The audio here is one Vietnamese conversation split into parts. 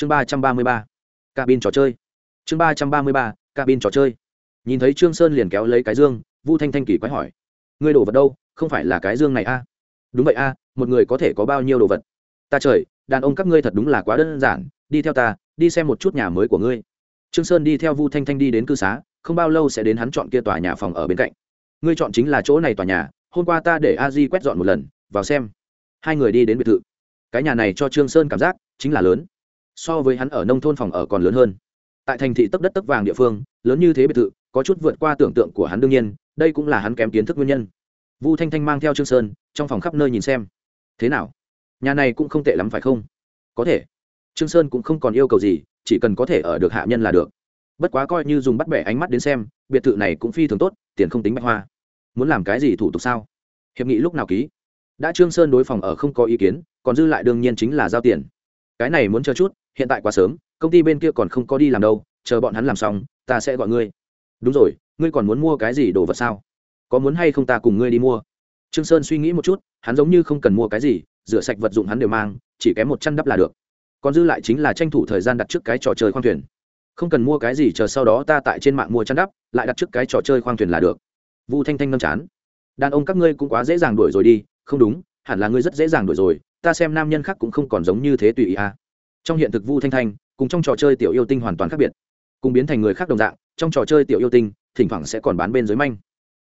chương ba trăm ba mươi ba cabin trò chơi. Chương ba trăm ba mươi ba cabin trò chơi. Nhìn thấy trương sơn liền kéo lấy cái dương vu thanh thanh kỳ quái hỏi ngươi đồ vật đâu? Không phải là cái dương này a? À? đúng vậy a à, một người có thể có bao nhiêu đồ vật? Ta trời đàn ông các ngươi thật đúng là quá đơn giản đi theo ta đi xem một chút nhà mới của ngươi. Trương sơn đi theo vu thanh thanh đi đến cư xá không bao lâu sẽ đến hắn chọn kia tòa nhà phòng ở bên cạnh. Ngươi chọn chính là chỗ này tòa nhà hôm qua ta để a di quét dọn một lần vào xem. Hai người đi đến biệt thự. Cái nhà này cho trương sơn cảm giác chính là lớn so với hắn ở nông thôn phòng ở còn lớn hơn. Tại thành thị tấp đất tấp vàng địa phương, lớn như thế biệt thự, có chút vượt qua tưởng tượng của hắn đương nhiên, đây cũng là hắn kém kiến thức nguyên nhân. Vu thanh thanh mang theo trương sơn, trong phòng khắp nơi nhìn xem. Thế nào? Nhà này cũng không tệ lắm phải không? Có thể. Trương sơn cũng không còn yêu cầu gì, chỉ cần có thể ở được hạ nhân là được. Bất quá coi như dùng bắt bẻ ánh mắt đến xem, biệt thự này cũng phi thường tốt, tiền không tính bạch hoa. Muốn làm cái gì thủ tục sao? Hiệp nghị lúc nào ký? Đã trương sơn đối phòng ở không có ý kiến, còn dư lại đương nhiên chính là giao tiền. Cái này muốn chờ chút hiện tại quá sớm, công ty bên kia còn không có đi làm đâu, chờ bọn hắn làm xong, ta sẽ gọi ngươi. Đúng rồi, ngươi còn muốn mua cái gì đồ vật sao? Có muốn hay không ta cùng ngươi đi mua? Trương sơn suy nghĩ một chút, hắn giống như không cần mua cái gì, rửa sạch vật dụng hắn đều mang, chỉ kém một chăn đắp là được. Còn dư lại chính là tranh thủ thời gian đặt trước cái trò chơi khoang thuyền. Không cần mua cái gì chờ sau đó ta tại trên mạng mua chăn đắp, lại đặt trước cái trò chơi khoang thuyền là được. Vu thanh thanh nâm chán. Đàn ông các ngươi cũng quá dễ dàng đuổi rồi đi, không đúng, hẳn là ngươi rất dễ dàng đuổi rồi, ta xem nam nhân khác cũng không còn giống như thế tùy ý à trong hiện thực vu thanh thanh, cùng trong trò chơi tiểu yêu tinh hoàn toàn khác biệt. Cùng biến thành người khác đồng dạng, trong trò chơi tiểu yêu tinh, thỉnh thoảng sẽ còn bán bên dưới manh.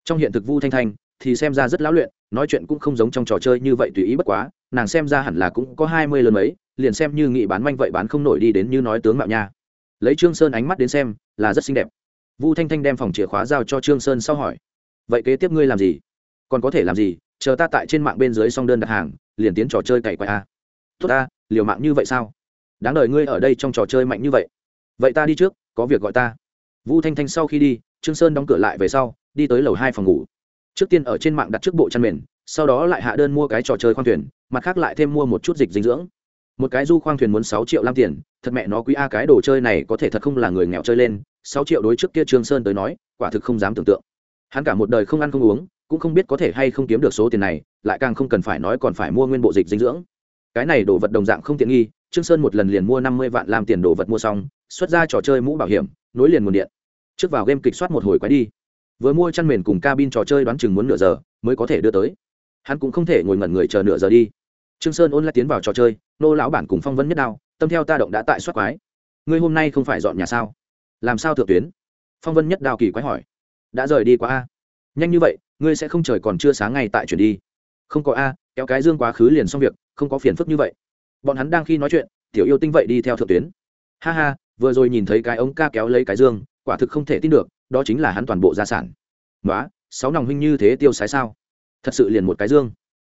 Trong hiện thực vu thanh thanh, thì xem ra rất lão luyện, nói chuyện cũng không giống trong trò chơi như vậy tùy ý bất quá, nàng xem ra hẳn là cũng có hai mươi lần mấy, liền xem như nghị bán manh vậy bán không nổi đi đến như nói tướng mạo nha. Lấy trương sơn ánh mắt đến xem, là rất xinh đẹp. Vu thanh thanh đem phòng chìa khóa giao cho trương sơn sau hỏi, vậy kế tiếp ngươi làm gì? Còn có thể làm gì? Chờ ta tại trên mạng bên dưới xong đơn đặt hàng, liền tiến trò chơi cày quay a à? tốt ta, liều mạng như vậy sao? Đáng đời ngươi ở đây trong trò chơi mạnh như vậy. Vậy ta đi trước, có việc gọi ta. Vu thanh thanh sau khi đi, trương sơn đóng cửa lại về sau, đi tới lầu hai phòng ngủ. Trước tiên ở trên mạng đặt trước bộ chăn mền, sau đó lại hạ đơn mua cái trò chơi khoang thuyền, mặt khác lại thêm mua một chút dịch dinh dưỡng. Một cái du khoang thuyền muốn sáu triệu lam tiền, thật mẹ nó quý a, cái đồ chơi này có thể thật không là người nghèo chơi lên, sáu triệu đối trước kia trương sơn tới nói, quả thực không dám tưởng tượng. Hắn cả một đời không ăn không uống, cũng không biết có thể hay không kiếm được số tiền này, lại càng không cần phải nói còn phải mua nguyên bộ dịch dinh dưỡng. Cái này đồ vật đồng dạng không tiện nghi trương sơn một lần liền mua năm mươi vạn làm tiền đồ vật mua xong, xuất ra trò chơi mũ bảo hiểm, nối liền nguồn điện. Trước vào game kịch soát một hồi quái đi. Vừa mua chăn mền cùng cabin trò chơi đoán chừng muốn nửa giờ, mới có thể đưa tới. Hắn cũng không thể ngồi ngẩn người chờ nửa giờ đi. Trương sơn ôn lại tiến vào trò chơi, nô lão bản cùng phong vân nhất đao, tâm theo ta động đã tại soát quái. Ngươi hôm nay không phải dọn nhà sao? Làm sao thượng tuyến? Phong vân nhất đao kỳ quái hỏi. Đã rời đi quá a. Nhanh như vậy, ngươi sẽ không trời còn chưa sáng ngày tại chuyển đi. Không có a, kéo cái dương quá khứ liền xong việc, không có phiền phức như vậy bọn hắn đang khi nói chuyện, tiểu yêu tinh vậy đi theo thượng tuyến. Ha ha, vừa rồi nhìn thấy cái ống ca kéo lấy cái dương, quả thực không thể tin được, đó chính là hắn toàn bộ gia sản. Nói sáu nòng huynh như thế tiêu sái sao? Thật sự liền một cái dương.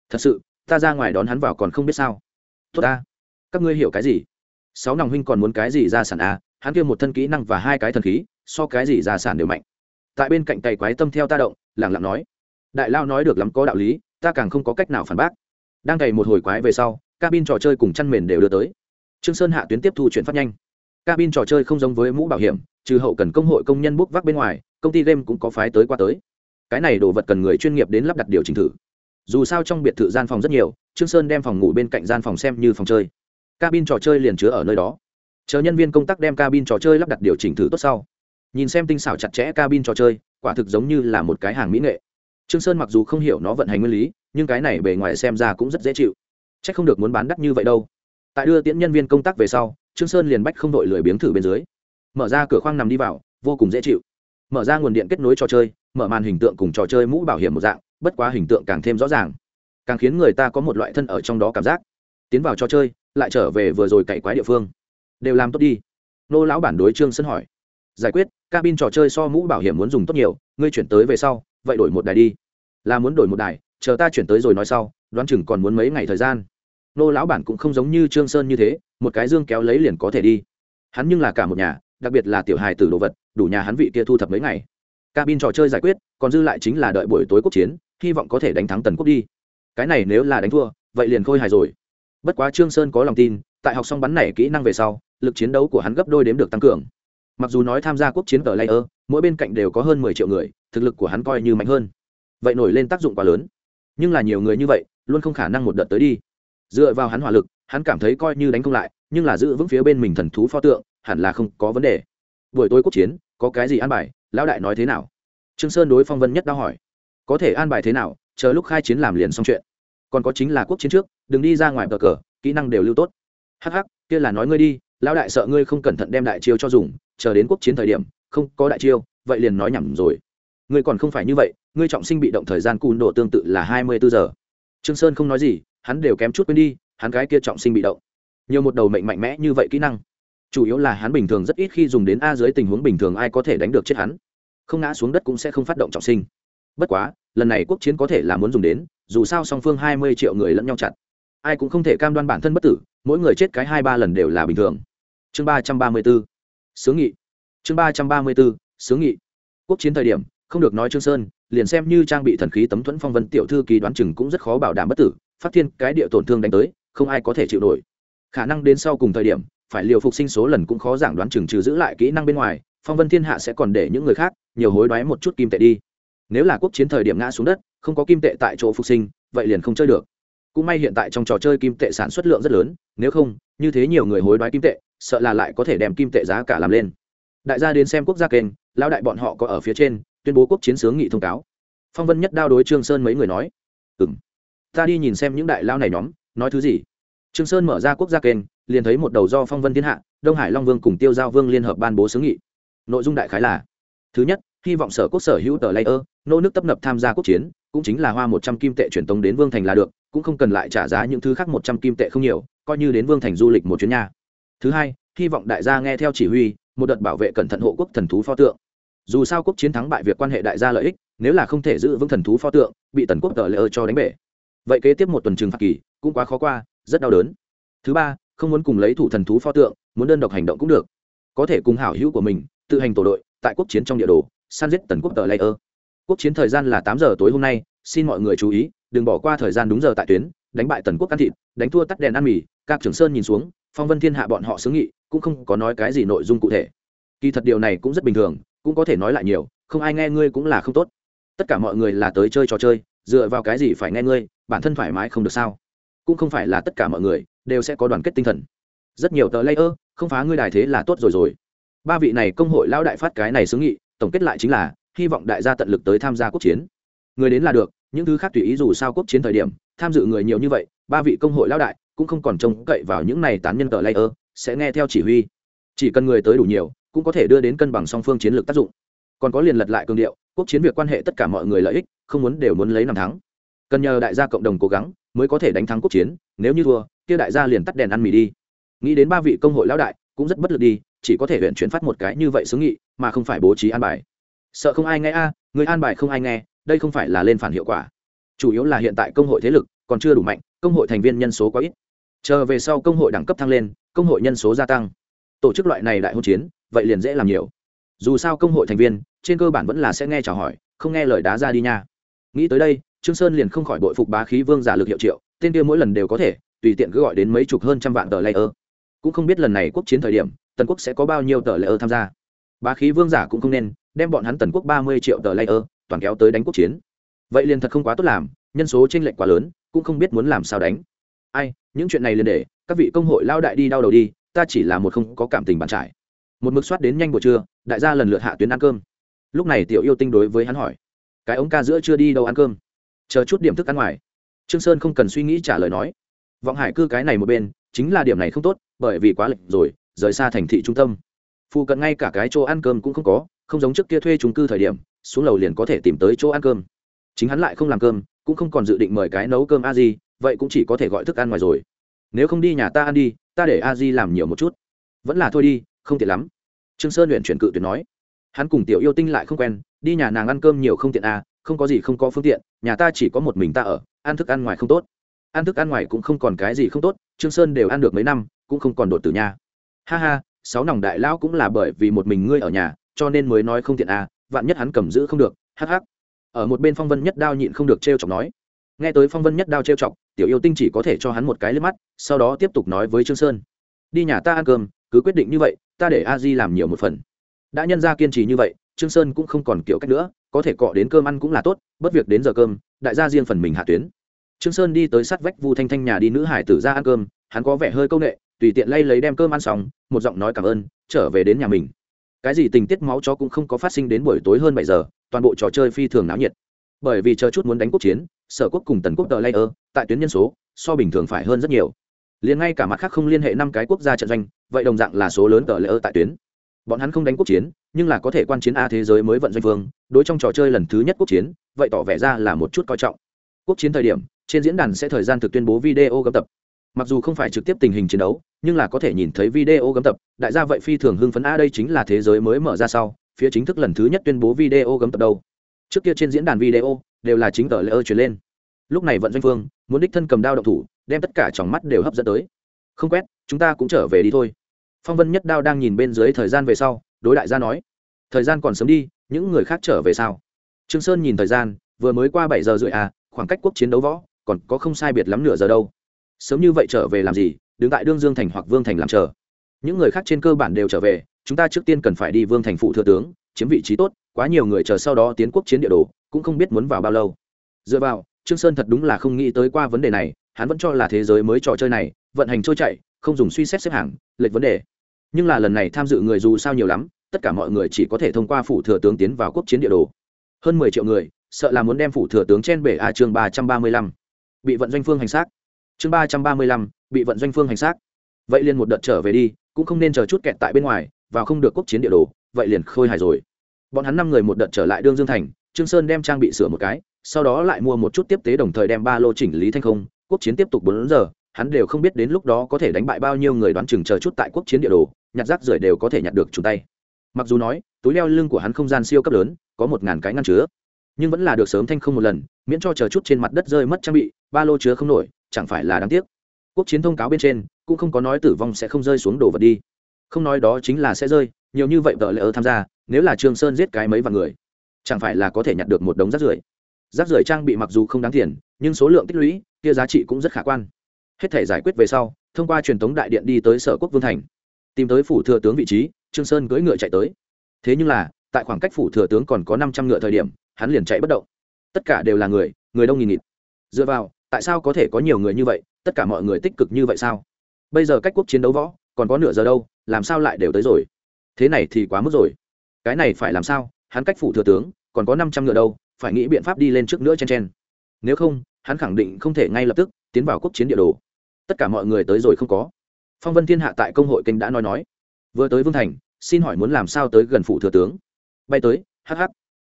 Thật sự, ta ra ngoài đón hắn vào còn không biết sao. Tốt ta. Các ngươi hiểu cái gì? Sáu nòng huynh còn muốn cái gì gia sản à? Hắn kêu một thân kỹ năng và hai cái thần khí, so cái gì gia sản đều mạnh. Tại bên cạnh tay quái tâm theo ta động, lẳng lặng nói. Đại lao nói được lắm có đạo lý, ta càng không có cách nào phản bác. Đang cày một hồi quái về sau cabin trò chơi cùng chăn mền đều đưa tới. Trương sơn hạ tuyến tiếp thu chuyển phát nhanh. Cabin trò chơi không giống với mũ bảo hiểm, trừ hậu cần công hội công nhân bốc vác bên ngoài, công ty game cũng có phái tới qua tới. Cái này đồ vật cần người chuyên nghiệp đến lắp đặt điều chỉnh thử. Dù sao trong biệt thự gian phòng rất nhiều, trương sơn đem phòng ngủ bên cạnh gian phòng xem như phòng chơi. Cabin trò chơi liền chứa ở nơi đó. Chờ nhân viên công tác đem cabin trò chơi lắp đặt điều chỉnh thử tốt sau. Nhìn xem tinh xảo chặt chẽ cabin trò chơi, quả thực giống như là một cái hàng mỹ nghệ. Trương sơn mặc dù không hiểu nó vận hành nguyên lý, nhưng cái này bề ngoài xem ra cũng rất dễ chịu chắc không được muốn bán đắt như vậy đâu. Tại đưa tiễn nhân viên công tác về sau, trương sơn liền bách không đội lười biếng thử bên dưới. Mở ra cửa khoang nằm đi vào, vô cùng dễ chịu. Mở ra nguồn điện kết nối trò chơi, mở màn hình tượng cùng trò chơi mũ bảo hiểm một dạng, bất quá hình tượng càng thêm rõ ràng. Càng khiến người ta có một loại thân ở trong đó cảm giác. Tiến vào trò chơi, lại trở về vừa rồi cày quái địa phương. Đều làm tốt đi. Nô lão bản đối trương sơn hỏi. Giải quyết, cabin trò chơi so mũ bảo hiểm muốn dùng tốt nhiều, ngươi chuyển tới về sau, vậy đổi một đài đi. Là muốn đổi một đài, chờ ta chuyển tới rồi nói sau, đoán chừng còn muốn mấy ngày thời gian nô lão bản cũng không giống như trương sơn như thế, một cái dương kéo lấy liền có thể đi. Hắn nhưng là cả một nhà, đặc biệt là tiểu hài tử đồ vật, đủ nhà hắn vị kia thu thập mấy ngày. Cabin trò chơi giải quyết, còn dư lại chính là đợi buổi tối quốc chiến, hy vọng có thể đánh thắng tần quốc đi. Cái này nếu là đánh thua, vậy liền khôi hài rồi. Bất quá trương sơn có lòng tin, tại học xong bắn này kỹ năng về sau, lực chiến đấu của hắn gấp đôi đếm được tăng cường. Mặc dù nói tham gia quốc chiến tờ layer, mỗi bên cạnh đều có hơn mười triệu người, thực lực của hắn coi như mạnh hơn. Vậy nổi lên tác dụng quá lớn. Nhưng là nhiều người như vậy, luôn không khả năng một đợt tới đi dựa vào hắn hỏa lực, hắn cảm thấy coi như đánh không lại, nhưng là giữ vững phía bên mình thần thú pho tượng, hẳn là không có vấn đề. Buổi tối quốc chiến, có cái gì an bài, lão đại nói thế nào? Trương sơn đối phong vân nhất đao hỏi. Có thể an bài thế nào, chờ lúc khai chiến làm liền xong chuyện. Còn có chính là quốc chiến trước, đừng đi ra ngoài cờ cờ, kỹ năng đều lưu tốt. Hắc hắc, kia là nói ngươi đi, lão đại sợ ngươi không cẩn thận đem đại chiêu cho dùng, chờ đến quốc chiến thời điểm, không có đại chiêu, vậy liền nói nhầm rồi. Ngươi còn không phải như vậy, ngươi trọng sinh bị động thời gian cùn độ tương tự là hai mươi bốn giờ. Trương sơn không nói gì hắn đều kém chút quên đi, hắn cái kia trọng sinh bị động. Nhiều một đầu mệnh mạnh mẽ như vậy kỹ năng. Chủ yếu là hắn bình thường rất ít khi dùng đến a dưới tình huống bình thường ai có thể đánh được chết hắn. Không ngã xuống đất cũng sẽ không phát động trọng sinh. Bất quá, lần này quốc chiến có thể là muốn dùng đến, dù sao song phương hai mươi triệu người lẫn nhau chặt. Ai cũng không thể cam đoan bản thân bất tử, mỗi người chết cái hai ba lần đều là bình thường. Chương ba trăm ba mươi b ố sướng nghị. Chương ba trăm ba mươi b ố sướng nghị. Quốc chiến thời điểm, không được nói trương sơn, liền xem như trang bị thần khí tấm thuẫn phong vân tiểu thư kỳ đoán chừng cũng rất khó bảo đảm bất tử phát thiên cái địa tổn thương đánh tới, không ai có thể chịu nổi. Khả năng đến sau cùng thời điểm, phải liều phục sinh số lần cũng khó giảng đoán chừng trừ giữ lại kỹ năng bên ngoài, phong vân thiên hạ sẽ còn để những người khác nhiều hối đoái một chút kim tệ đi. Nếu là quốc chiến thời điểm ngã xuống đất, không có kim tệ tại chỗ phục sinh, vậy liền không chơi được. Cũng may hiện tại trong trò chơi kim tệ sản xuất lượng rất lớn, nếu không, như thế nhiều người hối đoái kim tệ, sợ là lại có thể đem kim tệ giá cả làm lên. Đại gia đến xem quốc gia kênh, lão đại bọn họ có ở phía trên, tuyên bố quốc chiến sướng nghị thông cáo. Phong vân nhất đao đối trương sơn mấy người nói, ừm ta đi nhìn xem những đại lao này nhóm, nói thứ gì? Trương sơn mở ra quốc gia kênh liền thấy một đầu do phong vân thiên hạ, đông hải long vương cùng tiêu giao vương liên hợp ban bố sứ nghị. Nội dung đại khái là, thứ nhất, hy vọng sở quốc sở hữu tờ layer, nô nước tấp nập tham gia quốc chiến, cũng chính là hoa một trăm kim tệ truyền tống đến vương thành là được, cũng không cần lại trả giá những thứ khác một trăm kim tệ không nhiều, coi như đến vương thành du lịch một chuyến nhà thứ hai, hy vọng đại gia nghe theo chỉ huy, một đợt bảo vệ cẩn thận hộ quốc thần thú pho tượng. Dù sao quốc chiến thắng bại việc quan hệ đại gia lợi ích, nếu là không thể giữ vững thần thú pho tượng, bị tần quốc tờ layer cho đánh bể vậy kế tiếp một tuần trừng phạt kỳ cũng quá khó qua, rất đau đớn. Thứ ba, không muốn cùng lấy thủ thần thú pho tượng, muốn đơn độc hành động cũng được. Có thể cùng hảo hữu của mình, tự hành tổ đội, tại quốc chiến trong địa đồ san giết tần quốc tờ layer. Quốc chiến thời gian là tám giờ tối hôm nay, xin mọi người chú ý, đừng bỏ qua thời gian đúng giờ tại tuyến, đánh bại tần quốc ăn thịt, đánh thua tắt đèn ăn mì các trưởng sơn nhìn xuống, phong vân thiên hạ bọn họ xướng nghị, cũng không có nói cái gì nội dung cụ thể. Kỳ thật điều này cũng rất bình thường, cũng có thể nói lại nhiều, không ai nghe ngươi cũng là không tốt. Tất cả mọi người là tới chơi trò chơi, dựa vào cái gì phải nghe ngươi bản thân thoải mái không được sao? Cũng không phải là tất cả mọi người đều sẽ có đoàn kết tinh thần. Rất nhiều tờ layer, không phá ngươi đài thế là tốt rồi rồi. Ba vị này công hội lão đại phát cái này xứng nghị, tổng kết lại chính là, hy vọng đại gia tận lực tới tham gia quốc chiến. Người đến là được, những thứ khác tùy ý dù sao quốc chiến thời điểm, tham dự người nhiều như vậy, ba vị công hội lão đại cũng không còn trông cậy vào những này tán nhân tờ layer, sẽ nghe theo chỉ huy. Chỉ cần người tới đủ nhiều, cũng có thể đưa đến cân bằng song phương chiến lược tác dụng. Còn có liền lật lại cương điệu, quốc chiến việc quan hệ tất cả mọi người lợi ích, không muốn đều muốn lấy năm thắng cần nhờ đại gia cộng đồng cố gắng mới có thể đánh thắng quốc chiến, nếu như thua, kia đại gia liền tắt đèn ăn mì đi. Nghĩ đến ba vị công hội lão đại, cũng rất bất lực đi, chỉ có thể huyện chuyển phát một cái như vậy xứng nghị, mà không phải bố trí an bài. Sợ không ai nghe a, người an bài không ai nghe, đây không phải là lên phản hiệu quả. Chủ yếu là hiện tại công hội thế lực còn chưa đủ mạnh, công hội thành viên nhân số quá ít. Chờ về sau công hội đẳng cấp thăng lên, công hội nhân số gia tăng. Tổ chức loại này đại hôn chiến, vậy liền dễ làm nhiều. Dù sao công hội thành viên, trên cơ bản vẫn là sẽ nghe trò hỏi, không nghe lời đá ra đi nha. Nghĩ tới đây trương sơn liền không khỏi bội phục bá khí vương giả lực hiệu triệu, tên kia mỗi lần đều có thể, tùy tiện cứ gọi đến mấy chục hơn trăm vạn tờ layer. Cũng không biết lần này quốc chiến thời điểm, tần quốc sẽ có bao nhiêu tờ layer tham gia. Bá khí vương giả cũng không nên, đem bọn hắn tần quốc ba mươi triệu tờ layer, toàn kéo tới đánh quốc chiến. Vậy liền thật không quá tốt làm, nhân số chênh lệch quá lớn, cũng không biết muốn làm sao đánh. Ai, những chuyện này liền để, các vị công hội lao đại đi đau đầu đi, ta chỉ là một không có cảm tình bàn trải. Một mực soát đến nhanh buổi trưa, đại gia lần lượt hạ tuyến ăn cơm. Lúc này tiểu yêu tinh đối với hắn hỏi, cái ống ca giữa chưa đi đâu ăn cơm? Chờ chút điểm thức ăn ngoài. Trương sơn không cần suy nghĩ trả lời nói. Vọng hải cư cái này một bên, chính là điểm này không tốt, bởi vì quá lệch rồi, rời xa thành thị trung tâm. Phụ cận ngay cả cái chỗ ăn cơm cũng không có, không giống trước kia thuê trung cư thời điểm, xuống lầu liền có thể tìm tới chỗ ăn cơm. Chính hắn lại không làm cơm, cũng không còn dự định mời cái nấu cơm a di, vậy cũng chỉ có thể gọi thức ăn ngoài rồi. Nếu không đi nhà ta ăn đi, ta để a di làm nhiều một chút. Vẫn là thôi đi, không tiện lắm. Trương sơn luyện chuyển cự tuyệt nói. Hắn cùng tiểu yêu tinh lại không quen, đi nhà nàng ăn cơm nhiều không tiện à không có gì không có phương tiện, nhà ta chỉ có một mình ta ở, ăn thức ăn ngoài không tốt. Ăn thức ăn ngoài cũng không còn cái gì không tốt, trương sơn đều ăn được mấy năm, cũng không còn đột tử nha. ha ha, sáu nòng đại lão cũng là bởi vì một mình ngươi ở nhà, cho nên mới nói không tiện à vạn nhất hắn cầm giữ không được, hắc hắc. Ở một bên phong vân nhất đao nhịn không được trêu chọc nói. Nghe tới phong vân nhất đao trêu chọc, tiểu yêu tinh chỉ có thể cho hắn một cái lướt mắt, sau đó tiếp tục nói với trương sơn. Đi nhà ta ăn cơm, cứ quyết định như vậy, ta để a di làm nhiều một phần. Đã nhân ra kiên trì như vậy, trương sơn cũng không còn kiểu cách nữa có thể cọ đến cơm ăn cũng là tốt bất việc đến giờ cơm, đại gia riêng phần mình hạ tuyến. Trương sơn đi tới sát vách vu thanh thanh nhà đi nữ hải tử ra ăn cơm, hắn có vẻ hơi công nghệ, tùy tiện lay lấy đem cơm ăn xong, một giọng nói cảm ơn, trở về đến nhà mình. Cái gì tình tiết máu chó cũng không có phát sinh đến buổi tối hơn bảy giờ, toàn bộ trò chơi phi thường náo nhiệt. Bởi vì chờ chút muốn đánh quốc chiến, sở quốc cùng tần quốc tờ layer, tại tuyến nhân số, so bình thường phải hơn rất nhiều. Liền ngay cả mặt khác không liên hệ năm cái quốc gia trận doanh, vậy đồng dạng là số lớn tờ layer tại tuyến bọn hắn không đánh quốc chiến, nhưng là có thể quan chiến a thế giới mới vận doanh vương, đối trong trò chơi lần thứ nhất quốc chiến, vậy tỏ vẻ ra là một chút coi trọng. Quốc chiến thời điểm, trên diễn đàn sẽ thời gian thực tuyên bố video gấm tập. Mặc dù không phải trực tiếp tình hình chiến đấu, nhưng là có thể nhìn thấy video gấm tập, đại gia vậy phi thường hưng phấn a đây chính là thế giới mới mở ra sau, phía chính thức lần thứ nhất tuyên bố video gấm tập đâu. Trước kia trên diễn đàn video, đều là chính tờ lễ ơ truyền lên. Lúc này vận doanh phương muốn đích thân cầm đao động thủ, đem tất cả tròng mắt đều hấp dẫn tới. Không quét, chúng ta cũng trở về đi thôi phong vân nhất đao đang nhìn bên dưới thời gian về sau, đối đại gia nói, thời gian còn sớm đi, những người khác trở về sao? Trương sơn nhìn thời gian, vừa mới qua bảy giờ rưỡi à khoảng cách quốc chiến đấu võ, còn có không sai biệt lắm nửa giờ đâu. Sớm như vậy trở về làm gì? Đứng tại đương dương thành hoặc vương thành làm chờ. Những người khác trên cơ bản đều trở về, chúng ta trước tiên cần phải đi vương thành phụ thừa tướng, chiếm vị trí tốt, quá nhiều người chờ sau đó tiến quốc chiến địa đồ, cũng không biết muốn vào bao lâu. Dựa vào, trương sơn thật đúng là không nghĩ tới qua vấn đề này, hắn vẫn cho là thế giới mới trò chơi này, vận hành trôi chạy không dùng suy xét xếp hàng, lệch vấn đề. Nhưng là lần này tham dự người dù sao nhiều lắm, tất cả mọi người chỉ có thể thông qua phủ thừa tướng tiến vào quốc chiến địa đồ. Hơn mười triệu người, sợ là muốn đem phủ thừa tướng trên bể a chương ba trăm ba mươi lăm. Bị vận doanh phương hành xác. Chương ba trăm ba mươi lăm, bị vận doanh phương hành xác. Vậy liền một đợt trở về đi, cũng không nên chờ chút kẹt tại bên ngoài và không được quốc chiến địa đồ, vậy liền khôi hài rồi. Bọn hắn năm người một đợt trở lại đương dương thành, trương sơn đem trang bị sửa một cái, sau đó lại mua một chút tiếp tế đồng thời đem ba lô chỉnh lý thanh không, quốc chiến tiếp tục bốn giờ hắn đều không biết đến lúc đó có thể đánh bại bao nhiêu người đoán chừng chờ chút tại quốc chiến địa đồ, nhặt rác rưởi đều có thể nhặt được chúng tay. Mặc dù nói, túi leo lưng của hắn không gian siêu cấp lớn, có một ngàn cái ngăn chứa, nhưng vẫn là được sớm thanh không một lần, miễn cho chờ chút trên mặt đất rơi mất trang bị, ba lô chứa không nổi, chẳng phải là đáng tiếc. Quốc chiến thông cáo bên trên, cũng không có nói tử vong sẽ không rơi xuống đồ vật đi. Không nói đó chính là sẽ rơi, nhiều như vậy vợ lỡ tham gia, nếu là trương sơn giết cái mấy vạn người, chẳng phải là có thể nhặt được một đống rác rưởi. Rác rưởi trang bị mặc dù không đáng tiền, nhưng số lượng tích lũy, kia giá trị cũng rất khả quan hết thể giải quyết về sau, thông qua truyền thống đại điện đi tới sở quốc vương thành. Tìm tới phủ thừa tướng vị trí, trương sơn cưỡi ngựa chạy tới. Thế nhưng là, tại khoảng cách phủ thừa tướng còn có năm trăm ngựa thời điểm, hắn liền chạy bất động. Tất cả đều là người người đông nghìn nghịt. Dựa vào, tại sao có thể có nhiều người như vậy, tất cả mọi người tích cực như vậy sao? Bây giờ cách quốc chiến đấu võ, còn có nửa giờ đâu, làm sao lại đều tới rồi? Thế này thì quá mức rồi. Cái này phải làm sao? Hắn cách phủ thừa tướng, còn có năm trăm ngựa đâu, phải nghĩ biện pháp đi lên trước nữa chen chen. Nếu không, hắn khẳng định không thể ngay lập tức tiến vào quốc chiến địa đồ tất cả mọi người tới rồi không có. Phong vân thiên hạ tại công hội kênh đã nói nói. Vừa tới vương thành, xin hỏi muốn làm sao tới gần phủ thừa tướng? Bay tới hh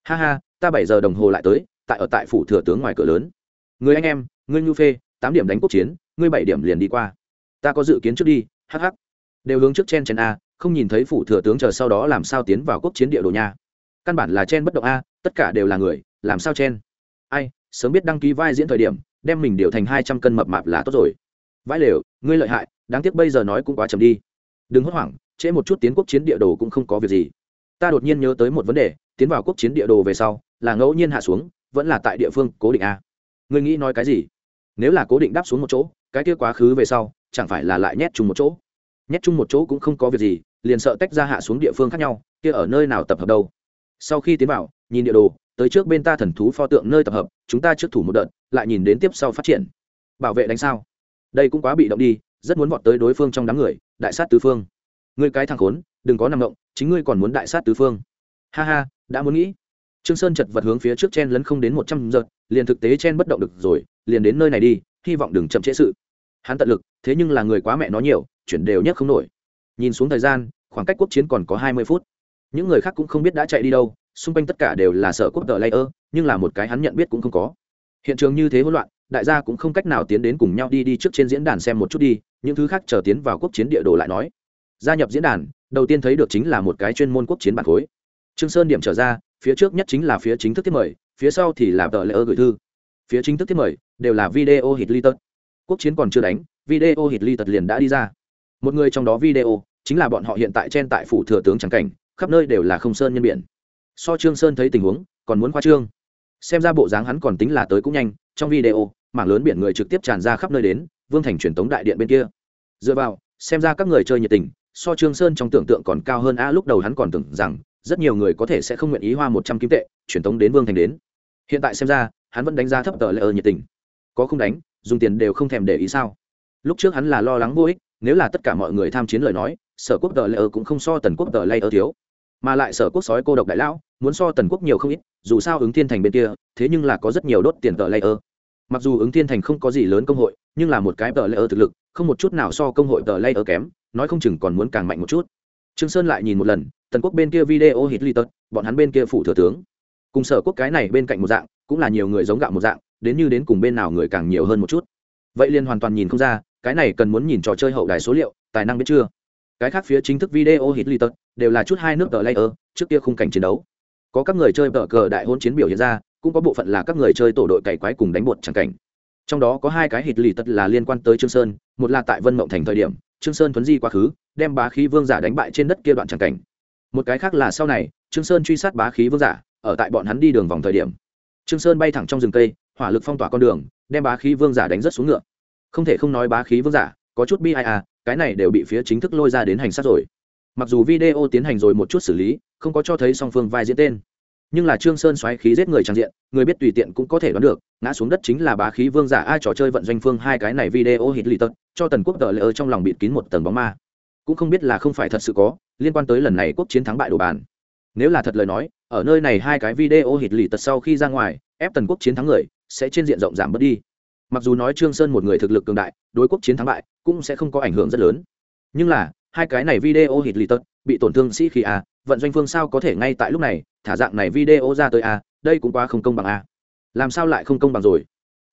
ha ha, ta bảy giờ đồng hồ lại tới, tại ở tại phủ thừa tướng ngoài cửa lớn. Người anh em, ngươi nhu phê, tám điểm đánh quốc chiến, ngươi bảy điểm liền đi qua. Ta có dự kiến trước đi hh đều hướng trước chen chen a, không nhìn thấy phủ thừa tướng chờ sau đó làm sao tiến vào quốc chiến địa đồ nha. Căn bản là chen bất động a, tất cả đều là người, làm sao chen? Ai, sớm biết đăng ký vai diễn thời điểm, đem mình điều thành hai trăm cân mập mạp là tốt rồi vãi lều, ngươi lợi hại, đáng tiếc bây giờ nói cũng quá chậm đi. Đừng hốt hoảng, trễ một chút tiến quốc chiến địa đồ cũng không có việc gì. Ta đột nhiên nhớ tới một vấn đề, tiến vào quốc chiến địa đồ về sau, là ngẫu nhiên hạ xuống, vẫn là tại địa phương cố định a? Ngươi nghĩ nói cái gì? Nếu là cố định đáp xuống một chỗ, cái kia quá khứ về sau, chẳng phải là lại nhét chung một chỗ? Nhét chung một chỗ cũng không có việc gì, liền sợ tách ra hạ xuống địa phương khác nhau, kia ở nơi nào tập hợp đâu? Sau khi tiến vào, nhìn địa đồ, tới trước bên ta thần thú pho tượng nơi tập hợp, chúng ta trước thủ một đợt, lại nhìn đến tiếp sau phát triển. Bảo vệ đánh sao? Đây cũng quá bị động đi, rất muốn vọt tới đối phương trong đám người, đại sát tứ phương. Ngươi cái thằng khốn, đừng có nằm động, chính ngươi còn muốn đại sát tứ phương. Ha ha, đã muốn nghĩ. Trương sơn chật vật hướng phía trước chen lấn không đến một trăm giật, liền thực tế chen bất động được rồi, liền đến nơi này đi, hy vọng đừng chậm trễ sự. Hắn tận lực, thế nhưng là người quá mẹ nó nhiều, chuyển đều nhất không nổi. Nhìn xuống thời gian, khoảng cách quốc chiến còn có hai mươi phút. Những người khác cũng không biết đã chạy đi đâu, xung quanh tất cả đều là sở quốc tờ layer nhưng là một cái hắn nhận biết cũng không có. Hiện trường như thế hỗn loạn đại gia cũng không cách nào tiến đến cùng nhau đi đi trước trên diễn đàn xem một chút đi, những thứ khác chờ tiến vào quốc chiến địa đồ lại nói. Gia nhập diễn đàn, đầu tiên thấy được chính là một cái chuyên môn quốc chiến bản khối. Trương sơn điểm trở ra, phía trước nhất chính là phía chính thức tiếp mời, phía sau thì là tờ lễ gửi thư. Phía chính thức tiếp mời, đều là video hit ly tật quốc chiến còn chưa đánh, video hit ly tật liền đã đi ra. Một người trong đó video, chính là bọn họ hiện tại trên tại phủ thừa tướng trắng cảnh, khắp nơi đều là không sơn nhân biển. So trương sơn thấy tình huống, còn muốn khoa trương. Xem ra bộ dáng hắn còn tính là tới cũng nhanh, trong video mảng lớn biển người trực tiếp tràn ra khắp nơi đến, vương thành truyền tống đại điện bên kia. Dựa vào, xem ra các người chơi nhiệt tình, so trương sơn trong tưởng tượng còn cao hơn. A, lúc đầu hắn còn tưởng rằng, rất nhiều người có thể sẽ không nguyện ý hoa một trăm kim tệ, truyền tống đến vương thành đến. Hiện tại xem ra, hắn vẫn đánh giá thấp tờ lệ ơ nhiệt tình. Có không đánh, dùng tiền đều không thèm để ý sao? Lúc trước hắn là lo lắng vô ích, nếu là tất cả mọi người tham chiến lời nói, sở quốc tờ lây cũng không so tần quốc tờ lây thiếu. Mà lại sở quốc sói cô độc đại lão, muốn so tần quốc nhiều không ít, dù sao ứng thiên thành bên kia, thế nhưng là có rất nhiều đốt tiền tờ lây mặc dù ứng thiên thành không có gì lớn công hội, nhưng là một cái tờ lây thực lực, không một chút nào so công hội tờ lây kém, nói không chừng còn muốn càng mạnh một chút. Trương sơn lại nhìn một lần, tần quốc bên kia video hit li tật, bọn hắn bên kia phủ thừa tướng. Cùng sở quốc cái này bên cạnh một dạng, cũng là nhiều người giống gạo một dạng, đến như đến cùng bên nào người càng nhiều hơn một chút. Vậy liền hoàn toàn nhìn không ra, cái này cần muốn nhìn trò chơi hậu đài số liệu, tài năng biết chưa? Cái khác phía chính thức video hit li tật, đều là chút hai nước tờ layer, trước kia khung cảnh chiến đấu. Có các người chơi tờ cờ đại hôn chiến biểu hiện ra cũng có bộ phận là các người chơi tổ đội cày quái cùng đánh bột chẳng cảnh. Trong đó có hai cái hit lì tật là liên quan tới trương sơn, một là tại vân mộng thành thời điểm, trương sơn thuấn di quá khứ, đem bá khí vương giả đánh bại trên đất kia đoạn chẳng cảnh. Một cái khác là sau này, trương sơn truy sát bá khí vương giả, ở tại bọn hắn đi đường vòng thời điểm. Trương sơn bay thẳng trong rừng cây, hỏa lực phong tỏa con đường, đem bá khí vương giả đánh rất xuống ngựa. Không thể không nói bá khí vương giả, có chút bi ai à cái này đều bị phía chính thức lôi ra đến hành sát rồi. Mặc dù video tiến hành rồi một chút xử lý, không có cho thấy song phương vai diễn tên nhưng là trương sơn xoáy khí giết người trang diện, người biết tùy tiện cũng có thể đoán được, ngã xuống đất chính là bá khí vương giả ai trò chơi vận doanh phương hai cái này video hit lì tật, cho tần quốc tờ lỡ trong lòng bịt kín một tầng bóng ma. Cũng không biết là không phải thật sự có, liên quan tới lần này quốc chiến thắng bại đồ bàn. Nếu là thật lời nói, ở nơi này hai cái video hit lì tật sau khi ra ngoài, ép tần quốc chiến thắng người, sẽ trên diện rộng giảm bớt đi. Mặc dù nói trương sơn một người thực lực cường đại, đối quốc chiến thắng bại cũng sẽ không có ảnh hưởng rất lớn. Nhưng là, hai cái này video hit lì tật bị tổn thương sĩ khi a à, vận doanh phương sao có thể ngay tại lúc này, thả dạng này video ra tới a đây cũng quá không công bằng a làm sao lại không công bằng rồi?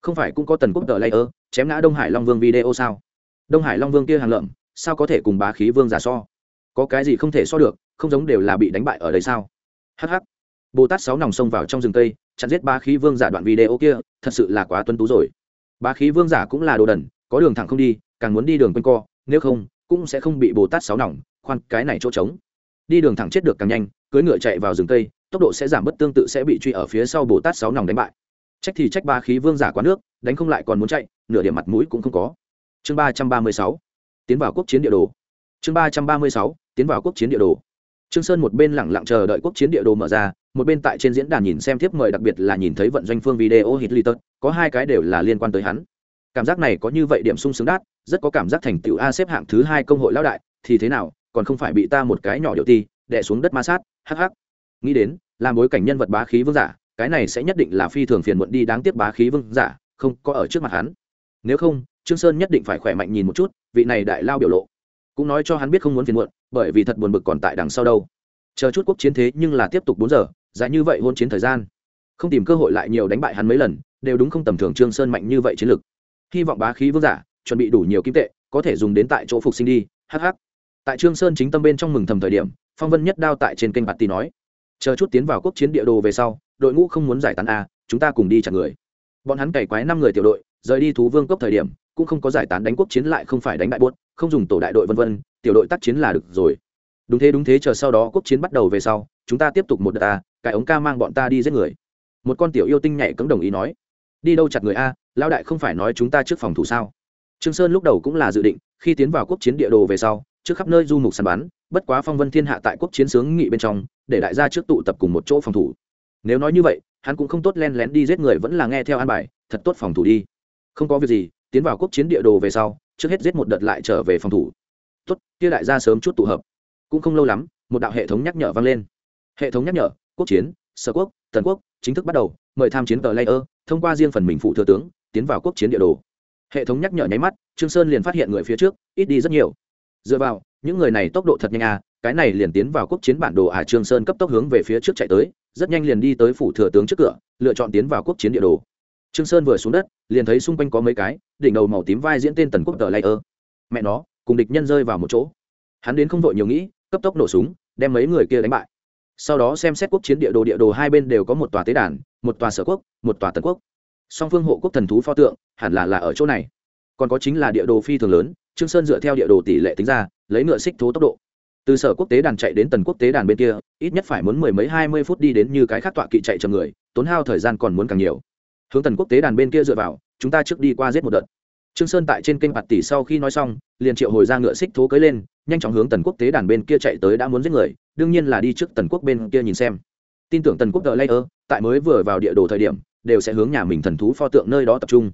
Không phải cũng có tần quốc tờ layer chém ngã đông hải long vương video sao? Đông hải long vương kia hàng lợm, sao có thể cùng bá khí vương giả so? Có cái gì không thể so được, không giống đều là bị đánh bại ở đây sao? Hh bồ tát sáu nòng xông vào trong rừng cây, chặn giết bá khí vương giả đoạn video kia, thật sự là quá tuân tú rồi. Bá khí vương giả cũng là đồ đần, có đường thẳng không đi, càng muốn đi đường quanh co, nếu không, cũng sẽ không bị bồ tát sáu nòng khoan, cái này chỗ trống. Đi đường thẳng chết được càng nhanh cưới ngựa chạy vào rừng cây, tốc độ sẽ giảm bất tương tự sẽ bị truy ở phía sau bồ tát sáu nòng đánh bại. Trách thì trách ba khí vương giả quá nước, đánh không lại còn muốn chạy, nửa điểm mặt mũi cũng không có. Chương ba trăm ba mươi sáu, tiến vào quốc chiến địa đồ. Chương ba trăm ba mươi sáu, tiến vào quốc chiến địa đồ. Trương sơn một bên lẳng lặng chờ đợi quốc chiến địa đồ mở ra, một bên tại trên diễn đàn nhìn xem tiếp mời đặc biệt là nhìn thấy vận doanh phương video hit li có hai cái đều là liên quan tới hắn. Cảm giác này có như vậy điểm sung sướng đát, rất có cảm giác thành tựu a xếp hạng thứ hai công hội lão đại, thì thế nào? Còn không phải bị ta một cái nhỏ điệu ti, đè xuống đất ma sát, hắc hắc. Nghĩ đến, làm bối cảnh nhân vật bá khí vương giả, cái này sẽ nhất định là phi thường phiền muộn đi đáng tiếc bá khí vương giả, không có ở trước mặt hắn. Nếu không, trương sơn nhất định phải khỏe mạnh nhìn một chút, vị này đại lao biểu lộ. Cũng nói cho hắn biết không muốn phiền muộn, bởi vì thật buồn bực còn tại đằng sau đâu. Chờ chút quốc chiến thế nhưng là tiếp tục bốn giờ, dài như vậy hôn chiến thời gian. Không tìm cơ hội lại nhiều đánh bại hắn mấy lần, đều đúng không tầm thường trương sơn mạnh như vậy chiến lực. Hy vọng bá khí vương giả, chuẩn bị đủ nhiều kim tệ, có thể dùng đến tại chỗ phục sinh đi hh tại trương sơn chính tâm bên trong mừng thầm thời điểm, phong vân nhất đao tại trên kênh bạt tì nói, chờ chút tiến vào quốc chiến địa đồ về sau, đội ngũ không muốn giải tán a, chúng ta cùng đi chặt người. Bọn hắn cày quái năm người tiểu đội, rời đi thú vương cốc thời điểm, cũng không có giải tán đánh quốc chiến lại không phải đánh đại buốt, không dùng tổ đại đội vân vân, tiểu đội tác chiến là được rồi. Đúng thế đúng thế, chờ sau đó quốc chiến bắt đầu về sau, chúng ta tiếp tục một đợt a, cái ống ca mang bọn ta đi giết người. Một con tiểu yêu tinh nhảy cấm đồng ý nói, đi đâu chặt người a lao đại không phải nói chúng ta trước phòng thủ sao? Trương sơn lúc đầu cũng là dự định, khi tiến vào quốc chiến địa đồ về sau trước khắp nơi du mục săn bắn, bất quá phong vân thiên hạ tại quốc chiến sướng nghị bên trong, để đại gia trước tụ tập cùng một chỗ phòng thủ. Nếu nói như vậy, hắn cũng không tốt len lén đi giết người vẫn là nghe theo an bài, thật tốt phòng thủ đi. Không có việc gì, tiến vào quốc chiến địa đồ về sau, trước hết giết một đợt lại trở về phòng thủ. Tốt, kia đại gia sớm chút tụ hợp. Cũng không lâu lắm, một đạo hệ thống nhắc nhở vang lên. Hệ thống nhắc nhở, quốc chiến, sở quốc, tần quốc, chính thức bắt đầu, mời tham chiến tờ layer, thông qua riêng phần mình phụ thừa tướng, tiến vào quốc chiến địa đồ. Hệ thống nhắc nhở nháy mắt, trương sơn liền phát hiện người phía trước, ít đi rất nhiều dựa vào, những người này tốc độ thật nhanh à cái này liền tiến vào quốc chiến bản đồ à trương sơn cấp tốc hướng về phía trước chạy tới, rất nhanh liền đi tới phủ thừa tướng trước cửa, lựa chọn tiến vào quốc chiến địa đồ. Trương sơn vừa xuống đất, liền thấy xung quanh có mấy cái, đỉnh đầu màu tím vai diễn tên tần quốc tờ layer. Mẹ nó, cùng địch nhân rơi vào một chỗ. Hắn đến không vội nhiều nghĩ, cấp tốc nổ súng, đem mấy người kia đánh bại. Sau đó xem xét quốc chiến địa đồ địa đồ hai bên đều có một tòa tế đàn, một tòa sở quốc, một tòa tần quốc. Song phương hộ quốc thần thú pho tượng, hẳn là là ở chỗ này. Còn có chính là địa đồ phi thường lớn trương sơn dựa theo địa đồ tỷ lệ tính ra, lấy ngựa xích thố tốc độ. Từ sở quốc tế đàn chạy đến tần quốc tế đàn bên kia, ít nhất phải muốn mười mấy hai mươi phút đi đến như cái khác tọa kỵ chạy chậm người, tốn hao thời gian còn muốn càng nhiều. Hướng tần quốc tế đàn bên kia dựa vào, chúng ta trước đi qua giết một đợt. Trương sơn tại trên kênh bạt tỷ sau khi nói xong, liền triệu hồi ra ngựa xích thố cưới lên, nhanh chóng hướng tần quốc tế đàn bên kia chạy tới đã muốn giết người, đương nhiên là đi trước tần quốc bên kia nhìn xem. Tin tưởng tần quốc đợi layer, tại mới vừa vào địa đồ thời điểm, đều sẽ hướng nhà mình thần thú pho tượng nơi đó tập trung.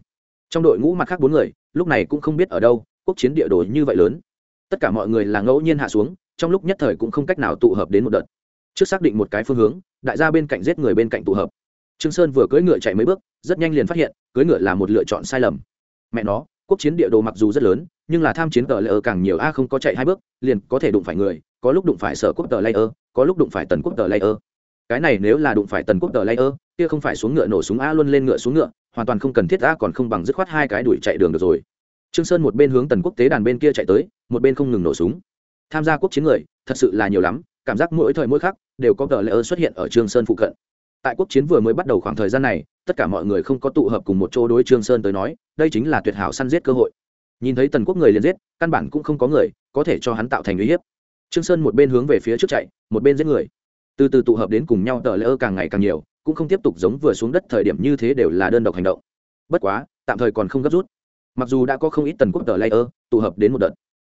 Trong đội ngũ mặt khác bốn người, lúc này cũng không biết ở đâu quốc chiến địa đồ như vậy lớn. Tất cả mọi người là ngẫu nhiên hạ xuống, trong lúc nhất thời cũng không cách nào tụ hợp đến một đợt. Trước xác định một cái phương hướng, đại gia bên cạnh giết người bên cạnh tụ hợp. Trương sơn vừa cưỡi ngựa chạy mấy bước, rất nhanh liền phát hiện, cưỡi ngựa là một lựa chọn sai lầm. Mẹ nó, quốc chiến địa đồ mặc dù rất lớn, nhưng là tham chiến tờ layer càng nhiều, a không có chạy hai bước, liền có thể đụng phải người, có lúc đụng phải sở quốc tờ layer có lúc đụng phải tần quốc tờ layer cái này nếu là đụng phải tần quốc tờ layer kia không phải xuống ngựa nổ súng a luôn lên ngựa xuống ngựa, hoàn toàn không cần thiết a còn không bằng dứt khoát hai cái đuổi chạy đường được rồi trương sơn một bên hướng tần quốc tế đàn bên kia chạy tới, một bên không ngừng nổ súng. Tham gia quốc chiến người, thật sự là nhiều lắm, cảm giác mỗi thời mỗi khắc đều có tờ layer xuất hiện ở trương sơn phụ cận. Tại quốc chiến vừa mới bắt đầu khoảng thời gian này, tất cả mọi người không có tụ hợp cùng một chỗ đối trương sơn tới nói, đây chính là tuyệt hảo săn giết cơ hội. Nhìn thấy tần quốc người liền giết, căn bản cũng không có người có thể cho hắn tạo thành uy hiếp. Trương sơn một bên hướng về phía trước chạy, một bên giết người. Từ từ tụ hợp đến cùng nhau tờ lễ ơ càng ngày càng nhiều, cũng không tiếp tục giống vừa xuống đất thời điểm như thế đều là đơn độc hành động. Bất quá, tạm thời còn không gấp rút mặc dù đã có không ít tần quốc tờ layer tụ hợp đến một đợt,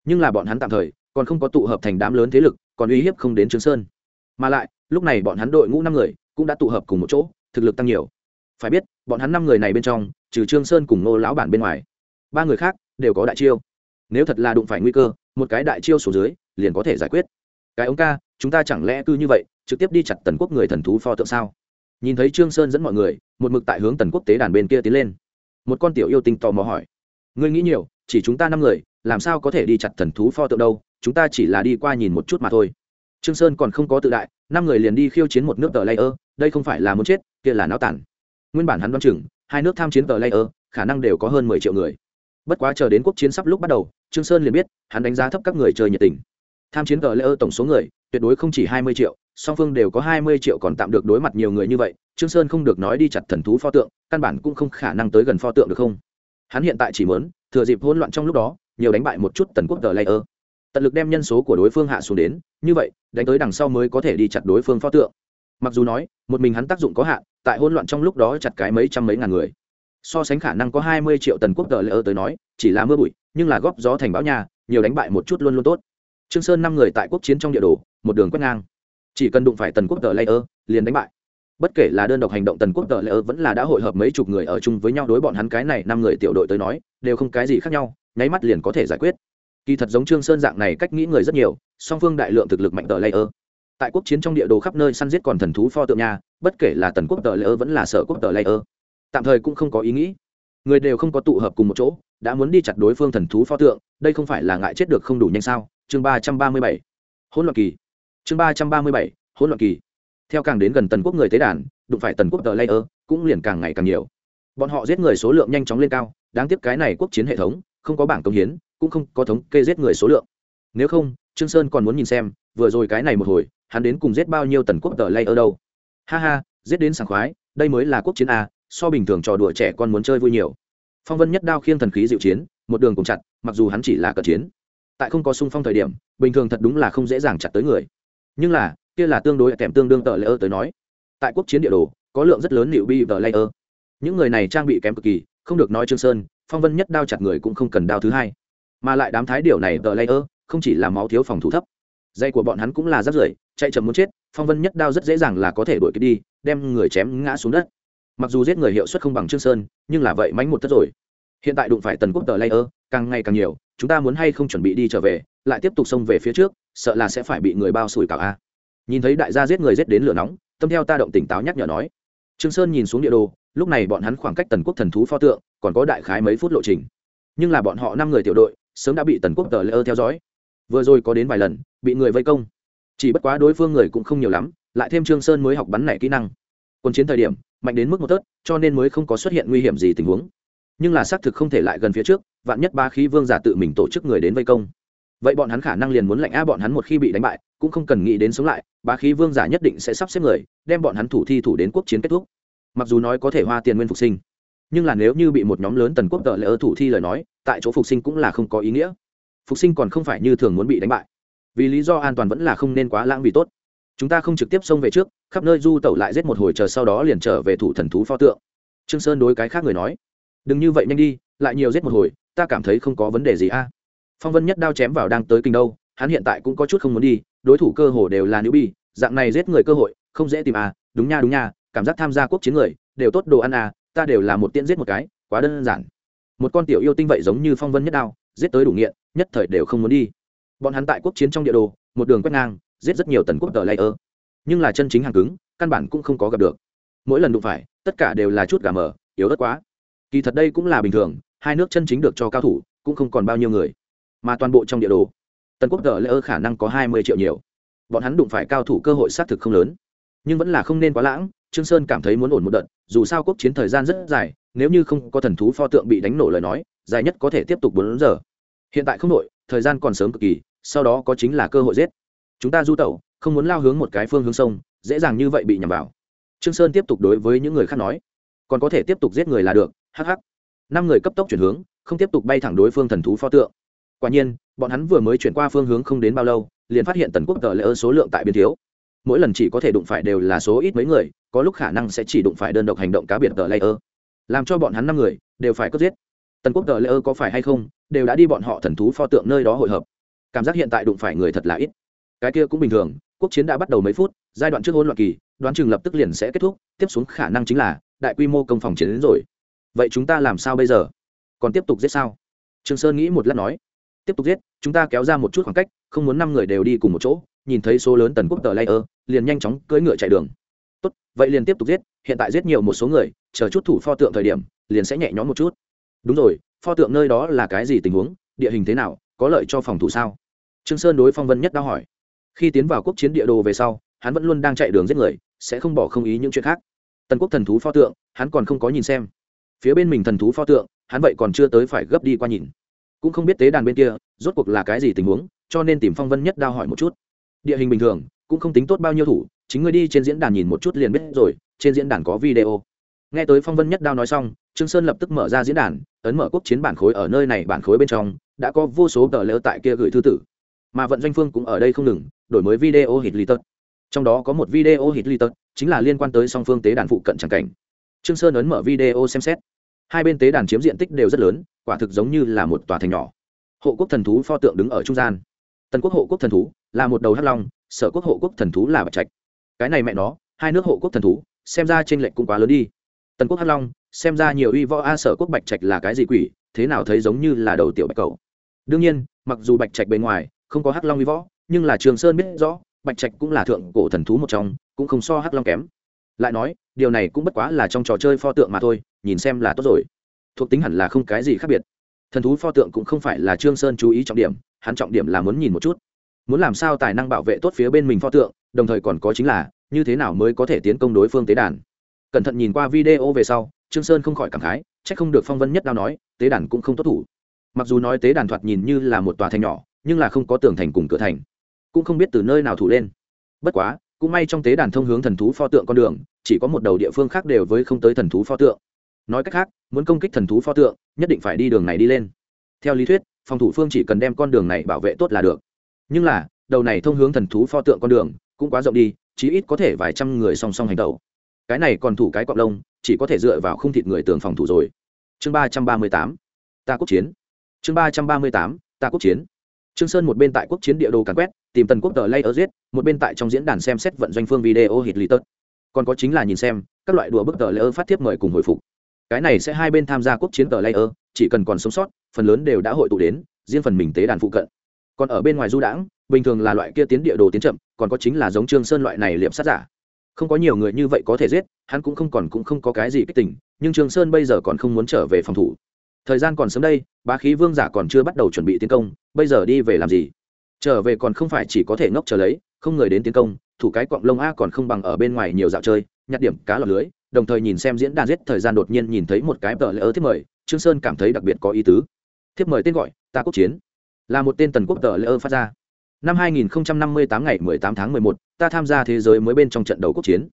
nhưng là bọn hắn tạm thời còn không có tụ hợp thành đám lớn thế lực, còn uy hiếp không đến trương sơn. Mà lại, lúc này bọn hắn đội ngũ năm người cũng đã tụ hợp cùng một chỗ, thực lực tăng nhiều. Phải biết, bọn hắn năm người này bên trong, trừ trương sơn cùng nô lão bản bên ngoài, ba người khác đều có đại chiêu. Nếu thật là đụng phải nguy cơ, một cái đại chiêu xuống dưới, liền có thể giải quyết. Cái ống ca, chúng ta chẳng lẽ cứ như vậy, trực tiếp đi chặt tần quốc người thần thú pho tượng sao? Nhìn thấy trương sơn dẫn mọi người, một mực tại hướng tần quốc tế đàn bên kia tiến lên. Một con tiểu yêu tinh tò mò hỏi ngươi nghĩ nhiều, chỉ chúng ta năm người, làm sao có thể đi chặt thần thú pho tượng đâu, chúng ta chỉ là đi qua nhìn một chút mà thôi. Trương sơn còn không có tự đại, năm người liền đi khiêu chiến một nước tờ layer, đây không phải là muốn chết, kia là náo tản. Nguyên bản hắn đoán chừng, hai nước tham chiến tờ layer, khả năng đều có hơn mười triệu người. Bất quá chờ đến quốc chiến sắp lúc bắt đầu, trương sơn liền biết, hắn đánh giá thấp các người chơi nhiệt tình. Tham chiến tờ layer tổng số người, tuyệt đối không chỉ hai mươi triệu, song phương đều có hai mươi triệu còn tạm được đối mặt nhiều người như vậy, trương sơn không được nói đi chặt thần thú pho tượng, căn bản cũng không khả năng tới gần pho tượng được không? Hắn hiện tại chỉ muốn thừa dịp hỗn loạn trong lúc đó, nhiều đánh bại một chút tần quốc tờ layer tận lực đem nhân số của đối phương hạ xuống đến, như vậy, đánh tới đằng sau mới có thể đi chặt đối phương pho tượng. Mặc dù nói, một mình hắn tác dụng có hạn, tại hỗn loạn trong lúc đó chặt cái mấy trăm mấy ngàn người. So sánh khả năng có hai mươi triệu tần quốc tờ lỡ tới nói, chỉ là mưa bụi, nhưng là góp gió thành bão nhà, nhiều đánh bại một chút luôn luôn tốt. Trương sơn năm người tại quốc chiến trong địa đồ, một đường quét ngang. Chỉ cần đụng phải tần quốc tờ layer liền đánh bại bất kể là đơn độc hành động tần quốc tờ layer vẫn là đã hội hợp mấy chục người ở chung với nhau đối bọn hắn cái này năm người tiểu đội tới nói, đều không cái gì khác nhau, nháy mắt liền có thể giải quyết. Kỳ thật giống trương sơn dạng này cách nghĩ người rất nhiều, song phương đại lượng thực lực mạnh tờ layer tại quốc chiến trong địa đồ khắp nơi săn giết còn thần thú pho tượng nha bất kể là tần quốc tờ layer vẫn là sở quốc tờ layer tạm thời cũng không có ý nghĩ. Người đều không có tụ hợp cùng một chỗ, đã muốn đi chặt đối phương thần thú pho tượng, đây không phải là ngại chết được không đủ nhanh sao? Chương ba trăm ba mươi bảy. Hỗn loạn kỳ. Chương ba trăm ba mươi bảy. Hỗn loạn kỳ theo càng đến gần tần quốc người tế đàn, đụng phải tần quốc tờ layer, cũng liền càng ngày càng nhiều. Bọn họ giết người số lượng nhanh chóng lên cao, đáng tiếc cái này quốc chiến hệ thống, không có bảng công hiến, cũng không có thống kê giết người số lượng. Nếu không, trương sơn còn muốn nhìn xem, vừa rồi cái này một hồi, hắn đến cùng giết bao nhiêu tần quốc tờ layer đâu. Ha ha, giết đến sảng khoái, đây mới là quốc chiến a, so bình thường trò đùa trẻ con muốn chơi vui nhiều. Phong vân nhất đao khiêng thần khí dịu chiến, một đường cùng chặt, mặc dù hắn chỉ là cận chiến, tại không có sung phong thời điểm, bình thường thật đúng là không dễ dàng chặt tới người. Nhưng là kia là tương đối kèm tương đương tờ layer tới nói. Tại quốc chiến địa đồ, có lượng rất lớn liệu bi tờ layer những người này trang bị kém cực kỳ, không được nói trương sơn, phong vân nhất đao chặt người cũng không cần đao thứ hai. Mà lại đám thái điều này tờ layer không chỉ là máu thiếu phòng thủ thấp. Dây của bọn hắn cũng là rất rưởi, chạy chậm muốn chết, phong vân nhất đao rất dễ dàng là có thể đuổi kịp đi, đem người chém ngã xuống đất. Mặc dù giết người hiệu suất không bằng trương sơn, nhưng là vậy mánh một tất rồi. Hiện tại đụng phải tần quốc tờ layer càng ngày càng nhiều, chúng ta muốn hay không chuẩn bị đi trở về, lại tiếp tục xông về phía trước, sợ là sẽ phải bị người bao sủi cả a nhìn thấy đại gia giết người giết đến lửa nóng, tâm theo ta động tỉnh táo nhắc nhở nói. Trương sơn nhìn xuống địa đồ, lúc này bọn hắn khoảng cách tần quốc thần thú pho tượng, còn có đại khái mấy phút lộ trình. Nhưng là bọn họ năm người tiểu đội, sớm đã bị tần quốc tờ lơ theo dõi. Vừa rồi có đến vài lần, bị người vây công. Chỉ bất quá đối phương người cũng không nhiều lắm, lại thêm trương sơn mới học bắn này kỹ năng. Quân chiến thời điểm, mạnh đến mức một tớt cho nên mới không có xuất hiện nguy hiểm gì tình huống. Nhưng là xác thực không thể lại gần phía trước, vạn nhất ba khí vương giả tự mình tổ chức người đến vây công. Vậy bọn hắn khả năng liền muốn lệnh a bọn hắn một khi bị đánh bại cũng không cần nghĩ đến sống lại, bá khí vương giả nhất định sẽ sắp xếp người, đem bọn hắn thủ thi thủ đến quốc chiến kết thúc. Mặc dù nói có thể hoa tiền nguyên phục sinh, nhưng là nếu như bị một nhóm lớn tần quốc tợ lỡ thủ thi lời nói, tại chỗ phục sinh cũng là không có ý nghĩa. Phục sinh còn không phải như thường muốn bị đánh bại. Vì lý do an toàn vẫn là không nên quá lãng vì tốt. Chúng ta không trực tiếp xông về trước, khắp nơi du tẩu lại giết một hồi chờ sau đó liền trở về thủ thần thú pho tượng. Trương sơn đối cái khác người nói, đừng như vậy nhanh đi, lại nhiều giết một hồi, ta cảm thấy không có vấn đề gì a. Phong vân nhất đao chém vào đang tới kinh đâu, hắn hiện tại cũng có chút không muốn đi đối thủ cơ hồ đều là nữ bi dạng này giết người cơ hội, không dễ tìm à đúng nha đúng nha, cảm giác tham gia quốc chiến người, đều tốt đồ ăn à ta đều là một tiễn giết một cái, quá đơn giản. Một con tiểu yêu tinh vậy giống như phong vân nhất đao, giết tới đủ nghiện, nhất thời đều không muốn đi. Bọn hắn tại quốc chiến trong địa đồ, một đường quét ngang, giết rất nhiều tần quốc tờ layer nhưng là chân chính hàng cứng, căn bản cũng không có gặp được. Mỗi lần đụng phải, tất cả đều là chút gà mờ, yếu ớt quá. Kỳ thật đây cũng là bình thường, hai nước chân chính được cho cao thủ, cũng không còn bao nhiêu người. Mà toàn bộ trong địa đồ tần quốc tờ ơ khả năng có hai mươi triệu nhiều. Bọn hắn đụng phải cao thủ cơ hội xác thực không lớn. Nhưng vẫn là không nên quá lãng, trương sơn cảm thấy muốn ổn một đợt, dù sao quốc chiến thời gian rất dài, nếu như không có thần thú pho tượng bị đánh nổ lời nói, dài nhất có thể tiếp tục bốn giờ. Hiện tại không nội thời gian còn sớm cực kỳ, sau đó có chính là cơ hội giết. Chúng ta du tẩu, không muốn lao hướng một cái phương hướng sông, dễ dàng như vậy bị nhầm vào. Trương sơn tiếp tục đối với những người khác nói, còn có thể tiếp tục giết người là được hh năm người cấp tốc chuyển hướng, không tiếp tục bay thẳng đối phương thần thú pho tượng quả nhiên, bọn hắn vừa mới chuyển qua phương hướng không đến bao lâu, liền phát hiện tần quốc tờ lễ ơ số lượng tại biên thiếu. Mỗi lần chỉ có thể đụng phải đều là số ít mấy người, có lúc khả năng sẽ chỉ đụng phải đơn độc hành động cá biệt tờ lễ ơ làm cho bọn hắn năm người đều phải cướp giết. Tần quốc tờ lễ ơ có phải hay không, đều đã đi bọn họ thần thú pho tượng nơi đó hội hợp. Cảm giác hiện tại đụng phải người thật là ít. Cái kia cũng bình thường, quốc chiến đã bắt đầu mấy phút, giai đoạn trước hôn loạn kỳ, đoán chừng lập tức liền sẽ kết thúc, tiếp xuống khả năng chính là đại quy mô công phòng chiến đến rồi. Vậy chúng ta làm sao bây giờ? Còn tiếp tục giết sao? Trương sơn nghĩ một lát nói tiếp tục giết, chúng ta kéo ra một chút khoảng cách, không muốn năm người đều đi cùng một chỗ, nhìn thấy số lớn tần quốc tờ layer, liền nhanh chóng cưỡi ngựa chạy đường. Tốt, vậy liền tiếp tục giết, hiện tại giết nhiều một số người, chờ chút thủ pho tượng thời điểm, liền sẽ nhẹ nhõm một chút. Đúng rồi, pho tượng nơi đó là cái gì tình huống, địa hình thế nào, có lợi cho phòng thủ sao? Trương sơn đối phong vân nhất đã hỏi. Khi tiến vào quốc chiến địa đồ về sau, hắn vẫn luôn đang chạy đường giết người, sẽ không bỏ không ý những chuyện khác. Tần quốc thần thú pho tượng, hắn còn không có nhìn xem. Phía bên mình thần thú pho tượng, hắn vậy còn chưa tới phải gấp đi qua nhìn cũng không biết tế đàn bên kia rốt cuộc là cái gì tình huống, cho nên tìm phong vân nhất đao hỏi một chút. Địa hình bình thường, cũng không tính tốt bao nhiêu thủ, chính ngươi đi trên diễn đàn nhìn một chút liền biết rồi, trên diễn đàn có video. Nghe tới phong vân nhất đao nói xong, trương sơn lập tức mở ra diễn đàn, ấn mở quốc chiến bản khối ở nơi này, bản khối bên trong, đã có vô số tờ lỡ tại kia gửi thư tử. Mà vận doanh phương cũng ở đây không ngừng, đổi mới video hit li tật. Trong đó có một video hit li tật, chính là liên quan tới song phương tế đàn phụ cận tràng cảnh. Trương sơn ấn mở video xem xét. Hai bên tế đàn chiếm diện tích đều rất lớn quả thực giống như là một tòa thành nhỏ. Hộ quốc thần thú pho tượng đứng ở trung gian. Tần quốc hộ quốc thần thú là một đầu hắc long, sở quốc hộ quốc thần thú là bạch trạch. Cái này mẹ nó, hai nước hộ quốc thần thú, xem ra trên lệnh cũng quá lớn đi. Tần quốc hắc long, xem ra nhiều uy võ a, sở quốc bạch trạch là cái gì quỷ, thế nào thấy giống như là đầu tiểu bạch cầu đương nhiên, mặc dù bạch trạch bề ngoài không có hắc long uy võ, nhưng là trường sơn biết rõ, bạch trạch cũng là thượng cổ thần thú một trong, cũng không so hắc long kém. Lại nói, điều này cũng bất quá là trong trò chơi pho tượng mà thôi, nhìn xem là tốt rồi thuộc tính hẳn là không cái gì khác biệt. Thần thú pho tượng cũng không phải là trương sơn chú ý trọng điểm, hắn trọng điểm là muốn nhìn một chút. Muốn làm sao tài năng bảo vệ tốt phía bên mình pho tượng, đồng thời còn có chính là, như thế nào mới có thể tiến công đối phương tế đàn. Cẩn thận nhìn qua video về sau, trương sơn không khỏi cảm khái, chắc không được phong vân nhất đao nói, tế đàn cũng không tốt thủ. Mặc dù nói tế đàn thoạt nhìn như là một tòa thành nhỏ, nhưng là không có tường thành cùng cửa thành, cũng không biết từ nơi nào thủ lên. Bất quá, cũng may trong tế đàn thông hướng thần thú pho tượng con đường, chỉ có một đầu địa phương khác đều với không tới thần thú pho tượng nói cách khác, muốn công kích thần thú pho tượng, nhất định phải đi đường này đi lên. Theo lý thuyết, phòng thủ phương chỉ cần đem con đường này bảo vệ tốt là được. Nhưng là, đầu này thông hướng thần thú pho tượng con đường, cũng quá rộng đi, chí ít có thể vài trăm người song song hành tẩu. Cái này còn thủ cái cọp lông, chỉ có thể dựa vào không thịt người tường phòng thủ rồi. Chương ba trăm ba mươi tám, ta quốc chiến. Chương ba trăm ba mươi tám, ta quốc chiến. Trương sơn một bên tại quốc chiến địa đồ càn quét, tìm tần quốc tờ lay ở giết, một bên tại trong diễn đàn xem xét vận doanh phương video hit lý tớt. Còn có chính là nhìn xem, các loại đùa bức tờ layer phát tiếp mời cùng hồi phục cái này sẽ hai bên tham gia quốc chiến tờ layer, chỉ cần còn sống sót, phần lớn đều đã hội tụ đến, riêng phần mình tế đàn phụ cận. Còn ở bên ngoài du đãng, bình thường là loại kia tiến địa đồ tiến chậm, còn có chính là giống trương sơn loại này liệm sát giả. Không có nhiều người như vậy có thể giết, hắn cũng không còn cũng không có cái gì kích tình, nhưng trương sơn bây giờ còn không muốn trở về phòng thủ. Thời gian còn sớm đây, bá khí vương giả còn chưa bắt đầu chuẩn bị tiến công, bây giờ đi về làm gì? Trở về còn không phải chỉ có thể ngốc chờ lấy, không người đến tiến công, thủ cái quặng lông a còn không bằng ở bên ngoài nhiều dạo chơi, nhặt điểm cá lọt lưới đồng thời nhìn xem diễn đàn giết thời gian đột nhiên nhìn thấy một cái tờ lỡ thiếp mời trương sơn cảm thấy đặc biệt có ý tứ. Thiếp mời tên gọi ta quốc chiến. Là một tên tần quốc tờ lỡ phát ra. Năm 2058 ngày 18 tháng 11, ta tham gia thế giới mới bên trong trận đấu quốc chiến.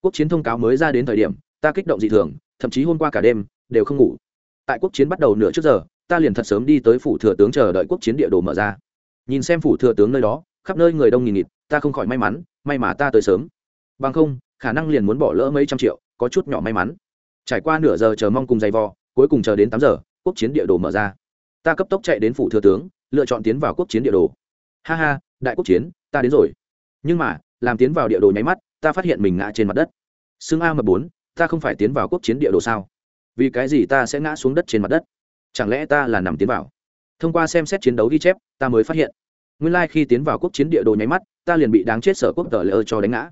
Quốc chiến thông cáo mới ra đến thời điểm ta kích động dị thường thậm chí hôm qua cả đêm đều không ngủ. Tại quốc chiến bắt đầu nửa trước giờ ta liền thật sớm đi tới phủ thừa tướng chờ đợi quốc chiến địa đồ mở ra. Nhìn xem phủ thừa tướng nơi đó khắp nơi người đông nghìn nghịt ta không khỏi may mắn may mà ta tới sớm. Bằng không khả năng liền muốn bỏ lỡ mấy trăm triệu có chút nhỏ may mắn. Trải qua nửa giờ chờ mong cùng giày vò, cuối cùng chờ đến tám giờ, quốc chiến địa đồ mở ra. Ta cấp tốc chạy đến phủ thừa tướng, lựa chọn tiến vào quốc chiến địa đồ. Ha ha, đại quốc chiến, ta đến rồi. Nhưng mà, làm tiến vào địa đồ nháy mắt, ta phát hiện mình ngã trên mặt đất. Xương a m bốn, ta không phải tiến vào quốc chiến địa đồ sao? Vì cái gì ta sẽ ngã xuống đất trên mặt đất? Chẳng lẽ ta là nằm tiến vào? Thông qua xem xét chiến đấu ghi chép, ta mới phát hiện. Nguyên lai、like、khi tiến vào quốc chiến địa đồ nháy mắt, ta liền bị đáng chết sở quốc tờ lây cho đánh ngã.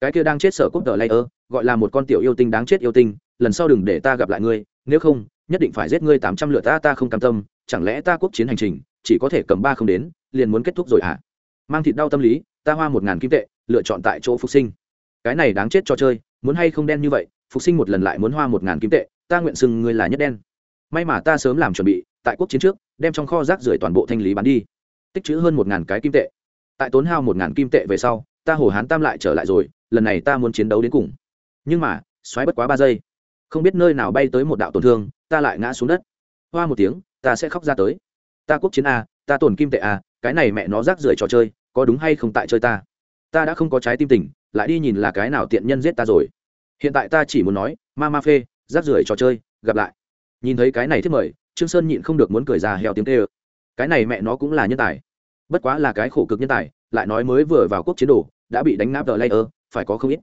Cái kia đang chết sở quốc tờ lây gọi là một con tiểu yêu tinh đáng chết yêu tinh, lần sau đừng để ta gặp lại ngươi, nếu không, nhất định phải giết ngươi tám trăm lượt ta ta không cam tâm, chẳng lẽ ta quốc chiến hành trình, chỉ có thể cầm ba không đến, liền muốn kết thúc rồi à mang thịt đau tâm lý, ta hoa một ngàn kim tệ, lựa chọn tại chỗ phục sinh. Cái này đáng chết cho chơi, muốn hay không đen như vậy, phục sinh một lần lại muốn hoa một ngàn kim tệ, ta nguyện xưng ngươi là nhất đen. May mà ta sớm làm chuẩn bị, tại quốc chiến trước, đem trong kho rác rưởi toàn bộ thanh lý bán đi. Tích chữ hơn một ngàn cái kim tệ. Tại tốn hao một ngàn kim tệ về sau, ta hồ hán tam lại trở lại rồi, lần này ta muốn chiến đấu đến cùng nhưng mà, xoáy bất quá ba giây. Không biết nơi nào bay tới một đạo tổn thương, ta lại ngã xuống đất. Hoa một tiếng, ta sẽ khóc ra tới. Ta quốc chiến a, ta tổn kim tệ a, cái này mẹ nó rác rưởi trò chơi, có đúng hay không tại chơi ta? Ta đã không có trái tim tình, lại đi nhìn là cái nào tiện nhân giết ta rồi. Hiện tại ta chỉ muốn nói, ma ma phê, rác rưởi trò chơi, gặp lại. Nhìn thấy cái này thiết mời, trương sơn nhịn không được muốn cười ra heo tiếng tê ơ cái này mẹ nó cũng là nhân tài. Bất quá là cái khổ cực nhân tài, lại nói mới vừa vào quốc chiến đồ, đã bị đánh ngã tờ layer, phải có không ít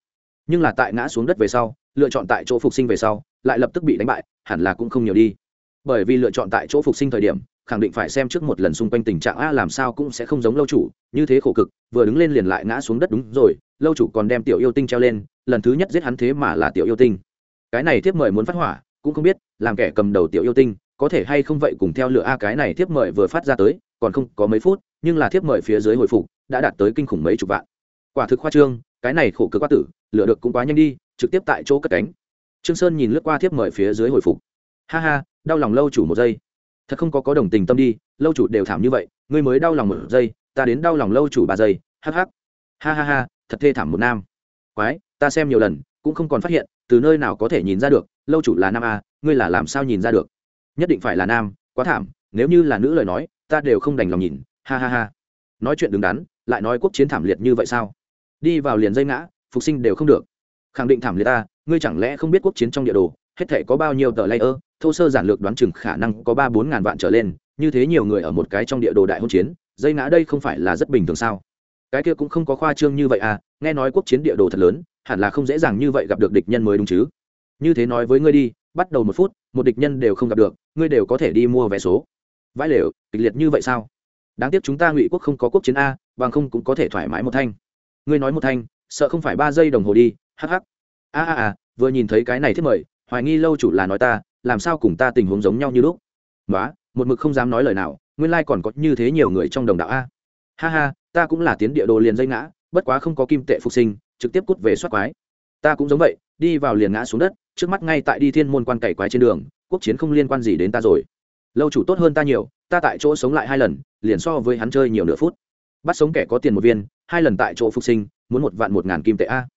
nhưng là tại ngã xuống đất về sau, lựa chọn tại chỗ phục sinh về sau, lại lập tức bị đánh bại, hẳn là cũng không nhiều đi. Bởi vì lựa chọn tại chỗ phục sinh thời điểm, khẳng định phải xem trước một lần xung quanh tình trạng a làm sao cũng sẽ không giống lâu chủ, như thế khổ cực, vừa đứng lên liền lại ngã xuống đất đúng rồi, lâu chủ còn đem tiểu yêu tinh treo lên, lần thứ nhất giết hắn thế mà là tiểu yêu tinh. Cái này thiếp mời muốn phát hỏa, cũng không biết, làm kẻ cầm đầu tiểu yêu tinh, có thể hay không vậy cùng theo lựa a cái này thiếp mời vừa phát ra tới, còn không có mấy phút, nhưng là thiếp mời phía dưới hồi phục, đã đạt tới kinh khủng mấy chục vạn. Quả thực khoa trương, cái này khổ cực quá tử lựa được cũng quá nhanh đi, trực tiếp tại chỗ cất cánh. Trương sơn nhìn lướt qua thiếp mời phía dưới hồi phục. Ha ha, đau lòng lâu chủ một giây. Thật không có có đồng tình tâm đi, lâu chủ đều thảm như vậy, ngươi mới đau lòng một giây, ta đến đau lòng lâu chủ ba giây, hắc hắc. Ha ha ha, thật thê thảm một nam. Quái, ta xem nhiều lần, cũng không còn phát hiện, từ nơi nào có thể nhìn ra được, lâu chủ là nam a ngươi là làm sao nhìn ra được? Nhất định phải là nam, quá thảm, nếu như là nữ lời nói, ta đều không đành lòng nhìn, ha ha ha. Nói chuyện đứng đắn, lại nói quốc chiến thảm liệt như vậy sao? Đi vào liền dây ngã phục sinh đều không được. Khẳng định thảm liệt ta, ngươi chẳng lẽ không biết quốc chiến trong địa đồ, hết thể có bao nhiêu tờ layer, thô sơ giản lược đoán chừng khả năng có ba bốn ngàn vạn trở lên, như thế nhiều người ở một cái trong địa đồ đại hôn chiến, dây ngã đây không phải là rất bình thường sao? Cái kia cũng không có khoa trương như vậy à nghe nói quốc chiến địa đồ thật lớn, hẳn là không dễ dàng như vậy gặp được địch nhân mới đúng chứ. Như thế nói với ngươi đi, bắt đầu một phút, một địch nhân đều không gặp được, ngươi đều có thể đi mua vé số. Vãi lều, kịch liệt như vậy sao? Đáng tiếc chúng ta ngụy quốc không có quốc chiến a, bằng không cũng có thể thoải mái một thanh. Ngươi nói một thanh sợ không phải ba giây đồng hồ đi hắc hắc, a a a vừa nhìn thấy cái này thiết mời hoài nghi lâu chủ là nói ta làm sao cùng ta tình huống giống nhau như lúc? Nói một mực không dám nói lời nào nguyên lai còn có như thế nhiều người trong đồng đạo a. Ha ha ta cũng là tiến địa đồ liền dây ngã bất quá không có kim tệ phục sinh trực tiếp cút về soát quái. Ta cũng giống vậy đi vào liền ngã xuống đất trước mắt ngay tại đi thiên môn quan cày quái trên đường quốc chiến không liên quan gì đến ta rồi. Lâu chủ tốt hơn ta nhiều ta tại chỗ sống lại hai lần liền so với hắn chơi nhiều nửa phút. Bắt sống kẻ có tiền một viên hai lần tại chỗ phục sinh muốn một vạn một ngàn kim tệ a.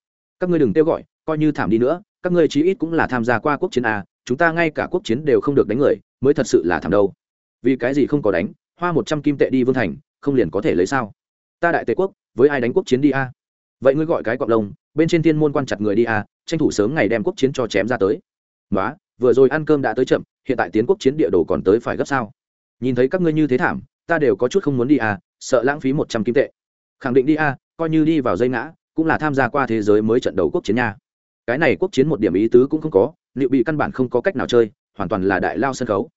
Các ngươi đừng kêu gọi, coi như thảm đi nữa, các ngươi chí ít cũng là tham gia qua quốc chiến a, chúng ta ngay cả quốc chiến đều không được đánh người, mới thật sự là thảm đâu. Vì cái gì không có đánh, hoa một trăm kim tệ đi vương thành, không liền có thể lấy sao? Ta đại tề quốc, với ai đánh quốc chiến đi a? Vậy ngươi gọi cái cọp lông, bên trên thiên môn quan chặt người đi a, tranh thủ sớm ngày đem quốc chiến cho chém ra tới. Nói vừa rồi ăn cơm đã tới chậm, hiện tại tiến quốc chiến địa đồ còn tới phải gấp sao? Nhìn thấy các ngươi như thế thảm, ta đều có chút không muốn đi a, sợ lãng phí một trăm kim tệ. Khẳng định đi a coi như đi vào dây ngã, cũng là tham gia qua thế giới mới trận đấu quốc chiến nha. Cái này quốc chiến một điểm ý tứ cũng không có liệu bị căn bản không có cách nào chơi, hoàn toàn là đại lao sân khấu.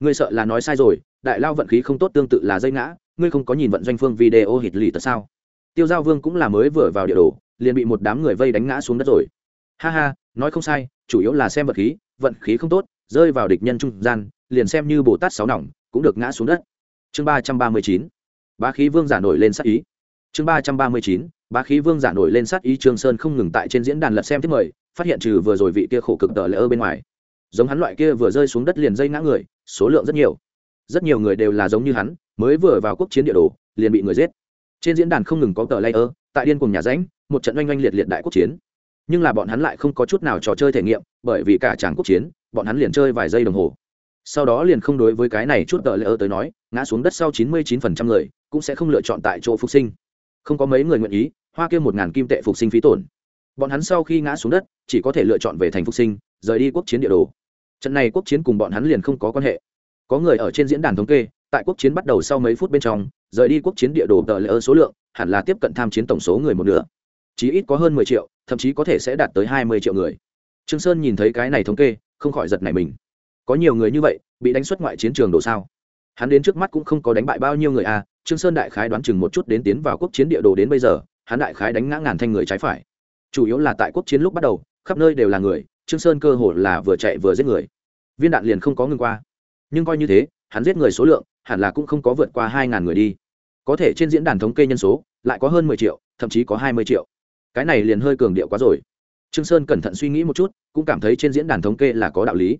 Ngươi sợ là nói sai rồi, đại lao vận khí không tốt tương tự là dây ngã, ngươi không có nhìn vận doanh phương video hít lì tật sao? Tiêu giao vương cũng là mới vừa vào địa đồ, liền bị một đám người vây đánh ngã xuống đất rồi. Ha ha, nói không sai, chủ yếu là xem vận khí vận khí không tốt, rơi vào địch nhân trung gian, liền xem như bồ tát sáu nòng, cũng được ngã xuống đất. Chương ba trăm ba mươi chín. Bá khí vương giả nổi lên sắc ý chương ba trăm ba mươi chín, bá khí vương giả nổi lên sát ý trương sơn không ngừng tại trên diễn đàn lật xem tiếp mời, phát hiện trừ vừa rồi vị kia khổ cực tờ lỡ ở bên ngoài. Giống hắn loại kia vừa rơi xuống đất liền dây ngã người, số lượng rất nhiều. Rất nhiều người đều là giống như hắn, mới vừa vào quốc chiến địa đồ, liền bị người giết. Trên diễn đàn không ngừng có tờ layer tại điên cùng nhà ránh một trận oanh oanh liệt liệt đại quốc chiến. Nhưng là bọn hắn lại không có chút nào trò chơi thể nghiệm, bởi vì cả tràng quốc chiến, bọn hắn liền chơi vài giây đồng hồ. Sau đó liền không đối với cái này chút tờ layer tới nói, ngã xuống đất sau chín mươi 99% người, cũng sẽ không lựa chọn tại chỗ phục sinh không có mấy người nguyện ý, hoa kia một ngàn kim tệ phục sinh phí tổn. Bọn hắn sau khi ngã xuống đất, chỉ có thể lựa chọn về thành phục sinh, rời đi quốc chiến địa đồ. Trận này quốc chiến cùng bọn hắn liền không có quan hệ. Có người ở trên diễn đàn thống kê, tại quốc chiến bắt đầu sau mấy phút bên trong, rời đi quốc chiến địa đồ tờ lỡ số lượng hẳn là tiếp cận tham chiến tổng số người một nửa. Chí ít có hơn mười triệu, thậm chí có thể sẽ đạt tới hai mươi triệu người. Trương sơn nhìn thấy cái này thống kê, không khỏi giật nảy mình. Có nhiều người như vậy, bị đánh xuất ngoại chiến trường đồ sao? Hắn đến trước mắt cũng không có đánh bại bao nhiêu người a trương sơn đại khái đoán chừng một chút đến tiến vào quốc chiến địa đồ đến bây giờ, hắn đại khái đánh ngã ngàn thanh người trái phải. Chủ yếu là tại quốc chiến lúc bắt đầu, khắp nơi đều là người, trương sơn cơ hồ là vừa chạy vừa giết người. Viên đạn liền không có ngừng qua. Nhưng coi như thế, hắn giết người số lượng, hẳn là cũng không có vượt qua hai ngàn người đi. Có thể trên diễn đàn thống kê nhân số, lại có hơn mười triệu, thậm chí có hai mươi triệu. Cái này liền hơi cường điệu quá rồi. Trương sơn cẩn thận suy nghĩ một chút, cũng cảm thấy trên diễn đàn thống kê là có đạo lý.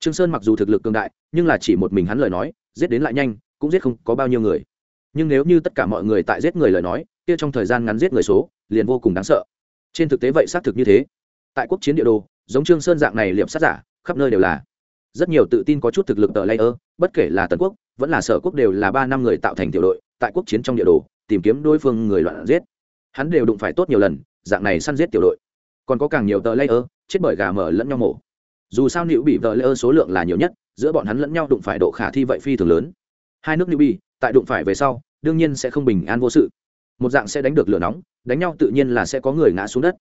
Trương sơn mặc dù thực lực cường đại, nhưng là chỉ một mình hắn lời nói giết đến lại nhanh, cũng giết không có bao nhiêu người. Nhưng nếu như tất cả mọi người tại giết người lời nói, kia trong thời gian ngắn giết người số, liền vô cùng đáng sợ. Trên thực tế vậy xác thực như thế. Tại quốc chiến địa đồ, giống trương sơn dạng này liệm sát giả, khắp nơi đều là. Rất nhiều tự tin có chút thực lực tờ layer, bất kể là tần quốc, vẫn là sở quốc đều là ba năm người tạo thành tiểu đội, tại quốc chiến trong địa đồ, tìm kiếm đối phương người loạn giết. Hắn đều đụng phải tốt nhiều lần, dạng này săn giết tiểu đội. Còn có càng nhiều tờ layer, chết bởi gà mở lẫn nhau mổ. Dù sao nữ bị tờ layer số lượng là nhiều nhất giữa bọn hắn lẫn nhau đụng phải độ khả thi vậy phi thường lớn. Hai nước newbie, tại đụng phải về sau, đương nhiên sẽ không bình an vô sự. Một dạng sẽ đánh được lửa nóng, đánh nhau tự nhiên là sẽ có người ngã xuống đất.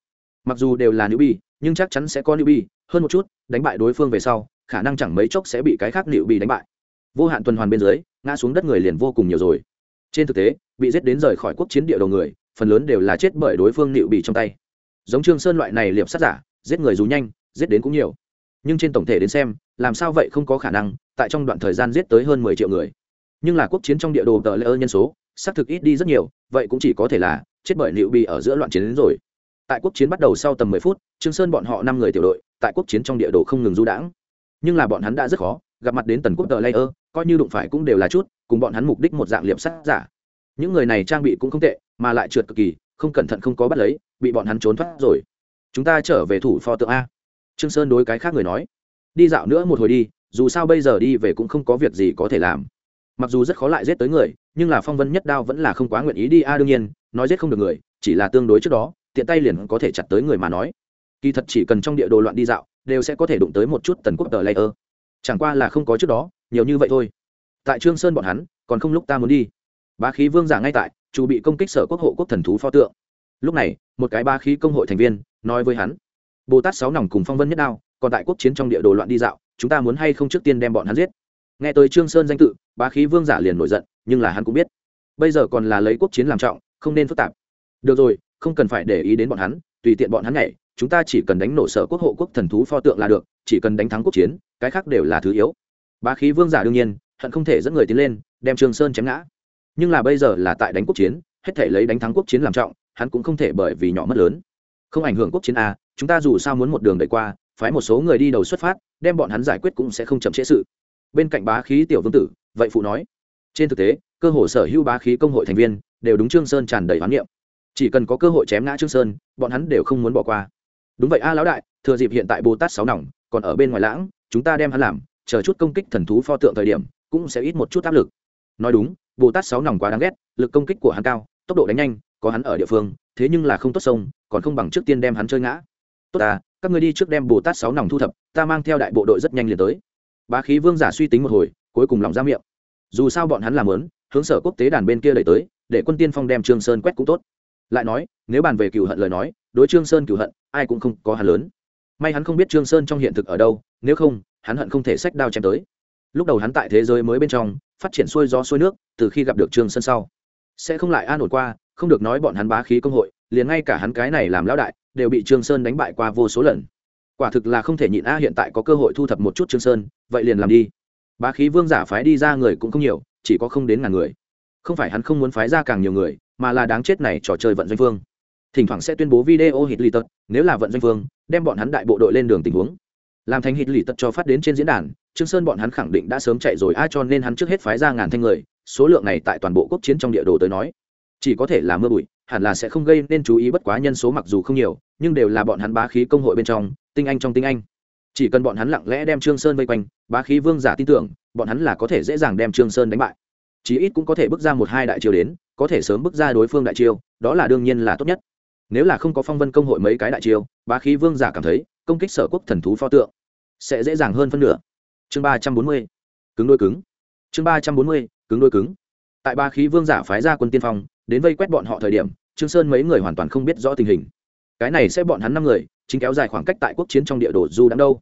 Mặc dù đều là newbie, nhưng chắc chắn sẽ có newbie, hơn một chút, đánh bại đối phương về sau, khả năng chẳng mấy chốc sẽ bị cái khác newbie đánh bại. Vô hạn tuần hoàn bên dưới, ngã xuống đất người liền vô cùng nhiều rồi. Trên thực tế, bị giết đến rời khỏi quốc chiến địa đầu người, phần lớn đều là chết bởi đối phương nịu bị trong tay. Giống trương sơn loại này liệp sát giả, giết người dù nhanh, giết đến cũng nhiều nhưng trên tổng thể đến xem, làm sao vậy không có khả năng, tại trong đoạn thời gian giết tới hơn mười triệu người. Nhưng là quốc chiến trong địa đồ tờ lễ ơ nhân số, xác thực ít đi rất nhiều, vậy cũng chỉ có thể là, chết bởi liệu bị ở giữa loạn chiến đến rồi. Tại quốc chiến bắt đầu sau tầm mười phút, trương sơn bọn họ năm người tiểu đội, tại quốc chiến trong địa đồ không ngừng du đãng. Nhưng là bọn hắn đã rất khó, gặp mặt đến tần quốc tờ layer coi như đụng phải cũng đều là chút, cùng bọn hắn mục đích một dạng liệp sát giả. Những người này trang bị cũng không tệ, mà lại trượt cực kỳ, không cẩn thận không có bắt lấy, bị bọn hắn trốn thoát rồi. Chúng ta trở về thủ pho tượng a trương sơn đối cái khác người nói, đi dạo nữa một hồi đi, dù sao bây giờ đi về cũng không có việc gì có thể làm. Mặc dù rất khó lại giết tới người, nhưng là phong vân nhất đao vẫn là không quá nguyện ý đi a, đương nhiên, nói giết không được người, chỉ là tương đối trước đó, tiện tay liền có thể chặt tới người mà nói. Kỳ thật chỉ cần trong địa đồ loạn đi dạo, đều sẽ có thể đụng tới một chút tần quốc tờ layer chẳng qua là không có trước đó, nhiều như vậy thôi. Tại trương sơn bọn hắn, còn không lúc ta muốn đi. Bá khí vương giả ngay tại chủ bị công kích sở quốc hộ quốc thần thú pho tượng. Lúc này, một cái ba khí công hội thành viên, nói với hắn bồ tát sáu nòng cùng phong vân nhất đao, còn tại quốc chiến trong địa đồ loạn đi dạo, chúng ta muốn hay không trước tiên đem bọn hắn giết? Nghe tới trương sơn danh tự, bá khí vương giả liền nổi giận, nhưng là hắn cũng biết. Bây giờ còn là lấy quốc chiến làm trọng, không nên phức tạp. Được rồi, không cần phải để ý đến bọn hắn, tùy tiện bọn hắn nhảy, chúng ta chỉ cần đánh nổ sở quốc hộ quốc thần thú pho tượng là được, chỉ cần đánh thắng quốc chiến, cái khác đều là thứ yếu. Bá khí vương giả đương nhiên, hận không thể dẫn người tiến lên, đem trương sơn chém ngã. Nhưng là bây giờ là tại đánh quốc chiến, hết thể lấy đánh thắng quốc chiến làm trọng, hắn cũng không thể bởi vì nhỏ mất lớn. Không ảnh hưởng quốc chiến a chúng ta dù sao muốn một đường đẩy qua, phái một số người đi đầu xuất phát, đem bọn hắn giải quyết cũng sẽ không chậm trễ sự. Bên cạnh bá khí tiểu vương tử, vậy phụ nói. Trên thực tế, cơ hội sở hữu bá khí công hội thành viên đều đúng trương sơn tràn đầy hoán niệm. Chỉ cần có cơ hội chém ngã trương sơn, bọn hắn đều không muốn bỏ qua. Đúng vậy a lão đại, thừa dịp hiện tại bồ tát sáu nòng, còn ở bên ngoài lãng, chúng ta đem hắn làm, chờ chút công kích thần thú pho tượng thời điểm, cũng sẽ ít một chút áp lực. Nói đúng, bồ tát sáu nòng quá đáng ghét, lực công kích của hắn cao, tốc độ đánh nhanh, có hắn ở địa phương, thế nhưng là không tốt sông, còn không bằng trước tiên đem hắn chơi ngã tốt à các người đi trước đem bồ tát sáu nòng thu thập, ta mang theo đại bộ đội rất nhanh liền tới. Bá khí vương giả suy tính một hồi, cuối cùng lòng ra miệng. Dù sao bọn hắn làm lớn, hướng sở quốc tế đàn bên kia đẩy tới, để quân tiên phong đem trương sơn quét cũng tốt. Lại nói, nếu bàn về cựu hận lời nói, đối trương sơn cựu hận, ai cũng không có hắn lớn. May hắn không biết trương sơn trong hiện thực ở đâu, nếu không, hắn hận không thể sách đao chém tới. Lúc đầu hắn tại thế giới mới bên trong, phát triển xuôi gió xuôi nước, từ khi gặp được trương sơn sau, sẽ không lại an ổn qua, không được nói bọn hắn bá khí công hội, liền ngay cả hắn cái này làm lão đại đều bị trương sơn đánh bại qua vô số lần. Quả thực là không thể nhịn a, hiện tại có cơ hội thu thập một chút trương sơn, vậy liền làm đi. Bá khí vương giả phái đi ra người cũng không nhiều, chỉ có không đến ngàn người. Không phải hắn không muốn phái ra càng nhiều người, mà là đáng chết này trò chơi vận doanh phương thỉnh thoảng sẽ tuyên bố video hit lì tật, nếu là vận doanh phương đem bọn hắn đại bộ đội lên đường tình huống. Làm thành hit lì tật cho phát đến trên diễn đàn, trương sơn bọn hắn khẳng định đã sớm chạy rồi ai cho nên hắn trước hết phái ra ngàn thanh người, số lượng này tại toàn bộ quốc chiến trong địa đồ tới nói chỉ có thể là mưa bụi hẳn là sẽ không gây nên chú ý bất quá nhân số mặc dù không nhiều nhưng đều là bọn hắn bá khí công hội bên trong tinh anh trong tinh anh. Chỉ cần bọn hắn lặng lẽ đem trương sơn vây quanh bá khí vương giả tin tưởng bọn hắn là có thể dễ dàng đem trương sơn đánh bại. Chí ít cũng có thể bước ra một hai đại triều đến có thể sớm bước ra đối phương đại triều, đó là đương nhiên là tốt nhất. Nếu là không có phong vân công hội mấy cái đại triều, bá khí vương giả cảm thấy công kích sở quốc thần thú pho tượng sẽ dễ dàng hơn phân nửa. Chương ba trăm bốn mươi cứng đôi cứng. Chương ba trăm bốn mươi cứng đôi cứng. Tại ba khí vương giả phái ra quân tiên phong đến vây quét bọn họ thời điểm, trương sơn mấy người hoàn toàn không biết rõ tình hình. Cái này sẽ bọn hắn năm người, chính kéo dài khoảng cách tại quốc chiến trong địa đồ du đang đâu.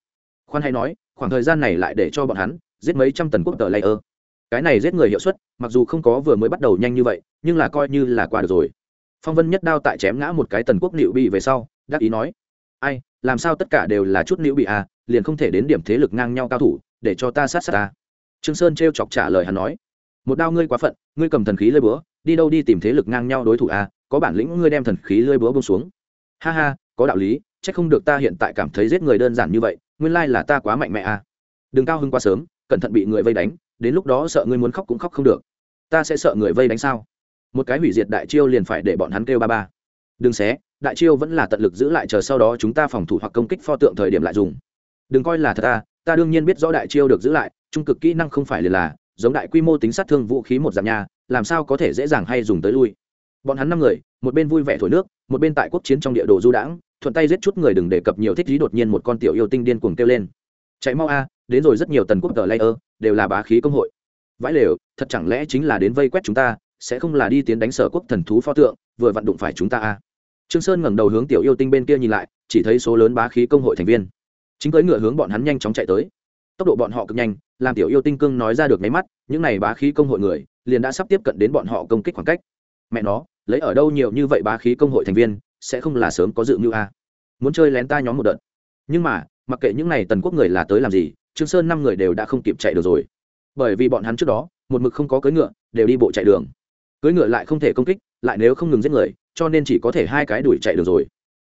Khoan hay nói, khoảng thời gian này lại để cho bọn hắn giết mấy trăm tần quốc tờ layer. Cái này giết người hiệu suất, mặc dù không có vừa mới bắt đầu nhanh như vậy, nhưng là coi như là qua được rồi. Phong vân nhất đao tại chém ngã một cái tần quốc liễu bị về sau, đắc ý nói, ai, làm sao tất cả đều là chút liễu bị à liền không thể đến điểm thế lực ngang nhau cao thủ, để cho ta sát sát ta. Trương sơn treo chọc trả lời hắn nói, một đao ngươi quá phận, ngươi cầm thần khí lơi búa đi đâu đi tìm thế lực ngang nhau đối thủ à có bản lĩnh ngươi đem thần khí lơi búa bông xuống. Ha ha, có đạo lý, chắc không được ta hiện tại cảm thấy giết người đơn giản như vậy, nguyên lai là ta quá mạnh mẽ à. Đừng cao hưng quá sớm, cẩn thận bị người vây đánh, đến lúc đó sợ ngươi muốn khóc cũng khóc không được. Ta sẽ sợ người vây đánh sao? Một cái hủy diệt đại chiêu liền phải để bọn hắn kêu ba ba. Đừng xé, đại chiêu vẫn là tận lực giữ lại chờ sau đó chúng ta phòng thủ hoặc công kích pho tượng thời điểm lại dùng. Đừng coi là thật ta ta đương nhiên biết rõ đại chiêu được giữ lại, trung cực kỹ năng không phải liền là, giống đại quy mô tính sát thương vũ khí một dạng nha làm sao có thể dễ dàng hay dùng tới lui? Bọn hắn năm người, một bên vui vẻ thổi nước, một bên tại quốc chiến trong địa đồ du đãng, thuận tay giết chút người đừng đề cập nhiều thích lý đột nhiên một con tiểu yêu tinh điên cuồng kêu lên. Chạy mau a à, đến rồi rất nhiều tần quốc tờ layer đều là bá khí công hội. Vãi lều, thật chẳng lẽ chính là đến vây quét chúng ta, sẽ không là đi tiến đánh sở quốc thần thú pho tượng, vừa vặn đụng phải chúng ta a? Trương sơn ngẩng đầu hướng tiểu yêu tinh bên kia nhìn lại, chỉ thấy số lớn bá khí công hội thành viên. Chính cưỡi ngựa hướng bọn hắn nhanh chóng chạy tới. Tốc độ bọn họ cực nhanh, làm tiểu yêu tinh cương nói ra được máy mắt, những này bá khí công hội người liền đã sắp tiếp cận đến bọn họ công kích khoảng cách. Mẹ nó, lấy ở đâu nhiều như vậy bá khí công hội thành viên, sẽ không là sớm có dự mưu a? Muốn chơi lén ta nhóm một đợt. Nhưng mà, mặc kệ những này tần quốc người là tới làm gì, trương sơn năm người đều đã không kịp chạy được rồi. Bởi vì bọn hắn trước đó, một mực không có cưỡi ngựa, đều đi bộ chạy đường. Cưỡi ngựa lại không thể công kích, lại nếu không ngừng giết người, cho nên chỉ có thể hai cái đuổi chạy được rồi.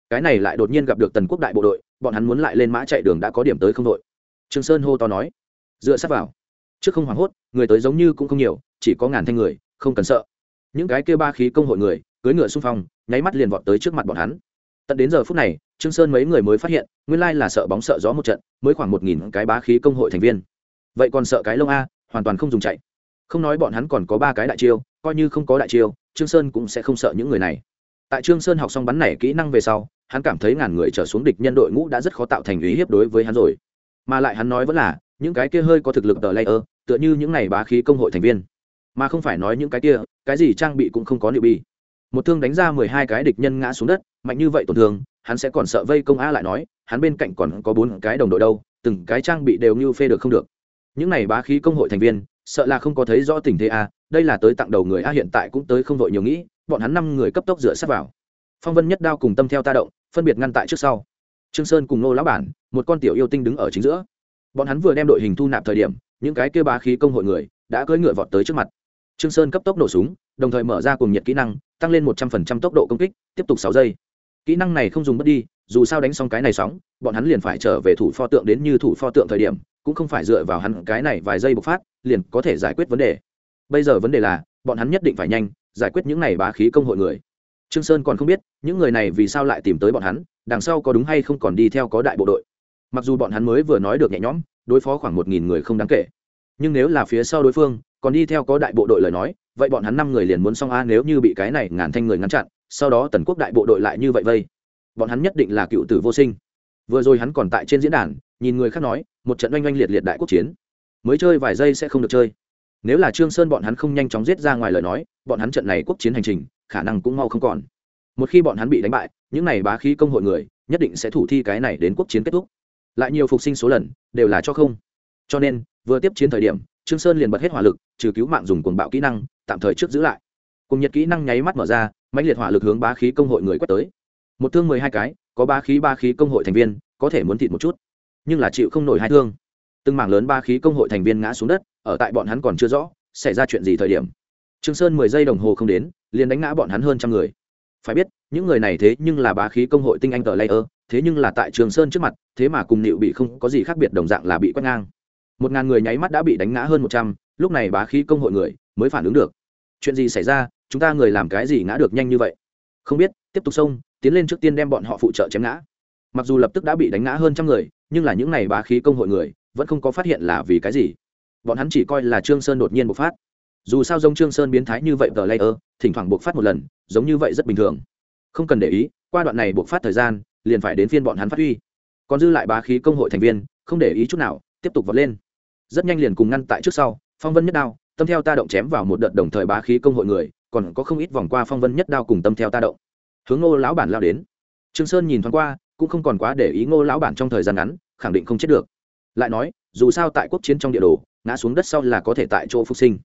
Cái này lại đột nhiên gặp được tần quốc đại bộ đội, bọn hắn muốn lại lên mã chạy đường đã có điểm tới không đội. Trương sơn hô to nói. Dựa sát vào. Trước không hoảng hốt, người tới giống như cũng không nhiều chỉ có ngàn thanh người, không cần sợ. Những cái kia ba khí công hội người, cưỡi ngựa xung phong, nháy mắt liền vọt tới trước mặt bọn hắn. Tận đến giờ phút này, trương sơn mấy người mới phát hiện, nguyên lai là sợ bóng sợ gió một trận, mới khoảng một nghìn cái bá khí công hội thành viên. Vậy còn sợ cái lông a, hoàn toàn không dùng chạy. Không nói bọn hắn còn có ba cái đại chiêu, coi như không có đại chiêu, trương sơn cũng sẽ không sợ những người này. Tại trương sơn học xong bắn này kỹ năng về sau, hắn cảm thấy ngàn người trở xuống địch nhân đội ngũ đã rất khó tạo thành ý hiếp đối với hắn rồi. Mà lại hắn nói vẫn là, những cái kia hơi có thực lực tờ layer, tựa như những này bá khí công hội thành viên mà không phải nói những cái kia, cái gì trang bị cũng không có liệu bi. Một thương đánh ra mười hai cái địch nhân ngã xuống đất, mạnh như vậy tổn thương, hắn sẽ còn sợ vây công a lại nói, hắn bên cạnh còn có bốn cái đồng đội đâu, từng cái trang bị đều như phê được không được. Những này bá khí công hội thành viên, sợ là không có thấy rõ tình thế a, đây là tới tặng đầu người a hiện tại cũng tới không vội nhiều nghĩ, bọn hắn năm người cấp tốc rửa sát vào. Phong vân nhất đao cùng tâm theo ta động, phân biệt ngăn tại trước sau. Trương sơn cùng nô lão bản, một con tiểu yêu tinh đứng ở chính giữa. Bọn hắn vừa đem đội hình thu nạp thời điểm, những cái kia bá khí công hội người, đã cưỡi ngựa vọt tới trước mặt trương sơn cấp tốc nổ súng, đồng thời mở ra cùng nhiệt kỹ năng, tăng lên một trăm phần trăm tốc độ công kích, tiếp tục sáu giây. Kỹ năng này không dùng mất đi, dù sao đánh xong cái này sóng, bọn hắn liền phải trở về thủ pho tượng đến như thủ pho tượng thời điểm, cũng không phải dựa vào hắn cái này vài giây bộc phát, liền có thể giải quyết vấn đề. Bây giờ vấn đề là, bọn hắn nhất định phải nhanh, giải quyết những này bá khí công hội người. Trương sơn còn không biết, những người này vì sao lại tìm tới bọn hắn, đằng sau có đúng hay không còn đi theo có đại bộ đội. Mặc dù bọn hắn mới vừa nói được nhẹ nhõm, đối phó khoảng một nghìn người không đáng kể. Nhưng nếu là phía sau đối phương còn đi theo có đại bộ đội lời nói, vậy bọn hắn năm người liền muốn xong a, nếu như bị cái này ngàn thanh người ngăn chặn, sau đó tần quốc đại bộ đội lại như vậy vây. Bọn hắn nhất định là cựu tử vô sinh. Vừa rồi hắn còn tại trên diễn đàn, nhìn người khác nói, một trận oanh oanh liệt liệt đại quốc chiến. Mới chơi vài giây sẽ không được chơi. Nếu là trương sơn bọn hắn không nhanh chóng giết ra ngoài lời nói, bọn hắn trận này quốc chiến hành trình, khả năng cũng mau không còn. Một khi bọn hắn bị đánh bại, những này bá khí công hội người, nhất định sẽ thủ thi cái này đến quốc chiến kết thúc. Lại nhiều phục sinh số lần, đều là cho không. Cho nên, vừa tiếp chiến thời điểm trương sơn liền bật hết hỏa lực, trừ cứu mạng dùng cuồng bạo kỹ năng, tạm thời trước giữ lại. Cùng nhiệt kỹ năng nháy mắt mở ra, mãnh liệt hỏa lực hướng bá khí công hội người quét tới. Một thương mười hai cái, có ba khí ba khí công hội thành viên, có thể muốn thịt một chút, nhưng là chịu không nổi hai thương. Từng mảng lớn ba khí công hội thành viên ngã xuống đất, ở tại bọn hắn còn chưa rõ, xảy ra chuyện gì thời điểm. Trương sơn mười giây đồng hồ không đến, liền đánh ngã bọn hắn hơn trăm người. Phải biết, những người này thế nhưng là bá khí công hội tinh anh tờ layer, thế nhưng là tại trường sơn trước mặt, thế mà cùng nịu bị không có gì khác biệt, đồng dạng là bị quét ngang một ngàn người nháy mắt đã bị đánh ngã hơn một trăm, lúc này bá khí công hội người mới phản ứng được. Chuyện gì xảy ra? Chúng ta người làm cái gì ngã được nhanh như vậy? Không biết, tiếp tục xông, tiến lên trước tiên đem bọn họ phụ trợ chém ngã. Mặc dù lập tức đã bị đánh ngã hơn trăm người, nhưng là những n à y bá khí công hội người vẫn không có phát hiện là vì cái gì. Bọn hắn chỉ coi là trương sơn đột nhiên bộc phát. Dù sao giống trương sơn biến thái như vậy tờ layer, thỉnh thoảng bộc phát một lần, giống như vậy rất bình thường. Không cần để ý, qua đoạn này bộc phát thời gian, liền phải đến phiên bọn hắn phát huy. Còn dư lại bá khí công hội thành viên, không để ý chút nào, tiếp tục vọt lên rất nhanh liền cùng ngăn tại trước sau, phong vân nhất đao, tâm theo ta động chém vào một đợt đồng thời bá khí công hội người, còn có không ít vòng qua phong vân nhất đao cùng tâm theo ta động. Hướng ngô lão bản lao đến. Trương sơn nhìn thoáng qua, cũng không còn quá để ý ngô lão bản trong thời gian ngắn, khẳng định không chết được. Lại nói, dù sao tại quốc chiến trong địa đồ, ngã xuống đất sau là có thể tại chỗ phục sinh.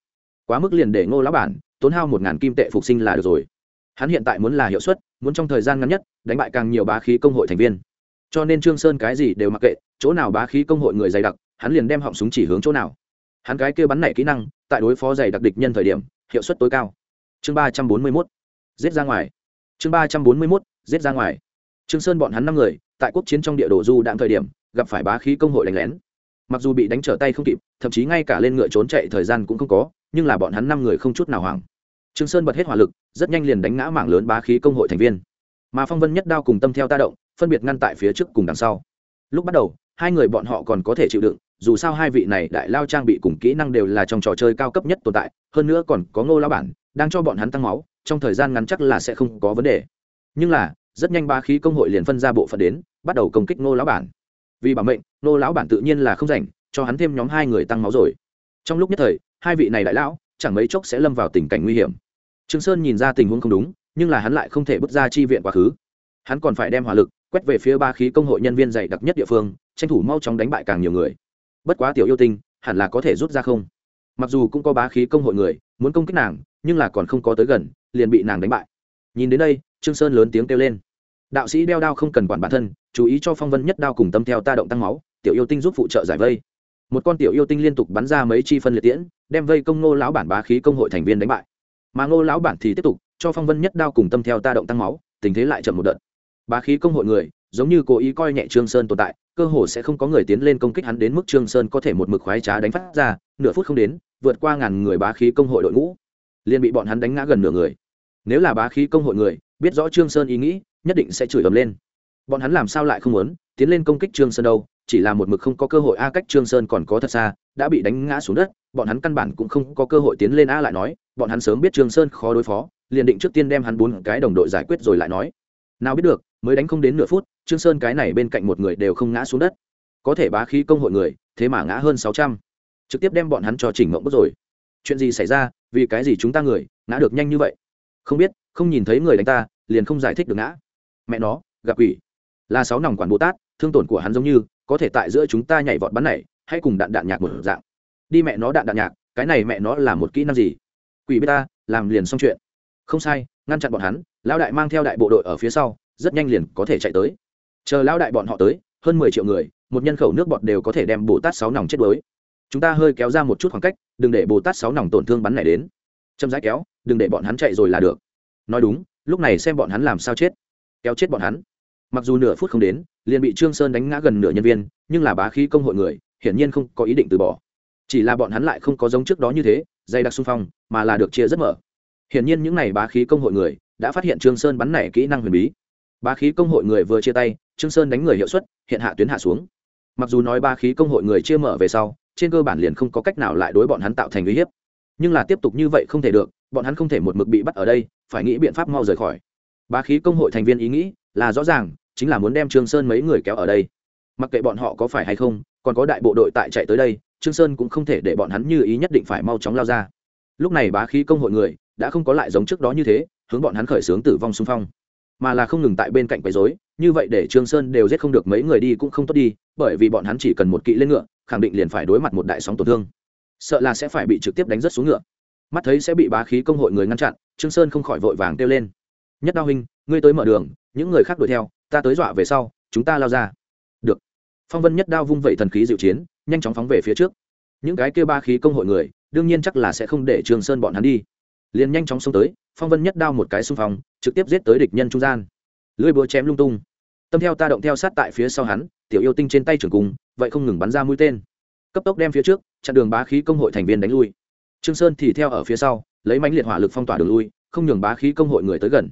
Quá mức liền để ngô lão bản, tốn hao một ngàn kim tệ phục sinh là được rồi. Hắn hiện tại muốn là hiệu suất, muốn trong thời gian ngắn nhất, đánh bại càng nhiều bá khí công hội thành viên. Cho nên trương sơn cái gì đều mặc kệ, chỗ nào bá khí công hội người dày đặc hắn liền đem họng súng chỉ hướng chỗ nào. Hắn cái kia bắn nảy kỹ năng, tại đối phó dày đặc địch nhân thời điểm, hiệu suất tối cao. Chương ba trăm bốn mươi mốt, giết ra ngoài. Chương ba trăm bốn mươi mốt, giết ra ngoài. Trương sơn bọn hắn năm người, tại quốc chiến trong địa đồ du đạm thời điểm, gặp phải bá khí công hội đánh lén. Mặc dù bị đánh trở tay không kịp, thậm chí ngay cả lên ngựa trốn chạy thời gian cũng không có, nhưng là bọn hắn năm người không chút nào hoảng. Trương sơn bật hết hỏa lực, rất nhanh liền đánh ngã mảng lớn bá khí công hội thành viên. Mà phong vân nhất đao cùng tâm theo ta động, phân biệt ngăn tại phía trước cùng đằng sau. Lúc bắt đầu hai người bọn họ còn có thể chịu đựng, dù sao hai vị này đại lao trang bị cùng kỹ năng đều là trong trò chơi cao cấp nhất tồn tại, hơn nữa còn có ngô lao bản, đang cho bọn hắn tăng máu, trong thời gian ngắn chắc là sẽ không có vấn đề. Nhưng là, rất nhanh ba khí công hội liền phân ra bộ phận đến, bắt đầu công kích ngô lão bản. Vì bảo mệnh, ngô lão bản tự nhiên là không rảnh, cho hắn thêm nhóm hai người tăng máu rồi. Trong lúc nhất thời, hai vị này đại lão, chẳng mấy chốc sẽ lâm vào tình cảnh nguy hiểm. Trương sơn nhìn ra tình huống không đúng, nhưng là hắn lại không thể bước ra chi viện quá khứ. Hắn còn phải đem hỏa lực quét về phía ba khí công hội nhân viên dày đặc nhất địa phương tranh thủ mau chóng đánh bại càng nhiều người. Bất quá tiểu yêu tinh, hẳn là có thể rút ra không? Mặc dù cũng có bá khí công hội người, muốn công kích nàng, nhưng là còn không có tới gần, liền bị nàng đánh bại. Nhìn đến đây, trương sơn lớn tiếng kêu lên. Đạo sĩ đeo đao không cần quản bản thân, chú ý cho phong vân nhất đao cùng tâm theo ta động tăng máu, tiểu yêu tinh giúp phụ trợ giải vây. Một con tiểu yêu tinh liên tục bắn ra mấy chi phân liệt tiễn, đem vây công ngô lão bản bá khí công hội thành viên đánh bại. Mà ngô lão bản thì tiếp tục cho phong vân nhất đao cùng tâm theo ta động tăng máu, tình thế lại chậm một đợt. Bá khí công hội người, giống như cố ý coi nhẹ trương sơn tồn tại cơ hồ sẽ không có người tiến lên công kích hắn đến mức trương sơn có thể một mực khoái trá đánh phát ra, nửa phút không đến, vượt qua ngàn người bá khí công hội đội ngũ. Liền bị bọn hắn đánh ngã gần nửa người. Nếu là bá khí công hội người, biết rõ trương sơn ý nghĩ, nhất định sẽ chửi ầm lên. Bọn hắn làm sao lại không muốn tiến lên công kích trương sơn đâu, chỉ là một mực không có cơ hội. A à, cách trương sơn còn có thật xa, đã bị đánh ngã xuống đất, bọn hắn căn bản cũng không có cơ hội tiến lên a lại nói, bọn hắn sớm biết trương sơn khó đối phó, liền định trước tiên đem hắn bốn cái đồng đội giải quyết rồi lại nói nào biết được, mới đánh không đến nửa phút, trương sơn cái này bên cạnh một người đều không ngã xuống đất. Có thể bá khí công hội người, thế mà ngã hơn sáu trăm. Trực tiếp đem bọn hắn cho chỉnh mộng bức rồi. Chuyện gì xảy ra, vì cái gì chúng ta người, ngã được nhanh như vậy? Không biết, không nhìn thấy người đánh ta, liền không giải thích được ngã. Mẹ nó, gặp quỷ. Là sáu nòng quản bồ tát, thương tổn của hắn giống như, có thể tại giữa chúng ta nhảy vọt bắn này, hay cùng đạn đạn nhạc một dạng. Đi mẹ nó đạn đạn nhạc, cái này mẹ nó là một kỹ năng gì? Quỷ biết ta, làm liền xong chuyện. Không sai, ngăn chặn bọn hắn lão đại mang theo đại bộ đội ở phía sau, rất nhanh liền có thể chạy tới. Chờ lão đại bọn họ tới, hơn mười triệu người, một nhân khẩu nước bọt đều có thể đem bồ tát sáu nòng chết đuối. Chúng ta hơi kéo ra một chút khoảng cách, đừng để bồ tát sáu nòng tổn thương bắn này đến. Châm rãi kéo, đừng để bọn hắn chạy rồi là được. Nói đúng, lúc này xem bọn hắn làm sao chết. Kéo chết bọn hắn. Mặc dù nửa phút không đến, liền bị trương sơn đánh ngã gần nửa nhân viên, nhưng là bá khí công hội người, hiển nhiên không có ý định từ bỏ. Chỉ là bọn hắn lại không có giống trước đó như thế, dây đặc xung phong, mà là được chia rất mở. Hiển nhiên những này bá khí công hội người đã phát hiện trương sơn bắn nảy kỹ năng huyền bí. Ba khí công hội người vừa chia tay, trương sơn đánh người hiệu suất, hiện hạ tuyến hạ xuống. Mặc dù nói ba khí công hội người chia mở về sau, trên cơ bản liền không có cách nào lại đối bọn hắn tạo thành uy hiếp. Nhưng là tiếp tục như vậy không thể được, bọn hắn không thể một mực bị bắt ở đây, phải nghĩ biện pháp mau rời khỏi. Ba khí công hội thành viên ý nghĩ là rõ ràng, chính là muốn đem trương sơn mấy người kéo ở đây. Mặc kệ bọn họ có phải hay không, còn có đại bộ đội tại chạy tới đây, trương sơn cũng không thể để bọn hắn như ý nhất định phải mau chóng lao ra. Lúc này bá khí công hội người đã không có lại giống trước đó như thế hướng bọn hắn khởi xướng tử vong xung phong. Mà là không ngừng tại bên cạnh quấy rối, như vậy để trương sơn đều giết không được mấy người đi cũng không tốt đi, bởi vì bọn hắn chỉ cần một kỵ lên ngựa, khẳng định liền phải đối mặt một đại sóng tổn thương. Sợ là sẽ phải bị trực tiếp đánh rất xuống ngựa. Mắt thấy sẽ bị bá khí công hội người ngăn chặn, trương sơn không khỏi vội vàng kêu lên. Nhất đao huynh, ngươi tới mở đường, những người khác đuổi theo, ta tới dọa về sau, chúng ta lao ra. Được. Phong vân nhất đao vung vẩy thần khí diệu chiến, nhanh chóng phóng về phía trước. Những cái kia ba khí công hội người, đương nhiên chắc là sẽ không để trương sơn bọn hắn đi liền nhanh chóng xông tới, phong vân nhất đao một cái xung phong, trực tiếp giết tới địch nhân trung gian. Lưỡi búa chém lung tung. Tâm theo ta động theo sát tại phía sau hắn, tiểu yêu tinh trên tay trưởng cung, vậy không ngừng bắn ra mũi tên. Cấp tốc đem phía trước, chặn đường bá khí công hội thành viên đánh lui. Trương sơn thì theo ở phía sau, lấy mãnh liệt hỏa lực phong tỏa đường lui, không nhường bá khí công hội người tới gần.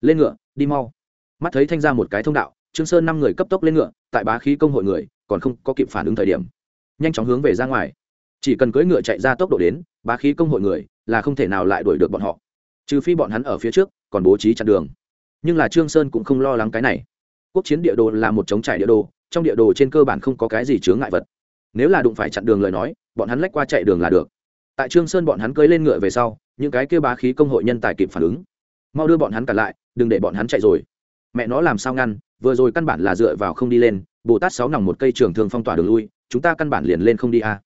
Lên ngựa, đi mau. Mắt thấy thanh ra một cái thông đạo, trương sơn năm người cấp tốc lên ngựa, tại bá khí công hội người, còn không có kịp phản ứng thời điểm. Nhanh chóng hướng về ra ngoài chỉ cần cưỡi ngựa chạy ra tốc độ đến, bá khí công hội người là không thể nào lại đuổi được bọn họ. Trừ phi bọn hắn ở phía trước, còn bố trí chặn đường. Nhưng là trương sơn cũng không lo lắng cái này. Quốc chiến địa đồ là một chống trải địa đồ, trong địa đồ trên cơ bản không có cái gì chướng ngại vật. Nếu là đụng phải chặn đường lời nói, bọn hắn lách qua chạy đường là được. Tại trương sơn bọn hắn cưỡi lên ngựa về sau, những cái kia bá khí công hội nhân tài kịp phản ứng. Mau đưa bọn hắn cả lại, đừng để bọn hắn chạy rồi. Mẹ nó làm sao ngăn, vừa rồi căn bản là dựa vào không đi lên, bồ tát sáu nòng một cây trường thương phong tỏa đường lui, chúng ta căn bản liền lên không đi a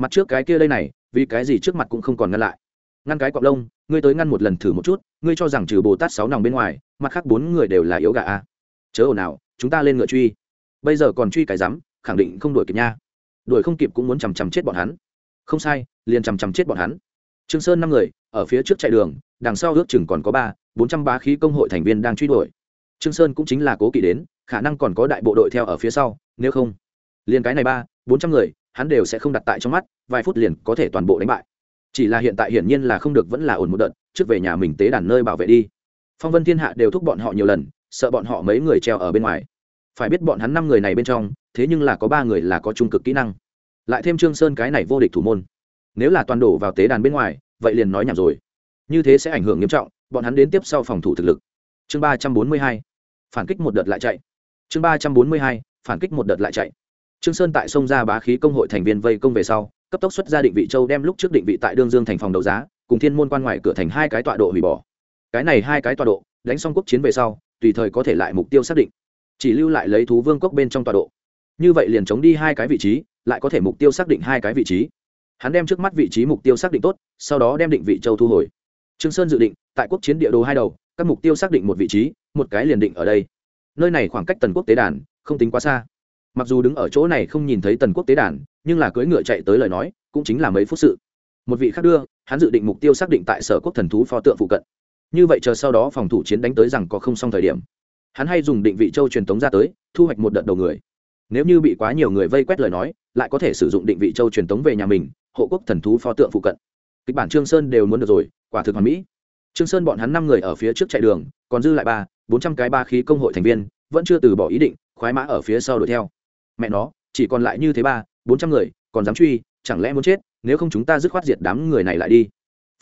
mặt trước cái kia đây này, vì cái gì trước mặt cũng không còn ngăn lại. Ngăn cái cọp lông, ngươi tới ngăn một lần thử một chút, ngươi cho rằng trừ bồ tát sáu nòng bên ngoài, mặt khác bốn người đều là yếu gà a. Chớ ồn nào chúng ta lên ngựa truy. Bây giờ còn truy cái rắm, khẳng định không đuổi kịp nha. Đuổi không kịp cũng muốn chằm chằm chết bọn hắn. Không sai, liền chằm chằm chết bọn hắn. Trương sơn năm người, ở phía trước chạy đường, đằng sau ước chừng còn có ba, bốn trăm bá khí công hội thành viên đang truy đuổi. Trương sơn cũng chính là cố kỵ đến, khả năng còn có đại bộ đội theo ở phía sau, nếu không, liền cái này ba, bốn trăm người hắn đều sẽ không đặt tại trong mắt, vài phút liền có thể toàn bộ đánh bại. Chỉ là hiện tại hiển nhiên là không được, vẫn là ổn một đợt, trước về nhà mình tế đàn nơi bảo vệ đi. Phong vân thiên hạ đều thúc bọn họ nhiều lần, sợ bọn họ mấy người treo ở bên ngoài. Phải biết bọn hắn năm người này bên trong, thế nhưng là có ba người là có trung cực kỹ năng. Lại thêm trương sơn cái này vô địch thủ môn. Nếu là toàn đổ vào tế đàn bên ngoài, vậy liền nói nhảm rồi. Như thế sẽ ảnh hưởng nghiêm trọng, bọn hắn đến tiếp sau phòng thủ thực lực. Chương ba trăm bốn mươi hai, phản kích một đợt lại chạy. Chương ba trăm bốn mươi hai, phản kích một đợt lại chạy trương sơn tại sông ra bá khí công hội thành viên vây công về sau, cấp tốc xuất ra định vị châu đem lúc trước định vị tại đương dương thành phòng đấu giá, cùng thiên môn quan ngoài cửa thành hai cái tọa độ hủy bỏ. Cái này hai cái tọa độ, đánh xong quốc chiến về sau, tùy thời có thể lại mục tiêu xác định. Chỉ lưu lại lấy thú vương quốc bên trong tọa độ. Như vậy liền chống đi hai cái vị trí, lại có thể mục tiêu xác định hai cái vị trí. Hắn đem trước mắt vị trí mục tiêu xác định tốt, sau đó đem định vị châu thu hồi. Trương sơn dự định, tại quốc chiến địa đồ hai đầu, các mục tiêu xác định một vị trí, một cái liền định ở đây. Nơi này khoảng cách tần quốc tế đàn, không tính quá xa mặc dù đứng ở chỗ này không nhìn thấy tần quốc tế đàn, nhưng là cưỡi ngựa chạy tới lời nói, cũng chính là mấy phút sự. Một vị khác đưa, hắn dự định mục tiêu xác định tại sở quốc thần thú pho tượng phụ cận. Như vậy chờ sau đó phòng thủ chiến đánh tới rằng có không xong thời điểm. Hắn hay dùng định vị châu truyền tống ra tới, thu hoạch một đợt đầu người. Nếu như bị quá nhiều người vây quét lời nói, lại có thể sử dụng định vị châu truyền tống về nhà mình, hộ quốc thần thú pho tượng phụ cận. Kịch bản trương sơn đều muốn được rồi, quả thực hoàn mỹ. Trương sơn bọn hắn năm người ở phía trước chạy đường, còn dư lại ba, bốn trăm cái ba khí công hội thành viên, vẫn chưa từ bỏ ý định, khoái mã ở phía sau đuổi theo mẹ nó, chỉ còn lại như thế ba, bốn trăm người, còn dám truy, chẳng lẽ muốn chết, nếu không chúng ta dứt khoát diệt đám người này lại đi.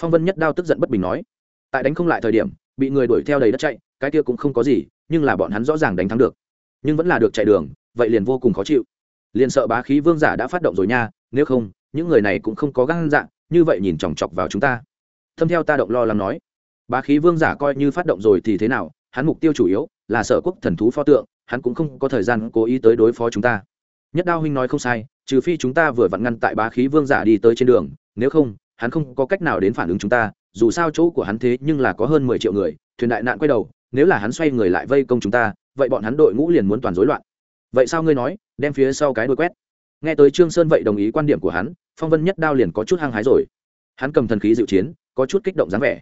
Phong vân nhất đao tức giận bất bình nói. Tại đánh không lại thời điểm, bị người đuổi theo đầy đất chạy, cái kia cũng không có gì, nhưng là bọn hắn rõ ràng đánh thắng được. Nhưng vẫn là được chạy đường, vậy liền vô cùng khó chịu. Liền sợ bá khí vương giả đã phát động rồi nha, nếu không, những người này cũng không có găng dạng như vậy nhìn chòng chọc vào chúng ta. Thâm theo ta động lo lắng nói. Bá khí vương giả coi như phát động rồi thì thế nào, hắn mục tiêu chủ yếu là sở quốc thần thú pho tượng hắn cũng không có thời gian cố ý tới đối phó chúng ta. Nhất đao huynh nói không sai, trừ phi chúng ta vừa vặn ngăn tại bá khí vương giả đi tới trên đường, nếu không, hắn không có cách nào đến phản ứng chúng ta, dù sao chỗ của hắn thế nhưng là có hơn mười triệu người, thuyền đại nạn quay đầu, nếu là hắn xoay người lại vây công chúng ta, vậy bọn hắn đội ngũ liền muốn toàn rối loạn. Vậy sao ngươi nói, đem phía sau cái đuôi quét. Nghe tới trương sơn vậy đồng ý quan điểm của hắn, phong vân nhất đao liền có chút hăng hái rồi. Hắn cầm thần khí dự chiến, có chút kích động dáng vẻ.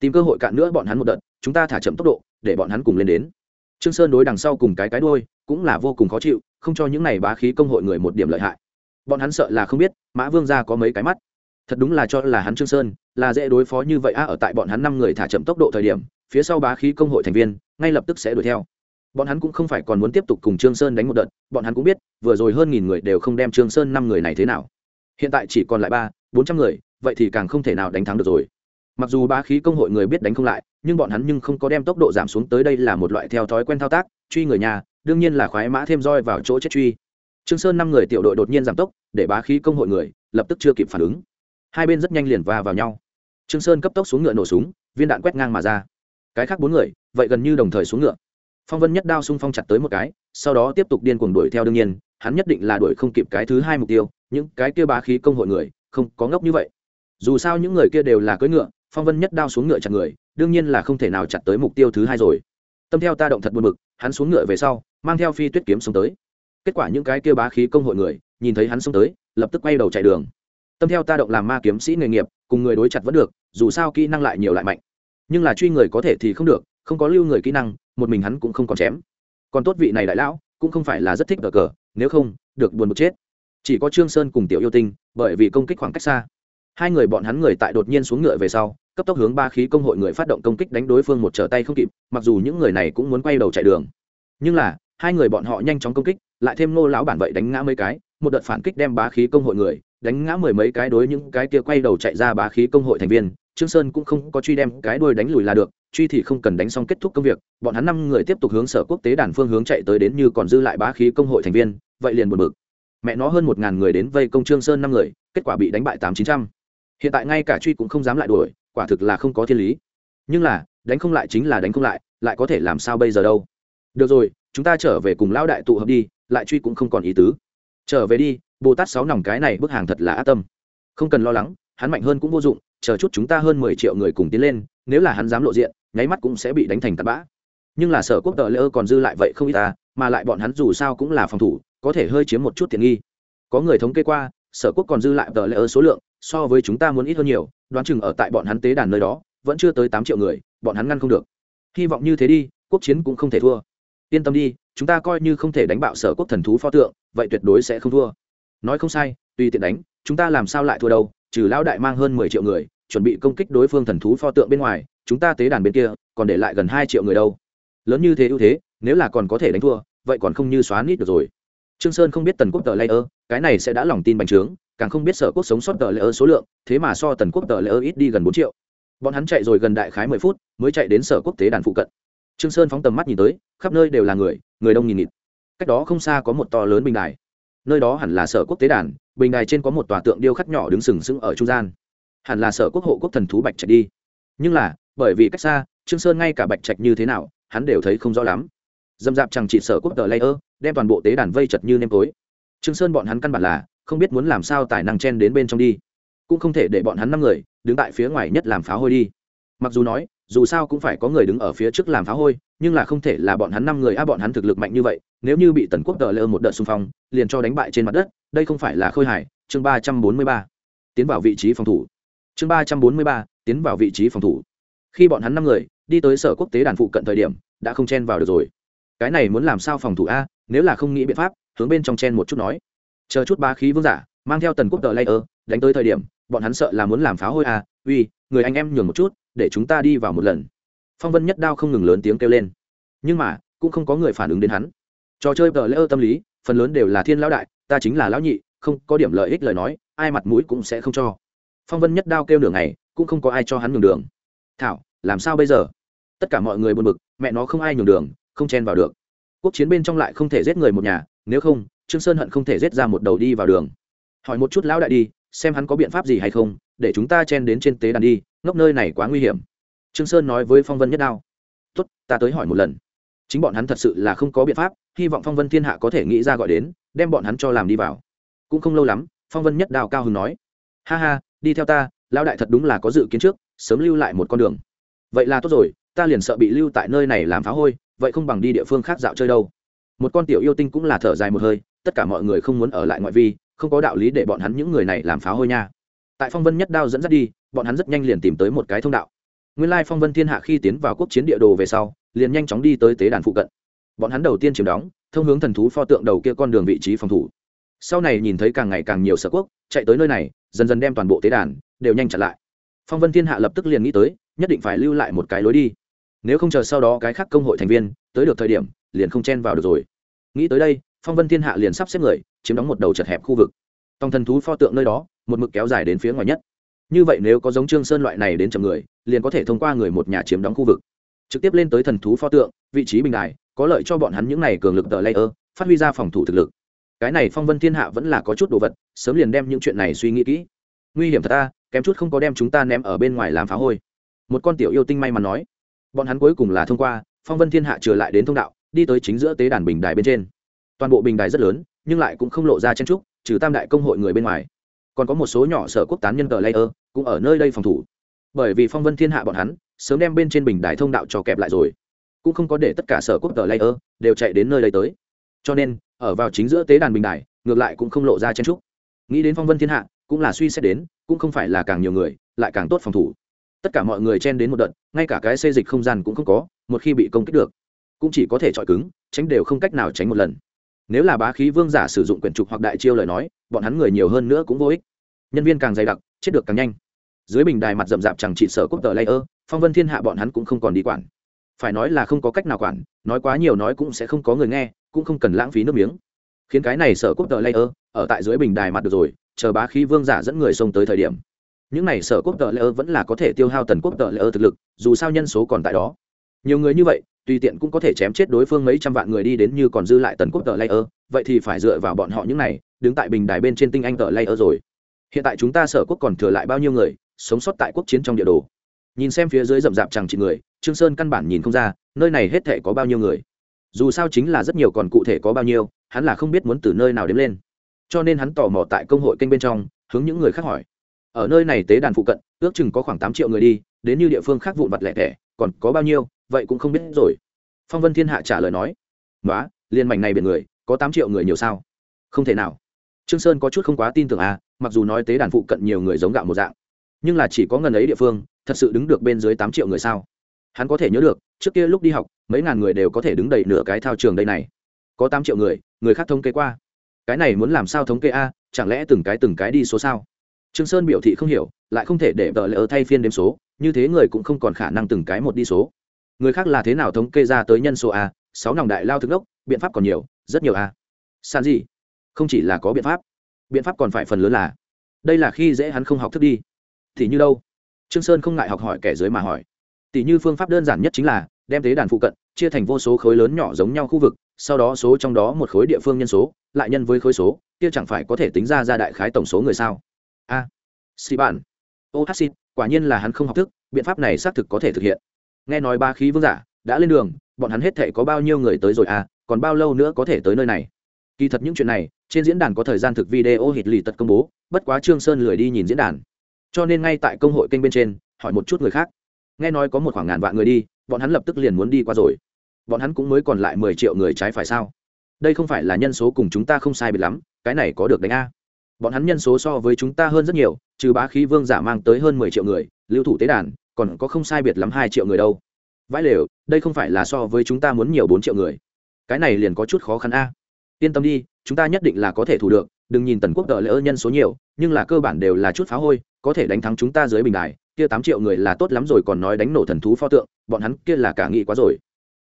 Tìm cơ hội cạn nữa bọn hắn một đợt, chúng ta thả chậm tốc độ, để bọn hắn cùng lên đến trương sơn đối đằng sau cùng cái cái đuôi, cũng là vô cùng khó chịu, không cho những này bá khí công hội người một điểm lợi hại. Bọn hắn sợ là không biết, mã vương gia có mấy cái mắt. Thật đúng là cho là hắn trương sơn, là dễ đối phó như vậy a ở tại bọn hắn năm người thả chậm tốc độ thời điểm, phía sau bá khí công hội thành viên, ngay lập tức sẽ đuổi theo. Bọn hắn cũng không phải còn muốn tiếp tục cùng trương sơn đánh một đợt, bọn hắn cũng biết, vừa rồi hơn nghìn người đều không đem trương sơn năm người này thế nào. Hiện tại chỉ còn lại ba, bốn trăm người, vậy thì càng không thể nào đánh thắng được rồi mặc dù bá khí công hội người biết đánh không lại, nhưng bọn hắn nhưng không có đem tốc độ giảm xuống tới đây là một loại theo thói quen thao tác, truy người nhà, đương nhiên là khoái mã thêm roi vào chỗ chết truy. Trương sơn năm người tiểu đội đột nhiên giảm tốc, để bá khí công hội người lập tức chưa kịp phản ứng. Hai bên rất nhanh liền va vào nhau. Trương sơn cấp tốc xuống ngựa nổ súng, viên đạn quét ngang mà ra. Cái khác bốn người, vậy gần như đồng thời xuống ngựa. Phong vân nhất đao xung phong chặt tới một cái, sau đó tiếp tục điên cuồng đuổi theo đương nhiên, hắn nhất định là đuổi không kịp cái thứ hai mục tiêu, những cái kia bá khí công hội người, không có ngốc như vậy. Dù sao những người kia đều là cưỡi ngựa phong vân nhất đao xuống ngựa chặt người đương nhiên là không thể nào chặt tới mục tiêu thứ hai rồi. Tâm theo ta động thật buồn mực, hắn xuống ngựa về sau mang theo phi tuyết kiếm xuống tới. Kết quả những cái kia bá khí công hội người nhìn thấy hắn xuống tới lập tức quay đầu chạy đường. Tâm theo ta động làm ma kiếm sĩ nghề nghiệp cùng người đối chặt vẫn được dù sao kỹ năng lại nhiều lại mạnh. Nhưng là truy người có thể thì không được không có lưu người kỹ năng một mình hắn cũng không còn chém. Còn tốt vị này đại lão cũng không phải là rất thích cờ cờ nếu không được buồn bực chết. Chỉ có trương sơn cùng tiểu yêu tinh bởi vì công kích khoảng cách xa hai người bọn hắn người tại đột nhiên xuống ngựa về sau, cấp tốc hướng ba khí công hội người phát động công kích đánh đối phương một trở tay không kịp, mặc dù những người này cũng muốn quay đầu chạy đường. Nhưng là, hai người bọn họ nhanh chóng công kích, lại thêm nô lão bản vậy đánh ngã mấy cái, một đợt phản kích đem bá khí công hội người, đánh ngã mười mấy cái đối những cái kia quay đầu chạy ra bá khí công hội thành viên, trương sơn cũng không có truy đem cái đuôi đánh lùi là được, truy thì không cần đánh xong kết thúc công việc, bọn hắn năm người tiếp tục hướng sở quốc tế đàn phương hướng chạy tới đến như còn dư lại bá khí công hội thành viên, vậy liền buồn bực. Mẹ nó hơn một ngàn người đến vây công trương sơn năm người, kết quả bị đánh bại tám chín trăm hiện tại ngay cả truy cũng không dám lại đuổi, quả thực là không có thiên lý. Nhưng là, đánh không lại chính là đánh không lại lại có thể làm sao bây giờ đâu? Được rồi, chúng ta trở về cùng lão đại tụ hợp đi, lại truy cũng không còn ý tứ. Trở về đi, bồ tát sáu nòng cái này bức hàng thật là ác tâm. Không cần lo lắng, hắn mạnh hơn cũng vô dụng, chờ chút chúng ta hơn mười triệu người cùng tiến lên, nếu là hắn dám lộ diện, nháy mắt cũng sẽ bị đánh thành tạt bã. Nhưng là sở quốc tờ lễ ơ còn dư lại vậy không ít ta mà lại bọn hắn dù sao cũng là phòng thủ, có thể hơi chiếm một chút tiện nghi. Có người thống kê qua, sở quốc còn dư lại tờ lễ ơ số lượng so với chúng ta muốn ít hơn nhiều, đoán chừng ở tại bọn hắn tế đàn nơi đó, vẫn chưa tới tám triệu người, bọn hắn ngăn không được. Hy vọng như thế đi, quốc chiến cũng không thể thua. Yên tâm đi, chúng ta coi như không thể đánh bạo sở quốc thần thú pho tượng, vậy tuyệt đối sẽ không thua. Nói không sai, tùy tiện đánh, chúng ta làm sao lại thua đâu, trừ lão đại mang hơn mười triệu người, chuẩn bị công kích đối phương thần thú pho tượng bên ngoài, chúng ta tế đàn bên kia, còn để lại gần hai triệu người đâu. Lớn như thế ưu thế, nếu là còn có thể đánh thua, vậy còn không như xóa nít được rồi. Trương sơn không biết tần quốc tờ lay ơ cái này sẽ đã lòng tin bành trướng càng không biết sở quốc sống sót tờ lễ ơ số lượng, thế mà so tần quốc tờ lễ ơ ít đi gần bốn triệu. Bọn hắn chạy rồi gần đại khái mười phút, mới chạy đến sở quốc tế đàn phụ cận. Trương sơn phóng tầm mắt nhìn tới, khắp nơi đều là người người đông nghìn nghịt. Cách đó không xa có một to lớn bình đài. Nơi đó hẳn là sở quốc tế đàn, bình đài trên có một tòa tượng điêu khắc nhỏ đứng sừng sững ở trung gian. Hẳn là sở quốc hộ quốc thần thú bạch trạch đi. Nhưng là, bởi vì cách xa, trương sơn ngay cả bạch trạch như thế nào, hắn đều thấy không rõ lắm. Dâm dạp chẳng chỉ sở quốc tờ layer đem toàn bộ tế đàn vây chật như nêm tối. Trương sơn bọn hắn căn bản là không biết muốn làm sao tài năng chen đến bên trong đi. Cũng không thể để bọn hắn năm người đứng tại phía ngoài nhất làm pháo hôi đi. Mặc dù nói, dù sao cũng phải có người đứng ở phía trước làm phá hôi, nhưng là không thể là bọn hắn năm người, a, bọn hắn thực lực mạnh như vậy, nếu như bị tần quốc đợi lơ một đợt xung phong, liền cho đánh bại trên mặt đất, đây không phải là khôi hài. Chương ba trăm bốn mươi ba. Tiến vào vị trí phòng thủ. Chương ba trăm bốn mươi ba, tiến vào vị trí phòng thủ. Khi bọn hắn năm người đi tới sở quốc tế đàn phụ cận thời điểm, đã không chen vào được rồi. Cái này muốn làm sao phòng thủ a? Nếu là không nghĩ biện pháp, hướng bên trong chen một chút nói chờ chút ba khí vương giả, mang theo tần quốc tờ layer, đánh tới thời điểm, bọn hắn sợ là muốn làm phá hôi à? uy, người anh em nhường một chút, để chúng ta đi vào một lần. Phong vân nhất đao không ngừng lớn tiếng kêu lên. Nhưng mà, cũng không có người phản ứng đến hắn. Trò chơi tờ lễ ơ tâm lý, phần lớn đều là thiên lão đại, ta chính là lão nhị, không có điểm lợi ích lời nói, ai mặt mũi cũng sẽ không cho. Phong vân nhất đao kêu nửa ngày, cũng không có ai cho hắn nhường đường. Thảo, làm sao bây giờ? Tất cả mọi người buồn bực, mẹ nó không ai nhường đường, không chen vào được. Quốc chiến bên trong lại không thể giết người một nhà, nếu không trương sơn hận không thể giết ra một đầu đi vào đường. Hỏi một chút lão đại đi, xem hắn có biện pháp gì hay không, để chúng ta chen đến trên tế đàn đi, ngốc nơi này quá nguy hiểm. Trương sơn nói với phong vân nhất đao. Tốt, ta tới hỏi một lần. Chính bọn hắn thật sự là không có biện pháp, hy vọng phong vân thiên hạ có thể nghĩ ra gọi đến, đem bọn hắn cho làm đi vào. Cũng không lâu lắm, phong vân nhất đao cao hứng nói. Ha ha, đi theo ta, lão đại thật đúng là có dự kiến trước, sớm lưu lại một con đường. Vậy là tốt rồi, ta liền sợ bị lưu tại nơi này làm phá hôi, vậy không bằng đi địa phương khác dạo chơi đâu. Một con tiểu yêu tinh cũng là thở dài một hơi tất cả mọi người không muốn ở lại ngoại vi, không có đạo lý để bọn hắn những người này làm phá hôi nha. Tại phong vân nhất đao dẫn dắt đi, bọn hắn rất nhanh liền tìm tới một cái thông đạo. Nguyên lai phong vân thiên hạ khi tiến vào quốc chiến địa đồ về sau, liền nhanh chóng đi tới tế đàn phụ cận. Bọn hắn đầu tiên chiếm đóng, thông hướng thần thú pho tượng đầu kia con đường vị trí phòng thủ. Sau này nhìn thấy càng ngày càng nhiều sở quốc, chạy tới nơi này, dần dần đem toàn bộ tế đàn đều nhanh chặn lại. Phong vân thiên hạ lập tức liền nghĩ tới, nhất định phải lưu lại một cái lối đi. Nếu không chờ sau đó cái khác công hội thành viên, tới được thời điểm, liền không chen vào được rồi. Nghĩ tới đây phong vân thiên hạ liền sắp xếp người, chiếm đóng một đầu chật hẹp khu vực. Tòng thần thú pho tượng nơi đó, một mực kéo dài đến phía ngoài nhất. Như vậy nếu có giống trương sơn loại này đến chậm người, liền có thể thông qua người một nhà chiếm đóng khu vực. Trực tiếp lên tới thần thú pho tượng, vị trí bình đài, có lợi cho bọn hắn những này cường lực tờ layer, phát huy ra phòng thủ thực lực. Cái này phong vân thiên hạ vẫn là có chút đồ vật, sớm liền đem những chuyện này suy nghĩ kỹ. Nguy hiểm thật ta, kém chút không có đem chúng ta ném ở bên ngoài làm phá hôi. Một con tiểu yêu tinh may mắn nói. Bọn hắn cuối cùng là thông qua, phong vân thiên hạ trở lại đến thông đạo, đi tới chính giữa tế đàn bình đài bên trên toàn bộ bình đài rất lớn, nhưng lại cũng không lộ ra chen trúc trừ tam đại công hội người bên ngoài. Còn có một số nhỏ sở quốc tán nhân tờ layer, cũng ở nơi đây phòng thủ. Bởi vì phong vân thiên hạ bọn hắn, sớm đem bên trên bình đài thông đạo cho kẹp lại rồi. Cũng không có để tất cả sở quốc tờ layer đều chạy đến nơi đây tới. Cho nên, ở vào chính giữa tế đàn bình đài, ngược lại cũng không lộ ra chen trúc nghĩ đến phong vân thiên hạ, cũng là suy xét đến, cũng không phải là càng nhiều người, lại càng tốt phòng thủ. Tất cả mọi người chen đến một đợt, ngay cả cái xê dịch không gian cũng không có, một khi bị công kích được, cũng chỉ có thể chọi cứng, tránh đều không cách nào tránh một lần nếu là bá khí vương giả sử dụng quyển trục hoặc đại chiêu lời nói, bọn hắn người nhiều hơn nữa cũng vô ích. Nhân viên càng dày đặc, chết được càng nhanh. Dưới bình đài mặt rậm rạp chẳng trị sở quốc tờ layer, phong vân thiên hạ bọn hắn cũng không còn đi quản. Phải nói là không có cách nào quản, nói quá nhiều nói cũng sẽ không có người nghe, cũng không cần lãng phí nước miếng. Khiến cái này sở quốc tờ layer, ở tại dưới bình đài mặt được rồi, chờ bá khí vương giả dẫn người xông tới thời điểm. Những này sở quốc tờ layer vẫn là có thể tiêu hao tần quốc tờ layer thực lực, dù sao nhân số còn tại đó. Nhiều người như vậy tùy tiện cũng có thể chém chết đối phương mấy trăm vạn người đi đến như còn dư lại tần quốc tờ layer vậy thì phải dựa vào bọn họ những này, đứng tại bình đài bên trên tinh anh tờ layer rồi. Hiện tại chúng ta sở quốc còn thừa lại bao nhiêu người, sống sót tại quốc chiến trong địa đồ? Nhìn xem phía dưới rậm rạp chẳng chỉ người, trương sơn căn bản nhìn không ra, nơi này hết thể có bao nhiêu người. Dù sao chính là rất nhiều còn cụ thể có bao nhiêu, hắn là không biết muốn từ nơi nào đếm lên. Cho nên hắn tò mò tại công hội kênh bên trong, hướng những người khác hỏi. Ở nơi này tế đàn phụ cận, ước chừng có khoảng tám triệu người đi, đến như địa phương khác vụn vặt lẻ tẻ, còn có bao nhiêu? Vậy cũng không biết rồi. Phong vân thiên hạ trả lời nói nói liên mảnh này biển người có tám triệu người nhiều sao? Không thể nào. Trương sơn có chút không quá tin tưởng à mặc dù nói tế đàn phụ cận nhiều người giống gạo một dạng nhưng là chỉ có ngần ấy địa phương thật sự đứng được bên dưới tám triệu người sao? Hắn có thể nhớ được trước kia lúc đi học mấy ngàn người đều có thể đứng đầy nửa cái thao trường đây này. Có tám triệu người người khác thống kê qua. Cái này muốn làm sao thống kê a chẳng lẽ từng cái từng cái đi số sao? Trương sơn biểu thị không hiểu lại không thể để vợ lỡ thay phiên đếm số như thế người cũng không còn khả năng từng cái một đi số người khác là thế nào thống kê ra tới nhân số a? Sáu nòng đại lao thức đốc biện pháp còn nhiều rất nhiều a. San gì không chỉ là có biện pháp biện pháp còn phải phần lớn là đây là khi dễ hắn không học thức đi. Thì như đâu? Trương sơn không ngại học hỏi kẻ dưới mà hỏi. Tỷ như phương pháp đơn giản nhất chính là đem tế đàn phụ cận chia thành vô số khối lớn nhỏ giống nhau khu vực sau đó số trong đó một khối địa phương nhân số lại nhân với khối số kia chẳng phải có thể tính ra ra đại khái tổng số người sao? A. À, xì bạn ô hát xin quả nhiên là hắn không học thức biện pháp này xác thực có thể thực hiện nghe nói ba khí vương giả đã lên đường, bọn hắn hết thể có bao nhiêu người tới rồi à còn bao lâu nữa có thể tới nơi này? Kỳ thật những chuyện này, trên diễn đàn có thời gian thực video hít lì tật công bố, bất quá trương sơn lười đi nhìn diễn đàn. Cho nên ngay tại công hội kênh bên trên, hỏi một chút người khác. Nghe nói có một khoảng ngàn vạn người đi, bọn hắn lập tức liền muốn đi qua rồi. Bọn hắn cũng mới còn lại mười triệu người trái phải sao? Đây không phải là nhân số cùng chúng ta không sai biệt lắm, cái này có được đánh a. Bọn hắn nhân số so với chúng ta hơn rất nhiều, trừ bá khí vương giả mang tới hơn mười triệu người, lưu thủ tế đàn còn có không sai biệt lắm hai triệu người đâu. Vãi lều, đây không phải là so với chúng ta muốn nhiều bốn triệu người. Cái này liền có chút khó khăn a. Yên tâm đi, chúng ta nhất định là có thể thủ được, đừng nhìn tần quốc đợi lỡ nhân số nhiều, nhưng là cơ bản đều là chút phá hôi, có thể đánh thắng chúng ta dưới bình đài, kia tám triệu người là tốt lắm rồi còn nói đánh nổ thần thú pho tượng, bọn hắn kia là cả nghĩ quá rồi.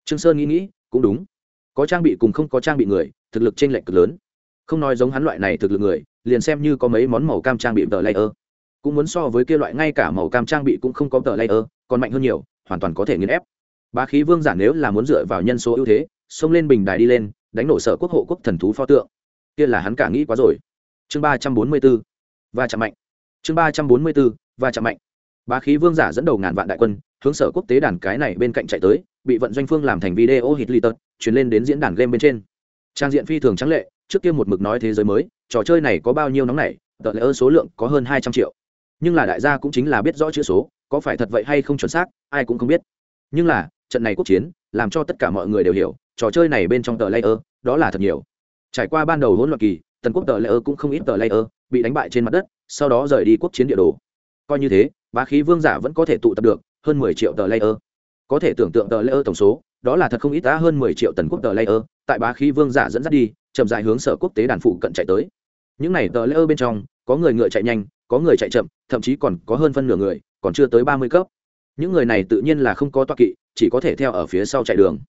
Trương sơn nghĩ nghĩ, cũng đúng. Có trang bị cùng không có trang bị người, thực lực trên lệch cực lớn. Không nói giống hắn loại này thực lực người, liền xem như có mấy món màu cam trang bị tờ layer cũng muốn so với kia loại ngay cả màu cam trang bị cũng không có tờ layer, còn mạnh hơn nhiều, hoàn toàn có thể nghiền ép. Bá khí vương giả nếu là muốn dựa vào nhân số ưu thế, xông lên bình đài đi lên, đánh nổ sở quốc hộ quốc thần thú pho tượng. Kia là hắn cả nghĩ quá rồi. Chương ba trăm bốn mươi b ố và chạm mạnh. Chương ba trăm bốn mươi b ố và chạm mạnh. Bá khí vương giả dẫn đầu ngàn vạn đại quân, hướng sở quốc tế đàn cái này bên cạnh chạy tới, bị vận doanh phương làm thành video hit li tật chuyển lên đến diễn đàn game bên trên. Trang diện phi thường trắng lệ, trước kia một mực nói thế giới mới, trò chơi này có bao nhiêu nóng này tợ lỡ số lượng có hơn hai trăm triệu nhưng là đại gia cũng chính là biết rõ chữ số, có phải thật vậy hay không chuẩn xác, ai cũng không biết. Nhưng là, trận này quốc chiến, làm cho tất cả mọi người đều hiểu, trò chơi này bên trong tờ layer, đó là thật nhiều. Trải qua ban đầu hỗn loạn kỳ, tần quốc tờ layer cũng không ít tờ layer bị đánh bại trên mặt đất, sau đó rời đi quốc chiến địa đồ. Coi như thế, bá khí vương giả vẫn có thể tụ tập được hơn mười triệu tờ layer. Có thể tưởng tượng tờ layer tổng số, đó là thật không ít đã hơn mười triệu tần quốc tờ layer, tại bá khí vương giả dẫn dắt đi, chậm dài hướng sở quốc tế đàn phụ cận chạy tới. Những này tờ layer bên trong, có người ngựa chạy nhanh có người chạy chậm, thậm chí còn có hơn phân nửa người, còn chưa tới ba mươi cấp. Những người này tự nhiên là không có toa kỵ, chỉ có thể theo ở phía sau chạy đường.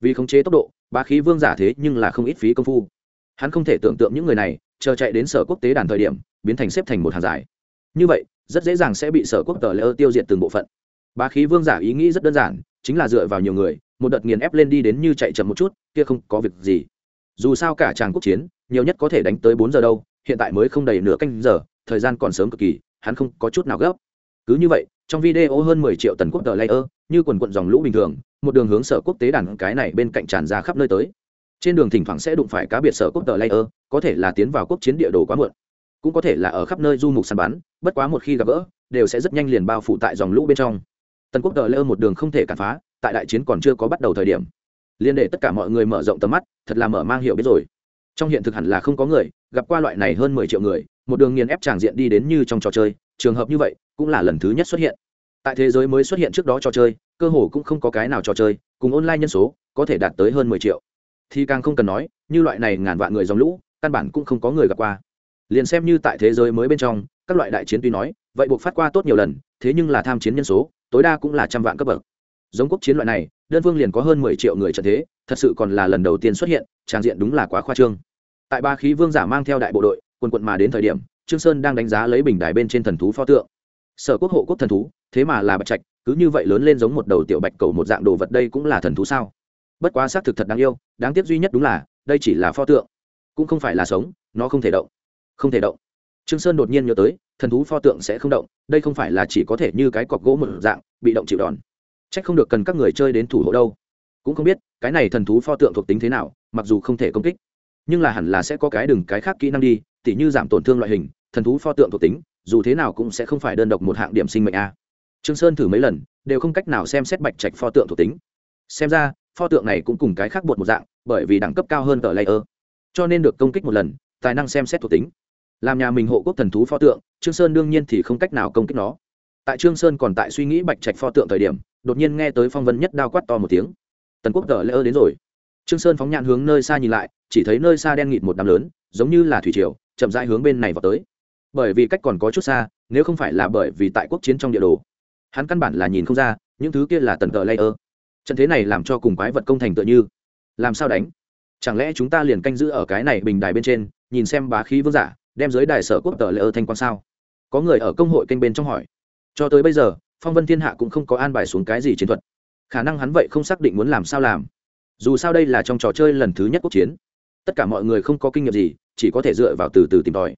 Vì khống chế tốc độ, bá khí vương giả thế nhưng là không ít phí công phu. Hắn không thể tưởng tượng những người này, chờ chạy đến sở quốc tế đàn thời điểm, biến thành xếp thành một hàng dài. Như vậy, rất dễ dàng sẽ bị sở quốc tờ lễ tiêu diệt từng bộ phận. Bá khí vương giả ý nghĩ rất đơn giản, chính là dựa vào nhiều người, một đợt nghiền ép lên đi đến như chạy chậm một chút, kia không có việc gì. Dù sao cả tràng quốc chiến, nhiều nhất có thể đánh tới bốn giờ đâu, hiện tại mới không đầy nửa canh giờ thời gian còn sớm cực kỳ, hắn không có chút nào gấp. Cứ như vậy, trong video hơn mười triệu tần quốc tờ layer, như quần quận dòng lũ bình thường, một đường hướng sở quốc tế đàn cái này bên cạnh tràn ra khắp nơi tới. Trên đường thỉnh thoảng sẽ đụng phải cá biệt sở quốc tờ layer, có thể là tiến vào quốc chiến địa đồ quá muộn, cũng có thể là ở khắp nơi du mục săn bắn, bất quá một khi gặp gỡ, đều sẽ rất nhanh liền bao phủ tại dòng lũ bên trong. Tần quốc tờ layer một đường không thể cản phá, tại đại chiến còn chưa có bắt đầu thời điểm. Liên để tất cả mọi người mở rộng tầm mắt, thật là mở mang hiểu biết rồi. Trong hiện thực hẳn là không có người, gặp qua loại này hơn mười triệu người một đường nghiền ép tràng diện đi đến như trong trò chơi, trường hợp như vậy cũng là lần thứ nhất xuất hiện. Tại thế giới mới xuất hiện trước đó trò chơi, cơ hồ cũng không có cái nào trò chơi cùng online nhân số có thể đạt tới hơn mười triệu. Thì càng không cần nói, như loại này ngàn vạn người dòng lũ, căn bản cũng không có người gặp qua. Liền xem như tại thế giới mới bên trong, các loại đại chiến tuy nói, vậy buộc phát qua tốt nhiều lần, thế nhưng là tham chiến nhân số, tối đa cũng là trăm vạn cấp bậc. Giống quốc chiến loại này, đơn phương liền có hơn mười triệu người trận thế, thật sự còn là lần đầu tiên xuất hiện trang diện đúng là quá khoa trương. Tại ba khí vương giả mang theo đại bộ đội quân quận mà đến thời điểm, trương sơn đang đánh giá lấy bình đài bên trên thần thú pho tượng. Sở quốc hộ quốc thần thú, thế mà là bạch trạch, cứ như vậy lớn lên giống một đầu tiểu bạch cầu một dạng đồ vật đây cũng là thần thú sao? Bất quá xác thực thật đáng yêu, đáng tiếc duy nhất đúng là, đây chỉ là pho tượng. Cũng không phải là sống, nó không thể động. Không thể động. Trương sơn đột nhiên nhớ tới, thần thú pho tượng sẽ không động, đây không phải là chỉ có thể như cái cọc gỗ một dạng, bị động chịu đòn. Trách không được cần các người chơi đến thủ hộ đâu. Cũng không biết, cái này thần thú pho tượng thuộc tính thế nào, mặc dù không thể công kích, nhưng là hẳn là sẽ có cái đừng cái khác kỹ năng đi tỉ như giảm tổn thương loại hình, thần thú pho tượng thuộc tính, dù thế nào cũng sẽ không phải đơn độc một hạng điểm sinh mệnh a. Trương sơn thử mấy lần, đều không cách nào xem xét bạch trạch pho tượng thuộc tính. Xem ra, pho tượng này cũng cùng cái khác bột một dạng, bởi vì đẳng cấp cao hơn tờ layer. Cho nên được công kích một lần, tài năng xem xét thuộc tính. Làm nhà mình hộ quốc thần thú pho tượng, trương sơn đương nhiên thì không cách nào công kích nó. Tại trương sơn còn tại suy nghĩ bạch trạch pho tượng thời điểm, đột nhiên nghe tới phong vân nhất đao quát to một tiếng. Tần quốc tờ lễ đến rồi. Trương sơn phóng nhãn hướng nơi xa nhìn lại, chỉ thấy nơi xa đen nghịt một đám lớn, giống như là thủy triều chậm rãi hướng bên này vào tới. Bởi vì cách còn có chút xa, nếu không phải là bởi vì tại quốc chiến trong địa đồ, hắn căn bản là nhìn không ra những thứ kia là tần tờ layer. Trận thế này làm cho cùng quái vật công thành tựa như. Làm sao đánh? Chẳng lẽ chúng ta liền canh giữ ở cái này bình đài bên trên, nhìn xem bá khí vương giả đem dưới đài sở quốc tờ layer thanh quan sao? Có người ở công hội kênh bên trong hỏi. Cho tới bây giờ, phong vân thiên hạ cũng không có an bài xuống cái gì chiến thuật. Khả năng hắn vậy không xác định muốn làm sao làm. Dù sao đây là trong trò chơi lần thứ nhất quốc chiến tất cả mọi người không có kinh nghiệm gì, chỉ có thể dựa vào từ từ tìm tòi.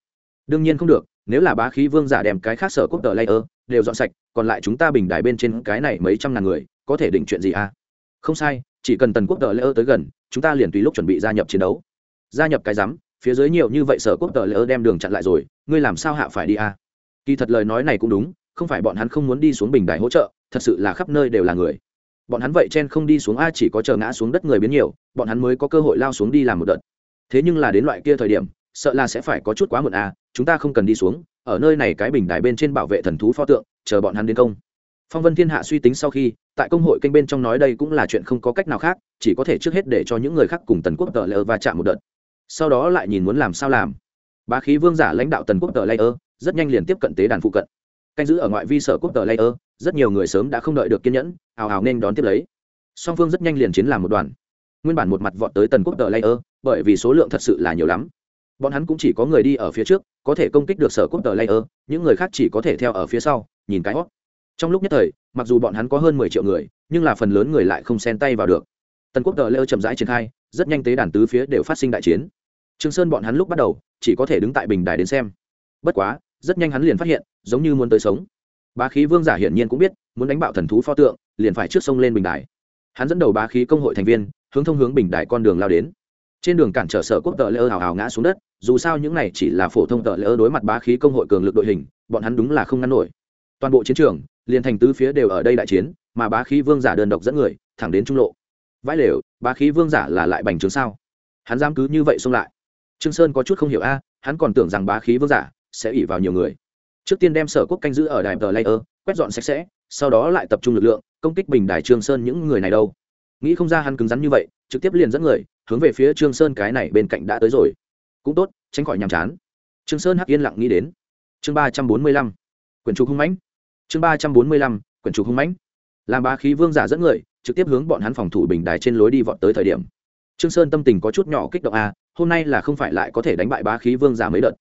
Đương nhiên không được, nếu là bá khí vương giả đem cái khác sở quốc tờ layer đều dọn sạch, còn lại chúng ta bình đài bên trên cái này mấy trăm ngàn người, có thể định chuyện gì à? Không sai, chỉ cần tần quốc tờ layer tới gần, chúng ta liền tùy lúc chuẩn bị gia nhập chiến đấu. Gia nhập cái rắm phía dưới nhiều như vậy sở quốc tờ layer đem đường chặn lại rồi, ngươi làm sao hạ phải đi à? Kỳ thật lời nói này cũng đúng, không phải bọn hắn không muốn đi xuống bình đài hỗ trợ, thật sự là khắp nơi đều là người. Bọn hắn vậy chen không đi xuống, a, chỉ có chờ ngã xuống đất người biến nhiều, bọn hắn mới có cơ hội lao xuống đi làm một đợt thế nhưng là đến loại kia thời điểm, sợ là sẽ phải có chút quá muộn à? chúng ta không cần đi xuống, ở nơi này cái bình đài bên trên bảo vệ thần thú pho tượng, chờ bọn hắn đến công. Phong vân thiên hạ suy tính sau khi, tại công hội kênh bên trong nói đây cũng là chuyện không có cách nào khác, chỉ có thể trước hết để cho những người khác cùng tần quốc tờ lỡ va chạm một đợt. Sau đó lại nhìn muốn làm sao làm. Bá khí vương giả lãnh đạo tần quốc tờ layer rất nhanh liền tiếp cận tế đàn phụ cận. Canh giữ ở ngoại vi sở quốc tờ layer rất nhiều người sớm đã không đợi được kiên nhẫn, hào hào nên đón tiếp lấy. Song phương rất nhanh liền chiến làm một đoàn. Nguyên bản một mặt vọt tới tần quốc tờ layer bởi vì số lượng thật sự là nhiều lắm. Bọn hắn cũng chỉ có người đi ở phía trước, có thể công kích được sở quốc tờ layer, những người khác chỉ có thể theo ở phía sau, nhìn cái hót trong lúc nhất thời, mặc dù bọn hắn có hơn mười triệu người, nhưng là phần lớn người lại không xen tay vào được. Tần quốc tờ layer chậm rãi triển khai, rất nhanh tế đàn tứ phía đều phát sinh đại chiến. Trương sơn bọn hắn lúc bắt đầu, chỉ có thể đứng tại bình đài đến xem. Bất quá, rất nhanh hắn liền phát hiện, giống như muốn tới sống. Bá khí vương giả hiển nhiên cũng biết, muốn đánh bạo thần thú pho tượng, liền phải trước sông lên bình đài. Hắn dẫn đầu bá khí công hội thành viên, hướng thông hướng bình đài con đường lao đến trên đường cản trở sở quốc tờ lỡ hào hào ngã xuống đất, dù sao những này chỉ là phổ thông tờ lỡ đối mặt bá khí công hội cường lực đội hình, bọn hắn đúng là không ngăn nổi. Toàn bộ chiến trường, liền thành tứ phía đều ở đây đại chiến, mà bá khí vương giả đơn độc dẫn người, thẳng đến trung lộ. Vãi lều, bá khí vương giả là lại bành trướng sao? Hắn dám cứ như vậy xông lại. Trương sơn có chút không hiểu a, hắn còn tưởng rằng bá khí vương giả sẽ ủy vào nhiều người. Trước tiên đem sở quốc canh giữ ở đài tờ layer, quét dọn sạch sẽ, sau đó lại tập trung lực lượng, công kích bình đài trương sơn những người này đâu. Nghĩ không ra hắn cứng rắn như vậy, trực tiếp liền dẫn người hướng về phía trương sơn cái này bên cạnh đã tới rồi. Cũng tốt, tránh khỏi nhàm chán. Trương sơn hắc yên lặng nghĩ đến. Chương ba trăm bốn mươi lăm, quyển trục hung mãnh. Chương ba trăm bốn mươi lăm, quyển trục hung mãnh. Làm ba khí vương giả dẫn người, trực tiếp hướng bọn hắn phòng thủ bình đài trên lối đi vọt tới thời điểm. Trương sơn tâm tình có chút nhỏ kích động a, hôm nay là không phải lại có thể đánh bại bá khí vương giả mấy đợt.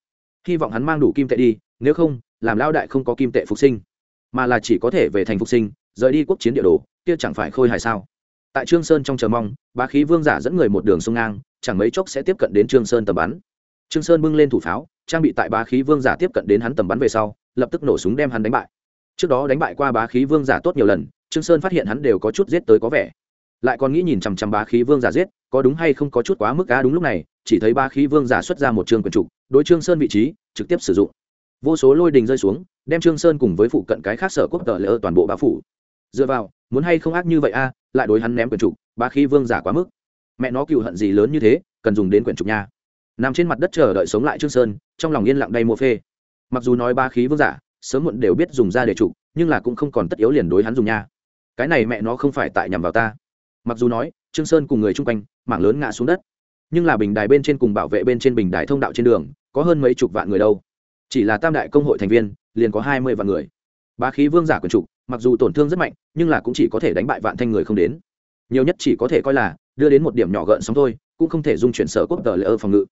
Hy vọng hắn mang đủ kim tệ đi, nếu không, làm lao đại không có kim tệ phục sinh. Mà là chỉ có thể về thành phục sinh, rời đi quốc chiến địa đồ, kia chẳng phải khôi hài sao? Tại trương sơn trong chờ mong, bá khí vương giả dẫn người một đường sông ngang, chẳng mấy chốc sẽ tiếp cận đến trương sơn tầm bắn. Trương sơn bưng lên thủ pháo, trang bị tại bá khí vương giả tiếp cận đến hắn tầm bắn về sau, lập tức nổ súng đem hắn đánh bại. Trước đó đánh bại qua bá khí vương giả tốt nhiều lần, trương sơn phát hiện hắn đều có chút giết tới có vẻ. Lại còn nghĩ nhìn chằm chằm bá khí vương giả giết, có đúng hay không có chút quá mức cá đúng lúc này, chỉ thấy bá khí vương giả xuất ra một trường quyền trục, đối trương sơn vị trí, trực tiếp sử dụng. Vô số lôi đình rơi xuống, đem trương sơn cùng với phụ cận cái khác sở quốc tờ lỡ toàn bộ bao phủ dựa vào, muốn hay không ác như vậy a, lại đối hắn ném quyền trục, bá khí vương giả quá mức. Mẹ nó cựu hận gì lớn như thế, cần dùng đến quyền trục nha. Nằm trên mặt đất chờ đợi sống lại trương sơn, trong lòng yên lặng đầy mua phê. Mặc dù nói bá khí vương giả, sớm muộn đều biết dùng ra để trục, nhưng là cũng không còn tất yếu liền đối hắn dùng nha. Cái này mẹ nó không phải tại nhằm vào ta. Mặc dù nói, trương sơn cùng người chung quanh, mảng lớn ngã xuống đất. Nhưng là bình đài bên trên cùng bảo vệ bên trên bình đài thông đạo trên đường, có hơn mấy chục vạn người đâu. Chỉ là tam đại công hội thành viên, liền có hai mươi vạn người. Bá khí vương giả quyền trục mặc dù tổn thương rất mạnh, nhưng là cũng chỉ có thể đánh bại vạn thanh người không đến. Nhiều nhất chỉ có thể coi là đưa đến một điểm nhỏ gợn sóng thôi, cũng không thể dung chuyển sở quốc tờ lễ ơ phòng ngự.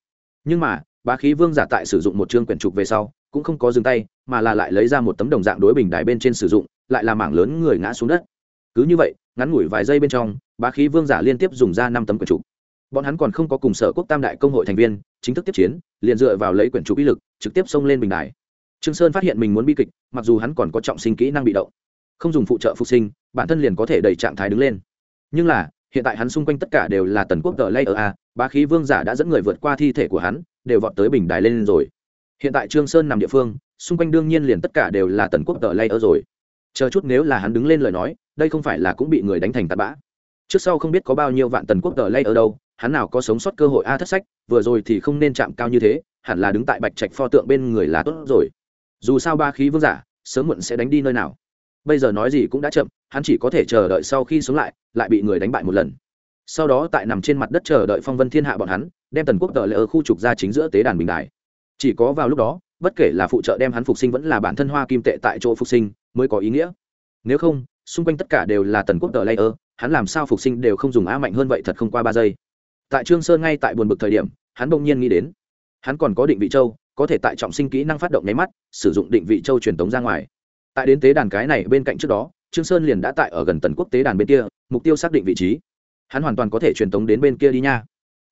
Nhưng mà, bá khí vương giả tại sử dụng một chương quyển trục về sau, cũng không có dừng tay, mà là lại lấy ra một tấm đồng dạng đối bình đài bên trên sử dụng, lại là mảng lớn người ngã xuống đất. Cứ như vậy, ngắn ngủi vài giây bên trong, bá khí vương giả liên tiếp dùng ra năm tấm quyển trục. Bọn hắn còn không có cùng sở quốc tam đại công hội thành viên, chính thức tiếp chiến, liền dựa vào lấy quyển trục uy lực, trực tiếp xông lên bình đài. Trương sơn phát hiện mình muốn bi kịch, mặc dù hắn còn có trọng sinh kỹ năng bị động không dùng phụ trợ phục sinh, bản thân liền có thể đẩy trạng thái đứng lên. Nhưng là, hiện tại hắn xung quanh tất cả đều là tần quốc tờ lay ở a, bá khí vương giả đã dẫn người vượt qua thi thể của hắn, đều vọt tới bình đài lên rồi. Hiện tại trương sơn nằm địa phương, xung quanh đương nhiên liền tất cả đều là tần quốc tờ lay ở rồi. Chờ chút nếu là hắn đứng lên lời nói, đây không phải là cũng bị người đánh thành tạt bã. Trước sau không biết có bao nhiêu vạn tần quốc tờ lay ở đâu, hắn nào có sống sót cơ hội a thất sách, vừa rồi thì không nên chạm cao như thế, hẳn là đứng tại bạch trạch pho tượng bên người là tốt rồi. Dù sao ba khí vương giả, sớm muộn sẽ đánh đi nơi nào bây giờ nói gì cũng đã chậm, hắn chỉ có thể chờ đợi sau khi sống lại lại bị người đánh bại một lần. Sau đó tại nằm trên mặt đất chờ đợi phong vân thiên hạ bọn hắn, đem tần quốc tờ lệ ở khu trục ra chính giữa tế đàn bình đại chỉ có vào lúc đó, bất kể là phụ trợ đem hắn phục sinh vẫn là bản thân hoa kim tệ tại chỗ phục sinh, mới có ý nghĩa. Nếu không, xung quanh tất cả đều là tần quốc tờ lây ơ hắn làm sao phục sinh đều không dùng á mạnh hơn vậy thật không qua ba giây. Tại trương sơn ngay tại buồn bực thời điểm, hắn bỗng nhiên nghĩ đến, hắn còn có định vị châu, có thể tại trọng sinh kỹ năng phát động nháy mắt, sử dụng định vị châu truyền tống ra ngoài tại đến tế đàn cái này bên cạnh trước đó, trương sơn liền đã tại ở gần tần quốc tế đàn bên kia, mục tiêu xác định vị trí. Hắn hoàn toàn có thể truyền tống đến bên kia đi nha.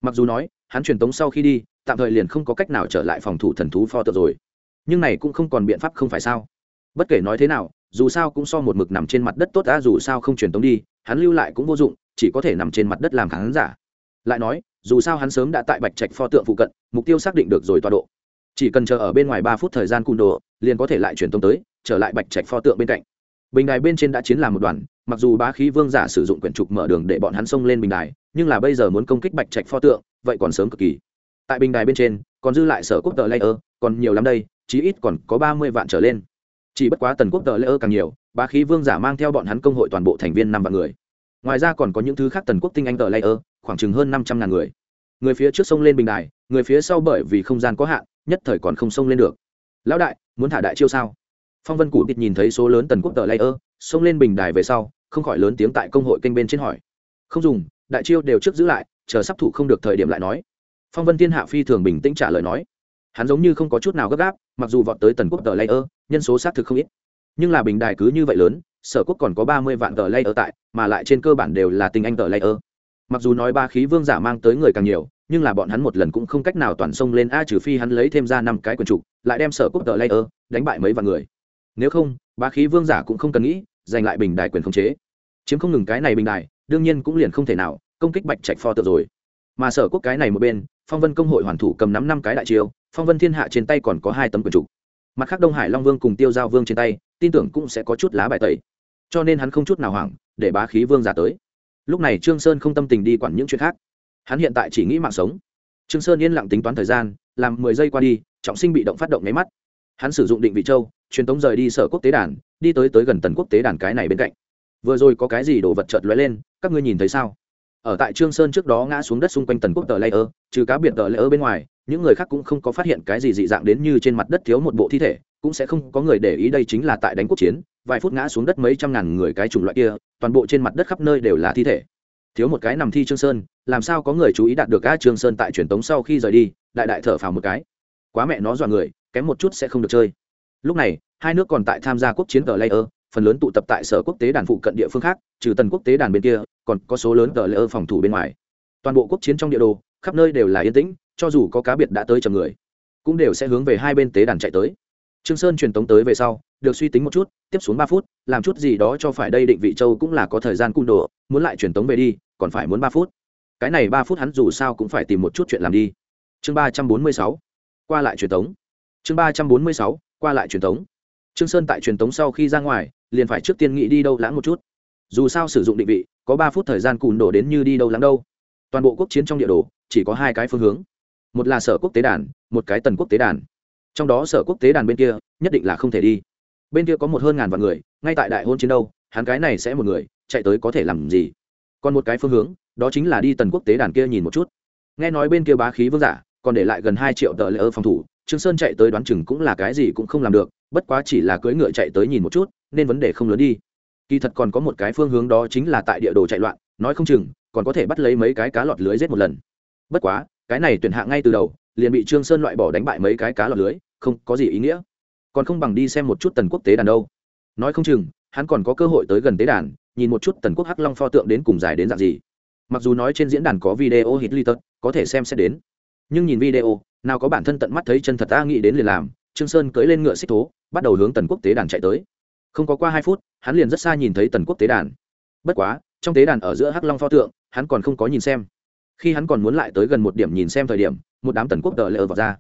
Mặc dù nói, hắn truyền tống sau khi đi, tạm thời liền không có cách nào trở lại phòng thủ thần thú pho tượng rồi. Nhưng này cũng không còn biện pháp không phải sao? Bất kể nói thế nào, dù sao cũng so một mực nằm trên mặt đất tốt đã dù sao không truyền tống đi, hắn lưu lại cũng vô dụng, chỉ có thể nằm trên mặt đất làm khán giả. Lại nói, dù sao hắn sớm đã tại bạch trạch pho tượng phụ cận, mục tiêu xác định được rồi tọa độ. Chỉ cần chờ ở bên ngoài ba phút thời gian cung đồ, liền có thể lại truyền tống tới trở lại bạch trạch pho tượng bên cạnh. Bình đài bên trên đã chiến làm một đoàn, mặc dù bá khí vương giả sử dụng quyển trục mở đường để bọn hắn xông lên bình đài, nhưng là bây giờ muốn công kích bạch trạch pho tượng, vậy còn sớm cực kỳ. Tại bình đài bên trên, còn dư lại sở quốc tờ layer, còn nhiều lắm đây, chí ít còn có ba mươi vạn trở lên. Chỉ bất quá tần quốc tờ layer càng nhiều, bá khí vương giả mang theo bọn hắn công hội toàn bộ thành viên năm vạn người. Ngoài ra còn có những thứ khác tần quốc tinh anh tờ layer, khoảng chừng hơn năm trăm ngàn người. Người phía trước sông lên bình đài, người phía sau bởi vì không gian có hạn, nhất thời còn không sông lên được. Lão đại, muốn thả đại chiêu sao? Phong vân cụ bịt nhìn thấy số lớn tần quốc tờ layer, xông lên bình đài về sau, không khỏi lớn tiếng tại công hội kênh bên trên hỏi. Không dùng, đại chiêu đều trước giữ lại, chờ sắp thủ không được thời điểm lại nói. Phong vân thiên hạ phi thường bình tĩnh trả lời nói. Hắn giống như không có chút nào gấp gáp, mặc dù vọt tới tần quốc tờ layer, nhân số xác thực không ít. Nhưng là bình đài cứ như vậy lớn, sở quốc còn có ba mươi vạn tờ layer tại, mà lại trên cơ bản đều là tình anh tờ layer. Mặc dù nói ba khí vương giả mang tới người càng nhiều, nhưng là bọn hắn một lần cũng không cách nào toàn xông lên a trừ phi hắn lấy thêm ra năm cái quần trục lại đem sở quốc tờ layer, đánh bại mấy vạn người nếu không, bá khí vương giả cũng không cần nghĩ, giành lại bình đài quyền khống chế. Chiếm không ngừng cái này bình đài, đương nhiên cũng liền không thể nào, công kích bạch trạch pho tự rồi. Mà sở quốc cái này một bên, phong vân công hội hoàn thủ cầm nắm năm cái đại chiêu, phong vân thiên hạ trên tay còn có hai tấm quyền trục mặt khác đông hải long vương cùng tiêu giao vương trên tay, tin tưởng cũng sẽ có chút lá bài tẩy. Cho nên hắn không chút nào hoảng, để bá khí vương giả tới. Lúc này trương sơn không tâm tình đi quản những chuyện khác. Hắn hiện tại chỉ nghĩ mạng sống. Trương sơn yên lặng tính toán thời gian, làm mười giây qua đi, trọng sinh bị động phát động nháy mắt. Hắn sử dụng định vị châu truyền tống rời đi sở quốc tế đàn, đi tới tới gần tần quốc tế đàn cái này bên cạnh. Vừa rồi có cái gì đồ vật chợt lóe lên, các ngươi nhìn thấy sao? Ở tại trương sơn trước đó ngã xuống đất xung quanh tần quốc tờ layer, trừ cá biệt tờ layer bên ngoài, những người khác cũng không có phát hiện cái gì dị dạng đến như trên mặt đất thiếu một bộ thi thể, cũng sẽ không có người để ý đây chính là tại đánh quốc chiến, vài phút ngã xuống đất mấy trăm ngàn người cái chủng loại kia, toàn bộ trên mặt đất khắp nơi đều là thi thể. Thiếu một cái nằm thi trương sơn, làm sao có người chú ý đạt được a trương sơn tại truyền tống sau khi rời đi, đại đại thở phào một cái. Quá mẹ nó dọa người, kém một chút sẽ không được chơi lúc này, hai nước còn tại tham gia quốc chiến tờ layer, phần lớn tụ tập tại sở quốc tế đàn phụ cận địa phương khác, trừ tần quốc tế đàn bên kia, còn có số lớn tờ layer phòng thủ bên ngoài. Toàn bộ quốc chiến trong địa đồ, khắp nơi đều là yên tĩnh, cho dù có cá biệt đã tới chầm người, cũng đều sẽ hướng về hai bên tế đàn chạy tới. Trương sơn truyền tống tới về sau, được suy tính một chút, tiếp xuống ba phút, làm chút gì đó cho phải đây định vị châu cũng là có thời gian cung đồ, muốn lại truyền tống về đi, còn phải muốn ba phút. Cái này ba phút hắn dù sao cũng phải tìm một chút chuyện làm đi. Chương ba trăm bốn mươi sáu, qua lại truyền tống. Chương ba trăm bốn mươi sáu qua lại truyền thống, trương sơn tại truyền thống sau khi ra ngoài liền phải trước tiên nghĩ đi đâu lãng một chút. Dù sao sử dụng định vị có ba phút thời gian cùn đổ đến như đi đâu lãng đâu. Toàn bộ quốc chiến trong địa đồ chỉ có hai cái phương hướng. Một là sở quốc tế đàn một cái tần quốc tế đàn. Trong đó sở quốc tế đàn bên kia nhất định là không thể đi. Bên kia có một hơn ngàn vạn người ngay tại đại hôn chiến đâu hắn cái này sẽ một người chạy tới có thể làm gì? Còn một cái phương hướng đó chính là đi tần quốc tế đàn kia nhìn một chút. Nghe nói bên kia bá khí vương giả còn để lại gần hai triệu tờ lễ ơ phòng thủ trương sơn chạy tới đoán chừng cũng là cái gì cũng không làm được, bất quá chỉ là cưỡi ngựa chạy tới nhìn một chút, nên vấn đề không lớn đi. Kỳ thật còn có một cái phương hướng đó chính là tại địa đồ chạy loạn, nói không chừng, còn có thể bắt lấy mấy cái cá lọt lưới giết một lần. Bất quá, cái này tuyển hạng ngay từ đầu, liền bị trương sơn loại bỏ đánh bại mấy cái cá lọt lưới, không có gì ý nghĩa. Còn không bằng đi xem một chút tần quốc tế đàn đâu. Nói không chừng, hắn còn có cơ hội tới gần tế đàn, nhìn một chút tần quốc hắc long pho tượng đến cùng dài đến dạng gì. Mặc dù nói trên diễn đàn có video hit ly tật có thể xem xét đến nhưng nhìn video, nào có bản thân tận mắt thấy chân thật ta nghĩ đến liền làm, trương sơn cưỡi lên ngựa xích thố, bắt đầu hướng tần quốc tế đàn chạy tới. Không có qua hai phút, hắn liền rất xa nhìn thấy tần quốc tế đàn. Bất quá, trong tế đàn ở giữa hắc long pho tượng, hắn còn không có nhìn xem. Khi hắn còn muốn lại tới gần một điểm nhìn xem thời điểm, một đám tần quốc tờ lỡ vào ra.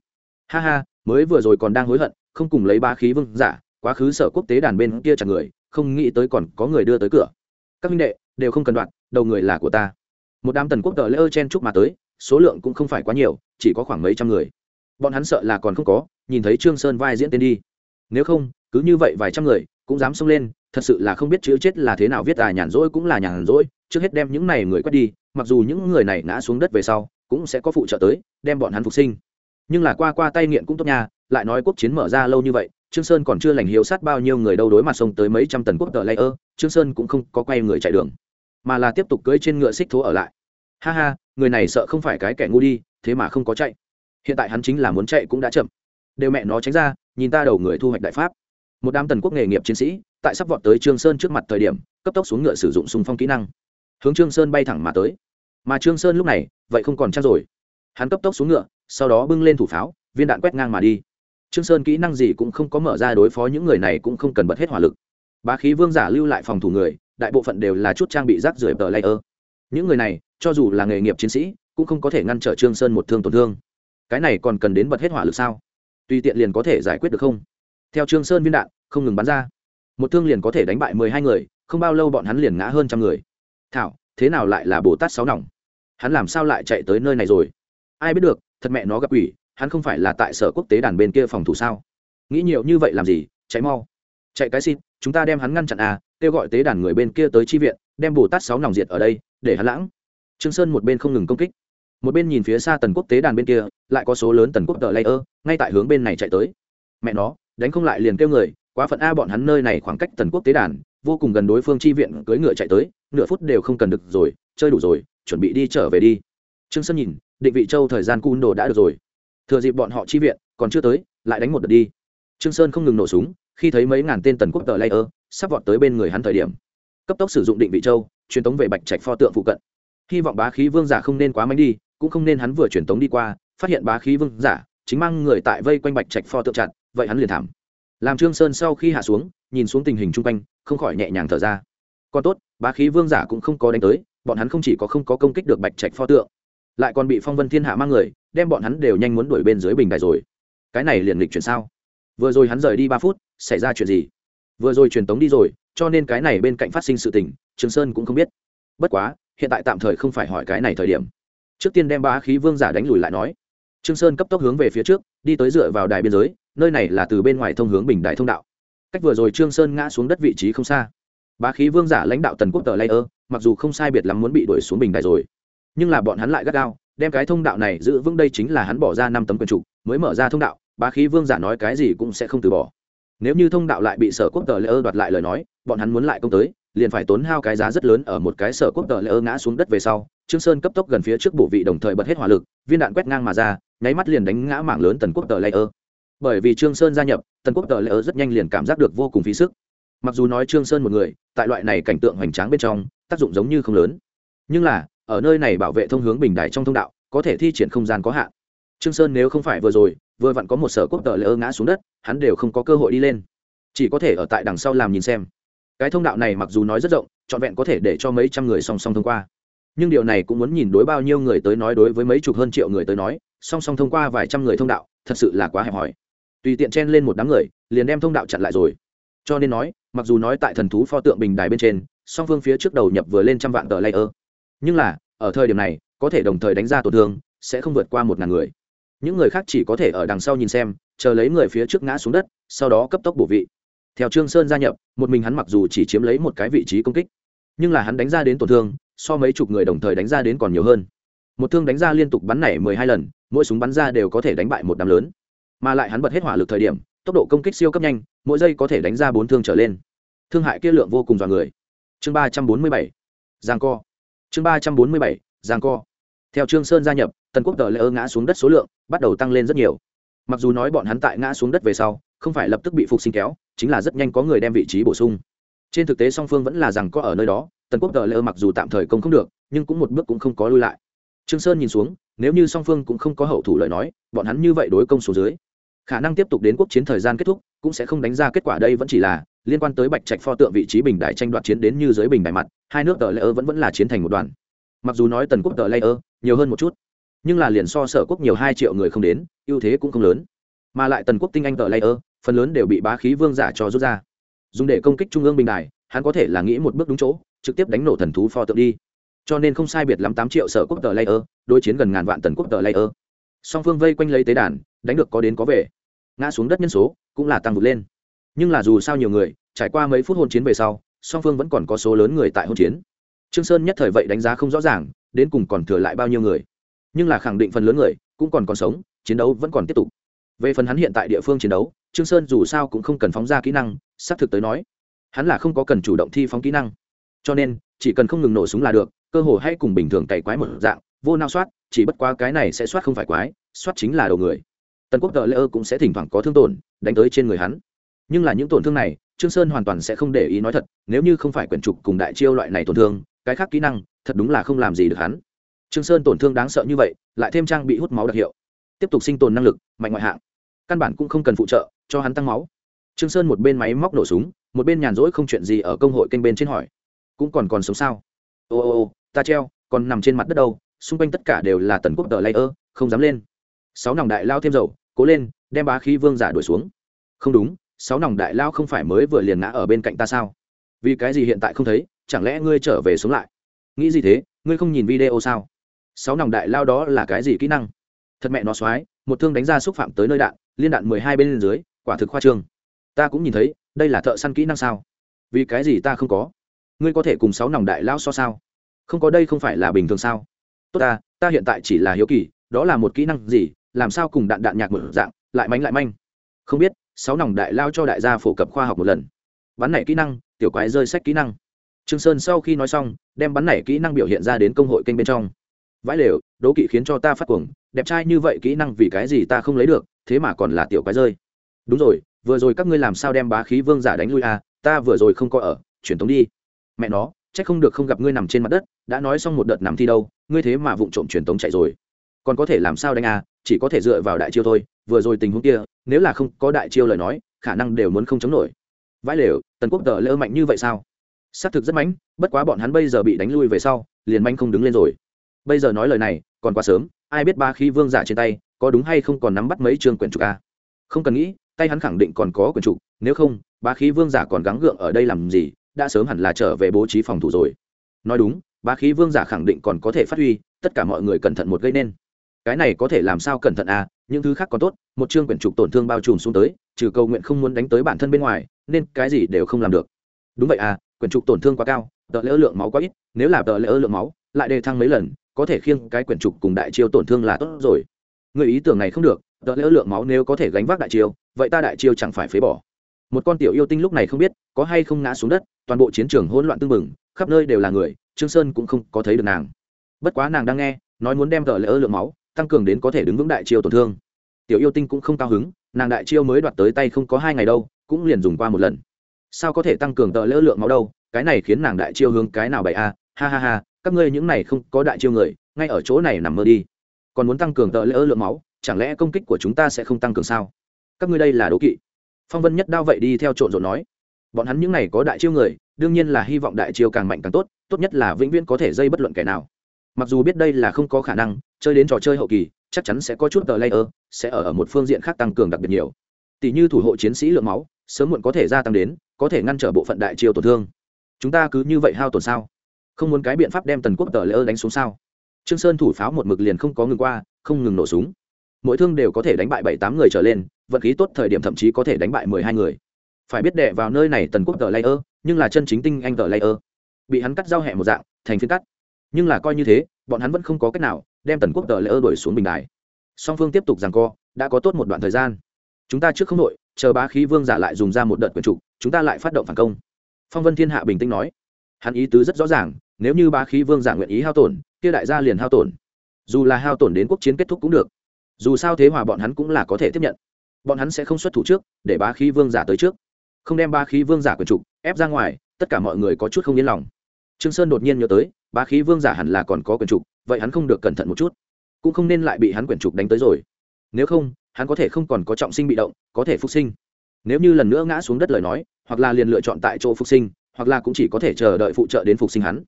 Ha ha, mới vừa rồi còn đang hối hận, không cùng lấy ba khí vương giả, quá khứ sở quốc tế đàn bên kia chặt người, không nghĩ tới còn có người đưa tới cửa. Các minh đệ, đều không cần đoạn, đầu người là của ta. Một đám tần quốc tờ lỡ chen chúc mà tới số lượng cũng không phải quá nhiều, chỉ có khoảng mấy trăm người. Bọn hắn sợ là còn không có, nhìn thấy trương sơn vai diễn tên đi. Nếu không, cứ như vậy vài trăm người, cũng dám xông lên, thật sự là không biết chữ chết là thế nào viết à nhàn rỗi cũng là nhàn rỗi, trước hết đem những này người quét đi, mặc dù những người này ngã xuống đất về sau, cũng sẽ có phụ trợ tới, đem bọn hắn phục sinh. Nhưng là qua qua tay nghiện cũng tốt nha, lại nói quốc chiến mở ra lâu như vậy, trương sơn còn chưa lành hiếu sát bao nhiêu người đâu đối mặt sông tới mấy trăm tần quốc tờ lây ơ, trương sơn cũng không có quay người chạy đường, mà là tiếp tục cưỡi trên ngựa xích thố ở lại ha ha, người này sợ không phải cái kẻ ngu đi, thế mà không có chạy. Hiện tại hắn chính là muốn chạy cũng đã chậm. Đều mẹ nó tránh ra, nhìn ta đầu người thu hoạch đại pháp. Một đám tần quốc nghề nghiệp chiến sĩ, tại sắp vọt tới trương sơn trước mặt thời điểm, cấp tốc xuống ngựa sử dụng súng phong kỹ năng. Hướng trương sơn bay thẳng mà tới. Mà trương sơn lúc này, vậy không còn chắc rồi. Hắn cấp tốc xuống ngựa, sau đó bưng lên thủ pháo, viên đạn quét ngang mà đi. Trương sơn kỹ năng gì cũng không có mở ra đối phó những người này cũng không cần bật hết hỏa lực. Bá khí vương giả lưu lại phòng thủ người, đại bộ phận đều là chút trang bị rác rưởi tờ layer. Những người này cho dù là nghề nghiệp chiến sĩ, cũng không có thể ngăn trở trương sơn một thương tổn thương. Cái này còn cần đến bật hết hỏa lực sao? Tùy tiện liền có thể giải quyết được không? Theo trương sơn viên đạn, không ngừng bắn ra. Một thương liền có thể đánh bại mười hai người, không bao lâu bọn hắn liền ngã hơn trăm người. Thảo, thế nào lại là bồ tát sáu nòng? Hắn làm sao lại chạy tới nơi này rồi? Ai biết được, thật mẹ nó gặp ủy hắn không phải là tại sở quốc tế đàn bên kia phòng thủ sao? Nghĩ nhiều như vậy làm gì? Chạy mau. Chạy cái xin chúng ta đem hắn ngăn chặn à kêu gọi tế đàn người bên kia tới chi viện, đem bồ tát sáu nòng diệt ở đây, để hắn lãng trương sơn một bên không ngừng công kích, một bên nhìn phía xa tần quốc tế đàn bên kia, lại có số lớn tần quốc tờ layer, ngay tại hướng bên này chạy tới. Mẹ nó, đánh không lại liền kêu người, quá phận a bọn hắn nơi này khoảng cách tần quốc tế đàn, vô cùng gần đối phương chi viện cưỡi ngựa chạy tới, nửa phút đều không cần được rồi, chơi đủ rồi, chuẩn bị đi trở về đi. Trương sơn nhìn, định vị châu thời gian cun đồ đã được rồi. Thừa dịp bọn họ chi viện, còn chưa tới, lại đánh một đợt đi. Trương sơn không ngừng nổ súng, khi thấy mấy ngàn tên tần quốc tờ layer, sắp vọt tới bên người hắn thời điểm. Cấp tốc sử dụng định vị châu, truyền tống về bạch trạch pho tượng phụ cận hy vọng bá khí vương giả không nên quá mạnh đi, cũng không nên hắn vừa truyền tống đi qua, phát hiện bá khí vương giả, chính mang người tại vây quanh bạch trạch pho tượng chặt vậy hắn liền thảm. Làm trương sơn sau khi hạ xuống, nhìn xuống tình hình chung quanh, không khỏi nhẹ nhàng thở ra. Còn tốt, bá khí vương giả cũng không có đánh tới, bọn hắn không chỉ có không có công kích được bạch trạch pho tượng, lại còn bị phong vân thiên hạ mang người, đem bọn hắn đều nhanh muốn đuổi bên dưới bình đài rồi. Cái này liền lịch chuyển sao? Vừa rồi hắn rời đi ba phút, xảy ra chuyện gì? Vừa rồi truyền tống đi rồi, cho nên cái này bên cạnh phát sinh sự tình trường sơn cũng không biết. Bất quá hiện tại tạm thời không phải hỏi cái này thời điểm. Trước tiên đem bá khí vương giả đánh lùi lại nói. Trương sơn cấp tốc hướng về phía trước, đi tới dựa vào đài biên giới, nơi này là từ bên ngoài thông hướng bình đại thông đạo. Cách vừa rồi trương sơn ngã xuống đất vị trí không xa. Bá khí vương giả lãnh đạo tần quốc tờ layer mặc dù không sai biệt lắm muốn bị đuổi xuống bình đại rồi, nhưng là bọn hắn lại gắt gao, đem cái thông đạo này giữ vững đây chính là hắn bỏ ra năm tấm quyền trục mới mở ra thông đạo, bá khí vương giả nói cái gì cũng sẽ không từ bỏ nếu như thông đạo lại bị sở quốc tờ lễ ơ đoạt lại lời nói, bọn hắn muốn lại công tới, liền phải tốn hao cái giá rất lớn ở một cái sở quốc tờ lễ ơ ngã xuống đất về sau. Trương sơn cấp tốc gần phía trước bộ vị đồng thời bật hết hỏa lực, viên đạn quét ngang mà ra, nháy mắt liền đánh ngã mảng lớn tần quốc tờ lễ ơ. Bởi vì trương sơn gia nhập, tần quốc tờ lễ ơ rất nhanh liền cảm giác được vô cùng phí sức. Mặc dù nói trương sơn một người, tại loại này cảnh tượng hoành tráng bên trong, tác dụng giống như không lớn. Nhưng là, ở nơi này bảo vệ thông hướng bình đại trong thông đạo, có thể thi triển không gian có hạn. Trương sơn nếu không phải vừa rồi vừa vặn có một sở quốc tờ lỡ ngã xuống đất, hắn đều không có cơ hội đi lên. Chỉ có thể ở tại đằng sau làm nhìn xem. Cái thông đạo này mặc dù nói rất rộng, trọn vẹn có thể để cho mấy trăm người song song thông qua. Nhưng điều này cũng muốn nhìn đối bao nhiêu người tới nói đối với mấy chục hơn triệu người tới nói, song song thông qua vài trăm người thông đạo, thật sự là quá hẹp hòi. Tùy tiện chen lên một đám người, liền đem thông đạo chặn lại rồi. Cho nên nói, mặc dù nói tại thần thú pho tượng bình đài bên trên, song phương phía trước đầu nhập vừa lên trăm vạn tờ layer. Nhưng là, ở thời điểm này, có thể đồng thời đánh ra tổn thương, sẽ không vượt qua một ngàn người những người khác chỉ có thể ở đằng sau nhìn xem, chờ lấy người phía trước ngã xuống đất, sau đó cấp tốc bổ vị. Theo trương sơn gia nhập, một mình hắn mặc dù chỉ chiếm lấy một cái vị trí công kích, nhưng là hắn đánh ra đến tổn thương, so mấy chục người đồng thời đánh ra đến còn nhiều hơn. Một thương đánh ra liên tục bắn nảy mười hai lần, mỗi súng bắn ra đều có thể đánh bại một đám lớn. Mà lại hắn bật hết hỏa lực thời điểm, tốc độ công kích siêu cấp nhanh, mỗi giây có thể đánh ra bốn thương trở lên. Thương hại kia lượng vô cùng dọa người. Chương ba trăm bốn mươi bảy, giang co. Chương ba trăm bốn mươi bảy, giang co. Theo trương sơn gia nhập tần quốc tờ lễ ơ ngã xuống đất số lượng bắt đầu tăng lên rất nhiều. Mặc dù nói bọn hắn tại ngã xuống đất về sau, không phải lập tức bị phục sinh kéo, chính là rất nhanh có người đem vị trí bổ sung. Trên thực tế song phương vẫn là rằng có ở nơi đó, tần quốc tờ lễ ơ mặc dù tạm thời công không được, nhưng cũng một bước cũng không có lui lại. Trương sơn nhìn xuống, nếu như song phương cũng không có hậu thủ lời nói, bọn hắn như vậy đối công số dưới, khả năng tiếp tục đến quốc chiến thời gian kết thúc, cũng sẽ không đánh ra kết quả đây vẫn chỉ là liên quan tới bạch trạch pho tượng vị trí bình đại tranh đoạt chiến đến như dưới bình đại mặt, hai nước tờ lễ ơ vẫn vẫn là chiến thành một đoàn. Mặc dù nói tần quốc tờ lễ ơ nhiều hơn một chút nhưng là liền so sở quốc nhiều hai triệu người không đến, ưu thế cũng không lớn. Mà lại tần quốc tinh anh tờ layer, phần lớn đều bị bá khí vương giả cho rút ra. Dùng để công kích trung ương bình đài hắn có thể là nghĩ một bước đúng chỗ, trực tiếp đánh nổ thần thú pho tượng đi. Cho nên không sai biệt lắm tám triệu sở quốc tờ layer, đối chiến gần ngàn vạn tần quốc tờ layer. Song phương vây quanh lấy tế đàn, đánh được có đến có về. Ngã xuống đất nhân số cũng là tăng vượt lên. Nhưng là dù sao nhiều người, trải qua mấy phút hôn chiến về sau, song phương vẫn còn có số lớn người tại hôn chiến. Trương sơn nhất thời vậy đánh giá không rõ ràng, đến cùng còn thừa lại bao nhiêu người nhưng là khẳng định phần lớn người cũng còn còn sống, chiến đấu vẫn còn tiếp tục. Về phần hắn hiện tại địa phương chiến đấu, trương sơn dù sao cũng không cần phóng ra kỹ năng, xác thực tới nói, hắn là không có cần chủ động thi phóng kỹ năng. Cho nên, chỉ cần không ngừng nổ súng là được, cơ hồ hay cùng bình thường cày quái một dạng, vô nao soát, chỉ bất quá cái này sẽ soát không phải quái, soát chính là đầu người. Tần quốc tờ lễ ơ cũng sẽ thỉnh thoảng có thương tổn, đánh tới trên người hắn. Nhưng là những tổn thương này, trương sơn hoàn toàn sẽ không để ý nói thật, nếu như không phải quyển trục cùng đại chiêu loại này tổn thương, cái khác kỹ năng, thật đúng là không làm gì được hắn trương sơn tổn thương đáng sợ như vậy, lại thêm trang bị hút máu đặc hiệu. Tiếp tục sinh tồn năng lực, mạnh ngoại hạng. Căn bản cũng không cần phụ trợ, cho hắn tăng máu. Trương sơn một bên máy móc nổ súng, một bên nhàn rỗi không chuyện gì ở công hội kênh bên trên hỏi. Cũng còn còn sống sao? Ô ô ô, ta treo, còn nằm trên mặt đất đâu, xung quanh tất cả đều là tần quốc tờ layer, không dám lên. Sáu nòng đại lao thêm dầu, cố lên, đem bá khí vương giả đuổi xuống. Không đúng, sáu nòng đại lao không phải mới vừa liền ngã ở bên cạnh ta sao? Vì cái gì hiện tại không thấy, chẳng lẽ ngươi trở về xuống lại? Nghĩ gì thế, ngươi không nhìn video sao? Sáu nòng đại lao đó là cái gì kỹ năng? Thật mẹ nó xoái một thương đánh ra xúc phạm tới nơi đạn, liên đạn mười hai bên dưới, quả thực khoa trương. Ta cũng nhìn thấy, đây là thợ săn kỹ năng sao? Vì cái gì ta không có? Ngươi có thể cùng sáu nòng đại lao so sao? Không có đây không phải là bình thường sao? Tốt ta ta hiện tại chỉ là hiếu kỳ, đó là một kỹ năng gì, làm sao cùng đạn đạn nhạc một dạng, lại mánh lại manh? Không biết, sáu nòng đại lao cho đại gia phổ cập khoa học một lần. Bắn nảy kỹ năng, tiểu quái rơi sách kỹ năng. Trương sơn sau khi nói xong, đem bắn nảy kỹ năng biểu hiện ra đến công hội kênh bên trong vãi lều đố kỵ khiến cho ta phát cuồng đẹp trai như vậy kỹ năng vì cái gì ta không lấy được thế mà còn là tiểu quái rơi. Đúng rồi vừa rồi các ngươi làm sao đem bá khí vương giả đánh lui à ta vừa rồi không có ở truyền tống đi. Mẹ nó chắc không được không gặp ngươi nằm trên mặt đất đã nói xong một đợt nằm thi đâu ngươi thế mà vụng trộm truyền tống chạy rồi. Còn có thể làm sao đánh à chỉ có thể dựa vào đại chiêu thôi vừa rồi tình huống kia nếu là không có đại chiêu lời nói khả năng đều muốn không chống nổi. Vãi lều tần quốc tờ lỡ mạnh như vậy sao? Xác thực rất mãnh, bất quá bọn hắn bây giờ bị đánh lui về sau liền manh không đứng lên rồi bây giờ nói lời này, còn quá sớm, ai biết ba khi vương giả trên tay, có đúng hay không còn nắm bắt mấy trường quyển trục a không cần nghĩ, tay hắn khẳng định còn có quyển trục, nếu không, ba khí vương giả còn gắng gượng ở đây làm gì, đã sớm hẳn là trở về bố trí phòng thủ rồi. Nói đúng, ba khí vương giả khẳng định còn có thể phát huy, tất cả mọi người cẩn thận một gây nên. Cái này có thể làm sao cẩn thận à những thứ khác còn tốt, một chương quyển trục tổn thương bao trùm xuống tới, trừ cầu nguyện không muốn đánh tới bản thân bên ngoài, nên cái gì đều không làm được. Đúng vậy à quyển trục tổn thương quá cao tờ lỡ lượng máu quá ít, nếu là tờ lỡ lượng máu, lại đề thăng mấy lần có thể khiêng cái quyển trục cùng đại chiêu tổn thương là tốt rồi. Người ý tưởng này không được, đỡ lỡ lượng máu nếu có thể gánh vác đại chiêu, vậy ta đại chiêu chẳng phải phế bỏ. Một con tiểu yêu tinh lúc này không biết, có hay không ngã xuống đất, toàn bộ chiến trường hỗn loạn tưng bừng, khắp nơi đều là người, trương sơn cũng không có thấy được nàng. Bất quá nàng đang nghe, nói muốn đem đỡ lỡ lượng máu, tăng cường đến có thể đứng vững đại chiêu tổn thương. Tiểu yêu tinh cũng không cao hứng, nàng đại chiêu mới đoạt tới tay không có hai ngày đâu, cũng liền dùng qua một lần. Sao có thể tăng cường tờ lỡ lượng máu đâu, cái này khiến nàng đại chiêu hướng cái nào bậy a à? ha ha ha các ngươi những này không có đại chiêu người ngay ở chỗ này nằm mơ đi. Còn muốn tăng cường tợ lỡ lượng máu chẳng lẽ công kích của chúng ta sẽ không tăng cường sao? Các ngươi đây là đố kỵ. Phong vân nhất đao vậy đi theo trộn rộn nói. Bọn hắn những này có đại chiêu người đương nhiên là hy vọng đại chiêu càng mạnh càng tốt tốt nhất là vĩnh viễn có thể dây bất luận kẻ nào. Mặc dù biết đây là không có khả năng chơi đến trò chơi hậu kỳ chắc chắn sẽ có chút tờ layer sẽ ở, ở một phương diện khác tăng cường đặc biệt nhiều. Tỷ như thủ hộ chiến sĩ lượng máu sớm muộn có thể gia tăng đến có thể ngăn trở bộ phận đại chiêu tổn thương. Chúng ta cứ như vậy hao tổn sao? Không muốn cái biện pháp đem tần quốc tờ layer đánh xuống sao? Trương sơn thủ pháo một mực liền không có ngừng qua, không ngừng nổ súng. Mỗi thương đều có thể đánh bại bảy tám người trở lên, vận khí tốt thời điểm thậm chí có thể đánh bại mười hai người. Phải biết đệ vào nơi này tần quốc tờ layer nhưng là chân chính tinh anh tờ layer bị hắn cắt giao hẹ một dạng, thành phiên cắt. Nhưng là coi như thế, bọn hắn vẫn không có cách nào đem tần quốc tờ lễ ơ đuổi xuống bình đài. Song phương tiếp tục rằng co, đã có tốt một đoạn thời gian. Chúng ta trước không đội chờ bá khí vương giả lại dùng ra một đợt quyền trục, chúng ta lại phát động phản công. Phong vân thiên hạ bình tĩnh nói. Hắn ý tứ rất rõ ràng nếu như bá khí vương giả nguyện ý hao tổn, kia đại gia liền hao tổn. Dù là hao tổn đến quốc chiến kết thúc cũng được. Dù sao thế hòa bọn hắn cũng là có thể tiếp nhận. Bọn hắn sẽ không xuất thủ trước, để bá khí vương giả tới trước. Không đem ba khí vương giả quyền trục, ép ra ngoài, tất cả mọi người có chút không yên lòng. Trương sơn đột nhiên nhớ tới, bá khí vương giả hẳn là còn có quyền trục, vậy hắn không được cẩn thận một chút. Cũng không nên lại bị hắn quyền trục đánh tới rồi. Nếu không, hắn có thể không còn có trọng sinh bị động, có thể phục sinh. Nếu như lần nữa ngã xuống đất lời nói, hoặc là liền lựa chọn tại chỗ phục sinh, hoặc là cũng chỉ có thể chờ đợi phụ trợ đến phục sinh hắn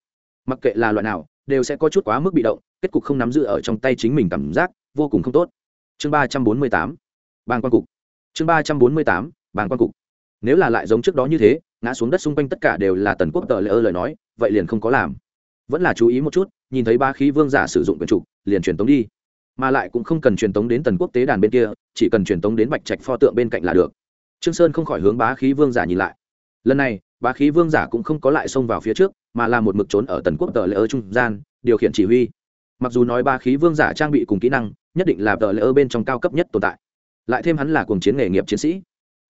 mặc kệ là loại nào, đều sẽ có chút quá mức bị động, kết cục không nắm giữ ở trong tay chính mình cảm giác vô cùng không tốt. Chương ba trăm bốn mươi tám, bàng quan cục. Chương ba trăm bốn mươi tám, bàng quan cục. Nếu là lại giống trước đó như thế, ngã xuống đất xung quanh tất cả đều là tần quốc tờ lỡ lời nói, vậy liền không có làm. Vẫn là chú ý một chút, nhìn thấy ba khí vương giả sử dụng quyền trục, liền truyền tống đi. Mà lại cũng không cần truyền tống đến tần quốc tế đàn bên kia, chỉ cần truyền tống đến bạch trạch pho tượng bên cạnh là được. Trương sơn không khỏi hướng bá khí vương giả nhìn lại lần này, bá khí vương giả cũng không có lại xông vào phía trước, mà là một mực trốn ở tần quốc tờ lễ ơ trung gian, điều khiển chỉ huy. Mặc dù nói ba khí vương giả trang bị cùng kỹ năng, nhất định là tờ lễ ơ bên trong cao cấp nhất tồn tại. Lại thêm hắn là cuồng chiến nghề nghiệp chiến sĩ.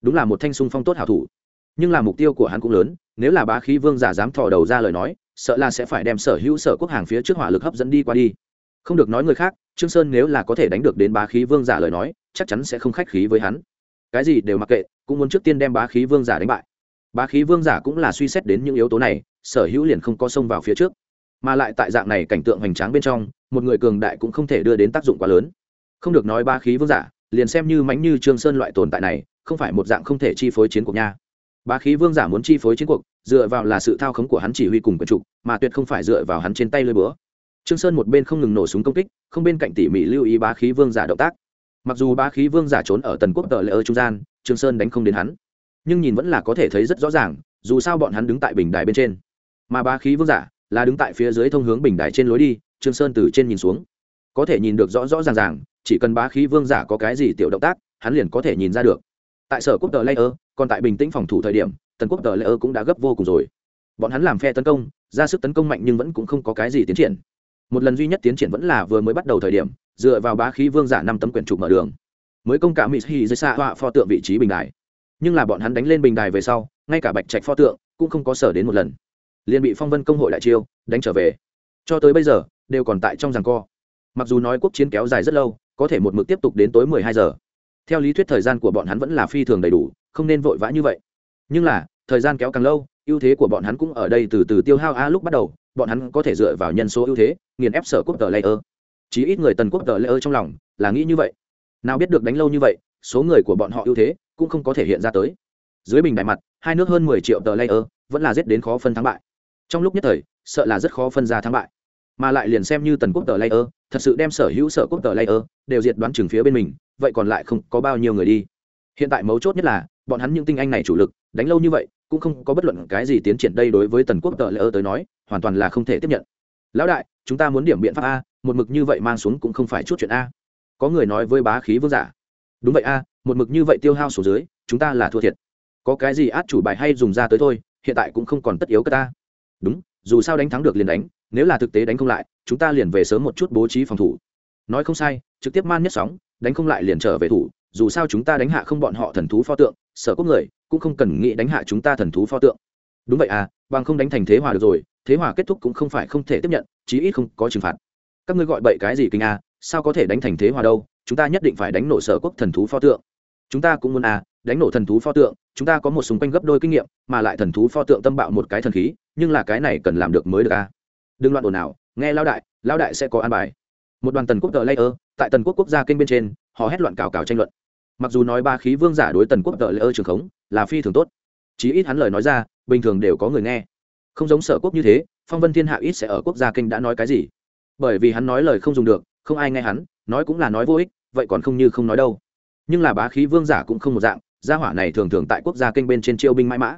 Đúng là một thanh sung phong tốt hảo thủ. Nhưng là mục tiêu của hắn cũng lớn, nếu là bá khí vương giả dám thò đầu ra lời nói, sợ là sẽ phải đem sở hữu sở quốc hàng phía trước hỏa lực hấp dẫn đi qua đi. Không được nói người khác, trương sơn nếu là có thể đánh được đến bá khí vương giả lời nói, chắc chắn sẽ không khách khí với hắn. Cái gì đều mặc kệ, cũng muốn trước tiên đem bá khí vương giả đánh bại bá khí vương giả cũng là suy xét đến những yếu tố này, sở hữu liền không có xông vào phía trước. Mà lại tại dạng này cảnh tượng hoành tráng bên trong, một người cường đại cũng không thể đưa đến tác dụng quá lớn. Không được nói bá khí vương giả, liền xem như mánh như trương sơn loại tồn tại này, không phải một dạng không thể chi phối chiến cuộc nha. Bá khí vương giả muốn chi phối chiến cuộc, dựa vào là sự thao khống của hắn chỉ huy cùng quyền trục, mà tuyệt không phải dựa vào hắn trên tay lơi bữa. trương sơn một bên không ngừng nổ súng công kích, không bên cạnh tỉ mỉ lưu ý bá khí vương giả động tác. Mặc dù bá khí vương giả trốn ở tần quốc tờ lệ ở trung gian, trương sơn đánh không đến hắn nhưng nhìn vẫn là có thể thấy rất rõ ràng, dù sao bọn hắn đứng tại bình đài bên trên. Mà bá khí vương giả là đứng tại phía dưới thông hướng bình đài trên lối đi, trương sơn từ trên nhìn xuống. Có thể nhìn được rõ rõ ràng ràng, chỉ cần bá khí vương giả có cái gì tiểu động tác, hắn liền có thể nhìn ra được. Tại sở quốc tờ layer, còn tại bình tĩnh phòng thủ thời điểm, tần quốc tờ layer cũng đã gấp vô cùng rồi. Bọn hắn làm phe tấn công, ra sức tấn công mạnh nhưng vẫn cũng không có cái gì tiến triển. Một lần duy nhất tiến triển vẫn là vừa mới bắt đầu thời điểm, dựa vào bá khí vương giả năm tấm quyển trục mở đường. Mới công cả mỹ hi dưới xa họa pho tượng vị trí bình đài nhưng là bọn hắn đánh lên bình đài về sau, ngay cả bạch trạch pho tượng cũng không có sở đến một lần. Liền bị phong vân công hội đại chiêu, đánh trở về. Cho tới bây giờ, đều còn tại trong giằng co. Mặc dù nói quốc chiến kéo dài rất lâu, có thể một mực tiếp tục đến tối mười hai giờ. Theo lý thuyết thời gian của bọn hắn vẫn là phi thường đầy đủ, không nên vội vã như vậy. Nhưng là, thời gian kéo càng lâu, ưu thế của bọn hắn cũng ở đây từ từ tiêu hao. A, lúc bắt đầu, bọn hắn có thể dựa vào nhân số ưu thế, nghiền ép sở quốc tờ layer. Chí ít người tần quốc tờ layer trong lòng là nghĩ như vậy. Nào biết được đánh lâu như vậy, số người của bọn họ ưu thế cũng không có thể hiện ra tới. Dưới bình đại mặt, hai nước hơn mười triệu tờ layer vẫn là giết đến khó phân thắng bại. Trong lúc nhất thời, sợ là rất khó phân ra thắng bại. Mà lại liền xem như tần quốc tờ layer, thật sự đem sở hữu sở quốc tờ layer đều diệt đoán chừng phía bên mình, vậy còn lại không có bao nhiêu người đi. Hiện tại mấu chốt nhất là, bọn hắn những tinh anh này chủ lực, đánh lâu như vậy, cũng không có bất luận cái gì tiến triển đây đối với tần quốc tờ layer tới nói, hoàn toàn là không thể tiếp nhận. Lão đại, chúng ta muốn điểm biện pháp a, một mực như vậy mang xuống cũng không phải chút chuyện a. Có người nói với bá khí vương giả. Đúng vậy a một mực như vậy tiêu hao số dưới, chúng ta là thua thiệt. Có cái gì át chủ bài hay dùng ra tới thôi, hiện tại cũng không còn tất yếu cơ ta. Đúng, dù sao đánh thắng được liền đánh, nếu là thực tế đánh không lại, chúng ta liền về sớm một chút bố trí phòng thủ. Nói không sai, trực tiếp man nhất sóng, đánh không lại liền trở về thủ, dù sao chúng ta đánh hạ không bọn họ thần thú pho tượng, sở quốc người, cũng không cần nghĩ đánh hạ chúng ta thần thú pho tượng. Đúng vậy à bằng không đánh thành thế hòa được rồi, thế hòa kết thúc cũng không phải không thể tiếp nhận, chí ít không có trừng phạt. Các ngươi gọi bậy cái gì kinh à sao có thể đánh thành thế hòa đâu, chúng ta nhất định phải đánh nổ sở quốc thần thú pho tượng chúng ta cũng muốn à đánh nổ thần thú pho tượng, chúng ta có một súng quanh gấp đôi kinh nghiệm, mà lại thần thú pho tượng tâm bạo một cái thần khí, nhưng là cái này cần làm được mới được à. Đừng loạn ồn nào nghe lao đại lao đại sẽ có an bài. Một đoàn tần quốc tờ layer, tại tần quốc quốc gia kênh bên trên, họ hét loạn cào cào tranh luận. Mặc dù nói ba khí vương giả đối tần quốc tờ layer trường khống, là phi thường tốt, chí ít hắn lời nói ra, bình thường đều có người nghe. Không giống sở quốc như thế, phong vân thiên hạ ít sẽ ở quốc gia kênh đã nói cái gì. Bởi vì hắn nói lời không dùng được, không ai nghe hắn, nói cũng là nói vô ích, vậy còn không như không nói đâu nhưng là bá khí vương giả cũng không một dạng, gia hỏa này thường thường tại quốc gia kênh bên trên chiêu binh mãi mã.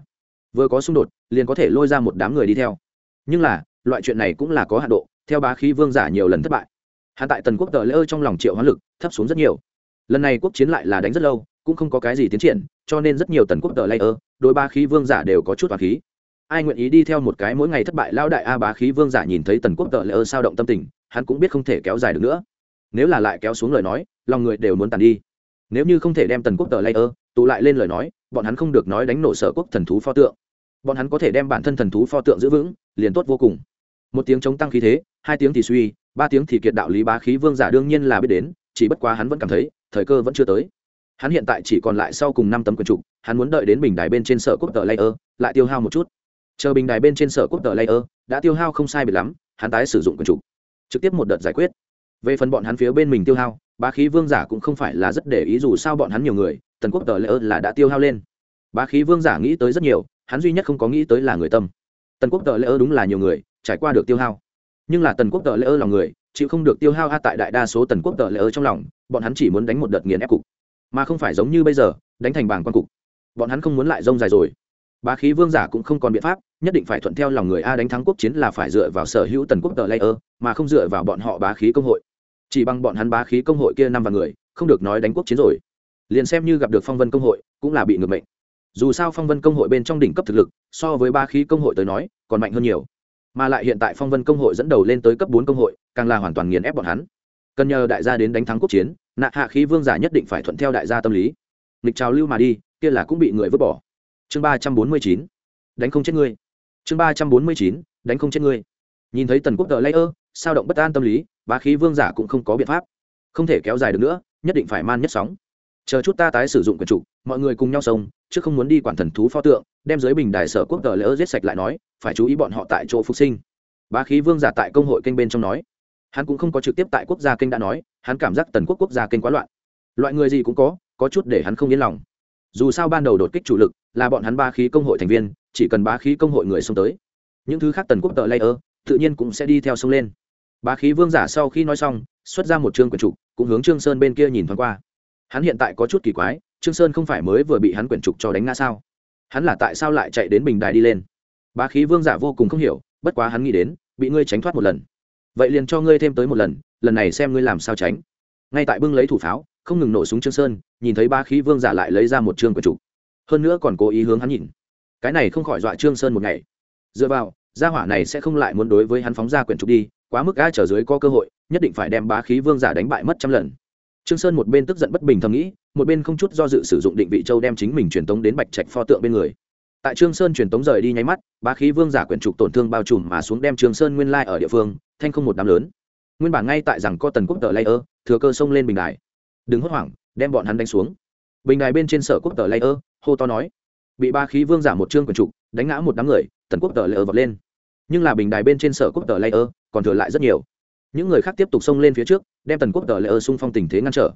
Vừa có xung đột, liền có thể lôi ra một đám người đi theo. Nhưng là, loại chuyện này cũng là có hạn độ, theo bá khí vương giả nhiều lần thất bại. Hạ tại tần quốc tờ lễ ơi trong lòng triệu hoán lực thấp xuống rất nhiều. Lần này quốc chiến lại là đánh rất lâu, cũng không có cái gì tiến triển, cho nên rất nhiều tần quốc tờ lễ ơ đôi bá khí vương giả đều có chút toàn khí. Ai nguyện ý đi theo một cái mỗi ngày thất bại lao đại a bá khí vương giả nhìn thấy tần quốc tờ lễ ơ sao động tâm tình, hắn cũng biết không thể kéo dài được nữa. Nếu là lại kéo xuống lời nói, lòng người đều muốn tàn đi nếu như không thể đem tần quốc tờ layer, tụ lại lên lời nói bọn hắn không được nói đánh nổ sở quốc thần thú pho tượng. Bọn hắn có thể đem bản thân thần thú pho tượng giữ vững liền tốt vô cùng. Một tiếng chống tăng khí thế hai tiếng thì suy ba tiếng thì kiệt đạo lý bá khí vương giả đương nhiên là biết đến chỉ bất quá hắn vẫn cảm thấy thời cơ vẫn chưa tới. Hắn hiện tại chỉ còn lại sau cùng năm tấm quyền trục hắn muốn đợi đến bình đài bên trên sở quốc tờ layer lại tiêu hao một chút. Chờ bình đài bên trên sở quốc tờ layer đã tiêu hao không sai biệt lắm hắn tái sử dụng quyền trục. Trực tiếp một đợt giải quyết. Về phần bọn hắn phía bên mình tiêu hao bá khí vương giả cũng không phải là rất để ý dù sao bọn hắn nhiều người, tần quốc tờ layer là đã tiêu hao lên. Bá khí vương giả nghĩ tới rất nhiều, hắn duy nhất không có nghĩ tới là người tâm. Tần quốc tờ layer đúng là nhiều người, trải qua được tiêu hao. Nhưng là tần quốc tờ layer lòng người, chịu không được tiêu hao a tại đại đa số tần quốc tờ layer trong lòng, bọn hắn chỉ muốn đánh một đợt nghiền ép cục. Mà không phải giống như bây giờ, đánh thành bảng quan cục. Bọn hắn không muốn lại rông dài rồi. Bá khí vương giả cũng không còn biện pháp, nhất định phải thuận theo lòng người a đánh thắng quốc chiến là phải dựa vào sở hữu tần quốc tờ layer mà không dựa vào bọn họ bá khí công hội chỉ bằng bọn hắn bá khí công hội kia năm vạn người, không được nói đánh quốc chiến rồi. Liền xem như gặp được phong vân công hội, cũng là bị ngược mệnh. Dù sao phong vân công hội bên trong đỉnh cấp thực lực, so với ba khí công hội tới nói, còn mạnh hơn nhiều. Mà lại hiện tại phong vân công hội dẫn đầu lên tới cấp bốn công hội, càng là hoàn toàn nghiền ép bọn hắn. Cần nhờ đại gia đến đánh thắng quốc chiến, nạ hạ khí vương giả nhất định phải thuận theo đại gia tâm lý. Nghịch trào lưu mà đi, kia là cũng bị người vứt bỏ. Chương ba trăm bốn mươi chín, đánh không chết ngươi. Chương ba trăm bốn mươi chín, đánh không chết ngươi. Nhìn thấy tần quốc tờ ơ sao động bất an tâm lý bá khí vương giả cũng không có biện pháp. Không thể kéo dài được nữa, nhất định phải man nhất sóng. Chờ chút ta tái sử dụng quyền trục mọi người cùng nhau sông chứ không muốn đi quản thần thú pho tượng, đem giới bình đài sở quốc tờ lỡ giết sạch lại nói, phải chú ý bọn họ tại chỗ phục sinh. Bá khí vương giả tại công hội kênh bên trong nói. Hắn cũng không có trực tiếp tại quốc gia kênh đã nói, hắn cảm giác tần quốc quốc gia kênh quá loạn. Loại người gì cũng có có chút để hắn không yên lòng. Dù sao ban đầu đột kích chủ lực, là bọn hắn ba khí công hội thành viên, chỉ cần ba khí công hội người xông tới. Những thứ khác tần quốc tờ layer tự nhiên cũng sẽ đi theo sông lên bá khí vương giả sau khi nói xong, xuất ra một chương quyển trục, cũng hướng trương sơn bên kia nhìn thoáng qua. Hắn hiện tại có chút kỳ quái, trương sơn không phải mới vừa bị hắn quyển trục cho đánh ngã sao? Hắn là tại sao lại chạy đến bình đài đi lên? Bá khí vương giả vô cùng không hiểu, bất quá hắn nghĩ đến, bị ngươi tránh thoát một lần. Vậy liền cho ngươi thêm tới một lần lần này xem ngươi làm sao tránh. Ngay tại bưng lấy thủ pháo, không ngừng nổ súng trương sơn, nhìn thấy ba khí vương giả lại lấy ra một trương quyển trục. Hơn nữa còn cố ý hướng hắn nhìn. Cái này không khỏi dọa trương sơn một ngày. Dựa vào, gia hỏa này sẽ không lại muốn đối với hắn phóng ra quyển trục đi quá mức ga trở dưới có cơ hội, nhất định phải đem bá khí vương giả đánh bại mất trăm lần. Trương sơn một bên tức giận bất bình thầm nghĩ, một bên không chút do dự sử dụng định vị châu đem chính mình truyền tống đến bạch trạch pho tượng bên người. Tại trương sơn truyền tống rời đi nháy mắt, bá khí vương giả quyển trục tổn thương bao trùm mà xuống đem trương sơn nguyên lai ở địa phương, thanh không một đám lớn. Nguyên bản ngay tại rằng co tần quốc tờ layer thừa cơ xông lên bình đài. Đừng hốt hoảng, đem bọn hắn đánh xuống. Bình đài bên trên sở quốc tờ layer hô to nói. Bị ba khí vương giả một trương quyển trục, đánh ngã một đám người, tần quốc tờ layer vọt lên. Nhưng là bình đài bên trên sở quốc tờ layer còn thừa lại rất nhiều. Những người khác tiếp tục xông lên phía trước, đem tần quốc tờ layer xung phong tình thế ngăn trở.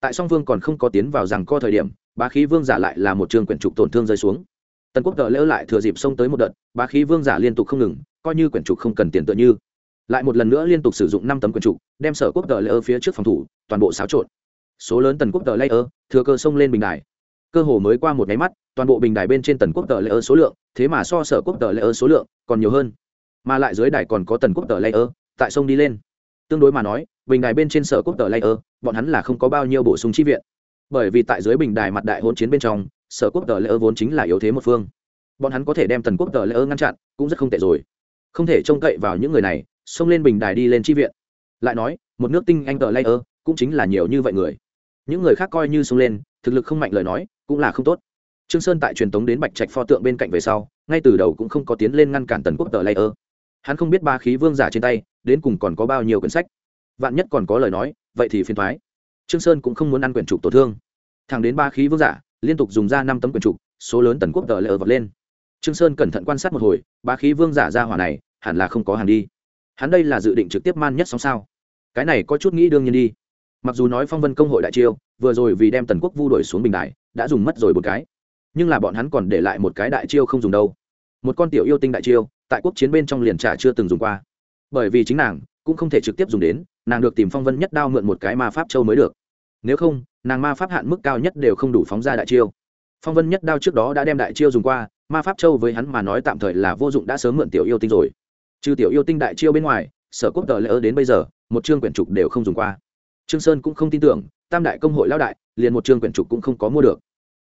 Tại song vương còn không có tiến vào rằng co thời điểm, bá khí vương giả lại là một trường quyển trục tổn thương rơi xuống. Tần quốc tờ layer lại thừa dịp xông tới một đợt, bá khí vương giả liên tục không ngừng, coi như quyển trục không cần tiền tựa như. Lại một lần nữa liên tục sử dụng năm tấm quyển trục, đem sở quốc tờ layer phía trước phòng thủ, toàn bộ xáo trộn. Số lớn tần quốc tờ layer thừa cơ xông lên bình đài. Cơ hồ mới qua một nháy mắt, toàn bộ bình đài bên trên tần quốc tờ layer số lượng, thế mà so sở quốc tờ layer số lượng còn nhiều hơn mà lại dưới đài còn có tần quốc tờ layer tại sông đi lên. Tương đối mà nói, bình đài bên trên sở quốc tờ layer bọn hắn là không có bao nhiêu bổ sung chi viện. Bởi vì tại dưới bình đài mặt đại hỗn chiến bên trong, sở quốc tờ layer vốn chính là yếu thế một phương. Bọn hắn có thể đem tần quốc tờ layer ngăn chặn, cũng rất không tệ rồi. Không thể trông cậy vào những người này, xông lên bình đài đi lên chi viện. Lại nói, một nước tinh anh tờ layer cũng chính là nhiều như vậy người. Những người khác coi như xông lên, thực lực không mạnh lời nói, cũng là không tốt. Trương sơn tại truyền tống đến bạch trạch pho tượng bên cạnh về sau, ngay từ đầu cũng không có tiến lên ngăn cản tần quốc tờ layer hắn không biết ba khí vương giả trên tay, đến cùng còn có bao nhiêu quyển sách. Vạn nhất còn có lời nói, vậy thì phiền thoái trương sơn cũng không muốn ăn quyển trục tổn thương. Thẳng đến ba khí vương giả liên tục dùng ra năm tấm quyển trục, số lớn tần quốc tờ lỡ vọt lên. Trương sơn cẩn thận quan sát một hồi, ba khí vương giả ra hỏa này, hẳn là không có hàng đi. Hắn đây là dự định trực tiếp man nhất sóng sao? Cái này có chút nghĩ đương nhiên đi. Mặc dù nói phong vân công hội đại chiêu, vừa rồi vì đem tần quốc vu đuổi xuống bình đại, đã dùng mất rồi một cái. Nhưng là bọn hắn còn để lại một cái đại chiêu không dùng đâu. Một con tiểu yêu tinh đại chiêu tại quốc chiến bên trong liền trả chưa từng dùng qua. Bởi vì chính nàng cũng không thể trực tiếp dùng đến, nàng được tìm phong vân nhất đao mượn một cái ma pháp châu mới được. Nếu không, nàng ma pháp hạn mức cao nhất đều không đủ phóng ra đại chiêu. Phong vân nhất đao trước đó đã đem đại chiêu dùng qua, ma pháp châu với hắn mà nói tạm thời là vô dụng đã sớm mượn tiểu yêu tinh rồi. Trừ tiểu yêu tinh đại chiêu bên ngoài, sở quốc tờ lỡ đến bây giờ, một chương quyển trục đều không dùng qua. Trương sơn cũng không tin tưởng, tam đại công hội lao đại, liền một chương quyển trục cũng không có mua được.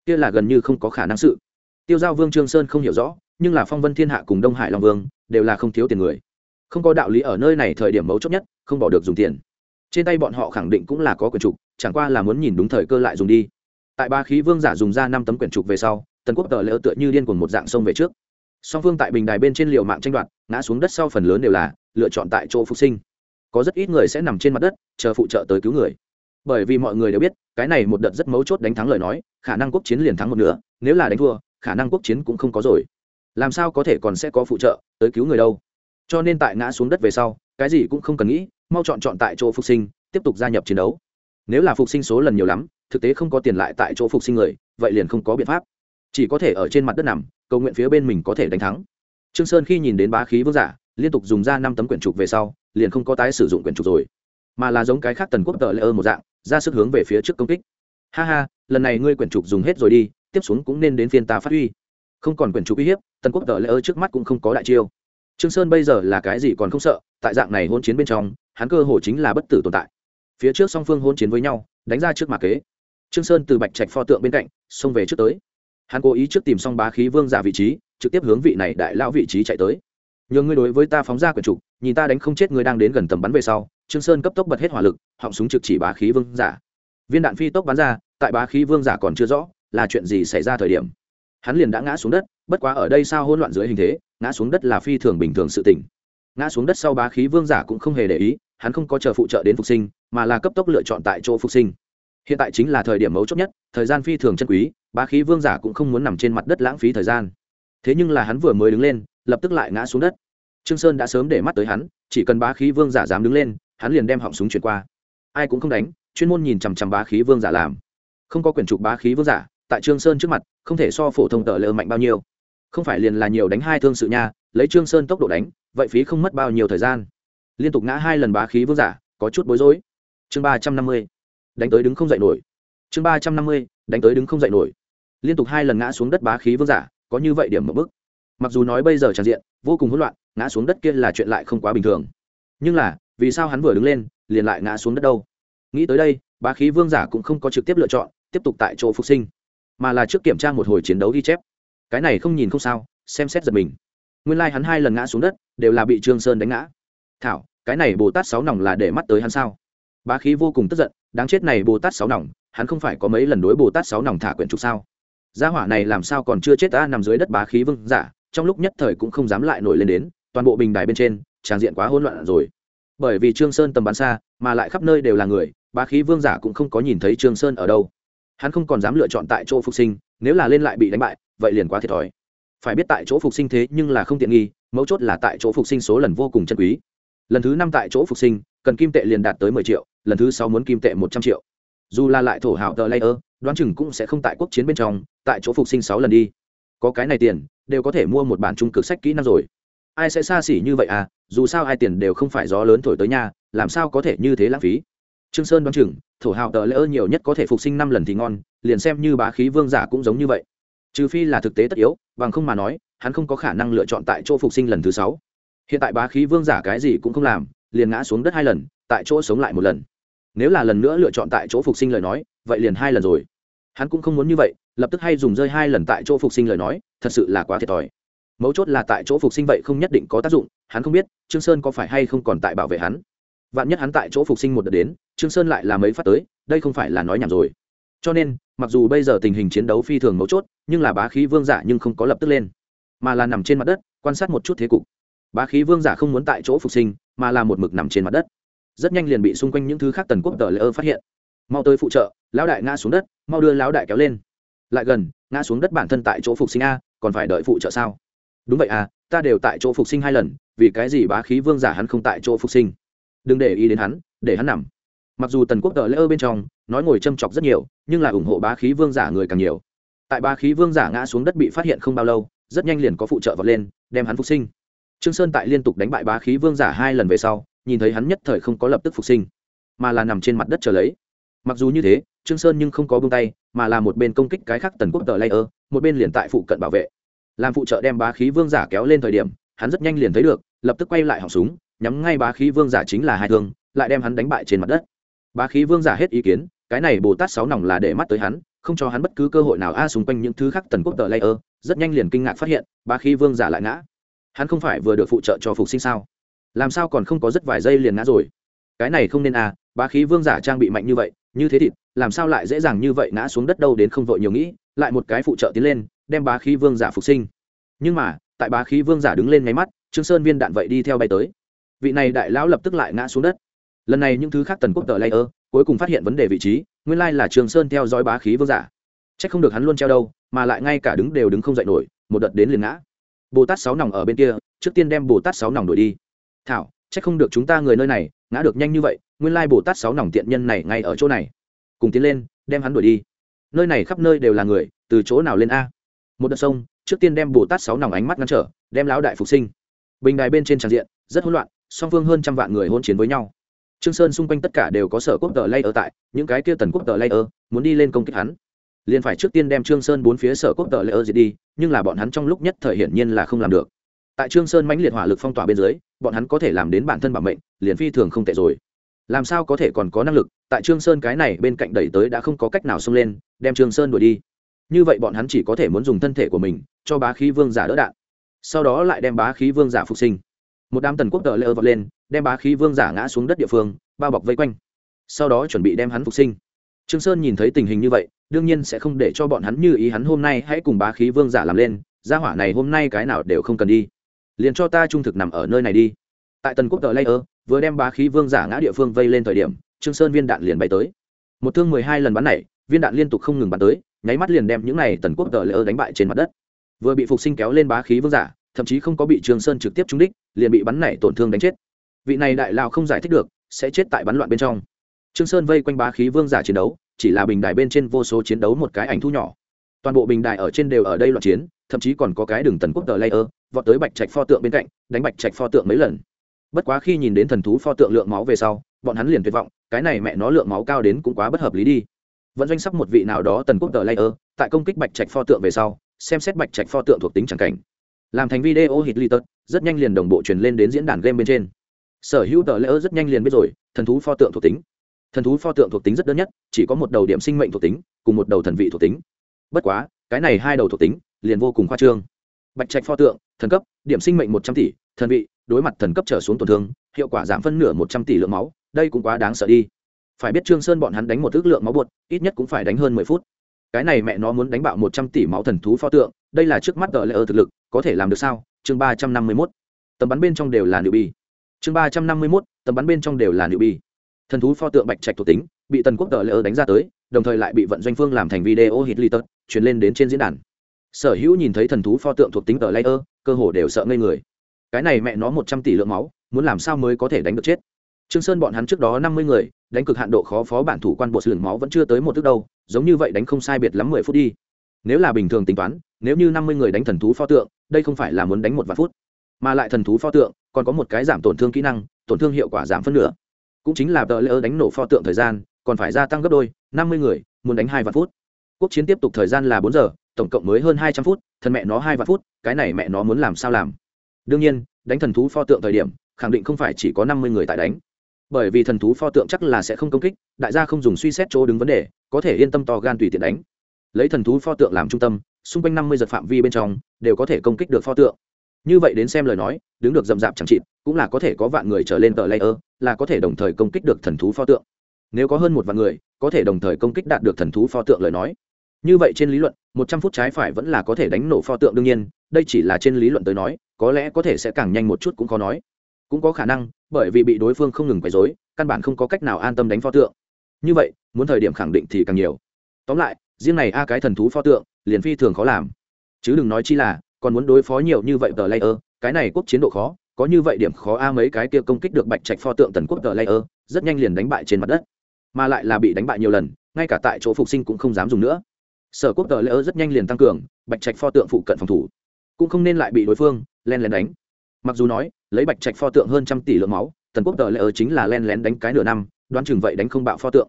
Kia là gần như không có khả năng sự. Tiêu giao vương trương sơn không hiểu rõ nhưng là phong vân thiên hạ cùng đông hải long vương đều là không thiếu tiền người. Không có đạo lý ở nơi này thời điểm mấu chốt nhất, không bỏ được dùng tiền. Trên tay bọn họ khẳng định cũng là có quyển trục, chẳng qua là muốn nhìn đúng thời cơ lại dùng đi. Tại ba khí vương giả dùng ra năm tấm quyển trục về sau, tần quốc tờ lỡ tựa như điên cuồng một dạng sông về trước. Song phương tại bình đài bên trên liều mạng tranh đoạt, ngã xuống đất sau phần lớn đều là lựa chọn tại chỗ phục sinh. Có rất ít người sẽ nằm trên mặt đất, chờ phụ trợ tới cứu người. Bởi vì mọi người đều biết, cái này một đợt rất mấu chốt đánh thắng lời nói, khả năng quốc chiến liền thắng một nửa, nếu là đánh thua, khả năng quốc chiến cũng không có rồi làm sao có thể còn sẽ có phụ trợ, tới cứu người đâu. Cho nên tại ngã xuống đất về sau, cái gì cũng không cần nghĩ, mau chọn chọn tại chỗ phục sinh, tiếp tục gia nhập chiến đấu. Nếu là phục sinh số lần nhiều lắm, thực tế không có tiền lại tại chỗ phục sinh người, vậy liền không có biện pháp. Chỉ có thể ở trên mặt đất nằm, cầu nguyện phía bên mình có thể đánh thắng. Trương sơn khi nhìn đến bá khí vương giả, liên tục dùng ra năm tấm quyển trục về sau, liền không có tái sử dụng quyển trục rồi. Mà là giống cái khác tần quốc tờ lễ ơ một dạng, ra sức hướng về phía trước công kích. Ha ha, lần này ngươi quyển trục dùng hết rồi đi, tiếp xuống cũng nên đến phiên ta phát huy không còn quyền chủ uy hiếp tần quốc tờ lễ ơ trước mắt cũng không có đại chiêu. Trương sơn bây giờ là cái gì còn không sợ, tại dạng này hôn chiến bên trong, hắn cơ hồ chính là bất tử tồn tại. Phía trước song phương hôn chiến với nhau, đánh ra trước mặt kế. Trương sơn từ bạch trạch pho tượng bên cạnh, xông về trước tới. Hắn cố ý trước tìm xong bá khí vương giả vị trí, trực tiếp hướng vị này đại lão vị trí chạy tới. Nhường ngươi đối với ta phóng ra quyển trục, nhìn ta đánh không chết ngươi đang đến gần tầm bắn về sau. Trương sơn cấp tốc bật hết hỏa lực, họng súng trực chỉ bá khí vương giả. Viên đạn phi tốc bắn ra, tại bá khí vương giả còn chưa rõ là chuyện gì xảy ra thời điểm hắn liền đã ngã xuống đất, bất quá ở đây sao hỗn loạn dưới hình thế, ngã xuống đất là phi thường bình thường sự tình. Ngã xuống đất sau bá khí vương giả cũng không hề để ý, hắn không có chờ phụ trợ đến phục sinh, mà là cấp tốc lựa chọn tại chỗ phục sinh. Hiện tại chính là thời điểm mấu chốt nhất, thời gian phi thường chân quý, bá khí vương giả cũng không muốn nằm trên mặt đất lãng phí thời gian. Thế nhưng là hắn vừa mới đứng lên, lập tức lại ngã xuống đất. Trương sơn đã sớm để mắt tới hắn, chỉ cần bá khí vương giả dám đứng lên, hắn liền đem họng súng chuyển qua. Ai cũng không đánh, chuyên môn nhìn chằm chằm bá khí vương giả làm. Không có quyền trục bá khí vương giả tại trương sơn trước mặt, không thể so phổ thông tờ lơ mạnh bao nhiêu. Không phải liền là nhiều đánh hai thương sự nha, lấy trương sơn tốc độ đánh, vậy phí không mất bao nhiêu thời gian. Liên tục ngã hai lần bá khí vương giả, có chút bối rối. Chương ba trăm năm mươi, đánh tới đứng không dậy nổi. Chương ba trăm năm mươi, đánh tới đứng không dậy nổi. Liên tục hai lần ngã xuống đất bá khí vương giả, có như vậy điểm một bức mặc dù nói bây giờ tràn diện, vô cùng hỗn loạn, ngã xuống đất kia là chuyện lại không quá bình thường. Nhưng là, vì sao hắn vừa đứng lên, liền lại ngã xuống đất đâu? Nghĩ tới đây, bá khí vương giả cũng không có trực tiếp lựa chọn, tiếp tục tại chỗ phục sinh mà là trước kiểm tra một hồi chiến đấu ghi chép. Cái này không nhìn không sao, xem xét giật mình. Nguyên lai、like、hắn hai lần ngã xuống đất, đều là bị trương sơn đánh ngã. Thảo, cái này bồ tát sáu nòng là để mắt tới hắn sao? Bá khí vô cùng tức giận, đáng chết này bồ tát sáu nòng, hắn không phải có mấy lần đối bồ tát sáu nòng thả quyển trục sao? Gia hỏa này làm sao còn chưa chết ta nằm dưới đất bá khí vương giả, trong lúc nhất thời cũng không dám lại nổi lên đến, toàn bộ bình đài bên trên tràng diện quá hỗn loạn rồi. Bởi vì trương sơn tầm bắn xa, mà lại khắp nơi đều là người, bá khí vương giả cũng không có nhìn thấy trương sơn ở đâu hắn không còn dám lựa chọn tại chỗ phục sinh, nếu là lên lại bị đánh bại, vậy liền quá thiệt thòi. Phải biết tại chỗ phục sinh thế nhưng là không tiện nghi, mấu chốt là tại chỗ phục sinh số lần vô cùng chân quý. Lần thứ năm tại chỗ phục sinh, cần kim tệ liền đạt tới mười triệu, lần thứ sáu muốn kim tệ một trăm triệu. Dù là lại thổ hảo tờ layer đoán chừng cũng sẽ không tại quốc chiến bên trong, tại chỗ phục sinh sáu lần đi. Có cái này tiền, đều có thể mua một bản trung cực sách kỹ năng rồi. Ai sẽ xa xỉ như vậy à? Dù sao ai tiền đều không phải gió lớn thổi tới nhà làm sao có thể như thế lãng phí? Trương sơn đoán chừng, thổ hào tờ ơ nhiều nhất có thể phục sinh năm lần thì ngon, liền xem như bá khí vương giả cũng giống như vậy. Trừ phi là thực tế tất yếu, bằng không mà nói, hắn không có khả năng lựa chọn tại chỗ phục sinh lần thứ sáu. Hiện tại bá khí vương giả cái gì cũng không làm, liền ngã xuống đất hai lần, tại chỗ sống lại một lần. Nếu là lần nữa lựa chọn tại chỗ phục sinh lời nói, vậy liền hai lần rồi. Hắn cũng không muốn như vậy, lập tức hay dùng rơi hai lần tại chỗ phục sinh lời nói, thật sự là quá thiệt thòi. Mấu chốt là tại chỗ phục sinh vậy không nhất định có tác dụng, hắn không biết, trương sơn có phải hay không còn tại bảo vệ hắn. Vạn nhất hắn tại chỗ phục sinh một đợt đến trương sơn lại là mấy phát tới, đây không phải là nói nhảm rồi. Cho nên, mặc dù bây giờ tình hình chiến đấu phi thường mấu chốt, nhưng là bá khí vương giả nhưng không có lập tức lên, mà là nằm trên mặt đất, quan sát một chút thế cục. Bá khí vương giả không muốn tại chỗ phục sinh, mà là một mực nằm trên mặt đất. Rất nhanh liền bị xung quanh những thứ khác tần quốc tờ lễ ơ phát hiện. Mau tới phụ trợ, lão đại ngã xuống đất, mau đưa lão đại kéo lên. Lại gần, ngã xuống đất bản thân tại chỗ phục sinh a, còn phải đợi phụ trợ sao? Đúng vậy à ta đều tại chỗ phục sinh hai lần, vì cái gì bá khí vương giả hắn không tại chỗ phục sinh? Đừng để ý đến hắn, để hắn nằm mặc dù tần quốc tờ lễ ơ bên trong, nói ngồi châm chọc rất nhiều, nhưng là ủng hộ bá khí vương giả người càng nhiều. Tại bá khí vương giả ngã xuống đất bị phát hiện không bao lâu, rất nhanh liền có phụ trợ vọt lên, đem hắn phục sinh. Trương sơn tại liên tục đánh bại bá khí vương giả hai lần về sau, nhìn thấy hắn nhất thời không có lập tức phục sinh, mà là nằm trên mặt đất chờ lấy. Mặc dù như thế, trương sơn nhưng không có buông tay, mà là một bên công kích cái khác tần quốc tờ layer một bên liền tại phụ cận bảo vệ. Làm phụ trợ đem bá khí vương giả kéo lên thời điểm, hắn rất nhanh liền thấy được, lập tức quay lại họng súng, nhắm ngay bá khí vương giả chính là hai thương, lại đem hắn đánh bại trên mặt đất bá khí vương giả hết ý kiến, cái này bồ tát sáu nòng là để mắt tới hắn, không cho hắn bất cứ cơ hội nào a xung quanh những thứ khác tần quốc tờ layer, rất nhanh liền kinh ngạc phát hiện, bá khí vương giả lại ngã. Hắn không phải vừa được phụ trợ cho phục sinh sao? Làm sao còn không có rất vài giây liền ngã rồi? Cái này không nên à bá khí vương giả trang bị mạnh như vậy, như thế thịt, làm sao lại dễ dàng như vậy ngã xuống đất đâu đến không vội nhiều nghĩ, lại một cái phụ trợ tiến lên, đem bá khí vương giả phục sinh. Nhưng mà, tại bá khí vương giả đứng lên nháy mắt, trương sơn viên đạn vậy đi theo bay tới. Vị này đại lão lập tức lại ngã xuống đất lần này những thứ khác tần quốc tờ layer cuối cùng phát hiện vấn đề vị trí, nguyên lai là trường sơn theo dõi bá khí vương giả. Chắc không được hắn luôn treo đâu, mà lại ngay cả đứng đều đứng không dậy nổi, một đợt đến liền ngã. Bồ tát sáu nòng ở bên kia, trước tiên đem bồ tát sáu nòng đuổi đi. Thảo, chắc không được chúng ta người nơi này, ngã được nhanh như vậy, nguyên lai bồ tát sáu nòng tiện nhân này ngay ở chỗ này. Cùng tiến lên, đem hắn đuổi đi. Nơi này khắp nơi đều là người, từ chỗ nào lên a? Một đợt sông, trước tiên đem bồ tát sáu nòng ánh mắt ngăn trở, đem lão đại phục sinh. Bình đài bên trên tràn diện, rất hỗn loạn, song phương hơn trăm vạn người hôn chiến với nhau trương sơn xung quanh tất cả đều có sở quốc tờ lay ở tại, những cái kia tần quốc tờ lay ở muốn đi lên công kích hắn. Liền phải trước tiên đem trương sơn bốn phía sở quốc tờ lễ ở diệt đi, nhưng là bọn hắn trong lúc nhất thời hiển nhiên là không làm được. Tại trương sơn mãnh liệt hỏa lực phong tỏa bên dưới, bọn hắn có thể làm đến bản thân bảo mệnh, liền phi thường không tệ rồi. Làm sao có thể còn có năng lực, tại trương sơn cái này bên cạnh đẩy tới đã không có cách nào xông lên, đem trương sơn đuổi đi. Như vậy bọn hắn chỉ có thể muốn dùng thân thể của mình, cho bá khí vương giả đỡ đạn. Sau đó lại đem bá khí vương giả phục sinh một đám tần quốc tờ lễ vọt lên, đem bá khí vương giả ngã xuống đất địa phương, bao bọc vây quanh. Sau đó chuẩn bị đem hắn phục sinh. Trương sơn nhìn thấy tình hình như vậy, đương nhiên sẽ không để cho bọn hắn như ý hắn hôm nay hãy cùng bá khí vương giả làm lên, gia hỏa này hôm nay cái nào đều không cần đi. Liền cho ta trung thực nằm ở nơi này đi. Tại tần quốc tờ layer vừa đem bá khí vương giả ngã địa phương vây lên thời điểm, trương sơn viên đạn liền bay tới. Một thương mười hai lần bắn này, viên đạn liên tục không ngừng bắn tới, nháy mắt liền đem những này tần quốc tờ layer đánh bại trên mặt đất. Vừa bị phục sinh kéo lên bá khí vương giả thậm chí không có bị Trường sơn trực tiếp trúng đích, liền bị bắn này tổn thương đánh chết. Vị này đại lao không giải thích được, sẽ chết tại bắn loạn bên trong. Trương sơn vây quanh bá khí vương giả chiến đấu, chỉ là bình đài bên trên vô số chiến đấu một cái ảnh thu nhỏ. Toàn bộ bình đài ở trên đều ở đây loạn chiến, thậm chí còn có cái đường tần quốc tờ layer, vọt tới bạch trạch pho tượng bên cạnh, đánh bạch trạch pho tượng mấy lần. Bất quá khi nhìn đến thần thú pho tượng lượng máu về sau, bọn hắn liền tuyệt vọng, cái này mẹ nó lượng máu cao đến cũng quá bất hợp lý đi. Vẫn doanh sắp một vị nào đó tần quốc tờ layer, tại công kích bạch trạch pho tượng về sau, xem xét bạch trạch pho tượng thuộc tính chẳng cảnh làm thành video hit li tật rất nhanh liền đồng bộ truyền lên đến diễn đàn game bên trên. Sở hữu tờ lễ rất nhanh liền biết rồi, thần thú pho tượng thuộc tính. Thần thú pho tượng thuộc tính rất đơn nhất, chỉ có một đầu điểm sinh mệnh thuộc tính, cùng một đầu thần vị thuộc tính. Bất quá, cái này hai đầu thuộc tính, liền vô cùng khoa trương. Bạch trạch pho tượng, thần cấp, điểm sinh mệnh một trăm tỷ, thần vị, đối mặt thần cấp trở xuống tổn thương, hiệu quả giảm phân nửa một trăm tỷ lượng máu, đây cũng quá đáng sợ đi. Phải biết trương sơn bọn hắn đánh một ước lượng máu bột, ít nhất cũng phải đánh hơn mười phút. Cái này mẹ nó muốn đánh bạo một trăm tỷ máu thần thú pho tượng, đây là trước mắt tờ lễ thực lực có thể làm được sao? Chương ba trăm năm mươi mốt. Tầm bắn bên trong đều là nữ bi. Chương ba trăm năm mươi mốt tầm bắn bên trong đều là nữ bi. Thần thú pho tượng bạch trạch thuộc tính, bị tần quốc tờ lễ đánh ra tới, đồng thời lại bị vận doanh phương làm thành video hit li tật chuyển lên đến trên diễn đàn. Sở hữu nhìn thấy thần thú pho tượng thuộc tính tờ layer, cơ hồ đều sợ ngây người. Cái này mẹ nó một trăm tỷ lượng máu, muốn làm sao mới có thể đánh được chết? Trương sơn bọn hắn trước đó năm mươi người, đánh cực hạn độ khó phó bản thủ quan bộ sườn máu vẫn chưa tới một thước đâu, giống như vậy đánh không sai biệt lắm mười phút đi. Nếu là bình thường tính toán nếu như năm mươi người đánh thần thú pho tượng, đây không phải là muốn đánh một vài phút, mà lại thần thú pho tượng còn có một cái giảm tổn thương kỹ năng, tổn thương hiệu quả giảm phân nửa. Cũng chính là tờ lỡ đánh nổ pho tượng thời gian, còn phải gia tăng gấp đôi, năm mươi người, muốn đánh hai vạn phút. Quốc chiến tiếp tục thời gian là bốn giờ, tổng cộng mới hơn hai trăm phút, thần mẹ nó hai vạn phút, cái này mẹ nó muốn làm sao làm? Đương nhiên, đánh thần thú pho tượng thời điểm, khẳng định không phải chỉ có năm mươi người tại đánh. Bởi vì thần thú pho tượng chắc là sẽ không công kích, đại gia không dùng suy xét chỗ đứng vấn đề, có thể yên tâm to gan tùy tiện đánh. Lấy thần thú pho tượng làm trung tâm xung quanh năm mươi giật phạm vi bên trong, đều có thể công kích được pho tượng. Như vậy đến xem lời nói, đứng được dầm dạp chẳng chịt, cũng là có thể có vạn người trở lên tờ layer, là có thể đồng thời công kích được thần thú pho tượng. Nếu có hơn một vạn người, có thể đồng thời công kích đạt được thần thú pho tượng lời nói. Như vậy trên lý luận, một trăm phút trái phải vẫn là có thể đánh nổ pho tượng đương nhiên, đây chỉ là trên lý luận tới nói, có lẽ có thể sẽ càng nhanh một chút cũng khó nói. Cũng có khả năng, bởi vì bị đối phương không ngừng quấy dối căn bản không có cách nào an tâm đánh pho tượng. Như vậy, muốn thời điểm khẳng định thì càng nhiều. Tóm lại riêng này a cái thần thú pho tượng, liền phi thường khó làm. Chứ đừng nói chi là, còn muốn đối phó nhiều như vậy tờ layer, cái này quốc chiến độ khó, có như vậy điểm khó a mấy cái kia công kích được bạch trạch pho tượng tần quốc tờ layer, rất nhanh liền đánh bại trên mặt đất. Mà lại là bị đánh bại nhiều lần, ngay cả tại chỗ phục sinh cũng không dám dùng nữa. Sở quốc tờ layer rất nhanh liền tăng cường, bạch trạch pho tượng phụ cận phòng thủ. Cũng không nên lại bị đối phương len lén đánh. Mặc dù nói, lấy bạch trạch pho tượng hơn trăm tỷ lượng máu, tần quốc tờ layer chính là len lén đánh cái nửa năm, đoán chừng vậy đánh không bạo pho tượng.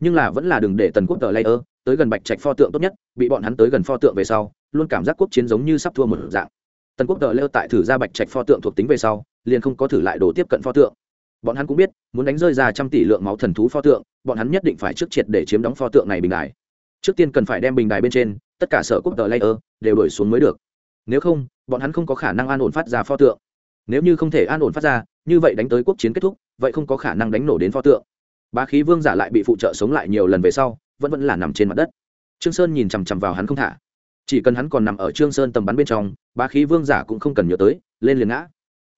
Nhưng là vẫn là đừng để tần quốc tờ layer tới gần bạch trạch pho tượng tốt nhất, bị bọn hắn tới gần pho tượng về sau, luôn cảm giác quốc chiến giống như sắp thua một dạng. Tần quốc tờ lêu tại thử ra bạch trạch pho tượng thuộc tính về sau, liền không có thử lại đồ tiếp cận pho tượng. Bọn hắn cũng biết, muốn đánh rơi ra trăm tỷ lượng máu thần thú pho tượng, bọn hắn nhất định phải trước triệt để chiếm đóng pho tượng này bình đài. Trước tiên cần phải đem bình đài bên trên, tất cả sở quốc tờ layer đều đổi xuống mới được. Nếu không, bọn hắn không có khả năng an ổn phát ra pho tượng. Nếu như không thể an ổn phát ra, như vậy đánh tới quốc chiến kết thúc, vậy không có khả năng đánh nổ đến pho tượng. Bá khí vương giả lại bị phụ trợ sống lại nhiều lần về sau vẫn vẫn là nằm trên mặt đất. Trương sơn nhìn chằm chằm vào hắn không thả. Chỉ cần hắn còn nằm ở trương sơn tầm bắn bên trong, bá khí vương giả cũng không cần nhớ tới, lên liền ngã.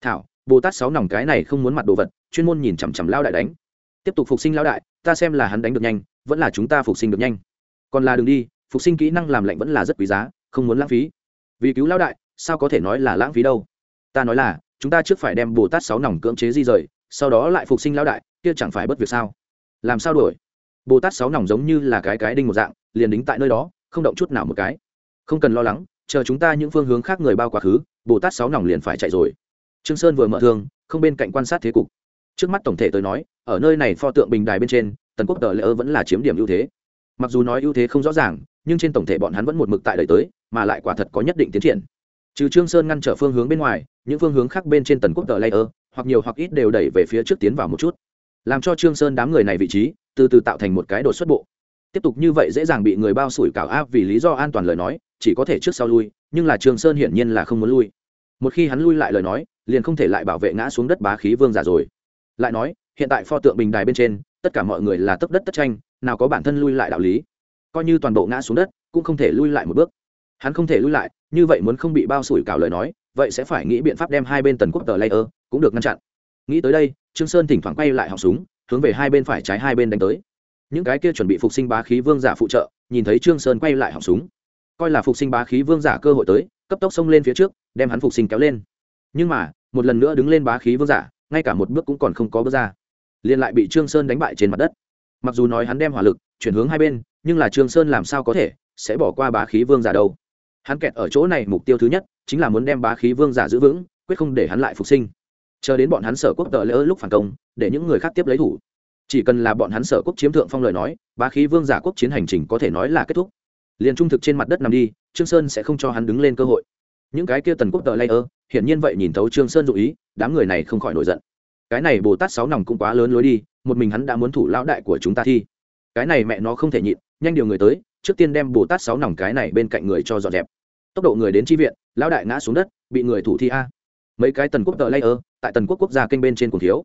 Thảo, bồ tát sáu nòng cái này không muốn mặt đồ vật, chuyên môn nhìn chằm chằm lao đại đánh. Tiếp tục phục sinh lao đại, ta xem là hắn đánh được nhanh, vẫn là chúng ta phục sinh được nhanh. Còn là đường đi, phục sinh kỹ năng làm lạnh vẫn là rất quý giá, không muốn lãng phí. Vì cứu lao đại, sao có thể nói là lãng phí đâu? Ta nói là, chúng ta trước phải đem bồ tát sáu nòng cưỡng chế di rời, sau đó lại phục sinh lao đại, kia chẳng phải bất việc sao? Làm sao đổi? Bồ tát sáu nòng giống như là cái cái đinh một dạng, liền đính tại nơi đó, không động chút nào một cái. Không cần lo lắng, chờ chúng ta những phương hướng khác người bao quá khứ, bồ tát sáu nòng liền phải chạy rồi. Trương sơn vừa mở thương, không bên cạnh quan sát thế cục. Trước mắt tổng thể tôi nói, ở nơi này pho tượng bình đài bên trên, tần quốc tờ lỡ vẫn là chiếm điểm ưu thế. Mặc dù nói ưu thế không rõ ràng, nhưng trên tổng thể bọn hắn vẫn một mực tại đời tới, mà lại quả thật có nhất định tiến triển. Trừ trương sơn ngăn trở phương hướng bên ngoài, những phương hướng khác bên trên tần quốc tờ layer hoặc nhiều hoặc ít đều đẩy về phía trước tiến vào một chút. Làm cho trương sơn đám người này vị trí từ từ tạo thành một cái đột xuất bộ. Tiếp tục như vậy dễ dàng bị người bao sủi cảo áp vì lý do an toàn lời nói, chỉ có thể trước sau lui, nhưng là trường sơn hiển nhiên là không muốn lui. Một khi hắn lui lại lời nói, liền không thể lại bảo vệ ngã xuống đất bá khí vương giả rồi. Lại nói, hiện tại pho tượng bình đài bên trên, tất cả mọi người là tấp đất tất tranh, nào có bản thân lui lại đạo lý. Coi như toàn bộ ngã xuống đất, cũng không thể lui lại một bước. Hắn không thể lui lại, như vậy muốn không bị bao sủi cảo lời nói, vậy sẽ phải nghĩ biện pháp đem hai bên tần quốc tờ layer cũng được ngăn chặn. Nghĩ tới đây, trương sơn thỉnh thoảng quay lại họng súng hướng về hai bên phải trái hai bên đánh tới. Những cái kia chuẩn bị phục sinh bá khí vương giả phụ trợ, nhìn thấy trương sơn quay lại họng súng. Coi là phục sinh bá khí vương giả cơ hội tới, cấp tốc xông lên phía trước, đem hắn phục sinh kéo lên. Nhưng mà, một lần nữa đứng lên bá khí vương giả, ngay cả một bước cũng còn không có bước ra. Liền lại bị trương sơn đánh bại trên mặt đất. Mặc dù nói hắn đem hỏa lực chuyển hướng hai bên, nhưng là trương sơn làm sao có thể sẽ bỏ qua bá khí vương giả đâu? Hắn kẹt ở chỗ này mục tiêu thứ nhất, chính là muốn đem bá khí vương giả giữ vững, quyết không để hắn lại phục sinh chờ đến bọn hắn sở quốc tờ lỡ lúc phản công, để những người khác tiếp lấy thủ. Chỉ cần là bọn hắn sở quốc chiếm thượng phong lời nói, bá khí vương giả quốc chiến hành trình có thể nói là kết thúc. Liền trung thực trên mặt đất nằm đi, trương sơn sẽ không cho hắn đứng lên cơ hội. Những cái kia tần quốc tờ layer hiển nhiên vậy nhìn thấu trương sơn dụ ý, đám người này không khỏi nổi giận. Cái này bồ tát sáu nòng cũng quá lớn lối đi, một mình hắn đã muốn thủ lão đại của chúng ta thi. Cái này mẹ nó không thể nhịn, nhanh điều người tới, trước tiên đem bồ tát sáu nòng cái này bên cạnh người cho dọn dẹp. Tốc độ người đến tri viện, lão đại ngã xuống đất, bị người thủ thi a. Mấy cái tần quốc tờ layer tại tần quốc quốc gia kênh bên trên cùng thiếu.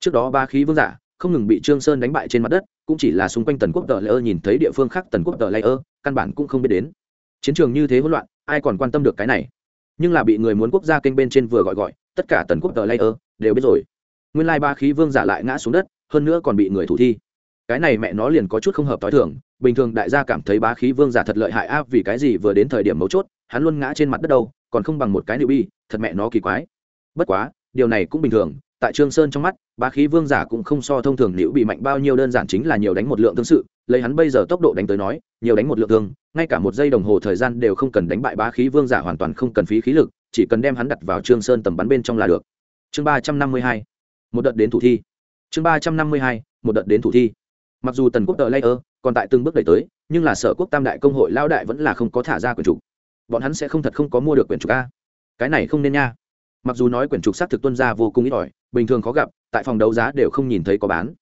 Trước đó ba khí vương giả không ngừng bị trương sơn đánh bại trên mặt đất, cũng chỉ là xung quanh tần quốc tờ layer nhìn thấy địa phương khác tần quốc tờ layer căn bản cũng không biết đến. Chiến trường như thế hỗn loạn, ai còn quan tâm được cái này? Nhưng là bị người muốn quốc gia kênh bên trên vừa gọi gọi, tất cả tần quốc tờ layer đều biết rồi. Nguyên lai ba khí vương giả lại ngã xuống đất, hơn nữa còn bị người thủ thi. Cái này mẹ nó liền có chút không hợp t h i thường, bình thường đại gia cảm thấy bá khí vương giả thật lợi hại áp vì cái gì vừa đến thời điểm mấu chốt, hắn luôn ngã trên mặt đất đâu, còn không bằng một cái nữ bi thật mẹ nó kỳ quái. Bất quá điều này cũng bình thường, tại trương sơn trong mắt, bá khí vương giả cũng không so thông thường liễu bị mạnh bao nhiêu đơn giản chính là nhiều đánh một lượng tương sự, lấy hắn bây giờ tốc độ đánh tới nói, nhiều đánh một lượng tương ngay cả một giây đồng hồ thời gian đều không cần đánh bại bá khí vương giả hoàn toàn không cần phí khí lực, chỉ cần đem hắn đặt vào trương sơn tầm bắn bên trong là được. Chương ba trăm năm mươi hai, một đợt đến thủ thi. Chương ba trăm năm mươi hai, một đợt đến thủ thi. Mặc dù tần quốc tờ layer còn tại từng bước đẩy tới, nhưng là sở quốc tam đại công hội lao đại vẫn là không có thả ra quyển trục bọn hắn sẽ không thật không có mua được quyển trục a. Cái này không nên nha mặc dù nói quyển trục xác thực tuân ra vô cùng ít ỏi, bình thường khó gặp, tại phòng đấu giá đều không nhìn thấy có bán.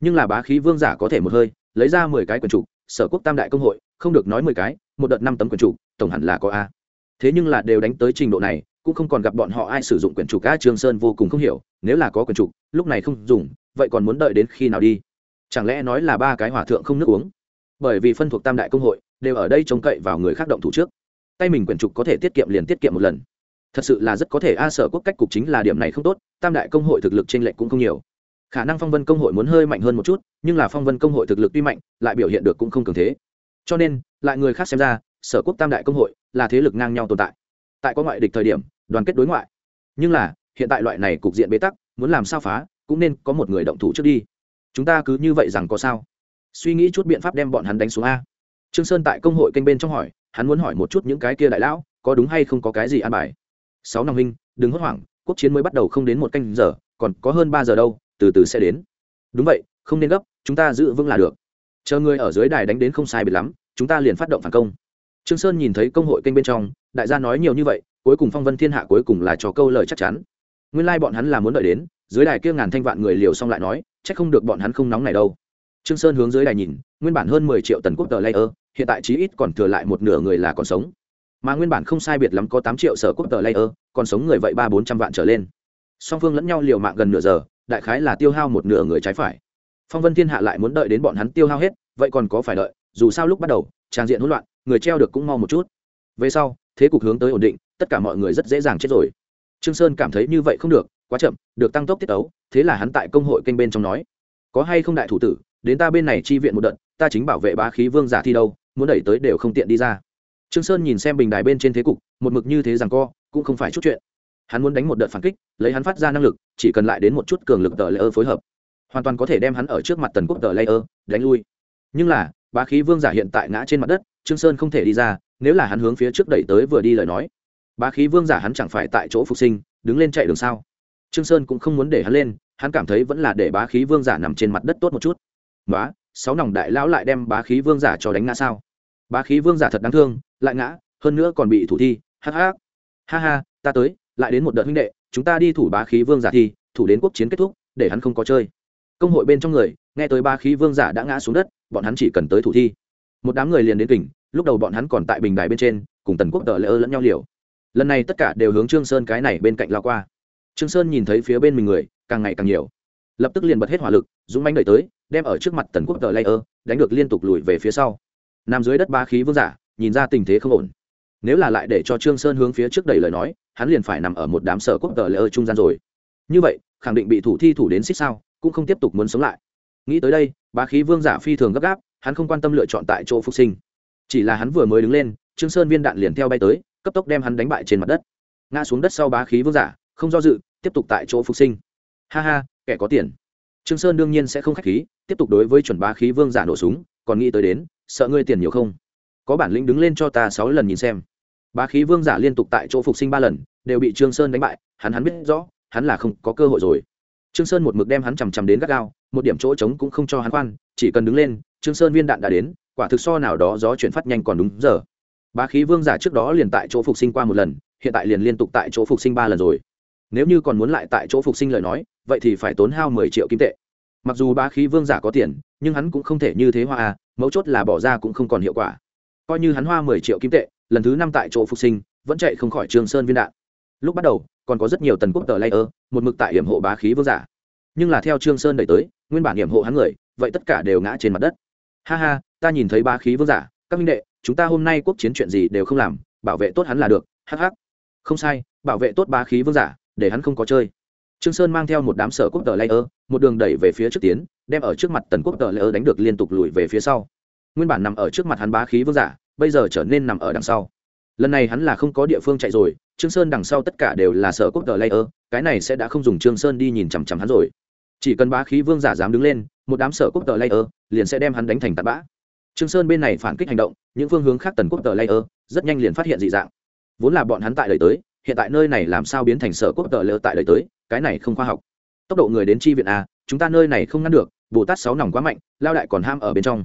Nhưng là bá khí vương giả có thể một hơi, lấy ra mười cái quyển trục, sở quốc tam đại công hội, không được nói mười cái, một đợt năm tấm quyển trục, tổng hẳn là có a. Thế nhưng là đều đánh tới trình độ này, cũng không còn gặp bọn họ ai sử dụng quyển trục a trương sơn vô cùng không hiểu, nếu là có quyển trục, lúc này không dùng, vậy còn muốn đợi đến khi nào đi? Chẳng lẽ nói là ba cái hòa thượng không nước uống? Bởi vì phân thuộc tam đại công hội, đều ở đây trông cậy vào người khác động thủ trước. Tay mình quyển trục có thể tiết kiệm liền tiết kiệm một lần thật sự là rất có thể a sở quốc cách cục chính là điểm này không tốt, tam đại công hội thực lực trên lệch cũng không nhiều. Khả năng phong vân công hội muốn hơi mạnh hơn một chút, nhưng là phong vân công hội thực lực tuy mạnh, lại biểu hiện được cũng không cường thế. Cho nên, lại người khác xem ra, sở quốc tam đại công hội là thế lực ngang nhau tồn tại. Tại có ngoại địch thời điểm, đoàn kết đối ngoại. Nhưng là, hiện tại loại này cục diện bế tắc, muốn làm sao phá, cũng nên có một người động thủ trước đi. Chúng ta cứ như vậy rằng có sao? Suy nghĩ chút biện pháp đem bọn hắn đánh xuống a. Trương sơn tại công hội kênh bên trong hỏi, hắn muốn hỏi một chút những cái kia đại lão, có đúng hay không có cái gì an bài? Sáu năm huynh, đừng hốt hoảng, quốc chiến mới bắt đầu không đến một canh giờ, còn có hơn ba giờ đâu, từ từ sẽ đến. Đúng vậy, không nên gấp, chúng ta giữ vững là được. Chờ người ở dưới đài đánh đến không sai biệt lắm, chúng ta liền phát động phản công. Trương sơn nhìn thấy công hội kênh bên trong, đại gia nói nhiều như vậy, cuối cùng phong vân thiên hạ cuối cùng là cho câu lời chắc chắn. Nguyên lai bọn hắn là muốn đợi đến, dưới đài kia ngàn thanh vạn người liều xong lại nói, chắc không được bọn hắn không nóng này đâu. Trương sơn hướng dưới đài nhìn, nguyên bản hơn mười triệu tần quốc tờ layer hiện tại chí ít còn thừa lại một nửa người là còn sống mà nguyên bản không sai biệt lắm có tám triệu sở quốc tờ layer, còn sống người vậy ba bốn trăm vạn trở lên. Song phương lẫn nhau liều mạng gần nửa giờ, đại khái là tiêu hao một nửa người trái phải. Phong vân thiên hạ lại muốn đợi đến bọn hắn tiêu hao hết, vậy còn có phải đợi, dù sao lúc bắt đầu trang diện hỗn loạn, người treo được cũng mau một chút. Về sau, thế cục hướng tới ổn định, tất cả mọi người rất dễ dàng chết rồi. Trương sơn cảm thấy như vậy không được, quá chậm, được tăng tốc tiết ấu thế là hắn tại công hội kênh bên trong nói, có hay không đại thủ tử, đến ta bên này chi viện một đợt, ta chính bảo vệ bá khí vương giả thi đâu, muốn đẩy tới đều không tiện đi ra trương sơn nhìn xem bình đài bên trên thế cục, một mực như thế rằng co, cũng không phải chút chuyện. Hắn muốn đánh một đợt phản kích, lấy hắn phát ra năng lực, chỉ cần lại đến một chút cường lực tờ layer phối hợp. Hoàn toàn có thể đem hắn ở trước mặt tần quốc tờ layer, đánh lui. Nhưng là, bá khí vương giả hiện tại ngã trên mặt đất, trương sơn không thể đi ra, nếu là hắn hướng phía trước đẩy tới vừa đi lời nói. Bá khí vương giả hắn chẳng phải tại chỗ phục sinh, đứng lên chạy đường sao? Trương sơn cũng không muốn để hắn lên, hắn cảm thấy vẫn là để bá khí vương giả nằm trên mặt đất tốt một chút. Nói sáu nòng đại lão lại đem bá khí vương giả cho đánh ngã sao? Bá khí vương giả thật đáng thương lại ngã, hơn nữa còn bị thủ thi, hắc hắc. Ha ha, ta tới, lại đến một đợt huynh đệ, chúng ta đi thủ bá khí vương giả thi, thủ đến quốc chiến kết thúc, để hắn không có chơi. Công hội bên trong người, nghe tới bá khí vương giả đã ngã xuống đất, bọn hắn chỉ cần tới thủ thi. Một đám người liền đến kình, lúc đầu bọn hắn còn tại bình đài bên trên, cùng tần quốc tờ lỡ lẫn nhau liều. Lần này tất cả đều hướng trương sơn cái này bên cạnh lao qua. Trương sơn nhìn thấy phía bên mình người, càng ngày càng nhiều. Lập tức liền bật hết hỏa lực, dũng mãnh đẩy tới, đem ở trước mặt tần quốc tờ lỡ đánh được liên tục lùi về phía sau. Nằm dưới đất ba khí vương giả nhìn ra tình thế không ổn. Nếu là lại để cho trương sơn hướng phía trước đẩy lời nói, hắn liền phải nằm ở một đám sở quốc tờ layer trung gian rồi. Như vậy, khẳng định bị thủ thi thủ đến xích sao, cũng không tiếp tục muốn sống lại. Nghĩ tới đây, bá khí vương giả phi thường gấp gáp, hắn không quan tâm lựa chọn tại chỗ phục sinh. Chỉ là hắn vừa mới đứng lên, trương sơn viên đạn liền theo bay tới, cấp tốc đem hắn đánh bại trên mặt đất. Ngã xuống đất sau bá khí vương giả, không do dự, tiếp tục tại chỗ phục sinh. Ha ha, kẻ có tiền. Trương sơn đương nhiên sẽ không khách khí, tiếp tục đối với chuẩn bá khí vương giả nổ súng, còn nghĩ tới đến, sợ ngươi tiền nhiều không? Có bản lĩnh đứng lên cho ta sáu lần nhìn xem. Bá khí vương giả liên tục tại chỗ phục sinh ba lần, đều bị trương sơn đánh bại, hắn hắn biết rõ, hắn là không có cơ hội rồi. Trương sơn một mực đem hắn chằm chằm đến gắt gao, một điểm chỗ trống cũng không cho hắn khoan, chỉ cần đứng lên, trương sơn viên đạn đã đến, quả thực so nào đó gió chuyển phát nhanh còn đúng giờ. Bá khí vương giả trước đó liền tại chỗ phục sinh qua một lần, hiện tại liền liên tục tại chỗ phục sinh ba lần rồi. Nếu như còn muốn lại tại chỗ phục sinh lời nói, vậy thì phải tốn hao mười triệu kim tệ. Mặc dù bá khí vương giả có tiền, nhưng hắn cũng không thể như thế hoa à mấu chốt là bỏ ra cũng không còn hiệu quả coi như hắn hoa mười triệu kim tệ, lần thứ năm tại chỗ phục sinh, vẫn chạy không khỏi trường sơn viên đạn. Lúc bắt đầu, còn có rất nhiều tần quốc tờ layer, một mực tại hiểm hộ bá khí vương giả. Nhưng là theo trương sơn đẩy tới, nguyên bản hiểm hộ hắn người, vậy tất cả đều ngã trên mặt đất. Ha ha, ta nhìn thấy bá khí vương giả, các minh đệ, chúng ta hôm nay quốc chiến chuyện gì đều không làm, bảo vệ tốt hắn là được, hắc hắc. Không sai, bảo vệ tốt bá khí vương giả, để hắn không có chơi. Trương sơn mang theo một đám sở quốc tờ layer, một đường đẩy về phía trước tiến, đem ở trước mặt tần quốc tờ layer đánh được liên tục lùi về phía sau nguyên bản nằm ở trước mặt hắn bá khí vương giả, bây giờ trở nên nằm ở đằng sau. Lần này hắn là không có địa phương chạy rồi, trương sơn đằng sau tất cả đều là sở quốc tờ layer cái này sẽ đã không dùng trương sơn đi nhìn chằm chằm hắn rồi. Chỉ cần bá khí vương giả dám đứng lên, một đám sở quốc tờ layer liền sẽ đem hắn đánh thành tạt bã. Trương sơn bên này phản kích hành động, những phương hướng khác tần quốc tờ layer rất nhanh liền phát hiện dị dạng. Vốn là bọn hắn tại đời tới, hiện tại nơi này làm sao biến thành sở quốc tờ layer tại đời tới, cái này không khoa học. Tốc độ người đến chi viện a, chúng ta nơi này không ngăn được, bồ tát sáu nòng quá mạnh, lao đại còn ham ở bên trong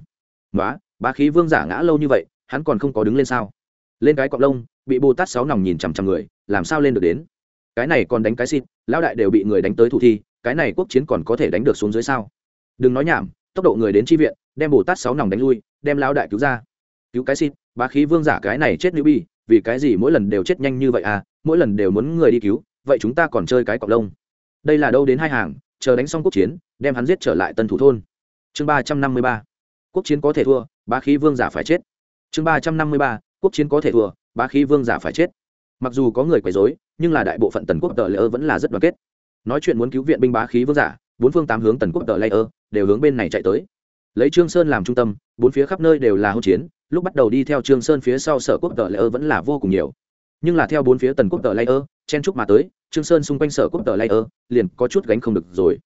nói bá khí vương giả ngã lâu như vậy, hắn còn không có đứng lên sao? Lên cái cọp lông, bị bồ tát sáu nòng nhìn chằm chằm người, làm sao lên được đến? Cái này còn đánh cái xịt, lão đại đều bị người đánh tới thủ thi, cái này quốc chiến còn có thể đánh được xuống dưới sao? Đừng nói nhảm, tốc độ người đến chi viện, đem bồ tát sáu nòng đánh lui, đem lão đại cứu ra. Cứu cái xịt, bá khí vương giả cái này chết nữ bi, vì cái gì mỗi lần đều chết nhanh như vậy à mỗi lần đều muốn người đi cứu, vậy chúng ta còn chơi cái cọc lông. Đây là đâu đến hai hàng, chờ đánh xong quốc chiến, đem hắn giết trở lại tân thủ thôn. Chương ba trăm năm mươi ba quốc chiến có thể thua, bá khí vương giả phải chết. Chương ba trăm năm mươi ba, quốc chiến có thể thua, bá khí vương giả phải chết. Mặc dù có người quấy dối nhưng là đại bộ phận tần quốc tờ lễ vẫn là rất đoàn kết. Nói chuyện muốn cứu viện binh bá khí vương giả, bốn phương tám hướng tần quốc tờ lễ đều hướng bên này chạy tới. Lấy trương sơn làm trung tâm, bốn phía khắp nơi đều là hỗn chiến, lúc bắt đầu đi theo trương sơn phía sau sở quốc tờ lễ vẫn là vô cùng nhiều. Nhưng là theo bốn phía tần quốc tờ lễ chen trúc mà tới, trương sơn xung quanh sở quốc tờ lễ liền có chút gánh không được rồi.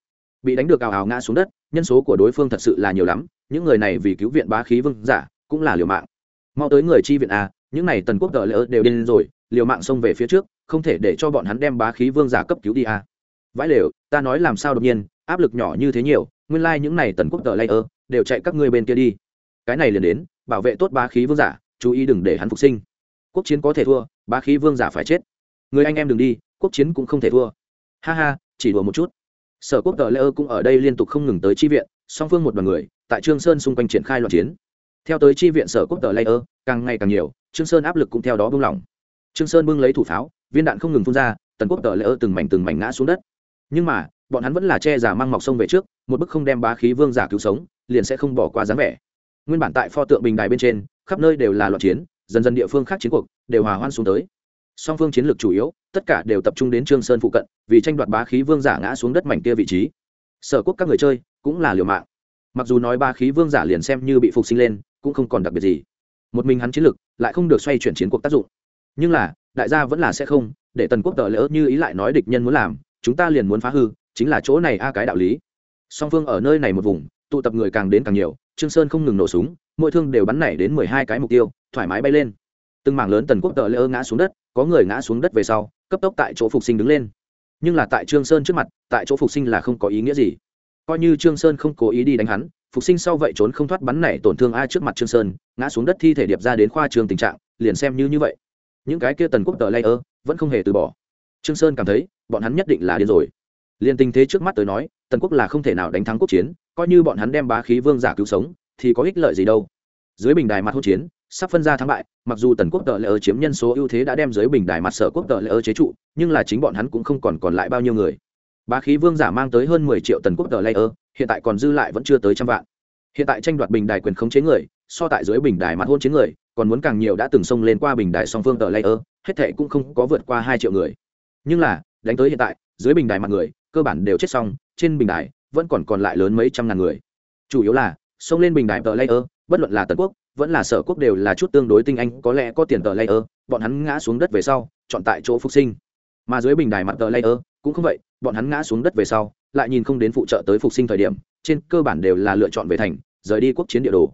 Bị đánh được ào ào ngã xuống đất, nhân số của đối phương thật sự là nhiều lắm những người này vì cứu viện bá khí vương giả, cũng là liều mạng. Mau tới người chi viện a những này tần quốc tờ lỡ đều điên rồi, liều mạng xông về phía trước, không thể để cho bọn hắn đem bá khí vương giả cấp cứu đi a vãi lều, ta nói làm sao đột nhiên, áp lực nhỏ như thế nhiều, nguyên lai những này tần quốc tờ lễ đều chạy các ngươi bên kia đi. Cái này liền đến, bảo vệ tốt bá khí vương giả, chú ý đừng để hắn phục sinh. Quốc chiến có thể thua, bá khí vương giả phải chết. Người anh em đừng đi, quốc chiến cũng không thể thua. Ha ha, chỉ đùa một chút. Sở quốc tờ lễ ơ cũng ở đây liên tục không ngừng tới chi viện, song phương một đoàn người tại trương sơn xung quanh triển khai loạn chiến. Theo tới chi viện sở quốc tờ layer ơ càng ngày càng nhiều, trương sơn áp lực cũng theo đó bung lỏng. Trương sơn bưng lấy thủ pháo, viên đạn không ngừng phun ra, tần quốc tờ layer ơ từng mảnh từng mảnh ngã xuống đất. Nhưng mà, bọn hắn vẫn là che giả mang mọc sông về trước, một bức không đem bá khí vương giả cứu sống, liền sẽ không bỏ qua dáng vẻ. Nguyên bản tại pho tượng bình đài bên trên, khắp nơi đều là loạn chiến, dần dần địa phương khác chiến cuộc đều hòa hoan xuống tới. Song phương chiến lược chủ yếu, tất cả đều tập trung đến trương sơn phụ cận, vì tranh đoạt bá khí vương giả ngã xuống đất mảnh kia vị trí. Sở quốc các người chơi cũng là liều mạng mặc dù nói ba khí vương giả liền xem như bị phục sinh lên, cũng không còn đặc biệt gì. Một mình hắn chiến lực lại không được xoay chuyển chiến cuộc tác dụng. Nhưng là, đại gia vẫn là sẽ không, để tần quốc tờ lỡ như ý lại nói địch nhân muốn làm, chúng ta liền muốn phá hư, chính là chỗ này a cái đạo lý. Song phương ở nơi này một vùng, tụ tập người càng đến càng nhiều, trương sơn không ngừng nổ súng, mỗi thương đều bắn nảy đến mười hai cái mục tiêu, thoải mái bay lên. Từng mảng lớn tần quốc tờ lỡ ngã xuống đất, có người ngã xuống đất về sau, cấp tốc tại chỗ phục sinh đứng lên. Nhưng là tại trương sơn trước mặt, tại chỗ phục sinh là không có ý nghĩa gì coi như trương sơn không cố ý đi đánh hắn, phục sinh sau vậy trốn không thoát bắn này tổn thương ai trước mặt trương sơn, ngã xuống đất thi thể điệp ra đến khoa trường tình trạng, liền xem như như vậy. Những cái kia tần quốc tờ layer vẫn không hề từ bỏ. Trương sơn cảm thấy, bọn hắn nhất định là điên rồi. Liền tình thế trước mắt tới nói, tần quốc là không thể nào đánh thắng quốc chiến, coi như bọn hắn đem bá khí vương giả cứu sống, thì có ích lợi gì đâu. Dưới bình đài mặt hỗn chiến, sắp phân ra thắng bại, mặc dù tần quốc tờ lễ chiếm nhân số ưu thế đã đem dưới bình đài mặt sở quốc tờ lễ chế trụ, nhưng là chính bọn hắn cũng không còn còn lại bao nhiêu người bá khí vương giả mang tới hơn mười triệu tần quốc tờ layer, hiện tại còn dư lại vẫn chưa tới trăm vạn. Hiện tại tranh đoạt bình đài quyền khống chế người so tại dưới bình đài mặt hôn chiến người còn muốn càng nhiều đã từng xông lên qua bình đài song phương tờ layer, hết thệ cũng không có vượt qua hai triệu người. Nhưng là đánh tới hiện tại dưới bình đài mặt người cơ bản đều chết xong trên bình đài vẫn còn còn lại lớn mấy trăm ngàn người. Chủ yếu là xông lên bình đài tờ layer bất luận là tần quốc vẫn là sở quốc đều là chút tương đối tinh anh có lẽ có tiền tờ layer bọn hắn ngã xuống đất về sau chọn tại chỗ phục sinh. Mà dưới bình đài mặt tờ layer cũng không vậy, bọn hắn ngã xuống đất về sau, lại nhìn không đến phụ trợ tới phục sinh thời điểm, trên cơ bản đều là lựa chọn về thành, rời đi quốc chiến địa đồ.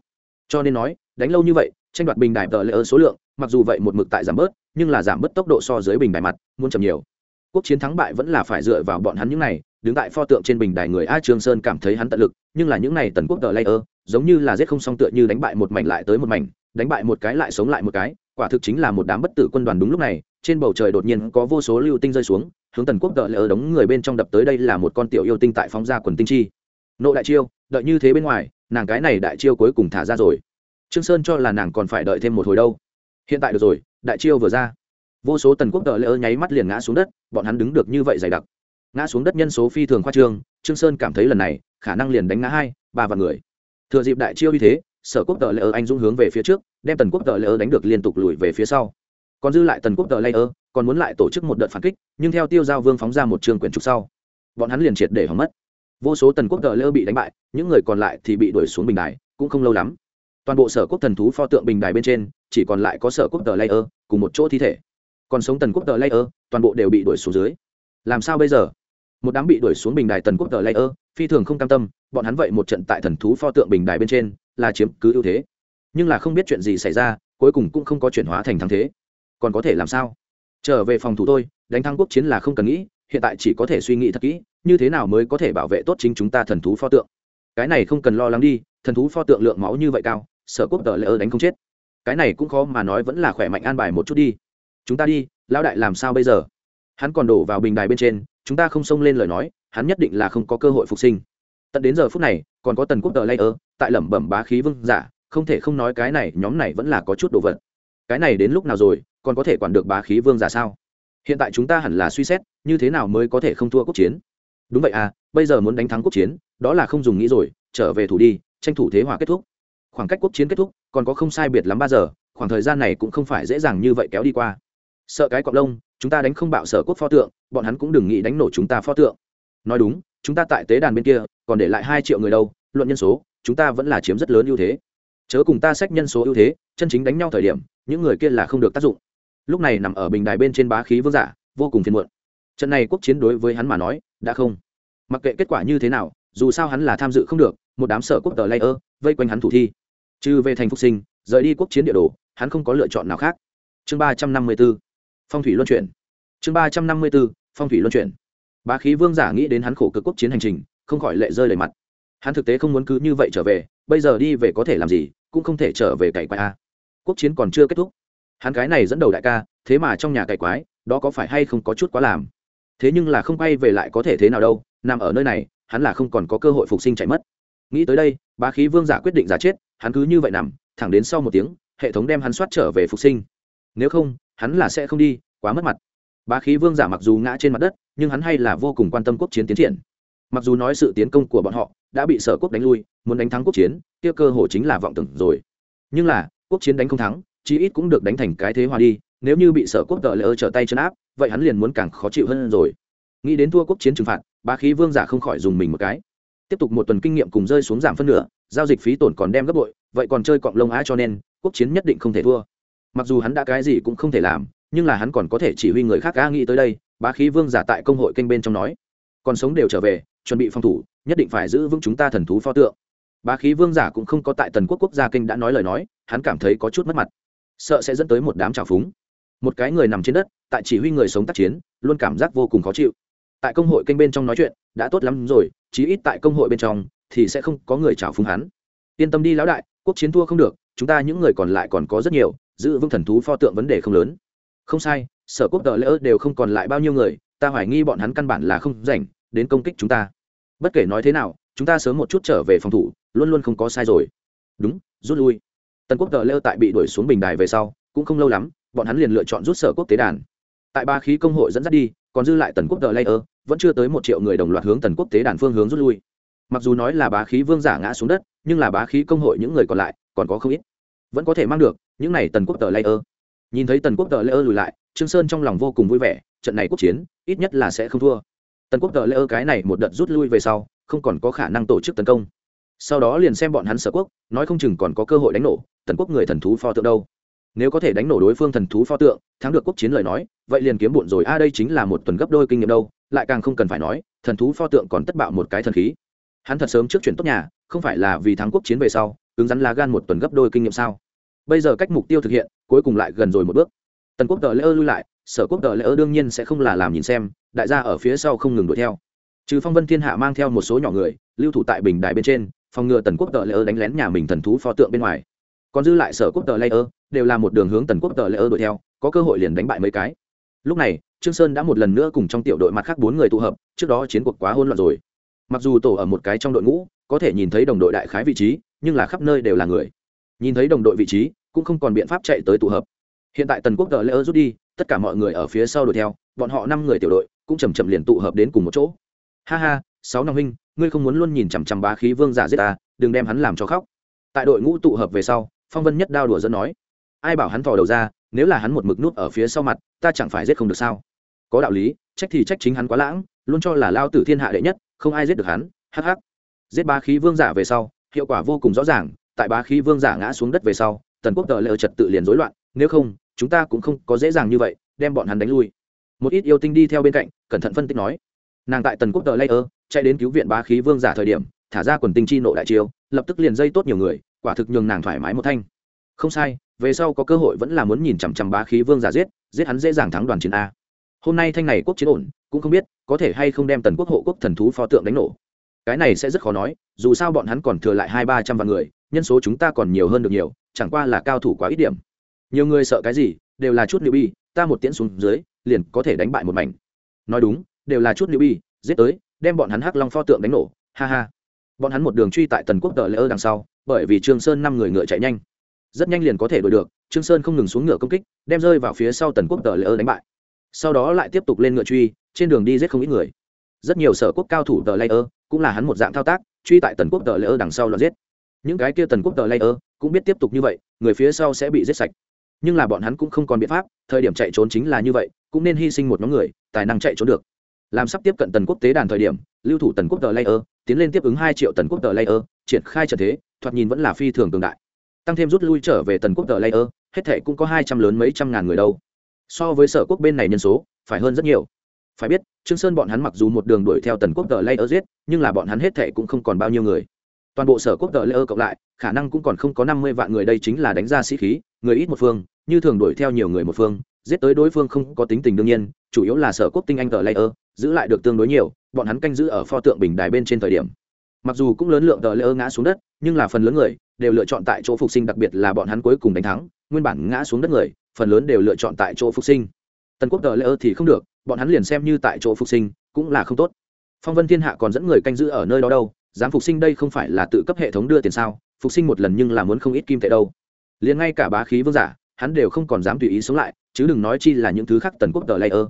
Cho nên nói, đánh lâu như vậy, tranh đoạt bình đại tờ layer số lượng, mặc dù vậy một mực tại giảm bớt, nhưng là giảm bớt tốc độ so dưới bình đại mặt, muốn chậm nhiều. Quốc chiến thắng bại vẫn là phải dựa vào bọn hắn những này, đứng tại pho tượng trên bình đài người a trương sơn cảm thấy hắn tận lực, nhưng là những này tần quốc tờ layer giống như là giết không xong tựa như đánh bại một mảnh lại tới một mảnh, đánh bại một cái lại sống lại một cái, quả thực chính là một đám bất tử quân đoàn đúng lúc này, trên bầu trời đột nhiên có vô số lưu tinh rơi xuống hướng tần quốc đợi lỡ đống người bên trong đập tới đây là một con tiểu yêu tinh tại phóng ra quần tinh chi. Nộ đại chiêu, đợi như thế bên ngoài, nàng cái này đại chiêu cuối cùng thả ra rồi. Trương sơn cho là nàng còn phải đợi thêm một hồi đâu. Hiện tại được rồi, đại chiêu vừa ra. Vô số tần quốc đợi lỡ nháy mắt liền ngã xuống đất, bọn hắn đứng được như vậy dày đặc. Ngã xuống đất nhân số phi thường khoa trương trương sơn cảm thấy lần này, khả năng liền đánh ngã hai, ba vạn người. Thừa dịp đại chiêu như thế, sở quốc tờ lỡ anh dũng hướng về phía trước, đem tần quốc tờ lỡ đánh được liên tục lùi về phía sau còn dư lại tần quốc tờ layer ơ, còn muốn lại tổ chức một đợt phản kích, nhưng theo tiêu giao vương phóng ra một trường quyển trục sau, bọn hắn liền triệt để hỏng mất. Vô số tần quốc tờ layer ơ bị đánh bại, những người còn lại thì bị đuổi xuống bình đài, cũng không lâu lắm. Toàn bộ sở quốc thần thú pho tượng bình đài bên trên, chỉ còn lại có sở quốc tờ layer ơ, cùng một chỗ thi thể. Còn sống tần quốc tờ layer toàn bộ đều bị đuổi xuống dưới. Làm sao bây giờ? Một đám bị đuổi xuống bình đài tần quốc tờ layer phi thường không cam tâm, bọn hắn vậy một trận tại thần thú pho tượng bình đài bên trên, là chiếm cứ ưu thế. Nhưng là không biết chuyện gì xảy ra, cuối cùng cũng không có chuyển hóa thành thắng thế còn có thể làm sao? Trở về phòng thủ tôi, đánh thắng quốc chiến là không cần nghĩ, hiện tại chỉ có thể suy nghĩ thật kỹ, như thế nào mới có thể bảo vệ tốt chính chúng ta thần thú pho tượng? Cái này không cần lo lắng đi, thần thú pho tượng lượng máu như vậy cao, sở quốc tờ lỡ đánh không chết. Cái này cũng khó mà nói vẫn là khỏe mạnh an bài một chút đi. Chúng ta đi, lão đại làm sao bây giờ? Hắn còn đổ vào bình đài bên trên, chúng ta không xông lên lời nói, hắn nhất định là không có cơ hội phục sinh. Tận đến giờ phút này, còn có tần quốc tờ layer tại lẩm bẩm bá khí vương giả, không thể không nói cái này, nhóm này vẫn là có chút đồ vật. Cái này đến lúc nào rồi còn có thể quản được bá khí vương giả sao? Hiện tại chúng ta hẳn là suy xét, như thế nào mới có thể không thua quốc chiến? Đúng vậy à bây giờ muốn đánh thắng quốc chiến, đó là không dùng nghĩ rồi, trở về thủ đi, tranh thủ thế hòa kết thúc. Khoảng cách quốc chiến kết thúc, còn có không sai biệt lắm ba giờ, khoảng thời gian này cũng không phải dễ dàng như vậy kéo đi qua. Sợ cái cọp lông, chúng ta đánh không bạo sở quốc pho tượng, bọn hắn cũng đừng nghĩ đánh nổ chúng ta pho tượng. Nói đúng, chúng ta tại tế đàn bên kia, còn để lại hai triệu người đâu, luận nhân số, chúng ta vẫn là chiếm rất lớn ưu thế. Chớ cùng ta xét nhân số ưu thế, chân chính đánh nhau thời điểm, những người kia là không được tác dụng lúc này nằm ở bình đài bên trên bá khí vương giả, vô cùng phiền muộn. Trận này quốc chiến đối với hắn mà nói, đã không. Mặc kệ kết quả như thế nào, dù sao hắn là tham dự không được, một đám sở quốc tờ lay ơ, vây quanh hắn thủ thi. Trừ về thành phục sinh, rời đi quốc chiến địa đồ, hắn không có lựa chọn nào khác. Chương ba trăm năm mươi b ố phong thủy luân chuyển. Chương ba trăm năm mươi b ố phong thủy luân chuyển. Bá khí vương giả nghĩ đến hắn khổ cực quốc chiến hành trình, không khỏi lệ rơi lệ mặt. Hắn thực tế không muốn cứ như vậy trở về, bây giờ đi về có thể làm gì, cũng không thể trở về cày quay a. Quốc chiến còn chưa kết thúc hắn cái này dẫn đầu đại ca, thế mà trong nhà cày quái, đó có phải hay không có chút quá làm? Thế nhưng là không quay về lại có thể thế nào đâu, nằm ở nơi này, hắn là không còn có cơ hội phục sinh chạy mất. Nghĩ tới đây, bá khí vương giả quyết định giả chết, hắn cứ như vậy nằm, thẳng đến sau một tiếng, hệ thống đem hắn soát trở về phục sinh. Nếu không, hắn là sẽ không đi, quá mất mặt. Bá khí vương giả mặc dù ngã trên mặt đất, nhưng hắn hay là vô cùng quan tâm quốc chiến tiến triển. Mặc dù nói sự tiến công của bọn họ đã bị sở quốc đánh lui, muốn đánh thắng quốc chiến, kia cơ hội chính là vọng tưởng rồi. Nhưng là, quốc chiến đánh không thắng chí ít cũng được đánh thành cái thế hòa đi, nếu như bị sở quốc tợ lỡ trở tay chân áp, vậy hắn liền muốn càng khó chịu hơn rồi. Nghĩ đến thua quốc chiến trừng phạt, bá khí vương giả không khỏi dùng mình một cái. Tiếp tục một tuần kinh nghiệm cùng rơi xuống giảm phân nửa, giao dịch phí tổn còn đem gấp bội, vậy còn chơi cọng lông á cho nên, quốc chiến nhất định không thể thua. Mặc dù hắn đã cái gì cũng không thể làm, nhưng là hắn còn có thể chỉ huy người khác a nghĩ tới đây, bá khí vương giả tại công hội kênh bên trong nói. Còn sống đều trở về, chuẩn bị phòng thủ, nhất định phải giữ vững chúng ta thần thú pho tượng. Bá khí vương giả cũng không có tại tần quốc quốc gia kênh đã nói lời nói, hắn cảm thấy có chút mất mặt sợ sẽ dẫn tới một đám trào phúng. Một cái người nằm trên đất, tại chỉ huy người sống tác chiến, luôn cảm giác vô cùng khó chịu. Tại công hội kênh bên trong nói chuyện, đã tốt lắm rồi, chí ít tại công hội bên trong, thì sẽ không có người trào phúng hắn. Yên tâm đi lão đại, quốc chiến thua không được, chúng ta những người còn lại còn có rất nhiều, giữ vững thần thú pho tượng vấn đề không lớn. Không sai, sở quốc tờ lỡ đều không còn lại bao nhiêu người, ta hoài nghi bọn hắn căn bản là không rảnh, đến công kích chúng ta. Bất kể nói thế nào, chúng ta sớm một chút trở về phòng thủ, luôn luôn không có sai rồi. Đúng, rút lui tần quốc tờ lêu tại bị đuổi xuống bình đài về sau, cũng không lâu lắm, bọn hắn liền lựa chọn rút sở quốc tế đàn. Tại ba khí công hội dẫn dắt đi, còn dư lại tần quốc tờ lỡ vẫn chưa tới một triệu người đồng loạt hướng tần quốc tế đàn phương hướng rút lui. Mặc dù nói là bá khí vương giả ngã xuống đất, nhưng là bá khí công hội những người còn lại, còn có không ít. Vẫn có thể mang được, những này tần quốc tờ layer nhìn thấy tần quốc tờ layer lùi lại, trương sơn trong lòng vô cùng vui vẻ, trận này quốc chiến, ít nhất là sẽ không thua. Tần quốc tờ layer cái này một đợt rút lui về sau, không còn có khả năng tổ chức tấn công. Sau đó liền xem bọn hắn sở quốc, nói không chừng còn có cơ hội đánh nổ tần quốc người thần thú pho tượng đâu? Nếu có thể đánh nổ đối phương thần thú pho tượng, thắng được quốc chiến lời nói, vậy liền kiếm bụn rồi. A, đây chính là một tuần gấp đôi kinh nghiệm đâu, lại càng không cần phải nói, thần thú pho tượng còn tất bạo một cái thần khí. Hắn thật sớm trước chuyển tốt nhà, không phải là vì thắng quốc chiến về sau, cứng rắn lá gan một tuần gấp đôi kinh nghiệm sao? Bây giờ cách mục tiêu thực hiện, cuối cùng lại gần rồi một bước. Tần quốc tờ lễ ơ lui lại, sở quốc tờ lễ ơ đương nhiên sẽ không là làm nhìn xem, đại gia ở phía sau không ngừng đuổi theo. Trừ phong vân thiên hạ mang theo một số nhỏ người, lưu thủ tại bình đài bên trên, phòng ngừa tần quốc tờ lễ ơ đánh lén nhà mình thần thú pho tượng bên ngoài còn dư lại sở quốc tờ layer, đều là một đường hướng tần quốc tờ layer đuổi theo, có cơ hội liền đánh bại mấy cái. Lúc này, trương sơn đã một lần nữa cùng trong tiểu đội mặt khác bốn người tụ hợp, trước đó chiến cuộc quá hỗn loạn rồi. Mặc dù tổ ở một cái trong đội ngũ, có thể nhìn thấy đồng đội đại khái vị trí, nhưng là khắp nơi đều là người. Nhìn thấy đồng đội vị trí, cũng không còn biện pháp chạy tới tụ hợp. Hiện tại tần quốc tờ lễ rút đi, tất cả mọi người ở phía sau đuổi theo, bọn họ năm người tiểu đội cũng chầm chậm liền tụ hợp đến cùng một chỗ. Ha ha, sáu năm huynh, ngươi không muốn luôn nhìn chằm chằm bá khí vương giả giết ta, đừng đem hắn làm cho khóc. Tại đội ngũ tụ hợp về sau phong vân nhất đao đùa dẫn nói, ai bảo hắn thò đầu ra, nếu là hắn một mực nút ở phía sau mặt, ta chẳng phải giết không được sao? Có đạo lý, trách thì trách chính hắn quá lãng, luôn cho là lao tử thiên hạ đệ nhất, không ai giết được hắn, hắc hắc. Giết bá khí vương giả về sau, hiệu quả vô cùng rõ ràng, tại bá khí vương giả ngã xuống đất về sau, tần quốc tờ lỡ trật tự liền rối loạn, nếu không, chúng ta cũng không có dễ dàng như vậy, đem bọn hắn đánh lui. Một ít yêu tinh đi theo bên cạnh, cẩn thận phân tích nói, nàng tại tần quốc tờ layer chạy đến cứu viện bá khí vương giả thời điểm, thả ra quần tinh chi nộ đại chiêu, lập tức liền dây tốt nhiều người quả thực nhường nàng thoải mái một thanh. Không sai, về sau có cơ hội vẫn là muốn nhìn chằm chằm bá khí vương giả giết giết hắn dễ dàng thắng đoàn chiến a. Hôm nay thanh này quốc chiến ổn, cũng không biết, có thể hay không đem tần quốc hộ quốc thần thú pho tượng đánh nổ. Cái này sẽ rất khó nói, dù sao bọn hắn còn thừa lại hai ba trăm vạn người, nhân số chúng ta còn nhiều hơn được nhiều, chẳng qua là cao thủ quá ít điểm. Nhiều người sợ cái gì, đều là chút liệu bi ta một tiễn xuống dưới, liền có thể đánh bại một mảnh. Nói đúng, đều là chút liệu bi giết tới, đem bọn hắn hắc long pho tượng đánh nổ, ha ha bọn hắn một đường truy tại tần quốc tờ lễ ơ đằng sau, bởi vì trương sơn năm người ngựa chạy nhanh. Rất nhanh liền có thể đuổi được, trương sơn không ngừng xuống ngựa công kích, đem rơi vào phía sau tần quốc tờ lễ ơ đánh bại. Sau đó lại tiếp tục lên ngựa truy, trên đường đi giết không ít người. Rất nhiều sở quốc cao thủ tờ lễ ơ, cũng là hắn một dạng thao tác, truy tại tần quốc tờ lễ ơ đằng sau là giết. Những cái kia tần quốc tờ layer cũng biết tiếp tục như vậy, người phía sau sẽ bị giết sạch. Nhưng là bọn hắn cũng không còn biện pháp, thời điểm chạy trốn chính là như vậy, cũng nên hy sinh một nhóm người, tài năng chạy trốn được. Làm sắp tiếp cận tần quốc tế đàn thời điểm, lưu thủ tần quốc tờ layer tiến lên tiếp ứng hai triệu tần quốc tờ layer, triển khai trận thế, thoạt nhìn vẫn là phi thường tương đại. Tăng thêm rút lui trở về tần quốc tờ layer, hết thệ cũng có hai trăm lớn mấy trăm ngàn người đâu. So với sở quốc bên này nhân số, phải hơn rất nhiều. Phải biết, trương sơn bọn hắn mặc dù một đường đuổi theo tần quốc tờ layer giết, nhưng là bọn hắn hết thệ cũng không còn bao nhiêu người. Toàn bộ sở quốc tờ layer cộng lại, khả năng cũng còn không có năm mươi vạn người đây chính là đánh ra sĩ khí, người ít một phương, như thường đuổi theo nhiều người một phương, giết tới đối phương không có tính tình đương nhiên, chủ yếu là sở quốc tinh anh tờ layer giữ lại được tương đối nhiều, bọn hắn canh giữ ở pho tượng bình đài bên trên thời điểm. Mặc dù cũng lớn lượng tờ lễ ơ ngã xuống đất, nhưng là phần lớn người đều lựa chọn tại chỗ phục sinh, đặc biệt là bọn hắn cuối cùng đánh thắng, nguyên bản ngã xuống đất người, phần lớn đều lựa chọn tại chỗ phục sinh. Tần quốc tờ lễ ơ thì không được, bọn hắn liền xem như tại chỗ phục sinh, cũng là không tốt. Phong vân thiên hạ còn dẫn người canh giữ ở nơi đó đâu, dám phục sinh đây không phải là tự cấp hệ thống đưa tiền sao, phục sinh một lần nhưng là muốn không ít kim tệ đâu. Liền ngay cả bá khí vương giả, hắn đều không còn dám tùy ý sống lại, chứ đừng nói chi là những thứ khác tần quốc tờ layer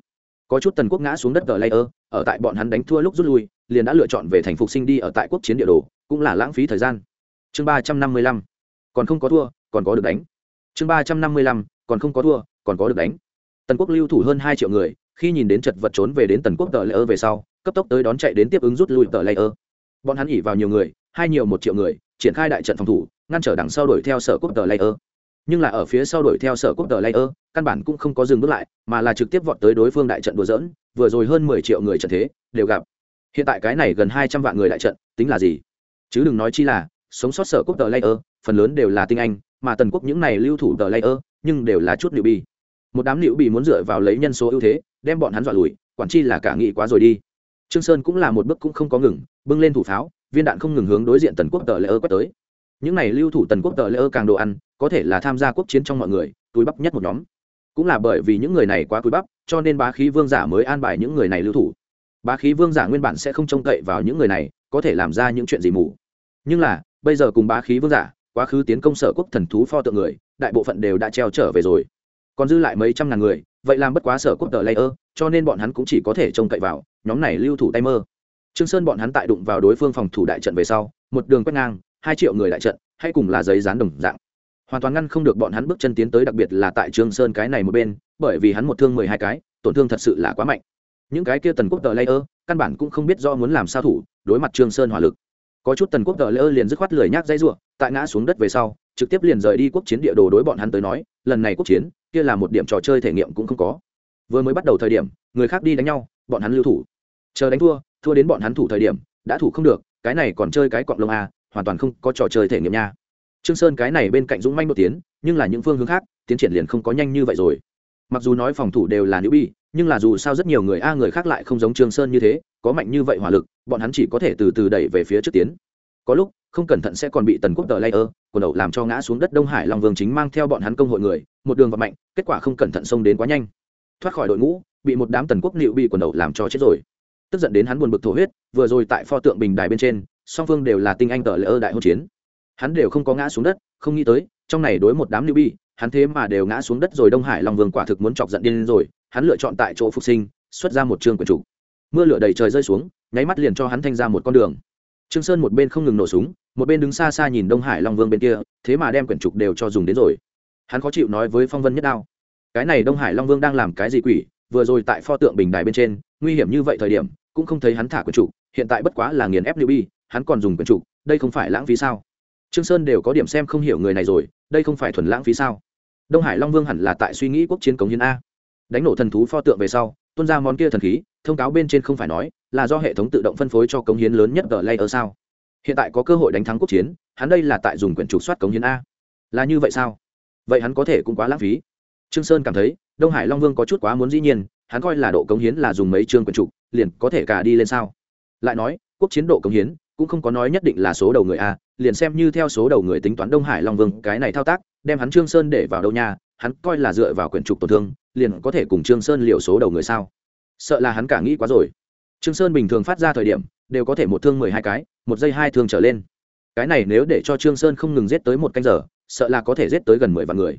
có chút tần quốc ngã xuống đất tờ layer, ở tại bọn hắn đánh thua lúc rút lui, liền đã lựa chọn về thành phục sinh đi ở tại quốc chiến địa đồ, cũng là lãng phí thời gian. Chương ba trăm năm mươi lăm, còn không có thua, còn có được đánh. Chương ba trăm năm mươi lăm, còn không có thua, còn có được đánh. Tần quốc lưu thủ hơn hai triệu người, khi nhìn đến chật vật trốn về đến tần quốc tờ layer về sau, cấp tốc tới đón chạy đến tiếp ứng rút lui tờ layer. Bọn hắn ỉ vào nhiều người, hai nhiều một triệu người, triển khai đại trận phòng thủ, ngăn trở đằng sau đuổi theo sở quốc tờ layer. Nhưng là ở phía sau đuổi theo sở quốc tờ layer căn bản cũng không có dừng bước lại, mà là trực tiếp vọt tới đối phương đại trận đùa dỡn vừa rồi hơn mười triệu người trận thế, đều gặp. Hiện tại cái này gần hai trăm vạn người đại trận, tính là gì? Chứ đừng nói chi là, sống sót sở quốc tờ layer, phần lớn đều là tinh anh, mà tần quốc những này lưu thủ tờ layer, nhưng đều là chút liệu bi một đám liệu bị muốn dựa vào lấy nhân số ưu thế, đem bọn hắn dọa lùi, quản chi là cả nghị quá rồi đi. Trương sơn cũng là một bước cũng không có ngừng, bưng lên thủ pháo, viên đạn không ngừng hướng đối diện tần quốc tờ lễ ơ quét tới. Những này lưu thủ tần quốc tờ lễ ơ càng đồ ăn, có thể là tham gia quốc chiến trong mọi người, túi bắp nhất một nhóm cũng là bởi vì những người này quá cúi bắp, cho nên bá khí vương giả mới an bài những người này lưu thủ. Bá khí vương giả nguyên bản sẽ không trông cậy vào những người này, có thể làm ra những chuyện gì mù. Nhưng là, bây giờ cùng bá khí vương giả, quá khứ tiến công sở quốc thần thú pho tượng người, đại bộ phận đều đã treo trở về rồi. Còn dư lại mấy trăm ngàn người, vậy làm bất quá sở quốc tờ layer cho nên bọn hắn cũng chỉ có thể trông cậy vào, nhóm này lưu thủ tay mơ. Trương sơn bọn hắn tại đụng vào đối phương phòng thủ đại trận về sau, một đường quét ngang, hai triệu người đại trận, hay cùng là giấy dán đồng dạng hoàn toàn ngăn không được bọn hắn bước chân tiến tới, đặc biệt là tại trương sơn cái này một bên, bởi vì hắn một thương mười hai cái, tổn thương thật sự là quá mạnh. Những cái kia tần quốc tờ layer, căn bản cũng không biết do muốn làm sao thủ, đối mặt trương sơn hỏa lực. Có chút tần quốc tờ layer liền dứt khoát lười nhác dây rủa, tại ngã xuống đất về sau, trực tiếp liền rời đi quốc chiến địa đồ đối bọn hắn tới nói, lần này quốc chiến, kia là một điểm trò chơi thể nghiệm cũng không có. Vừa mới bắt đầu thời điểm, người khác đi đánh nhau, bọn hắn lưu thủ. Chờ đánh thua thua đến bọn hắn thủ thời điểm, đã thủ không được, cái này còn chơi cái cọng lông a hoàn toàn không có trò chơi thể nghiệm nha trương sơn cái này bên cạnh dũng manh đột tiến nhưng là những phương hướng khác, tiến triển liền không có nhanh như vậy rồi. Mặc dù nói phòng thủ đều là nữ bi nhưng là dù sao rất nhiều người a người khác lại không giống trương sơn như thế, có mạnh như vậy hỏa lực, bọn hắn chỉ có thể từ từ đẩy về phía trước tiến. Có lúc, không cẩn thận sẽ còn bị tần quốc tờ layer, quần đầu làm cho ngã xuống đất đông hải long vương chính mang theo bọn hắn công hội người, một đường vào mạnh kết quả không cẩn thận xông đến quá nhanh. Thoát khỏi đội ngũ, bị một đám tần quốc liệu bị quần đầu làm cho chết rồi. Tức giận đến hắn buồn bực thổ huyết, vừa rồi tại pho tượng bình đài bên trên, song phương đều là tinh anh tờ layer đại hôn chiến hắn đều không có ngã xuống đất, không nghĩ tới, trong này đối một đám lưu bị hắn thế mà đều ngã xuống đất rồi đông hải long vương quả thực muốn chọc giận điên rồi, hắn lựa chọn tại chỗ phục sinh, xuất ra một trường quyền chủ. Mưa lửa đầy trời rơi xuống, nháy mắt liền cho hắn thanh ra một con đường. Trương sơn một bên không ngừng nổ súng, một bên đứng xa xa nhìn đông hải long vương bên kia, thế mà đem quyển trục đều cho dùng đến rồi. Hắn khó chịu nói với phong vân nhất đao, cái này đông hải long vương đang làm cái gì quỷ, vừa rồi tại pho tượng bình đài bên trên, nguy hiểm như vậy thời điểm, cũng không thấy hắn thả quyển trục, hiện tại bất quá là nghiền ép bi hắn còn dùng quyển trục, đây không phải lãng phí sao? Trương sơn đều có điểm xem không hiểu người này rồi, đây không phải thuần lãng phí sao? Đông hải long vương hẳn là tại suy nghĩ quốc chiến cống hiến a. Đánh nổ thần thú pho tượng về sau tuân ra món kia thần khí, thông cáo bên trên không phải nói là do hệ thống tự động phân phối cho cống hiến lớn nhất ở layer sao? Hiện tại có cơ hội đánh thắng quốc chiến, hắn đây là tại dùng quyển trục soát cống hiến a. Là như vậy sao? Vậy hắn có thể cũng quá lãng phí. Trương sơn cảm thấy, đông hải long vương có chút quá muốn dĩ nhiên, hắn coi là độ cống hiến là dùng mấy chương quyển trục, liền có thể cả đi lên sao? Lại nói, quốc chiến độ cống hiến cũng không có nói nhất định là số đầu người a liền xem như theo số đầu người tính toán đông hải long vương, cái này thao tác, đem hắn trương sơn để vào đâu nha, hắn coi là dựa vào quyển trục tổn thương, liền có thể cùng trương sơn liều số đầu người sao? Sợ là hắn cả nghĩ quá rồi. Trương sơn bình thường phát ra thời điểm, đều có thể một thương mười hai cái, một giây hai thương trở lên. Cái này nếu để cho trương sơn không ngừng giết tới một canh giờ, sợ là có thể giết tới gần mười vạn người.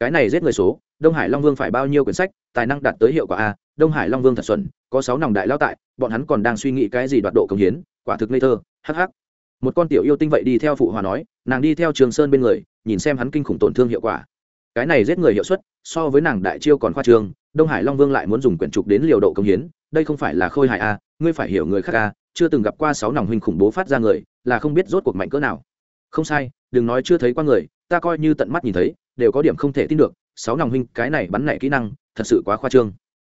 Cái này giết người số, đông hải long vương phải bao nhiêu quyển sách, tài năng đạt tới hiệu quả a, đông hải long vương thật xuẩn, có sáu nòng đại lao tại, bọn hắn còn đang suy nghĩ cái gì đoạt độ công hiến, quả thực ngây thơ, hắc hắc một con tiểu yêu tinh vậy đi theo phụ hòa nói, nàng đi theo trường sơn bên người, nhìn xem hắn kinh khủng tổn thương hiệu quả. Cái này giết người hiệu suất, so với nàng đại chiêu còn khoa trương, đông hải long vương lại muốn dùng quyển trục đến liều độ công hiến, đây không phải là khôi hài a ngươi phải hiểu người khác a chưa từng gặp qua sáu nòng huynh khủng bố phát ra người, là không biết rốt cuộc mạnh cỡ nào. Không sai, đừng nói chưa thấy qua người, ta coi như tận mắt nhìn thấy, đều có điểm không thể tin được, sáu nòng huynh cái này bắn nảy kỹ năng, thật sự quá khoa trương.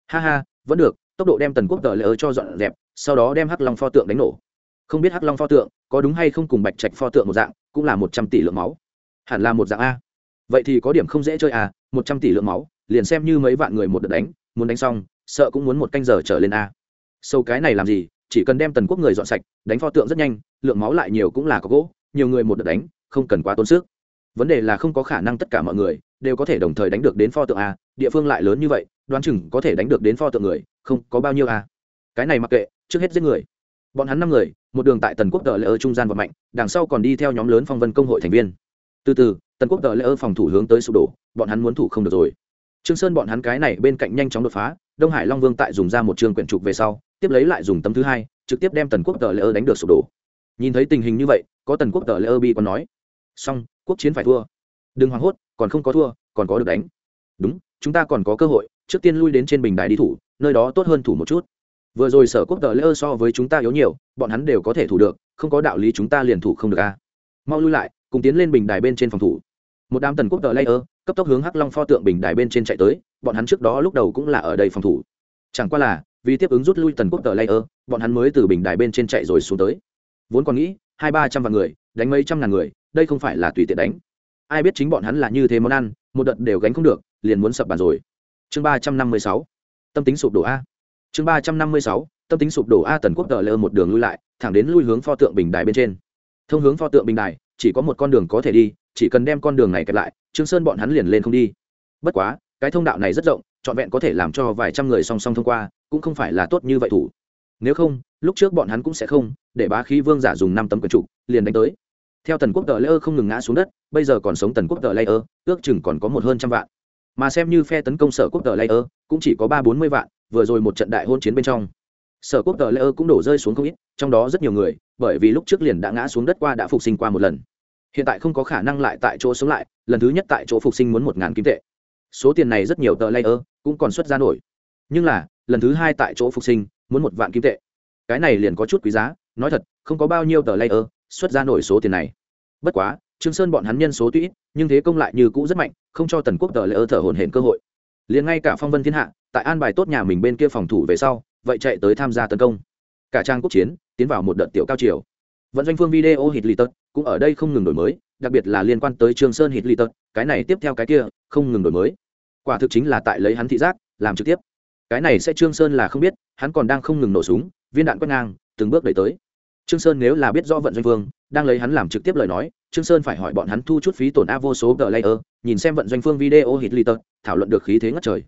Ha ha, vẫn được, tốc độ đem tần quốc tờ lỡ cho dọn dẹp, sau đó đem hắc long pho tượng đánh nổ. Không biết hắc long pho tượng có đúng hay không cùng bạch trạch pho tượng một dạng, cũng là một trăm tỷ lượng máu. Hẳn là một dạng a. Vậy thì có điểm không dễ chơi à một trăm tỷ lượng máu, liền xem như mấy vạn người một đợt đánh, muốn đánh xong, sợ cũng muốn một canh giờ trở lên a. Sâu cái này làm gì, chỉ cần đem tần quốc người dọn sạch, đánh pho tượng rất nhanh, lượng máu lại nhiều cũng là có gỗ, nhiều người một đợt đánh, không cần quá tốn sức. Vấn đề là không có khả năng tất cả mọi người đều có thể đồng thời đánh được đến pho tượng a, địa phương lại lớn như vậy, đoán chừng có thể đánh được đến pho tượng người, không có bao nhiêu a. Cái này mặc kệ, trước hết giết người bọn hắn năm người, một đường tại tần quốc tờ lễ ơ trung gian và mạnh, đằng sau còn đi theo nhóm lớn phong vân công hội thành viên. Từ từ, tần quốc tờ lễ ơ phòng thủ hướng tới sụp đổ, bọn hắn muốn thủ không được rồi. Trương sơn bọn hắn cái này bên cạnh nhanh chóng đột phá, đông hải long vương tại dùng ra một trường quyển trục về sau, tiếp lấy lại dùng tấm thứ hai, trực tiếp đem tần quốc tờ lễ ơ đánh được sụp đổ. Nhìn thấy tình hình như vậy, có tần quốc tờ lễ ơ bi còn nói, xong, quốc chiến phải thua. Đừng hoảng hốt, còn không có thua, còn có được đánh. Đúng, chúng ta còn có cơ hội, trước tiên lui đến trên bình đài đi thủ, nơi đó tốt hơn thủ một chút vừa rồi sở quốc tờ lễ so với chúng ta yếu nhiều, bọn hắn đều có thể thủ được, không có đạo lý chúng ta liền thủ không được a. Mau lui lại, cùng tiến lên bình đài bên trên phòng thủ. Một đám tần quốc tờ lễ cấp tốc hướng hắc long pho tượng bình đài bên trên chạy tới, bọn hắn trước đó lúc đầu cũng là ở đây phòng thủ. Chẳng qua là, vì tiếp ứng rút lui tần quốc tờ layer bọn hắn mới từ bình đài bên trên chạy rồi xuống tới. Vốn còn nghĩ, hai ba trăm vạn người, đánh mấy trăm ngàn người, đây không phải là tùy tiện đánh. Ai biết chính bọn hắn là như thế món ăn, một đợt đều gánh không được, liền muốn sập bàn rồi. Chương ba trăm năm mươi sáu. Tâm tính sụp đổ a chương ba trăm năm mươi sáu, tâm tính sụp đổ a tần quốc tờ lơ một đường lui lại, thẳng đến lui hướng pho tượng bình đài bên trên. Thông hướng pho tượng bình đài, chỉ có một con đường có thể đi, chỉ cần đem con đường này kẹp lại, trương sơn bọn hắn liền lên không đi. Bất quá, cái thông đạo này rất rộng, trọn vẹn có thể làm cho vài trăm người song song thông qua, cũng không phải là tốt như vậy thủ. Nếu không, lúc trước bọn hắn cũng sẽ không, để bá khí vương giả dùng năm tấm quyền trụ, liền đánh tới. Theo tần quốc tờ lễ không ngừng ngã xuống đất, bây giờ còn sống tần quốc tờ lễ ước chừng còn có một hơn trăm vạn. Mà xem như phe tấn công sở quốc tờ lễ cũng chỉ có ba bốn mươi vạn vừa rồi một trận đại hôn chiến bên trong. Sở quốc tờ lễ ơ cũng đổ rơi xuống không ít, trong đó rất nhiều người, bởi vì lúc trước liền đã ngã xuống đất qua đã phục sinh qua một lần. Hiện tại không có khả năng lại tại chỗ sống lại, lần thứ nhất tại chỗ phục sinh muốn một ngàn kim tệ. Số tiền này rất nhiều tờ lễ ơ cũng còn xuất ra nổi. Nhưng là, lần thứ hai tại chỗ phục sinh muốn một vạn kim tệ. Cái này liền có chút quý giá, nói thật, không có bao nhiêu tờ layer xuất ra nổi số tiền này. Bất quá, trương sơn bọn hắn nhân số tuy ít, nhưng thế công lại như cũ rất mạnh, không cho tần quốc tờ layer thở hổn hển cơ hội. Liền ngay cả phong vân thiên hạ tại an bài tốt nhà mình bên kia phòng thủ về sau, vậy chạy tới tham gia tấn công. Cả trang quốc chiến, tiến vào một đợt tiểu cao chiều vận doanh phương video hit lì tật, cũng ở đây không ngừng đổi mới, đặc biệt là liên quan tới trương sơn hit lì tật, cái này tiếp theo cái kia, không ngừng đổi mới. Quả thực chính là tại lấy hắn thị giác, làm trực tiếp. Cái này sẽ trương sơn là không biết, hắn còn đang không ngừng nổ súng, viên đạn quét ngang, từng bước đẩy tới. Trương sơn nếu là biết rõ vận doanh phương, đang lấy hắn làm trực tiếp lời nói, trương sơn phải hỏi bọn hắn thu chút phí tổn a vô số gờ layer nhìn xem vận doanh phương video hit liter thảo luận được khí thế ngất trời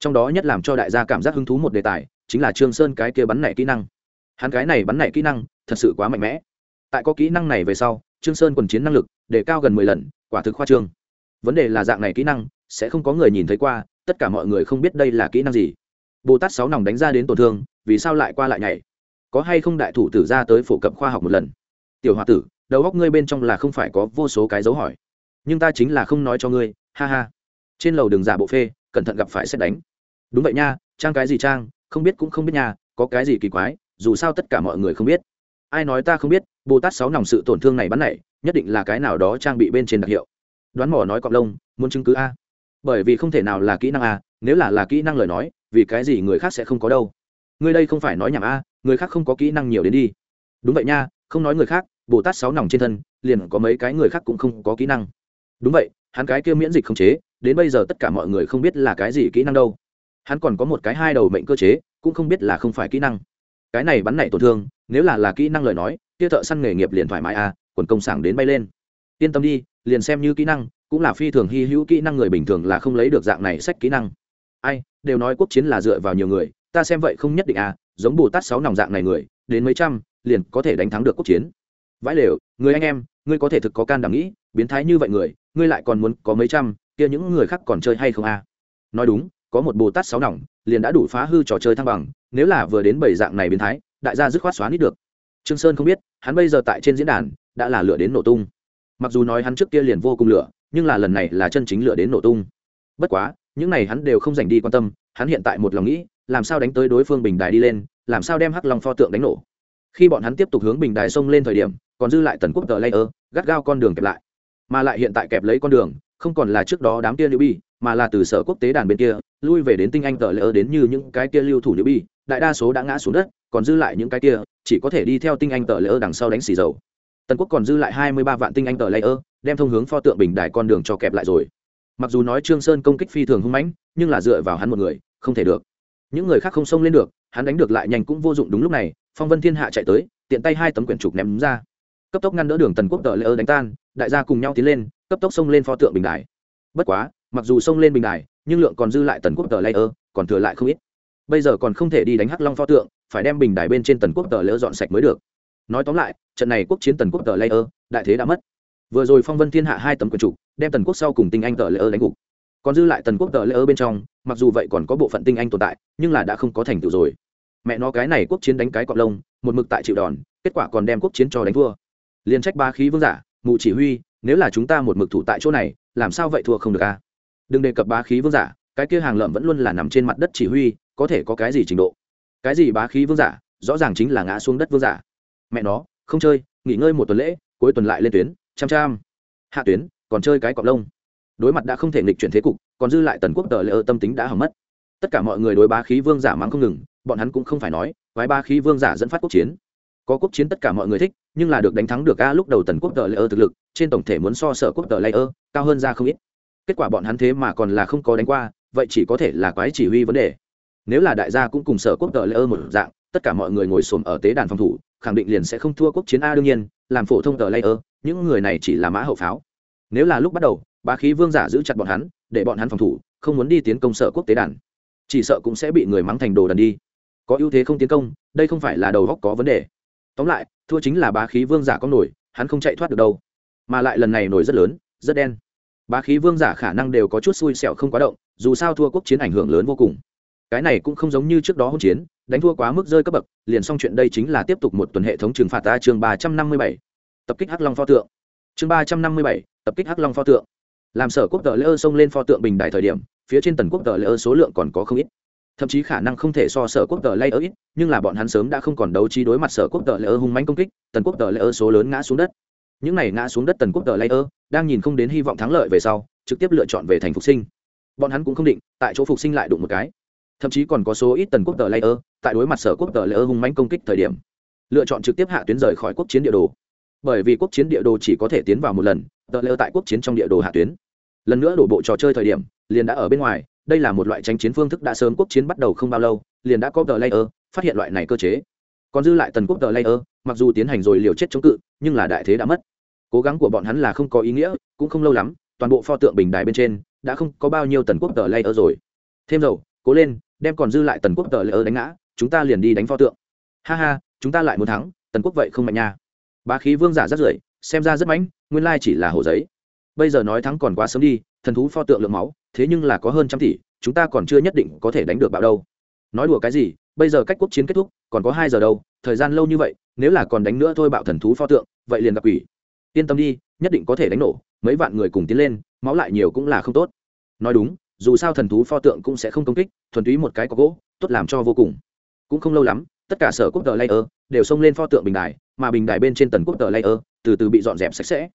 trong đó nhất làm cho đại gia cảm giác hứng thú một đề tài chính là trương sơn cái kia bắn nảy kỹ năng hắn cái này bắn nảy kỹ năng thật sự quá mạnh mẽ tại có kỹ năng này về sau trương sơn quần chiến năng lực để cao gần mười lần quả thực khoa trương vấn đề là dạng này kỹ năng sẽ không có người nhìn thấy qua tất cả mọi người không biết đây là kỹ năng gì bồ tát sáu nòng đánh ra đến tổn thương vì sao lại qua lại nhảy có hay không đại thủ tử ra tới phổ cập khoa học một lần tiểu h o a tử đầu góc ngươi bên trong là không phải có vô số cái dấu hỏi nhưng ta chính là không nói cho ngươi ha ha trên lầu đường giả bộ phê cẩn thận gặp phải xét đánh đúng vậy nha, trang cái gì trang, không biết cũng không biết nha, có cái gì kỳ quái, dù sao tất cả mọi người không biết. Ai nói ta không biết, bồ tát sáu nòng sự tổn thương này bắn này, nhất định là cái nào đó trang bị bên trên đặc hiệu. Đoán mỏ nói cọc lông, muốn chứng cứ a. Bởi vì không thể nào là kỹ năng a, nếu là là kỹ năng lời nói, vì cái gì người khác sẽ không có đâu? Người đây không phải nói nhảm a, người khác không có kỹ năng nhiều đến đi. Đúng vậy nha, không nói người khác, bồ tát sáu nòng trên thân, liền có mấy cái người khác cũng không có kỹ năng. Đúng vậy, hắn cái kia miễn dịch không chế, đến bây giờ tất cả mọi người không biết là cái gì kỹ năng đâu hắn còn có một cái hai đầu mệnh cơ chế cũng không biết là không phải kỹ năng. Cái này bắn này tổn thương nếu là là kỹ năng lời nói kia thợ săn nghề nghiệp liền thoải mái a, quần công sảng đến bay lên. Yên tâm đi liền xem như kỹ năng cũng là phi thường hy hữu kỹ năng người bình thường là không lấy được dạng này sách kỹ năng. Ai đều nói quốc chiến là dựa vào nhiều người ta xem vậy không nhất định à giống bồ tát sáu nòng dạng này người đến mấy trăm liền có thể đánh thắng được quốc chiến. Vãi lều người anh em ngươi có thể thực có can đảm nghĩ biến thái như vậy người ngươi lại còn muốn có mấy trăm kia những người khác còn chơi hay không à? Nói đúng có một bồ tát sáu nòng, liền đã đủ phá hư trò chơi thăng bằng, nếu là vừa đến bảy dạng này biến thái, đại gia dứt khoát xóa nít được. Trương sơn không biết, hắn bây giờ tại trên diễn đàn, đã là lửa đến nổ tung. Mặc dù nói hắn trước kia liền vô cùng lửa nhưng là lần này là chân chính lửa đến nổ tung. Bất quá, những này hắn đều không dành đi quan tâm, hắn hiện tại một lòng nghĩ, làm sao đánh tới đối phương bình đài đi lên, làm sao đem hắc long pho tượng đánh nổ. Khi bọn hắn tiếp tục hướng bình đài sông lên thời điểm, còn dư lại tần quốc tờ layer, gắt gao con đường kẹp lại. Mà lại hiện tại kẹp lấy con đường, không còn là trước đó đám kia lưu bi mà là từ sở quốc tế đàn bên kia, lui về đến tinh anh tờ layer đến như những cái kia lưu thủ lưu bi, đại đa số đã ngã xuống đất, còn dư lại những cái kia, chỉ có thể đi theo tinh anh tờ layer đằng sau đánh xì dầu. Tần quốc còn dư lại hai mươi ba vạn tinh anh tờ layer đem thông hướng pho tượng bình đài con đường cho kẹp lại rồi. Mặc dù nói trương sơn công kích phi thường hung mãnh, nhưng là dựa vào hắn một người, không thể được. Những người khác không xông lên được, hắn đánh được lại nhanh cũng vô dụng đúng lúc này, phong vân thiên hạ chạy tới, tiện tay hai tấm quyển trục ném ra. Cấp tốc ngăn đỡ đường tần quốc tờ lễ ơ đánh tan, đại gia cùng nhau tiến lên, cấp tốc xông lên pho tượng bình đài. Bất quá mặc dù xông lên bình đài, nhưng lượng còn dư lại tần quốc tờ lây ơ còn thừa lại không ít. Bây giờ còn không thể đi đánh hắc long pho tượng, phải đem bình đài bên trên tần quốc tờ lỡ dọn sạch mới được. Nói tóm lại, trận này quốc chiến tần quốc tờ lây ơ đại thế đã mất. Vừa rồi phong vân thiên hạ hai tấm quần trục đem tần quốc sau cùng tinh anh tờ lỡ đánh gục. Còn dư lại tần quốc tờ lỡ bên trong, mặc dù vậy còn có bộ phận tinh anh tồn tại, nhưng là đã không có thành tựu rồi. Mẹ nó cái này quốc chiến đánh cái cọp lông, một mực tại chịu đòn, kết quả còn đem quốc chiến cho đánh thua. Liên trách ba khí vương giả, mụ chỉ huy, nếu là chúng ta một mực thủ tại chỗ này, làm sao vậy thua không được a đừng đề cập bá khí vương giả, cái kia hàng lợm vẫn luôn là nằm trên mặt đất chỉ huy, có thể có cái gì trình độ? Cái gì bá khí vương giả, rõ ràng chính là ngã xuống đất vương giả. Mẹ nó, không chơi, nghỉ ngơi một tuần lễ, cuối tuần lại lên tuyến, chăm chăm. Hạ tuyến, còn chơi cái cọp lông. Đối mặt đã không thể nghịch chuyển thế cục, còn dư lại tần quốc tờ lễ ơ tâm tính đã hỏng mất. Tất cả mọi người đối bá khí vương giả mắng không ngừng, bọn hắn cũng không phải nói vái ba khí vương giả dẫn phát quốc chiến. Có quốc chiến tất cả mọi người thích, nhưng là được đánh thắng được a lúc đầu tần quốc tờ lễ ơ thực lực, trên tổng thể muốn so sở quốc tờ lễ ơ, cao hơn ra không ít kết quả bọn hắn thế mà còn là không có đánh qua, vậy chỉ có thể là quái chỉ huy vấn đề. Nếu là đại gia cũng cùng sở quốc tờ lễ ơ một dạng, tất cả mọi người ngồi xổm ở tế đàn phòng thủ, khẳng định liền sẽ không thua quốc chiến a đương nhiên, làm phổ thông tờ layer những người này chỉ là mã hậu pháo. Nếu là lúc bắt đầu, bá khí vương giả giữ chặt bọn hắn, để bọn hắn phòng thủ, không muốn đi tiến công sở quốc tế đàn, chỉ sợ cũng sẽ bị người mắng thành đồ đần đi. Có ưu thế không tiến công, đây không phải là đầu góc có vấn đề. Tóm lại, thua chính là bá khí vương giả có nổi, hắn không chạy thoát được đâu. Mà lại lần này nổi rất lớn, rất đen bá khí vương giả khả năng đều có chút xui xẻo không quá động, dù sao thua quốc chiến ảnh hưởng lớn vô cùng. Cái này cũng không giống như trước đó hỗn chiến, đánh thua quá mức rơi cấp bậc, liền xong chuyện đây chính là tiếp tục một tuần hệ thống trừng phạt ta chương ba trăm năm mươi bảy. Tập kích hắc long pho tượng. Chương ba trăm năm mươi bảy, tập kích hắc long pho tượng. Làm sở quốc tờ lễ ơ xông lên pho tượng bình đại thời điểm, phía trên tần quốc tờ lễ ơ số lượng còn có không ít. Thậm chí khả năng không thể so sở quốc tờ lễ ơ ít, nhưng là bọn hắn sớm đã không còn đấu trí đối mặt sở quốc tờ lễ ơ hung mánh công kích, tần quốc tờ lễ ơ số lớn ngã xuống đất những này ngã xuống đất tần quốc tờ layer ơ, đang nhìn không đến hy vọng thắng lợi về sau, trực tiếp lựa chọn về thành phục sinh. Bọn hắn cũng không định, tại chỗ phục sinh lại đụng một cái. Thậm chí còn có số ít tần quốc tờ layer tại đối mặt sở quốc tờ layer hung mánh công kích thời điểm, lựa chọn trực tiếp hạ tuyến rời khỏi quốc chiến địa đồ. Bởi vì quốc chiến địa đồ chỉ có thể tiến vào một lần, tờ layer tại quốc chiến trong địa đồ hạ tuyến. Lần nữa đổ bộ trò chơi thời điểm, liền đã ở bên ngoài, đây là một loại tranh chiến phương thức đã sớm quốc chiến bắt đầu không bao lâu, liền đã có tờ layer phát hiện loại này cơ chế còn dư lại tần quốc tờ layer, mặc dù tiến hành rồi liều chết chống cự, nhưng là đại thế đã mất. Cố gắng của bọn hắn là không có ý nghĩa, cũng không lâu lắm, toàn bộ pho tượng bình đài bên trên đã không có bao nhiêu tần quốc tờ layer rồi. Thêm dầu, cố lên, đem còn dư lại tần quốc tờ layer đánh ngã, chúng ta liền đi đánh pho tượng. Ha ha, chúng ta lại muốn thắng, tần quốc vậy không mạnh nha. Bá khí vương giả rất rưởi, xem ra rất mãnh, nguyên lai chỉ là hồ giấy. Bây giờ nói thắng còn quá sớm đi, thần thú pho tượng lượng máu, thế nhưng là có hơn trăm tỷ, chúng ta còn chưa nhất định có thể đánh được bạo đâu. Nói đùa cái gì bây giờ cách quốc chiến kết thúc, còn có hai giờ đâu, thời gian lâu như vậy, nếu là còn đánh nữa thôi bạo thần thú pho tượng, vậy liền gặp quỷ. Yên tâm đi, nhất định có thể đánh nổ, mấy vạn người cùng tiến lên, máu lại nhiều cũng là không tốt. Nói đúng, dù sao thần thú pho tượng cũng sẽ không công kích, thuần túy một cái có gỗ, tốt làm cho vô cùng. Cũng không lâu lắm, tất cả sở quốc tờ layer đều xông lên pho tượng bình đài, mà bình đài bên trên tần quốc tờ layer từ từ bị dọn dẹp sạch sẽ.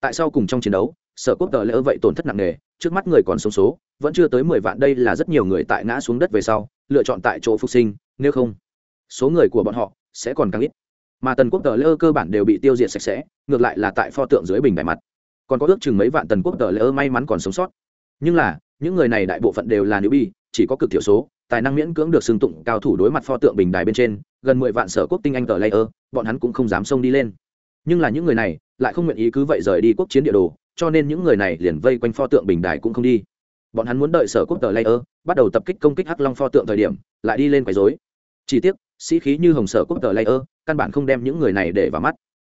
Tại sao cùng trong chiến đấu, sở quốc tờ layer vậy tổn thất nặng nề, trước mắt người còn sống số, vẫn chưa tới mười vạn, đây là rất nhiều người tại ngã xuống đất về sau, lựa chọn tại chỗ phục sinh nếu không, số người của bọn họ sẽ còn càng ít. Mà tần quốc tờ lơ cơ bản đều bị tiêu diệt sạch sẽ, ngược lại là tại pho tượng dưới bình đại mặt. Còn có ước chừng mấy vạn tần quốc tờ lơ may mắn còn sống sót. Nhưng là, những người này đại bộ phận đều là nữ bi, chỉ có cực thiểu số, tài năng miễn cưỡng được xưng tụng cao thủ đối mặt pho tượng bình đài bên trên, gần mười vạn sở quốc tinh anh tờ layer bọn hắn cũng không dám xông đi lên. Nhưng là những người này lại không nguyện ý cứ vậy rời đi quốc chiến địa đồ, cho nên những người này liền vây quanh pho tượng bình đài cũng không đi. Bọn hắn muốn đợi sở quốc tờ layer bắt đầu tập kích công kích hắc long pho tượng thời điểm, lại đi lên quấy dối chỉ tiếc, sĩ khí như hồng sở quốc tờ layer, căn bản không đem những người này để vào mắt.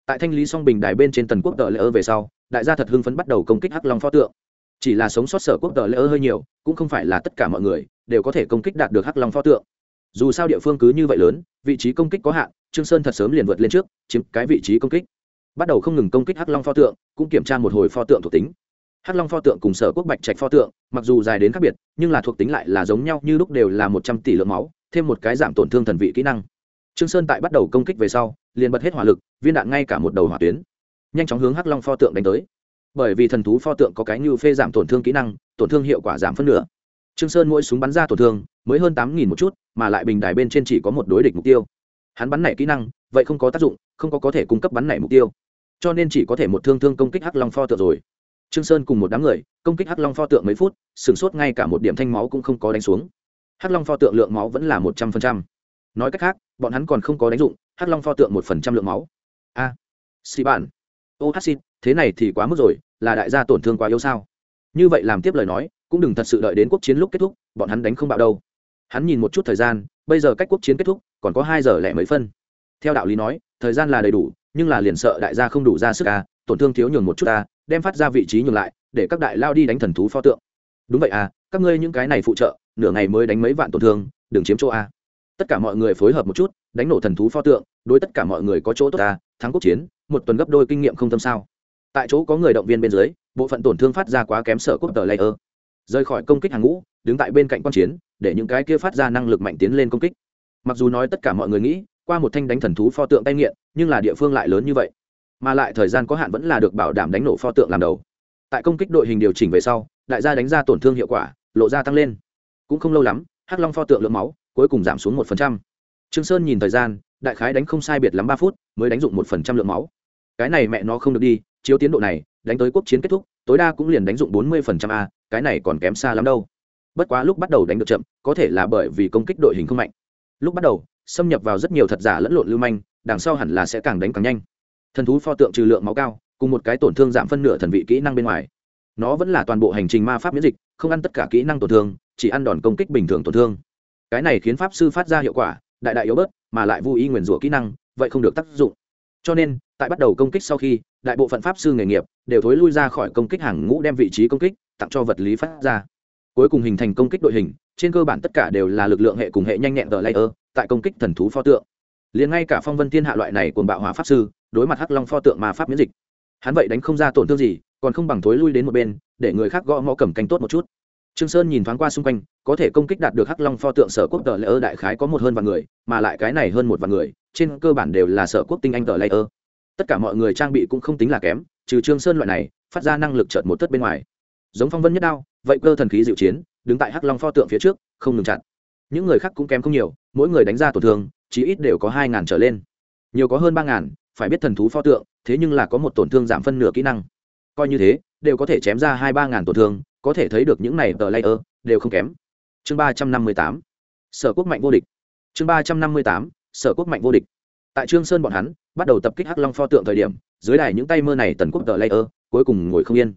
Tại thanh lý song bình đài bên trên tần quốc tờ layer về sau, đại gia thật hưng phấn bắt đầu công kích hắc long pho tượng. Chỉ là sống sót sở quốc tờ lễ ơ hơi nhiều, cũng không phải là tất cả mọi người đều có thể công kích đạt được hắc long pho tượng. Dù sao địa phương cứ như vậy lớn, vị trí công kích có hạn, trương sơn thật sớm liền vượt lên trước, chiếm cái vị trí công kích. Bắt đầu không ngừng công kích hắc long pho tượng, cũng kiểm tra một hồi pho tượng thuộc tính. Hắc long pho tượng cùng sở quốc bạch trạch pho tượng, mặc dù dài đến khác biệt, nhưng là thuộc tính lại là giống nhau như lúc đều là một trăm tỷ lượng máu thêm một cái giảm tổn thương thần vị kỹ năng. Trương sơn tại bắt đầu công kích về sau, liền bật hết hỏa lực, viên đạn ngay cả một đầu hỏa tuyến. Nhanh chóng hướng hắc long pho tượng đánh tới. Bởi vì thần thú pho tượng có cái như phê giảm tổn thương kỹ năng, tổn thương hiệu quả giảm phân nửa. Trương sơn mỗi súng bắn ra tổn thương, mới hơn tám nghìn một chút, mà lại bình đài bên trên chỉ có một đối địch mục tiêu. Hắn bắn nảy kỹ năng, vậy không có tác dụng, không có có thể cung cấp bắn nảy mục tiêu. Cho nên chỉ có thể một thương thương công kích hắc long pho tượng rồi. Trương sơn cùng một đám người, công kích hắc long pho tượng mấy phút, sửng sốt ngay cả một điểm thanh máu cũng không có đánh xuống hắc long pho tượng lượng máu vẫn là một trăm phần trăm. Nói cách khác bọn hắn còn không có đánh dụng hắc long pho tượng một phần trăm lượng máu. A à, xì bản ô hát xin thế này thì quá mức rồi là đại gia tổn thương quá yếu sao? Như vậy làm tiếp lời nói cũng đừng thật sự đợi đến quốc chiến lúc kết thúc bọn hắn đánh không bạo đâu. Hắn nhìn một chút thời gian bây giờ cách quốc chiến kết thúc còn có hai giờ lẻ mấy phân. Theo đạo lý nói thời gian là đầy đủ nhưng là liền sợ đại gia không đủ ra sức à tổn thương thiếu nhường một chút à đem phát ra vị trí nhường lại để các đại lao đi đánh thần thú pho tượng đúng vậy à các ngươi những cái này phụ trợ nửa ngày mới đánh mấy vạn tổn thương đừng chiếm chỗ a. À. tất cả mọi người phối hợp một chút đánh nổ thần thú pho tượng đối tất cả mọi người có chỗ tốt ta à, thắng quốc chiến một tuần gấp đôi kinh nghiệm không tâm sao. Tại chỗ có người động viên bên dưới bộ phận tổn thương phát ra quá kém sở quốc tờ layer. Rời khỏi công kích hàng ngũ đứng tại bên cạnh quan chiến để những cái kia phát ra năng lực mạnh tiến lên công kích. Mặc dù nói tất cả mọi người nghĩ qua một thanh đánh thần thú pho tượng tay nghiện nhưng là địa phương lại lớn như vậy. Mà lại thời gian có hạn vẫn là được bảo đảm đánh nổ pho tượng làm đầu. Tại công kích đội hình điều chỉnh về sau đại gia đánh ra tổn thương hiệu quả, lộ ra tăng lên. Cũng không lâu lắm, hắc long pho tượng lượng máu cuối cùng giảm xuống một phần trăm. Trương sơn nhìn thời gian, đại khái đánh không sai biệt lắm ba phút mới đánh dụng một phần trăm lượng máu. Cái này mẹ nó không được đi, chiếu tiến độ này, đánh tới quốc chiến kết thúc, tối đa cũng liền đánh dụng bốn mươi phần trăm a, cái này còn kém xa lắm đâu. Bất quá lúc bắt đầu đánh được chậm, có thể là bởi vì công kích đội hình không mạnh. Lúc bắt đầu, xâm nhập vào rất nhiều thật giả lẫn lộn lưu manh, đằng sau hẳn là sẽ càng đánh càng nhanh. Thần thú pho tượng trừ lượng máu cao, cùng một cái tổn thương giảm phân nửa thần vị kỹ năng bên ngoài nó vẫn là toàn bộ hành trình ma pháp miễn dịch, không ăn tất cả kỹ năng tổn thương, chỉ ăn đòn công kích bình thường tổn thương. Cái này khiến pháp sư phát ra hiệu quả, đại đại yếu bớt, mà lại vô ý nguyền rủa kỹ năng, vậy không được tác dụng. Cho nên, tại bắt đầu công kích sau khi, đại bộ phận pháp sư nghề nghiệp đều thối lui ra khỏi công kích hàng ngũ đem vị trí công kích tặng cho vật lý phát ra. Cuối cùng hình thành công kích đội hình, trên cơ bản tất cả đều là lực lượng hệ cùng hệ nhanh nhẹn tờ layer, tại công kích thần thú pho tượng. Liền ngay cả phong vân thiên hạ loại này cùng bạo hóa pháp sư, đối mặt hắc long pho tượng mà pháp miễn dịch. Hắn vậy đánh không ra tổn thương gì còn không bằng thối lui đến một bên, để người khác gõ mõ cầm canh tốt một chút. Trương sơn nhìn thoáng qua xung quanh, có thể công kích đạt được hắc long pho tượng sở quốc tờ lễ ơ đại khái có một hơn vạn người, mà lại cái này hơn một vạn người, trên cơ bản đều là sở quốc tinh anh tờ lễ ơ. Tất cả mọi người trang bị cũng không tính là kém, trừ trương sơn loại này, phát ra năng lực chợt một tấc bên ngoài. Giống phong vân nhất đao, vậy cơ thần khí diệu chiến, đứng tại hắc long pho tượng phía trước, không ngừng chặn. Những người khác cũng kém không nhiều, mỗi người đánh ra tổn thương, chí ít đều có hai ngàn trở lên. Nhiều có hơn ba ngàn, phải biết thần thú pho tượng, thế nhưng là có một tổn thương giảm phân nửa kỹ năng coi như thế, đều có thể chém ra hai ba ngàn tổn thương, có thể thấy được những này tờ layer đều không kém. Chương ba trăm năm mươi tám, sở quốc mạnh vô địch. Chương ba trăm năm mươi tám, sở quốc mạnh vô địch. Tại trương sơn bọn hắn, bắt đầu tập kích hắc long pho tượng thời điểm, dưới đài những tay mơ này tần quốc tờ layer cuối cùng ngồi không yên.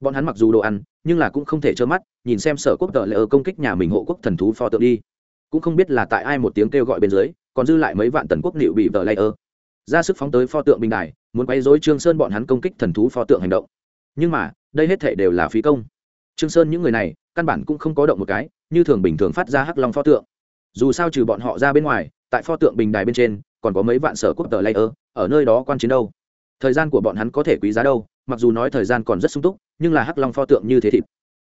Bọn hắn mặc dù đồ ăn, nhưng là cũng không thể trơ mắt, nhìn xem sở quốc tờ layer công kích nhà mình hộ quốc thần thú pho tượng đi. Cũng không biết là tại ai một tiếng kêu gọi bên dưới, còn dư lại mấy vạn tần quốc liệu bị tờ layer. Ra sức phóng tới pho tượng bình đài, muốn quay dối trương sơn bọn hắn công kích thần thú pho tượng hành động nhưng mà, đây hết thể đều là phí công. Trương sơn những người này, căn bản cũng không có động một cái, như thường bình thường phát ra hắc long pho tượng. Dù sao trừ bọn họ ra bên ngoài, tại pho tượng bình đài bên trên, còn có mấy vạn sở quốc tờ layer, ở nơi đó quan chiến đâu. Thời gian của bọn hắn có thể quý giá đâu, mặc dù nói thời gian còn rất sung túc, nhưng là hắc long pho tượng như thế thịt.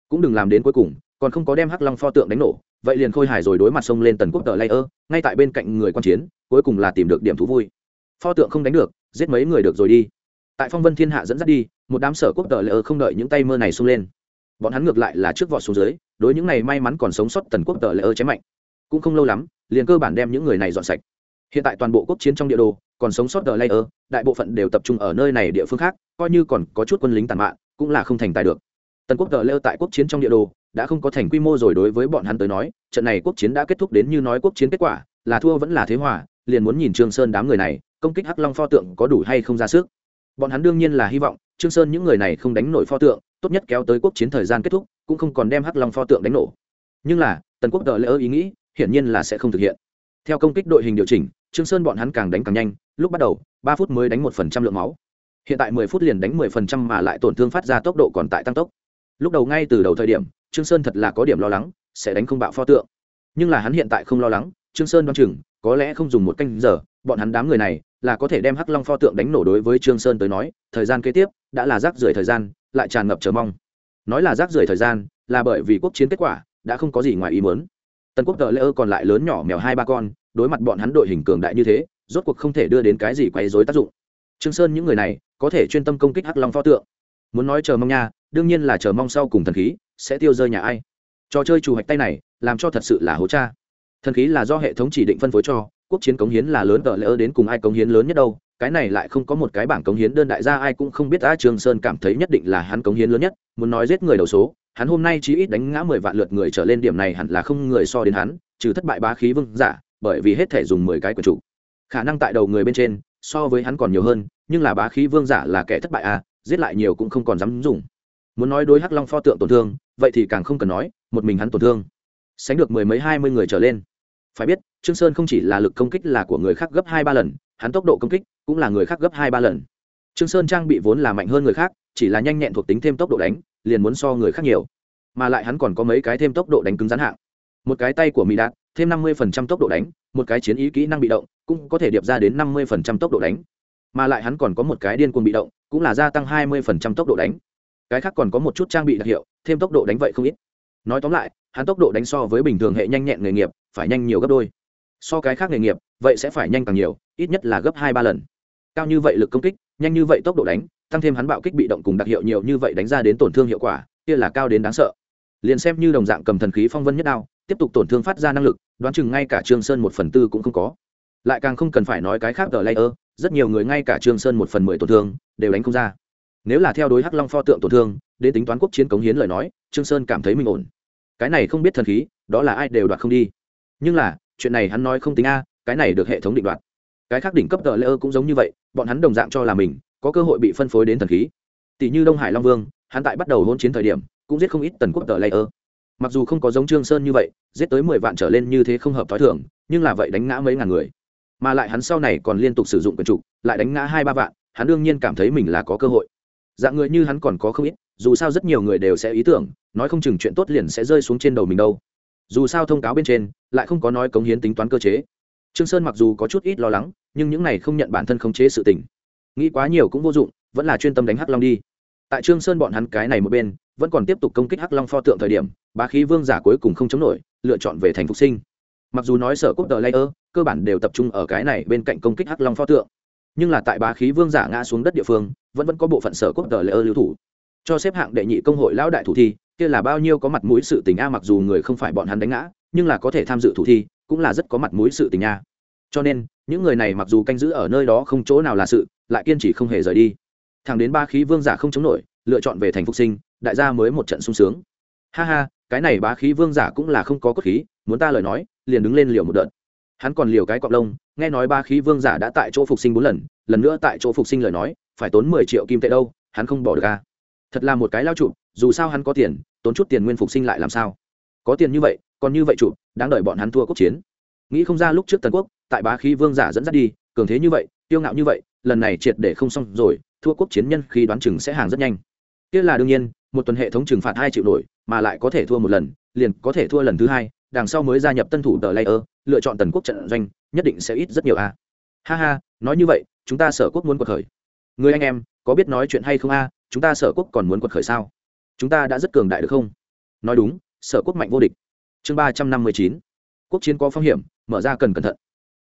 Cũng đừng làm đến cuối cùng, còn không có đem hắc long pho tượng đánh nổ, vậy liền khôi hài rồi đối mặt sông lên tần quốc tờ layer, ngay tại bên cạnh người quan chiến, cuối cùng là tìm được điểm thú vui. Pho tượng không đánh được, giết mấy người được rồi đi. Tại phong vân thiên hạ dẫn dắt đi một đám sở quốc tờ lỡ không đợi những tay mơ này xông lên. Bọn hắn ngược lại là trước vọt xuống dưới, đối những này may mắn còn sống sót tần quốc tờ lỡ chém mạnh. Cũng không lâu lắm, liền cơ bản đem những người này dọn sạch. Hiện tại toàn bộ quốc chiến trong địa đồ, còn sống sót tờ lỡ đại bộ phận đều tập trung ở nơi này địa phương khác, coi như còn có chút quân lính tàn mạng cũng là không thành tài được. Tần quốc tờ lỡ tại quốc chiến trong địa đồ, đã không có thành quy mô rồi đối với bọn hắn tới nói, trận này quốc chiến đã kết thúc đến như nói quốc chiến kết quả, là thua vẫn là thế hòa, liền muốn nhìn trương sơn đám người này, công kích hắc long pho tượng có đủ hay không ra sức. Bọn hắn đương nhiên là hy vọng trương sơn những người này không đánh nổi pho tượng, tốt nhất kéo tới quốc chiến thời gian kết thúc, cũng không còn đem hắc long pho tượng đánh nổ. Nhưng là, tần quốc tờ lỡ ý nghĩ, hiển nhiên là sẽ không thực hiện. Theo công kích đội hình điều chỉnh, trương sơn bọn hắn càng đánh càng nhanh, lúc bắt đầu, ba phút mới đánh một phần trăm lượng máu. Hiện tại mười phút liền đánh mười phần trăm mà lại tổn thương phát ra tốc độ còn tại tăng tốc. Lúc đầu ngay từ đầu thời điểm, trương sơn thật là có điểm lo lắng, sẽ đánh không bạo pho tượng. Nhưng là hắn hiện tại không lo lắng, trương sơn đoán chừng, có lẽ không dùng một canh giờ, bọn hắn đám người này là có thể đem hắc long pho tượng đánh nổ đối với trương sơn tới nói, thời gian kế tiếp đã là rác rưởi thời gian, lại tràn ngập chờ mong. Nói là rác rưởi thời gian, là bởi vì quốc chiến kết quả, đã không có gì ngoài ý muốn. Tần quốc tờ lễ ơ còn lại lớn nhỏ mèo hai ba con, đối mặt bọn hắn đội hình cường đại như thế, rốt cuộc không thể đưa đến cái gì quấy rối tác dụng. Trương sơn những người này, có thể chuyên tâm công kích hắc long pho tượng. Muốn nói chờ mong nha, đương nhiên là chờ mong sau cùng thần khí, sẽ tiêu rơi nhà ai. Trò chơi chủ hạch tay này, làm cho thật sự là hố cha. Thần khí là do hệ thống chỉ định phân phối cho, quốc chiến cống hiến là lớn tờ lỡ đến cùng ai cống hiến lớn nhất đâu cái này lại không có một cái bảng cống hiến đơn đại gia, ai cũng không biết a trường sơn cảm thấy nhất định là hắn cống hiến lớn nhất, muốn nói giết người đầu số, hắn hôm nay chỉ ít đánh ngã mười vạn lượt người trở lên, điểm này hẳn là không người so đến hắn, trừ thất bại bá khí vương giả, bởi vì hết thể dùng mười cái quyền chủ. Khả năng tại đầu người bên trên, so với hắn còn nhiều hơn, nhưng là bá khí vương giả là kẻ thất bại a, giết lại nhiều cũng không còn dám dùng. Muốn nói đối hắc long pho tượng tổn thương, vậy thì càng không cần nói, một mình hắn tổn thương. Sánh được mười mấy hai mươi người trở lên. Phải biết, trương sơn không chỉ là lực công kích là của người khác gấp hai ba lần hắn tốc độ công kích cũng là người khác gấp hai ba lần. Trương sơn trang bị vốn là mạnh hơn người khác, chỉ là nhanh nhẹn thuộc tính thêm tốc độ đánh, liền muốn so người khác nhiều. Mà lại hắn còn có mấy cái thêm tốc độ đánh cứng rắn hạng. Một cái tay của mỹ đạt, thêm năm mươi tốc độ đánh, một cái chiến ý kỹ năng bị động, cũng có thể điệp ra đến năm mươi tốc độ đánh. Mà lại hắn còn có một cái điên cuồng bị động, cũng là gia tăng hai mươi tốc độ đánh. Cái khác còn có một chút trang bị đặc hiệu, thêm tốc độ đánh vậy không ít. Nói tóm lại, hắn tốc độ đánh so với bình thường hệ nhanh nhẹn nghề nghiệp, phải nhanh nhiều gấp đôi. So cái khác nghề nghiệp vậy sẽ phải nhanh càng nhiều, ít nhất là gấp hai ba lần. Cao như vậy lực công kích, nhanh như vậy tốc độ đánh, tăng thêm hắn bạo kích bị động cùng đặc hiệu nhiều như vậy đánh ra đến tổn thương hiệu quả, kia là cao đến đáng sợ. Liền xem như đồng dạng cầm thần khí phong vân nhất đao, tiếp tục tổn thương phát ra năng lực, đoán chừng ngay cả trương sơn một phần tư cũng không có. Lại càng không cần phải nói cái khác ở layer rất nhiều người ngay cả trương sơn một phần mười tổn thương, đều đánh không ra. Nếu là theo đối hắc long pho tượng tổn thương, đến tính toán quốc chiến cống hiến lời nói, trương sơn cảm thấy mình ổn. Cái này không biết thần khí, đó là ai đều đoạt không đi. Nhưng là, chuyện này hắn nói không tính a cái này được hệ thống định đoạt. Cái khác đỉnh cấp tờ lễ ơ cũng giống như vậy, bọn hắn đồng dạng cho là mình có cơ hội bị phân phối đến thần khí. Tỷ như đông hải long vương, hắn tại bắt đầu hôn chiến thời điểm, cũng giết không ít tần quốc tờ lễ ơ mặc dù không có giống trương sơn như vậy, giết tới mười vạn trở lên như thế không hợp thói thường, nhưng là vậy đánh ngã mấy ngàn người. Mà lại hắn sau này còn liên tục sử dụng quyền trục, lại đánh ngã hai ba vạn, hắn đương nhiên cảm thấy mình là có cơ hội. Dạng người như hắn còn có không ít, dù sao rất nhiều người đều sẽ ý tưởng, nói không chừng chuyện tốt liền sẽ rơi xuống trên đầu mình đâu. Dù sao thông cáo bên trên, lại không có nói cống hiến tính toán cơ chế trương sơn mặc dù có chút ít lo lắng, nhưng những này không nhận bản thân khống chế sự tình. Nghĩ quá nhiều cũng vô dụng, vẫn là chuyên tâm đánh hắc long đi. Tại trương sơn bọn hắn cái này một bên, vẫn còn tiếp tục công kích hắc long pho tượng thời điểm, bá khí vương giả cuối cùng không chống nổi, lựa chọn về thành phục sinh. Mặc dù nói sở quốc tờ layer, cơ bản đều tập trung ở cái này bên cạnh công kích hắc long pho tượng. Nhưng là tại bá khí vương giả ngã xuống đất địa phương, vẫn vẫn có bộ phận sở quốc tờ layer lưu thủ. Cho xếp hạng đệ nhị công hội lão đại thủ thi, kia là bao nhiêu có mặt mũi sự tình a, mặc dù người không phải bọn hắn đánh ngã, nhưng là có thể tham dự thủ thi cũng là rất có mặt mũi sự tình nha. cho nên, những người này mặc dù canh giữ ở nơi đó không chỗ nào là sự, lại kiên trì không hề rời đi. Thẳng đến ba khí vương giả không chống nổi, lựa chọn về thành phục sinh, đại gia mới một trận sung sướng. Ha ha, cái này bá khí vương giả cũng là không có cốt khí, muốn ta lời nói, liền đứng lên liều một đợt. Hắn còn liều cái cọp lông, nghe nói ba khí vương giả đã tại chỗ phục sinh bốn lần lần nữa tại chỗ phục sinh lời nói, phải tốn mười triệu kim tệ đâu, hắn không bỏ được ra thật là một cái lao trụ, dù sao hắn có tiền, tốn chút tiền nguyên phục sinh lại làm sao? Có tiền như vậy còn như vậy chủ, đáng đợi bọn hắn thua quốc chiến. Nghĩ không ra lúc trước tần quốc tại bá khí vương giả dẫn dắt đi cường thế như vậy tiêu ngạo như vậy lần này triệt để không xong rồi thua quốc chiến nhân khi đoán chừng sẽ hàng rất nhanh. Kia là đương nhiên một tuần hệ thống trừng phạt hai triệu nổi mà lại có thể thua một lần liền có thể thua lần thứ hai đằng sau mới gia nhập tân thủ tờ layer lựa chọn tần quốc trận doanh nhất định sẽ ít rất nhiều a. Ha ha nói như vậy chúng ta sở quốc muốn quật khởi. Người anh em có biết nói chuyện hay không a? Chúng ta sở quốc còn muốn quật khởi sao? Chúng ta đã rất cường đại được không? Nói đúng sở quốc mạnh vô địch chương ba trăm năm mươi chín, quốc chiến có phong hiểm, mở ra cần cẩn thận.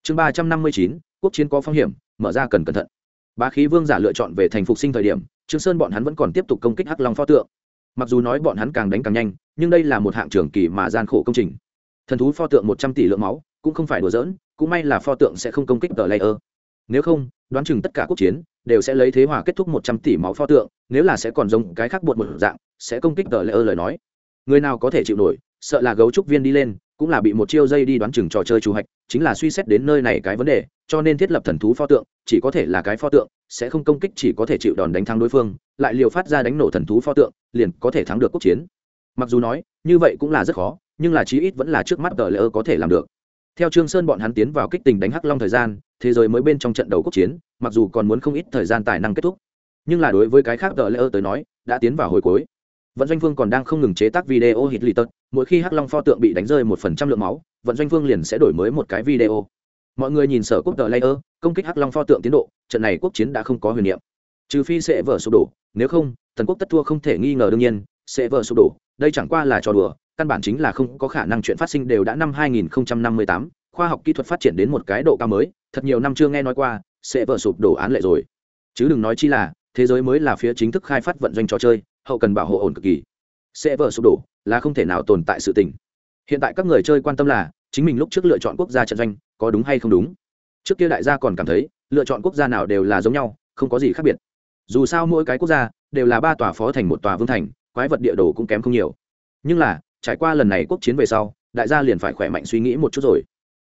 Chương ba trăm năm mươi chín, quốc chiến có phong hiểm, mở ra cần cẩn thận. Bá khí vương giả lựa chọn về thành phục sinh thời điểm, trương sơn bọn hắn vẫn còn tiếp tục công kích hắc long pho tượng. Mặc dù nói bọn hắn càng đánh càng nhanh, nhưng đây là một hạng trường kỳ mà gian khổ công trình. Thần thú pho tượng một trăm tỷ lượng máu, cũng không phải đùa giỡn, cũng may là pho tượng sẽ không công kích tờ layer. Nếu không, đoán chừng tất cả quốc chiến đều sẽ lấy thế hòa kết thúc một trăm tỷ máu pho tượng, nếu là sẽ còn giống cái khác buộc một dạng, sẽ công kích tờ layer lời nói. Người nào có thể chịu nổi sợ là gấu trúc viên đi lên, cũng là bị một chiêu dây đi đoán chừng trò chơi chủ hạch, chính là suy xét đến nơi này cái vấn đề, cho nên thiết lập thần thú pho tượng, chỉ có thể là cái pho tượng, sẽ không công kích, chỉ có thể chịu đòn đánh thắng đối phương, lại liều phát ra đánh nổ thần thú pho tượng, liền có thể thắng được quốc chiến. Mặc dù nói, như vậy cũng là rất khó, nhưng là chí ít vẫn là trước mắt tờ lỡ có thể làm được. Theo trương sơn bọn hắn tiến vào kích tình đánh hắc long thời gian, thế giới mới bên trong trận đầu quốc chiến, mặc dù còn muốn không ít thời gian tài năng kết thúc, nhưng là đối với cái khác tờ lỡ tới nói, đã tiến vào hồi cuối vận doanh phương còn đang không ngừng chế tác video hit lì tật mỗi khi hắc long pho tượng bị đánh rơi một phần trăm lượng máu vận doanh phương liền sẽ đổi mới một cái video. Mọi người nhìn sở quốc tờ layer công kích hắc long pho tượng tiến độ trận này quốc chiến đã không có huyền niệm. Trừ phi sẽ vỡ sụp đổ nếu không tần quốc tất thua không thể nghi ngờ đương nhiên sẽ vỡ sụp đổ đây chẳng qua là trò đùa căn bản chính là không có khả năng chuyện phát sinh đều đã năm 2058, khoa học kỹ thuật phát triển đến một cái độ cao mới thật nhiều năm chưa nghe nói qua sẽ vỡ sụp đổ án lệ rồi. Chứ đừng nói chi là thế giới mới là phía chính thức khai phát vận doanh trò chơi hậu cần bảo hộ ổn cực kỳ. Sẽ vỡ sụp đổ, là không thể nào tồn tại sự tình. Hiện tại các người chơi quan tâm là, chính mình lúc trước lựa chọn quốc gia trận doanh, có đúng hay không đúng? Trước kia đại gia còn cảm thấy, lựa chọn quốc gia nào đều là giống nhau, không có gì khác biệt. Dù sao mỗi cái quốc gia, đều là ba tòa phó thành một tòa vương thành, quái vật địa đồ cũng kém không nhiều. Nhưng là, trải qua lần này quốc chiến về sau, đại gia liền phải khỏe mạnh suy nghĩ một chút rồi.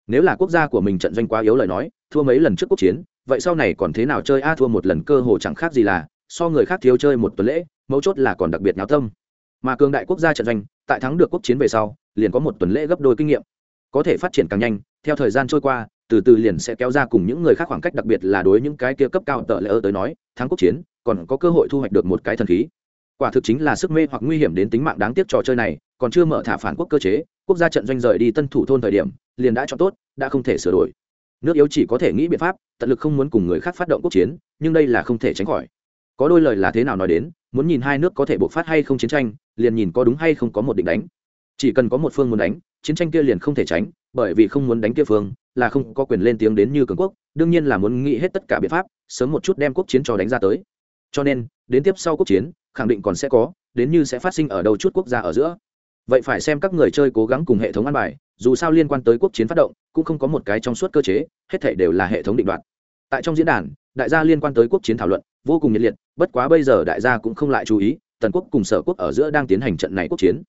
Nếu là quốc gia của mình trận doanh quá yếu lời nói, thua mấy lần trước quốc chiến, vậy sau này còn thế nào chơi a thua một lần cơ hồ chẳng khác gì là so người khác thiếu chơi một tuần lễ, mấu chốt là còn đặc biệt nháo tâm. Mà cường đại quốc gia trận doanh, tại thắng được quốc chiến về sau, liền có một tuần lễ gấp đôi kinh nghiệm. Có thể phát triển càng nhanh, theo thời gian trôi qua, từ từ liền sẽ kéo ra cùng những người khác khoảng cách đặc biệt là đối những cái kia cấp cao tợ lỡ tới nói, thắng quốc chiến, còn có cơ hội thu hoạch được một cái thần khí. Quả thực chính là sức mê hoặc nguy hiểm đến tính mạng đáng tiếc trò chơi này, còn chưa mở thả phản quốc cơ chế, quốc gia trận doanh rời đi tân thủ thôn thời điểm, liền đã cho tốt, đã không thể sửa đổi. Nước yếu chỉ có thể nghĩ biện pháp, tận lực không muốn cùng người khác phát động quốc chiến, nhưng đây là không thể tránh khỏi có đôi lời là thế nào nói đến, muốn nhìn hai nước có thể bộc phát hay không chiến tranh, liền nhìn có đúng hay không có một định đánh. Chỉ cần có một phương muốn đánh, chiến tranh kia liền không thể tránh, bởi vì không muốn đánh kia phương, là không có quyền lên tiếng đến như cường quốc, đương nhiên là muốn nghĩ hết tất cả biện pháp, sớm một chút đem quốc chiến cho đánh ra tới. Cho nên, đến tiếp sau quốc chiến, khẳng định còn sẽ có, đến như sẽ phát sinh ở đâu chút quốc gia ở giữa. Vậy phải xem các người chơi cố gắng cùng hệ thống ăn bài, dù sao liên quan tới quốc chiến phát động, cũng không có một cái trong suốt cơ chế, hết thể đều là hệ thống định đoạt tại trong diễn đàn, đại gia liên quan tới quốc chiến thảo luận, vô cùng nhiệt liệt, bất quá bây giờ đại gia cũng không lại chú ý, tần quốc cùng sở quốc ở giữa đang tiến hành trận này quốc chiến.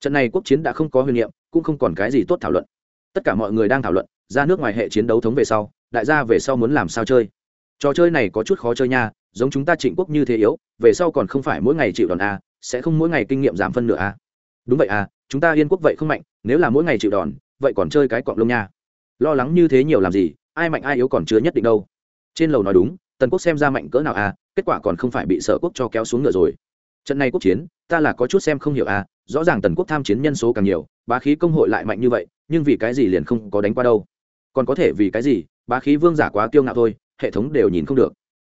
Trận này quốc chiến đã không có huyền nhiệm cũng không còn cái gì tốt thảo luận. Tất cả mọi người đang thảo luận, ra nước ngoài hệ chiến đấu thống về sau, đại gia về sau muốn làm sao chơi? Trò chơi này có chút khó chơi nha, giống chúng ta trịnh quốc như thế yếu, về sau còn không phải mỗi ngày chịu đòn a, sẽ không mỗi ngày kinh nghiệm giảm phân nửa a. Đúng vậy à chúng ta yên quốc vậy không mạnh, nếu là mỗi ngày chịu đòn, vậy còn chơi cái cọng lông nha. Lo lắng như thế nhiều làm gì, ai mạnh ai yếu còn chưa nhất định đâu trên lầu nói đúng, tần quốc xem ra mạnh cỡ nào à kết quả còn không phải bị sở quốc cho kéo xuống ngựa rồi. Trận này quốc chiến, ta là có chút xem không hiểu à rõ ràng tần quốc tham chiến nhân số càng nhiều, bá khí công hội lại mạnh như vậy, nhưng vì cái gì liền không có đánh qua đâu? Còn có thể vì cái gì, bá khí vương giả quá kiêu ngạo thôi, hệ thống đều nhìn không được.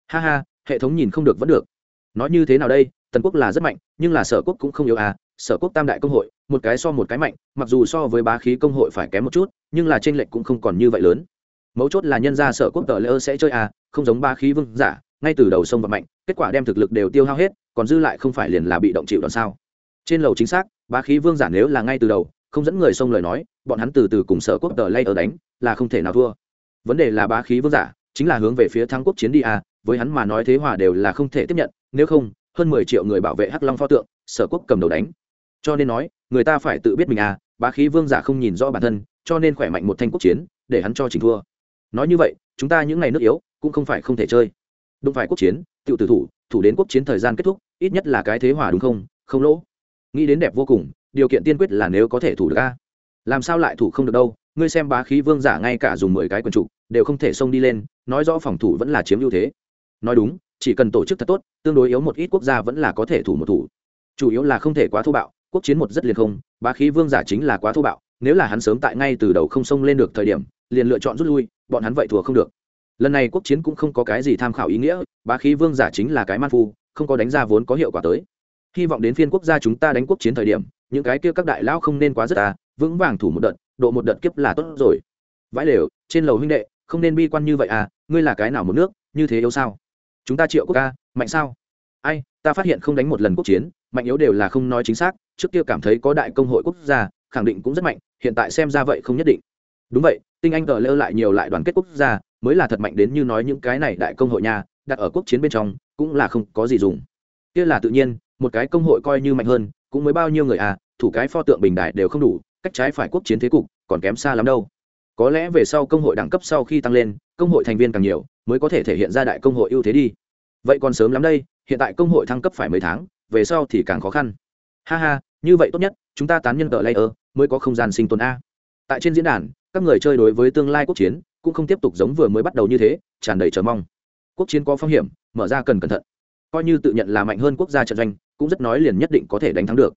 Ha ha, hệ thống nhìn không được vẫn được. Nói như thế nào đây, tần quốc là rất mạnh, nhưng là sở quốc cũng không yếu à sở quốc tam đại công hội, một cái so một cái mạnh, mặc dù so với bá khí công hội phải kém một chút, nhưng là tranh lệch cũng không còn như vậy lớn mấu chốt là nhân gia sở quốc tờ lỡ sẽ chơi à không giống bá khí vương giả, ngay từ đầu sông và mạnh, kết quả đem thực lực đều tiêu hao hết, còn dư lại không phải liền là bị động chịu đòn sao? Trên lầu chính xác bá khí vương giả nếu là ngay từ đầu, không dẫn người xông lời nói, bọn hắn từ từ cùng sở quốc tờ lay ở đánh, là không thể nào thua. Vấn đề là bá khí vương giả, chính là hướng về phía thắng quốc chiến đi à với hắn mà nói thế hòa đều là không thể tiếp nhận, nếu không, hơn mười triệu người bảo vệ hắc long pho tượng, sở quốc cầm đầu đánh. Cho nên nói, người ta phải tự biết mình à bá khí vương giả không nhìn rõ bản thân, cho nên khỏe mạnh một thanh quốc chiến, để hắn cho chỉnh thua nói như vậy, chúng ta những ngày nước yếu, cũng không phải không thể chơi. Đúng phải quốc chiến tự tử thủ thủ đến quốc chiến thời gian kết thúc, ít nhất là cái thế hòa đúng không? Không lỗ. Nghĩ đến đẹp vô cùng, điều kiện tiên quyết là nếu có thể thủ được a. Làm sao lại thủ không được đâu? Ngươi xem bá khí vương giả ngay cả dùng mười cái quần trụ đều không thể xông đi lên, nói rõ phòng thủ vẫn là chiếm ưu thế. Nói đúng, chỉ cần tổ chức thật tốt, tương đối yếu một ít quốc gia vẫn là có thể thủ một thủ. Chủ yếu là không thể quá thô bạo, quốc chiến một rất liền không, bá khí vương giả chính là quá thô bạo, nếu là hắn sớm tại ngay từ đầu không xông lên được thời điểm liền lựa chọn rút lui, bọn hắn vậy thua không được. Lần này quốc chiến cũng không có cái gì tham khảo ý nghĩa, bá khí vương giả chính là cái man phu, không có đánh ra vốn có hiệu quả tới. Hy vọng đến phiên quốc gia chúng ta đánh quốc chiến thời điểm, những cái kia các đại lão không nên quá rất ta vững vàng thủ một đợt, độ một đợt kiếp là tốt rồi. Vãi lều, trên lầu huynh đệ, không nên bi quan như vậy à ngươi là cái nào một nước, như thế yếu sao? Chúng ta triệu quốc ca, mạnh sao? Ai, ta phát hiện không đánh một lần quốc chiến, mạnh yếu đều là không nói chính xác, trước kia cảm thấy có đại công hội quốc gia, khẳng định cũng rất mạnh, hiện tại xem ra vậy không nhất định đúng vậy, tinh anh cờ lơ lại nhiều lại đoàn kết quốc gia, mới là thật mạnh đến như nói những cái này đại công hội nhà đặt ở quốc chiến bên trong, cũng là không có gì dùng. Kia là tự nhiên, một cái công hội coi như mạnh hơn, cũng mới bao nhiêu người à thủ cái pho tượng bình đại đều không đủ, cách trái phải quốc chiến thế cục, còn kém xa lắm đâu. Có lẽ về sau công hội đẳng cấp sau khi tăng lên, công hội thành viên càng nhiều, mới có thể thể hiện ra đại công hội ưu thế đi. Vậy còn sớm lắm đây, hiện tại công hội thăng cấp phải mấy tháng, về sau thì càng khó khăn. Ha ha, như vậy tốt nhất, chúng ta tán nhân tờ layer, mới có không gian sinh tồn a. Tại trên diễn đàn các người chơi đối với tương lai quốc chiến cũng không tiếp tục giống vừa mới bắt đầu như thế, tràn đầy chờ mong. Quốc chiến có phong hiểm, mở ra cần cẩn thận. Coi như tự nhận là mạnh hơn quốc gia trận doanh, cũng rất nói liền nhất định có thể đánh thắng được.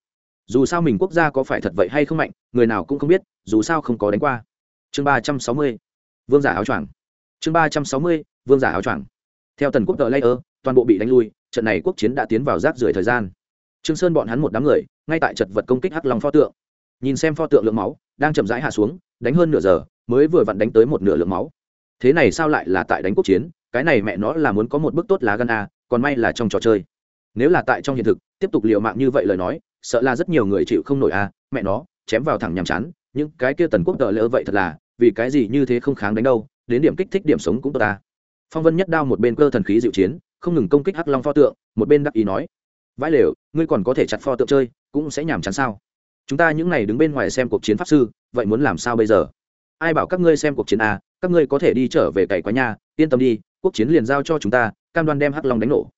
Dù sao mình quốc gia có phải thật vậy hay không mạnh, người nào cũng không biết, dù sao không có đánh qua. Chương ba trăm sáu mươi, vương giả áo choàng. Chương ba trăm sáu mươi, vương giả áo choàng. Theo tần quốc tờ layer, toàn bộ bị đánh lui, trận này quốc chiến đã tiến vào rác rưởi thời gian. Trương sơn bọn hắn một đám người, ngay tại chật vật công kích hắc long pho tượng. Nhìn xem pho tượng lượng máu, đang chậm rãi hạ xuống đánh hơn nửa giờ, mới vừa vặn đánh tới một nửa lượng máu. Thế này sao lại là tại đánh quốc chiến? Cái này mẹ nó là muốn có một bức tốt lá gan a, còn may là trong trò chơi. Nếu là tại trong hiện thực, tiếp tục liều mạng như vậy lời nói, sợ là rất nhiều người chịu không nổi a, mẹ nó, chém vào thẳng nhàm chán. Những cái kia tần quốc tờ lỡ vậy thật là, vì cái gì như thế không kháng đánh đâu, đến điểm kích thích điểm sống cũng tốt ta. Phong vân nhất đao một bên cơ thần khí dịu chiến, không ngừng công kích hắc long pho tượng, một bên đắc ý nói, vãi lều, ngươi còn có thể chặt pho tượng chơi, cũng sẽ nhàm chán sao? Chúng ta những này đứng bên ngoài xem cuộc chiến pháp sư vậy muốn làm sao bây giờ? Ai bảo các ngươi xem cuộc chiến à các ngươi có thể đi trở về cày quá nhà yên tâm đi, quốc chiến liền giao cho chúng ta, cam đoan đem hắc long đánh nổ.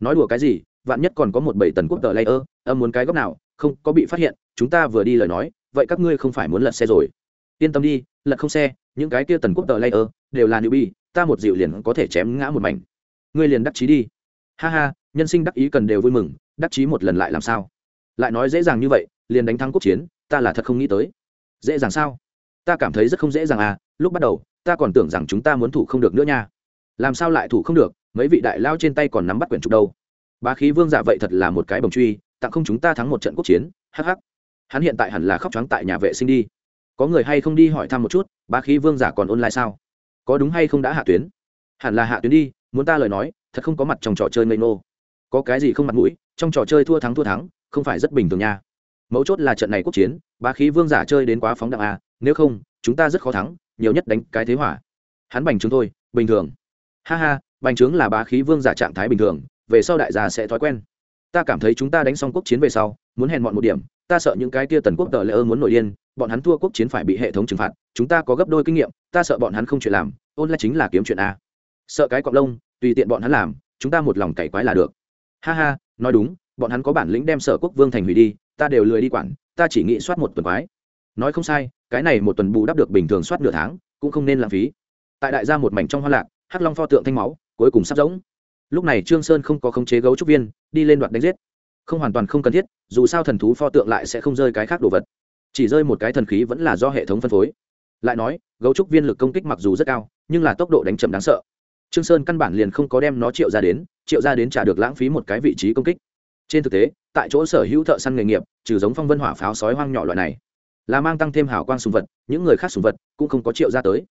Nói đùa cái gì, vạn nhất còn có một bảy tần quốc tờ layer, âm muốn cái góc nào, không, có bị phát hiện, chúng ta vừa đi lời nói, vậy các ngươi không phải muốn lật xe rồi. Yên tâm đi, lật không xe, những cái kia tần quốc tờ layer, đều là nữ bi ta một dịu liền có thể chém ngã một mảnh. Ngươi liền đắc chí đi. Ha ha, nhân sinh đắc ý cần đều vui mừng, đắc chí một lần lại làm sao? Lại nói dễ dàng như vậy, liền đánh thắng quốc chiến, ta là thật không nghĩ tới dễ dàng sao? Ta cảm thấy rất không dễ dàng à lúc bắt đầu, ta còn tưởng rằng chúng ta muốn thủ không được nữa nha. Làm sao lại thủ không được, mấy vị đại lao trên tay còn nắm bắt quyển trục đâu? Bá khí vương giả vậy thật là một cái bồng truy, tặng không chúng ta thắng một trận quốc chiến hh hắn hiện tại hẳn là khóc trắng tại nhà vệ sinh đi. Có người hay không đi hỏi thăm một chút, bá khí vương giả còn ôn lại sao? Có đúng hay không đã hạ tuyến? Hẳn là hạ tuyến đi, muốn ta lời nói, thật không có mặt trong trò chơi ngây nô có cái gì không mặt mũi, trong trò chơi thua thắng thua thắng, không phải rất bình thường nha mấu chốt là trận này quốc chiến, bá khí vương giả chơi đến quá phóng đặng a, nếu không, chúng ta rất khó thắng, nhiều nhất đánh cái thế hỏa hắn bành trướng thôi, bình thường. Ha ha, bành trướng là bá khí vương giả trạng thái bình thường, về sau đại gia sẽ thói quen. Ta cảm thấy chúng ta đánh xong quốc chiến về sau, muốn hẹn mọn một điểm, ta sợ những cái kia tần quốc tờ lễ ơ muốn nổi điên, bọn hắn thua quốc chiến phải bị hệ thống trừng phạt, chúng ta có gấp đôi kinh nghiệm, ta sợ bọn hắn không chuyện làm, ôn lại chính là kiếm chuyện a. Sợ cái cọp lông, tùy tiện bọn hắn làm, chúng ta một lòng cày quái là được. Ha ha, nói đúng, bọn hắn có bản lĩnh đem sở quốc vương thành hủy đi ta đều lười đi quản, ta chỉ nghĩ soát một tuần quái. Nói không sai, cái này một tuần bù đắp được bình thường soát nửa tháng, cũng không nên lãng phí. Tại đại gia một mảnh trong hoa lạc, hắc long pho tượng thanh máu, cuối cùng sắp giống. Lúc này trương sơn không có khống chế gấu trúc viên, đi lên đoạn đánh giết. Không hoàn toàn không cần thiết, dù sao thần thú pho tượng lại sẽ không rơi cái khác đồ vật. Chỉ rơi một cái thần khí vẫn là do hệ thống phân phối. Lại nói, gấu trúc viên lực công kích mặc dù rất cao, nhưng là tốc độ đánh chậm đáng sợ. Trương sơn căn bản liền không có đem nó triệu ra đến, triệu ra đến trả được lãng phí một cái vị trí công kích trên thực tế, tại chỗ sở hữu thợ săn nghề nghiệp, trừ giống phong vân hỏa pháo sói hoang nhỏ loại này, là mang tăng thêm hào quang sùng vật, những người khác sùng vật cũng không có triệu ra tới.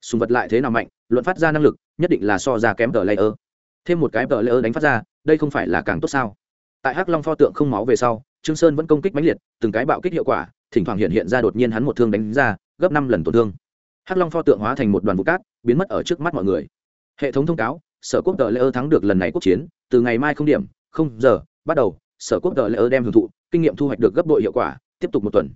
Sùng vật lại thế nào mạnh, luận phát ra năng lực, nhất định là so ra kém tờ layer. Thêm một cái tờ layer đánh phát ra, đây không phải là càng tốt sao? Tại hắc long pho tượng không máu về sau, trương sơn vẫn công kích mãnh liệt, từng cái bạo kích hiệu quả, thỉnh thoảng hiện hiện ra đột nhiên hắn một thương đánh ra, gấp năm lần tổn thương. Hắc long pho tượng hóa thành một đoàn vụ cát, biến mất ở trước mắt mọi người. Hệ thống thông cáo, sở quốc tờ layer thắng được lần này quốc chiến, từ ngày mai không điểm, không giờ bắt đầu, sở quốc tờ layer đem hưởng thụ, kinh nghiệm thu hoạch được gấp đội hiệu quả, tiếp tục một tuần.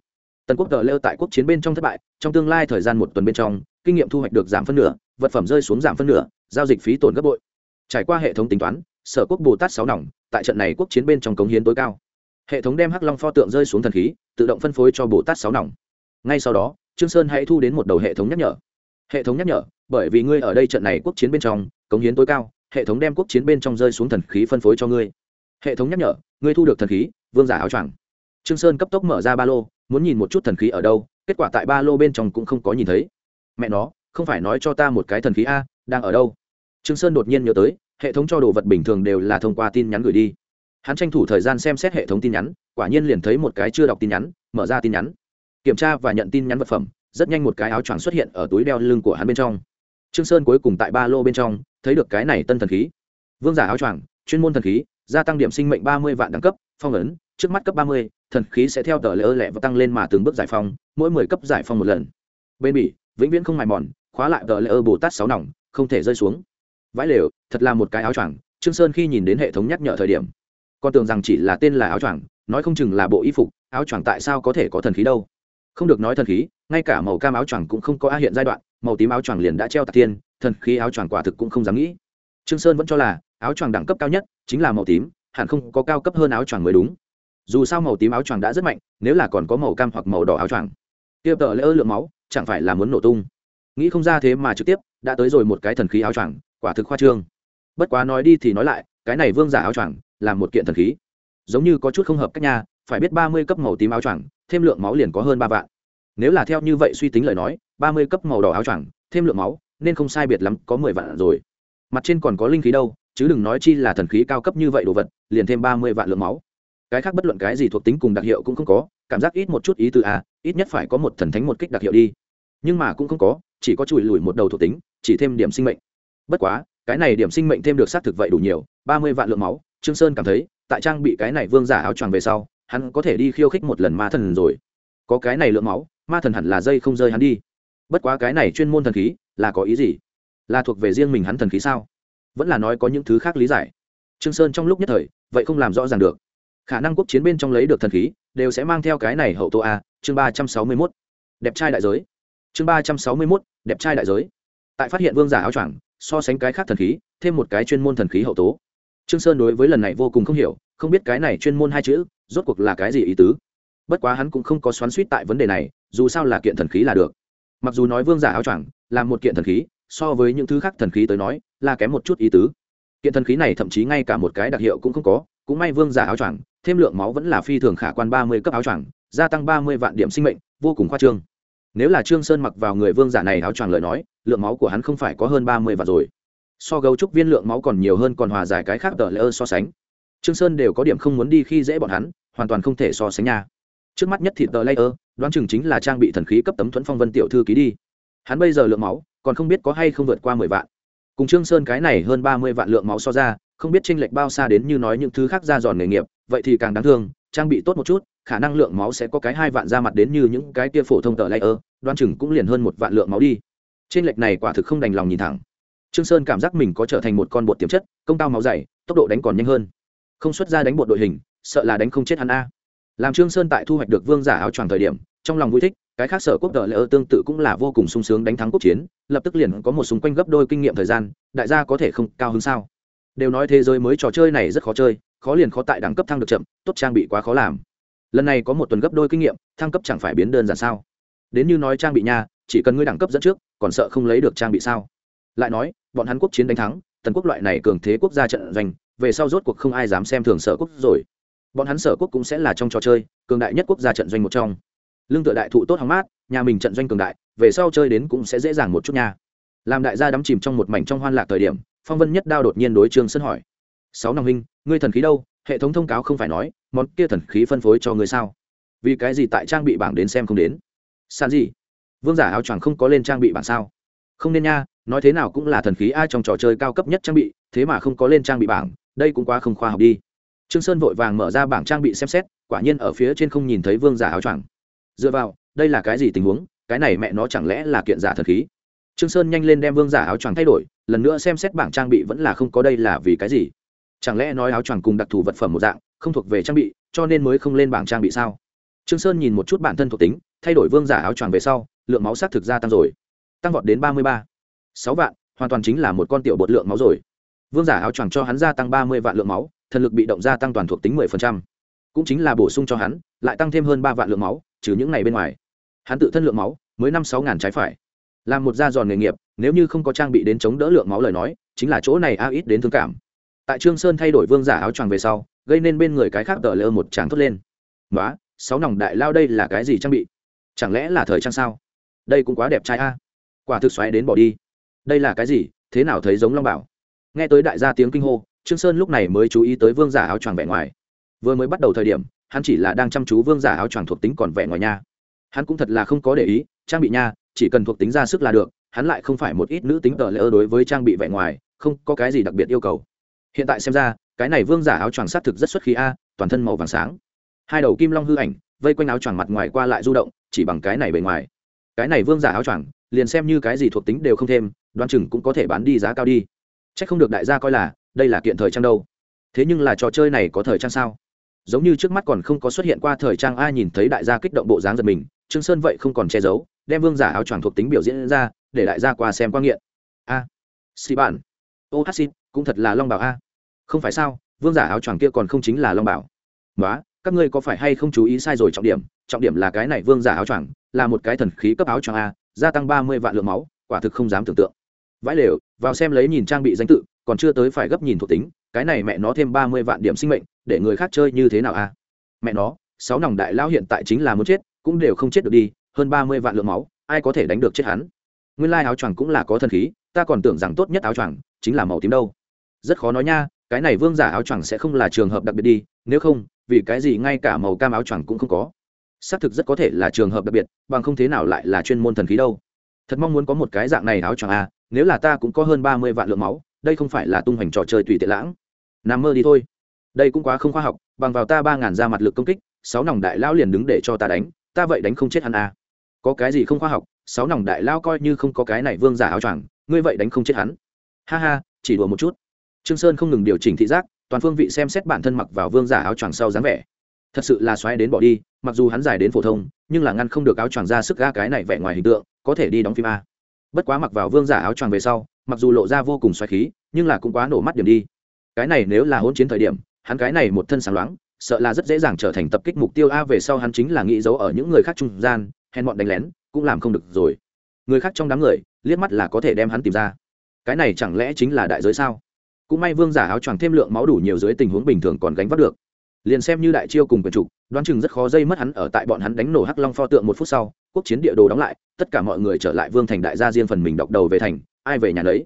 Tần quốc tờ layer tại quốc chiến bên trong thất bại, trong tương lai thời gian một tuần bên trong, kinh nghiệm thu hoạch được giảm phân nửa, vật phẩm rơi xuống giảm phân nửa, giao dịch phí tổn gấp bội trải qua hệ thống tính toán, sở quốc bồ tát sáu nòng, tại trận này quốc chiến bên trong cống hiến tối cao. Hệ thống đem hắc long pho tượng rơi xuống thần khí, tự động phân phối cho bồ tát sáu nòng. Ngay sau đó, trương sơn hãy thu đến một đầu hệ thống nhắc nhở. Hệ thống nhắc nhở, bởi vì ngươi ở đây trận này quốc chiến bên trong, cống hiến tối cao, hệ thống đem quốc chiến bên trong rơi xuống thần khí phân phối cho ngươi hệ thống nhắc nhở, ngươi thu được thần khí, vương giả áo choàng. Trương sơn cấp tốc mở ra ba lô, muốn nhìn một chút thần khí ở đâu, kết quả tại ba lô bên trong cũng không có nhìn thấy. Mẹ nó, không phải nói cho ta một cái thần khí a, đang ở đâu? Trương sơn đột nhiên nhớ tới, hệ thống cho đồ vật bình thường đều là thông qua tin nhắn gửi đi. Hắn tranh thủ thời gian xem xét hệ thống tin nhắn, quả nhiên liền thấy một cái chưa đọc tin nhắn, mở ra tin nhắn. Kiểm tra và nhận tin nhắn vật phẩm, rất nhanh một cái áo choàng xuất hiện ở túi đeo lưng của hắn bên trong. Trương sơn cuối cùng tại ba lô bên trong, thấy được cái này tân thần khí. Vương giả áo choàng, chuyên môn thần khí gia tăng điểm sinh mệnh ba mươi vạn đẳng cấp phong ấn trước mắt cấp ba mươi thần khí sẽ theo tờ lỡ lẹ và tăng lên mà từng bước giải phóng, mỗi mười cấp giải phóng một lần. Bên bỉ vĩnh viễn không mài mòn khóa lại tờ lỡ bồ tát sáu nòng không thể rơi xuống. Vãi lều thật là một cái áo choàng trương sơn khi nhìn đến hệ thống nhắc nhở thời điểm con tưởng rằng chỉ là tên là áo choàng nói không chừng là bộ y phục áo choàng tại sao có thể có thần khí đâu. Không được nói thần khí ngay cả màu cam áo choàng cũng không có a hiện giai đoạn màu tím áo choàng liền đã treo tạc tiên thần khí áo choàng quả thực cũng không dám nghĩ. Trương sơn vẫn cho là áo choàng đẳng cấp cao nhất chính là màu tím, hẳn không có cao cấp hơn áo choàng mới đúng. Dù sao màu tím áo choàng đã rất mạnh, nếu là còn có màu cam hoặc màu đỏ áo choàng. Tiêu tờ lỡ lượng máu, chẳng phải là muốn nổ tung. Nghĩ không ra thế mà trực tiếp, đã tới rồi một cái thần khí áo choàng, quả thực khoa trương. Bất quá nói đi thì nói lại, cái này vương giả áo choàng là một kiện thần khí. Giống như có chút không hợp cách nha, phải biết ba mươi cấp màu tím áo choàng, thêm lượng máu liền có hơn ba vạn. Nếu là theo như vậy suy tính lời nói, ba mươi cấp màu đỏ áo choàng, thêm lượng máu, nên không sai biệt lắm có mười vạn rồi. Mặt trên còn có linh khí đâu chứ đừng nói chi là thần khí cao cấp như vậy đồ vật, liền thêm ba mươi vạn lượng máu. Cái khác bất luận cái gì thuộc tính cùng đặc hiệu cũng không có, cảm giác ít một chút ý từ a, ít nhất phải có một thần thánh một kích đặc hiệu đi. Nhưng mà cũng không có, chỉ có chùi lùi một đầu thuộc tính, chỉ thêm điểm sinh mệnh. Bất quá, cái này điểm sinh mệnh thêm được xác thực vậy đủ nhiều, ba mươi vạn lượng máu, trương sơn cảm thấy, tại trang bị cái này vương giả áo choàng về sau, hắn có thể đi khiêu khích một lần ma thần rồi. Có cái này lượng máu, ma thần hẳn là dây không rơi hắn đi. Bất quá cái này chuyên môn thần khí, là có ý gì? Là thuộc về riêng mình hắn thần khí sao? Vẫn là nói có những thứ khác lý giải. Trương sơn trong lúc nhất thời, vậy không làm rõ ràng được. Khả năng quốc chiến bên trong lấy được thần khí, đều sẽ mang theo cái này hậu tô a, chương ba trăm sáu mươi mốt. Đẹp trai đại giới. Chương ba trăm sáu mươi mốt, đẹp trai đại giới. Tại phát hiện vương giả áo choàng, so sánh cái khác thần khí, thêm một cái chuyên môn thần khí hậu tố. Trương sơn đối với lần này vô cùng không hiểu, không biết cái này chuyên môn hai chữ, rốt cuộc là cái gì ý tứ. Bất quá hắn cũng không có xoắn suýt tại vấn đề này, dù sao là kiện thần khí là được. Mặc dù nói vương giả áo choàng là một kiện thần khí so với những thứ khác thần khí tới nói, là kém một chút ý tứ. Kiện thần khí này thậm chí ngay cả một cái đặc hiệu cũng không có, cũng may vương giả áo choàng, thêm lượng máu vẫn là phi thường khả quan ba mươi cấp áo choàng, gia tăng ba mươi vạn điểm sinh mệnh, vô cùng khoa trương. Nếu là trương sơn mặc vào người vương giả này áo choàng lời nói, lượng máu của hắn không phải có hơn ba mươi vạn rồi. So gấu trúc viên lượng máu còn nhiều hơn còn hòa giải cái khác tờ lỡ so sánh. Trương sơn đều có điểm không muốn đi khi dễ bọn hắn, hoàn toàn không thể so sánh nha. Trước mắt nhất thì tờ layer đoán chừng chính là trang bị thần khí cấp tấm thuẫn phong vân tiểu thư ký đi. Hắn bây giờ lượng máu còn không biết có hay không vượt qua mười vạn. Cùng trương sơn cái này hơn ba mươi vạn lượng máu so ra, không biết chênh lệch bao xa đến như nói những thứ khác ra giòn nghề nghiệp, vậy thì càng đáng thương, trang bị tốt một chút, khả năng lượng máu sẽ có cái hai vạn ra mặt đến như những cái kia phổ thông tờ layer, đoan chừng cũng liền hơn một vạn lượng máu đi. Trên lệch này quả thực không đành lòng nhìn thẳng. Trương sơn cảm giác mình có trở thành một con bột tiềm chất, công cao máu dày, tốc độ đánh còn nhanh hơn. Không xuất ra đánh bột đội hình, sợ là đánh không chết hắn a. Làm trương sơn tại thu hoạch được vương giả áo choàng thời điểm, trong lòng vui thích cái khác sở quốc tờ lỡ tương tự cũng là vô cùng sung sướng đánh thắng quốc chiến, lập tức liền có một xung quanh gấp đôi kinh nghiệm thời gian, đại gia có thể không cao hứng sao? Đều nói thế giới mới trò chơi này rất khó chơi, khó liền khó tại đẳng cấp thăng được chậm, tốt trang bị quá khó làm. Lần này có một tuần gấp đôi kinh nghiệm, thăng cấp chẳng phải biến đơn giản sao? Đến như nói trang bị nha, chỉ cần ngươi đẳng cấp dẫn trước, còn sợ không lấy được trang bị sao? Lại nói, bọn hắn quốc chiến đánh thắng, tần quốc loại này cường thế quốc gia trận doanh, về sau rốt cuộc không ai dám xem thường sở quốc rồi. Bọn hắn sở quốc cũng sẽ là trong trò chơi, cường đại nhất quốc gia trận doanh một trong lương tựa đại thụ tốt hóng mát, nhà mình trận doanh cường đại, về sau chơi đến cũng sẽ dễ dàng một chút nha. Làm đại gia đắm chìm trong một mảnh trong hoan lạc thời điểm, phong vân nhất đao đột nhiên đối trương sân hỏi, sáu năm huynh, ngươi thần khí đâu? Hệ thống thông cáo không phải nói, món kia thần khí phân phối cho ngươi sao? Vì cái gì tại trang bị bảng đến xem không đến? Sàn gì? Vương giả áo choàng không có lên trang bị bảng sao? Không nên nha, nói thế nào cũng là thần khí ai trong trò chơi cao cấp nhất trang bị, thế mà không có lên trang bị bảng, đây cũng quá không khoa học đi. Trương sơn vội vàng mở ra bảng trang bị xem xét, quả nhiên ở phía trên không nhìn thấy vương giả áo choàng dựa vào, đây là cái gì tình huống? Cái này mẹ nó chẳng lẽ là kiện giả thần khí? Trương sơn nhanh lên đem vương giả áo choàng thay đổi, lần nữa xem xét bảng trang bị vẫn là không có đây là vì cái gì? Chẳng lẽ nói áo choàng cùng đặc thù vật phẩm một dạng, không thuộc về trang bị, cho nên mới không lên bảng trang bị sao? Trương sơn nhìn một chút bản thân thuộc tính, thay đổi vương giả áo choàng về sau, lượng máu sát thực gia tăng rồi. Tăng vọt đến ba mươi ba. Sáu vạn, hoàn toàn chính là một con tiểu bột lượng máu rồi. Vương giả áo choàng cho hắn gia tăng ba mươi vạn lượng máu, thần lực bị động gia tăng toàn thuộc tính mười phần trăm cũng chính là bổ sung cho hắn, lại tăng thêm hơn ba vạn lượng máu, trừ những này bên ngoài. Hắn tự thân lượng máu, mới năm sáu ngàn trái phải. Làm một gia giòn nghề nghiệp, nếu như không có trang bị đến chống đỡ lượng máu lời nói, chính là chỗ này a ít đến thương cảm. Tại trương sơn thay đổi vương giả áo choàng về sau, gây nên bên người cái khác tờ lơ một tràng thốt lên. Nói sáu nòng đại lao đây là cái gì trang bị? Chẳng lẽ là thời trang sao? Đây cũng quá đẹp trai a. Quả thực xoáy đến bỏ đi. Đây là cái gì? Thế nào thấy giống long bảo? Nghe tới đại gia tiếng kinh hô, trương sơn lúc này mới chú ý tới vương giả áo choàng vẻ ngoài vừa mới bắt đầu thời điểm, hắn chỉ là đang chăm chú vương giả áo choàng thuộc tính còn vẻ ngoài nha. Hắn cũng thật là không có để ý, trang bị nha, chỉ cần thuộc tính ra sức là được, hắn lại không phải một ít nữ tính tờ lỡ đối với trang bị vẻ ngoài, không có cái gì đặc biệt yêu cầu. Hiện tại xem ra, cái này vương giả áo choàng sát thực rất xuất khí a, toàn thân màu vàng sáng. Hai đầu kim long hư ảnh, vây quanh áo choàng mặt ngoài qua lại du động, chỉ bằng cái này bề ngoài. Cái này vương giả áo choàng, liền xem như cái gì thuộc tính đều không thêm đoan chừng cũng có thể bán đi giá cao đi. C h ắ c không được đại gia coi là, đây là kiện thời trang đâu. Thế nhưng là trò chơi này có thời trang sao? Giống như trước mắt còn không có xuất hiện qua thời trang ai nhìn thấy đại gia kích động bộ dáng giật mình, trương sơn vậy không còn che giấu, đem vương giả áo choàng thuộc tính biểu diễn ra, để đại gia qua xem quan nghiện. A, xì bạn. Ô hát xin, cũng thật là long bảo a. Không phải sao, vương giả áo choàng kia còn không chính là long bảo. Nói các ngươi có phải hay không chú ý sai rồi trọng điểm trọng điểm là cái này vương giả áo choàng, là một cái thần khí cấp áo choàng a, gia tăng ba mươi vạn lượng máu, quả thực không dám tưởng tượng. Vãi lều, vào xem lấy nhìn trang bị danh tự còn chưa tới phải gấp nhìn thuộc tính, cái này mẹ nó thêm ba mươi vạn điểm sinh mệnh, để người khác chơi như thế nào a mẹ nó, sáu nòng đại lao hiện tại chính là muốn chết, cũng đều không chết được đi, hơn ba mươi vạn lượng máu, ai có thể đánh được chết hắn? Nguyên lai áo choàng cũng là có thần khí, ta còn tưởng rằng tốt nhất áo choàng chính là màu tím đâu. Rất khó nói nha, cái này vương giả áo choàng sẽ không là trường hợp đặc biệt đi, nếu không, vì cái gì ngay cả màu cam áo choàng cũng không có? Xác thực rất có thể là trường hợp đặc biệt, bằng không thế nào lại là chuyên môn thần khí đâu. Thật mong muốn có một cái dạng này áo choàng à nếu là ta cũng có hơn ba mươi vạn lượng máu đây không phải là tung hoành trò chơi tùy tiện lãng. Nằm mơ đi thôi. Đây cũng quá không khoa học, bằng vào ta ba ngàn ra mặt lực công kích, sáu nòng đại lão liền đứng để cho ta đánh, ta vậy đánh không chết hắn à. Có cái gì không khoa học, sáu nòng đại lao coi như không có cái này vương giả áo choàng, ngươi vậy đánh không chết hắn. Ha ha, chỉ đùa một chút. Trương sơn không ngừng điều chỉnh thị giác, toàn phương vị xem xét bản thân mặc vào vương giả áo choàng sau dáng vẻ. Thật sự là xoáy đến bỏ đi, mặc dù hắn dài đến phổ thông, nhưng là ngăn không được áo choàng ra sức ga cái này vẻ ngoài hình tượng, có thể đi đóng phim a bất quá mặc vào vương giả áo choàng về sau, mặc dù lộ ra vô cùng xoáy khí, nhưng là cũng quá nổ mắt điểm đi. Cái này nếu là hỗn chiến thời điểm, hắn cái này một thân sáng loáng, sợ là rất dễ dàng trở thành tập kích mục tiêu a về sau hắn chính là nghĩ giấu ở những người khác trung gian, hèn bọn đánh lén, cũng làm không được rồi. Người khác trong đám người, liếc mắt là có thể đem hắn tìm ra. Cái này chẳng lẽ chính là đại giới sao? Cũng may vương giả áo choàng thêm lượng máu đủ nhiều dưới tình huống bình thường còn gánh vác được. Liền xem như đại chiêu cùng quyền trục đoán chừng rất khó dây mất hắn ở tại bọn hắn đánh nổ hắc long pho tượng một phút sau quốc chiến địa đồ đóng lại, tất cả mọi người trở lại vương thành đại gia riêng phần mình đọc đầu về thành, ai về nhà đấy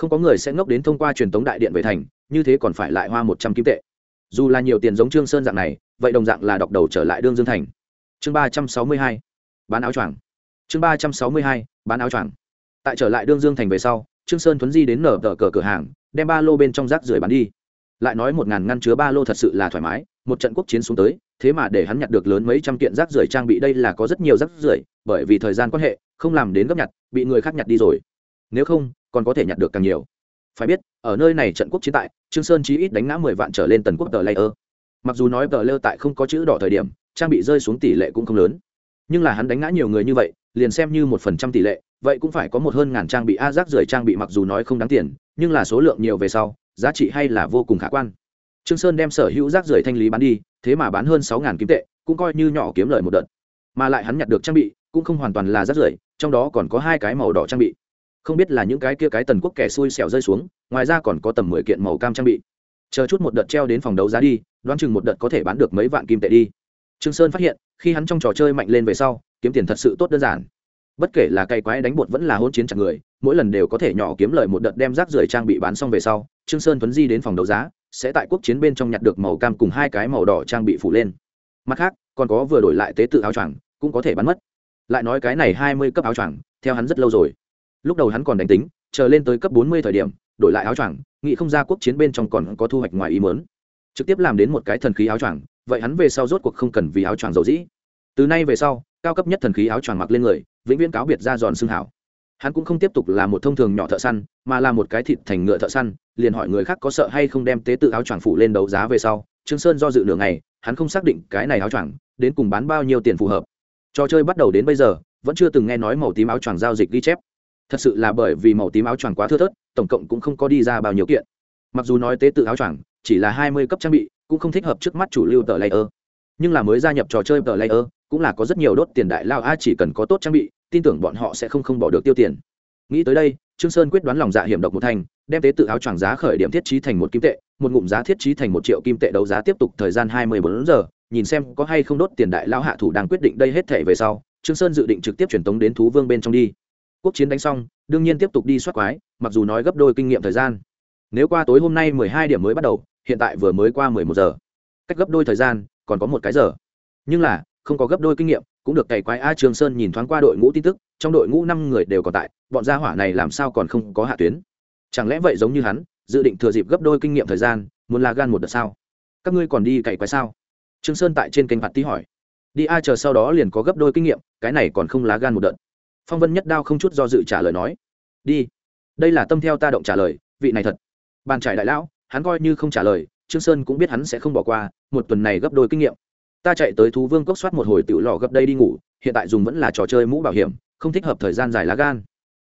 không có người sẽ ngốc đến thông qua truyền thống đại điện về thành, như thế còn phải lại hoa một trăm kim tệ. Dù là nhiều tiền giống trương sơn dạng này, vậy đồng dạng là đọc đầu trở lại đương dương thành. Chương ba trăm sáu mươi hai, bán áo choàng. Chương ba trăm sáu mươi hai, bán áo choàng. Tại trở lại đương dương thành về sau, trương sơn thuấn di đến nở tờ cờ cửa hàng, đem ba lô bên trong rác rưởi bán đi. Lại nói một ngàn ngăn chứa ba lô thật sự là thoải mái, một trận quốc chiến xuống tới thế mà để hắn nhặt được lớn mấy trăm kiện rác rưởi trang bị đây là có rất nhiều rác rưởi, bởi vì thời gian quan hệ, không làm đến gấp nhặt, bị người khác nhặt đi rồi. Nếu không, còn có thể nhặt được càng nhiều. Phải biết, ở nơi này trận quốc chiến tại, trương sơn chí ít đánh ngã mười vạn trở lên tần quốc tờ layer. Mặc dù nói tờ layer tại không có chữ đỏ thời điểm, trang bị rơi xuống tỷ lệ cũng không lớn. Nhưng là hắn đánh ngã nhiều người như vậy, liền xem như một phần trăm tỷ lệ, vậy cũng phải có một hơn ngàn trang bị a rác rưởi trang bị mặc dù nói không đáng tiền, nhưng là số lượng nhiều về sau, giá trị hay là vô cùng khả quan trương sơn đem sở hữu rác rưởi thanh lý bán đi, thế mà bán hơn sáu ngàn kim tệ, cũng coi như nhỏ kiếm lời một đợt. Mà lại hắn nhặt được trang bị, cũng không hoàn toàn là rác rưởi, trong đó còn có hai cái màu đỏ trang bị. Không biết là những cái kia cái tần quốc kẻ xui xẻo rơi xuống, ngoài ra còn có tầm mười kiện màu cam trang bị. Chờ chút một đợt treo đến phòng đấu giá đi, đoán chừng một đợt có thể bán được mấy vạn kim tệ đi. Trương sơn phát hiện, khi hắn trong trò chơi mạnh lên về sau, kiếm tiền thật sự tốt đơn giản. Bất kể là cây quái đánh bột vẫn là hôn chiến chặt người, mỗi lần đều có thể nhỏ kiếm lời một đợt đem rác rưởi trang bị bán xong về sau, trương sơn vẫn di đến phòng đấu giá sẽ tại quốc chiến bên trong nhặt được màu cam cùng hai cái màu đỏ trang bị phủ lên. Mặt khác, còn có vừa đổi lại tế tự áo choàng, cũng có thể bán mất. Lại nói cái này hai mươi cấp áo choàng, theo hắn rất lâu rồi. Lúc đầu hắn còn đánh tính, chờ lên tới cấp bốn mươi thời điểm, đổi lại áo choàng nghị không ra quốc chiến bên trong còn có thu hoạch ngoài ý mớn trực tiếp làm đến một cái thần khí áo choàng, vậy hắn về sau rốt cuộc không cần vì áo choàng dầu dĩ. Từ nay về sau, cao cấp nhất thần khí áo choàng mặc lên người, vĩnh viễn cáo biệt ra giòn xương hảo hắn cũng không tiếp tục là một thông thường nhỏ thợ săn, mà là một cái thịt thành ngựa thợ săn, liền hỏi người khác có sợ hay không đem tế tự áo choàng phủ lên đấu giá về sau, trương sơn do dự nửa ngày, hắn không xác định cái này áo choàng đến cùng bán bao nhiêu tiền phù hợp. Trò chơi bắt đầu đến bây giờ, vẫn chưa từng nghe nói màu tím áo choàng giao dịch ghi chép. Thật sự là bởi vì màu tím áo choàng quá thưa thớt, tổng cộng cũng không có đi ra bao nhiêu kiện. Mặc dù nói tế tự áo choàng chỉ là hai mươi cấp trang bị, cũng không thích hợp trước mắt chủ lưu tờ layer. Nhưng là mới gia nhập trò chơi tờ layer, cũng là có rất nhiều đốt tiền đại lao, a, chỉ cần có tốt trang bị tin tưởng bọn họ sẽ không không bỏ được tiêu tiền. Nghĩ tới đây, trương sơn quyết đoán lòng dạ hiểm độc một thành, đem tế tự áo choàng giá khởi điểm thiết trí thành một kim tệ, một ngụm giá thiết trí thành một triệu kim tệ đấu giá tiếp tục thời gian hai mươi bốn giờ, nhìn xem có hay không đốt tiền đại lão hạ thủ đang quyết định đây hết thể về sau, trương sơn dự định trực tiếp truyền tống đến thú vương bên trong đi. Quốc chiến đánh xong, đương nhiên tiếp tục đi soát quái, mặc dù nói gấp đôi kinh nghiệm thời gian. Nếu qua tối hôm nay mười hai điểm mới bắt đầu, hiện tại vừa mới qua mười một giờ. Cách gấp đôi thời gian, còn có một cái giờ. Nhưng là, không có gấp đôi kinh nghiệm cũng được cày quái a trường sơn nhìn thoáng qua đội ngũ tin tức, trong đội ngũ năm người đều còn tại, bọn gia hỏa này làm sao còn không có hạ tuyến? Chẳng lẽ vậy giống như hắn, dự định thừa dịp gấp đôi kinh nghiệm thời gian, muốn là gan một đợt sao? Các ngươi còn đi cày quái sao? Trương sơn tại trên kênh mặt tí hỏi. Đi a chờ sau đó liền có gấp đôi kinh nghiệm, cái này còn không lá gan một đợt. Phong vân nhất đao không chút do dự trả lời nói. Đi. Đây là tâm theo ta động trả lời, vị này thật. Bàn trải đại lão, hắn coi như không trả lời, trương sơn cũng biết hắn sẽ không bỏ qua, một tuần này gấp đôi kinh nghiệm ta chạy tới thú vương cốc soát một hồi tiểu lò gấp đây đi ngủ, hiện tại dùng vẫn là trò chơi mũ bảo hiểm, không thích hợp thời gian dài lá gan.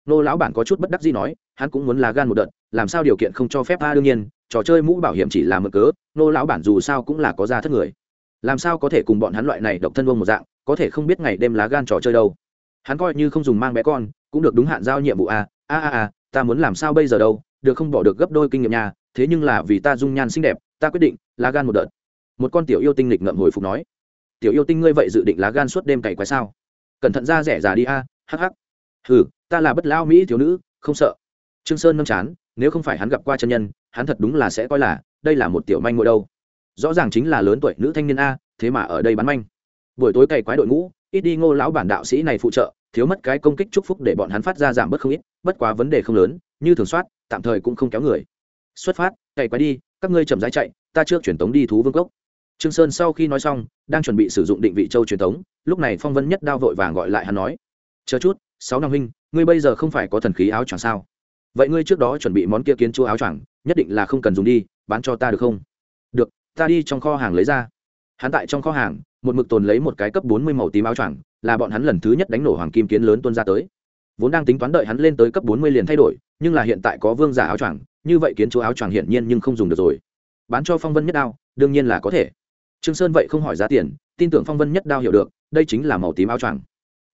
Nô lão bản có chút bất đắc gì nói, hắn cũng muốn lá gan một đợt, làm sao điều kiện không cho phép ta đương nhiên, trò chơi mũ bảo hiểm chỉ là mực cớ, nô lão bản dù sao cũng là có ra thất người. Làm sao có thể cùng bọn hắn loại này độc thân vông một dạng, có thể không biết ngày đêm lá gan trò chơi đâu. Hắn coi như không dùng mang bé con, cũng được đúng hạn giao nhiệm vụ a a a a, ta muốn làm sao bây giờ đâu, được không bỏ được gấp đôi kinh nghiệm nhà, thế nhưng là vì ta dung nhan xinh đẹp, ta quyết định, lá gan một đợt một con tiểu yêu tinh lịch ngậm hồi phục nói, tiểu yêu tinh ngươi vậy dự định lá gan suốt đêm cày quái sao? Cẩn thận ra rẻ già đi a, Hắc hắc. hừ, ta là bất lao mỹ thiếu nữ, không sợ. Trương sơn nâm chán, nếu không phải hắn gặp qua chân nhân, hắn thật đúng là sẽ coi là, đây là một tiểu manh ngồi đâu. Rõ ràng chính là lớn tuổi nữ thanh niên a, thế mà ở đây bắn manh. Buổi tối cày quái đội ngũ, ít đi ngô lão bản đạo sĩ này phụ trợ, thiếu mất cái công kích chúc phúc để bọn hắn phát ra giảm bớt không ít, bất quá vấn đề không lớn, như thường soát, tạm thời cũng không kéo người. Xuất phát, cày quái đi, các ngươi chậm rãi chạy, ta trước chuyển tống đi thú vương cốc trương sơn sau khi nói xong, đang chuẩn bị sử dụng định vị châu truyền thống. lúc này phong vân nhất đao vội vàng gọi lại hắn nói, chờ chút, sáu năm huynh, ngươi bây giờ không phải có thần khí áo choàng sao? Vậy ngươi trước đó chuẩn bị món kia kiến chúa áo choàng, nhất định là không cần dùng đi, bán cho ta được không? Được, ta đi trong kho hàng lấy ra. Hắn tại trong kho hàng, một mực tồn lấy một cái cấp bốn mươi màu tím áo choàng, là bọn hắn lần thứ nhất đánh nổ hoàng kim kiến lớn tuôn ra tới. Vốn đang tính toán đợi hắn lên tới cấp bốn mươi liền thay đổi, nhưng là hiện tại có vương giả áo choàng, như vậy kiến chúa áo choàng hiển nhiên nhưng không dùng được rồi. Bán cho phong vân nhất đao, đương nhiên là có thể trương sơn vậy không hỏi giá tiền, tin tưởng phong vân nhất đao hiểu được, đây chính là màu tím áo choàng.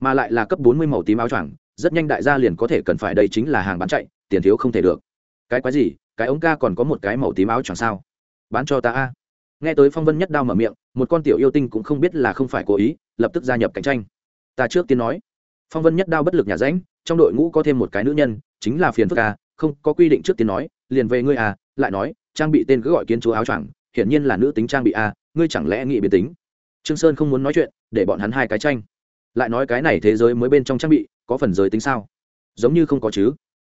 Mà lại là cấp bốn mươi màu tím áo choàng, rất nhanh đại gia liền có thể cần phải đây chính là hàng bán chạy, tiền thiếu không thể được. Cái quái gì, cái ống ca còn có một cái màu tím áo choàng sao? Bán cho ta a. Nghe tới phong vân nhất đao mở miệng, một con tiểu yêu tinh cũng không biết là không phải cố ý, lập tức gia nhập cạnh tranh. Ta trước tiên nói. Phong vân nhất đao bất lực nhà ránh trong đội ngũ có thêm một cái nữ nhân, chính là phiền phức a, không có quy định trước tiên nói, liền về ngươi à lại nói, trang bị tên cứ gọi kiến chúa áo choàng hiển nhiên là nữ tính trang bị a, ngươi chẳng lẽ nghĩ biến tính? Trương sơn không muốn nói chuyện, để bọn hắn hai cái tranh. Lại nói cái này thế giới mới bên trong trang bị, có phần giới tính sao? Giống như không có chứ.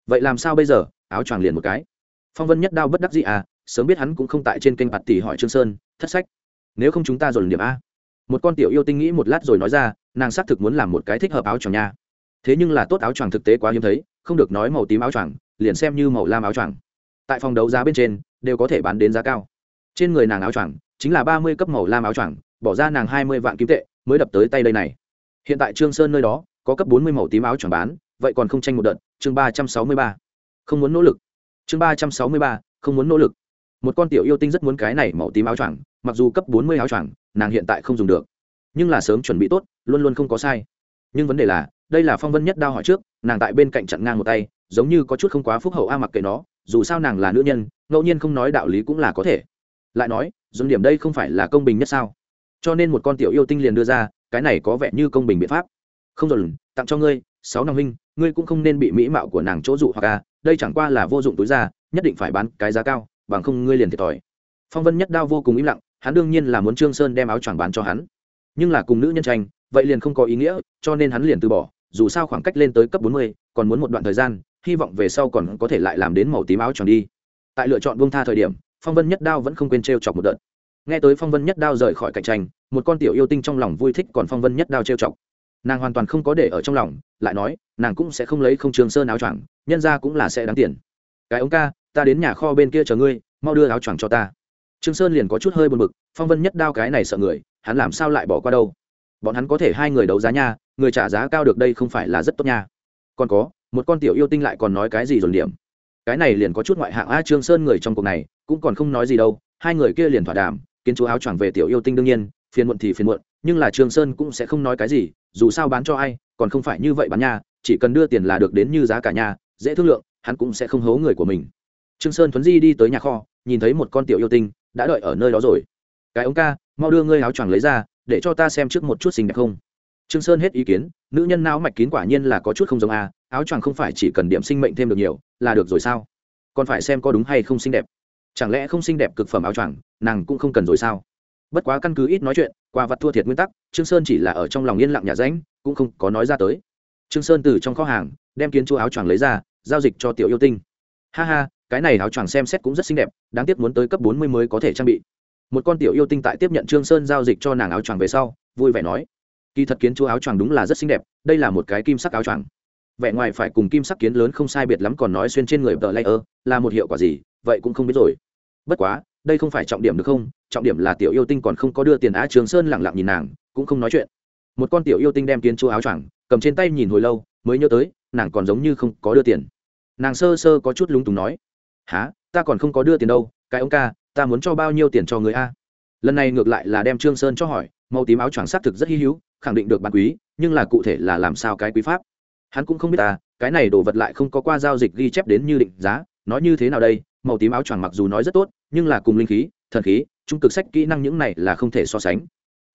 Vậy làm sao bây giờ? Áo choàng liền một cái. Phong vân nhất đao bất đắc dĩ à sớm biết hắn cũng không tại trên kênh bạt tỷ hỏi trương sơn, thất sách. Nếu không chúng ta dồn điểm a. Một con tiểu yêu tinh nghĩ một lát rồi nói ra, nàng xác thực muốn làm một cái thích hợp áo choàng nha. Thế nhưng là tốt áo choàng thực tế quá hiếm thấy, không được nói màu tím áo choàng, liền xem như màu lam áo choàng. Tại phòng đấu giá bên trên, đều có thể bán đến giá cao trên người nàng áo choàng chính là ba mươi cấp màu lam áo choàng, bỏ ra nàng hai mươi vạn kim tệ mới đập tới tay đây này. Hiện tại trương sơn nơi đó có cấp bốn mươi màu tím áo choàng bán, vậy còn không tranh một đợt, chương ba trăm sáu mươi ba. Không muốn nỗ lực. Chương ba trăm sáu mươi ba, không muốn nỗ lực. Một con tiểu yêu tinh rất muốn cái này màu tím áo choàng, mặc dù cấp bốn mươi áo choàng, nàng hiện tại không dùng được. Nhưng là sớm chuẩn bị tốt, luôn luôn không có sai. Nhưng vấn đề là, đây là phong vân nhất đao hỏi trước, nàng tại bên cạnh chặn ngang một tay, giống như có chút không quá phúc hậu a mặc kệ nó, dù sao nàng là nữ nhân, ngẫu nhiên không nói đạo lý cũng là có thể lại nói dồn điểm đây không phải là công bình nhất sao? Cho nên một con tiểu yêu tinh liền đưa ra cái này có vẻ như công bình biện pháp. Không dồn, tặng cho ngươi sáu năm huynh ngươi cũng không nên bị mỹ mạo của nàng chỗ dụ hoặc à. đây chẳng qua là vô dụng túi ra nhất định phải bán cái giá cao bằng không ngươi liền thiệt thòi. Phong vân nhất đao vô cùng im lặng hắn đương nhiên là muốn trương sơn đem áo choàng bán cho hắn. Nhưng là cùng nữ nhân tranh vậy liền không có ý nghĩa cho nên hắn liền từ bỏ dù sao khoảng cách lên tới cấp bốn mươi còn muốn một đoạn thời gian hy vọng về sau còn có thể lại làm đến màu tím áo choàng đi. Tại lựa chọn buông tha thời điểm phong vân nhất đao vẫn không quên t chọc một đợt. Nghe tới phong vân nhất đao rời khỏi cạnh tranh, một con tiểu yêu tinh trong lòng vui thích còn phong vân nhất đao t chọc. Nàng hoàn toàn không có để ở trong lòng, lại nói, nàng cũng sẽ không lấy không trường sơn áo choàng, nhân ra cũng là sẽ đáng tiền. Cái ống ca, ta đến nhà kho bên kia chờ ngươi, mau đưa áo choàng cho ta. Trương sơn liền có chút hơi buồn bực, phong vân nhất đao cái này sợ người, hắn làm sao lại bỏ qua đâu? Bọn hắn có thể hai người đấu giá nha, người trả giá cao được đây không phải là rất tốt nha. Còn có, một con tiểu yêu tinh lại còn nói cái gì dồn điểm cái này liền có chút ngoại hạng a trương sơn người trong cuộc này, cũng còn không nói gì đâu, hai người kia liền thỏa đàm, kiến chú áo choàng về tiểu yêu tinh đương nhiên, phiền muộn thì phiền muộn, nhưng là trương sơn cũng sẽ không nói cái gì, dù sao bán cho ai, còn không phải như vậy bán nha, chỉ cần đưa tiền là được đến như giá cả nhà dễ thương lượng, hắn cũng sẽ không hố người của mình. Trương sơn thuấn di đi tới nhà kho, nhìn thấy một con tiểu yêu tinh, đã đợi ở nơi đó rồi. Cái ống ca, mau đưa ngươi áo choàng lấy ra, để cho ta xem trước một chút xinh đẹp không? Trương sơn hết ý kiến, nữ nhân não mạch kín quả nhiên là có chút không giống a, áo choàng không phải chỉ cần điểm sinh mệnh thêm được nhiều, là được rồi sao? Còn phải xem có đúng hay không xinh đẹp. Chẳng lẽ không xinh đẹp cực phẩm áo choàng, nàng cũng không cần rồi sao? Bất quá căn cứ ít nói chuyện, qua vặt thua thiệt nguyên tắc, trương sơn chỉ là ở trong lòng yên lặng nhà ránh, cũng không có nói ra tới. Trương sơn từ trong kho hàng, đem kiến chu áo choàng lấy ra, giao dịch cho tiểu yêu tinh. Ha ha, cái này áo choàng xem xét cũng rất xinh đẹp, đáng tiếc muốn tới cấp bốn mươi mới có thể trang bị. Một con tiểu yêu tinh tại tiếp nhận trương sơn giao dịch cho nàng áo choàng về sau, vui vẻ nói kỳ thật kiến chúa áo choàng đúng là rất xinh đẹp, đây là một cái kim sắc áo choàng. Vẻ ngoài phải cùng kim sắc kiến lớn không sai biệt lắm còn nói xuyên trên người tờ layer, là một hiệu quả gì, vậy cũng không biết rồi. Bất quá, đây không phải trọng điểm được không? Trọng điểm là tiểu yêu tinh còn không có đưa tiền á trường sơn lẳng lặng nhìn nàng, cũng không nói chuyện. Một con tiểu yêu tinh đem kiến chúa áo choàng, cầm trên tay nhìn hồi lâu, mới nhớ tới, nàng còn giống như không có đưa tiền. Nàng sơ sơ có chút lúng túng nói há ta còn không có đưa tiền đâu, cái ông ca, ta muốn cho bao nhiêu tiền cho người a? Lần này ngược lại là đem trương sơn cho hỏi màu tím áo choàng xác thực rất hy hữu khẳng định được bán quý nhưng là cụ thể là làm sao cái quý pháp? Hắn cũng không biết à, cái này đồ vật lại không có qua giao dịch ghi chép đến như định giá nói như thế nào đây? Màu tím áo choàng mặc dù nói rất tốt nhưng là cùng linh khí thần khí trung cực sách kỹ năng những này là không thể so sánh.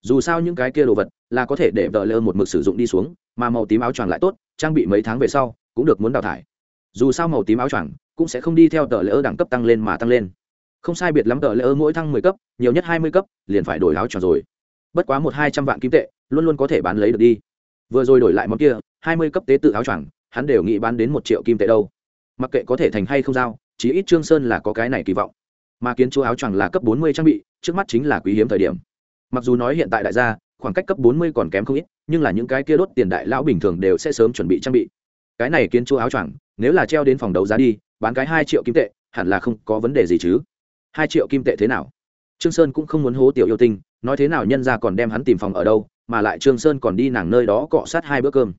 Dù sao những cái kia đồ vật là có thể để vợ lơ một mực sử dụng đi xuống mà màu tím áo choàng lại tốt trang bị mấy tháng về sau cũng được muốn đào thải. Dù sao màu tím áo choàng cũng sẽ không đi theo tờ lỡ đẳng cấp tăng lên mà tăng lên. Không sai biệt lắm tờ lỡ mỗi thăng mười cấp nhiều nhất hai mươi cấp liền phải đổi áo choàng rồi bất quá một hai trăm vạn kim tệ, luôn luôn có thể bán lấy được đi. Vừa rồi đổi lại món kia, hai mươi cấp tế tự áo choàng, hắn đều nghĩ bán đến một triệu kim tệ đâu. Mặc kệ có thể thành hay không giao, chí ít trương sơn là có cái này kỳ vọng. Mà kiến chúa áo choàng là cấp bốn mươi trang bị, trước mắt chính là quý hiếm thời điểm. Mặc dù nói hiện tại đại gia, khoảng cách cấp bốn mươi còn kém không ít, nhưng là những cái kia đốt tiền đại lão bình thường đều sẽ sớm chuẩn bị trang bị. Cái này kiến chúa áo choàng, nếu là treo đến phòng đấu giá đi, bán cái hai triệu kim tệ, hẳn là không có vấn đề gì chứ. Hai triệu kim tệ thế nào? Trương sơn cũng không muốn hố tiểu yêu tinh nói thế nào nhân ra còn đem hắn tìm phòng ở đâu, mà lại trương sơn còn đi nàng nơi đó cọ sát hai bữa cơm.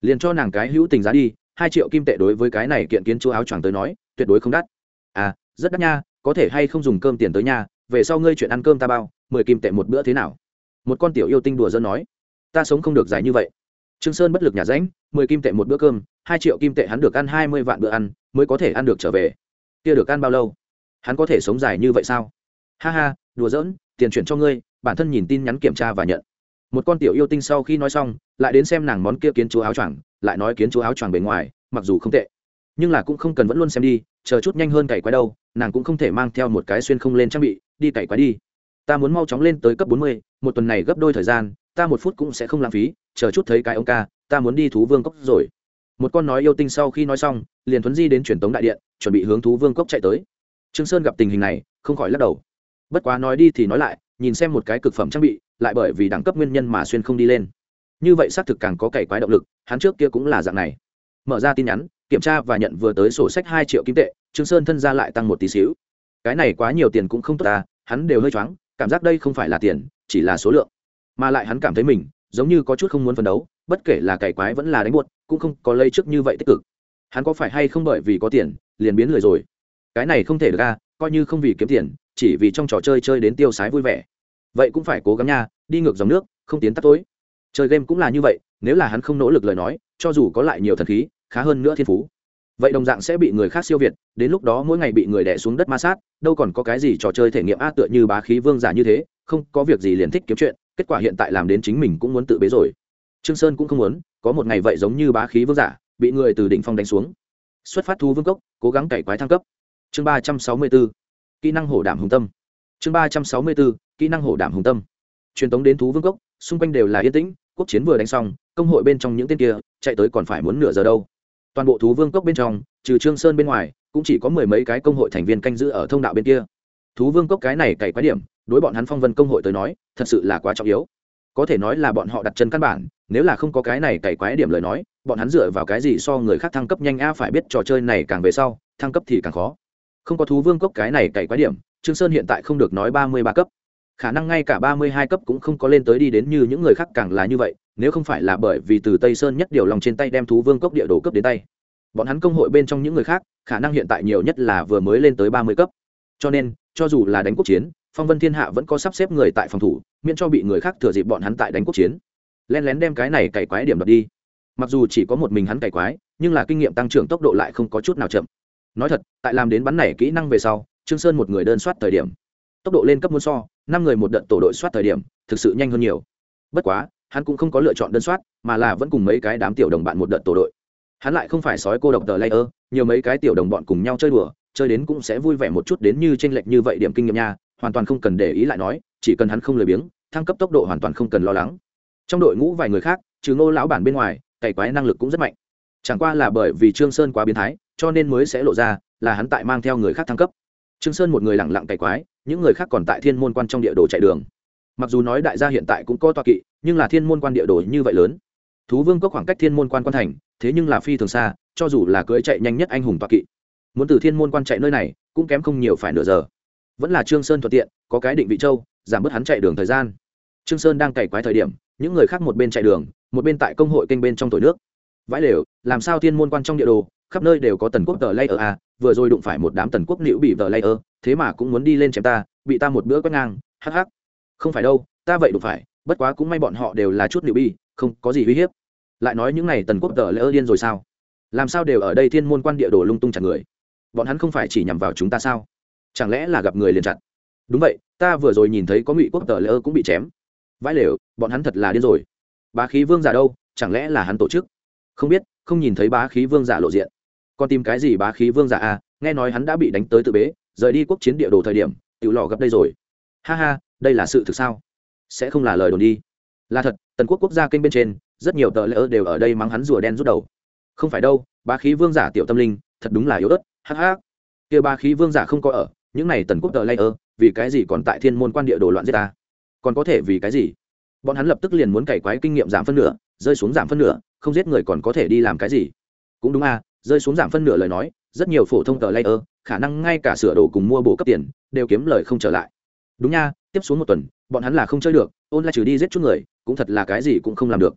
Liền cho nàng cái hữu tình giá đi, hai triệu kim tệ đối với cái này kiện kiến chúa áo choàng tới nói, tuyệt đối không đắt. À rất đắt nha, có thể hay không dùng cơm tiền tới nhà về sau ngươi chuyện ăn cơm ta bao, mười kim tệ một bữa thế nào? Một con tiểu yêu tinh đùa dân nói. Ta sống không được dài như vậy. Trương sơn bất lực nhà ránh, mười kim tệ một bữa cơm, hai triệu kim tệ hắn được ăn hai mươi vạn bữa ăn, mới có thể ăn được trở về. Kia được ăn bao lâu? Hắn có thể sống dài như vậy sao? Ha ha, đùa giỡn tiền chuyển cho ngươi, bản thân nhìn tin nhắn kiểm tra và nhận. Một con tiểu yêu tinh sau khi nói xong, lại đến xem nàng món kia kiến chúa áo choàng, lại nói kiến chúa áo choàng bề ngoài, mặc dù không tệ, nhưng là cũng không cần vẫn luôn xem đi, chờ chút nhanh hơn cày quái đâu, nàng cũng không thể mang theo một cái xuyên không lên trang bị, đi cày quái đi. Ta muốn mau chóng lên tới cấp bốn mươi, một tuần này gấp đôi thời gian, ta một phút cũng sẽ không lãng phí, chờ chút thấy cái ông ca, ta muốn đi thú vương cốc rồi. Một con nói yêu tinh sau khi nói xong, liền thuấn di đến truyền tống đại điện, chuẩn bị hướng thú vương cốc chạy tới. Trương sơn gặp tình hình này, không khỏi lắc đầu bất quá nói đi thì nói lại, nhìn xem một cái cực phẩm trang bị, lại bởi vì đẳng cấp nguyên nhân mà xuyên không đi lên. Như vậy xác thực càng có cày quái động lực, hắn trước kia cũng là dạng này. Mở ra tin nhắn, kiểm tra và nhận vừa tới sổ sách hai triệu kim tệ, trương sơn thân ra lại tăng một tí xíu. Cái này quá nhiều tiền cũng không tốt ta hắn đều hơi choáng, cảm giác đây không phải là tiền, chỉ là số lượng. Mà lại hắn cảm thấy mình, giống như có chút không muốn phấn đấu, bất kể là cày quái vẫn là đánh buột, cũng không có lây trước như vậy tích cực. Hắn có phải hay không bởi vì có tiền, liền biến lười rồi? Cái này không thể được ra coi như không vì kiếm tiền chỉ vì trong trò chơi chơi đến tiêu sái vui vẻ. Vậy cũng phải cố gắng nha, đi ngược dòng nước, không tiến tắt tối. Chơi game cũng là như vậy, nếu là hắn không nỗ lực lời nói, cho dù có lại nhiều thần khí, khá hơn nữa thiên phú. Vậy đồng dạng sẽ bị người khác siêu việt, đến lúc đó mỗi ngày bị người đẻ xuống đất ma sát, đâu còn có cái gì trò chơi thể nghiệm a tựa như bá khí vương giả như thế, không có việc gì liền thích kiếm chuyện, kết quả hiện tại làm đến chính mình cũng muốn tự bế rồi. Trương sơn cũng không muốn, có một ngày vậy giống như bá khí vương giả, bị người từ đỉnh phong đánh xuống. Xuất phát thú vương cốc, cố gắng cày quái thăng cấp. Chương ba trăm sáu mươi 364 kỹ năng hổ đảm hùng tâm. Chương ba trăm sáu mươi bốn, kỹ năng hổ đảm hùng tâm. Truyền tống đến thú vương cốc, xung quanh đều là yên tĩnh, quốc chiến vừa đánh xong, công hội bên trong những tên kia chạy tới còn phải muốn nửa giờ đâu. Toàn bộ thú vương cốc bên trong, trừ trương sơn bên ngoài, cũng chỉ có mười mấy cái công hội thành viên canh giữ ở thông đạo bên kia. Thú vương cốc cái này cày quái điểm, đối bọn hắn phong vân công hội tới nói, thật sự là quá trọng yếu. Có thể nói là bọn họ đặt chân căn bản, nếu là không có cái này cày quái điểm lời nói, bọn hắn dựa vào cái gì so người khác thăng cấp nhanh a phải biết trò chơi này càng về sau, thăng cấp thì càng khó không có thú vương cốc cái này cày quái điểm, trương sơn hiện tại không được nói ba mươi ba cấp. Khả năng ngay cả ba mươi hai cấp cũng không có lên tới đi đến như những người khác càng là như vậy, nếu không phải là bởi vì từ tây sơn nhất điều lòng trên tay đem thú vương cốc địa đồ cấp đến tay. Bọn hắn công hội bên trong những người khác, khả năng hiện tại nhiều nhất là vừa mới lên tới ba mươi cấp. Cho nên, cho dù là đánh quốc chiến, phong vân thiên hạ vẫn có sắp xếp người tại phòng thủ, miễn cho bị người khác thừa dịp bọn hắn tại đánh quốc chiến. Len lén đem cái này cày quái điểm đập đi. Mặc dù chỉ có một mình hắn cày quái, nhưng là kinh nghiệm tăng trưởng tốc độ lại không có chút nào chậm nói thật, tại làm đến bắn này kỹ năng về sau, trương sơn một người đơn soát thời điểm. Tốc độ lên cấp muôn so, năm người một đợt tổ đội soát thời điểm, thực sự nhanh hơn nhiều. Bất quá, hắn cũng không có lựa chọn đơn soát, mà là vẫn cùng mấy cái đám tiểu đồng bạn một đợt tổ đội. Hắn lại không phải sói cô độc tờ layer, nhiều mấy cái tiểu đồng bọn cùng nhau chơi đùa, chơi đến cũng sẽ vui vẻ một chút đến như tranh lệch như vậy điểm kinh nghiệm nha, hoàn toàn không cần để ý lại nói, chỉ cần hắn không lười biếng, thăng cấp tốc độ hoàn toàn không cần lo lắng. Trong đội ngũ vài người khác, trừ ngô lão bản bên ngoài, cày quái năng lực cũng rất mạnh. Chẳng qua là bởi vì trương sơn quá biến thái cho nên mới sẽ lộ ra là hắn tại mang theo người khác thăng cấp. Trương sơn một người lẳng lặng cày quái, những người khác còn tại thiên môn quan trong địa đồ chạy đường. Mặc dù nói đại gia hiện tại cũng có toa kỵ, nhưng là thiên môn quan địa đồ như vậy lớn. Thú vương có khoảng cách thiên môn quan quan thành, thế nhưng là phi thường xa, cho dù là cưỡi chạy nhanh nhất anh hùng toa kỵ. Muốn từ thiên môn quan chạy nơi này, cũng kém không nhiều phải nửa giờ. Vẫn là trương sơn thuận tiện, có cái định vị châu, giảm bớt hắn chạy đường thời gian. Trương sơn đang cày quái thời điểm, những người khác một bên chạy đường, một bên tại công hội kênh bên trong tuổi nước. Vãi lều, làm sao thiên môn quan trong địa đồ khắp nơi đều có tần quốc tờ layer a, vừa rồi đụng phải một đám tần quốc nữ bị tờ layer, thế mà cũng muốn đi lên chém ta, bị ta một bữa quét ngang, hắc hắc. Không phải đâu, ta vậy đụng phải, bất quá cũng may bọn họ đều là chút nữ bi không có gì uy hiếp. Lại nói những này tần quốc tờ layer điên rồi sao? Làm sao đều ở đây thiên môn quan địa đồ lung tung chặt người? Bọn hắn không phải chỉ nhằm vào chúng ta sao? Chẳng lẽ là gặp người liền chặt? Đúng vậy, ta vừa rồi nhìn thấy có ngụy quốc tờ lỡ cũng bị chém. Vãi lều, bọn hắn thật là điên rồi. Bá khí vương giả đâu, chẳng lẽ là hắn tổ chức? Không biết, không nhìn thấy bá khí vương giả lộ diện còn tìm cái gì bá khí vương giả à nghe nói hắn đã bị đánh tới tự bế, rời đi quốc chiến địa đồ thời điểm tự lò gặp đây rồi. Ha ha, đây là sự thực sao? Sẽ không là lời đồn đi. Là thật, tần quốc quốc gia kênh bên trên, rất nhiều tờ lỡ đều ở đây mắng hắn rùa đen rút đầu. Không phải đâu, bá khí vương giả tiểu tâm linh, thật đúng là yếu ớt hắc hắc kia bá khí vương giả không có ở, những này tần quốc tờ layer vì cái gì còn tại thiên môn quan địa đồ loạn giết ta? Còn có thể vì cái gì? Bọn hắn lập tức liền muốn cày quái kinh nghiệm giảm phân nửa, rơi xuống giảm phân nửa, không giết người còn có thể đi làm cái gì? Cũng đúng à rơi xuống giảm phân nửa lời nói, rất nhiều phổ thông tờ layer, khả năng ngay cả sửa đồ cùng mua bộ cấp tiền, đều kiếm lời không trở lại. Đúng nha, tiếp xuống một tuần, bọn hắn là không chơi được, ôn lại trừ đi giết chút người, cũng thật là cái gì cũng không làm được.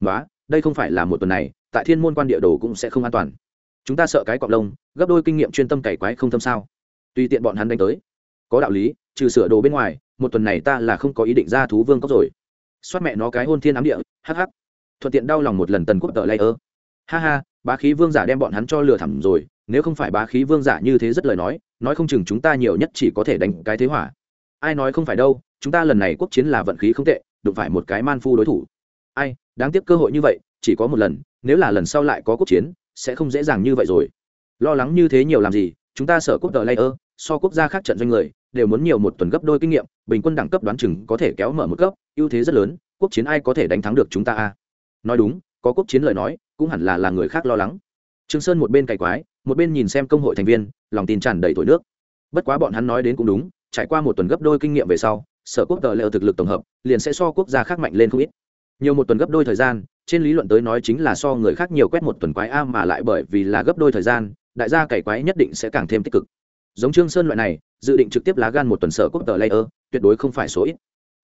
Nói đây không phải là một tuần này, tại thiên môn quan địa đồ cũng sẽ không an toàn. Chúng ta sợ cái cọp lông, gấp đôi kinh nghiệm chuyên tâm cày quái không thâm sao. Tùy tiện bọn hắn đánh tới. Có đạo lý, trừ sửa đồ bên ngoài, một tuần này ta là không có ý định ra thú vương cốc rồi. Xoát mẹ nó cái hôn thiên ám địa hh thuận tiện đau lòng một lần tần quốc tờ lây ơ ha ha bá khí vương giả đem bọn hắn cho lừa thẳm rồi, nếu không phải bá khí vương giả như thế rất lời nói nói không chừng chúng ta nhiều nhất chỉ có thể đánh cái thế hỏa. Ai nói không phải đâu, chúng ta lần này quốc chiến là vận khí không tệ, đụng phải một cái man phu đối thủ. Ai, đáng tiếc cơ hội như vậy, chỉ có một lần, nếu là lần sau lại có quốc chiến, sẽ không dễ dàng như vậy rồi. Lo lắng như thế nhiều làm gì, chúng ta sở quốc tờ layer, so quốc gia khác trận doanh người, đều muốn nhiều một tuần gấp đôi kinh nghiệm, bình quân đẳng cấp đoán chừng có thể kéo mở một cấp, ưu thế rất lớn, quốc chiến ai có thể đánh thắng được chúng ta a? Nói đúng có quốc chiến lời nói, cũng hẳn là là người khác lo lắng. Trương sơn một bên cày quái, một bên nhìn xem công hội thành viên, lòng tin tràn đầy thổi nước. Bất quá bọn hắn nói đến cũng đúng, trải qua một tuần gấp đôi kinh nghiệm về sau, sở quốc tờ lệ thực lực tổng hợp, liền sẽ so quốc gia khác mạnh lên không ít. Nhiều một tuần gấp đôi thời gian, trên lý luận tới nói chính là so người khác nhiều quét một tuần quái a mà lại bởi vì là gấp đôi thời gian, đại gia cày quái nhất định sẽ càng thêm tích cực. Giống trương sơn loại này, dự định trực tiếp lá gan một tuần sở quốc tờ layer tuyệt đối không phải số ít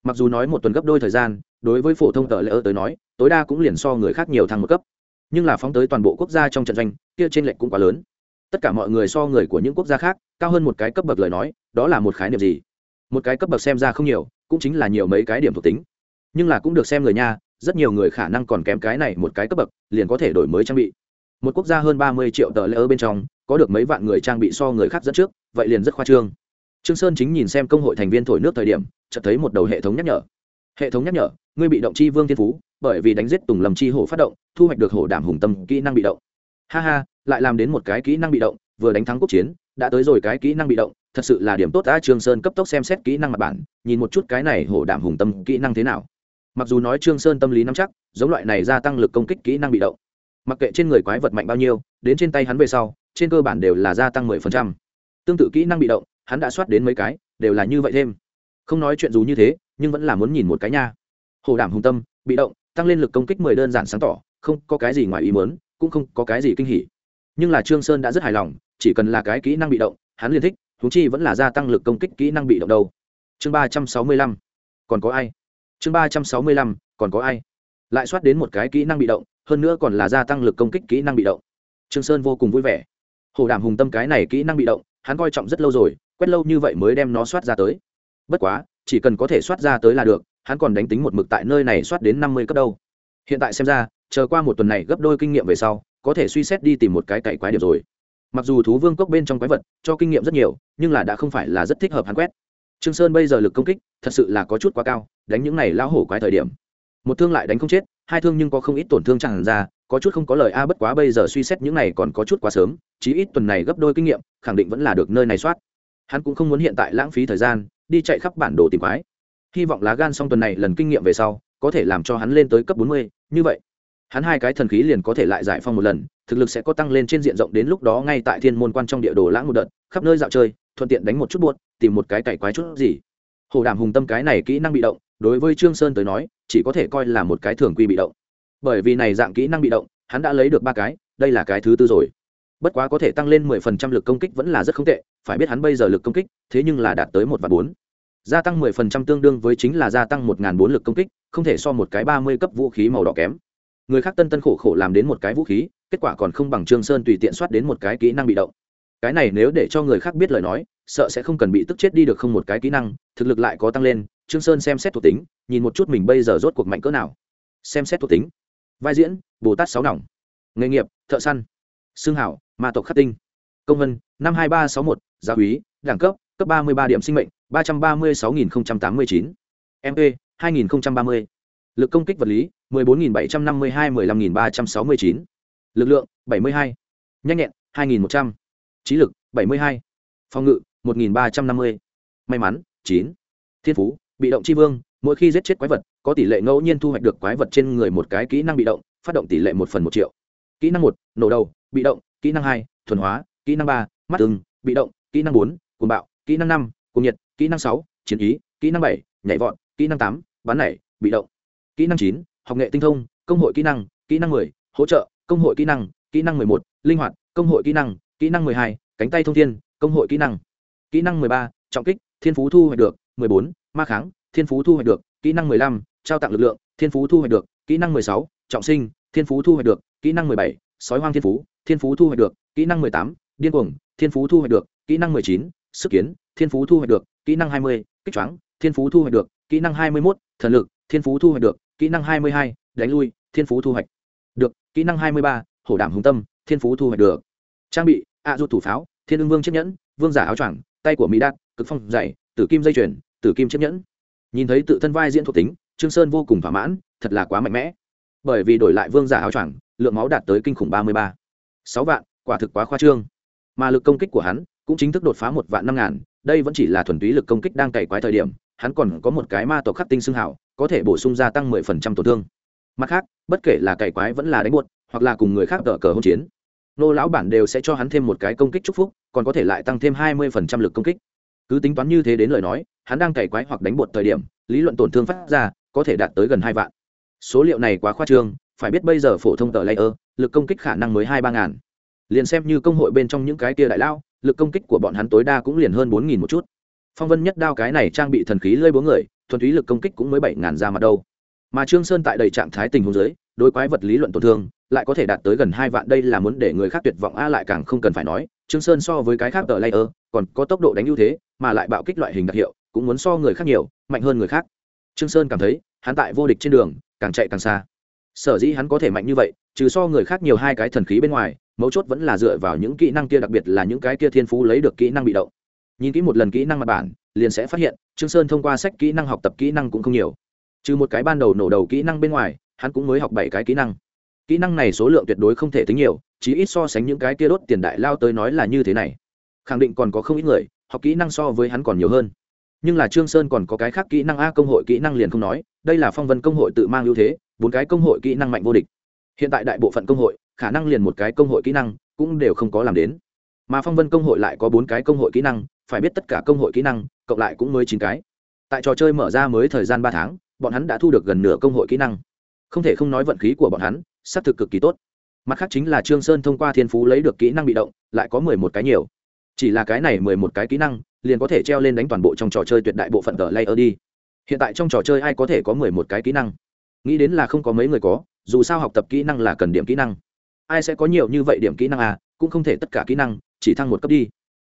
mặc dù nói một tuần gấp đôi thời gian, đối với phổ thông tờ lễ ơ tới nói, tối đa cũng liền so người khác nhiều thăng một cấp. Nhưng là phóng tới toàn bộ quốc gia trong trận doanh, kia trên lệnh cũng quá lớn. Tất cả mọi người so người của những quốc gia khác, cao hơn một cái cấp bậc lời nói, đó là một khái niệm gì? Một cái cấp bậc xem ra không nhiều, cũng chính là nhiều mấy cái điểm thuộc tính. Nhưng là cũng được xem người nha, rất nhiều người khả năng còn kém cái này một cái cấp bậc, liền có thể đổi mới trang bị. Một quốc gia hơn ba mươi triệu tờ lễ ơ bên trong, có được mấy vạn người trang bị so người khác dẫn trước, vậy liền rất khoa trương trương sơn chính nhìn xem công hội thành viên thổi nước thời điểm, chợt thấy một đầu hệ thống nhắc nhở. Hệ thống nhắc nhở, ngươi bị động chi vương thiên phú, bởi vì đánh giết tùng lầm chi hổ phát động, thu hoạch được hổ đảm hùng tâm kỹ năng bị động. Ha ha, lại làm đến một cái kỹ năng bị động, vừa đánh thắng quốc chiến, đã tới rồi cái kỹ năng bị động, thật sự là điểm tốt đã trương sơn cấp tốc xem xét kỹ năng mặt bản, nhìn một chút cái này hổ đảm hùng tâm kỹ năng thế nào. Mặc dù nói trương sơn tâm lý nắm chắc, giống loại này gia tăng lực công kích kỹ năng bị động. Mặc kệ trên người quái vật mạnh bao nhiêu, đến trên tay hắn về sau, trên cơ bản đều là gia tăng mười phần trăm. Tương tự kỹ năng bị động hắn đã soát đến mấy cái, đều là như vậy thêm. Không nói chuyện dù như thế, nhưng vẫn là muốn nhìn một cái nha. Hồ đảm hùng tâm, bị động, tăng lên lực công kích mười đơn giản sáng tỏ, không có cái gì ngoài ý muốn, cũng không có cái gì kinh hỉ. Nhưng là trương sơn đã rất hài lòng, chỉ cần là cái kỹ năng bị động, hắn liền thích thú chi vẫn là gia tăng lực công kích kỹ năng bị động đâu. Chương ba trăm sáu mươi lăm, còn có ai? Chương ba trăm sáu mươi lăm, còn có ai? Lại soát đến một cái kỹ năng bị động, hơn nữa còn là gia tăng lực công kích kỹ năng bị động. Trương sơn vô cùng vui vẻ. Hồ đảm hùng tâm cái này kỹ năng bị động, hắn coi trọng rất lâu rồi quét lâu như vậy mới đem nó soát ra tới. Bất quá, chỉ cần có thể soát ra tới là được, hắn còn đánh tính một mực tại nơi này soát đến năm mươi cấp đâu. Hiện tại xem ra, chờ qua một tuần này gấp đôi kinh nghiệm về sau, có thể suy xét đi tìm một cái cày quái điểm rồi. Mặc dù thú vương cốc bên trong quái vật cho kinh nghiệm rất nhiều, nhưng là đã không phải là rất thích hợp hắn quét. Trương sơn bây giờ lực công kích thật sự là có chút quá cao, đánh những này lao hổ quái thời điểm. Một thương lại đánh không chết, hai thương nhưng có không ít tổn thương chẳng ra, có chút không có lời a, bất quá bây giờ suy xét những này còn có chút quá sớm, chí ít tuần này gấp đôi kinh nghiệm, khẳng định vẫn là được nơi này soát hắn cũng không muốn hiện tại lãng phí thời gian, đi chạy khắp bản đồ tìm quái. Hy vọng lá gan xong tuần này lần kinh nghiệm về sau, có thể làm cho hắn lên tới cấp bốn mươi, như vậy. Hắn hai cái thần khí liền có thể lại giải phong một lần, thực lực sẽ có tăng lên trên diện rộng đến lúc đó ngay tại thiên môn quan trong địa đồ lãng một đợt, khắp nơi dạo chơi, thuận tiện đánh một chút buốt tìm một cái cày quái chút gì. Hồ đảm hùng tâm cái này kỹ năng bị động, đối với trương sơn tới nói, chỉ có thể coi là một cái thường quy bị động. Bởi vì này dạng kỹ năng bị động, hắn đã lấy được ba cái, đây là cái thứ tư rồi bất quá có thể tăng lên mười phần trăm lực công kích vẫn là rất không tệ, phải biết hắn bây giờ lực công kích, thế nhưng là đạt tới một và bốn. Gia tăng mười phần trăm tương đương với chính là gia tăng một ngàn bốn lực công kích, không thể so một cái ba mươi cấp vũ khí màu đỏ kém. Người khác tân tân khổ khổ làm đến một cái vũ khí, kết quả còn không bằng trương sơn tùy tiện soát đến một cái kỹ năng bị động. Cái này nếu để cho người khác biết lời nói, sợ sẽ không cần bị tức chết đi được không một cái kỹ năng, thực lực lại có tăng lên, trương sơn xem xét thuộc tính, nhìn một chút mình bây giờ rốt cuộc mạnh cỡ nào. Xem xét thuộc tính. Vai diễn, bồ tát sáu nòng. Nghề nghiệp, thợ săn. Xương hảo ma tộc khắc tinh. Công vân, năm hai ba sáu một gia úy, đẳng cấp cấp ba mươi ba điểm sinh mệnh, ba trăm ba mươi sáu nghìn tám mươi chín. Mp hai nghìn ba mươi. Lực công kích vật lý, mười bốn nghìn bảy trăm năm mươi hai, mười lăm nghìn ba trăm sáu mươi chín. Lực lượng, bảy mươi hai. Nhanh nhẹn, hai nghìn một trăm. Trí lực, bảy mươi hai. Phòng ngự, một nghìn ba trăm năm mươi. May mắn, chín. Thiên phú, bị động tri vương, mỗi khi giết chết quái vật, có tỷ lệ ngẫu nhiên thu hoạch được quái vật trên người một cái kỹ năng bị động, phát động tỷ lệ một phần một triệu. Kỹ năng một, nổ đầu, bị động kỹ năng hai thuần hóa kỹ năng ba mắt tương bị động kỹ năng bốn cuồng bạo kỹ năng năm cuồng nhiệt kỹ năng sáu chiến ý kỹ năng bảy nhảy vọt kỹ năng tám bắn nảy bị động kỹ năng chín học nghệ tinh thông công hội kỹ năng kỹ năng mười hỗ trợ công hội kỹ năng kỹ năng mười một linh hoạt công hội kỹ năng kỹ năng mười hai cánh tay thông thiên công hội kỹ năng kỹ năng mười ba trọng kích thiên phú thu hoạch được mười bốn ma kháng thiên phú thu hoạch được kỹ năng mười lăm trao tặng lực lượng thiên phú thu hoạch được kỹ năng mười sáu trọng sinh thiên phú thu hoạch được kỹ năng mười bảy sói hoang thiên phú thiên phú thu hoạch được, kỹ năng mười tám, điên cuồng, thiên phú thu hoạch được, kỹ năng mười chín, sức kiến, thiên phú thu hoạch được, kỹ năng hai mươi, kích choáng, thiên phú thu hoạch được, kỹ năng hai mươi mốt, thần lực, thiên phú thu hoạch được, kỹ năng hai mươi hai, đánh lui, thiên phú thu hoạch được, kỹ năng hai mươi ba, hổ đảm hùng tâm, thiên phú thu hoạch được. Trang bị, ạ à thủ pháo, thiên ưng vương chiếc nhẫn, vương giả áo choàng, tay của mỹ đạt cực phong dày, tử kim dây chuyền, tử kim chiếc nhẫn. Nhìn thấy tự thân vai diễn thuộc tính, trương sơn vô cùng thỏa mãn, thật là quá mạnh mẽ. Bởi vì đổi lại vương giả áo choàng, lượng máu đạt tới kinh khủng ba mươi ba sáu vạn, quả thực quá khoa trương. Mà lực công kích của hắn cũng chính thức đột phá một vạn năm ngàn, đây vẫn chỉ là thuần túy lực công kích đang cày quái thời điểm, hắn còn có một cái ma tộc khắc tinh xương hảo có thể bổ sung gia tăng mười phần trăm tổn thương. Mặt khác, bất kể là cày quái vẫn là đánh buột hoặc là cùng người khác đỡ cờ hỗn chiến, nô lão bản đều sẽ cho hắn thêm một cái công kích chúc phúc, còn có thể lại tăng thêm hai mươi phần trăm lực công kích. Cứ tính toán như thế đến lời nói, hắn đang cày quái hoặc đánh bột thời điểm, lý luận tổn thương phát ra, có thể đạt tới gần hai vạn. Số liệu này quá khoa trương phải biết bây giờ phổ thông tờ layer, lực công kích khả năng mới hai ba ngàn. Liền xem như công hội bên trong những cái kia đại lao, lực công kích của bọn hắn tối đa cũng liền hơn bốn nghìn một chút. Phong vân nhất đao cái này trang bị thần khí lơi búa người, thuần túy lực công kích cũng mới bảy ngàn ra mặt đâu. Mà trương sơn tại đầy trạng thái tình huống dưới, đối quái vật lý luận tổn thương, lại có thể đạt tới gần hai vạn, đây là muốn để người khác tuyệt vọng, a lại càng không cần phải nói, trương sơn so với cái khác tờ layer, còn có tốc độ đánh ưu thế, mà lại bạo kích loại hình đặc hiệu, cũng muốn so người khác nhiều, mạnh hơn người khác. Trương sơn cảm thấy, hắn tại vô địch trên đường, càng chạy càng xa sở dĩ hắn có thể mạnh như vậy, trừ so người khác nhiều hai cái thần khí bên ngoài, mấu chốt vẫn là dựa vào những kỹ năng kia, đặc biệt là những cái kia thiên phú lấy được kỹ năng bị động. Nhìn kỹ một lần kỹ năng mặt bản, liền sẽ phát hiện, trương sơn thông qua sách kỹ năng học tập kỹ năng cũng không nhiều. Trừ một cái ban đầu nổ đầu kỹ năng bên ngoài, hắn cũng mới học bảy cái kỹ năng. Kỹ năng này số lượng tuyệt đối không thể tính nhiều chỉ ít so sánh những cái kia đốt tiền đại lao tới nói là như thế này. Khẳng định còn có không ít người, học kỹ năng so với hắn còn nhiều hơn. Nhưng là trương sơn còn có cái khác kỹ năng a, công hội kỹ năng liền không nói đây là phong vân công hội tự mang ưu thế, bốn cái công hội kỹ năng mạnh vô địch. Hiện tại đại bộ phận công hội, khả năng liền một cái công hội kỹ năng cũng đều không có làm đến. Mà phong vân công hội lại có bốn cái công hội kỹ năng, phải biết tất cả công hội kỹ năng, cộng lại cũng mới chín cái. Tại trò chơi mở ra mới thời gian ba tháng, bọn hắn đã thu được gần nửa công hội kỹ năng. Không thể không nói vận khí của bọn hắn, xác thực cực kỳ tốt. Mặt khác chính là trương sơn thông qua thiên phú lấy được kỹ năng bị động, lại có mười một cái nhiều. Chỉ là cái này mười một cái kỹ năng, liền có thể treo lên đánh toàn bộ trong trò chơi tuyệt đại bộ phận tờ layer đi hiện tại trong trò chơi ai có thể có mười một cái kỹ năng? Nghĩ đến là không có mấy người có, dù sao học tập kỹ năng là cần điểm kỹ năng. Ai sẽ có nhiều như vậy điểm kỹ năng à? Cũng không thể tất cả kỹ năng, chỉ thăng một cấp đi.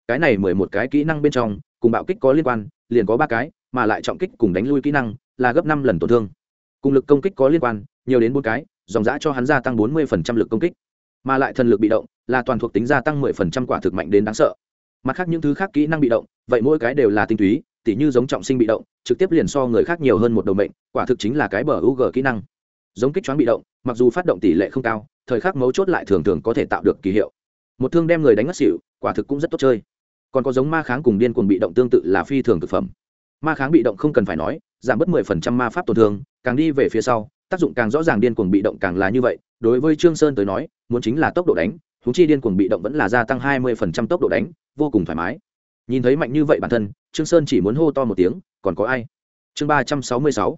Cái này mười một cái kỹ năng bên trong, cùng bạo kích có liên quan, liền có ba cái, mà lại trọng kích cùng đánh lui kỹ năng là gấp năm lần tổn thương. Cùng lực công kích có liên quan, nhiều đến bốn cái, dòng giã cho hắn gia tăng bốn mươi phần trăm lực công kích. Mà lại thần lực bị động, là toàn thuộc tính gia tăng mười phần trăm quả thực mạnh đến đáng sợ. Mặt khác những thứ khác kỹ năng bị động, vậy mỗi cái đều là tinh túy tỉ như giống trọng sinh bị động, trực tiếp liền so người khác nhiều hơn một đầu mệnh, quả thực chính là cái bờ u g kỹ năng. Giống kích choáng bị động, mặc dù phát động tỷ lệ không cao, thời khắc mấu chốt lại thường thường có thể tạo được kỳ hiệu. Một thương đem người đánh ngất xỉu, quả thực cũng rất tốt chơi. Còn có giống ma kháng cùng điên cuồng bị động tương tự là phi thường thực phẩm. Ma kháng bị động không cần phải nói, giảm bớt mười phần trăm ma pháp tổn thương, càng đi về phía sau, tác dụng càng rõ ràng điên cuồng bị động càng là như vậy. Đối với trương sơn tới nói, muốn chính là tốc độ đánh húng chi điên cuồng bị động vẫn là gia tăng hai mươi phần trăm tốc độ đánh, vô cùng thoải mái nhìn thấy mạnh như vậy bản thân, trương sơn chỉ muốn hô to một tiếng, còn có ai? Chương ba trăm sáu mươi sáu,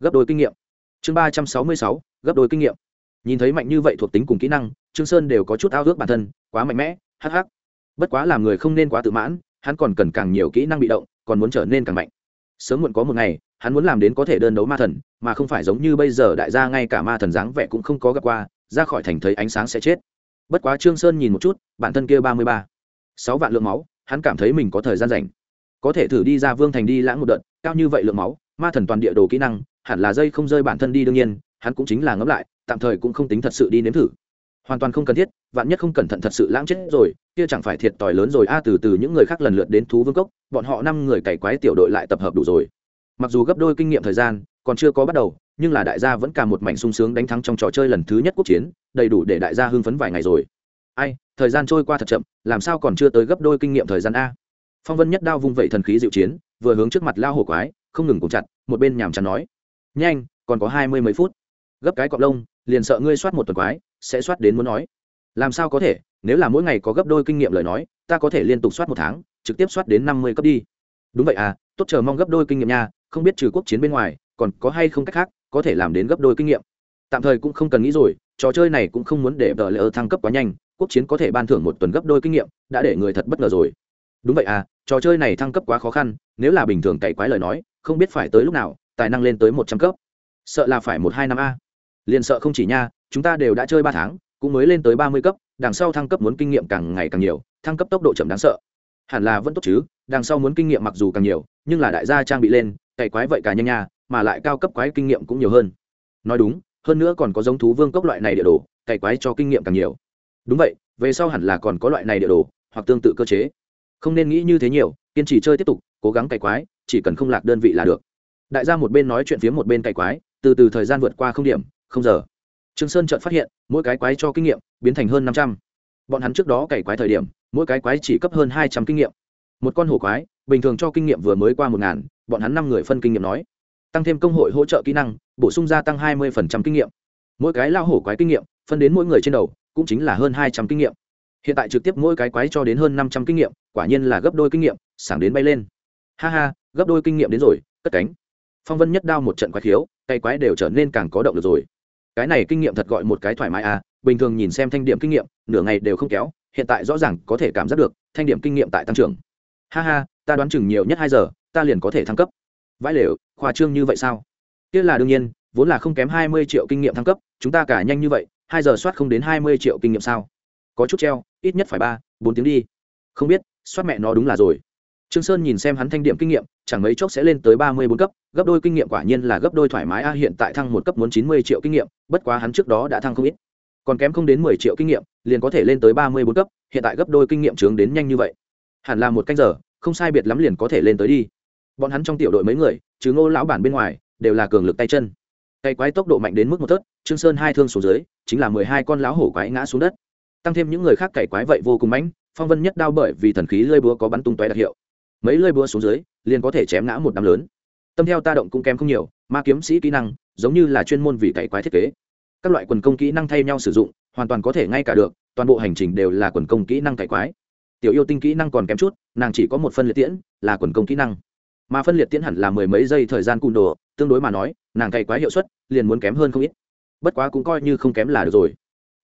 gấp đôi kinh nghiệm. Chương ba trăm sáu mươi sáu, gấp đôi kinh nghiệm. Nhìn thấy mạnh như vậy thuộc tính cùng kỹ năng, trương sơn đều có chút ao ước bản thân, quá mạnh mẽ, hắc hắc. Bất quá làm người không nên quá tự mãn, hắn còn cần càng nhiều kỹ năng bị động, còn muốn trở nên càng mạnh. Sớm muộn có một ngày, hắn muốn làm đến có thể đơn đấu ma thần, mà không phải giống như bây giờ đại gia ngay cả ma thần dáng vẻ cũng không có gặp qua, ra khỏi thành thấy ánh sáng sẽ chết. Bất quá trương sơn nhìn một chút, bản thân kia ba mươi ba, sáu vạn lượng máu hắn cảm thấy mình có thời gian rảnh. Có thể thử đi ra vương thành đi lãng một đợt, cao như vậy lượng máu, ma thần toàn địa đồ kỹ năng, hẳn là dây không rơi bản thân đi đương nhiên, hắn cũng chính là ngẫm lại, tạm thời cũng không tính thật sự đi nếm thử. Hoàn toàn không cần thiết, vạn nhất không cẩn thận thật sự lãng chết rồi, kia chẳng phải thiệt tỏi lớn rồi. A, từ từ những người khác lần lượt đến thú vương cốc, bọn họ năm người cày quái tiểu đội lại tập hợp đủ rồi. Mặc dù gấp đôi kinh nghiệm thời gian, còn chưa có bắt đầu, nhưng là đại gia vẫn cả một mảnh sung sướng đánh thắng trong trò chơi lần thứ nhất quốc chiến, đầy đủ để đại gia hưng phấn vài ngày rồi. Ai, thời gian trôi qua thật chậm làm sao còn chưa tới gấp đôi kinh nghiệm thời gian a? Phong vân nhất đao vung vẩy thần khí dịu chiến, vừa hướng trước mặt lao hổ quái, không ngừng cùng chặt, một bên nhàm chán nói. Nhanh, còn có hai mươi mấy phút. Gấp cái cọp lông, liền sợ ngươi soát một tuần quái, sẽ soát đến muốn nói. Làm sao có thể, nếu là mỗi ngày có gấp đôi kinh nghiệm lời nói, ta có thể liên tục soát một tháng, trực tiếp soát đến năm mươi cấp đi. Đúng vậy à tốt chờ mong gấp đôi kinh nghiệm nha, không biết trừ quốc chiến bên ngoài, còn có hay không cách khác, có thể làm đến gấp đôi kinh nghiệm. Tạm thời cũng không cần nghĩ rồi, trò chơi này cũng không muốn để vợ lỡ thăng cấp quá nhanh quốc chiến có thể ban thưởng một tuần gấp đôi kinh nghiệm, đã để người thật bất ngờ rồi. Đúng vậy à trò chơi này thăng cấp quá khó khăn, nếu là bình thường cày quái lời nói, không biết phải tới lúc nào, tài năng lên tới một trăm cấp. Sợ là phải một hai năm a. Liền sợ không chỉ nha, chúng ta đều đã chơi ba tháng, cũng mới lên tới ba mươi cấp, đằng sau thăng cấp muốn kinh nghiệm càng ngày càng nhiều, thăng cấp tốc độ chậm đáng sợ. Hẳn là vẫn tốt chứ, đằng sau muốn kinh nghiệm mặc dù càng nhiều, nhưng là đại gia trang bị lên, cày quái vậy cả nhanh nha, mà lại cao cấp quái kinh nghiệm cũng nhiều hơn. Nói đúng, hơn nữa còn có giống thú vương cốc loại này địa đồ, cày quái cho kinh nghiệm càng nhiều đúng vậy, về sau hẳn là còn có loại này địa đồ, hoặc tương tự cơ chế. Không nên nghĩ như thế nhiều, kiên trì chơi tiếp tục, cố gắng cày quái, chỉ cần không lạc đơn vị là được. Đại gia một bên nói chuyện phía một bên cày quái, từ từ thời gian vượt qua không điểm, không giờ. Trương sơn chợt phát hiện, mỗi cái quái cho kinh nghiệm, biến thành hơn năm trăm. Bọn hắn trước đó cày quái thời điểm, mỗi cái quái chỉ cấp hơn hai trăm kinh nghiệm. Một con hổ quái, bình thường cho kinh nghiệm vừa mới qua một ngàn, bọn hắn năm người phân kinh nghiệm nói. Tăng thêm công hội hỗ trợ kỹ năng, bổ sung gia tăng hai mươi kinh nghiệm. Mỗi cái lao hổ quái kinh nghiệm, phân đến mỗi người trên đầu cũng chính là hơn hai trăm kinh nghiệm. Hiện tại trực tiếp mỗi cái quái cho đến hơn năm trăm kinh nghiệm, quả nhiên là gấp đôi kinh nghiệm, sảng đến bay lên. Ha ha, gấp đôi kinh nghiệm đến rồi, cất cánh. Phong vân nhất đao một trận quái khiếu cây quái đều trở nên càng có động lực rồi. Cái này kinh nghiệm thật gọi một cái thoải mái à bình thường nhìn xem thanh điểm kinh nghiệm, nửa ngày đều không kéo, hiện tại rõ ràng có thể cảm giác được, thanh điểm kinh nghiệm tại tăng trưởng. Ha ha, ta đoán chừng nhiều nhất hai giờ, ta liền có thể thăng cấp. Vãi lều, khoa trương như vậy sao? Kia là đương nhiên, vốn là không kém hai mươi triệu kinh nghiệm thăng cấp, chúng ta cả nhanh như vậy hai giờ soát không đến hai mươi triệu kinh nghiệm sao? Có chút treo, ít nhất phải ba, bốn tiếng đi. Không biết, soát mẹ nó đúng là rồi. Trương sơn nhìn xem hắn thanh điểm kinh nghiệm, chẳng mấy chốc sẽ lên tới ba mươi bốn cấp, gấp đôi kinh nghiệm quả nhiên là gấp đôi thoải mái. A, hiện tại thăng một cấp muốn chín mươi triệu kinh nghiệm, bất quá hắn trước đó đã thăng không ít. Còn kém không đến mười triệu kinh nghiệm, liền có thể lên tới ba mươi bốn cấp, hiện tại gấp đôi kinh nghiệm trướng đến nhanh như vậy. Hẳn là một canh giờ, không sai biệt lắm liền có thể lên tới đi. Bọn hắn trong tiểu đội mấy người chứ ngô lão bản bên ngoài, đều là cường lực tay chân cây quái tốc độ mạnh đến mức một thớt trương sơn hai thương xuống dưới, chính là mười hai con lão hổ quái ngã xuống đất. Tăng thêm những người khác cày quái vậy vô cùng mãnh, phong vân nhất đao bởi vì thần khí lơi búa có bắn tung tóe đặc hiệu. Mấy lơi búa xuống dưới, liền có thể chém ngã một đám lớn. Tâm theo ta động cũng kém không nhiều, ma kiếm sĩ kỹ năng, giống như là chuyên môn vì cày quái thiết kế. Các loại quần công kỹ năng thay nhau sử dụng, hoàn toàn có thể ngay cả được, toàn bộ hành trình đều là quần công kỹ năng cày quái. Tiểu yêu tinh kỹ năng còn kém chút, nàng chỉ có một phân liệt tiễn, là quần công kỹ năng. Mà phân liệt tiễn hẳn là mười mấy giây thời gian cùn đồ tương đối mà nói, nàng cày quái hiệu suất, liền muốn kém hơn không ít. Bất quá cũng coi như không kém là được rồi.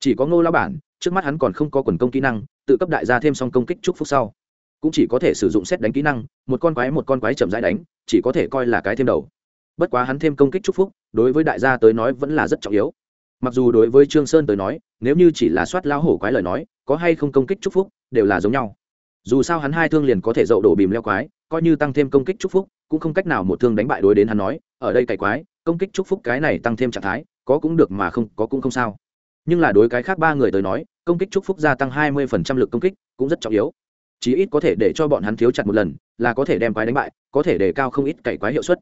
Chỉ có ngô lao bản, trước mắt hắn còn không có quần công kỹ năng, tự cấp đại gia thêm xong công kích chúc phúc sau. Cũng chỉ có thể sử dụng xét đánh kỹ năng, một con quái một con quái chậm rãi đánh, chỉ có thể coi là cái thêm đầu. Bất quá hắn thêm công kích chúc phúc, đối với đại gia tới nói vẫn là rất trọng yếu. Mặc dù đối với trương sơn tới nói, nếu như chỉ là soát lao hổ quái lời nói, có hay không công kích chúc phúc, đều là giống nhau. Dù sao hắn hai thương liền có thể dậu đổ bìm leo quái, coi như tăng thêm công kích chúc phúc cũng không cách nào một thương đánh bại đối đến hắn nói, ở đây cày quái, công kích chúc phúc cái này tăng thêm trạng thái, có cũng được mà không, có cũng không sao. Nhưng là đối cái khác ba người tới nói, công kích chúc phúc gia tăng hai mươi phần trăm lực công kích cũng rất trọng yếu. Chí ít có thể để cho bọn hắn thiếu chặt một lần, là có thể đem quái đánh bại, có thể để cao không ít cày quái hiệu suất.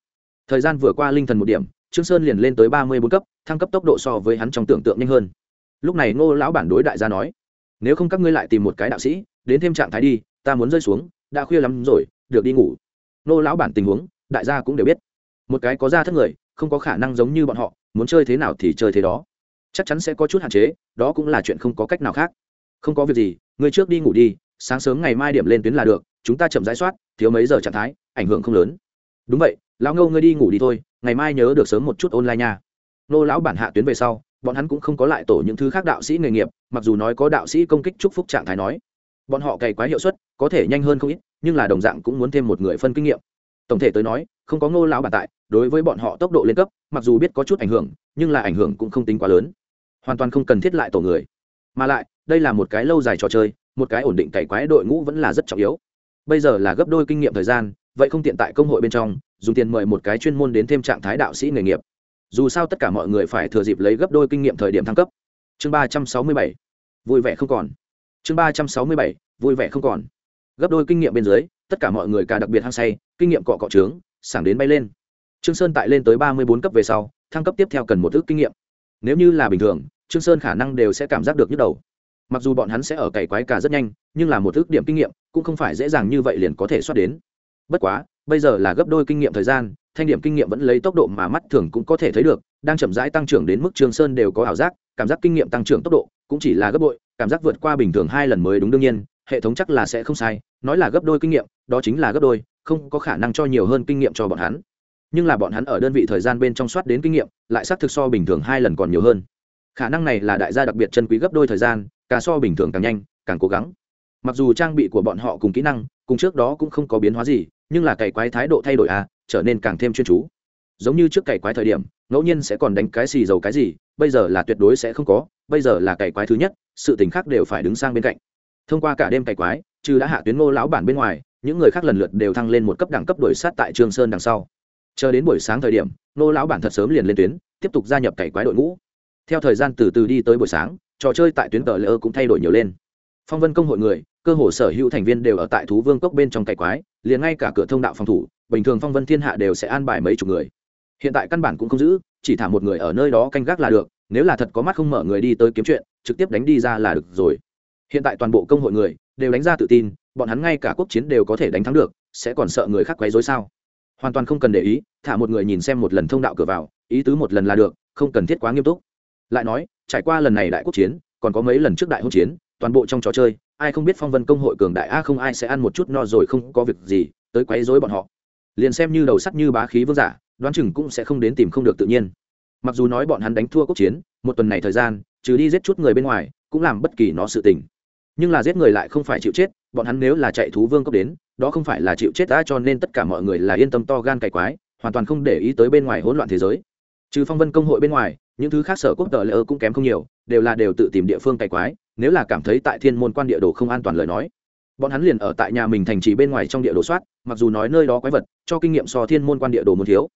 Thời gian vừa qua linh thần một điểm, trương sơn liền lên tới ba mươi bốn cấp, thăng cấp tốc độ so với hắn trong tưởng tượng nhanh hơn. Lúc này ngô lão bản đối đại gia nói, nếu không các ngươi lại tìm một cái đạo sĩ, đến thêm trạng thái đi, ta muốn rơi xuống, đã khuya lắm rồi, được đi ngủ nô lão bản tình huống, đại gia cũng đều biết. Một cái có ra thất người, không có khả năng giống như bọn họ, muốn chơi thế nào thì chơi thế đó. Chắc chắn sẽ có chút hạn chế, đó cũng là chuyện không có cách nào khác. Không có việc gì, ngươi trước đi ngủ đi, sáng sớm ngày mai điểm lên tuyến là được, chúng ta chậm rãi soát, thiếu mấy giờ trạng thái, ảnh hưởng không lớn. Đúng vậy, lão ngâu ngươi đi ngủ đi thôi, ngày mai nhớ được sớm một chút online nha. Nô lão bản hạ tuyến về sau, bọn hắn cũng không có lại tổ những thứ khác đạo sĩ nghề nghiệp, mặc dù nói có đạo sĩ công kích chúc phúc trạng thái nói bọn họ cày quá hiệu suất có thể nhanh hơn không ít, nhưng là đồng dạng cũng muốn thêm một người phân kinh nghiệm. Tổng thể tới nói, không có ngô lão bản tại, đối với bọn họ tốc độ lên cấp, mặc dù biết có chút ảnh hưởng, nhưng là ảnh hưởng cũng không tính quá lớn. Hoàn toàn không cần thiết lại tổ người. Mà lại, đây là một cái lâu dài trò chơi, một cái ổn định cày quái đội ngũ vẫn là rất trọng yếu. Bây giờ là gấp đôi kinh nghiệm thời gian, vậy không tiện tại công hội bên trong, dùng tiền mời một cái chuyên môn đến thêm trạng thái đạo sĩ nghề nghiệp. Dù sao tất cả mọi người phải thừa dịp lấy gấp đôi kinh nghiệm thời điểm thăng cấp. Chương ba trăm sáu mươi bảy. Vui vẻ không còn chương ba trăm sáu mươi bảy, vui vẻ không còn. Gấp đôi kinh nghiệm bên dưới, tất cả mọi người cả đặc biệt hăng say, kinh nghiệm cọ cọ trướng, sảng đến bay lên. Trương sơn tại lên tới ba mươi bốn cấp về sau, thăng cấp tiếp theo cần một ước kinh nghiệm. Nếu như là bình thường, trương sơn khả năng đều sẽ cảm giác được nhức đầu. Mặc dù bọn hắn sẽ ở cày quái cả rất nhanh, nhưng là một ước điểm kinh nghiệm cũng không phải dễ dàng như vậy liền có thể soát đến. Bất quá, bây giờ là gấp đôi kinh nghiệm thời gian, thanh điểm kinh nghiệm vẫn lấy tốc độ mà mắt thường cũng có thể thấy được, đang chậm rãi tăng trưởng đến mức trương sơn đều có ảo giác, cảm giác kinh nghiệm tăng trưởng tốc độ cũng chỉ là gấp bội, cảm giác vượt qua bình thường hai lần mới đúng đương nhiên, hệ thống chắc là sẽ không sai, nói là gấp đôi kinh nghiệm, đó chính là gấp đôi, không có khả năng cho nhiều hơn kinh nghiệm cho bọn hắn. Nhưng là bọn hắn ở đơn vị thời gian bên trong soát đến kinh nghiệm, lại xác thực so bình thường hai lần còn nhiều hơn. Khả năng này là đại gia đặc biệt chân quý gấp đôi thời gian cả so bình thường càng nhanh, càng cố gắng. Mặc dù trang bị của bọn họ cùng kỹ năng, cùng trước đó cũng không có biến hóa gì, nhưng là cày quái thái độ thay đổi à trở nên càng thêm chuyên chú. Giống như trước cày quái thời điểm, ngẫu nhiên sẽ còn đánh cái xì dầu cái gì, bây giờ là tuyệt đối sẽ không có bây giờ là cày quái thứ nhất, sự tình khác đều phải đứng sang bên cạnh. Thông qua cả đêm cày quái, trừ đã hạ tuyến ngô lão bản bên ngoài, những người khác lần lượt đều thăng lên một cấp đẳng cấp đổi sát tại trường sơn đằng sau. Chờ đến buổi sáng thời điểm, ngô lão bản thật sớm liền lên tuyến, tiếp tục gia nhập cày quái đội ngũ. Theo thời gian từ từ đi tới buổi sáng, trò chơi tại tuyến tờ lỡ cũng thay đổi nhiều lên. Phong vân công hội người, cơ hồ sở hữu thành viên đều ở tại thú vương cốc bên trong cày quái, liền ngay cả cửa thông đạo phòng thủ, bình thường phong vân thiên hạ đều sẽ an bài mấy chục người. Hiện tại căn bản cũng không giữ, chỉ thả một người ở nơi đó canh gác là được nếu là thật có mắt không mở người đi tới kiếm chuyện, trực tiếp đánh đi ra là được rồi. Hiện tại toàn bộ công hội người đều đánh ra tự tin, bọn hắn ngay cả quốc chiến đều có thể đánh thắng được, sẽ còn sợ người khác quấy dối sao? Hoàn toàn không cần để ý, thả một người nhìn xem một lần thông đạo cửa vào, ý tứ một lần là được, không cần thiết quá nghiêm túc. Lại nói, trải qua lần này đại quốc chiến, còn có mấy lần trước đại hôn chiến, toàn bộ trong trò chơi, ai không biết phong vân công hội cường đại a không ai sẽ ăn một chút no rồi không có việc gì, tới quấy rối bọn họ. Liền xem như đầu sắt như bá khí vương giả, đoán chừng cũng sẽ không đến tìm không được tự nhiên mặc dù nói bọn hắn đánh thua quốc chiến, một tuần này thời gian, trừ đi giết chút người bên ngoài, cũng làm bất kỳ nó sự tình. Nhưng là giết người lại không phải chịu chết, bọn hắn nếu là chạy thú vương cốc đến, đó không phải là chịu chết đã cho nên tất cả mọi người là yên tâm to gan cày quái, hoàn toàn không để ý tới bên ngoài hỗn loạn thế giới. Trừ phong vân công hội bên ngoài, những thứ khác sở quốc tờ lễ ơ cũng kém không nhiều, đều là đều tự tìm địa phương cày quái, nếu là cảm thấy tại thiên môn quan địa đồ không an toàn lời nói. Bọn hắn liền ở tại nhà mình thành trì bên ngoài trong địa đồ soát, mặc dù nói nơi đó quái vật, cho kinh nghiệm so thiên môn quan địa đồ muốn thiếu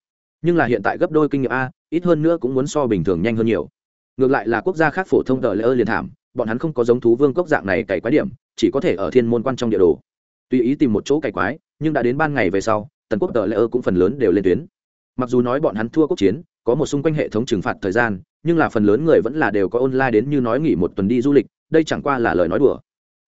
nhưng là hiện tại gấp đôi kinh nghiệm a, ít hơn nữa cũng muốn so bình thường nhanh hơn nhiều. Ngược lại là quốc gia khác phổ thông tờ lễ ơ liền thảm, bọn hắn không có giống thú vương cốc dạng này cày quái điểm, chỉ có thể ở thiên môn quan trong địa đồ. Tùy ý tìm một chỗ cày quái, nhưng đã đến ban ngày về sau, tần quốc tờ lễ ơ cũng phần lớn đều lên tuyến. Mặc dù nói bọn hắn thua quốc chiến, có một xung quanh hệ thống trừng phạt thời gian, nhưng là phần lớn người vẫn là đều có online đến như nói nghỉ một tuần đi du lịch, đây chẳng qua là lời nói đùa.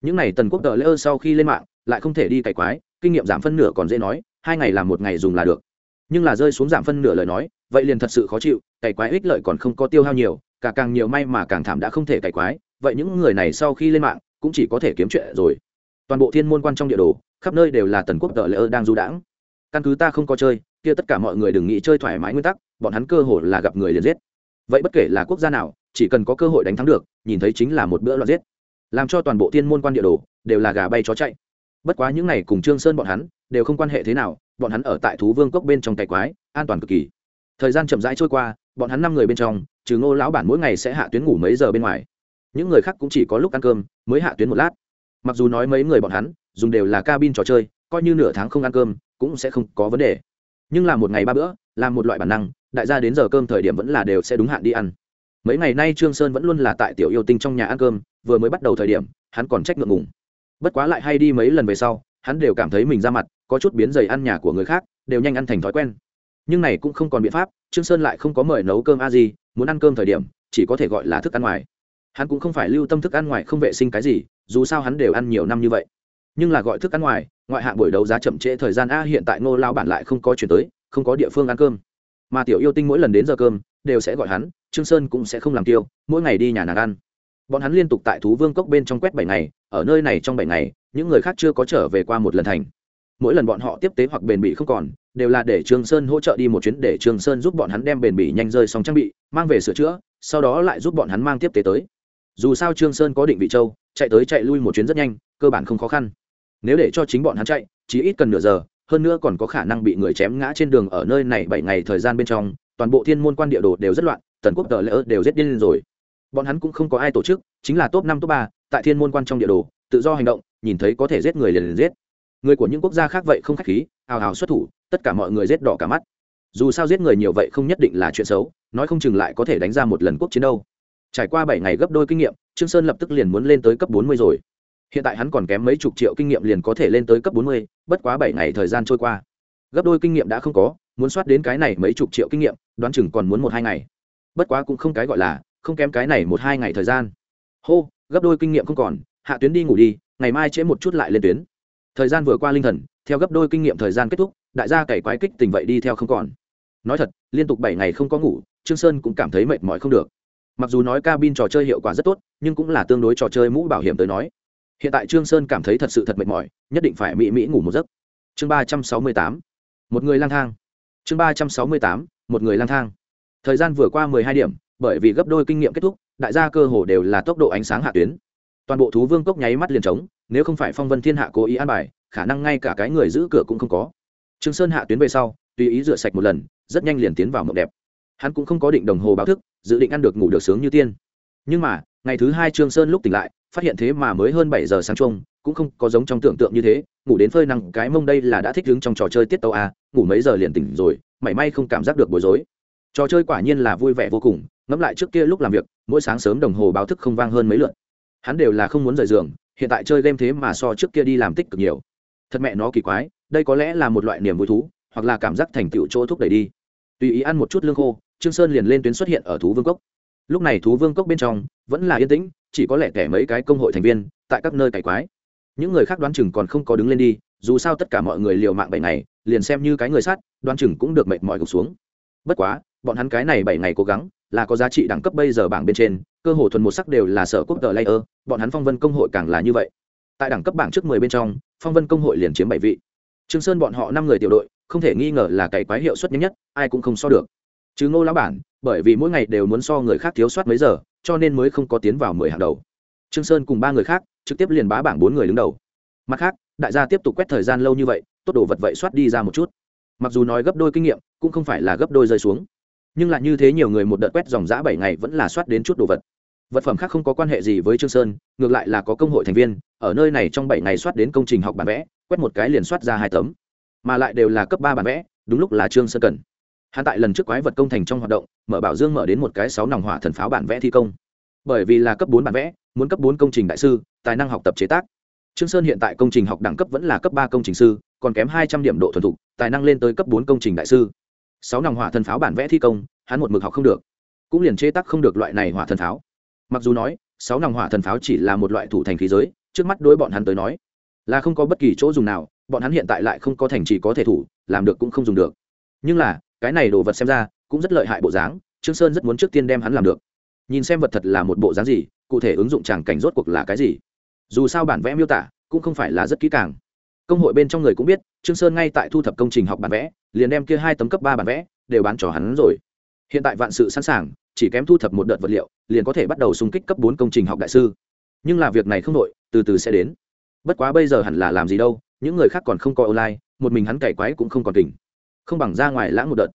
Những n à y tần quốc tờ lễ ơ sau khi lên mạng, lại không thể đi cày quái, kinh nghiệm giảm phân nửa còn dễ nói, hai ngày làm một ngày dùng là được nhưng là rơi xuống giảm phân nửa lời nói, vậy liền thật sự khó chịu, cày quái ích lợi còn không có tiêu hao nhiều, cả càng nhiều may mà càng thảm đã không thể cày quái, vậy những người này sau khi lên mạng, cũng chỉ có thể kiếm chuyện rồi. Toàn bộ thiên môn quan trong địa đồ, khắp nơi đều là tần quốc tờ lễ ơ đang du đãng. Căn cứ ta không có chơi, kia tất cả mọi người đừng nghĩ chơi thoải mái nguyên tắc, bọn hắn cơ hội là gặp người liền giết. Vậy bất kể là quốc gia nào, chỉ cần có cơ hội đánh thắng được, nhìn thấy chính là một bữa loạt giết. Làm cho toàn bộ thiên môn quan địa đồ, đều là gà bay chó chạy. Bất quá những này cùng trương sơn bọn hắn, đều không quan hệ thế nào bọn hắn ở tại thú vương cốc bên trong cày quái, an toàn cực kỳ. Thời gian chậm rãi trôi qua, bọn hắn năm người bên trong, trừ ngô lão bản mỗi ngày sẽ hạ tuyến ngủ mấy giờ bên ngoài. Những người khác cũng chỉ có lúc ăn cơm, mới hạ tuyến một lát. Mặc dù nói mấy người bọn hắn, dùng đều là cabin trò chơi, coi như nửa tháng không ăn cơm, cũng sẽ không có vấn đề. Nhưng là một ngày ba bữa làm một loại bản năng, đại gia đến giờ cơm thời điểm vẫn là đều sẽ đúng hạn đi ăn. Mấy ngày nay trương sơn vẫn luôn là tại tiểu yêu tinh trong nhà ăn cơm, vừa mới bắt đầu thời điểm, hắn còn trách ngượng ngùng. Bất quá lại hay đi mấy lần về sau, hắn đều cảm thấy mình ra mặt có chút biến dày ăn nhà của người khác, đều nhanh ăn thành thói quen. Nhưng này cũng không còn biện pháp, trương sơn lại không có mời nấu cơm a gì muốn ăn cơm thời điểm, chỉ có thể gọi là thức ăn ngoài. Hắn cũng không phải lưu tâm thức ăn ngoài không vệ sinh cái gì, dù sao hắn đều ăn nhiều năm như vậy. Nhưng là gọi thức ăn ngoài, ngoại hạng buổi đấu giá chậm trễ thời gian a, hiện tại ngô lao bản lại không có chuyển tới, không có địa phương ăn cơm. Mà tiểu yêu tinh mỗi lần đến giờ cơm, đều sẽ gọi hắn, trương sơn cũng sẽ không làm tiêu, mỗi ngày đi nhà nàng ăn. Bọn hắn liên tục tại thú vương cốc bên trong quét bảy ngày, ở nơi này trong bảy ngày, những người khác chưa có trở về qua một lần thành mỗi lần bọn họ tiếp tế hoặc bền bỉ không còn, đều là để trương sơn hỗ trợ đi một chuyến để trương sơn giúp bọn hắn đem bền bỉ nhanh rơi xong trang bị, mang về sửa chữa, sau đó lại giúp bọn hắn mang tiếp tế tới. Dù sao trương sơn có định vị châu, chạy tới chạy lui một chuyến rất nhanh, cơ bản không khó khăn. Nếu để cho chính bọn hắn chạy, chỉ ít cần nửa giờ, hơn nữa còn có khả năng bị người chém ngã trên đường ở nơi này bảy ngày thời gian bên trong, toàn bộ thiên môn quan địa đồ đều rất loạn, tần quốc tờ lỡ đều giết điên rồi. Bọn hắn cũng không có ai tổ chức, chính là top năm, top ba, tại thiên môn quan trong địa đồ, tự do hành động, nhìn thấy có thể giết người liền liền giết người của những quốc gia khác vậy không khách khí, hào hào xuất thủ, tất cả mọi người giết đỏ cả mắt. Dù sao giết người nhiều vậy không nhất định là chuyện xấu, nói không chừng lại có thể đánh ra một lần quốc chiến đâu. Trải qua bảy ngày gấp đôi kinh nghiệm, trương sơn lập tức liền muốn lên tới cấp bốn mươi rồi. Hiện tại hắn còn kém mấy chục triệu kinh nghiệm liền có thể lên tới cấp bốn mươi, bất quá bảy ngày thời gian trôi qua. Gấp đôi kinh nghiệm đã không có, muốn soát đến cái này mấy chục triệu kinh nghiệm, đoán chừng còn muốn một hai ngày. Bất quá cũng không cái gọi là, không kém cái này một hai ngày thời gian. Hô, gấp đôi kinh nghiệm không còn, hạ tuyến đi ngủ đi, ngày mai trễ một chút lại lên tuyến thời gian vừa qua linh thần, theo gấp đôi kinh nghiệm thời gian kết thúc, đại gia cày quái kích tình vậy đi theo không còn. Nói thật, liên tục bảy ngày không có ngủ, trương sơn cũng cảm thấy mệt mỏi không được. Mặc dù nói cabin trò chơi hiệu quả rất tốt, nhưng cũng là tương đối trò chơi mũ bảo hiểm tới nói. Hiện tại trương sơn cảm thấy thật sự thật mệt mỏi, nhất định phải mỹ mỹ ngủ một giấc. Chương ba trăm sáu mươi tám, một người lang thang. Chương ba trăm sáu mươi tám, một người lang thang. Thời gian vừa qua mười hai điểm, bởi vì gấp đôi kinh nghiệm kết thúc, đại gia cơ hồ đều là tốc độ ánh sáng hạ tuyến. Toàn bộ thú vương cốc nháy mắt liền trống nếu không phải phong vân thiên hạ cố ý an bài, khả năng ngay cả cái người giữ cửa cũng không có. Trương sơn hạ tuyến về sau, tùy ý rửa sạch một lần, rất nhanh liền tiến vào mộng đẹp. Hắn cũng không có định đồng hồ báo thức, dự định ăn được ngủ được sướng như tiên. Nhưng mà, ngày thứ hai trương sơn lúc tỉnh lại, phát hiện thế mà mới hơn bảy giờ sáng trông, cũng không có giống trong tưởng tượng như thế, ngủ đến phơi nắng cái mông đây là đã thích đứng trong trò chơi tiết tàu a à, ngủ mấy giờ liền tỉnh rồi, mảy may không cảm giác được bối rối. Trò chơi quả nhiên là vui vẻ vô cùng, ngẫm lại trước kia lúc làm việc, mỗi sáng sớm đồng hồ báo thức không vang hơn mấy lượt. Hắn đều là không muốn rời giường hiện tại chơi game thế mà so trước kia đi làm tích cực nhiều. Thật mẹ nó kỳ quái, đây có lẽ là một loại niềm vui thú, hoặc là cảm giác thành tựu chỗ thúc đẩy đi. Tùy ý ăn một chút lương khô, trương sơn liền lên tuyến xuất hiện ở thú vương cốc. Lúc này thú vương cốc bên trong vẫn là yên tĩnh, chỉ có lẽ kẻ mấy cái công hội thành viên tại các nơi cải quái. Những người khác đoán chừng còn không có đứng lên đi, dù sao tất cả mọi người liều mạng bảy ngày, liền xem như cái người sát, đoán chừng cũng được mệt mỏi gục xuống. Bất quá, bọn hắn cái này bảy ngày cố gắng là có giá trị đẳng cấp bây giờ bảng bên trên cơ hồ thuần một sắc đều là sở quốc tờ layer, bọn hắn phong vân công hội càng là như vậy. Tại đẳng cấp bảng trước mười bên trong, phong vân công hội liền chiếm bảy vị. Trương sơn bọn họ năm người tiểu đội, không thể nghi ngờ là cày quái hiệu suất nhanh nhất, ai cũng không so được. Chứ ngô lão bản, bởi vì mỗi ngày đều muốn so người khác thiếu soát mấy giờ, cho nên mới không có tiến vào mười hàng đầu. Trương sơn cùng ba người khác, trực tiếp liền bá bảng bốn người đứng đầu. Mặt khác, đại gia tiếp tục quét thời gian lâu như vậy, tốt đồ vật vậy soát đi ra một chút. Mặc dù nói gấp đôi kinh nghiệm, cũng không phải là gấp đôi rơi xuống. Nhưng lại như thế nhiều người một đợt quét dòng giã bảy ngày vẫn là soát đến chút đồ vật vật phẩm khác không có quan hệ gì với trương sơn ngược lại là có công hội thành viên ở nơi này trong bảy ngày soát đến công trình học bản vẽ quét một cái liền soát ra hai tấm mà lại đều là cấp ba bản vẽ đúng lúc là trương sơn cần hắn tại lần trước quái vật công thành trong hoạt động mở bảo dương mở đến một cái sáu nòng hỏa thần pháo bản vẽ thi công bởi vì là cấp bốn bản vẽ muốn cấp bốn công trình đại sư tài năng học tập chế tác trương sơn hiện tại công trình học đẳng cấp vẫn là cấp ba công trình sư còn kém hai trăm điểm độ thuần thục tài năng lên tới cấp bốn công trình đại sư sáu nòng hỏa thần pháo bản vẽ thi công hắn một mực học không được cũng liền chế tác không được loại này hỏa thần pháo mặc dù nói, sáu nòng hỏa thần pháo chỉ là một loại thủ thành khí giới, trước mắt đối bọn hắn tới nói, là không có bất kỳ chỗ dùng nào, bọn hắn hiện tại lại không có thành trì có thể thủ, làm được cũng không dùng được. Nhưng là, cái này đồ vật xem ra, cũng rất lợi hại bộ dáng, trương sơn rất muốn trước tiên đem hắn làm được. Nhìn xem vật thật là một bộ dáng gì, cụ thể ứng dụng tràng cảnh rốt cuộc là cái gì. Dù sao bản vẽ miêu tả, cũng không phải là rất kỹ càng. Công hội bên trong người cũng biết, trương sơn ngay tại thu thập công trình học bản vẽ, liền đem kia hai tấm cấp ba bản vẽ, đều bán cho hắn rồi hiện tại vạn sự sẵn sàng, chỉ kém thu thập một đợt vật liệu, liền có thể bắt đầu xung kích cấp bốn công trình học đại sư. Nhưng là việc này không nội, từ từ sẽ đến. Bất quá bây giờ hẳn là làm gì đâu, những người khác còn không có online, một mình hắn cày quái cũng không còn tỉnh không bằng ra ngoài lãng một đợt.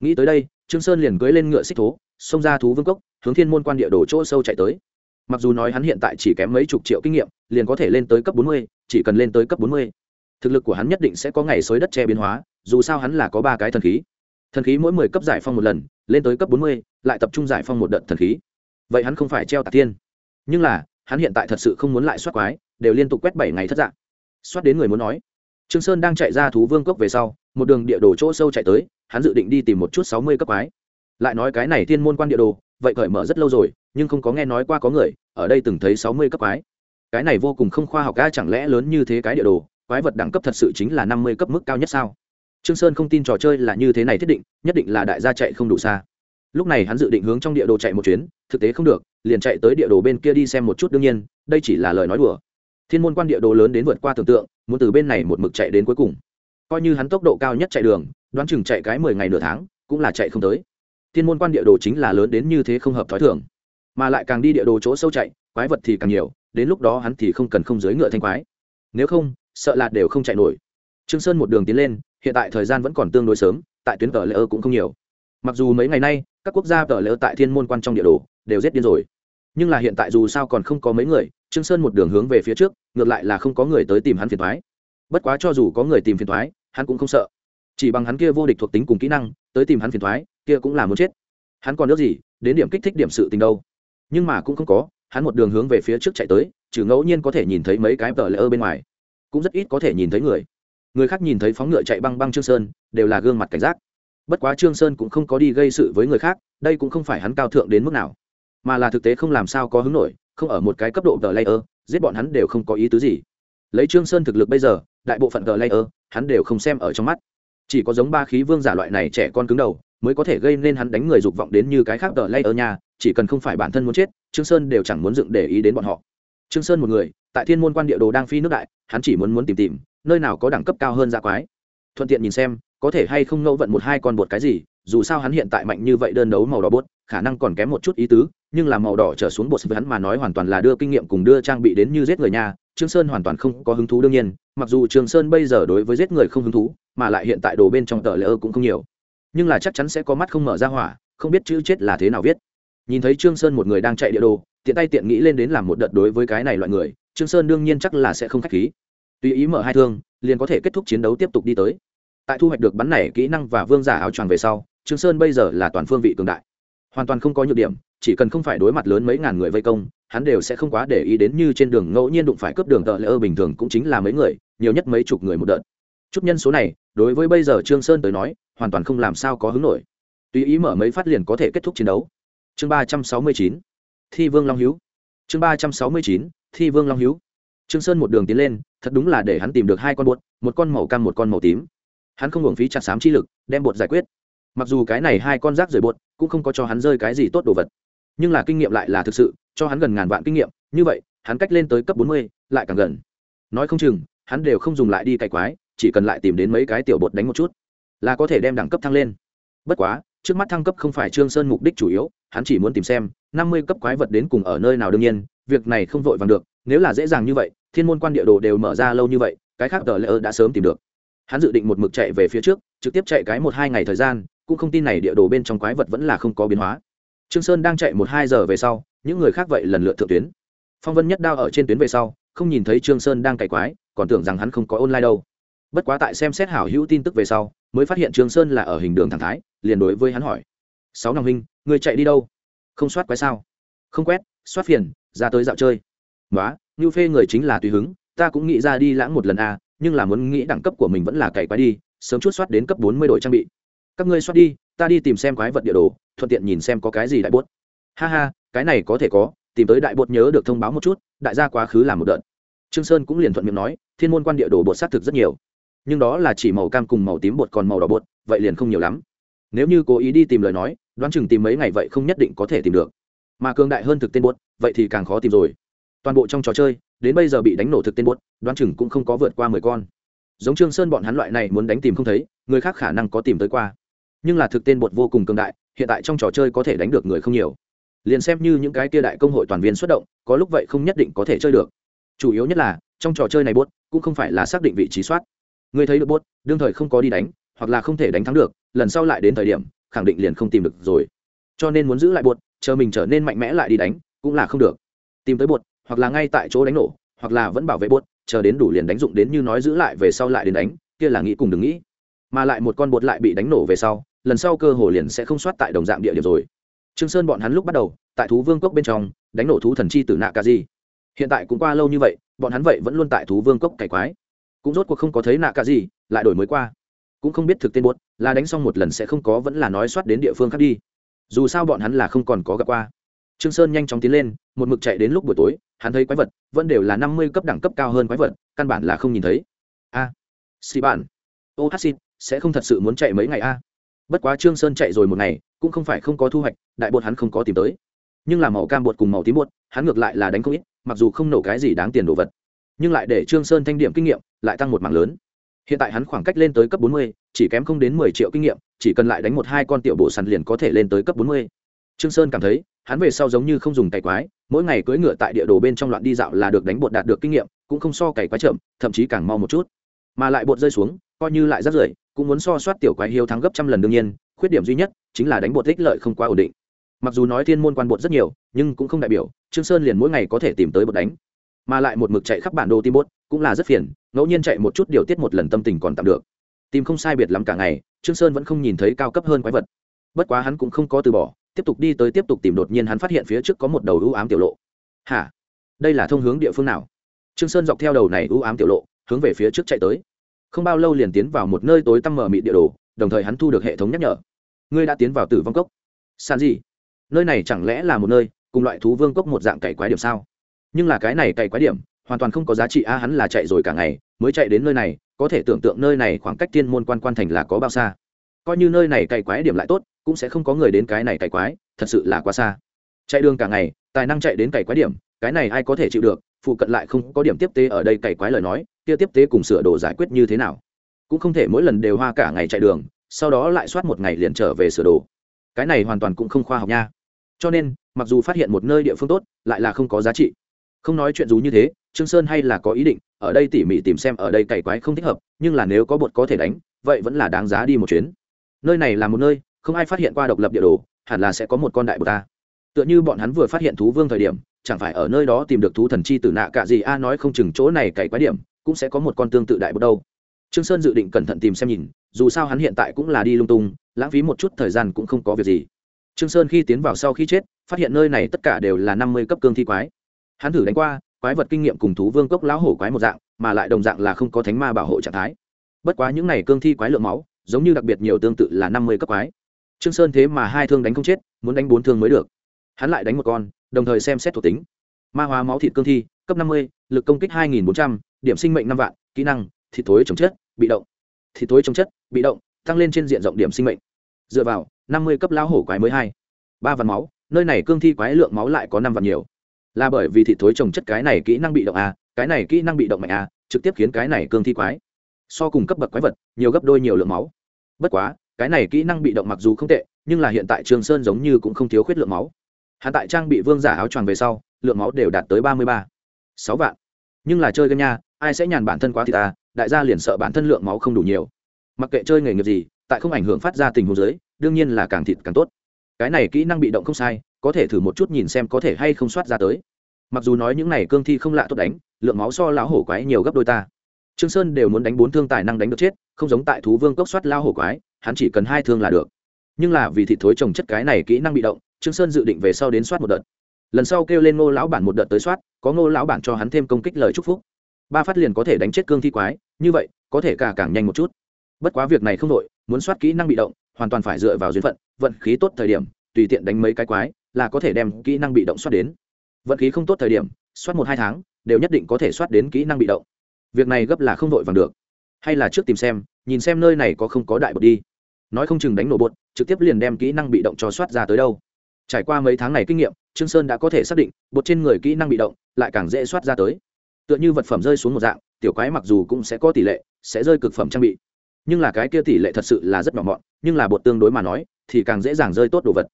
Nghĩ tới đây, trương sơn liền cưỡi lên ngựa xích thố, xông ra thú vương cốc, hướng thiên môn quan địa đồ chỗ sâu chạy tới. Mặc dù nói hắn hiện tại chỉ kém mấy chục triệu kinh nghiệm, liền có thể lên tới cấp bốn mươi, chỉ cần lên tới cấp bốn mươi. Thực lực của hắn nhất định sẽ có ngày xới đất che biến hóa, dù sao hắn là có ba cái thần khí. Thần khí mỗi mười cấp giải phong một lần lên tới cấp bốn mươi, lại tập trung giải phong một đợt thần khí. Vậy hắn không phải treo tạc thiên. Nhưng là, hắn hiện tại thật sự không muốn lại soát quái, đều liên tục quét bảy ngày thất dạng. Soát đến người muốn nói. Trương sơn đang chạy ra thú vương cốc về sau, một đường địa đồ chỗ sâu chạy tới, hắn dự định đi tìm một chút sáu mươi cấp quái. Lại nói cái này thiên môn quan địa đồ, vậy cởi mở rất lâu rồi, nhưng không có nghe nói qua có người, ở đây từng thấy sáu mươi cấp quái. Cái này vô cùng không khoa học ga chẳng lẽ lớn như thế cái địa đồ, quái vật đẳng cấp thật sự chính là năm mươi cấp mức cao nhất sao? Trương sơn không tin trò chơi là như thế này thiết định, nhất định là đại gia chạy không đủ xa. Lúc này hắn dự định hướng trong địa đồ chạy một chuyến, thực tế không được, liền chạy tới địa đồ bên kia đi xem một chút đương nhiên, đây chỉ là lời nói đùa. Thiên môn quan địa đồ lớn đến vượt qua tưởng tượng, muốn từ bên này một mực chạy đến cuối cùng. Coi như hắn tốc độ cao nhất chạy đường, đoán chừng chạy cái mười ngày nửa tháng, cũng là chạy không tới. Thiên môn quan địa đồ chính là lớn đến như thế không hợp thói thường. Mà lại càng đi địa đồ chỗ sâu chạy, quái vật thì càng nhiều, đến lúc đó hắn thì không cần không dưới ngựa thanh quái. Nếu không, sợ là đều không chạy nổi. Trương sơn một đường tiến lên hiện tại thời gian vẫn còn tương đối sớm, tại tuyến tờ lễ ơ cũng không nhiều. Mặc dù mấy ngày nay, các quốc gia tờ lễ ơ tại thiên môn quan trong địa đồ đều rất điên rồi. Nhưng là hiện tại dù sao còn không có mấy người, trương sơn một đường hướng về phía trước, ngược lại là không có người tới tìm hắn phiền thoái bất quá cho dù có người tìm phiền thoái hắn cũng không sợ. Chỉ bằng hắn kia vô địch thuộc tính cùng kỹ năng, tới tìm hắn phiền thoái kia cũng là muốn chết. Hắn còn nước gì, đến điểm kích thích điểm sự tình đâu. Nhưng mà cũng không có, hắn một đường hướng về phía trước chạy tới, trừ ngẫu nhiên có thể nhìn thấy mấy cái tờ lễ ơ bên ngoài. Cũng rất ít có thể nhìn thấy người người khác nhìn thấy phóng ngựa chạy băng băng trương sơn, đều là gương mặt cảnh giác. Bất quá trương sơn cũng không có đi gây sự với người khác, đây cũng không phải hắn cao thượng đến mức nào. Mà là thực tế không làm sao có hứng nổi, không ở một cái cấp độ tờ layer, giết bọn hắn đều không có ý tứ gì. Lấy trương sơn thực lực bây giờ, đại bộ phận tờ layer, hắn đều không xem ở trong mắt. Chỉ có giống ba khí vương giả loại này trẻ con cứng đầu, mới có thể gây nên hắn đánh người dục vọng đến như cái khác tờ layer nhà chỉ cần không phải bản thân muốn chết, trương sơn đều chẳng muốn dựng để ý đến bọn họ. Trương sơn một người, tại thiên môn quan địa đồ đang phi nước đại, hắn chỉ muốn muốn tìm tìm nơi nào có đẳng cấp cao hơn dạ quái. Thuận tiện nhìn xem, có thể hay không ngẫu vận một hai con bột cái gì, dù sao hắn hiện tại mạnh như vậy đơn đấu màu đỏ bốt khả năng còn kém một chút ý tứ, nhưng là màu đỏ trở xuống bột với hắn mà nói hoàn toàn là đưa kinh nghiệm cùng đưa trang bị đến như giết người nhà, trương sơn hoàn toàn không có hứng thú đương nhiên, mặc dù trương sơn bây giờ đối với giết người không hứng thú, mà lại hiện tại đồ bên trong tờ lỡ cũng không nhiều. Nhưng là chắc chắn sẽ có mắt không mở ra hỏa, không biết chữ chết là thế nào viết. Nhìn thấy trương sơn một người đang chạy địa đồ, tiện tay tiện nghĩ lên đến làm một đợt đối với cái này loại người, trương sơn đương nhiên chắc là sẽ không khách khí tùy ý mở hai thương, liền có thể kết thúc chiến đấu tiếp tục đi tới. Tại thu hoạch được bắn này kỹ năng và vương giả áo choàng về sau, trương sơn bây giờ là toàn phương vị cường đại. Hoàn toàn không có nhược điểm, chỉ cần không phải đối mặt lớn mấy ngàn người vây công, hắn đều sẽ không quá để ý đến như trên đường ngẫu nhiên đụng phải cướp đường tợ lỡ bình thường cũng chính là mấy người, nhiều nhất mấy chục người một đợt. Chút nhân số này, đối với bây giờ trương sơn tới nói, hoàn toàn không làm sao có hứng nổi. Tùy ý mở mấy phát liền có thể kết thúc chiến đấu. Chương ba trăm sáu mươi chín, thi vương long hiếu. Chương ba trăm sáu mươi chín, thi vương long hiếu trương sơn một đường tiến lên, thật đúng là để hắn tìm được hai con bột, một con màu cam, một con màu tím. Hắn không hưởng phí chặt sám chi lực, đem bột giải quyết. Mặc dù cái này hai con rác rời bột, cũng không có cho hắn rơi cái gì tốt đồ vật. Nhưng là kinh nghiệm lại là thực sự, cho hắn gần ngàn vạn kinh nghiệm, như vậy, hắn cách lên tới cấp bốn mươi, lại càng gần. Nói không chừng, hắn đều không dùng lại đi cày quái, chỉ cần lại tìm đến mấy cái tiểu bột đánh một chút, là có thể đem đẳng cấp thăng lên. Bất quá, trước mắt thăng cấp không phải trương sơn mục đích chủ yếu, hắn chỉ muốn tìm xem, năm mươi cấp quái vật đến cùng ở nơi nào đương nhiên việc này không vội vàng được, nếu là dễ dàng như vậy, thiên môn quan địa đồ đều mở ra lâu như vậy, cái khác tờ lễ ơ đã sớm tìm được. Hắn dự định một mực chạy về phía trước, trực tiếp chạy cái một hai ngày thời gian, cũng không tin này địa đồ bên trong quái vật vẫn là không có biến hóa. Trương sơn đang chạy một hai giờ về sau, những người khác vậy lần lượt thượng tuyến. Phong vân nhất đao ở trên tuyến về sau, không nhìn thấy trương sơn đang cày quái, còn tưởng rằng hắn không có online đâu. Bất quá tại xem xét hảo hữu tin tức về sau, mới phát hiện trương sơn là ở hình đường thẳng thái, liền đối với hắn hỏi. Sáu năm huynh, người chạy đi đâu? Không soát quái sao? Không quét xoát phiền ra tới dạo chơi. Nói như phê người chính là tùy hứng ta cũng nghĩ ra đi lãng một lần a à, nhưng là muốn nghĩ đẳng cấp của mình vẫn là cày quái đi sớm chút soát đến cấp bốn mươi đội trang bị. Các ngươi soát đi ta đi tìm xem quái vật địa đồ thuận tiện nhìn xem có cái gì đại bốt ha ha cái này có thể có tìm tới đại bột nhớ được thông báo một chút đại gia quá khứ làm một đợt. Trương sơn cũng liền thuận miệng nói thiên môn quan địa đồ bột xác thực rất nhiều. Nhưng đó là chỉ màu cam cùng màu tím bột còn màu đỏ bột vậy liền không nhiều lắm. Nếu như cố ý đi tìm lời nói đoán chừng tìm mấy ngày vậy không nhất định có thể tìm được mà cường đại hơn thực tên bột vậy thì càng khó tìm rồi. Toàn bộ trong trò chơi, đến bây giờ bị đánh nổ thực tên bột đoán chừng cũng không có vượt qua mười con. Giống trương sơn bọn hắn loại này muốn đánh tìm không thấy, người khác khả năng có tìm tới qua. Nhưng là thực tên bột vô cùng cường đại, hiện tại trong trò chơi có thể đánh được người không nhiều. Liền xem như những cái kia đại công hội toàn viên xuất động, có lúc vậy không nhất định có thể chơi được. Chủ yếu nhất là, trong trò chơi này bốt cũng không phải là xác định vị trí soát. Người thấy được bốt đương thời không có đi đánh, hoặc là không thể đánh thắng được, lần sau lại đến thời điểm, khẳng định liền không tìm được rồi. Cho nên muốn giữ lại bột chờ mình trở nên mạnh mẽ lại đi đánh, cũng là không được. Tìm tới bột, hoặc là ngay tại chỗ đánh nổ, hoặc là vẫn bảo vệ bột, chờ đến đủ liền đánh dụng đến như nói giữ lại về sau lại đến đánh, kia là nghĩ cùng đừng nghĩ. Mà lại một con bột lại bị đánh nổ về sau, lần sau cơ hồ liền sẽ không soát tại đồng dạng địa điểm rồi. Trương sơn bọn hắn lúc bắt đầu, tại thú vương cốc bên trong, đánh nổ thú thần chi tử nạ ca di hiện tại cũng qua lâu như vậy, bọn hắn vậy vẫn luôn tại thú vương cốc cày quái. Cũng rốt cuộc không có thấy nạ ca di lại đổi mới qua. Cũng không biết thực tên bột, là đánh xong một lần sẽ không có vẫn là nói soát đến địa phương khác đi dù sao bọn hắn là không còn có gặp qua. Trương sơn nhanh chóng tiến lên một mực chạy đến lúc buổi tối hắn thấy quái vật vẫn đều là năm mươi cấp đẳng cấp cao hơn quái vật căn bản là không nhìn thấy. A à, xì bạn. Ô hát xin sẽ không thật sự muốn chạy mấy ngày a? Bất quá trương sơn chạy rồi một ngày cũng không phải không có thu hoạch đại bột hắn không có tìm tới. Nhưng là màu cam bột cùng màu tím bột hắn ngược lại là đánh không ít mặc dù không nổ cái gì đáng tiền đồ vật. Nhưng lại để trương sơn thanh điểm kinh nghiệm lại tăng một mảng lớn. Hiện tại hắn khoảng cách lên tới cấp bốn mươi chỉ kém không đến mười triệu kinh nghiệm, chỉ cần lại đánh một hai con tiểu bộ săn liền có thể lên tới cấp bốn mươi. Trương sơn cảm thấy, hắn về sau giống như không dùng cày quái, mỗi ngày cưỡi ngựa tại địa đồ bên trong loạn đi dạo là được đánh bột đạt được kinh nghiệm, cũng không so cày quái chậm, thậm chí càng mau một chút. Mà lại bột rơi xuống, coi như lại rất rưởi, cũng muốn so soát tiểu quái hiếu thắng gấp trăm lần đương nhiên, khuyết điểm duy nhất chính là đánh bột ích lợi không quá ổn định. Mặc dù nói thiên môn quan bột rất nhiều, nhưng cũng không đại biểu, trương sơn liền mỗi ngày có thể tìm tới bột đánh. Mà lại một mực chạy khắp bản đồ tim bốt cũng là rất phiền, ngẫu nhiên chạy một chút điều tiết một lần tâm tình còn tạm được tìm không sai biệt lắm cả ngày, trương sơn vẫn không nhìn thấy cao cấp hơn quái vật. Bất quá hắn cũng không có từ bỏ, tiếp tục đi tới tiếp tục tìm đột nhiên hắn phát hiện phía trước có một đầu ưu ám tiểu lộ. Hả? Đây là thông hướng địa phương nào? Trương sơn dọc theo đầu này ưu ám tiểu lộ, hướng về phía trước chạy tới. Không bao lâu liền tiến vào một nơi tối tăm mở mịt địa đồ, đồng thời hắn thu được hệ thống nhắc nhở. Ngươi đã tiến vào tử vong cốc. San gì nơi này chẳng lẽ là một nơi, cùng loại thú vương cốc một dạng cày quái điểm sao? Nhưng là cái này cày quái điểm hoàn toàn không có giá trị, a, hắn là chạy rồi cả ngày, mới chạy đến nơi này, có thể tưởng tượng nơi này khoảng cách thiên môn quan quan thành là có bao xa. Coi như nơi này cày quái điểm lại tốt, cũng sẽ không có người đến cái này cày quái, thật sự là quá xa. Chạy đường cả ngày, tài năng chạy đến cày quái điểm, cái này ai có thể chịu được, phụ cận lại không có điểm tiếp tế ở đây cày quái lời nói, kia tiếp tế cùng sửa đồ giải quyết như thế nào? Cũng không thể mỗi lần đều hoa cả ngày chạy đường, sau đó lại soát một ngày liền trở về sửa đồ. Cái này hoàn toàn cũng không khoa học nha. Cho nên, mặc dù phát hiện một nơi địa phương tốt, lại là không có giá trị không nói chuyện dù như thế, trương sơn hay là có ý định, ở đây tỉ mỉ tìm xem ở đây cày quái không thích hợp, nhưng là nếu có bột có thể đánh, vậy vẫn là đáng giá đi một chuyến. Nơi này là một nơi, không ai phát hiện qua độc lập địa đồ, hẳn là sẽ có một con đại bột ta. Tựa như bọn hắn vừa phát hiện thú vương thời điểm, chẳng phải ở nơi đó tìm được thú thần chi tử nạ cả gì a nói không chừng chỗ này cày quái điểm, cũng sẽ có một con tương tự đại bột đâu. Trương sơn dự định cẩn thận tìm xem nhìn, dù sao hắn hiện tại cũng là đi lung tung, lãng phí một chút thời gian cũng không có việc gì. Trương sơn khi tiến vào sau khi chết, phát hiện nơi này tất cả đều là năm mươi cấp cương thi quái hắn thử đánh qua, quái vật kinh nghiệm cùng thú vương cốc lão hổ quái một dạng, mà lại đồng dạng là không có thánh ma bảo hộ trạng thái. Bất quá những này cương thi quái lượng máu, giống như đặc biệt nhiều tương tự là năm mươi cấp quái. Trương sơn thế mà hai thương đánh không chết, muốn đánh bốn thương mới được. Hắn lại đánh một con, đồng thời xem xét thuộc tính. Ma hóa máu thịt cương thi, cấp năm mươi, lực công kích hai nghìn bốn trăm, điểm sinh mệnh năm vạn, kỹ năng, thịt thối chống chất, bị động. Thịt thối chống chất, bị động, tăng lên trên diện rộng điểm sinh mệnh. Dựa vào, năm mươi cấp lão hổ quái mới hai. Ba vạn máu, nơi này cương thi quái lượng máu lại có năm vạn nhiều là bởi vì thị thối trồng chất cái này kỹ năng bị động a cái này kỹ năng bị động mạnh a trực tiếp khiến cái này cương thi quái. So cùng cấp bậc quái vật, nhiều gấp đôi nhiều lượng máu. Bất quá, cái này kỹ năng bị động mặc dù không tệ, nhưng là hiện tại trường sơn giống như cũng không thiếu khuyết lượng máu. Hạ tại trang bị vương giả áo choàng về sau, lượng máu đều đạt tới ba mươi ba, sáu vạn. Nhưng là chơi game nha, ai sẽ nhàn bản thân quá thì ta, đại gia liền sợ bản thân lượng máu không đủ nhiều. Mặc kệ chơi nghề nghiệp gì, tại không ảnh hưởng phát ra tình huống giới đương nhiên là càng thịt càng tốt. Cái này kỹ năng bị động không sai có thể thử một chút nhìn xem có thể hay không soát ra tới. Mặc dù nói những này cương thi không lạ tốt đánh, lượng máu so lão hổ quái nhiều gấp đôi ta. Trương sơn đều muốn đánh bốn thương tài năng đánh được chết, không giống tại thú vương cốc soát lao hổ quái, hắn chỉ cần hai thương là được. Nhưng là vì thịt thối trồng chất cái này kỹ năng bị động, trương sơn dự định về sau đến soát một đợt. Lần sau kêu lên ngô lão bản một đợt tới soát, có ngô lão bản cho hắn thêm công kích lời chúc phúc. Ba phát liền có thể đánh chết cương thi quái, như vậy, có thể cả càng nhanh một chút. Bất quá việc này không đội muốn soát kỹ năng bị động, hoàn toàn phải dựa vào duyên phận, vận khí tốt thời điểm, tùy tiện đánh mấy cái quái là có thể đem kỹ năng bị động soát đến. Vận khí không tốt thời điểm, soát một hai tháng, đều nhất định có thể soát đến kỹ năng bị động. Việc này gấp là không vội vàng được. Hay là trước tìm xem, nhìn xem nơi này có không có đại bột đi. Nói không chừng đánh nổ bột, trực tiếp liền đem kỹ năng bị động cho soát ra tới đâu. Trải qua mấy tháng này kinh nghiệm, trương sơn đã có thể xác định, bột trên người kỹ năng bị động, lại càng dễ soát ra tới. Tựa như vật phẩm rơi xuống một dạng, tiểu quái mặc dù cũng sẽ có tỷ lệ, sẽ rơi cực phẩm trang bị. Nhưng là cái kia tỷ lệ thật sự là rất nhỏ mọn, nhưng là bột tương đối mà nói, thì càng dễ dàng rơi tốt đồ vật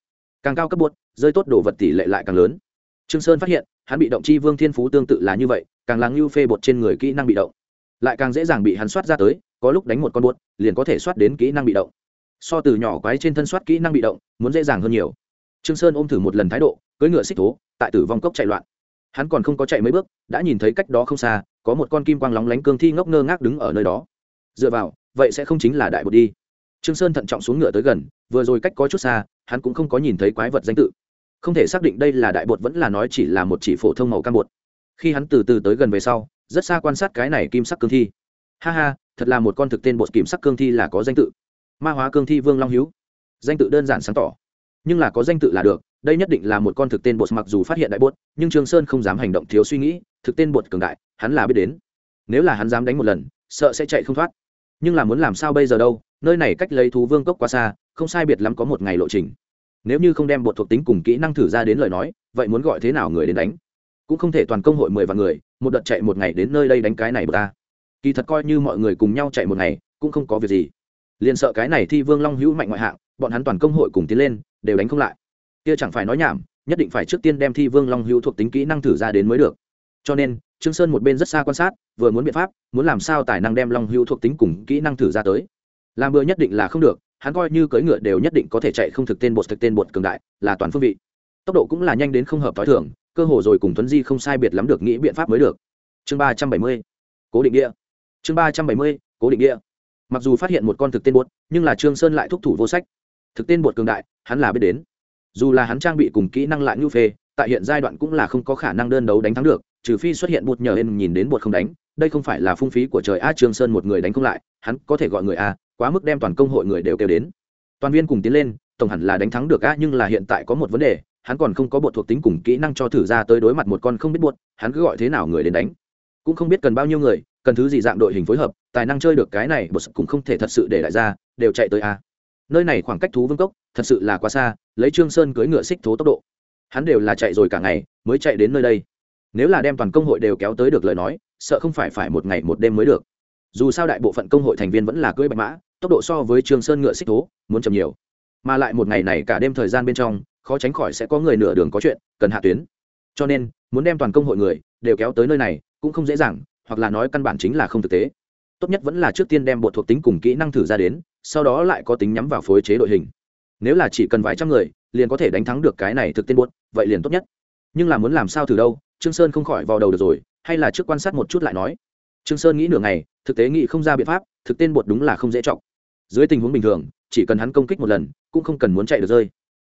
càng cao cấp bột rơi tốt đồ vật tỷ lệ lại càng lớn. Trương sơn phát hiện, hắn bị động chi vương thiên phú tương tự là như vậy, càng lắng lưu phê bột trên người kỹ năng bị động. Lại càng dễ dàng bị hắn soát ra tới, có lúc đánh một con bột liền có thể soát đến kỹ năng bị động. So từ nhỏ quái trên thân soát kỹ năng bị động, muốn dễ dàng hơn nhiều. Trương sơn ôm thử một lần thái độ, cưỡi ngựa xích thố, tại tử vong cốc chạy loạn. Hắn còn không có chạy mấy bước, đã nhìn thấy cách đó không xa, có một con kim quang lóng lánh cương thi ngốc ngơ ngác đứng ở nơi đó. Dựa vào, vậy sẽ không chính là đại bột đi. Trương sơn thận trọng xuống ngựa tới gần vừa rồi cách có chút xa, hắn cũng không có nhìn thấy quái vật danh tự. Không thể xác định đây là đại bột vẫn là nói chỉ là một chỉ phổ thông màu cam bột. Khi hắn từ từ tới gần về sau, rất xa quan sát cái này kim sắc cương thi. Ha ha, thật là một con thực tên bột kim sắc cương thi là có danh tự. Ma hóa cương thi vương long hiếu. Danh tự đơn giản sáng tỏ. Nhưng là có danh tự là được, đây nhất định là một con thực tên bột mặc dù phát hiện đại bột, nhưng trương sơn không dám hành động thiếu suy nghĩ, thực tên bột cường đại, hắn là biết đến. Nếu là hắn dám đánh một lần, sợ sẽ chạy không thoát. Nhưng là muốn làm sao bây giờ đâu, nơi này cách lấy thú vương cốc quá xa không sai biệt lắm có một ngày lộ trình. Nếu như không đem bột thuộc tính cùng kỹ năng thử ra đến lời nói, vậy muốn gọi thế nào người đến đánh? Cũng không thể toàn công hội mười vạn người, một đợt chạy một ngày đến nơi đây đánh cái này bờ ta. Kỳ thật coi như mọi người cùng nhau chạy một ngày, cũng không có việc gì. Liền sợ cái này thi vương long hữu mạnh ngoại hạng, bọn hắn toàn công hội cùng tiến lên, đều đánh không lại. Kia chẳng phải nói nhảm, nhất định phải trước tiên đem thi vương long hữu thuộc tính kỹ năng thử ra đến mới được. Cho nên, trương sơn một bên rất xa quan sát, vừa muốn biện pháp, muốn làm sao tài năng đem long hữu thuộc tính cùng kỹ năng thử ra tới. Làm bừa nhất định là không được hắn coi như cưỡi ngựa đều nhất định có thể chạy không thực tên bột thực tên bột cường đại, là toàn phương vị. Tốc độ cũng là nhanh đến không hợp thói thường, cơ hồ rồi cùng tuấn di không sai biệt lắm được nghĩ biện pháp mới được. Chương ba trăm bảy mươi, cố định địa. Chương ba trăm bảy mươi, cố định địa. Mặc dù phát hiện một con thực tên bột, nhưng là trương sơn lại thúc thủ vô sách. Thực tên bột cường đại, hắn là biết đến. Dù là hắn trang bị cùng kỹ năng lại ngưu phê, tại hiện giai đoạn cũng là không có khả năng đơn đấu đánh thắng được, trừ phi xuất hiện bột nhờ hên nhìn đến bột không đánh, đây không phải là phung phí của trời a trương sơn một người đánh không lại, hắn có thể gọi người a quá mức đem toàn công hội người đều kêu đến. Toàn viên cùng tiến lên, tổng hẳn là đánh thắng được a nhưng là hiện tại có một vấn đề, hắn còn không có bột thuộc tính cùng kỹ năng cho thử ra tới đối mặt một con không biết bột hắn cứ gọi thế nào người đến đánh. Cũng không biết cần bao nhiêu người, cần thứ gì dạng đội hình phối hợp, tài năng chơi được cái này bột cũng không thể thật sự để lại ra, đều chạy tới a nơi này khoảng cách thú vương cốc, thật sự là quá xa, lấy trương sơn cưỡi ngựa xích thố tốc độ. Hắn đều là chạy rồi cả ngày, mới chạy đến nơi đây. Nếu là đem toàn công hội đều kéo tới được lời nói, sợ không phải phải một ngày một đêm mới được. Dù sao đại bộ phận công hội thành viên vẫn là cưỡi bạch mã tốc độ so với trường sơn ngựa xích thố, muốn chậm nhiều. Mà lại một ngày này cả đêm thời gian bên trong, khó tránh khỏi sẽ có người nửa đường có chuyện, cần hạ tuyến. Cho nên, muốn đem toàn công hội người đều kéo tới nơi này cũng không dễ dàng, hoặc là nói căn bản chính là không thực tế. Tốt nhất vẫn là trước tiên đem bộ thuộc tính cùng kỹ năng thử ra đến, sau đó lại có tính nhắm vào phối chế đội hình. Nếu là chỉ cần vài trăm người, liền có thể đánh thắng được cái này thực tên buốt, vậy liền tốt nhất. Nhưng là muốn làm sao thử đâu, trương sơn không khỏi vào đầu được rồi, hay là trước quan sát một chút lại nói. Trương sơn nghĩ nửa ngày, thực tế nghĩ không ra biện pháp, thực tên bột đúng là không dễ trọng dưới tình huống bình thường, chỉ cần hắn công kích một lần, cũng không cần muốn chạy được rơi.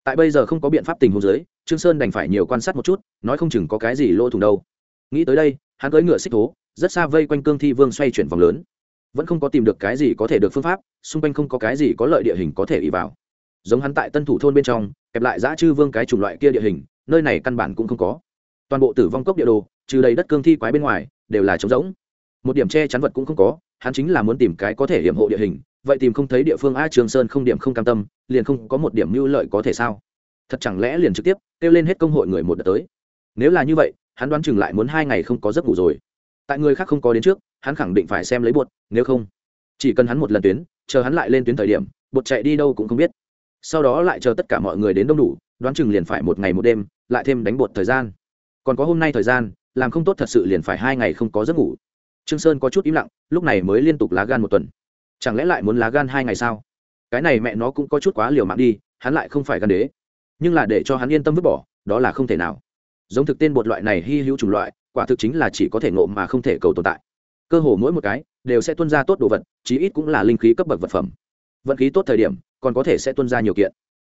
Tại bây giờ không có biện pháp tình huống dưới, trương sơn đành phải nhiều quan sát một chút, nói không chừng có cái gì lỗ thủng đâu. Nghĩ tới đây, hắn cưỡi ngựa xích thố rất xa vây quanh cương thi vương xoay chuyển vòng lớn. Vẫn không có tìm được cái gì có thể được phương pháp, xung quanh không có cái gì có lợi địa hình có thể ỉ vào. Giống hắn tại tân thủ thôn bên trong, kẹp lại giã chư vương cái chủng loại kia địa hình, nơi này căn bản cũng không có. Toàn bộ tử vong cốc địa đồ, trừ đầy đất cương thi quái bên ngoài, đều là trống rỗng. Một điểm che chắn vật cũng không có, hắn chính là muốn tìm cái có thể hiểm hộ địa hình vậy tìm không thấy địa phương a trường sơn không điểm không cam tâm, liền không có một điểm mưu lợi có thể sao? Thật chẳng lẽ liền trực tiếp kêu lên hết công hội người một đợt tới? Nếu là như vậy, hắn đoán chừng lại muốn hai ngày không có giấc ngủ rồi. Tại người khác không có đến trước, hắn khẳng định phải xem lấy bột, nếu không, chỉ cần hắn một lần tuyến, chờ hắn lại lên tuyến thời điểm, bột chạy đi đâu cũng không biết. Sau đó lại chờ tất cả mọi người đến đông đủ, đoán chừng liền phải một ngày một đêm, lại thêm đánh bột thời gian. Còn có hôm nay thời gian, làm không tốt thật sự liền phải hai ngày không có giấc ngủ. Trương sơn có chút im lặng, lúc này mới liên tục lá gan một tuần chẳng lẽ lại muốn lá gan hai ngày sao? Cái này mẹ nó cũng có chút quá liều mạng đi, hắn lại không phải gan đế. Nhưng là để cho hắn yên tâm vứt bỏ, đó là không thể nào. Giống thực tên bột loại này hy hữu chủng loại, quả thực chính là chỉ có thể ngộ mà không thể cầu tồn tại. Cơ hồ mỗi một cái đều sẽ tuân ra tốt đồ vật, chí ít cũng là linh khí cấp bậc vật phẩm. Vận khí tốt thời điểm, còn có thể sẽ tuân ra nhiều kiện.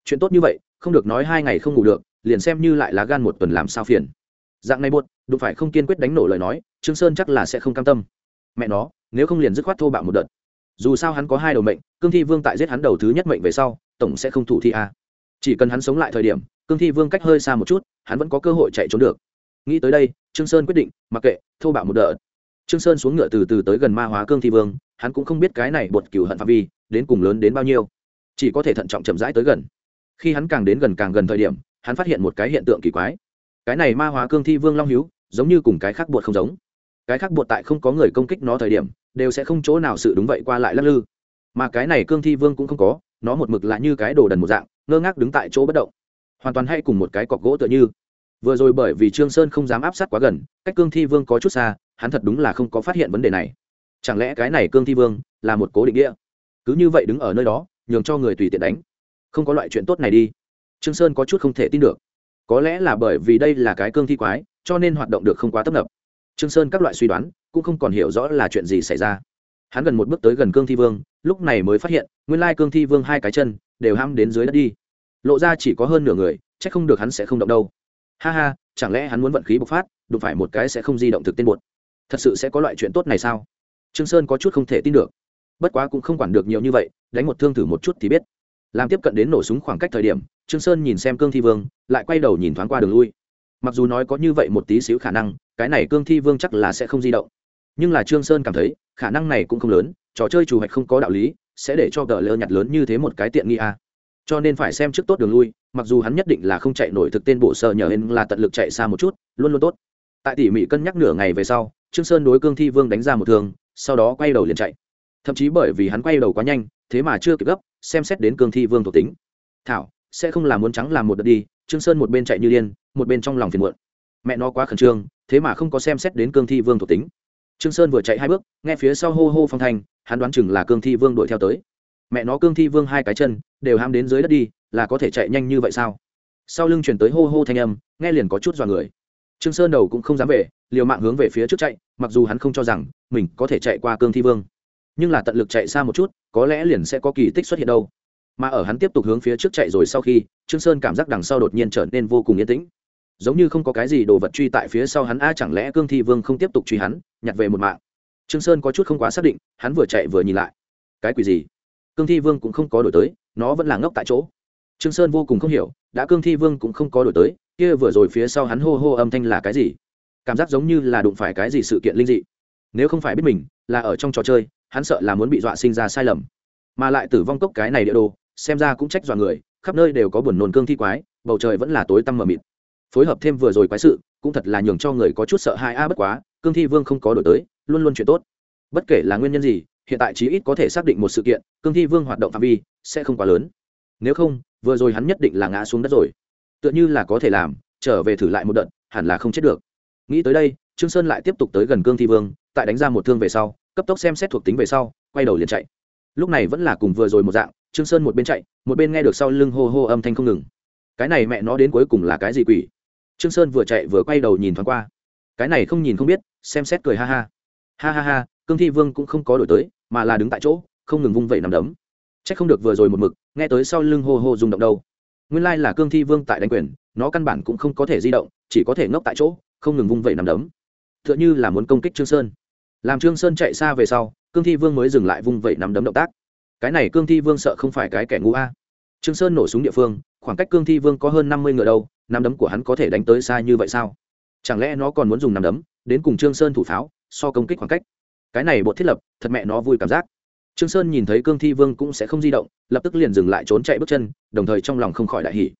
Chuyện tốt như vậy, không được nói hai ngày không ngủ được, liền xem như lại lá gan một tuần làm sao phiền. Dạng này buốt đụng phải không kiên quyết đánh nổ lời nói, trương sơn chắc là sẽ không cam tâm. Mẹ nó, nếu không liền dứt khoát thô bạo một đợt dù sao hắn có hai đầu mệnh, cương thi vương tại giết hắn đầu thứ nhất mệnh về sau, tổng sẽ không thủ thi a. Chỉ cần hắn sống lại thời điểm, cương thi vương cách hơi xa một chút, hắn vẫn có cơ hội chạy trốn được. Nghĩ tới đây, trương sơn quyết định, mặc kệ, thô bạo một đợt. Trương sơn xuống ngựa từ từ tới gần ma hóa cương thi vương, hắn cũng không biết cái này bột cửu hận phạm vi, đến cùng lớn đến bao nhiêu. Chỉ có thể thận trọng chậm rãi tới gần. Khi hắn càng đến gần càng gần thời điểm, hắn phát hiện một cái hiện tượng kỳ quái. Cái này ma hóa cương thi vương long hiếu, giống như cùng cái khác bột không giống cái khác bột tại không có người công kích nó thời điểm, đều sẽ không chỗ nào sự đúng vậy qua lại lắc lư. Mà cái này cương thi vương cũng không có, nó một mực lại như cái đồ đần một dạng, ngơ ngác đứng tại chỗ bất động. Hoàn toàn hay cùng một cái cọc gỗ tựa như. Vừa rồi bởi vì trương sơn không dám áp sát quá gần, cách cương thi vương có chút xa, hắn thật đúng là không có phát hiện vấn đề này. Chẳng lẽ cái này cương thi vương là một cố định địa? Cứ như vậy đứng ở nơi đó, nhường cho người tùy tiện đánh. Không có loại chuyện tốt này đi. Trương sơn có chút không thể tin được. Có lẽ là bởi vì đây là cái cương thi quái, cho nên hoạt động được không quá tấp nập trương sơn các loại suy đoán, cũng không còn hiểu rõ là chuyện gì xảy ra. Hắn gần một bước tới gần cương thi vương, lúc này mới phát hiện, nguyên lai cương thi vương hai cái chân đều ham đến dưới đất đi. Lộ ra chỉ có hơn nửa người, chắc không được hắn sẽ không động đâu. Ha ha, chẳng lẽ hắn muốn vận khí bộc phát, đụng phải một cái sẽ không di động thực tên bột? Thật sự sẽ có loại chuyện tốt này sao? Trương sơn có chút không thể tin được. Bất quá cũng không quản được nhiều như vậy, đánh một thương thử một chút thì biết. Làm tiếp cận đến nổ súng khoảng cách thời điểm, trương sơn nhìn xem cương thi vương, lại quay đầu nhìn thoáng qua đường lui. Mặc dù nói có như vậy một tí xíu khả năng cái này cương thi vương chắc là sẽ không di động. Nhưng là trương sơn cảm thấy, khả năng này cũng không lớn, trò chơi chủ hoạch không có đạo lý, sẽ để cho gờ lơ nhặt lớn như thế một cái tiện nghi a à. cho nên phải xem trước tốt đường lui, mặc dù hắn nhất định là không chạy nổi thực tên bộ sợ nhờ hên là tận lực chạy xa một chút, luôn luôn tốt. Tại tỉ mỉ cân nhắc nửa ngày về sau, trương sơn đối cương thi vương đánh ra một thương, sau đó quay đầu liền chạy. Thậm chí bởi vì hắn quay đầu quá nhanh, thế mà chưa kịp gấp, xem xét đến cương thi vương thuộc tính. Thảo, sẽ không làm muốn trắng làm một đợt đi. Trương sơn một bên chạy như điên, một bên trong lòng phiền muộn mẹ nó quá khẩn trương, thế mà không có xem xét đến cương thi vương thuộc tính. Trương sơn vừa chạy hai bước, nghe phía sau hô hô phong thanh, hắn đoán chừng là cương thi vương đuổi theo tới. Mẹ nó cương thi vương hai cái chân, đều ham đến dưới đất đi, là có thể chạy nhanh như vậy sao? Sau lưng chuyển tới hô hô thanh âm, nghe liền có chút dọa người. Trương sơn đầu cũng không dám về, liều mạng hướng về phía trước chạy, mặc dù hắn không cho rằng mình có thể chạy qua cương thi vương. Nhưng là tận lực chạy xa một chút, có lẽ liền sẽ có kỳ tích xuất hiện đâu. Mà ở hắn tiếp tục hướng phía trước chạy rồi sau khi, trương sơn cảm giác đằng sau đột nhiên trở nên vô cùng yên tĩnh giống như không có cái gì đồ vật truy tại phía sau hắn, a, chẳng lẽ cương thi vương không tiếp tục truy hắn, nhặt về một mạng? Trương sơn có chút không quá xác định, hắn vừa chạy vừa nhìn lại. Cái quỷ gì? Cương thi vương cũng không có đổi tới, nó vẫn là ngốc tại chỗ. Trương sơn vô cùng không hiểu, đã cương thi vương cũng không có đổi tới, kia vừa rồi phía sau hắn hô hô âm thanh là cái gì? Cảm giác giống như là đụng phải cái gì sự kiện linh dị. Nếu không phải biết mình, là ở trong trò chơi, hắn sợ là muốn bị dọa sinh ra sai lầm. Mà lại tử vong cốc cái này địa đồ, xem ra cũng trách dọa người, khắp nơi đều có buồn nôn cương thi quái, bầu trời vẫn là tối tăm mờ mịt phối hợp thêm vừa rồi quái sự, cũng thật là nhường cho người có chút sợ hai a, bất quá, cương thi vương không có đổi tới, luôn luôn chuyện tốt. Bất kể là nguyên nhân gì, hiện tại chí ít có thể xác định một sự kiện, cương thi vương hoạt động phạm vi sẽ không quá lớn. Nếu không, vừa rồi hắn nhất định là ngã xuống đất rồi. Tựa như là có thể làm, trở về thử lại một đợt, hẳn là không chết được. Nghĩ tới đây, trương sơn lại tiếp tục tới gần cương thi vương, tại đánh ra một thương về sau, cấp tốc xem xét thuộc tính về sau, quay đầu liền chạy. Lúc này vẫn là cùng vừa rồi một dạng, trương sơn một bên chạy, một bên nghe được sau lưng hô hô âm thanh không ngừng. Cái này mẹ nó đến cuối cùng là cái gì quỷ? Trương sơn vừa chạy vừa quay đầu nhìn thoáng qua. Cái này không nhìn không biết, xem xét cười ha ha. Ha ha ha, cương thi vương cũng không có đổi tới, mà là đứng tại chỗ, không ngừng vung vẩy nằm đấm. Chắc không được vừa rồi một mực, nghe tới sau lưng hô hô rung động đâu. Nguyên lai là cương thi vương tại đánh quyền, nó căn bản cũng không có thể di động, chỉ có thể ngốc tại chỗ, không ngừng vung vẩy nằm đấm. Tựa như là muốn công kích trương sơn. Làm trương sơn chạy xa về sau, cương thi vương mới dừng lại vung vẩy nằm đấm động tác. Cái này cương thi vương sợ không phải cái kẻ ngu a trương sơn nổ súng địa phương, khoảng cách cương thi vương có hơn năm mươi ngựa đâu, nắm đấm của hắn có thể đánh tới xa như vậy sao? Chẳng lẽ nó còn muốn dùng nắm đấm, đến cùng trương sơn thủ pháo, so công kích khoảng cách? Cái này bộ thiết lập, thật mẹ nó vui cảm giác. Trương sơn nhìn thấy cương thi vương cũng sẽ không di động, lập tức liền dừng lại trốn chạy bước chân, đồng thời trong lòng không khỏi đại hỉ.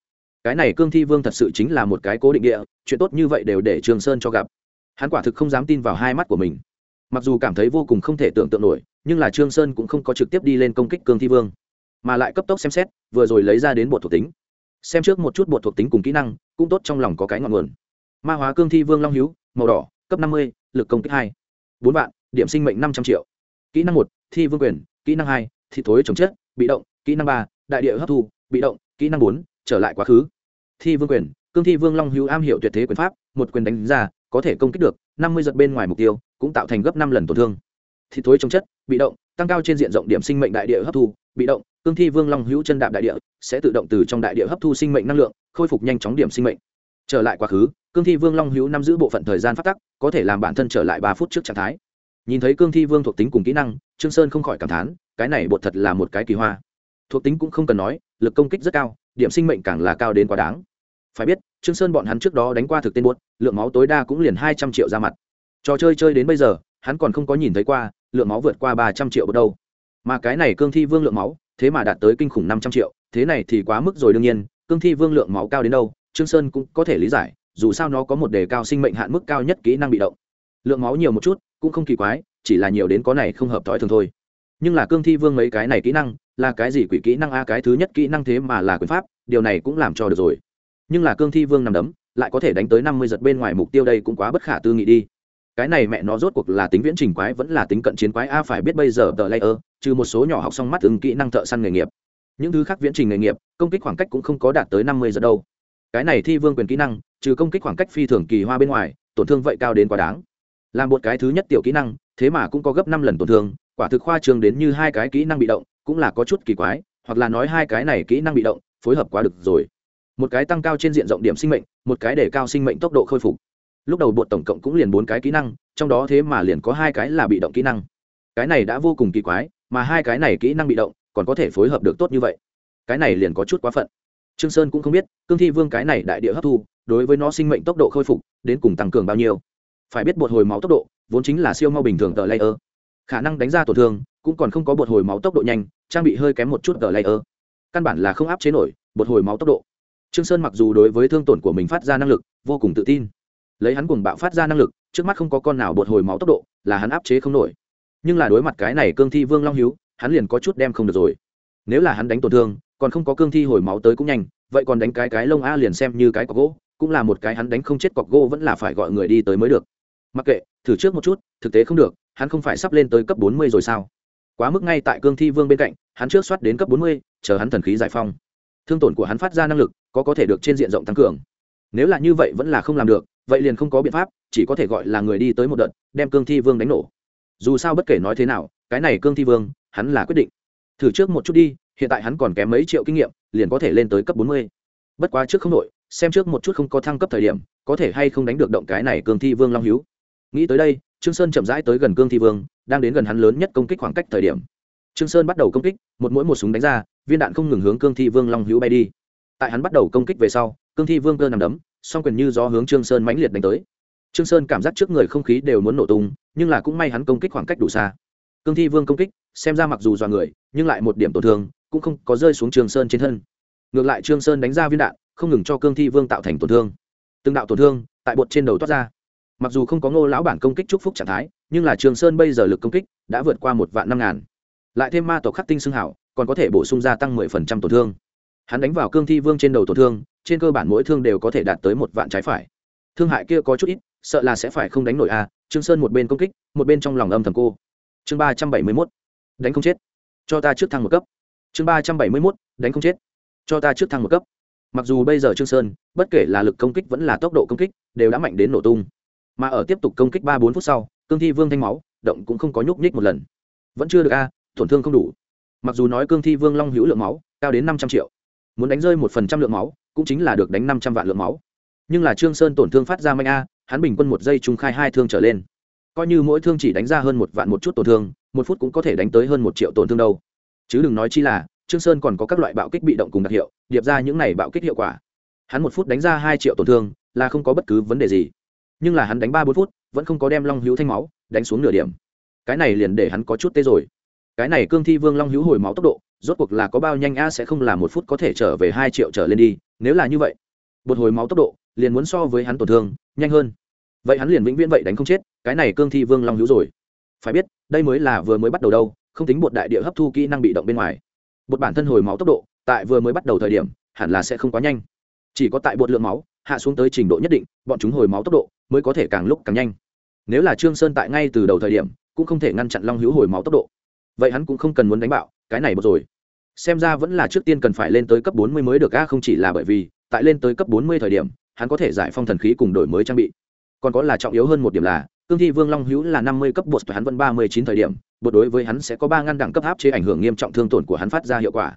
Cái này cương thi vương thật sự chính là một cái cố định địa, chuyện tốt như vậy đều để trương sơn cho gặp. Hắn quả thực không dám tin vào hai mắt của mình. Mặc dù cảm thấy vô cùng không thể tưởng tượng nổi, nhưng là trương sơn cũng không có trực tiếp đi lên công kích cương thi vương mà lại cấp tốc xem xét, vừa rồi lấy ra đến bộ thuộc tính. Xem trước một chút bộ thuộc tính cùng kỹ năng, cũng tốt trong lòng có cái ngọn nguồn. Ma hóa cương thi vương long hữu, màu đỏ, cấp năm mươi, lực công kích hai. Bốn vạn, điểm sinh mệnh năm trăm triệu. Kỹ năng một, thi vương quyền, kỹ năng hai, thi thối chống chết, bị động, kỹ năng ba, đại địa hấp thu, bị động, kỹ năng bốn, trở lại quá khứ. Thi vương quyền, cương thi vương long hữu am hiểu tuyệt thế quyền pháp, một quyền đánh ra, có thể công kích được, năm mươi giật bên ngoài mục tiêu, cũng tạo thành gấp năm lần tổn thương. Thị thối chống chất bị động, tăng cao trên diện rộng điểm sinh mệnh đại địa hấp thu, bị động cương thi vương long hữu chân đạp đại địa, sẽ tự động từ trong đại địa hấp thu sinh mệnh năng lượng, khôi phục nhanh chóng điểm sinh mệnh. Trở lại quá khứ, cương thi vương long hữu nắm giữ bộ phận thời gian phát tắc, có thể làm bản thân trở lại ba phút trước trạng thái. Nhìn thấy cương thi vương thuộc tính cùng kỹ năng, trương sơn không khỏi cảm thán, cái này bột thật là một cái kỳ hoa. Thuộc tính cũng không cần nói, lực công kích rất cao, điểm sinh mệnh càng là cao đến quá đáng. Phải biết, trương sơn bọn hắn trước đó đánh qua thực tên bột, lượng máu tối đa cũng liền hai trăm triệu ra mặt. Trò chơi chơi đến bây giờ, hắn còn không có nhìn thấy qua, lượng máu vượt qua ba trăm triệu bột đâu mà cái này cương thi vương lượng máu, thế mà đạt tới kinh khủng năm trăm triệu, thế này thì quá mức rồi đương nhiên, cương thi vương lượng máu cao đến đâu, trương sơn cũng có thể lý giải, dù sao nó có một đề cao sinh mệnh hạn mức cao nhất kỹ năng bị động. Lượng máu nhiều một chút, cũng không kỳ quái, chỉ là nhiều đến có này không hợp thói thường thôi. Nhưng là cương thi vương mấy cái này kỹ năng, là cái gì quỷ kỹ năng a, cái thứ nhất kỹ năng thế mà là quyền pháp, điều này cũng làm cho được rồi. Nhưng là cương thi vương nằm đấm, lại có thể đánh tới năm mươi giật bên ngoài mục tiêu đây cũng quá bất khả tư nghị đi. Cái này mẹ nó rốt cuộc là tính viễn trình quái vẫn là tính cận chiến quái a, phải biết bây giờ tờ layer trừ một số nhỏ học xong mắt ứng kỹ năng thợ săn nghề nghiệp. Những thứ khác viễn trình nghề nghiệp, công kích khoảng cách cũng không có đạt tới năm mươi giờ đâu. Cái này thi vương quyền kỹ năng, trừ công kích khoảng cách phi thường kỳ hoa bên ngoài, tổn thương vậy cao đến quá đáng. Làm một cái thứ nhất tiểu kỹ năng, thế mà cũng có gấp năm lần tổn thương, quả thực khoa trường đến như hai cái kỹ năng bị động, cũng là có chút kỳ quái, hoặc là nói hai cái này kỹ năng bị động, phối hợp quá được rồi. Một cái tăng cao trên diện rộng điểm sinh mệnh, một cái để cao sinh mệnh tốc độ khôi phục. Lúc đầu bột tổng cộng cũng liền bốn cái kỹ năng, trong đó thế mà liền có hai cái là bị động kỹ năng. Cái này đã vô cùng kỳ quái mà hai cái này kỹ năng bị động, còn có thể phối hợp được tốt như vậy. Cái này liền có chút quá phận. Trương sơn cũng không biết, cương thi vương cái này đại địa hấp thu, đối với nó sinh mệnh tốc độ khôi phục, đến cùng tăng cường bao nhiêu. Phải biết bột hồi máu tốc độ, vốn chính là siêu mau bình thường tờ layer. Khả năng đánh ra tổn thương, cũng còn không có bột hồi máu tốc độ nhanh, trang bị hơi kém một chút tờ layer. Căn bản là không áp chế nổi bột hồi máu tốc độ. Trương sơn mặc dù đối với thương tổn của mình phát ra năng lực, vô cùng tự tin. Lấy hắn cùng bạo phát ra năng lực, trước mắt không có con nào bột hồi máu tốc độ, là hắn áp chế không nổi nhưng là đối mặt cái này cương thi vương long hiếu, hắn liền có chút đem không được rồi. Nếu là hắn đánh tổn thương, còn không có cương thi hồi máu tới cũng nhanh, vậy còn đánh cái cái lông a liền xem như cái cọc gỗ, cũng là một cái hắn đánh không chết cọc gỗ vẫn là phải gọi người đi tới mới được. Mặc kệ, thử trước một chút, thực tế không được, hắn không phải sắp lên tới cấp bốn mươi rồi sao? Quá mức ngay tại cương thi vương bên cạnh, hắn trước soát đến cấp bốn mươi, chờ hắn thần khí giải phong thương tổn của hắn phát ra năng lực, có có thể được trên diện rộng tăng cường. Nếu là như vậy vẫn là không làm được, vậy liền không có biện pháp, chỉ có thể gọi là người đi tới một đợt, đem cương thi vương đánh nổ dù sao bất kể nói thế nào, cái này cương thi vương, hắn là quyết định. Thử trước một chút đi, hiện tại hắn còn kém mấy triệu kinh nghiệm, liền có thể lên tới cấp bốn mươi. Bất quá trước không đội, xem trước một chút không có thăng cấp thời điểm, có thể hay không đánh được động cái này cương thi vương long hữu nghĩ tới đây, trương sơn chậm rãi tới gần cương thi vương, đang đến gần hắn lớn nhất công kích khoảng cách thời điểm. Trương sơn bắt đầu công kích, một mũi một súng đánh ra, viên đạn không ngừng hướng cương thi vương long hữu bay đi. Tại hắn bắt đầu công kích về sau, cương thi vương cơ nằm đấm, song quyền như gió hướng trương sơn mãnh liệt đánh tới trương sơn cảm giác trước người không khí đều muốn nổ tung, nhưng là cũng may hắn công kích khoảng cách đủ xa. Cương thi vương công kích, xem ra mặc dù dọa người, nhưng lại một điểm tổn thương, cũng không có rơi xuống trương sơn trên thân. Ngược lại trương sơn đánh ra viên đạn, không ngừng cho cương thi vương tạo thành tổn thương. Từng đạo tổn thương, tại bột trên đầu toát ra. Mặc dù không có ngô lão bản công kích chúc phúc trạng thái, nhưng là trương sơn bây giờ lực công kích đã vượt qua một vạn năm ngàn. Lại thêm ma tộc khắc tinh xương hảo, còn có thể bổ sung gia tăng mười phần trăm tổn thương. Hắn đánh vào cương thi vương trên đầu tổn thương, trên cơ bản mỗi thương đều có thể đạt tới một vạn trái phải. Thương hại kia có chút ít sợ là sẽ phải không đánh nổi a, trương sơn một bên công kích, một bên trong lòng âm thầm cô. Chương ba trăm bảy mươi mốt, đánh không chết. Cho ta trước thăng một cấp. Chương ba trăm bảy mươi mốt, đánh không chết. Cho ta trước thăng một cấp. Mặc dù bây giờ trương sơn, bất kể là lực công kích vẫn là tốc độ công kích, đều đã mạnh đến nổ tung. Mà ở tiếp tục công kích ba bốn phút sau, cương thi vương thanh máu, động cũng không có nhúc nhích một lần. Vẫn chưa được a, tổn thương không đủ. Mặc dù nói cương thi vương long hữu lượng máu, cao đến năm trăm triệu. Muốn đánh rơi một phần trăm lượng máu, cũng chính là được đánh năm trăm vạn lượng máu. Nhưng là trương sơn tổn thương phát ra mạnh a hắn bình quân một giây trung khai hai thương trở lên. Coi như mỗi thương chỉ đánh ra hơn một vạn một chút tổn thương, một phút cũng có thể đánh tới hơn một triệu tổn thương đâu. Chứ đừng nói chi là, trương sơn còn có các loại bạo kích bị động cùng đặc hiệu, điệp ra những này bạo kích hiệu quả. Hắn một phút đánh ra hai triệu tổn thương, là không có bất cứ vấn đề gì. Nhưng là hắn đánh ba bốn phút, vẫn không có đem long hữu thanh máu đánh xuống nửa điểm. Cái này liền để hắn có chút tê rồi. Cái này cương thi vương long hữu hồi máu tốc độ, rốt cuộc là có bao nhanh a sẽ không là một phút có thể trở về hai triệu trở lên đi, nếu là như vậy bột hồi máu tốc độ liền muốn so với hắn tổn thương, nhanh hơn. Vậy hắn liền vĩnh viễn vậy đánh không chết, cái này cương thi vương long hữu rồi. Phải biết, đây mới là vừa mới bắt đầu đâu, không tính bột đại địa hấp thu kỹ năng bị động bên ngoài. Bột bản thân hồi máu tốc độ, tại vừa mới bắt đầu thời điểm, hẳn là sẽ không quá nhanh. Chỉ có tại bột lượng máu, hạ xuống tới trình độ nhất định, bọn chúng hồi máu tốc độ mới có thể càng lúc càng nhanh. Nếu là trương sơn tại ngay từ đầu thời điểm, cũng không thể ngăn chặn long hữu hồi máu tốc độ. Vậy hắn cũng không cần muốn đánh bạo, cái này một rồi. Xem ra vẫn là trước tiên cần phải lên tới cấp bốn mươi mới được, a, không chỉ là bởi vì, tại lên tới cấp bốn mươi thời điểm hắn có thể giải phong thần khí cùng đổi mới trang bị. Còn có là trọng yếu hơn một điểm là, cương thi vương long hữu là năm mươi cấp bột và hắn vẫn ba mươi chín thời điểm, bột đối với hắn sẽ có ba ngăn đẳng cấp áp chế ảnh hưởng nghiêm trọng thương tổn của hắn phát ra hiệu quả.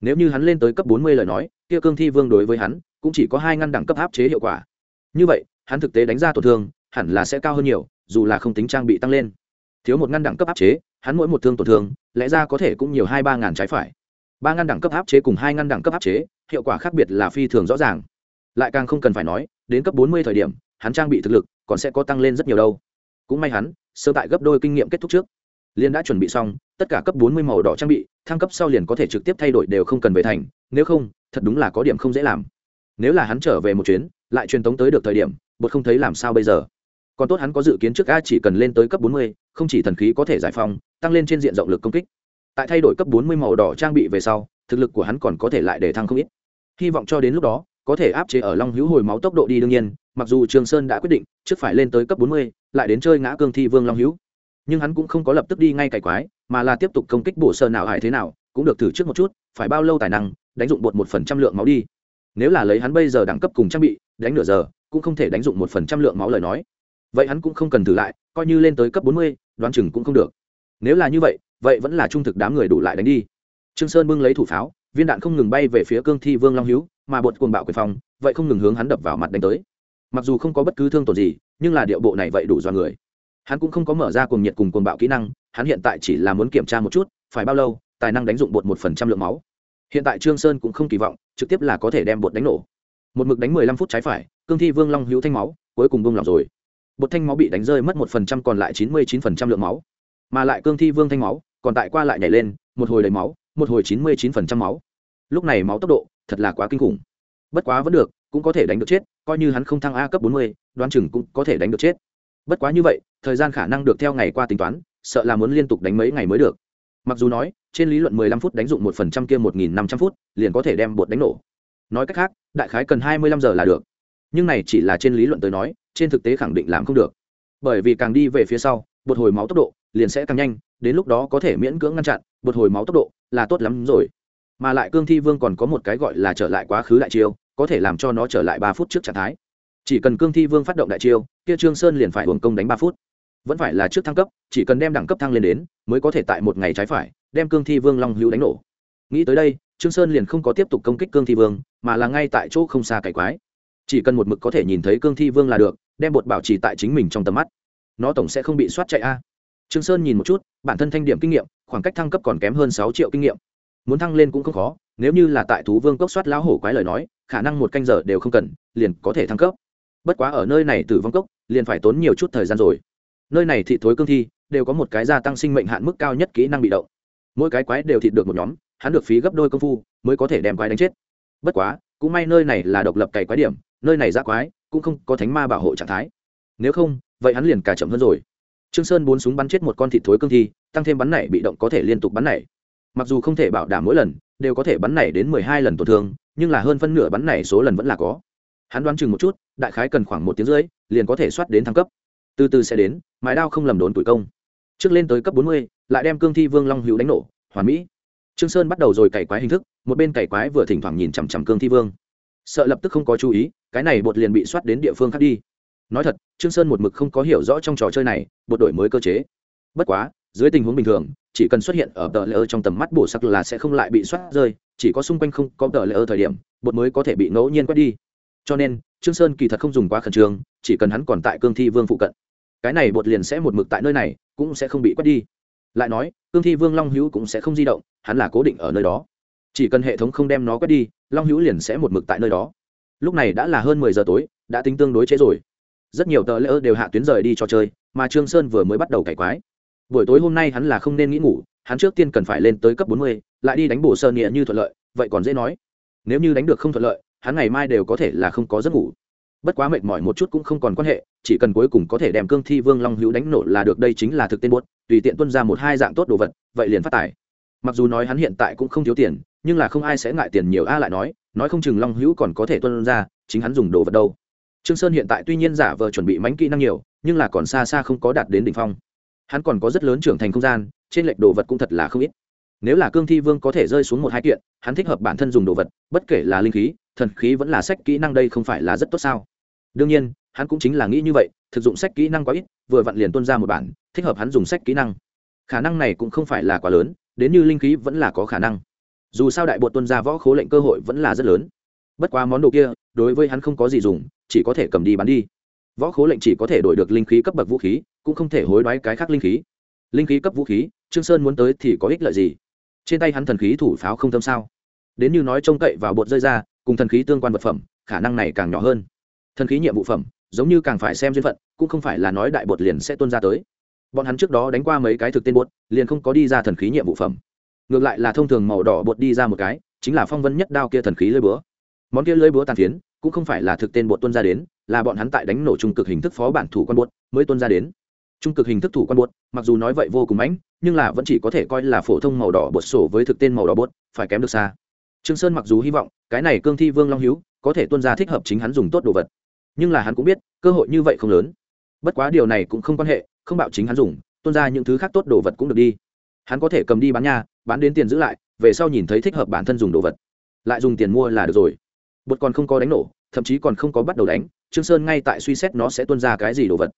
Nếu như hắn lên tới cấp bốn mươi lời nói, kia cương thi vương đối với hắn cũng chỉ có hai ngăn đẳng cấp áp chế hiệu quả. Như vậy, hắn thực tế đánh ra tổn thương hẳn là sẽ cao hơn nhiều, dù là không tính trang bị tăng lên. Thiếu một ngăn đẳng cấp áp chế, hắn mỗi một thương tổn thương, lẽ ra có thể cũng nhiều hai ba ngàn trái phải. Ba ngăn đẳng cấp áp chế cùng hai ngăn đẳng cấp áp chế, hiệu quả khác biệt là phi thường rõ ràng lại càng không cần phải nói, đến cấp bốn mươi thời điểm, hắn trang bị thực lực còn sẽ có tăng lên rất nhiều đâu. Cũng may hắn, sơ tại gấp đôi kinh nghiệm kết thúc trước. Liên đã chuẩn bị xong, tất cả cấp bốn mươi màu đỏ trang bị, thăng cấp sau liền có thể trực tiếp thay đổi đều không cần về thành, nếu không, thật đúng là có điểm không dễ làm. Nếu là hắn trở về một chuyến, lại truyền tống tới được thời điểm, bột không thấy làm sao bây giờ. Còn tốt hắn có dự kiến trước a chỉ cần lên tới cấp bốn mươi, không chỉ thần khí có thể giải phóng, tăng lên trên diện rộng lực công kích. Tại thay đổi cấp bốn mươi màu đỏ trang bị về sau, thực lực của hắn còn có thể lại để thăng không ít. Hy vọng cho đến lúc đó có thể áp chế ở long hữu hồi máu tốc độ đi đương nhiên, mặc dù trường sơn đã quyết định, trước phải lên tới cấp bốn mươi, lại đến chơi ngã cương thi vương long hữu. Nhưng hắn cũng không có lập tức đi ngay cày quái, mà là tiếp tục công kích bổ sơ nào hại thế nào, cũng được thử trước một chút, phải bao lâu tài năng, đánh dụng bột một phần trăm lượng máu đi. Nếu là lấy hắn bây giờ đẳng cấp cùng trang bị, đánh nửa giờ, cũng không thể đánh dụng một phần trăm lượng máu lời nói. Vậy hắn cũng không cần thử lại, coi như lên tới cấp bốn mươi, đoán chừng cũng không được. Nếu là như vậy vậy vẫn là trung thực đám người đủ lại đánh đi. Trương sơn bưng lấy thủ pháo viên đạn không ngừng bay về phía cương thi vương long hữu, mà bột cuồng bạo quyền phong, vậy không ngừng hướng hắn đập vào mặt đánh tới. Mặc dù không có bất cứ thương tổn gì, nhưng là điệu bộ này vậy đủ do người. Hắn cũng không có mở ra cuồng nhiệt cùng cuồng bạo kỹ năng, hắn hiện tại chỉ là muốn kiểm tra một chút, phải bao lâu, tài năng đánh dụng bột một phần trăm lượng máu. Hiện tại trương sơn cũng không kỳ vọng, trực tiếp là có thể đem bột đánh nổ. Một mực đánh mười lăm phút trái phải, cương thi vương long hữu thanh máu, cuối cùng bung lỏng rồi. Bột thanh máu bị đánh rơi mất một phần trăm còn lại chín mươi chín phần trăm lượng máu. Mà lại cương thi vương thanh máu, còn tại qua lại nhảy lên, một hồi đầy máu, một hồi chín mươi chín phần trăm máu lúc này máu tốc độ thật là quá kinh khủng. Bất quá vẫn được, cũng có thể đánh được chết, coi như hắn không thăng a cấp bốn mươi, đoán chừng cũng có thể đánh được chết. Bất quá như vậy, thời gian khả năng được theo ngày qua tính toán, sợ là muốn liên tục đánh mấy ngày mới được. Mặc dù nói, trên lý luận mười lăm phút đánh dụng một phần trăm kia một nghìn năm trăm phút, liền có thể đem bột đánh nổ. Nói cách khác, đại khái cần hai mươi lăm giờ là được. Nhưng này chỉ là trên lý luận tới nói, trên thực tế khẳng định làm không được. Bởi vì càng đi về phía sau, bột hồi máu tốc độ liền sẽ càng nhanh, đến lúc đó có thể miễn cưỡng ngăn chặn, bột hồi máu tốc độ là tốt lắm rồi mà lại cương thi vương còn có một cái gọi là trở lại quá khứ đại chiêu, có thể làm cho nó trở lại ba phút trước trạng thái. Chỉ cần cương thi vương phát động đại chiêu, kia trương sơn liền phải hưởng công đánh ba phút. Vẫn phải là trước thăng cấp, chỉ cần đem đẳng cấp thăng lên đến, mới có thể tại một ngày trái phải, đem cương thi vương long hữu đánh nổ. Nghĩ tới đây, trương sơn liền không có tiếp tục công kích cương thi vương, mà là ngay tại chỗ không xa cải quái. Chỉ cần một mực có thể nhìn thấy cương thi vương là được, đem bột bảo trì tại chính mình trong tầm mắt. Nó tổng sẽ không bị soát chạy a. Trương sơn nhìn một chút, bản thân thanh điểm kinh nghiệm, khoảng cách thăng cấp còn kém hơn sáu triệu kinh nghiệm muốn thăng lên cũng không khó, nếu như là tại thú vương cốc soát lão hổ quái lời nói, khả năng một canh giờ đều không cần, liền có thể thăng cấp. Bất quá ở nơi này tử vong cốc, liền phải tốn nhiều chút thời gian rồi. Nơi này thị thối cương thi, đều có một cái gia tăng sinh mệnh hạn mức cao nhất kỹ năng bị động. Mỗi cái quái đều thịt được một nhóm, hắn được phí gấp đôi công phu, mới có thể đem quái đánh chết. Bất quá, cũng may nơi này là độc lập cày quái điểm, nơi này ra quái cũng không có thánh ma bảo hộ trạng thái. Nếu không, vậy hắn liền cả chậm hơn rồi. Trương sơn bốn súng bắn chết một con thịt thối cương thi, tăng thêm bắn này bị động có thể liên tục bắn này mặc dù không thể bảo đảm mỗi lần đều có thể bắn này đến mười hai lần tổn thương, nhưng là hơn phân nửa bắn này số lần vẫn là có. Hắn đoán chừng một chút, đại khái cần khoảng một tiếng rưỡi liền có thể soát đến thăng cấp. Từ từ sẽ đến mái đao không lầm đốn tuổi công. Trước lên tới cấp bốn mươi, lại đem cương thi vương long hữu đánh nổ, hoàn mỹ. Trương sơn bắt đầu rồi cày quái hình thức, một bên cày quái vừa thỉnh thoảng nhìn chằm chằm cương thi vương. Sợ lập tức không có chú ý, cái này bột liền bị soát đến địa phương khác đi. Nói thật, trương sơn một mực không có hiểu rõ trong trò chơi này, bột đổi mới cơ chế. Bất quá dưới tình huống bình thường, chỉ cần xuất hiện ở tờ lỡ trong tầm mắt bổ sắc là sẽ không lại bị soát rơi, chỉ có xung quanh không có tờ lỡ thời điểm, bột mới có thể bị ngẫu nhiên quét đi. Cho nên, trương sơn kỳ thật không dùng quá khẩn trương, chỉ cần hắn còn tại cương thi vương phụ cận. Cái này bột liền sẽ một mực tại nơi này, cũng sẽ không bị quét đi. Lại nói, cương thi vương long hữu cũng sẽ không di động, hắn là cố định ở nơi đó. Chỉ cần hệ thống không đem nó quét đi, long hữu liền sẽ một mực tại nơi đó. Lúc này đã là hơn mười giờ tối, đã tính tương đối chế rồi. Rất nhiều tờ lỡ đều hạ tuyến rời đi cho chơi, mà trương sơn vừa mới bắt đầu cải quái buổi tối hôm nay hắn là không nên nghĩ ngủ, hắn trước tiên cần phải lên tới cấp bốn mươi, lại đi đánh bổ sơ nghĩa như thuận lợi, vậy còn dễ nói. Nếu như đánh được không thuận lợi, hắn ngày mai đều có thể là không có giấc ngủ. Bất quá mệt mỏi một chút cũng không còn quan hệ, chỉ cần cuối cùng có thể đem cương thi vương long hữu đánh nổ là được, đây chính là thực tên buốt, tùy tiện tuân ra một hai dạng tốt đồ vật, vậy liền phát tài. Mặc dù nói hắn hiện tại cũng không thiếu tiền, nhưng là không ai sẽ ngại tiền nhiều a lại nói nói không chừng long hữu còn có thể tuân ra, chính hắn dùng đồ vật đâu. Trương sơn hiện tại tuy nhiên giả vờ chuẩn bị mánh kỹ năng nhiều, nhưng là còn xa xa không có đạt đến đỉnh phong hắn còn có rất lớn trưởng thành không gian, trên lệch đồ vật cũng thật là không ít. Nếu là cương thi vương có thể rơi xuống một hai kiện, hắn thích hợp bản thân dùng đồ vật, bất kể là linh khí, thần khí vẫn là sách kỹ năng đây không phải là rất tốt sao? Đương nhiên, hắn cũng chính là nghĩ như vậy, thực dụng sách kỹ năng quá ít, vừa vặn liền tuân ra một bản, thích hợp hắn dùng sách kỹ năng. Khả năng này cũng không phải là quá lớn, đến như linh khí vẫn là có khả năng. Dù sao đại bột tuân ra võ khố lệnh cơ hội vẫn là rất lớn. Bất quá món đồ kia, đối với hắn không có gì dùng, chỉ có thể cầm đi bán đi võ khố lệnh chỉ có thể đổi được linh khí cấp bậc vũ khí, cũng không thể hối đoái cái khác linh khí. Linh khí cấp vũ khí, trương sơn muốn tới thì có ích lợi gì? Trên tay hắn thần khí thủ pháo không thâm sao? Đến như nói trông cậy vào bột rơi ra, cùng thần khí tương quan vật phẩm, khả năng này càng nhỏ hơn. Thần khí nhiệm vụ phẩm, giống như càng phải xem duyên phận, cũng không phải là nói đại bột liền sẽ tuân ra tới. Bọn hắn trước đó đánh qua mấy cái thực tên bột, liền không có đi ra thần khí nhiệm vụ phẩm. Ngược lại là thông thường màu đỏ bột đi ra một cái, chính là phong vân nhất đao kia thần khí lưỡi búa. Món kia lưỡi búa tàn phiến cũng không phải là thực tên bột tuân ra đến, là bọn hắn tại đánh nổ trung cực hình thức phó bản thủ quan bột mới tuân ra đến. Trung cực hình thức thủ quan bột, mặc dù nói vậy vô cùng mãnh, nhưng là vẫn chỉ có thể coi là phổ thông màu đỏ bột sổ với thực tên màu đỏ bột, phải kém được xa. Trương sơn mặc dù hy vọng, cái này cương thi vương long hiếu có thể tuân ra thích hợp chính hắn dùng tốt đồ vật. Nhưng là hắn cũng biết, cơ hội như vậy không lớn. Bất quá điều này cũng không quan hệ, không bạo chính hắn dùng, tuân ra những thứ khác tốt đồ vật cũng được đi. Hắn có thể cầm đi bán nha bán đến tiền giữ lại, về sau nhìn thấy thích hợp bản thân dùng đồ vật. Lại dùng tiền mua là được rồi bột còn không có đánh nổ, thậm chí còn không có bắt đầu đánh, trương sơn ngay tại suy xét nó sẽ tuân ra cái gì đồ vật.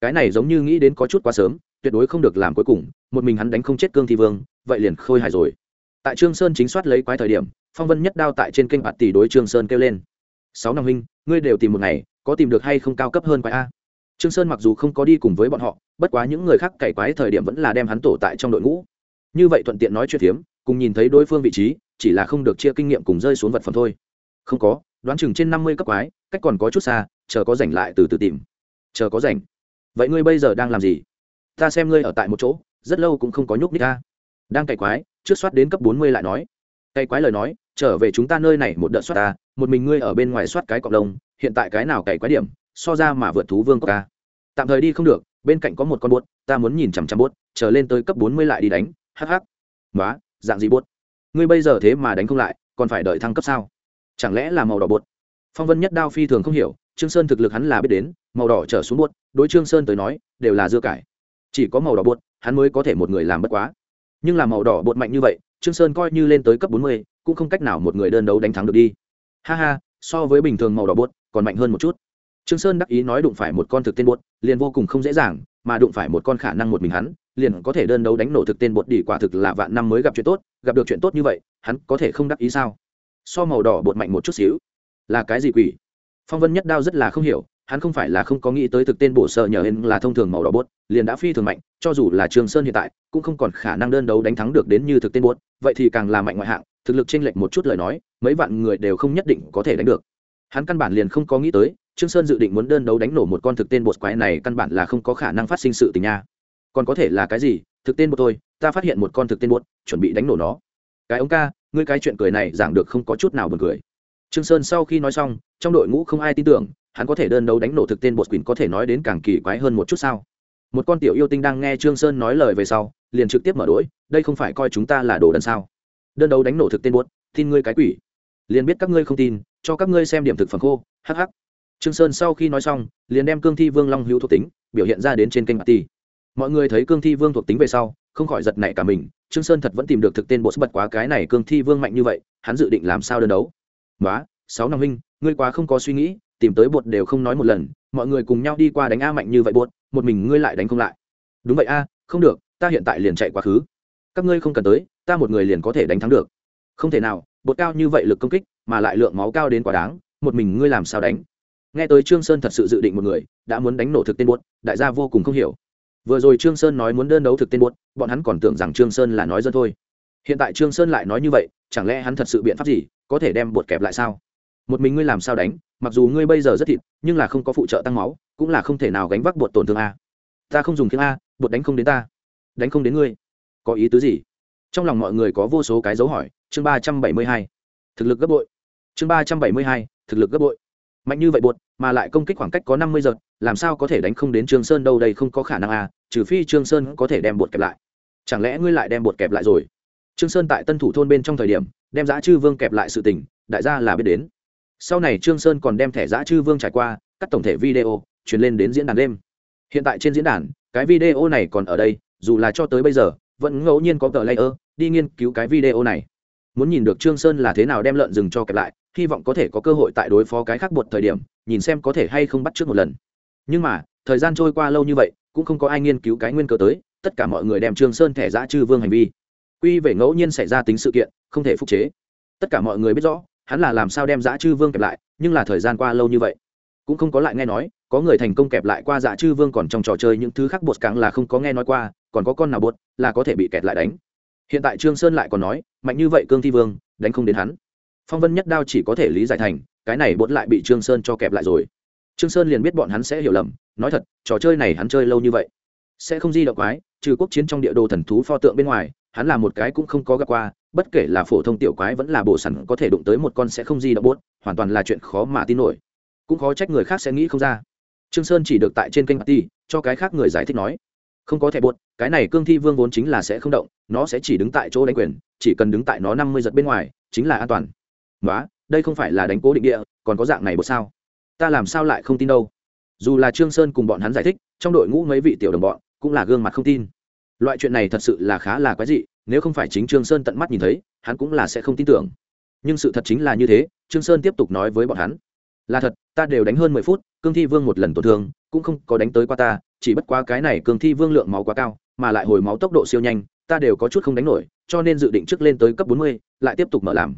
Cái này giống như nghĩ đến có chút quá sớm, tuyệt đối không được làm cuối cùng, một mình hắn đánh không chết cương thi vương, vậy liền khôi hài rồi. Tại trương sơn chính soát lấy quái thời điểm, phong vân nhất đao tại trên kênh bạt tỷ đối trương sơn kêu lên. Sáu năm huynh, ngươi đều tìm một ngày, có tìm được hay không cao cấp hơn quái a? Trương sơn mặc dù không có đi cùng với bọn họ, bất quá những người khác cày quái thời điểm vẫn là đem hắn tổ tại trong đội ngũ. Như vậy thuận tiện nói chuyện phiếm, cùng nhìn thấy đối phương vị trí, chỉ là không được chia kinh nghiệm cùng rơi xuống vật phẩm thôi không có đoán chừng trên năm mươi cấp quái cách còn có chút xa chờ có rảnh lại từ từ tìm. Chờ có rảnh. Vậy ngươi bây giờ đang làm gì? Ta xem ngươi ở tại một chỗ rất lâu cũng không có nhúc nhích ta. Đang cày quái trước soát đến cấp bốn mươi lại nói. Cày quái lời nói trở về chúng ta nơi này một đợt soát ta một mình ngươi ở bên ngoài soát cái cọc lông hiện tại cái nào cày quái điểm so ra mà vượt thú vương có ca tạm thời đi không được bên cạnh có một con bốt ta muốn nhìn chằm chằm bốt trở lên tới cấp bốn mươi lại đi đánh hh quá, dạng gì bốt ngươi bây giờ thế mà đánh không lại còn phải đợi thăng cấp sao? Chẳng lẽ là màu đỏ bột? Phong vân nhất đao phi thường không hiểu, trương sơn thực lực hắn là biết đến, màu đỏ trở xuống bột, đối trương sơn tới nói, đều là dưa cải. Chỉ có màu đỏ bột, hắn mới có thể một người làm bất quá. Nhưng là màu đỏ bột mạnh như vậy, trương sơn coi như lên tới cấp bốn mươi, cũng không cách nào một người đơn đấu đánh thắng được đi. Ha ha, so với bình thường màu đỏ bột, còn mạnh hơn một chút. Trương sơn đắc ý nói đụng phải một con thực tên bột, liền vô cùng không dễ dàng, mà đụng phải một con khả năng một mình hắn, liền có thể đơn đấu đánh nổ thực tên bột đi, quả thực là vạn năm mới gặp chuyện tốt, gặp được chuyện tốt như vậy, hắn có thể không đắc ý sao? So màu đỏ bột mạnh một chút xíu. Là cái gì quỷ? Phong vân nhất đao rất là không hiểu, hắn không phải là không có nghĩ tới thực tên bổ sợ nhờ hên là thông thường màu đỏ bốt liền đã phi thường mạnh, cho dù là trường sơn hiện tại, cũng không còn khả năng đơn đấu đánh thắng được đến như thực tên bốt vậy thì càng là mạnh ngoại hạng, thực lực chênh lệch một chút lời nói, mấy vạn người đều không nhất định có thể đánh được. Hắn căn bản liền không có nghĩ tới, trương sơn dự định muốn đơn đấu đánh nổ một con thực tên bột quái này căn bản là không có khả năng phát sinh sự tình nha. Còn có thể là cái gì? Thực tên bột thôi, ta phát hiện một con thực tên bột, chuẩn bị đánh nổ nó cái ống ca, ngươi cái chuyện cười này giảng được không có chút nào buồn cười. Trương sơn sau khi nói xong, trong đội ngũ không ai tin tưởng, hắn có thể đơn đấu đánh nổ thực tên bột quỳnh có thể nói đến càng kỳ quái hơn một chút sao? Một con tiểu yêu tinh đang nghe trương sơn nói lời về sau, liền trực tiếp mở đuổi đây không phải coi chúng ta là đồ đần sao? Đơn đấu đánh nổ thực tên bột, tin ngươi cái quỷ. Liền biết các ngươi không tin, cho các ngươi xem điểm thực phẩm khô hh trương sơn sau khi nói xong, liền đem cương thi vương long hữu thuộc tính biểu hiện ra đến trên kênh ti mọi người thấy cương thi vương thuộc tính về sau không khỏi giật nảy cả mình trương sơn thật vẫn tìm được thực tên bộ bật quá cái này cương thi vương mạnh như vậy hắn dự định làm sao đơn đấu? Quá, sáu năm huynh ngươi quá không có suy nghĩ tìm tới bột đều không nói một lần mọi người cùng nhau đi qua đánh a mạnh như vậy bột một mình ngươi lại đánh không lại. Đúng vậy a không được ta hiện tại liền chạy quá khứ. Các ngươi không cần tới ta một người liền có thể đánh thắng được. Không thể nào bột cao như vậy lực công kích mà lại lượng máu cao đến quá đáng một mình ngươi làm sao đánh? Nghe tới trương sơn thật sự dự định một người đã muốn đánh nổ thực tên bột đại gia vô cùng không hiểu vừa rồi trương sơn nói muốn đơn đấu thực tên bột bọn hắn còn tưởng rằng trương sơn là nói dân thôi. Hiện tại trương sơn lại nói như vậy, chẳng lẽ hắn thật sự biện pháp gì, có thể đem bột kẹp lại sao? Một mình ngươi làm sao đánh, mặc dù ngươi bây giờ rất thịt, nhưng là không có phụ trợ tăng máu, cũng là không thể nào gánh vác bột tổn thương a. Ta không dùng tiếng a bột đánh không đến ta. Đánh không đến ngươi. Có ý tứ gì? Trong lòng mọi người có vô số cái dấu hỏi, chương ba trăm bảy mươi hai. Thực lực gấp bội. Chương ba trăm bảy mươi hai, thực lực gấp bội mạnh như vậy bột mà lại công kích khoảng cách có năm mươi giờ, làm sao có thể đánh không đến trương sơn đâu, đây không có khả năng à trừ phi trương sơn có thể đem bột kẹp lại. Chẳng lẽ ngươi lại đem bột kẹp lại rồi? Trương sơn tại tân thủ thôn bên trong thời điểm, đem giã chư vương kẹp lại sự tình, đại gia là biết đến. Sau này trương sơn còn đem thẻ giã chư vương trải qua, cắt tổng thể video, truyền lên đến diễn đàn đêm. Hiện tại trên diễn đàn, cái video này còn ở đây, dù là cho tới bây giờ, vẫn ngẫu nhiên có tờ layer, đi nghiên cứu cái video này. Muốn nhìn được trương sơn là thế nào đem lợn rừng cho kẹp lại hy vọng có thể có cơ hội tại đối phó cái khác bột thời điểm, nhìn xem có thể hay không bắt trước một lần. Nhưng mà, thời gian trôi qua lâu như vậy, cũng không có ai nghiên cứu cái nguyên cơ tới, tất cả mọi người đem trương sơn thẻ giã chư vương hành vi. Quy về ngẫu nhiên xảy ra tính sự kiện, không thể phục chế. Tất cả mọi người biết rõ, hắn là làm sao đem giã chư vương kẹp lại, nhưng là thời gian qua lâu như vậy, cũng không có lại nghe nói, có người thành công kẹp lại qua giã chư vương còn trong trò chơi những thứ khác bột càng là không có nghe nói qua, còn có con nào bột là có thể bị kẹt lại đánh. Hiện tại trương sơn lại còn nói, mạnh như vậy cương thi vương, đánh không đến hắn phong vân nhất đao chỉ có thể lý giải thành, cái này bột lại bị trương sơn cho kẹp lại rồi. Trương sơn liền biết bọn hắn sẽ hiểu lầm, nói thật, trò chơi này hắn chơi lâu như vậy, sẽ không di động quái, trừ quốc chiến trong địa đồ thần thú pho tượng bên ngoài, hắn là một cái cũng không có gặp qua, bất kể là phổ thông tiểu quái vẫn là bổ sẵn có thể đụng tới một con sẽ không di động bốt hoàn toàn là chuyện khó mà tin nổi. Cũng khó trách người khác sẽ nghĩ không ra. Trương sơn chỉ được tại trên kênh party, cho cái khác người giải thích nói, không có thẻ bột cái này cương thi vương vốn chính là sẽ không động, nó sẽ chỉ đứng tại chỗ đánh quyền, chỉ cần đứng tại nó năm mươi giật bên ngoài, chính là an toàn nói đây không phải là đánh cố định địa, còn có dạng này bột sao? Ta làm sao lại không tin đâu? Dù là trương sơn cùng bọn hắn giải thích, trong đội ngũ mấy vị tiểu đồng bọn cũng là gương mặt không tin. Loại chuyện này thật sự là khá là quái dị, nếu không phải chính trương sơn tận mắt nhìn thấy, hắn cũng là sẽ không tin tưởng. Nhưng sự thật chính là như thế, trương sơn tiếp tục nói với bọn hắn. Là thật, ta đều đánh hơn mười phút, cương thi vương một lần tổn thương, cũng không có đánh tới qua ta, chỉ bất quá cái này cương thi vương lượng máu quá cao, mà lại hồi máu tốc độ siêu nhanh, ta đều có chút không đánh nổi, cho nên dự định trước lên tới cấp bốn mươi, lại tiếp tục mở làm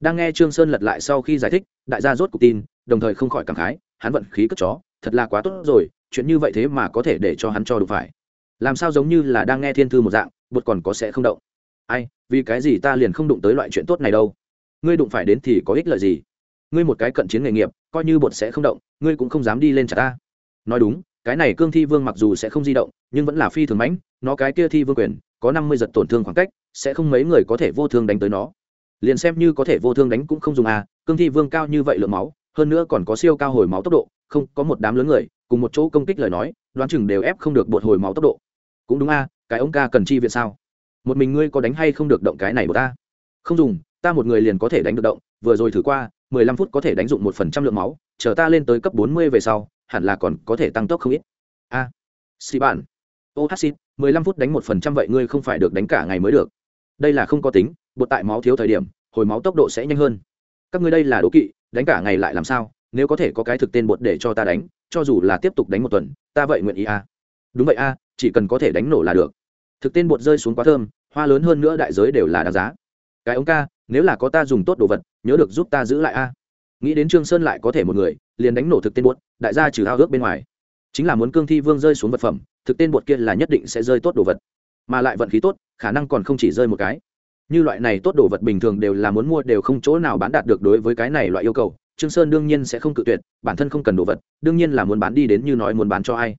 đang nghe trương sơn lật lại sau khi giải thích, đại gia rốt cuộc tin, đồng thời không khỏi cảm khái, hắn vận khí cất chó, thật là quá tốt rồi, chuyện như vậy thế mà có thể để cho hắn cho được phải. Làm sao giống như là đang nghe thiên thư một dạng, bột còn có sẽ không động. Ai, vì cái gì ta liền không đụng tới loại chuyện tốt này đâu? Ngươi đụng phải đến thì có ích lợi gì? Ngươi một cái cận chiến nghề nghiệp, coi như bột sẽ không động, ngươi cũng không dám đi lên trả ta. Nói đúng, cái này cương thi vương mặc dù sẽ không di động, nhưng vẫn là phi thường mãnh, nó cái kia thi vương quyền, có năm mươi giật tổn thương khoảng cách, sẽ không mấy người có thể vô thương đánh tới nó liền xem như có thể vô thương đánh cũng không dùng à cương thi vương cao như vậy lượng máu hơn nữa còn có siêu cao hồi máu tốc độ không có một đám lớn người cùng một chỗ công kích lời nói đoán chừng đều ép không được bột hồi máu tốc độ. Cũng đúng à cái ông ca cần chi viện sao? Một mình ngươi có đánh hay không được động cái này của ta? Không dùng ta một người liền có thể đánh được động vừa rồi thử qua mười lăm phút có thể đánh dụng một phần trăm lượng máu chờ ta lên tới cấp bốn mươi về sau hẳn là còn có thể tăng tốc không ít. A à, xì bạn. Ô hát xịt mười lăm phút đánh một phần trăm vậy ngươi không phải được đánh cả ngày mới được. Đây là không có tính bột tại máu thiếu thời điểm, hồi máu tốc độ sẽ nhanh hơn. Các ngươi đây là đố kỵ, đánh cả ngày lại làm sao? Nếu có thể có cái thực tên bột để cho ta đánh, cho dù là tiếp tục đánh một tuần, ta vậy nguyện ý a đúng vậy a chỉ cần có thể đánh nổ là được. Thực tên bột rơi xuống quá thơm, hoa lớn hơn nữa đại giới đều là đáng giá. Cái ống ca, nếu là có ta dùng tốt đồ vật, nhớ được giúp ta giữ lại a nghĩ đến trương sơn lại có thể một người, liền đánh nổ thực tên bột, đại gia trừ hao ước bên ngoài. Chính là muốn cương thi vương rơi xuống vật phẩm, thực tên bột kia là nhất định sẽ rơi tốt đồ vật. Mà lại vận khí tốt, khả năng còn không chỉ rơi một cái như loại này tốt đồ vật bình thường đều là muốn mua đều không chỗ nào bán đạt được đối với cái này loại yêu cầu, trương sơn đương nhiên sẽ không cự tuyệt, bản thân không cần đồ vật, đương nhiên là muốn bán đi đến như nói muốn bán cho ai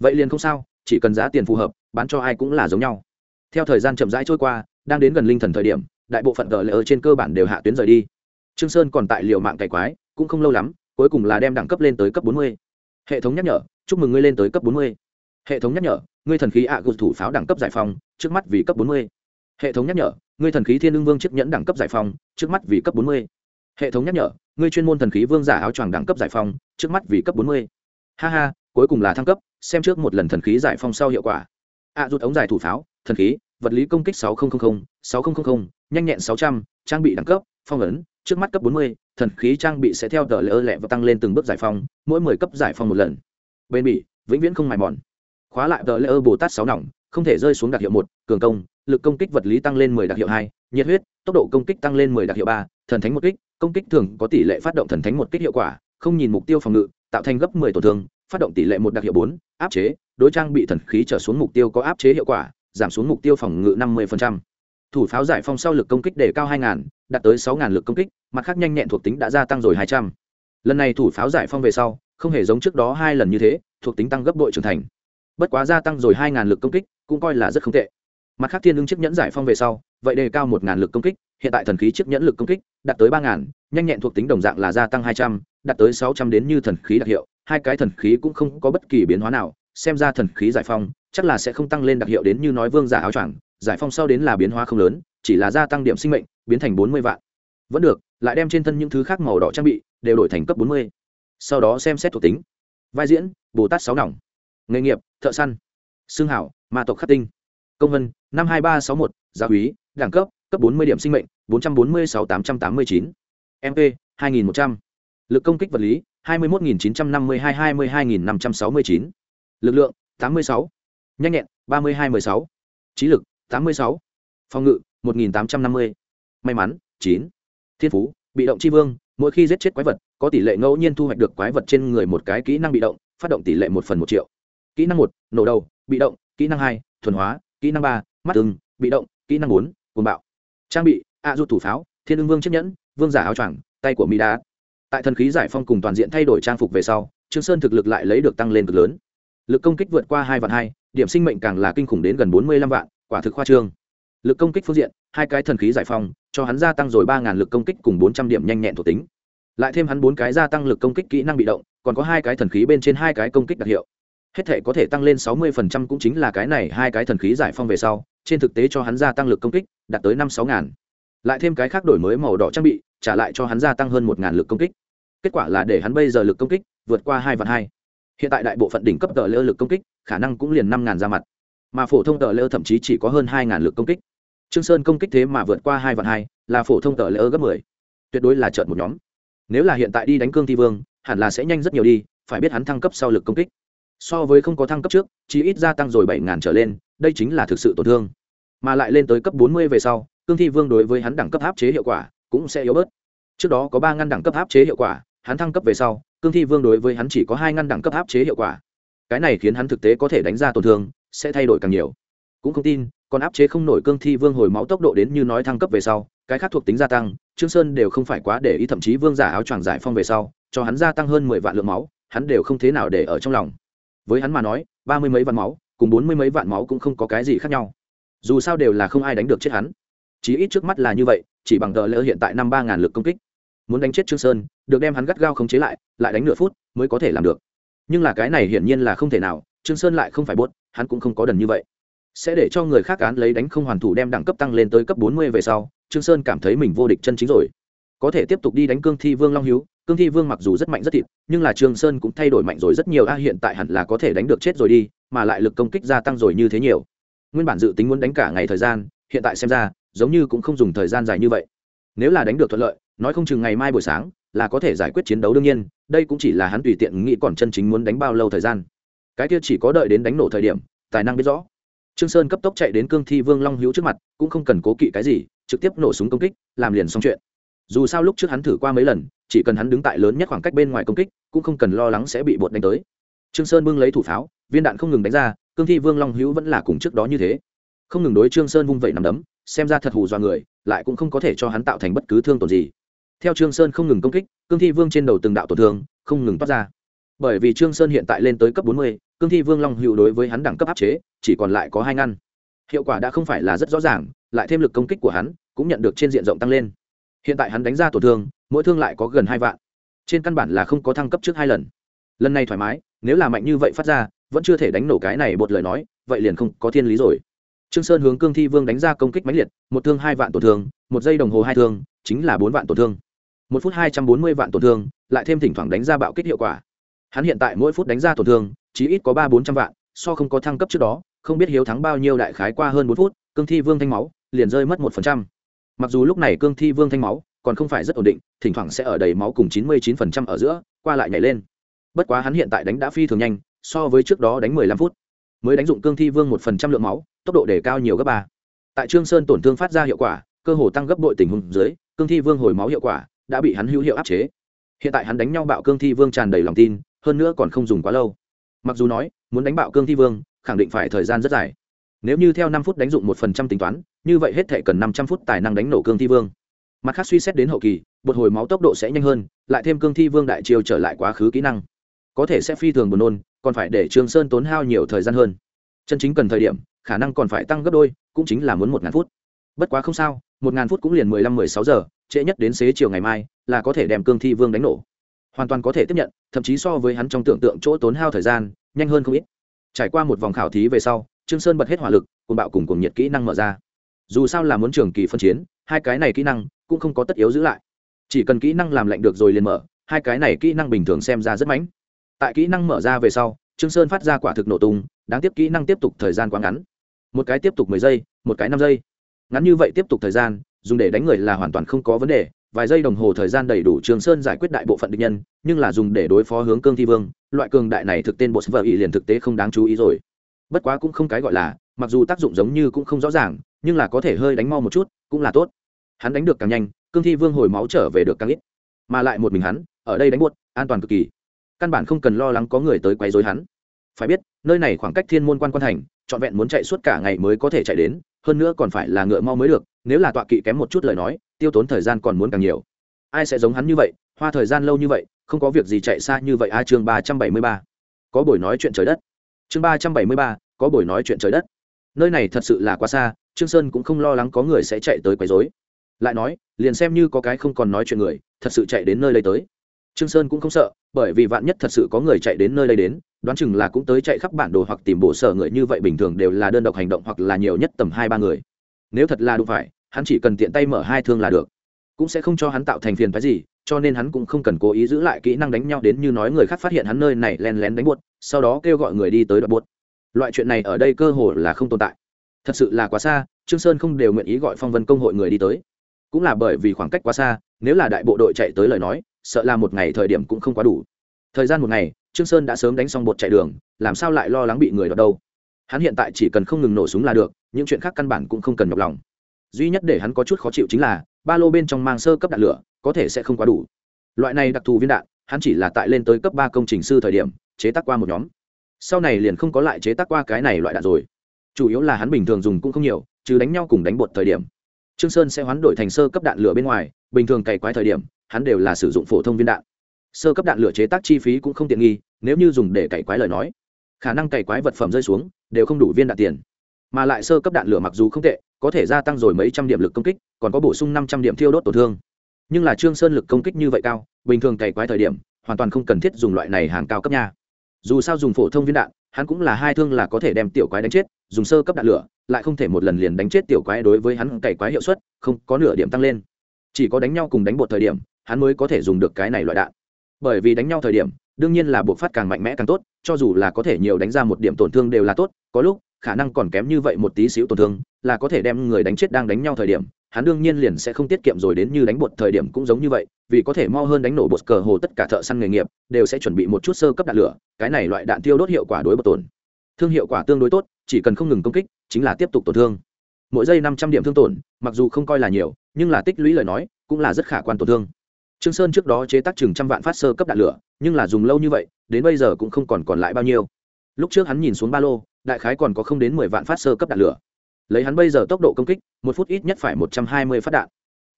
vậy liền không sao, chỉ cần giá tiền phù hợp, bán cho ai cũng là giống nhau theo thời gian chậm rãi trôi qua, đang đến gần linh thần thời điểm, đại bộ phận tờ lỡ trên cơ bản đều hạ tuyến rời đi trương sơn còn tại liều mạng cày quái, cũng không lâu lắm, cuối cùng là đem đẳng cấp lên tới cấp 40. hệ thống nhắc nhở, chúc mừng ngươi lên tới cấp 40. hệ thống nhắc nhở, ngươi thần khí ạ à thủ pháo đẳng cấp giải phóng, trước mắt vì cấp 40. hệ thống nhắc nhở ngươi thần khí thiên lương vương chiếc nhẫn đẳng cấp giải phóng trước mắt vì cấp 40. hệ thống nhắc nhở ngươi chuyên môn thần khí vương giả áo choàng đẳng cấp giải phóng trước mắt vì cấp 40. ha ha cuối cùng là thăng cấp xem trước một lần thần khí giải phóng sau hiệu quả ạ rút ống giải thủ pháo thần khí vật lý công kích sáu nghìn sáu nghìn nhanh nhẹn sáu trăm trang bị đẳng cấp phong ấn trước mắt cấp bốn mươi thần khí trang bị sẽ theo tờ lỡ lẹ và tăng lên từng bước giải phóng, mỗi mười cấp giải phóng một lần bên bỉ vĩnh viễn không mài mòn khóa lại tờ lỡ bồ tát sáu nòng không thể rơi xuống đặc hiệu một cường công lực công kích vật lý tăng lên mười đặc hiệu hai, nhiệt huyết, tốc độ công kích tăng lên mười đặc hiệu ba, thần thánh một kích, công kích thường có tỷ lệ phát động thần thánh một kích hiệu quả, không nhìn mục tiêu phòng ngự, tạo thành gấp mười tổn thương, phát động tỷ lệ một đặc hiệu bốn, áp chế, đối trang bị thần khí trở xuống mục tiêu có áp chế hiệu quả, giảm xuống mục tiêu phòng ngự năm mươi thủ pháo giải phong sau lực công kích đề cao hai ngàn, đạt tới sáu ngàn lực công kích, mặt khác nhanh nhẹn thuộc tính đã gia tăng rồi hai trăm. Lần này thủ pháo giải phong về sau, không hề giống trước đó hai lần như thế, thuộc tính tăng gấp bội trưởng thành. Bất quá gia tăng rồi hai ngàn lực công kích, cũng coi là rất không tệ mặt khác thiên ứng chiếc nhẫn giải phong về sau, vậy đề cao một ngàn lực công kích, hiện tại thần khí chiếc nhẫn lực công kích đạt tới ba ngàn, nhanh nhẹn thuộc tính đồng dạng là gia tăng hai trăm, đạt tới sáu trăm đến như thần khí đặc hiệu, hai cái thần khí cũng không có bất kỳ biến hóa nào, xem ra thần khí giải phong chắc là sẽ không tăng lên đặc hiệu đến như nói vương giả áo choàng, giải phong sau đến là biến hóa không lớn, chỉ là gia tăng điểm sinh mệnh, biến thành bốn mươi vạn. Vẫn được, lại đem trên thân những thứ khác màu đỏ trang bị, đều đổi thành cấp bốn mươi. Sau đó xem xét thuộc tính. Vai diễn, bồ tát sáu nòng. Nghề nghiệp, thợ săn. Xương hảo, ma tộc khắc tinh. Công vân năm hai ba sáu một gia quý, đẳng cấp cấp bốn mươi điểm sinh mệnh, bốn trăm bốn mươi sáu tám trăm tám mươi chín. Mp hai nghìn một trăm. L ự c công kích vật lý, hai mươi một nghìn chín trăm năm mươi hai hai mươi hai nghìn năm trăm sáu mươi chín. Lực lượng, tám mươi sáu. Nhanh nhẹn, ba mươi hai m ư ơ i sáu. Trí lực, tám mươi sáu. Phòng ngự, một nghìn tám trăm năm mươi. May mắn, chín. Thiên phú, bị động c h i vương, mỗi khi giết chết quái vật, có tỷ lệ ngẫu nhiên thu hoạch được quái vật trên người một cái kỹ năng bị động, phát động tỷ lệ một phần một triệu. Kỹ năng một, nổ đầu, bị động, kỹ năng hai, thuần hóa, kỹ năng ba mắt ưng, bị động, kỹ năng bốn, cuồng bạo. Trang bị a du thủ pháo, thiên ưng vương chiếc nhẫn, vương giả áo choàng, tay của mỹ đá. Tại thần khí giải phong cùng toàn diện thay đổi trang phục về sau, trương sơn thực lực lại lấy được tăng lên cực lớn. Lực công kích vượt qua hai vạn hai, điểm sinh mệnh càng là kinh khủng đến gần bốn mươi lăm vạn, quả thực khoa trương. Lực công kích phương diện, hai cái thần khí giải phong cho hắn gia tăng rồi ba ngàn lực công kích cùng bốn trăm điểm nhanh nhẹn thuộc tính. Lại thêm hắn bốn cái gia tăng lực công kích kỹ năng bị động, còn có hai cái thần khí bên trên hai cái công kích đặc hiệu hết thể có thể tăng lên sáu mươi phần trăm cũng chính là cái này hai cái thần khí giải phong về sau, trên thực tế cho hắn gia tăng lực công kích, đạt tới năm sáu ngàn. Lại thêm cái khác đổi mới màu đỏ trang bị, trả lại cho hắn gia tăng hơn một ngàn lực công kích. Kết quả là để hắn bây giờ lực công kích vượt qua hai vạn hai. Hiện tại đại bộ phận đỉnh cấp tờ lơ lực công kích, khả năng cũng liền năm ngàn ra mặt. Mà phổ thông tờ lơ thậm chí chỉ có hơn hai ngàn lực công kích. Trương sơn công kích thế mà vượt qua hai vạn hai, là phổ thông tờ lơ gấp mười. Tuyệt đối là trợn một nhóm. Nếu là hiện tại đi đánh cương thi vương, hẳn là sẽ nhanh rất nhiều đi, phải biết hắn thăng cấp sau lực công kích so với không có thăng cấp trước, chỉ ít gia tăng rồi bảy ngàn trở lên, đây chính là thực sự tổn thương. Mà lại lên tới cấp bốn mươi về sau, cương thi vương đối với hắn đẳng cấp áp chế hiệu quả cũng sẽ yếu bớt. Trước đó có ba ngăn đẳng cấp áp chế hiệu quả, hắn thăng cấp về sau, cương thi vương đối với hắn chỉ có hai ngăn đẳng cấp áp chế hiệu quả. Cái này khiến hắn thực tế có thể đánh ra tổn thương, sẽ thay đổi càng nhiều. Cũng không tin, còn áp chế không nổi cương thi vương hồi máu tốc độ đến như nói thăng cấp về sau, cái khác thuộc tính gia tăng, trương sơn đều không phải quá để ý, thậm chí vương giả áo choàng giải phong về sau, cho hắn gia tăng hơn mười vạn lượng máu, hắn đều không thế nào để ở trong lòng với hắn mà nói, ba mươi mấy vạn máu, cùng bốn mươi mấy vạn máu cũng không có cái gì khác nhau. Dù sao đều là không ai đánh được chết hắn. Chí ít trước mắt là như vậy, chỉ bằng tờ lỡ hiện tại năm ba ngàn lực công kích. Muốn đánh chết trương sơn, được đem hắn gắt gao khống chế lại lại đánh nửa phút mới có thể làm được. Nhưng là cái này hiển nhiên là không thể nào, trương sơn lại không phải buốt hắn cũng không có đần như vậy. Sẽ để cho người khác án lấy đánh không hoàn thủ đem đẳng cấp tăng lên tới cấp bốn mươi về sau, trương sơn cảm thấy mình vô địch chân chính rồi. Có thể tiếp tục đi đánh cương thi vương long hiếu cương thi vương mặc dù rất mạnh rất thịt, nhưng là trương sơn cũng thay đổi mạnh rồi rất nhiều, a, hiện tại hẳn là có thể đánh được chết rồi đi, mà lại lực công kích gia tăng rồi như thế nhiều. Nguyên bản dự tính muốn đánh cả ngày thời gian, hiện tại xem ra, giống như cũng không dùng thời gian dài như vậy. Nếu là đánh được thuận lợi, nói không chừng ngày mai buổi sáng, là có thể giải quyết chiến đấu đương nhiên, đây cũng chỉ là hắn tùy tiện nghĩ còn chân chính muốn đánh bao lâu thời gian. Cái kia chỉ có đợi đến đánh nổ thời điểm, tài năng biết rõ. Trương sơn cấp tốc chạy đến cương thi vương long hữu trước mặt, cũng không cần cố kỵ cái gì, trực tiếp nổ súng công kích, làm liền xong chuyện. Dù sao lúc trước hắn thử qua mấy lần chỉ cần hắn đứng tại lớn nhất khoảng cách bên ngoài công kích cũng không cần lo lắng sẽ bị bột đánh tới. Trương sơn bưng lấy thủ pháo viên đạn không ngừng đánh ra cương thi vương long hữu vẫn là cùng trước đó như thế. Không ngừng đối trương sơn vung vẩy nằm đấm xem ra thật hù do người lại cũng không có thể cho hắn tạo thành bất cứ thương tổn gì. Theo trương sơn không ngừng công kích cương thi vương trên đầu từng đạo tổn thương không ngừng toát ra. Bởi vì trương sơn hiện tại lên tới cấp bốn mươi, cương thi vương long hữu đối với hắn đẳng cấp áp chế chỉ còn lại có hai ngăn. Hiệu quả đã không phải là rất rõ ràng lại thêm lực công kích của hắn cũng nhận được trên diện rộng tăng lên. Hiện tại hắn đánh ra tổn thương mỗi thương lại có gần hai vạn. Trên căn bản là không có thăng cấp trước hai lần. Lần này thoải mái, nếu là mạnh như vậy phát ra, vẫn chưa thể đánh nổ cái này bột lời nói, vậy liền không có thiên lý rồi. Trương sơn hướng cương thi vương đánh ra công kích mãnh liệt, một thương hai vạn tổn thương, một giây đồng hồ hai thương, chính là bốn vạn tổn thương. Một phút hai trăm bốn mươi vạn tổn thương, lại thêm thỉnh thoảng đánh ra bạo kích hiệu quả. Hắn hiện tại mỗi phút đánh ra tổn thương, chỉ ít có ba bốn trăm vạn, so không có thăng cấp trước đó, không biết hiếu thắng bao nhiêu đại khái qua hơn bốn phút, cương thi vương thanh máu liền rơi mất một phần trăm. Mặc dù lúc này cương thi vương thanh máu còn không phải rất ổn định, thỉnh thoảng sẽ ở đầy máu cùng chín mươi chín phần trăm ở giữa, qua lại nhảy lên. Bất quá hắn hiện tại đánh đã phi thường nhanh, so với trước đó đánh mười lăm phút. Mới đánh dụng cương thi vương một phần trăm lượng máu, tốc độ đề cao nhiều gấp ba. Tại trương sơn tổn thương phát ra hiệu quả, cơ hồ tăng gấp bội tình huống dưới, cương thi vương hồi máu hiệu quả đã bị hắn hữu hiệu áp chế. Hiện tại hắn đánh nhau bạo cương thi vương tràn đầy lòng tin, hơn nữa còn không dùng quá lâu. Mặc dù nói, muốn đánh bạo cương thi vương, khẳng định phải thời gian rất dài. Nếu như theo năm phút đánh dụng một phần trăm tính toán, như vậy hết thể cần năm trăm phút tài năng đánh nổ cương thi vương mặt khác suy xét đến hậu kỳ bột hồi máu tốc độ sẽ nhanh hơn, lại thêm cương thi vương đại chiêu trở lại quá khứ kỹ năng. Có thể sẽ phi thường buồn nôn, còn phải để trường sơn tốn hao nhiều thời gian hơn. Chân chính cần thời điểm, khả năng còn phải tăng gấp đôi, cũng chính là muốn một ngàn phút. Bất quá không sao, một ngàn phút cũng liền mười lăm, mười sáu giờ, trễ nhất đến xế chiều ngày mai là có thể đem cương thi vương đánh nổ. Hoàn toàn có thể tiếp nhận, thậm chí so với hắn trong tưởng tượng chỗ tốn hao thời gian, nhanh hơn không ít. Trải qua một vòng khảo thí về sau, trương sơn bật hết hỏa lực cùng bạo cùng cùng nhiệt kỹ năng mở ra. Dù sao là muốn trường kỳ phân chiến hai cái này kỹ năng cũng không có tất yếu giữ lại. Chỉ cần kỹ năng làm lạnh được rồi liền mở, hai cái này kỹ năng bình thường xem ra rất mãnh. Tại kỹ năng mở ra về sau, trương sơn phát ra quả thực nổ tung, đáng tiếc kỹ năng tiếp tục thời gian quá ngắn. Một cái tiếp tục mười giây, một cái năm giây. Ngắn như vậy tiếp tục thời gian, dùng để đánh người là hoàn toàn không có vấn đề, vài giây đồng hồ thời gian đầy đủ trường sơn giải quyết đại bộ phận địch nhân, nhưng là dùng để đối phó hướng cương thi vương, loại cường đại này thực tên bộ vợ ý liền thực tế không đáng chú ý rồi. Bất quá cũng không cái gọi là, mặc dù tác dụng giống như cũng không rõ ràng nhưng là có thể hơi đánh mau một chút cũng là tốt. Hắn đánh được càng nhanh cương thi vương hồi máu trở về được càng ít. Mà lại một mình hắn ở đây đánh buốt an toàn cực kỳ. Căn bản không cần lo lắng có người tới quấy rối hắn. Phải biết nơi này khoảng cách thiên môn quan quan thành trọn vẹn muốn chạy suốt cả ngày mới có thể chạy đến hơn nữa còn phải là ngựa mau mới được nếu là tọa kỵ kém một chút lời nói tiêu tốn thời gian còn muốn càng nhiều. Ai sẽ giống hắn như vậy hoa thời gian lâu như vậy không có việc gì chạy xa như vậy a à, chương ba trăm bảy mươi ba. Có buổi nói chuyện trời đất. Chương ba trăm bảy mươi ba có buổi nói chuyện trời đất. Nơi này thật sự là quá xa trương sơn cũng không lo lắng có người sẽ chạy tới quấy rối. Lại nói, liền xem như có cái không còn nói chuyện người, thật sự chạy đến nơi đây tới. Trương sơn cũng không sợ, bởi vì vạn nhất thật sự có người chạy đến nơi đây đến, đoán chừng là cũng tới chạy khắp bản đồ hoặc tìm bộ sở người như vậy bình thường đều là đơn độc hành động hoặc là nhiều nhất tầm hai ba người. Nếu thật là đủ phải, hắn chỉ cần tiện tay mở hai thương là được. Cũng sẽ không cho hắn tạo thành phiền phái gì, cho nên hắn cũng không cần cố ý giữ lại kỹ năng đánh nhau đến như nói người khác phát hiện hắn nơi này len lén đánh buốt, sau đó kêu gọi người đi tới đoạn buốt. Loại chuyện này ở đây cơ hồ là không tồn tại thật sự là quá xa, trương sơn không đều nguyện ý gọi phong vân công hội người đi tới. Cũng là bởi vì khoảng cách quá xa, nếu là đại bộ đội chạy tới lời nói, sợ là một ngày thời điểm cũng không quá đủ. Thời gian một ngày, trương sơn đã sớm đánh xong bột chạy đường, làm sao lại lo lắng bị người đọt đâu? Hắn hiện tại chỉ cần không ngừng nổ súng là được, những chuyện khác căn bản cũng không cần nhọc lòng. Duy nhất để hắn có chút khó chịu chính là, ba lô bên trong mang sơ cấp đạn lửa, có thể sẽ không quá đủ. Loại này đặc thù viên đạn, hắn chỉ là tại lên tới cấp ba công trình sư thời điểm, chế tác qua một nhóm. Sau này liền không có lại chế tác qua cái này loại đạn rồi chủ yếu là hắn bình thường dùng cũng không nhiều, chứ đánh nhau cùng đánh bột thời điểm. Trương sơn sẽ hoán đổi thành sơ cấp đạn lửa bên ngoài, bình thường cày quái thời điểm, hắn đều là sử dụng phổ thông viên đạn. Sơ cấp đạn lửa chế tác chi phí cũng không tiện nghi, nếu như dùng để cày quái lời nói, khả năng cày quái vật phẩm rơi xuống, đều không đủ viên đạn tiền. Mà lại sơ cấp đạn lửa mặc dù không tệ, có thể gia tăng rồi mấy trăm điểm lực công kích, còn có bổ sung năm trăm điểm thiêu đốt tổn thương. Nhưng là trương sơn lực công kích như vậy cao, bình thường cày quái thời điểm, hoàn toàn không cần thiết dùng loại này hàng cao cấp nha. Dù sao dùng phổ thông viên đạn hắn cũng là hai thương là có thể đem tiểu quái đánh chết, dùng sơ cấp đạn lửa, lại không thể một lần liền đánh chết tiểu quái đối với hắn cày quái hiệu suất, không có nửa điểm tăng lên. Chỉ có đánh nhau cùng đánh bột thời điểm, hắn mới có thể dùng được cái này loại đạn. Bởi vì đánh nhau thời điểm, đương nhiên là buộc phát càng mạnh mẽ càng tốt, cho dù là có thể nhiều đánh ra một điểm tổn thương đều là tốt, có lúc, khả năng còn kém như vậy một tí xíu tổn thương, là có thể đem người đánh chết đang đánh nhau thời điểm hắn đương nhiên liền sẽ không tiết kiệm rồi đến như đánh bột thời điểm cũng giống như vậy, vì có thể mo hơn đánh nổ bột cờ hồ tất cả thợ săn nghề nghiệp, đều sẽ chuẩn bị một chút sơ cấp đạn lửa, cái này loại đạn tiêu đốt hiệu quả đối bột tổn. Thương hiệu quả tương đối tốt, chỉ cần không ngừng công kích, chính là tiếp tục tổn thương. Mỗi giây năm trăm điểm thương tổn, mặc dù không coi là nhiều, nhưng là tích lũy lời nói, cũng là rất khả quan tổn thương. Trương sơn trước đó chế tác chừng trăm vạn phát sơ cấp đạn lửa, nhưng là dùng lâu như vậy, đến bây giờ cũng không còn còn lại bao nhiêu. Lúc trước hắn nhìn xuống ba lô, đại khái còn có không đến mười vạn phát sơ cấp đạn lửa lấy hắn bây giờ tốc độ công kích, một phút ít nhất phải một trăm hai mươi phát đạn.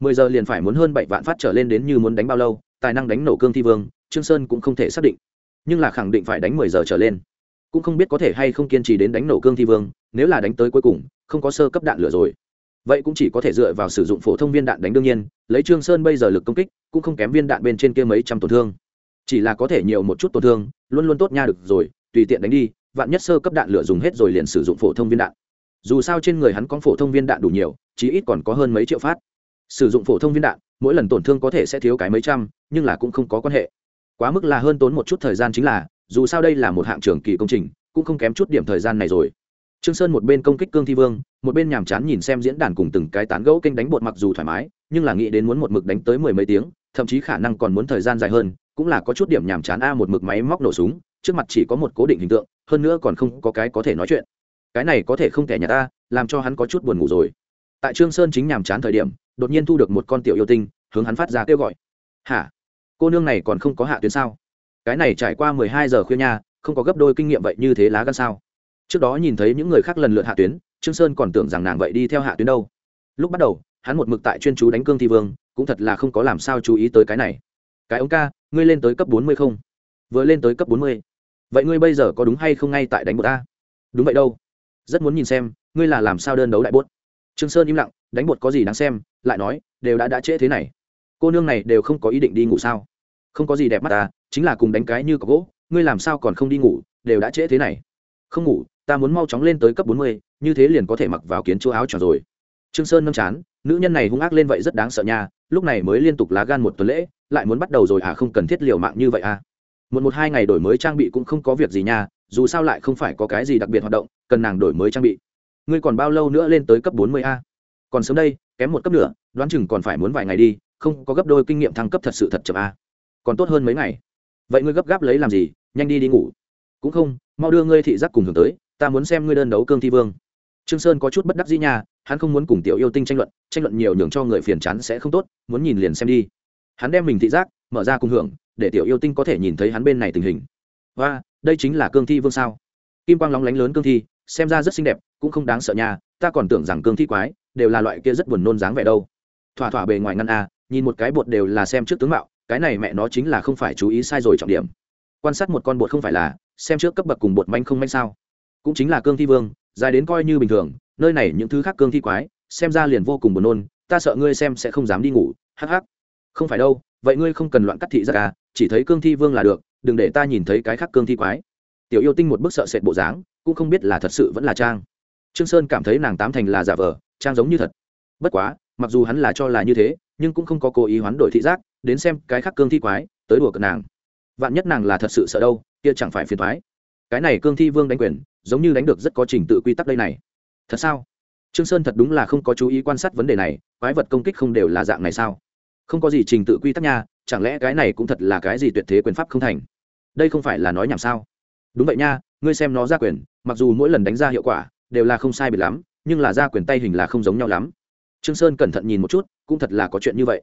mười giờ liền phải muốn hơn bảy vạn phát trở lên đến như muốn đánh bao lâu, tài năng đánh nổ cương thi vương, trương sơn cũng không thể xác định. Nhưng là khẳng định phải đánh mười giờ trở lên. Cũng không biết có thể hay không kiên trì đến đánh nổ cương thi vương, nếu là đánh tới cuối cùng, không có sơ cấp đạn lửa rồi. Vậy cũng chỉ có thể dựa vào sử dụng phổ thông viên đạn đánh đương nhiên, lấy trương sơn bây giờ lực công kích, cũng không kém viên đạn bên trên kia mấy trăm tổn thương. Chỉ là có thể nhiều một chút tổn thương, luôn luôn tốt nha được rồi, tùy tiện đánh đi, vạn nhất sơ cấp đạn lửa dùng hết rồi liền sử dụng phổ thông viên đạn dù sao trên người hắn có phổ thông viên đạn đủ nhiều, chí ít còn có hơn mấy triệu phát. Sử dụng phổ thông viên đạn, mỗi lần tổn thương có thể sẽ thiếu cái mấy trăm, nhưng là cũng không có quan hệ. Quá mức là hơn tốn một chút thời gian chính là, dù sao đây là một hạng trường kỳ công trình, cũng không kém chút điểm thời gian này rồi. Trương sơn một bên công kích cương thi vương, một bên nhàm chán nhìn xem diễn đàn cùng từng cái tán gẫu kênh đánh bột mặc dù thoải mái, nhưng là nghĩ đến muốn một mực đánh tới mười mấy tiếng, thậm chí khả năng còn muốn thời gian dài hơn, cũng là có chút điểm nhàm chán a, một mực máy móc nổ súng, trước mặt chỉ có một cố định hình tượng, hơn nữa còn không có cái có thể nói chuyện cái này có thể không thể nhà ta, làm cho hắn có chút buồn ngủ rồi. Tại trương sơn chính nhàm chán thời điểm, đột nhiên thu được một con tiểu yêu tinh, hướng hắn phát ra kêu gọi. Hả? Cô nương này còn không có hạ tuyến sao? Cái này trải qua mười hai giờ khuya nha, không có gấp đôi kinh nghiệm vậy như thế lá gan sao? Trước đó nhìn thấy những người khác lần lượt hạ tuyến, trương sơn còn tưởng rằng nàng vậy đi theo hạ tuyến đâu. Lúc bắt đầu, hắn một mực tại chuyên chú đánh cương thi vương, cũng thật là không có làm sao chú ý tới cái này. Cái ống ca, ngươi lên tới cấp bốn mươi không? Vừa lên tới cấp bốn mươi. Vậy ngươi bây giờ có đúng hay không ngay tại đánh một a? Đúng vậy đâu rất muốn nhìn xem, ngươi là làm sao đơn đấu đại bốt. Trương sơn im lặng, đánh bột có gì đáng xem, lại nói, đều đã đã trễ thế này. Cô nương này đều không có ý định đi ngủ sao? Không có gì đẹp mắt ta chính là cùng đánh cái như có gỗ, ngươi làm sao còn không đi ngủ, đều đã trễ thế này. Không ngủ, ta muốn mau chóng lên tới cấp bốn mươi, như thế liền có thể mặc vào kiến chúa áo tròn rồi. Trương sơn nâm chán, nữ nhân này hung ác lên vậy rất đáng sợ nha, lúc này mới liên tục lá gan một tuần lễ, lại muốn bắt đầu rồi à không cần thiết liều mạng như vậy à một một hai ngày đổi mới trang bị cũng không có việc gì nha, dù sao lại không phải có cái gì đặc biệt hoạt động, cần nàng đổi mới trang bị. Ngươi còn bao lâu nữa lên tới cấp bốn mươi a? Còn sớm đây, kém một cấp nữa, đoán chừng còn phải muốn vài ngày đi, không có gấp đôi kinh nghiệm thăng cấp thật sự thật chậm a. Còn tốt hơn mấy ngày. Vậy ngươi gấp gáp lấy làm gì? Nhanh đi đi ngủ. Cũng không, mau đưa ngươi thị giác cùng hưởng tới, ta muốn xem ngươi đơn đấu cương thi vương. Trương sơn có chút bất đắc dĩ nha, hắn không muốn cùng tiểu yêu tinh tranh luận tranh luận nhiều nhường cho người phiền chán sẽ không tốt, muốn nhìn liền xem đi hắn đem mình thị giác mở ra cùng hưởng, để tiểu yêu tinh có thể nhìn thấy hắn bên này tình hình. Và đây chính là cương thi vương sao? Kim quang lóng lánh lớn cương thi, xem ra rất xinh đẹp, cũng không đáng sợ nha, ta còn tưởng rằng cương thi quái đều là loại kia rất buồn nôn dáng vẻ đâu. Thỏa thỏa bề ngoài ngăn a, nhìn một cái bột đều là xem trước tướng mạo, cái này mẹ nó chính là không phải chú ý sai rồi trọng điểm. Quan sát một con bột không phải là, xem trước cấp bậc cùng bột manh không manh sao. Cũng chính là cương thi vương, dài đến coi như bình thường, nơi này những thứ khác cương thi quái, xem ra liền vô cùng buồn nôn, ta sợ ngươi xem sẽ không dám đi ngủ, hắc hắc không phải đâu, vậy ngươi không cần loạn cắt thị ra à chỉ thấy cương thi vương là được, đừng để ta nhìn thấy cái khác cương thi quái. Tiểu yêu tinh một bức sợ sệt bộ dáng, cũng không biết là thật sự vẫn là trang. Trương sơn cảm thấy nàng tám thành là giả vờ, trang giống như thật. Bất quá, mặc dù hắn là cho là như thế, nhưng cũng không có cố ý hoán đổi thị giác, đến xem cái khác cương thi quái, tới đùa cợt nàng. Vạn nhất nàng là thật sự sợ đâu, kia chẳng phải phiền thoái cái này cương thi vương đánh quyền, giống như đánh được rất có trình tự quy tắc đây này. Thật sao? Trương sơn thật đúng là không có chú ý quan sát vấn đề này, quái vật công kích không đều là dạng này sao? Không có gì trình tự quy tắc nha, chẳng lẽ cái này cũng thật là cái gì tuyệt thế quyền pháp không thành? Đây không phải là nói nhảm sao? Đúng vậy nha, ngươi xem nó ra quyền, mặc dù mỗi lần đánh ra hiệu quả đều là không sai biệt lắm, nhưng là ra quyền tay hình là không giống nhau lắm. Trương sơn cẩn thận nhìn một chút, cũng thật là có chuyện như vậy.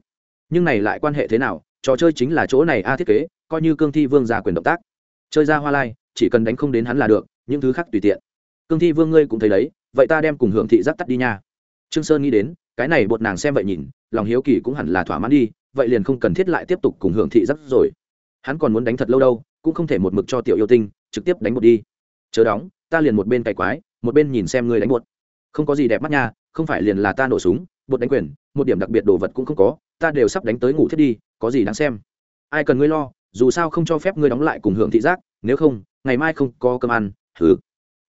Nhưng này lại quan hệ thế nào? Trò chơi chính là chỗ này a thiết kế, coi như cương thi vương ra quyền động tác. Chơi ra hoa lai, chỉ cần đánh không đến hắn là được, những thứ khác tùy tiện. Cương thi vương ngươi cũng thấy đấy, vậy ta đem cùng hưởng thị giác tắt đi nha. Trương sơn nghĩ đến cái này bột nàng xem vậy nhìn, lòng hiếu kỳ cũng hẳn là thỏa mãn đi, vậy liền không cần thiết lại tiếp tục cùng hưởng thị giác rồi. Hắn còn muốn đánh thật lâu đâu, cũng không thể một mực cho tiểu yêu tinh, trực tiếp đánh bột đi. Chớ đóng, ta liền một bên cày quái, một bên nhìn xem ngươi đánh bột. Không có gì đẹp mắt nha, không phải liền là ta nổ súng, bột đánh quyền, một điểm đặc biệt đồ vật cũng không có, ta đều sắp đánh tới ngủ thiết đi, có gì đáng xem. Ai cần ngươi lo, dù sao không cho phép ngươi đóng lại cùng hưởng thị giác, nếu không, ngày mai không có cơm ăn thử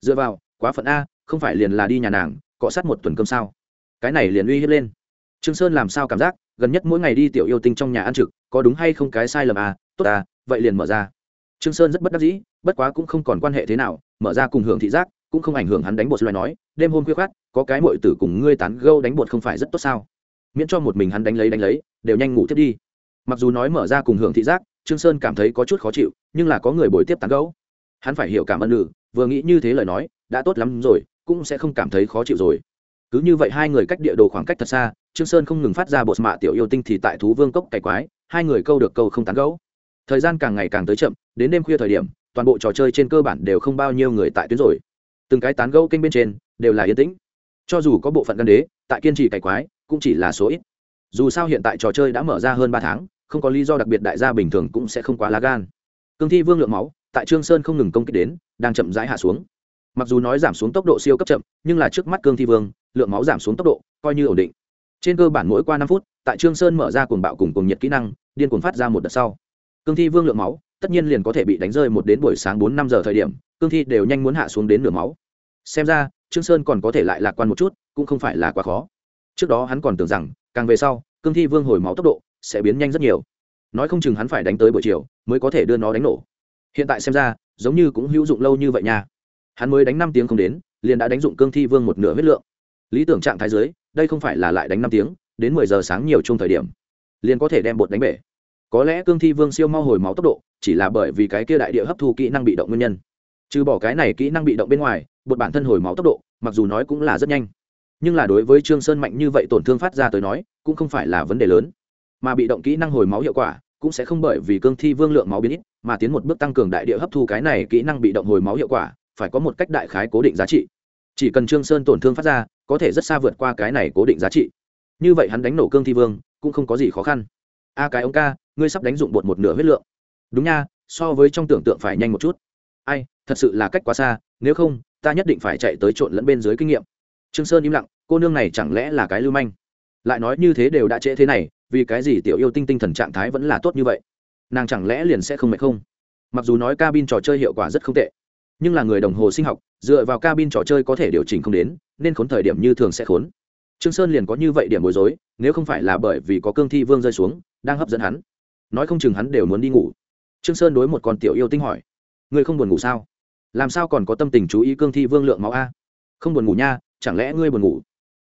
dựa vào, quá phận a, không phải liền là đi nhà nàng, cọ sát một tuần cơm sao? Cái này liền uy hiếp lên. Trương sơn làm sao cảm giác, gần nhất mỗi ngày đi tiểu yêu tinh trong nhà ăn trực, có đúng hay không cái sai lầm à? Tốt à vậy liền mở ra. Trương sơn rất bất đắc dĩ, bất quá cũng không còn quan hệ thế nào, mở ra cùng hưởng thị giác, cũng không ảnh hưởng hắn đánh bột loài nói, đêm hôm khuya khát có cái muội tử cùng ngươi tán gâu đánh bột không phải rất tốt sao? Miễn cho một mình hắn đánh lấy đánh lấy, đều nhanh ngủ tiếp đi. Mặc dù nói mở ra cùng hưởng thị giác, trương sơn cảm thấy có chút khó chịu, nhưng là có người bồi tiếp tán gẫu. Hắn phải hiểu cảm ơn nữ, vừa nghĩ như thế lời nói, đã tốt lắm rồi, cũng sẽ không cảm thấy khó chịu rồi cứ như vậy hai người cách địa đồ khoảng cách thật xa, trương sơn không ngừng phát ra bột mạ tiểu yêu tinh thì tại thú vương cốc cày quái, hai người câu được câu không tán gẫu. Thời gian càng ngày càng tới chậm, đến đêm khuya thời điểm, toàn bộ trò chơi trên cơ bản đều không bao nhiêu người tại tuyến rồi. Từng cái tán gẫu kênh bên trên, đều là yên tĩnh. Cho dù có bộ phận gan đế, tại kiên trì cày quái, cũng chỉ là số ít. Dù sao hiện tại trò chơi đã mở ra hơn ba tháng, không có lý do đặc biệt đại gia bình thường cũng sẽ không quá lá gan. Cương thi vương lượng máu, tại trương sơn không ngừng công kích đến, đang chậm rãi hạ xuống. Mặc dù nói giảm xuống tốc độ siêu cấp chậm, nhưng là trước mắt cương thi vương lượng máu giảm xuống tốc độ, coi như ổn định. Trên cơ bản mỗi qua năm phút, tại trương sơn mở ra cuồng bạo cùng cuồng nhiệt kỹ năng, điên cuồng phát ra một đợt sau. Cương thi vương lượng máu, tất nhiên liền có thể bị đánh rơi một đến buổi sáng bốn năm giờ thời điểm, cương thi đều nhanh muốn hạ xuống đến nửa máu. Xem ra, trương sơn còn có thể lại lạc quan một chút, cũng không phải là quá khó. Trước đó hắn còn tưởng rằng, càng về sau, cương thi vương hồi máu tốc độ sẽ biến nhanh rất nhiều. Nói không chừng hắn phải đánh tới buổi chiều, mới có thể đưa nó đánh nổ. Hiện tại xem ra, giống như cũng hữu dụng lâu như vậy nha. Hắn mới đánh năm tiếng không đến, liền đã đánh dụng cương thi vương một nửa huyết lượng lý tưởng trạng thái dưới, đây không phải là lại đánh năm tiếng, đến mười giờ sáng nhiều chung thời điểm, liền có thể đem bột đánh bể. Có lẽ cương thi vương siêu mau hồi máu tốc độ, chỉ là bởi vì cái kia đại địa hấp thu kỹ năng bị động nguyên nhân. Trừ bỏ cái này kỹ năng bị động bên ngoài, bột bản thân hồi máu tốc độ, mặc dù nói cũng là rất nhanh. Nhưng là đối với trương sơn mạnh như vậy tổn thương phát ra tới nói, cũng không phải là vấn đề lớn. Mà bị động kỹ năng hồi máu hiệu quả, cũng sẽ không bởi vì cương thi vương lượng máu biến ít, mà tiến một bước tăng cường đại địa hấp thu cái này kỹ năng bị động hồi máu hiệu quả, phải có một cách đại khái cố định giá trị. Chỉ cần trương sơn tổn thương phát ra có thể rất xa vượt qua cái này cố định giá trị. Như vậy hắn đánh nổ cương thi vương, cũng không có gì khó khăn. A cái ông ca, ngươi sắp đánh dụng bột một nửa huyết lượng. Đúng nha, so với trong tưởng tượng phải nhanh một chút. Ai, thật sự là cách quá xa, nếu không, ta nhất định phải chạy tới trộn lẫn bên dưới kinh nghiệm. Trương sơn im lặng, cô nương này chẳng lẽ là cái lưu manh? Lại nói như thế đều đã trễ thế này, vì cái gì tiểu yêu tinh tinh thần trạng thái vẫn là tốt như vậy? Nàng chẳng lẽ liền sẽ không mệt không? Mặc dù nói cabin trò chơi hiệu quả rất không tệ, nhưng là người đồng hồ sinh học, dựa vào cabin trò chơi có thể điều chỉnh không đến nên khốn thời điểm như thường sẽ khốn. Trương sơn liền có như vậy điểm bối rối, nếu không phải là bởi vì có cương thi vương rơi xuống, đang hấp dẫn hắn. Nói không chừng hắn đều muốn đi ngủ. Trương sơn đối một con tiểu yêu tinh hỏi, ngươi không buồn ngủ sao? Làm sao còn có tâm tình chú ý cương thi vương lượng máu a? Không buồn ngủ nha, chẳng lẽ ngươi buồn ngủ?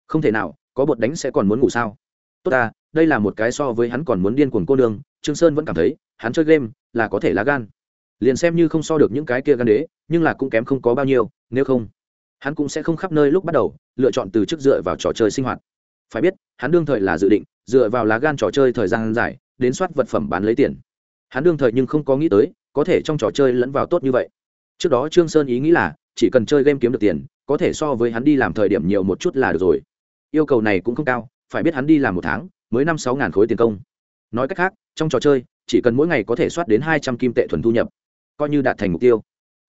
Không thể nào, có bột đánh sẽ còn muốn ngủ sao? Tốt ta, đây là một cái so với hắn còn muốn điên cuồng cô đường trương sơn vẫn cảm thấy, hắn chơi game là có thể lá gan. Liền xem như không so được những cái kia gan đế, nhưng là cũng kém không có bao nhiêu, nếu không hắn cũng sẽ không khắp nơi lúc bắt đầu, lựa chọn từ chức dựa vào trò chơi sinh hoạt. Phải biết, hắn đương thời là dự định, dựa vào lá gan trò chơi thời gian dài, đến soát vật phẩm bán lấy tiền. Hắn đương thời nhưng không có nghĩ tới, có thể trong trò chơi lẫn vào tốt như vậy. Trước đó trương sơn ý nghĩ là, chỉ cần chơi game kiếm được tiền, có thể so với hắn đi làm thời điểm nhiều một chút là được rồi. Yêu cầu này cũng không cao, phải biết hắn đi làm một tháng, mới năm sáu ngàn khối tiền công. Nói cách khác, trong trò chơi, chỉ cần mỗi ngày có thể soát đến hai trăm kim tệ thuần thu nhập, coi như đạt thành mục tiêu.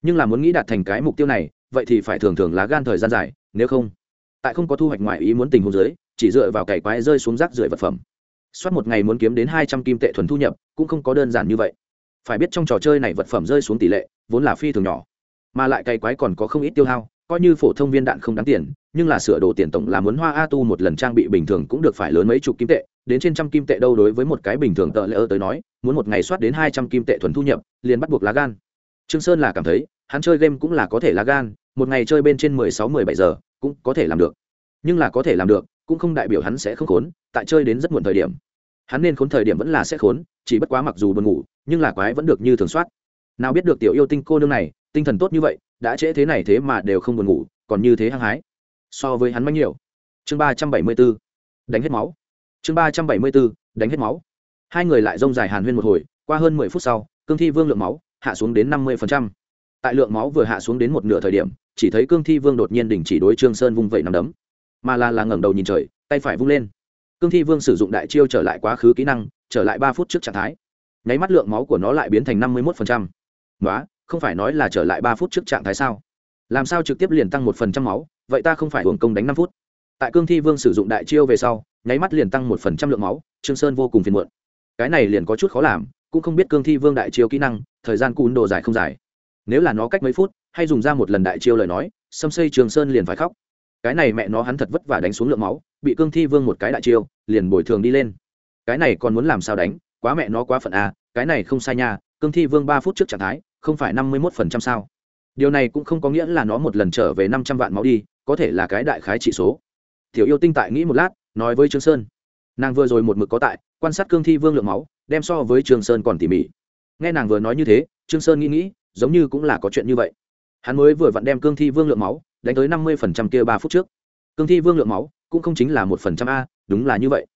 Nhưng là muốn nghĩ đạt thành cái mục tiêu này vậy thì phải thường thường lá gan thời gian dài, nếu không, tại không có thu hoạch ngoài ý muốn tình huống dưới, chỉ dựa vào cày quái rơi xuống rác rưởi vật phẩm. Soát một ngày muốn kiếm đến hai trăm kim tệ thuần thu nhập, cũng không có đơn giản như vậy. Phải biết trong trò chơi này vật phẩm rơi xuống tỷ lệ, vốn là phi thường nhỏ. Mà lại cày quái còn có không ít tiêu hao, coi như phổ thông viên đạn không đáng tiền, nhưng là sửa đồ tiền tổng là muốn hoa a tu một lần trang bị bình thường cũng được phải lớn mấy chục kim tệ, đến trên trăm kim tệ đâu đối với một cái bình thường tợ lỡ tới nói, muốn một ngày soát đến hai trăm kim tệ thuần thu nhập, liền bắt buộc lá gan. Trương sơn là cảm thấy, hắn chơi game cũng là có thể lá gan một ngày chơi bên trên mười sáu, mười bảy giờ, cũng có thể làm được. Nhưng là có thể làm được, cũng không đại biểu hắn sẽ không khốn, tại chơi đến rất muộn thời điểm. Hắn nên khốn thời điểm vẫn là sẽ khốn, chỉ bất quá mặc dù buồn ngủ, nhưng là quái vẫn được như thường soát. Nào biết được tiểu yêu tinh cô nương này, tinh thần tốt như vậy, đã trễ thế này thế mà đều không buồn ngủ, còn như thế hăng hái. So với hắn manh nhiều. Chương ba trăm bảy mươi b ố đánh hết máu. Chương ba trăm bảy mươi b ố đánh hết máu. Hai người lại rông dài hàn huyên một hồi, qua hơn mười phút sau, cương thi vương lượng máu hạ xuống đến năm mươi tại lượng máu vừa hạ xuống đến một nửa thời điểm chỉ thấy cương thi vương đột nhiên đình chỉ đối trương sơn vung vẩy nằm đấm mà là là ngẩng đầu nhìn trời tay phải vung lên cương thi vương sử dụng đại chiêu trở lại quá khứ kỹ năng trở lại ba phút trước trạng thái nháy mắt lượng máu của nó lại biến thành năm mươi một phần trăm, nói không phải nói là trở lại ba phút trước trạng thái sao? Làm sao trực tiếp liền tăng một phần trăm máu? Vậy ta không phải hưởng công đánh năm phút. Tại cương thi vương sử dụng đại chiêu về sau nháy mắt liền tăng một phần trăm lượng máu trương sơn vô cùng phiền muộn. Cái này liền có chút khó làm cũng không biết cương thi vương đại chiêu kỹ năng thời gian cún đồ dài không dài. Nếu là nó cách mấy phút hay dùng ra một lần đại chiêu lời nói xâm xây trường sơn liền phải khóc. Cái này mẹ nó hắn thật vất vả đánh xuống lượng máu, bị cương thi vương một cái đại chiêu, liền bồi thường đi lên. Cái này còn muốn làm sao đánh, quá mẹ nó quá phận à cái này không sai nha, cương thi vương ba phút trước trạng thái, không phải năm mươi mốt phần trăm sao. Điều này cũng không có nghĩa là nó một lần trở về năm trăm vạn máu đi, có thể là cái đại khái trị số. Tiểu yêu tinh tại nghĩ một lát, nói với trương sơn. Nàng vừa rồi một mực có tại, quan sát cương thi vương lượng máu, đem so với trương sơn còn tỉ mỉ. Nghe nàng vừa nói như thế trương sơn nghĩ nghĩ, giống như cũng là có chuyện như vậy hắn mới vừa vặn đem cương thi vương lượng máu, đánh tới năm mươi phần trăm kia ba phút trước. Cương thi vương lượng máu cũng không chính là một phần trăm a, đúng là như vậy.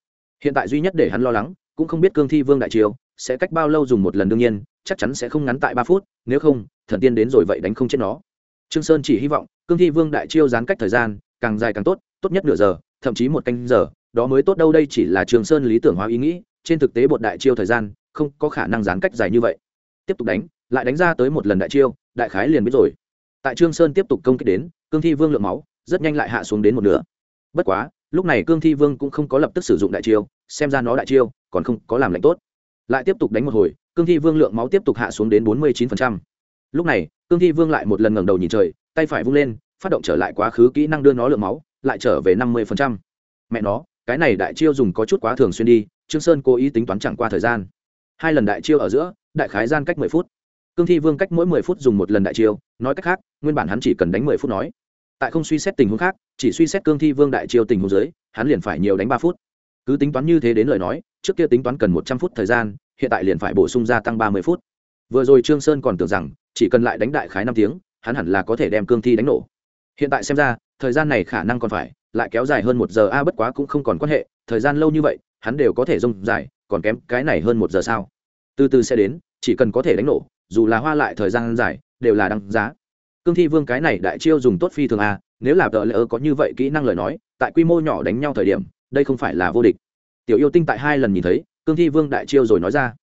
Hiện tại duy nhất để hắn lo lắng, cũng không biết cương thi vương đại triều sẽ cách bao lâu dùng một lần đương nhiên, chắc chắn sẽ không ngắn tại ba phút, nếu không, thần tiên đến rồi vậy đánh không chết nó. Trương sơn chỉ hy vọng, cương thi vương đại chiêu gián cách thời gian, càng dài càng tốt tốt nhất nửa giờ, thậm chí một canh giờ, đó mới tốt đâu đây chỉ là trường sơn lý tưởng hóa ý nghĩ, trên thực tế bột đại chiêu thời gian không có khả năng gián cách dài như vậy. Tiếp tục đánh, lại đánh ra tới một lần đại chiêu, đại khái liền biết rồi tại trương sơn tiếp tục công kích đến, cương thi vương lượng máu rất nhanh lại hạ xuống đến một nửa. Bất quá, lúc này cương thi vương cũng không có lập tức sử dụng đại chiêu, xem ra nó đại chiêu còn không có làm lạnh tốt. Lại tiếp tục đánh một hồi, cương thi vương lượng máu tiếp tục hạ xuống đến bốn mươi chín lúc này, cương thi vương lại một lần ngẩng đầu nhìn trời, tay phải vung lên, phát động trở lại quá khứ kỹ năng đưa nó lượng máu, lại trở về năm mươi mẹ nó, cái này đại chiêu dùng có chút quá thường xuyên đi, trương sơn cố ý tính toán chẳng qua thời gian. Hai lần đại chiêu ở giữa, đại khái gian cách mười phút cương thi vương cách mỗi mười phút dùng một lần đại chiêu, nói cách khác, nguyên bản hắn chỉ cần đánh mười phút nói. Tại không suy xét tình huống khác, chỉ suy xét cương thi vương đại chiêu tình huống dưới, hắn liền phải nhiều đánh ba phút. Cứ tính toán như thế đến lời nói, trước kia tính toán cần một trăm phút thời gian, hiện tại liền phải bổ sung gia tăng ba mươi phút. Vừa rồi trương sơn còn tưởng rằng, chỉ cần lại đánh đại khái năm tiếng, hắn hẳn là có thể đem cương thi đánh nổ. Hiện tại xem ra, thời gian này khả năng còn phải, lại kéo dài hơn một giờ a, bất quá cũng không còn quan hệ, thời gian lâu như vậy, hắn đều có thể rông dài, còn kém cái này hơn một giờ sao? Từ từ sẽ đến, chỉ cần có thể đánh nổ dù là hoa lại thời gian dài, đều là đăng giá. Cương thi vương cái này đại chiêu dùng tốt phi thường a nếu là vợ lỡ có như vậy kỹ năng lời nói, tại quy mô nhỏ đánh nhau thời điểm, đây không phải là vô địch. Tiểu yêu tinh tại hai lần nhìn thấy, cương thi vương đại chiêu rồi nói ra.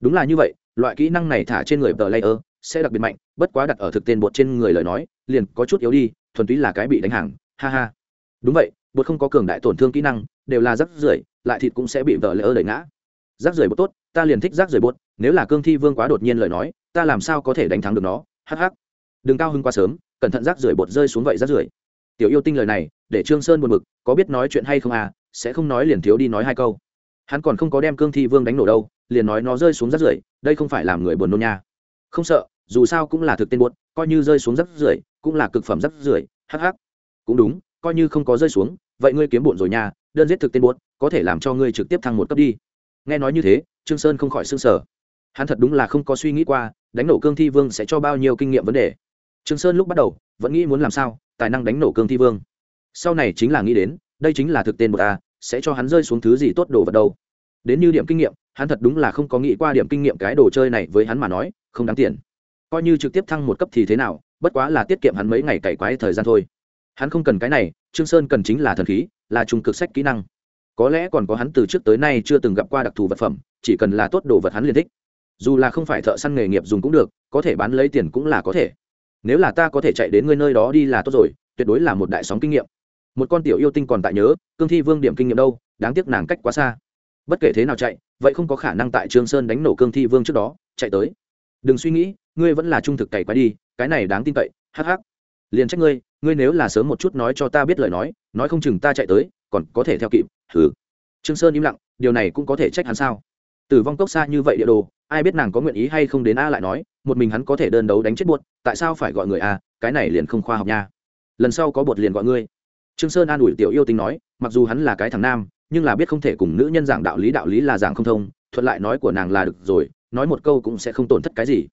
Đúng là như vậy, loại kỹ năng này thả trên người vợ lỡ sẽ đặc biệt mạnh, bất quá đặt ở thực tên bột trên người lời nói, liền có chút yếu đi, thuần túy là cái bị đánh hàng, ha ha. Đúng vậy, bột không có cường đại tổn thương kỹ năng, đều là rắc rưởi, lại thịt cũng sẽ bị vợ lỡ đẩy ngã. Rác rưởi bột tốt, ta liền thích rác rưởi bột, nếu là cương thi vương quá đột nhiên lời nói ta làm sao có thể đánh thắng được nó hh đừng cao hưng quá sớm, cẩn thận rác rưởi bột rơi xuống vậy rác rưởi. Tiểu yêu tinh lời này, để trương sơn buồn bực, có biết nói chuyện hay không à sẽ không nói liền thiếu đi nói hai câu. Hắn còn không có đem cương thi vương đánh nổ đâu, liền nói nó rơi xuống rác rưởi, đây không phải làm người buồn nôn nha. Không sợ, dù sao cũng là thực tên buốt, coi như rơi xuống rác rưởi, cũng là cực phẩm rác rưởi hh cũng đúng, coi như không có rơi xuống, vậy ngươi kiếm bổn rồi nha, đơn giết thực tên buốt, có thể làm cho ngươi trực tiếp thăng một cấp đi. Nghe nói như thế, trương sơn không khỏi sương sở hắn thật đúng là không có suy nghĩ qua, đánh nổ cương thi vương sẽ cho bao nhiêu kinh nghiệm vấn đề. Trường sơn lúc bắt đầu, vẫn nghĩ muốn làm sao, tài năng đánh nổ cương thi vương. Sau này chính là nghĩ đến, đây chính là thực tên một a, sẽ cho hắn rơi xuống thứ gì tốt đồ vật đâu. Đến như điểm kinh nghiệm, hắn thật đúng là không có nghĩ qua điểm kinh nghiệm cái đồ chơi này với hắn mà nói, không đáng tiền. Coi như trực tiếp thăng một cấp thì thế nào, bất quá là tiết kiệm hắn mấy ngày cày quái thời gian thôi. Hắn không cần cái này, trương sơn cần chính là thần khí, là trung cực sách kỹ năng. Có lẽ còn có hắn từ trước tới nay chưa từng gặp qua đặc thù vật phẩm, chỉ cần là tốt đồ vật hắn liền thích dù là không phải thợ săn nghề nghiệp dùng cũng được, có thể bán lấy tiền cũng là có thể. Nếu là ta có thể chạy đến ngươi nơi đó đi là tốt rồi, tuyệt đối là một đại sóng kinh nghiệm. Một con tiểu yêu tinh còn tại nhớ, cương thi vương điểm kinh nghiệm đâu, đáng tiếc nàng cách quá xa. Bất kể thế nào chạy, vậy không có khả năng tại trương sơn đánh nổ cương thi vương trước đó, chạy tới. Đừng suy nghĩ, ngươi vẫn là trung thực cày quái đi, cái này đáng tin cậy, hắc hắc. Liền trách ngươi ngươi nếu là sớm một chút nói cho ta biết lời nói nói không chừng ta chạy tới, còn có thể theo kịp thử trương sơn im lặng, điều này cũng có thể trách hắn sao? Tử vong cốc xa như vậy địa đồ, ai biết nàng có nguyện ý hay không đến a lại nói, một mình hắn có thể đơn đấu đánh chết buột tại sao phải gọi người a, cái này liền không khoa học nha. Lần sau có bột liền gọi ngươi. Trương sơn an ủi tiểu yêu tinh nói, mặc dù hắn là cái thằng nam, nhưng là biết không thể cùng nữ nhân giảng đạo lý đạo lý là giảng không thông, thuận lại nói của nàng là được rồi, nói một câu cũng sẽ không tổn thất cái gì.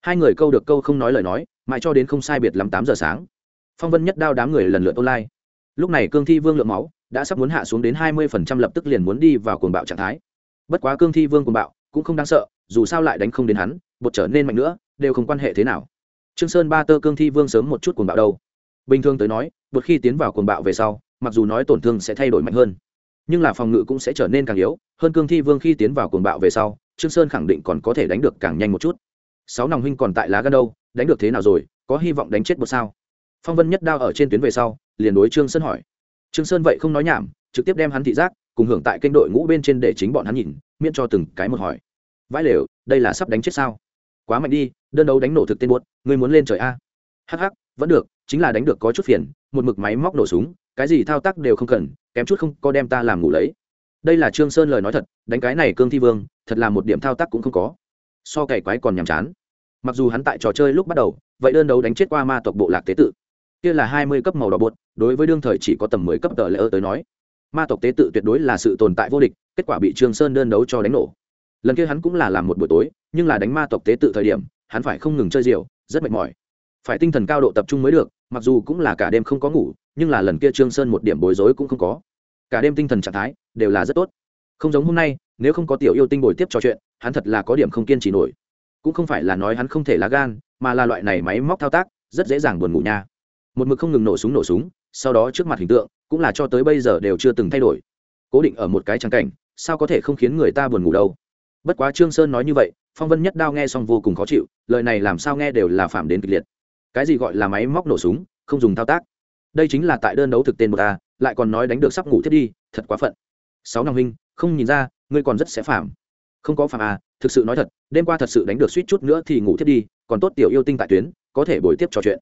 Hai người câu được câu không nói lời nói, mãi cho đến không sai biệt lắm tám giờ sáng. Phong vân nhất đao đám người lần lượt online. Lúc này cương thi vương lượng máu, đã sắp muốn hạ xuống đến hai mươi phần trăm lập tức liền muốn đi vào cuồng bạo trạng thái bất quá cương thi vương cùng bạo, cũng không đáng sợ, dù sao lại đánh không đến hắn, bột trở nên mạnh nữa, đều không quan hệ thế nào. Trương sơn ba tơ cương thi vương sớm một chút cuồng bạo đâu. Bình thường tới nói, bột khi tiến vào cuồng bạo về sau, mặc dù nói tổn thương sẽ thay đổi mạnh hơn, nhưng là phòng ngự cũng sẽ trở nên càng yếu, hơn cương thi vương khi tiến vào cuồng bạo về sau, trương sơn khẳng định còn có thể đánh được càng nhanh một chút. Sáu nòng huynh còn tại lá gan đâu, đánh được thế nào rồi, có hy vọng đánh chết bột sao? Phong vân nhất đao ở trên tuyến về sau, liền đối trương sơn hỏi. Trương sơn vậy không nói nhảm, trực tiếp đem hắn thị giác cùng hưởng tại kênh đội ngũ bên trên để chính bọn hắn nhìn, miễn cho từng cái một hỏi. Vãi lều, đây là sắp đánh chết sao? Quá mạnh đi, đơn đấu đánh nổ thực tên buốt, ngươi muốn lên trời a? Hắc hắc, vẫn được, chính là đánh được có chút phiền, một mực máy móc nổ súng, cái gì thao tác đều không cần, kém chút không có đem ta làm ngủ lấy. Đây là trương sơn lời nói thật, đánh cái này cương thi vương, thật là một điểm thao tác cũng không có. So cày quái còn nhàm chán. Mặc dù hắn tại trò chơi lúc bắt đầu, vậy đơn đấu đánh chết qua ma tộc bộ lạc tế tự. Kia là hai mươi cấp màu đỏ bột đối với đương thời chỉ có tầm mười cấp tờ lễ ơ tới nói ma tộc tế tự tuyệt đối là sự tồn tại vô địch, kết quả bị trương sơn đơn đấu cho đánh nổ. Lần kia hắn cũng là làm một buổi tối, nhưng là đánh ma tộc tế tự thời điểm, hắn phải không ngừng chơi diều rất mệt mỏi. Phải tinh thần cao độ tập trung mới được, mặc dù cũng là cả đêm không có ngủ, nhưng là lần kia trương sơn một điểm bối rối cũng không có. Cả đêm tinh thần trạng thái đều là rất tốt. Không giống hôm nay, nếu không có tiểu yêu tinh bồi tiếp trò chuyện, hắn thật là có điểm không kiên trì nổi. Cũng không phải là nói hắn không thể lá gan, mà là loại này máy móc thao tác, rất dễ dàng buồn ngủ nha. Một mực không ngừng nổ súng nổ súng sau đó trước mặt hình tượng cũng là cho tới bây giờ đều chưa từng thay đổi. Cố định ở một cái trang cảnh, sao có thể không khiến người ta buồn ngủ đâu? Bất quá trương sơn nói như vậy, phong vân nhất đao nghe xong vô cùng khó chịu, lời này làm sao nghe đều là phạm đến kịch liệt. Cái gì gọi là máy móc nổ súng, không dùng thao tác. Đây chính là tại đơn đấu thực tên một ta lại còn nói đánh được sắp ngủ thiết đi, thật quá phận. Sáu năm huynh không nhìn ra, ngươi còn rất sẽ phạm. Không có phạm à thực sự nói thật, đêm qua thật sự đánh được suýt chút nữa thì ngủ thiết đi, còn tốt tiểu yêu tinh tại tuyến, có thể bồi tiếp trò chuyện.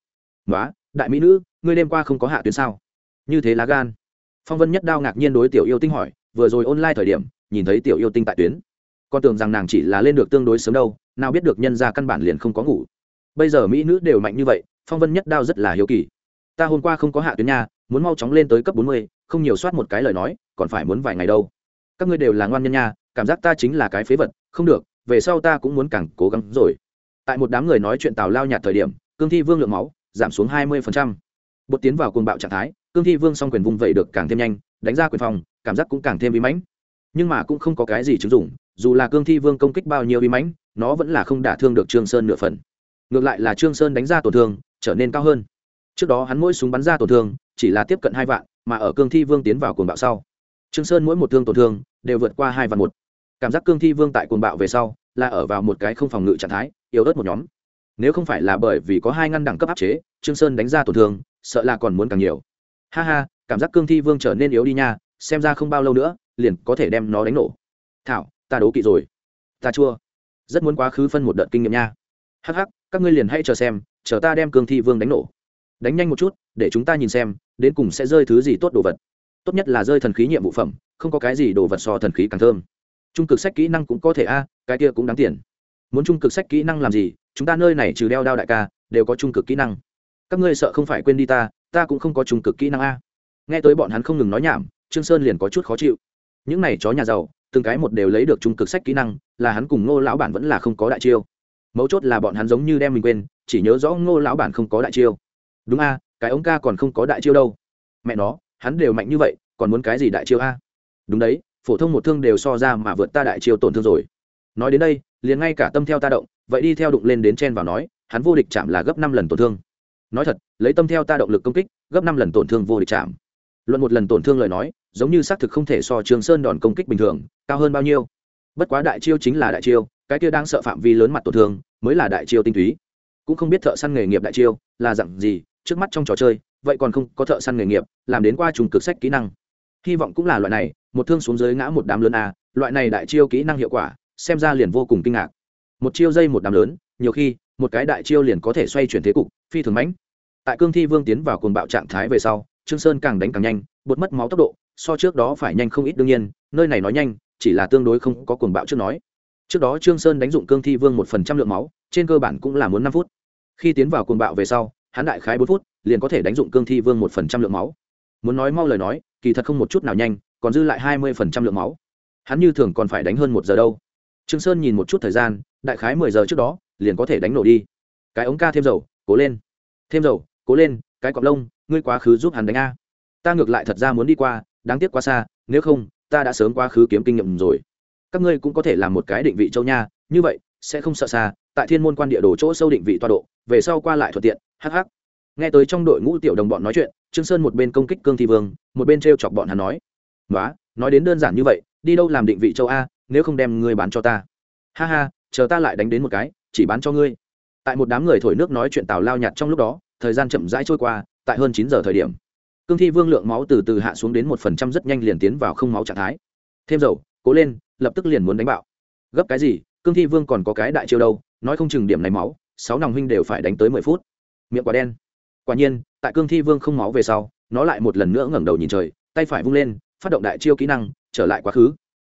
Nói đại mỹ nữ ngươi đêm qua không có hạ tuyến sao? Như thế lá gan. Phong vân nhất đao ngạc nhiên đối tiểu yêu tinh hỏi, vừa rồi online thời điểm, nhìn thấy tiểu yêu tinh tại tuyến. Con tưởng rằng nàng chỉ là lên được tương đối sớm đâu, nào biết được nhân ra căn bản liền không có ngủ. Bây giờ mỹ nữ đều mạnh như vậy, phong vân nhất đao rất là hiếu kỳ. Ta hôm qua không có hạ tuyến nha, muốn mau chóng lên tới cấp bốn mươi, không nhiều soát một cái lời nói, còn phải muốn vài ngày đâu. Các ngươi đều là ngoan nhân nha, cảm giác ta chính là cái phế vật, không được, về sau ta cũng muốn càng cố gắng rồi. Tại một đám người nói chuyện tào lao nhạt thời điểm, cương thi vương lượng máu, giảm xuống hai mươi phần trăm bột tiến vào cuồng bạo trạng thái, cương thi vương song quyền vùng vẩy được càng thêm nhanh, đánh ra quyền phòng cảm giác cũng càng thêm bí mãnh. Nhưng mà cũng không có cái gì chứng dụng, dù là cương thi vương công kích bao nhiêu bí mãnh, nó vẫn là không đả thương được trương sơn nửa phần. Ngược lại là trương sơn đánh ra tổn thương, trở nên cao hơn. Trước đó hắn mỗi súng bắn ra tổn thương, chỉ là tiếp cận hai vạn, mà ở cương thi vương tiến vào cuồng bạo sau, trương sơn mỗi một thương tổn thương đều vượt qua hai vạn một. Cảm giác cương thi vương tại cuồng bạo về sau, là ở vào một cái không phòng ngự trạng thái, yếu ớt một nhóm. Nếu không phải là bởi vì có hai ngăn đẳng cấp áp chế, trương sơn đánh ra tổn thương sợ là còn muốn càng nhiều. Ha ha, cảm giác cương thi vương trở nên yếu đi nha, xem ra không bao lâu nữa, liền có thể đem nó đánh nổ. Thảo, ta đấu kỵ rồi. Ta chua. Rất muốn quá khứ phân một đợt kinh nghiệm nha. Hắc hắc, các ngươi liền hãy chờ xem, chờ ta đem cương thi vương đánh nổ. Đánh nhanh một chút, để chúng ta nhìn xem, đến cùng sẽ rơi thứ gì tốt đồ vật. Tốt nhất là rơi thần khí nhiệm vụ phẩm, không có cái gì đồ vật so thần khí càng thơm. Trung cực sách kỹ năng cũng có thể a, cái kia cũng đáng tiền. Muốn trung cực sách kỹ năng làm gì, chúng ta nơi này trừ đeo đao đại ca, đều có trung cực kỹ năng các ngươi sợ không phải quên đi ta ta cũng không có trung cực kỹ năng a. Nghe tới bọn hắn không ngừng nói nhảm, trương sơn liền có chút khó chịu. Những này chó nhà giàu, từng cái một đều lấy được trung cực sách kỹ năng, là hắn cùng ngô lão bản vẫn là không có đại chiêu. Mấu chốt là bọn hắn giống như đem mình quên, chỉ nhớ rõ ngô lão bản không có đại chiêu. Đúng a, cái ống ca còn không có đại chiêu đâu. Mẹ nó, hắn đều mạnh như vậy, còn muốn cái gì đại chiêu a? Đúng đấy, phổ thông một thương đều so ra mà vượt ta đại chiêu tổn thương rồi. Nói đến đây, liền ngay cả tâm theo ta động, vậy đi theo đụng lên đến chen vào nói, hắn vô địch chạm là gấp năm lần tổn thương nói thật, lấy tâm theo ta động lực công kích, gấp năm lần tổn thương vô địch chạm. Luận một lần tổn thương lời nói, giống như xác thực không thể so trường sơn đòn công kích bình thường, cao hơn bao nhiêu. Bất quá đại chiêu chính là đại chiêu, cái kia đang sợ phạm vi lớn mặt tổn thương, mới là đại chiêu tinh túy. Cũng không biết thợ săn nghề nghiệp đại chiêu là dặn gì, trước mắt trong trò chơi, vậy còn không có thợ săn nghề nghiệp, làm đến qua trùng cực sách kỹ năng. Hy vọng cũng là loại này, một thương xuống dưới ngã một đám lớn a loại này đại chiêu kỹ năng hiệu quả, xem ra liền vô cùng kinh ngạc. Một chiêu dây một đám lớn, nhiều khi một cái đại chiêu liền có thể xoay chuyển thế cục, phi thường mãnh. Tại cương thi vương tiến vào cuồng bạo trạng thái về sau, trương sơn càng đánh càng nhanh, bột mất máu tốc độ, so trước đó phải nhanh không ít đương nhiên, nơi này nói nhanh, chỉ là tương đối không có cuồng bạo trước nói. Trước đó trương sơn đánh dụng cương thi vương một phần trăm lượng máu, trên cơ bản cũng là muốn năm phút. Khi tiến vào cuồng bạo về sau, hắn đại khái bốn phút, liền có thể đánh dụng cương thi vương một phần trăm lượng máu. Muốn nói mau lời nói, kỳ thật không một chút nào nhanh, còn dư lại hai mươi phần trăm lượng máu. Hắn như thường còn phải đánh hơn một giờ đâu trương sơn nhìn một chút thời gian, đại khái mười giờ trước đó, liền có thể đánh nổ đi. Cái ống ca thêm dầu, cố lên. Thêm dầu, cố lên, cái cọp lông, ngươi quá khứ giúp hắn đánh a. Ta ngược lại thật ra muốn đi qua, đáng tiếc quá xa, nếu không, ta đã sớm quá khứ kiếm kinh nghiệm rồi. Các ngươi cũng có thể làm một cái định vị châu nha, như vậy, sẽ không sợ xa, tại thiên môn quan địa đồ chỗ sâu định vị toa độ, về sau qua lại thuận tiện hh nghe tới trong đội ngũ tiểu đồng bọn nói chuyện, trương sơn một bên công kích cương thi vương, một bên treo chọc bọn hắn nói. Nói nói đến đơn giản như vậy, đi đâu làm định vị châu a nếu không đem ngươi bán cho ta. Ha ha, chờ ta lại đánh đến một cái, chỉ bán cho ngươi. Tại một đám người thổi nước nói chuyện tào lao nhạt trong lúc đó, thời gian chậm rãi trôi qua, tại hơn chín giờ thời điểm, cương thi vương lượng máu từ từ hạ xuống đến một phần trăm rất nhanh liền tiến vào không máu trạng thái. Thêm dầu, cố lên, lập tức liền muốn đánh bạo. Gấp cái gì, cương thi vương còn có cái đại chiêu đâu, nói không chừng điểm này máu, sáu nòng huynh đều phải đánh tới mười phút. Miệng quả đen. Quả nhiên, tại cương thi vương không máu về sau, nó lại một lần nữa ngẩng đầu nhìn trời, tay phải vung lên, phát động đại chiêu kỹ năng, trở lại quá khứ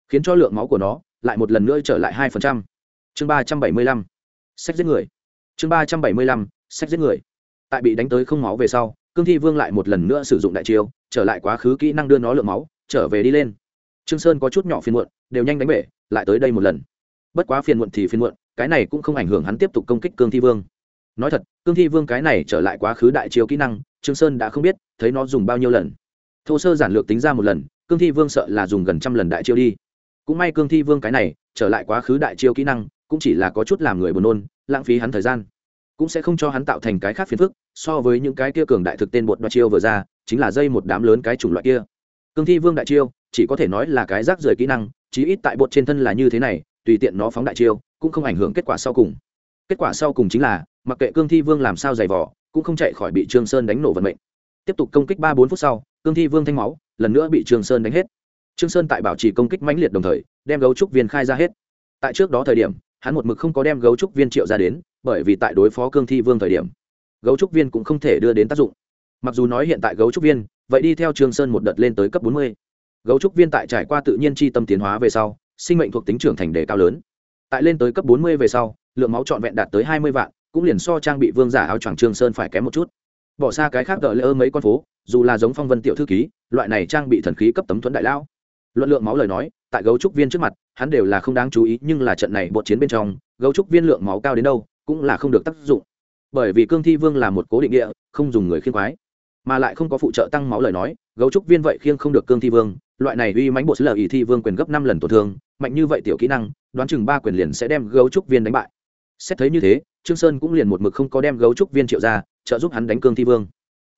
khiến cho lượng máu của nó lại một lần nữa trở lại hai phần trăm. Chương ba trăm bảy mươi lăm, sách giết người. Chương ba trăm bảy mươi lăm, sách giết người. Tại bị đánh tới không máu về sau, cương thi vương lại một lần nữa sử dụng đại chiêu, trở lại quá khứ kỹ năng đưa nó lượng máu, trở về đi lên. Trương sơn có chút nhỏ phiền muộn, đều nhanh đánh bể, lại tới đây một lần. Bất quá phiền muộn thì phiền muộn, cái này cũng không ảnh hưởng hắn tiếp tục công kích cương thi vương. Nói thật, cương thi vương cái này trở lại quá khứ đại chiêu kỹ năng, trương sơn đã không biết, thấy nó dùng bao nhiêu lần. Thô sơ giản lược tính ra một lần, cương thi vương sợ là dùng gần trăm lần đại chiêu đi cũng may cương thi vương cái này, trở lại quá khứ đại chiêu kỹ năng, cũng chỉ là có chút làm người buồn nôn, lãng phí hắn thời gian. Cũng sẽ không cho hắn tạo thành cái khác phiền phức, so với những cái kia cường đại thực tên bột đoạt chiêu vừa ra, chính là dây một đám lớn cái chủng loại kia. Cương thi vương đại chiêu, chỉ có thể nói là cái rác rưởi kỹ năng, chí ít tại bột trên thân là như thế này, tùy tiện nó phóng đại chiêu, cũng không ảnh hưởng kết quả sau cùng. Kết quả sau cùng chính là, mặc kệ cương thi vương làm sao dày vỏ cũng không chạy khỏi bị trương sơn đánh nổ vận mệnh. Tiếp tục công kích ba bốn phút sau, cương thi vương thanh máu, lần nữa bị trương sơn đánh hết trương sơn tại bảo trì công kích mãnh liệt đồng thời, đem gấu trúc viên khai ra hết. Tại trước đó thời điểm, hắn một mực không có đem gấu trúc viên triệu ra đến, bởi vì tại đối phó cương thi vương thời điểm, gấu trúc viên cũng không thể đưa đến tác dụng. Mặc dù nói hiện tại gấu trúc viên, vậy đi theo trương sơn một đợt lên tới cấp bốn mươi. Gấu trúc viên tại trải qua tự nhiên chi tâm tiến hóa về sau, sinh mệnh thuộc tính trưởng thành đề cao lớn. Tại lên tới cấp bốn mươi về sau, lượng máu trọn vẹn đạt tới hai mươi vạn, cũng liền so trang bị vương giả áo choàng trương sơn phải kém một chút. Bỏ xa cái khác gợi lỡ mấy con phố, dù là giống phong vân tiểu thư ký, loại này trang bị thần khí cấp tấm thuẫn đại lão luận lượng máu lời nói, tại gấu trúc viên trước mặt, hắn đều là không đáng chú ý, nhưng là trận này bột chiến bên trong, gấu trúc viên lượng máu cao đến đâu, cũng là không được tác dụng. Bởi vì cương thi vương là một cố định địa, không dùng người khiên quái. Mà lại không có phụ trợ tăng máu lời nói, gấu trúc viên vậy khiêng không được cương thi vương, loại này uy mánh bột lờ ý thi vương quyền gấp năm lần tổn thương, mạnh như vậy tiểu kỹ năng, đoán chừng ba quyền liền sẽ đem gấu trúc viên đánh bại. Xét thấy như thế, trương sơn cũng liền một mực không có đem gấu trúc viên triệu ra, trợ giúp hắn đánh cương thi vương.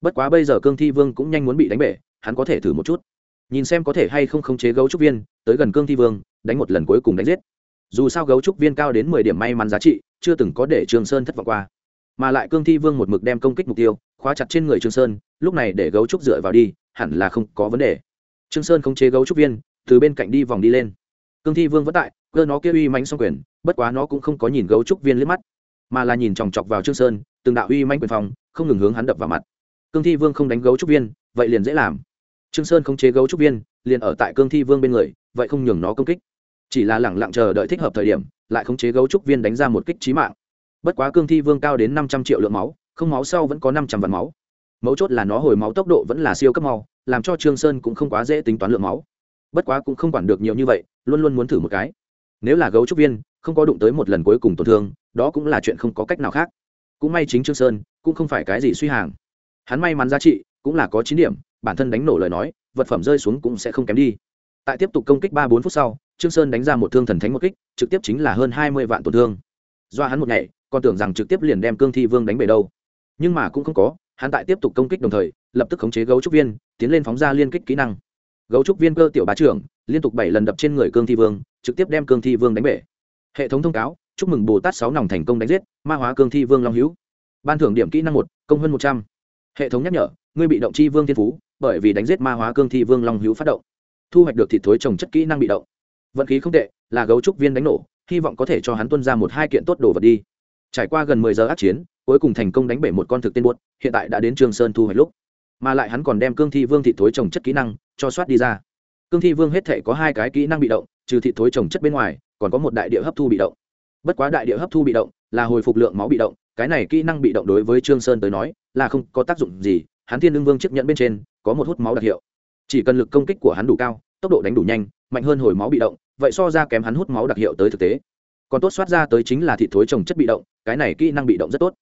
Bất quá bây giờ cương thi vương cũng nhanh muốn bị đánh bể, hắn có thể thử một chút nhìn xem có thể hay không khống chế gấu trúc viên, tới gần cương thi vương, đánh một lần cuối cùng đánh giết. Dù sao gấu trúc viên cao đến mười điểm may mắn giá trị, chưa từng có để trường sơn thất vọng qua. Mà lại cương thi vương một mực đem công kích mục tiêu, khóa chặt trên người trường sơn, lúc này để gấu trúc dựa vào đi, hẳn là không có vấn đề. Trương sơn khống chế gấu trúc viên, từ bên cạnh đi vòng đi lên. Cương thi vương vẫn tại, cơ nó kia uy mánh song quyền, bất quá nó cũng không có nhìn gấu trúc viên liếc mắt, mà là nhìn chòng chọc vào trương sơn, từng đạo uy mánh quyền phòng không ngừng hướng hắn đập vào mặt. Cương thi vương không đánh gấu trúc viên, vậy liền dễ làm trương sơn không chế gấu trúc viên, liền ở tại cương thi vương bên người, vậy không nhường nó công kích. Chỉ là lẳng lặng chờ đợi thích hợp thời điểm, lại không chế gấu trúc viên đánh ra một kích trí mạng. Bất quá cương thi vương cao đến năm trăm triệu lượng máu, không máu sau vẫn có năm trăm vạn máu. Mấu chốt là nó hồi máu tốc độ vẫn là siêu cấp mau, làm cho trương sơn cũng không quá dễ tính toán lượng máu. Bất quá cũng không quản được nhiều như vậy, luôn luôn muốn thử một cái. Nếu là gấu trúc viên, không có đụng tới một lần cuối cùng tổn thương, đó cũng là chuyện không có cách nào khác. Cũng may chính trương sơn, cũng không phải cái gì suy hàng. Hắn may mắn giá trị, cũng là có chín điểm bản thân đánh nổ lời nói, vật phẩm rơi xuống cũng sẽ không kém đi. Tại tiếp tục công kích ba bốn phút sau, trương sơn đánh ra một thương thần thánh một kích, trực tiếp chính là hơn hai mươi vạn tổn thương. Do hắn một ngày, còn tưởng rằng trực tiếp liền đem cương thi vương đánh bể đâu. Nhưng mà cũng không có, hắn tại tiếp tục công kích đồng thời, lập tức khống chế gấu trúc viên, tiến lên phóng ra liên kích kỹ năng. Gấu trúc viên cơ tiểu bá trưởng, liên tục bảy lần đập trên người cương thi vương, trực tiếp đem cương thi vương đánh bể. Hệ thống thông cáo, chúc mừng bồ tát sáu nòng thành công đánh giết, ma hóa cương thi vương long hữu. Ban thưởng điểm kỹ năng một, công hơn một trăm. Hệ thống nhắc nhở, ngươi bị động chi vương thiên phú bởi vì đánh giết ma hóa cương thi vương long hữu phát động, thu hoạch được thịt thối trồng chất kỹ năng bị động. Vận khí không tệ, là gấu trúc viên đánh nổ, hy vọng có thể cho hắn tuân ra một hai kiện tốt đồ vật đi. Trải qua gần mười giờ át chiến, cuối cùng thành công đánh bể một con thực tên buốt, hiện tại đã đến trường sơn thu hoạch lúc. Mà lại hắn còn đem cương thi vương thị thối trồng chất kỹ năng cho soát đi ra. Cương thi vương hết thể có hai cái kỹ năng bị động, trừ thị thối trồng chất bên ngoài, còn có một đại địa hấp thu bị động. Bất quá đại địa hấp thu bị động là hồi phục lượng máu bị động, cái này kỹ năng bị động đối với trương sơn tới nói là không có tác dụng gì hắn thiên đương vương chiếc nhẫn bên trên có một hút máu đặc hiệu. Chỉ cần lực công kích của hắn đủ cao, tốc độ đánh đủ nhanh, mạnh hơn hồi máu bị động, vậy so ra kém hắn hút máu đặc hiệu tới thực tế. Còn tốt soát ra tới chính là thị thối trồng chất bị động, cái này kỹ năng bị động rất tốt.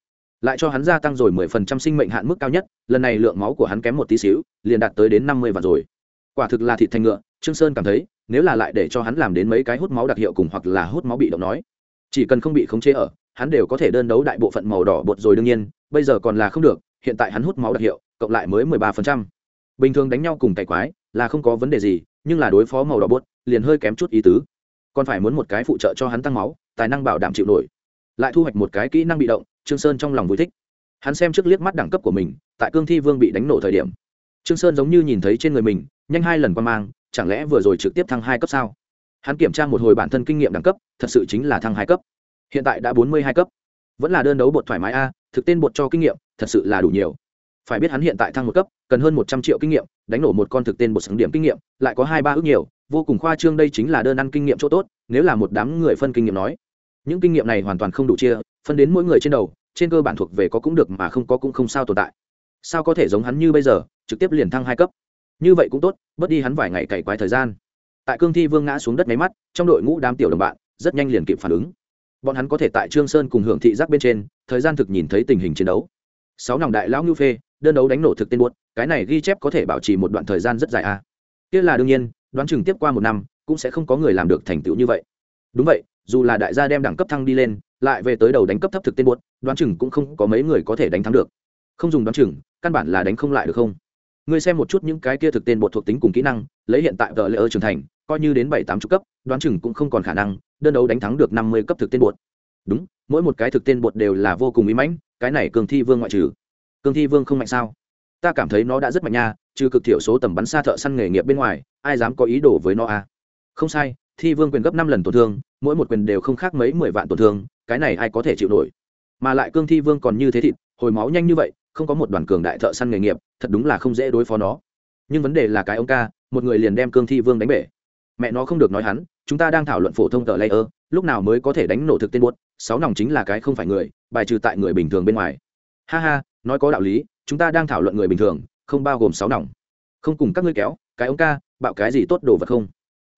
Lại cho hắn gia tăng rồi mười phần trăm sinh mệnh hạn mức cao nhất, lần này lượng máu của hắn kém một tí xíu, liền đạt tới đến năm mươi vạn rồi. Quả thực là thịt thành ngựa, trương sơn cảm thấy, nếu là lại để cho hắn làm đến mấy cái hút máu đặc hiệu cùng hoặc là hút máu bị động nói, chỉ cần không bị khống chế ở, hắn đều có thể đơn đấu đại bộ phận màu đỏ bột rồi đương nhiên, bây giờ còn là không được, hiện tại hắn hút máu đặc hiệu cộng lại mới mười ba phần trăm. Bình thường đánh nhau cùng cày quái là không có vấn đề gì, nhưng là đối phó màu đỏ bột liền hơi kém chút ý tứ. Còn phải muốn một cái phụ trợ cho hắn tăng máu, tài năng bảo đảm chịu nổi. Lại thu hoạch một cái kỹ năng bị động, trương sơn trong lòng vui thích. Hắn xem trước liếc mắt đẳng cấp của mình, tại cương thi vương bị đánh nổ thời điểm. Trương sơn giống như nhìn thấy trên người mình, nhanh hai lần qua mang, chẳng lẽ vừa rồi trực tiếp thăng hai cấp sao? Hắn kiểm tra một hồi bản thân kinh nghiệm đẳng cấp, thật sự chính là thăng hai cấp. Hiện tại đã bốn mươi hai cấp. Vẫn là đơn đấu bột thoải mái a, thực tên bột cho kinh nghiệm, thật sự là đủ nhiều phải biết hắn hiện tại thăng một cấp, cần hơn một trăm triệu kinh nghiệm, đánh nổ một con thực tên một sáng điểm kinh nghiệm, lại có hai ba ước nhiều, vô cùng khoa trương đây chính là đơn ăn kinh nghiệm chỗ tốt, nếu là một đám người phân kinh nghiệm nói. Những kinh nghiệm này hoàn toàn không đủ chia, phân đến mỗi người trên đầu, trên cơ bản thuộc về có cũng được mà không có cũng không sao tồn tại. Sao có thể giống hắn như bây giờ, trực tiếp liền thăng hai cấp? Như vậy cũng tốt, bớt đi hắn vài ngày cày quái thời gian. Tại cương thi vương ngã xuống đất máy mắt, trong đội ngũ đám tiểu đồng bạn, rất nhanh liền kịp phản ứng. Bọn hắn có thể tại trương sơn cùng hưởng thị giác bên trên, thời gian thực nhìn thấy tình hình chiến đấu. Sáu nòng đại lão ngưu phê đơn đấu đánh nổ thực tên buốt, cái này ghi chép có thể bảo trì một đoạn thời gian rất dài a à. kia là đương nhiên, đoán chừng tiếp qua một năm, cũng sẽ không có người làm được thành tựu như vậy. Đúng vậy, dù là đại gia đem đẳng cấp thăng đi lên, lại về tới đầu đánh cấp thấp thực tên buốt, đoán chừng cũng không có mấy người có thể đánh thắng được. Không dùng đoán chừng, căn bản là đánh không lại được không? Ngươi xem một chút những cái kia thực tên bột thuộc tính cùng kỹ năng, lấy hiện tại tờ lễ ơ trưởng thành, coi như đến bảy tám chục cấp, đoán chừng cũng không còn khả năng đơn đấu đánh thắng được năm mươi cấp thực tên bột đúng, mỗi một cái thực tên bột đều là vô cùng ý mãnh, cái này cường thi vương ngoại trừ. Cương thi vương không mạnh sao? Ta cảm thấy nó đã rất mạnh nha, trừ cực thiểu số tầm bắn xa thợ săn nghề nghiệp bên ngoài, ai dám có ý đồ với nó à? Không sai, thi vương quyền gấp năm lần tổn thương, mỗi một quyền đều không khác mấy mười vạn tổn thương, cái này ai có thể chịu nổi? Mà lại cương thi vương còn như thế thịt, hồi máu nhanh như vậy, không có một đoàn cường đại thợ săn nghề nghiệp, thật đúng là không dễ đối phó nó. Nhưng vấn đề là cái ông ca, một người liền đem cương thi vương đánh bể. Mẹ nó không được nói hắn, chúng ta đang thảo luận phổ thông tờ layer, lúc nào mới có thể đánh nổ thực tên buốt, sáu nòng chính là cái không phải người, bài trừ tại người bình thường bên ngoài. Ha ha nói có đạo lý chúng ta đang thảo luận người bình thường không bao gồm sáu nòng. Không cùng các ngươi kéo cái ống ca bạo cái gì tốt đồ vật không?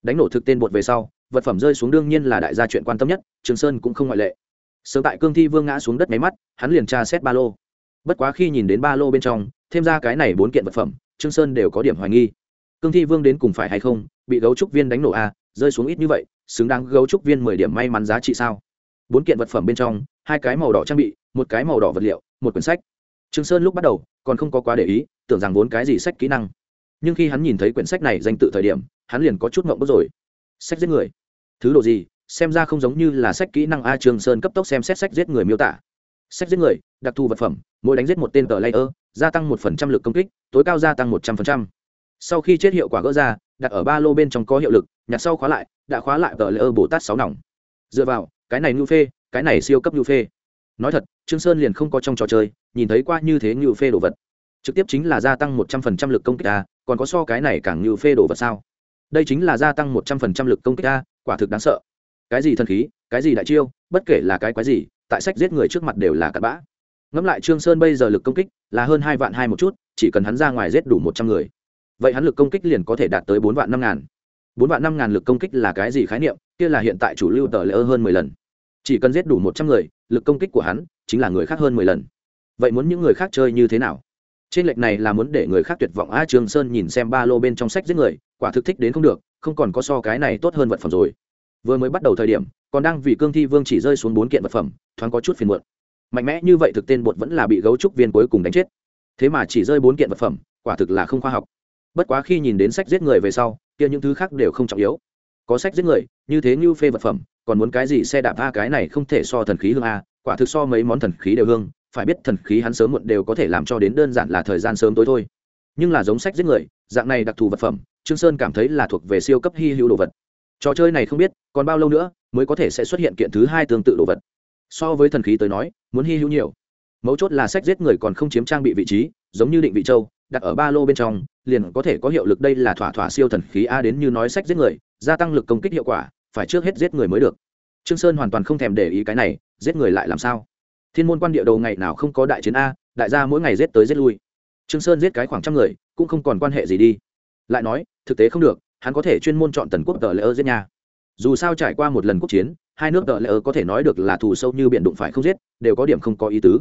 Đánh nổ thực tên bột về sau vật phẩm rơi xuống đương nhiên là đại gia chuyện quan tâm nhất trường sơn cũng không ngoại lệ. Sớm tại cương thi vương ngã xuống đất máy mắt hắn liền tra xét ba lô. Bất quá khi nhìn đến ba lô bên trong thêm ra cái này bốn kiện vật phẩm trương sơn đều có điểm hoài nghi. Cương thi vương đến cùng phải hay không bị gấu trúc viên đánh nổ a à, rơi xuống ít như vậy xứng đáng gấu trúc viên mười điểm may mắn giá trị sao? Bốn kiện vật phẩm bên trong hai cái màu đỏ trang bị một cái màu đỏ vật liệu một quyển sách trương sơn lúc bắt đầu còn không có quá để ý, tưởng rằng vốn cái gì sách kỹ năng. Nhưng khi hắn nhìn thấy quyển sách này danh tự thời điểm, hắn liền có chút ngộng bức rồi. Sách giết người. Thứ độ gì? Xem ra không giống như là sách kỹ năng a trương sơn cấp tốc xem xét sách giết người miêu tả. Sách giết người, đặc thù vật phẩm, mỗi đánh giết một tên tờ layer, gia tăng một phần trăm lực công kích, tối cao gia tăng một trăm phần trăm. Sau khi chết hiệu quả gỡ ra, đặt ở ba lô bên trong có hiệu lực, nhặt sau khóa lại, đã khóa lại tờ layer bồ tát sáu nòng. Dựa vào, cái này ngưu phê, cái này siêu cấp ngưu phê nói thật, trương sơn liền không có trong trò chơi, nhìn thấy qua như thế như phê đồ vật. Trực tiếp chính là gia tăng một trăm phần trăm lực công kích a, còn có so cái này càng như phê đồ vật sao? Đây chính là gia tăng một trăm phần trăm lực công kích a, quả thực đáng sợ. Cái gì thần khí, cái gì đại chiêu, bất kể là cái quái gì, tại sách giết người trước mặt đều là cặn bã. Ngẫm lại trương sơn bây giờ lực công kích là hơn hai vạn hai một chút, chỉ cần hắn ra ngoài giết đủ một trăm người. Vậy hắn lực công kích liền có thể đạt tới bốn vạn năm ngàn. Bốn vạn năm ngàn lực công kích là cái gì khái niệm? Kia là hiện tại chủ lưu tờ lỡ hơn mười lần chỉ cần giết đủ một trăm người, lực công kích của hắn chính là người khác hơn mười lần. Vậy muốn những người khác chơi như thế nào? Trên lệch này là muốn để người khác tuyệt vọng. A trương sơn nhìn xem ba lô bên trong sách giết người, quả thực thích đến không được, không còn có so cái này tốt hơn vật phẩm rồi. Vừa mới bắt đầu thời điểm, còn đang vì cương thi vương chỉ rơi xuống bốn kiện vật phẩm, thoáng có chút phiền muộn. Mạnh mẽ như vậy thực tên bột vẫn là bị gấu trúc viên cuối cùng đánh chết. Thế mà chỉ rơi bốn kiện vật phẩm, quả thực là không khoa học. Bất quá khi nhìn đến sách giết người về sau, kia những thứ khác đều không trọng yếu. Có sách giết người, như thế như phê vật phẩm còn muốn cái gì xe đạp a, cái này không thể so thần khí hương a, quả thực so mấy món thần khí đều hương, phải biết thần khí hắn sớm muộn đều có thể làm cho đến đơn giản là thời gian sớm tối thôi. Nhưng là giống sách giết người, dạng này đặc thù vật phẩm, trương sơn cảm thấy là thuộc về siêu cấp hy hữu đồ vật. Trò chơi này không biết, còn bao lâu nữa mới có thể sẽ xuất hiện kiện thứ hai tương tự đồ vật. So với thần khí tới nói, muốn hy hữu nhiều. Mấu chốt là sách giết người còn không chiếm trang bị vị trí, giống như định vị châu, đặt ở ba lô bên trong, liền có thể có hiệu lực đây là thỏa thỏa siêu thần khí a đến như nói sách giết người, gia tăng lực công kích hiệu quả phải trước hết giết người mới được. Trương sơn hoàn toàn không thèm để ý cái này, giết người lại làm sao? Thiên môn quan địa đầu ngày nào không có đại chiến a, đại gia mỗi ngày giết tới giết lui. Trương sơn giết cái khoảng trăm người, cũng không còn quan hệ gì đi. Lại nói, thực tế không được, hắn có thể chuyên môn chọn tần quốc tờ lễ ơ giết nha. Dù sao trải qua một lần quốc chiến, hai nước tờ lễ ơ có thể nói được là thù sâu như biển đụng phải không giết, đều có điểm không có ý tứ.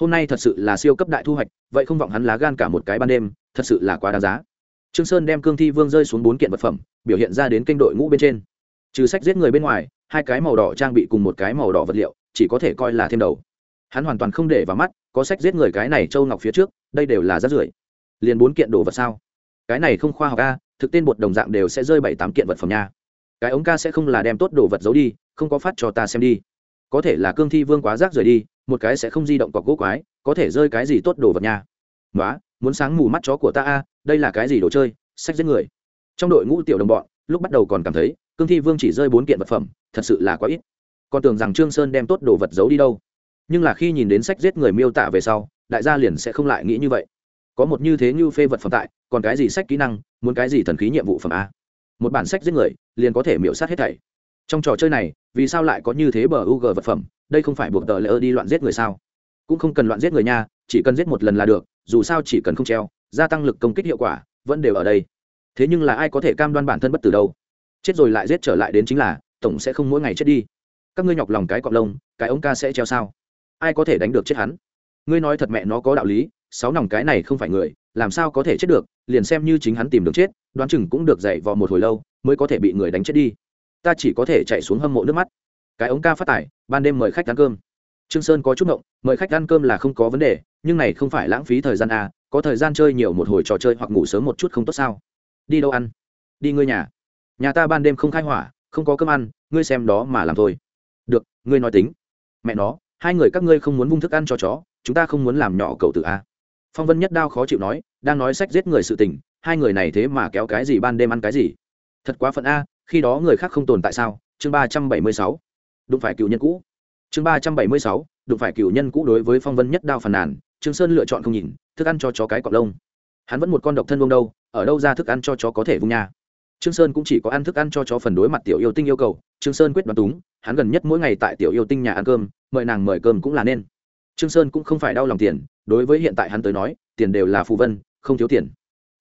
Hôm nay thật sự là siêu cấp đại thu hoạch, vậy không vọng hắn lá gan cả một cái ban đêm, thật sự là quá đáng giá. Trương sơn đem cương thi vương rơi xuống bốn kiện vật phẩm, biểu hiện ra đến kênh đội ngũ bên trên trừ sách giết người bên ngoài, hai cái màu đỏ trang bị cùng một cái màu đỏ vật liệu, chỉ có thể coi là thêm đầu. Hắn hoàn toàn không để vào mắt, có sách giết người cái này châu ngọc phía trước, đây đều là rác rưởi. Liền bốn kiện đồ vật sao? Cái này không khoa học a, thực tên bột đồng dạng đều sẽ rơi bảy tám kiện vật phẩm nha. Cái ống ca sẽ không là đem tốt đồ vật giấu đi, không có phát cho ta xem đi. Có thể là cương thi vương quá rác rời đi, một cái sẽ không di động cọc gỗ quái, có thể rơi cái gì tốt đồ vật nha. Nói muốn sáng mù mắt chó của ta a, đây là cái gì đồ chơi? Sách giết người. Trong đội ngũ tiểu đồng bọn, lúc bắt đầu còn cảm thấy cương thi vương chỉ rơi bốn kiện vật phẩm, thật sự là quá ít. Còn tưởng rằng trương sơn đem tốt đồ vật giấu đi đâu. Nhưng là khi nhìn đến sách giết người miêu tả về sau, đại gia liền sẽ không lại nghĩ như vậy. Có một như thế như phê vật phẩm tại, còn cái gì sách kỹ năng, muốn cái gì thần khí nhiệm vụ phẩm a. Một bản sách giết người, liền có thể miễu sát hết thảy. Trong trò chơi này, vì sao lại có như thế bờ u g vật phẩm? Đây không phải buộc tờ lỡ đi loạn giết người sao? Cũng không cần loạn giết người nha, chỉ cần giết một lần là được, dù sao chỉ cần không treo, gia tăng lực công kích hiệu quả, vẫn đều ở đây. Thế nhưng là ai có thể cam đoan bản thân bất tử đâu? Chết rồi lại giết trở lại đến chính là, tổng sẽ không mỗi ngày chết đi. Các ngươi nhọc lòng cái cọp lông, cái ống ca sẽ treo sao? Ai có thể đánh được chết hắn? Ngươi nói thật mẹ nó có đạo lý, sáu nòng cái này không phải người, làm sao có thể chết được, liền xem như chính hắn tìm được chết, đoán chừng cũng được dậy vò một hồi lâu, mới có thể bị người đánh chết đi. Ta chỉ có thể chạy xuống hâm mộ nước mắt. Cái ống ca phát tải, ban đêm mời khách ăn cơm. Trương sơn có chút ngộng, mời khách ăn cơm là không có vấn đề, nhưng này không phải lãng phí thời gian à có thời gian chơi nhiều một hồi trò chơi hoặc ngủ sớm một chút không tốt sao? Đi đâu ăn? Đi ngươi nhà nhà ta ban đêm không khai hỏa, không có cơm ăn, ngươi xem đó mà làm thôi. Được, ngươi nói tính. Mẹ nó, hai người các ngươi không muốn vung thức ăn cho chó, chúng ta không muốn làm nhỏ cầu tự a à? phong vân nhất đao khó chịu nói, đang nói sách giết người sự tình, hai người này thế mà kéo cái gì ban đêm ăn cái gì? Thật quá phận a, khi đó người khác không tồn tại sao? Chương ba trăm bảy mươi sáu. Đụng phải cựu nhân cũ. Chương ba trăm bảy mươi sáu, đụng phải cựu nhân cũ đối với phong vân nhất đao phàn nàn, trương sơn lựa chọn không nhìn, thức ăn cho chó cái cọc lông. Hắn vẫn một con độc thân vông đâu, ở đâu ra thức ăn cho chó có thể vung nha? Trương sơn cũng chỉ có ăn thức ăn cho chó phần đối mặt tiểu yêu tinh yêu cầu, trương sơn quyết đoán túng, hắn gần nhất mỗi ngày tại tiểu yêu tinh nhà ăn cơm, mời nàng mời cơm cũng là nên. Trương sơn cũng không phải đau lòng tiền, đối với hiện tại hắn tới nói, tiền đều là phù vân, không thiếu tiền.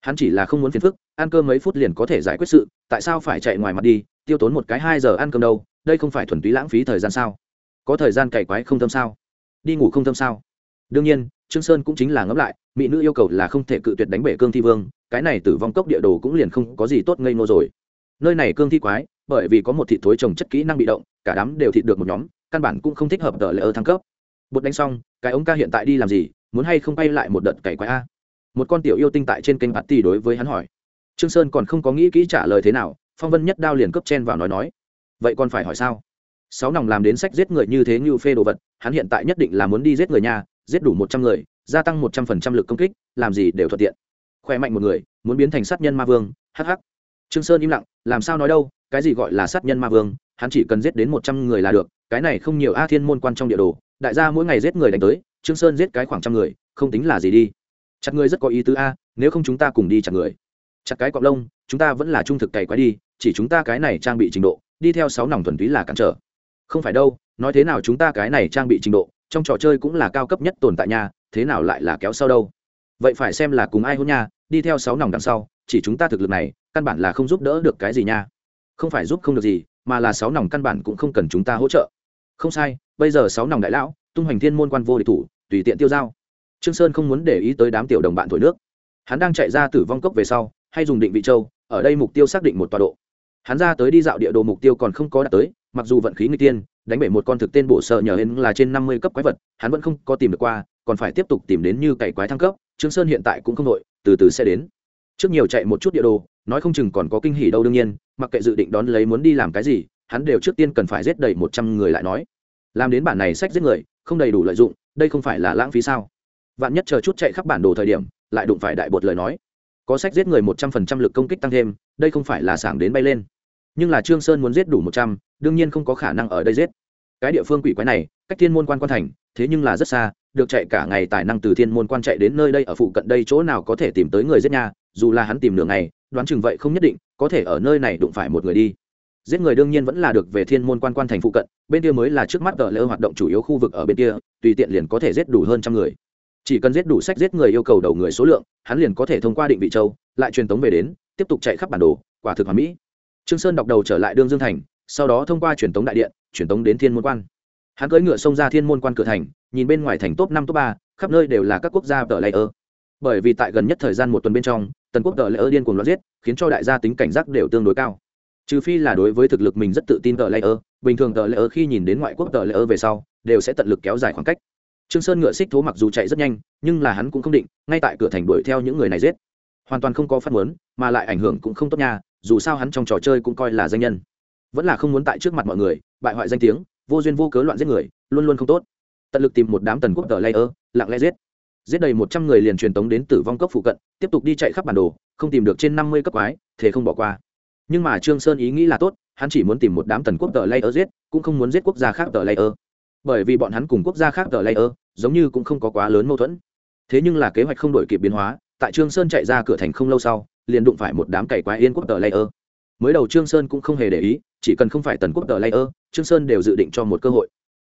Hắn chỉ là không muốn phiền phức, ăn cơm mấy phút liền có thể giải quyết sự, tại sao phải chạy ngoài mặt đi, tiêu tốn một cái hai giờ ăn cơm đâu, đây không phải thuần túy lãng phí thời gian sao? Có thời gian cày quái không thâm sao? Đi ngủ không thâm sao? Đương nhiên, trương sơn cũng chính là ngẫm lại mỹ nữ yêu cầu là không thể cự tuyệt đánh bể cương thi vương, cái này tử vong cốc địa đồ cũng liền không có gì tốt ngây ngô rồi. Nơi này cương thi quái, bởi vì có một thị thối trồng chất kỹ năng bị động, cả đám đều thịt được một nhóm, căn bản cũng không thích hợp đỡ lệ ơ thăng cấp. Bột đánh xong, cái ống ca hiện tại đi làm gì, muốn hay không bay lại một đợt cày quái a? Một con tiểu yêu tinh tại trên kênh bạt tỷ đối với hắn hỏi. Trương sơn còn không có nghĩ kỹ trả lời thế nào, phong vân nhất đao liền cấp chen vào nói nói. Vậy còn phải hỏi sao? Sáu nòng làm đến sách giết người như thế như phê đồ vật, hắn hiện tại nhất định là muốn đi giết người nhà, giết đủ một trăm người gia tăng một trăm phần trăm lực công kích, làm gì đều thuận tiện. Khỏe mạnh một người, muốn biến thành sát nhân ma vương hh trương sơn im lặng, làm sao nói đâu, cái gì gọi là sát nhân ma vương, hắn chỉ cần giết đến một trăm người là được, cái này không nhiều a thiên môn quan trong địa đồ, đại gia mỗi ngày giết người đánh tới, trương sơn giết cái khoảng trăm người, không tính là gì đi. Chặt người rất có ý tứ a, nếu không chúng ta cùng đi chặt người. Chặt cái cọp lông, chúng ta vẫn là trung thực cày quái đi, chỉ chúng ta cái này trang bị trình độ, đi theo sáu nòng thuần túy là cản trở. Không phải đâu, nói thế nào chúng ta cái này trang bị trình độ, trong trò chơi cũng là cao cấp nhất tồn tại nhà thế nào lại là kéo sau đâu? Vậy phải xem là cùng ai hôn nha, đi theo sáu nòng đằng sau, chỉ chúng ta thực lực này, căn bản là không giúp đỡ được cái gì nha. Không phải giúp không được gì, mà là sáu nòng căn bản cũng không cần chúng ta hỗ trợ. Không sai, bây giờ sáu nòng đại lão, tung hoành thiên môn quan vô địch thủ, tùy tiện tiêu dao trương sơn không muốn để ý tới đám tiểu đồng bạn thổi nước. Hắn đang chạy ra tử vong cốc về sau, hay dùng định vị châu, ở đây mục tiêu xác định một tọa độ. Hắn ra tới đi dạo địa đồ mục tiêu còn không có đạt tới, mặc dù vận khí người tiên, đánh bể một con thực tên bổ sợ nhờ hên là trên năm mươi cấp quái vật, hắn vẫn không có tìm được qua còn phải tiếp tục tìm đến như cày quái thăng cấp, trương sơn hiện tại cũng không đội từ từ sẽ đến. Trước nhiều chạy một chút địa đồ, nói không chừng còn có kinh hỉ đâu đương nhiên, mặc kệ dự định đón lấy muốn đi làm cái gì, hắn đều trước tiên cần phải giết đầy một trăm người lại nói. Làm đến bản này sách giết người, không đầy đủ lợi dụng, đây không phải là lãng phí sao? Vạn nhất chờ chút chạy khắp bản đồ thời điểm, lại đụng phải đại bột lời nói. Có sách giết người một trăm phần trăm lực công kích tăng thêm, đây không phải là sảng đến bay lên. Nhưng là trương sơn muốn giết đủ một trăm, đương nhiên không có khả năng ở đây giết cái địa phương quỷ quái này cách thiên môn quan quan thành thế nhưng là rất xa được chạy cả ngày tài năng từ thiên môn quan chạy đến nơi đây ở phụ cận đây chỗ nào có thể tìm tới người giết nha dù là hắn tìm đường này, đoán chừng vậy không nhất định có thể ở nơi này đụng phải một người đi. Giết người đương nhiên vẫn là được về thiên môn quan quan thành phụ cận bên kia mới là trước mắt tờ lỡ hoạt động chủ yếu khu vực ở bên kia tùy tiện liền có thể giết đủ hơn trăm người. Chỉ cần giết đủ sách giết người yêu cầu đầu người số lượng hắn liền có thể thông qua định vị châu lại truyền tống về đến tiếp tục chạy khắp bản đồ quả thực hoàn mỹ. Trương sơn đọc đầu trở lại đương dương thành sau đó thông qua truyền tống đại điện truyền tống đến thiên môn quan. Hắn cưỡi ngựa xông ra thiên môn quan cửa thành nhìn bên ngoài thành top năm top ba khắp nơi đều là các quốc gia tờ ơ. bởi vì tại gần nhất thời gian một tuần bên trong tần quốc tờ ơ điên cuồng loạt giết khiến cho đại gia tính cảnh giác đều tương đối cao. Trừ phi là đối với thực lực mình rất tự tin tờ ơ, bình thường tờ ơ khi nhìn đến ngoại quốc tờ ơ về sau đều sẽ tận lực kéo dài khoảng cách. Trương sơn ngựa xích thố mặc dù chạy rất nhanh nhưng là hắn cũng không định ngay tại cửa thành đuổi theo những người này giết. Hoàn toàn không có phát muốn mà lại ảnh hưởng cũng không tốt nha dù sao hắn trong trò chơi cũng coi là danh nhân vẫn là không muốn tại trước mặt mọi người, bại hoại danh tiếng, vô duyên vô cớ loạn giết người, luôn luôn không tốt. Tận lực tìm một đám tần quốc tờ layer, lặng lẽ giết. Giết đầy một trăm người liền truyền tống đến tử vong cốc phụ cận, tiếp tục đi chạy khắp bản đồ, không tìm được trên năm mươi cấp quái, thế không bỏ qua. Nhưng mà trương sơn ý nghĩ là tốt, hắn chỉ muốn tìm một đám tần quốc tờ layer giết, cũng không muốn giết quốc gia khác tờ layer. Bởi vì bọn hắn cùng quốc gia khác tờ layer, giống như cũng không có quá lớn mâu thuẫn. Thế nhưng là kế hoạch không đổi kịp biến hóa, tại trương sơn chạy ra cửa thành không lâu sau, liền đụng phải một đám cày quái yên quốc tờ layer. Mới đầu trương sơn cũng không hề để ý chỉ cần không phải tần quốc tờ layer trương sơn đều dự định cho một cơ hội.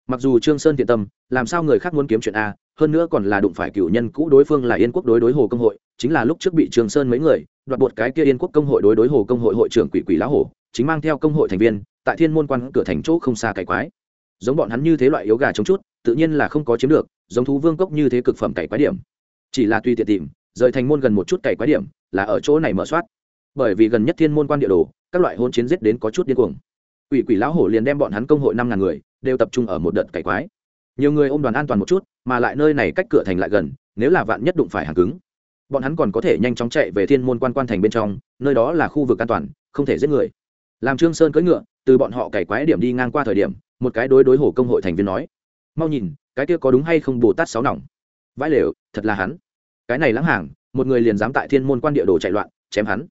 Mặc dù trương sơn thiện tâm, làm sao người khác muốn kiếm chuyện a, hơn nữa còn là đụng phải cựu nhân cũ đối phương là yên quốc đối đối hồ công hội, chính là lúc trước bị trương sơn mấy người đoạt bột cái kia yên quốc công hội đối đối hồ công hội hội trưởng quỷ quỷ lão hổ, chính mang theo công hội thành viên, tại thiên môn quan cửa thành chỗ không xa cày quái. Giống bọn hắn như thế loại yếu gà chống chút, tự nhiên là không có chiếm được, giống thú vương cốc như thế cực phẩm cày quái điểm. Chỉ là tùy tiện tìm, rời thành môn gần một chút cày quái điểm, là ở chỗ này mở soát bởi vì gần nhất thiên môn quan địa đồ, các loại hôn chiến giết đến có chút điên cuồng. Quỷ quỷ lão hổ liền đem bọn hắn công hội năm ngàn người, đều tập trung ở một đợt cày quái. Nhiều người ôm đoàn an toàn một chút, mà lại nơi này cách cửa thành lại gần, nếu là vạn nhất đụng phải hàng cứng. Bọn hắn còn có thể nhanh chóng chạy về thiên môn quan quan thành bên trong, nơi đó là khu vực an toàn, không thể giết người. Làm trương sơn cưỡi ngựa, từ bọn họ cày quái điểm đi ngang qua thời điểm, một cái đối đối hổ công hội thành viên nói, mau nhìn, cái kia có đúng hay không bồ tát sáu nòng? Vãi lều, thật là hắn. Cái này lãng hàng, một người liền dám tại thiên môn quan địa đồ chạy loạn, chém hắn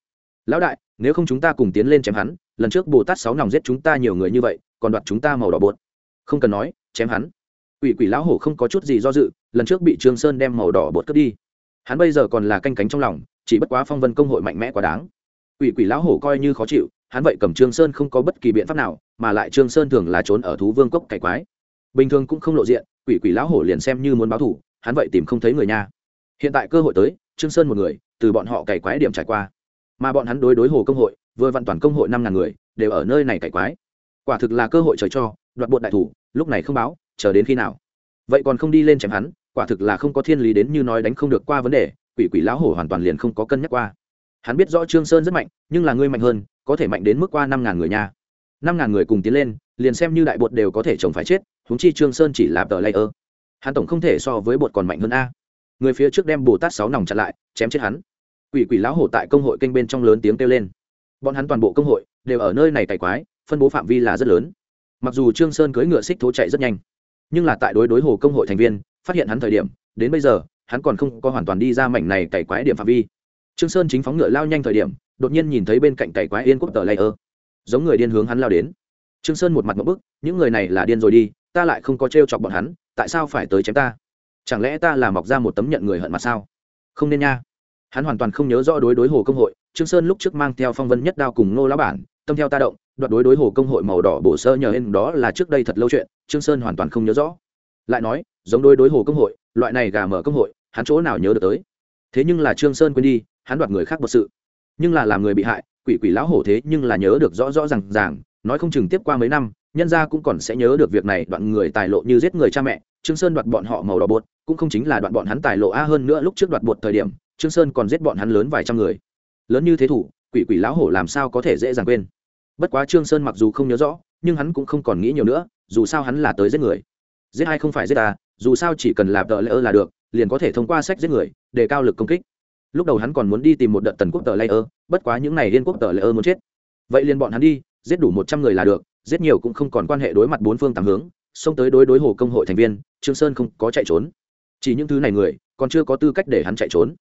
lão đại nếu không chúng ta cùng tiến lên chém hắn lần trước bồ tát sáu nòng giết chúng ta nhiều người như vậy còn đoạt chúng ta màu đỏ bột. Không cần nói chém hắn. Quỷ quỷ lão hổ không có chút gì do dự lần trước bị trương sơn đem màu đỏ bột cướp đi. Hắn bây giờ còn là canh cánh trong lòng chỉ bất quá phong vân công hội mạnh mẽ quá đáng. Quỷ quỷ lão hổ coi như khó chịu hắn vậy cầm trương sơn không có bất kỳ biện pháp nào mà lại trương sơn thường là trốn ở thú vương cốc cải quái. Bình thường cũng không lộ diện quỷ quỷ lão hổ liền xem như muốn báo thù, hắn vậy tìm không thấy người nha hiện tại cơ hội tới trương sơn một người từ bọn họ cày quái điểm trải qua mà bọn hắn đối đối hồ công hội, vừa vặn toàn công hội năm ngàn người, đều ở nơi này cải quái. Quả thực là cơ hội trời cho, đoạt bột đại thủ, lúc này không báo, chờ đến khi nào. Vậy còn không đi lên chém hắn, quả thực là không có thiên lý đến như nói đánh không được qua vấn đề, quỷ quỷ lão hổ hoàn toàn liền không có cân nhắc qua. Hắn biết rõ trương sơn rất mạnh, nhưng là ngươi mạnh hơn, có thể mạnh đến mức qua năm ngàn người nha. Năm ngàn người cùng tiến lên, liền xem như đại bột đều có thể chồng phải chết, huống chi trương sơn chỉ là tờ ơ hắn tổng không thể so với bột còn mạnh hơn a. Người phía trước đem bồ tát sáu nòng chặn lại, chém chết hắn quỷ quỷ lão hổ tại công hội kênh bên trong lớn tiếng kêu lên. Bọn hắn toàn bộ công hội đều ở nơi này cày quái, phân bố phạm vi là rất lớn. Mặc dù trương sơn cưỡi ngựa xích thố chạy rất nhanh, nhưng là tại đối đối hồ công hội thành viên, phát hiện hắn thời điểm, đến bây giờ, hắn còn không có hoàn toàn đi ra mảnh này cày quái điểm phạm vi. Trương sơn chính phóng ngựa lao nhanh thời điểm, đột nhiên nhìn thấy bên cạnh cày quái yên quốc tờ layer. Giống người điên hướng hắn lao đến. Trương sơn một mặt một bức, những người này là điên rồi đi, ta lại không có treo chọc bọn hắn, tại sao phải tới chém ta? Chẳng lẽ ta là mọc ra một tấm nhận người hận mặt sao? Không nên nha hắn hoàn toàn không nhớ rõ đối đối hồ công hội, trương sơn lúc trước mang theo phong vân nhất đao cùng ngô lão bản, tâm theo ta động, đoạt đối đối hồ công hội màu đỏ bổ sơ nhờ hên đó là trước đây thật lâu chuyện, trương sơn hoàn toàn không nhớ rõ. Lại nói, giống đối đối hồ công hội, loại này gà mở công hội, hắn chỗ nào nhớ được tới? Thế nhưng là trương sơn quên đi, hắn đoạt người khác một sự. Nhưng là làm người bị hại, quỷ quỷ lão hổ thế nhưng là nhớ được rõ rõ ràng ràng nói không chừng tiếp qua mấy năm, nhân gia cũng còn sẽ nhớ được việc này, đoạn người tài lộ như giết người cha mẹ, trương sơn đoạt bọn họ màu đỏ bột, cũng không chính là đoạn bọn hắn tài lộ a hơn nữa lúc trước đoạt bột thời điểm, trương sơn còn giết bọn hắn lớn vài trăm người. Lớn như thế thủ, quỷ quỷ lão hổ làm sao có thể dễ dàng quên. Bất quá trương sơn mặc dù không nhớ rõ, nhưng hắn cũng không còn nghĩ nhiều nữa, dù sao hắn là tới giết người. Giết ai không phải giết ta, dù sao chỉ cần làm tờ lễ ơ là được, liền có thể thông qua sách giết người, để cao lực công kích. Lúc đầu hắn còn muốn đi tìm một đợt tần quốc tờ lễ ơ, bất quá những này liên quốc tờ lễ ơ muốn chết. Vậy liền bọn hắn đi giết đủ một trăm người là được, giết nhiều cũng không còn quan hệ đối mặt bốn phương tám hướng, xông tới đối đối hồ công hội thành viên, trương sơn không có chạy trốn. Chỉ những thứ này người, còn chưa có tư cách để hắn chạy trốn.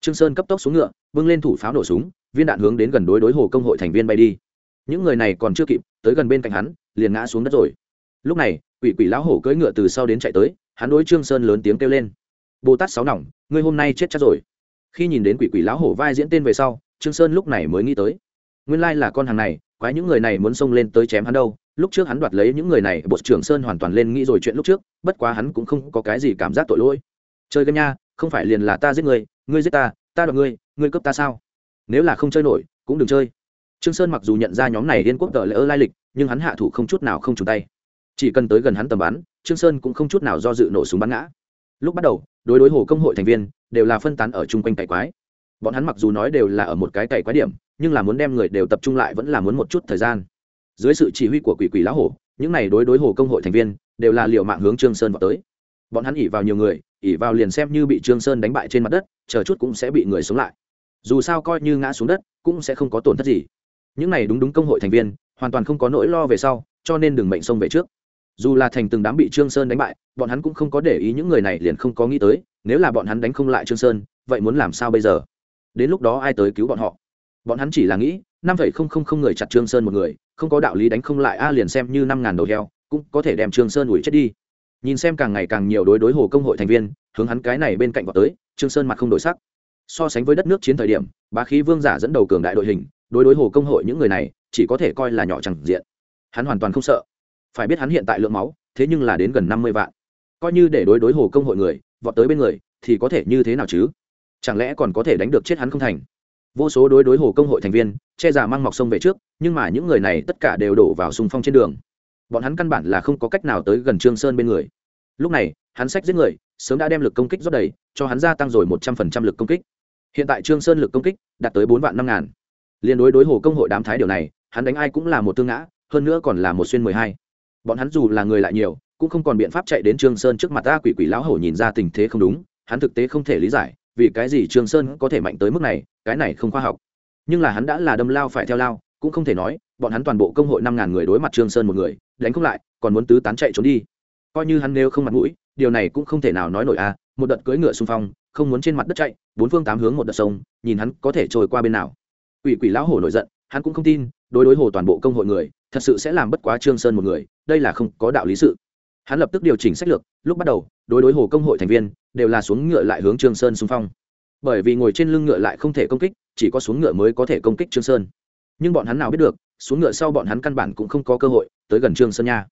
Trương sơn cấp tốc xuống ngựa bưng lên thủ pháo nổ súng, viên đạn hướng đến gần đối đối hồ công hội thành viên bay đi. Những người này còn chưa kịp, tới gần bên cạnh hắn, liền ngã xuống đất rồi. Lúc này, quỷ quỷ lão hổ cưỡi ngựa từ sau đến chạy tới, hắn đối trương sơn lớn tiếng kêu lên. Bồ tát sáu nòng, ngươi hôm nay chết chắc rồi. Khi nhìn đến quỷ quỷ lão hổ vai diễn tên về sau, trương sơn lúc này mới nghĩ tới. Nguyên lai là con hàng này quái những người này muốn xông lên tới chém hắn đâu. Lúc trước hắn đoạt lấy những người này, bột trưởng sơn hoàn toàn lên nghĩ rồi chuyện lúc trước, bất quá hắn cũng không có cái gì cảm giác tội lỗi. Chơi game nha, không phải liền là ta giết người, ngươi giết ta ta đoạt ngươi ngươi cướp ta sao? Nếu là không chơi nổi, cũng đừng chơi. Trương sơn mặc dù nhận ra nhóm này liên quốc tờ lỡ lai lịch, nhưng hắn hạ thủ không chút nào không trùng tay. Chỉ cần tới gần hắn tầm bắn, trương sơn cũng không chút nào do dự nổ súng bắn ngã. Lúc bắt đầu, đối đối hồ công hội thành viên đều là phân tán ở chung quanh cày quái. Bọn hắn mặc dù nói đều là ở một cái cày quái điểm nhưng là muốn đem người đều tập trung lại vẫn là muốn một chút thời gian. Dưới sự chỉ huy của quỷ quỷ lão hổ, những này đối đối hồ công hội thành viên, đều là liệu mạng hướng trương sơn vào tới. Bọn hắn ỉ vào nhiều người ỉ vào liền xem như bị trương sơn đánh bại trên mặt đất, chờ chút cũng sẽ bị người sống lại. Dù sao coi như ngã xuống đất, cũng sẽ không có tổn thất gì. Những này đúng đúng công hội thành viên, hoàn toàn không có nỗi lo về sau, cho nên đừng mệnh xông về trước. Dù là thành từng đám bị trương sơn đánh bại, bọn hắn cũng không có để ý những người này liền không có nghĩ tới, nếu là bọn hắn đánh không lại trương sơn, vậy muốn làm sao bây giờ? Đến lúc đó ai tới cứu bọn họ? Bọn hắn chỉ là nghĩ, năm phẩy không không không người chặt trương sơn một người, không có đạo lý đánh không lại a liền xem như năm ngàn đầu heo, cũng có thể đem trương sơn ủi chết đi. Nhìn xem càng ngày càng nhiều đối đối hồ công hội thành viên, hướng hắn cái này bên cạnh vào tới, trương sơn mặt không đổi sắc. So sánh với đất nước chiến thời điểm, bá khí vương giả dẫn đầu cường đại đội hình, đối đối hồ công hội những người này, chỉ có thể coi là nhỏ chẳng diện. Hắn hoàn toàn không sợ. Phải biết hắn hiện tại lượng máu, thế nhưng là đến gần năm mươi vạn. Coi như để đối đối hồ công hội người, vọt tới bên người, thì có thể như thế nào chứ? Chẳng lẽ còn có thể đánh được chết hắn không thành? Vô số đối đối hồ công hội thành viên, che giả mang mọc sông về trước, nhưng mà những người này tất cả đều đổ vào sùng phong trên đường. Bọn hắn căn bản là không có cách nào tới gần trương sơn bên người. Lúc này, hắn sách giết người, sớm đã đem lực công kích rót đầy, cho hắn gia tăng rồi một trăm phần trăm lực công kích. Hiện tại trương sơn lực công kích đạt tới bốn vạn năm ngàn. Liên đối đối hồ công hội đám thái điều này, hắn đánh ai cũng là một tương ngã, hơn nữa còn là một xuyên mười hai. Bọn hắn dù là người lại nhiều, cũng không còn biện pháp chạy đến trương sơn trước mặt ta quỷ quỷ lão hổ nhìn ra tình thế không đúng, hắn thực tế không thể lý giải vì cái gì trương sơn có thể mạnh tới mức này, cái này không khoa học. Nhưng là hắn đã là đâm lao phải theo lao, cũng không thể nói, bọn hắn toàn bộ công hội năm ngàn người đối mặt trương sơn một người, đánh không lại, còn muốn tứ tán chạy trốn đi. Coi như hắn nếu không mặt mũi, điều này cũng không thể nào nói nổi à một đợt cưỡi ngựa xung phong, không muốn trên mặt đất chạy, bốn phương tám hướng một đợt sông, nhìn hắn có thể trôi qua bên nào. Quỷ quỷ lão hổ nổi giận, hắn cũng không tin, đối đối hồ toàn bộ công hội người, thật sự sẽ làm bất quá trương sơn một người, đây là không có đạo lý sự. Hắn lập tức điều chỉnh sách lược, lúc bắt đầu đối đối hồ công hội thành viên, đều là xuống ngựa lại hướng trương sơn xung phong. Bởi vì ngồi trên lưng ngựa lại không thể công kích, chỉ có xuống ngựa mới có thể công kích trương sơn. Nhưng bọn hắn nào biết được, xuống ngựa sau bọn hắn căn bản cũng không có cơ hội tới gần trương sơn nha.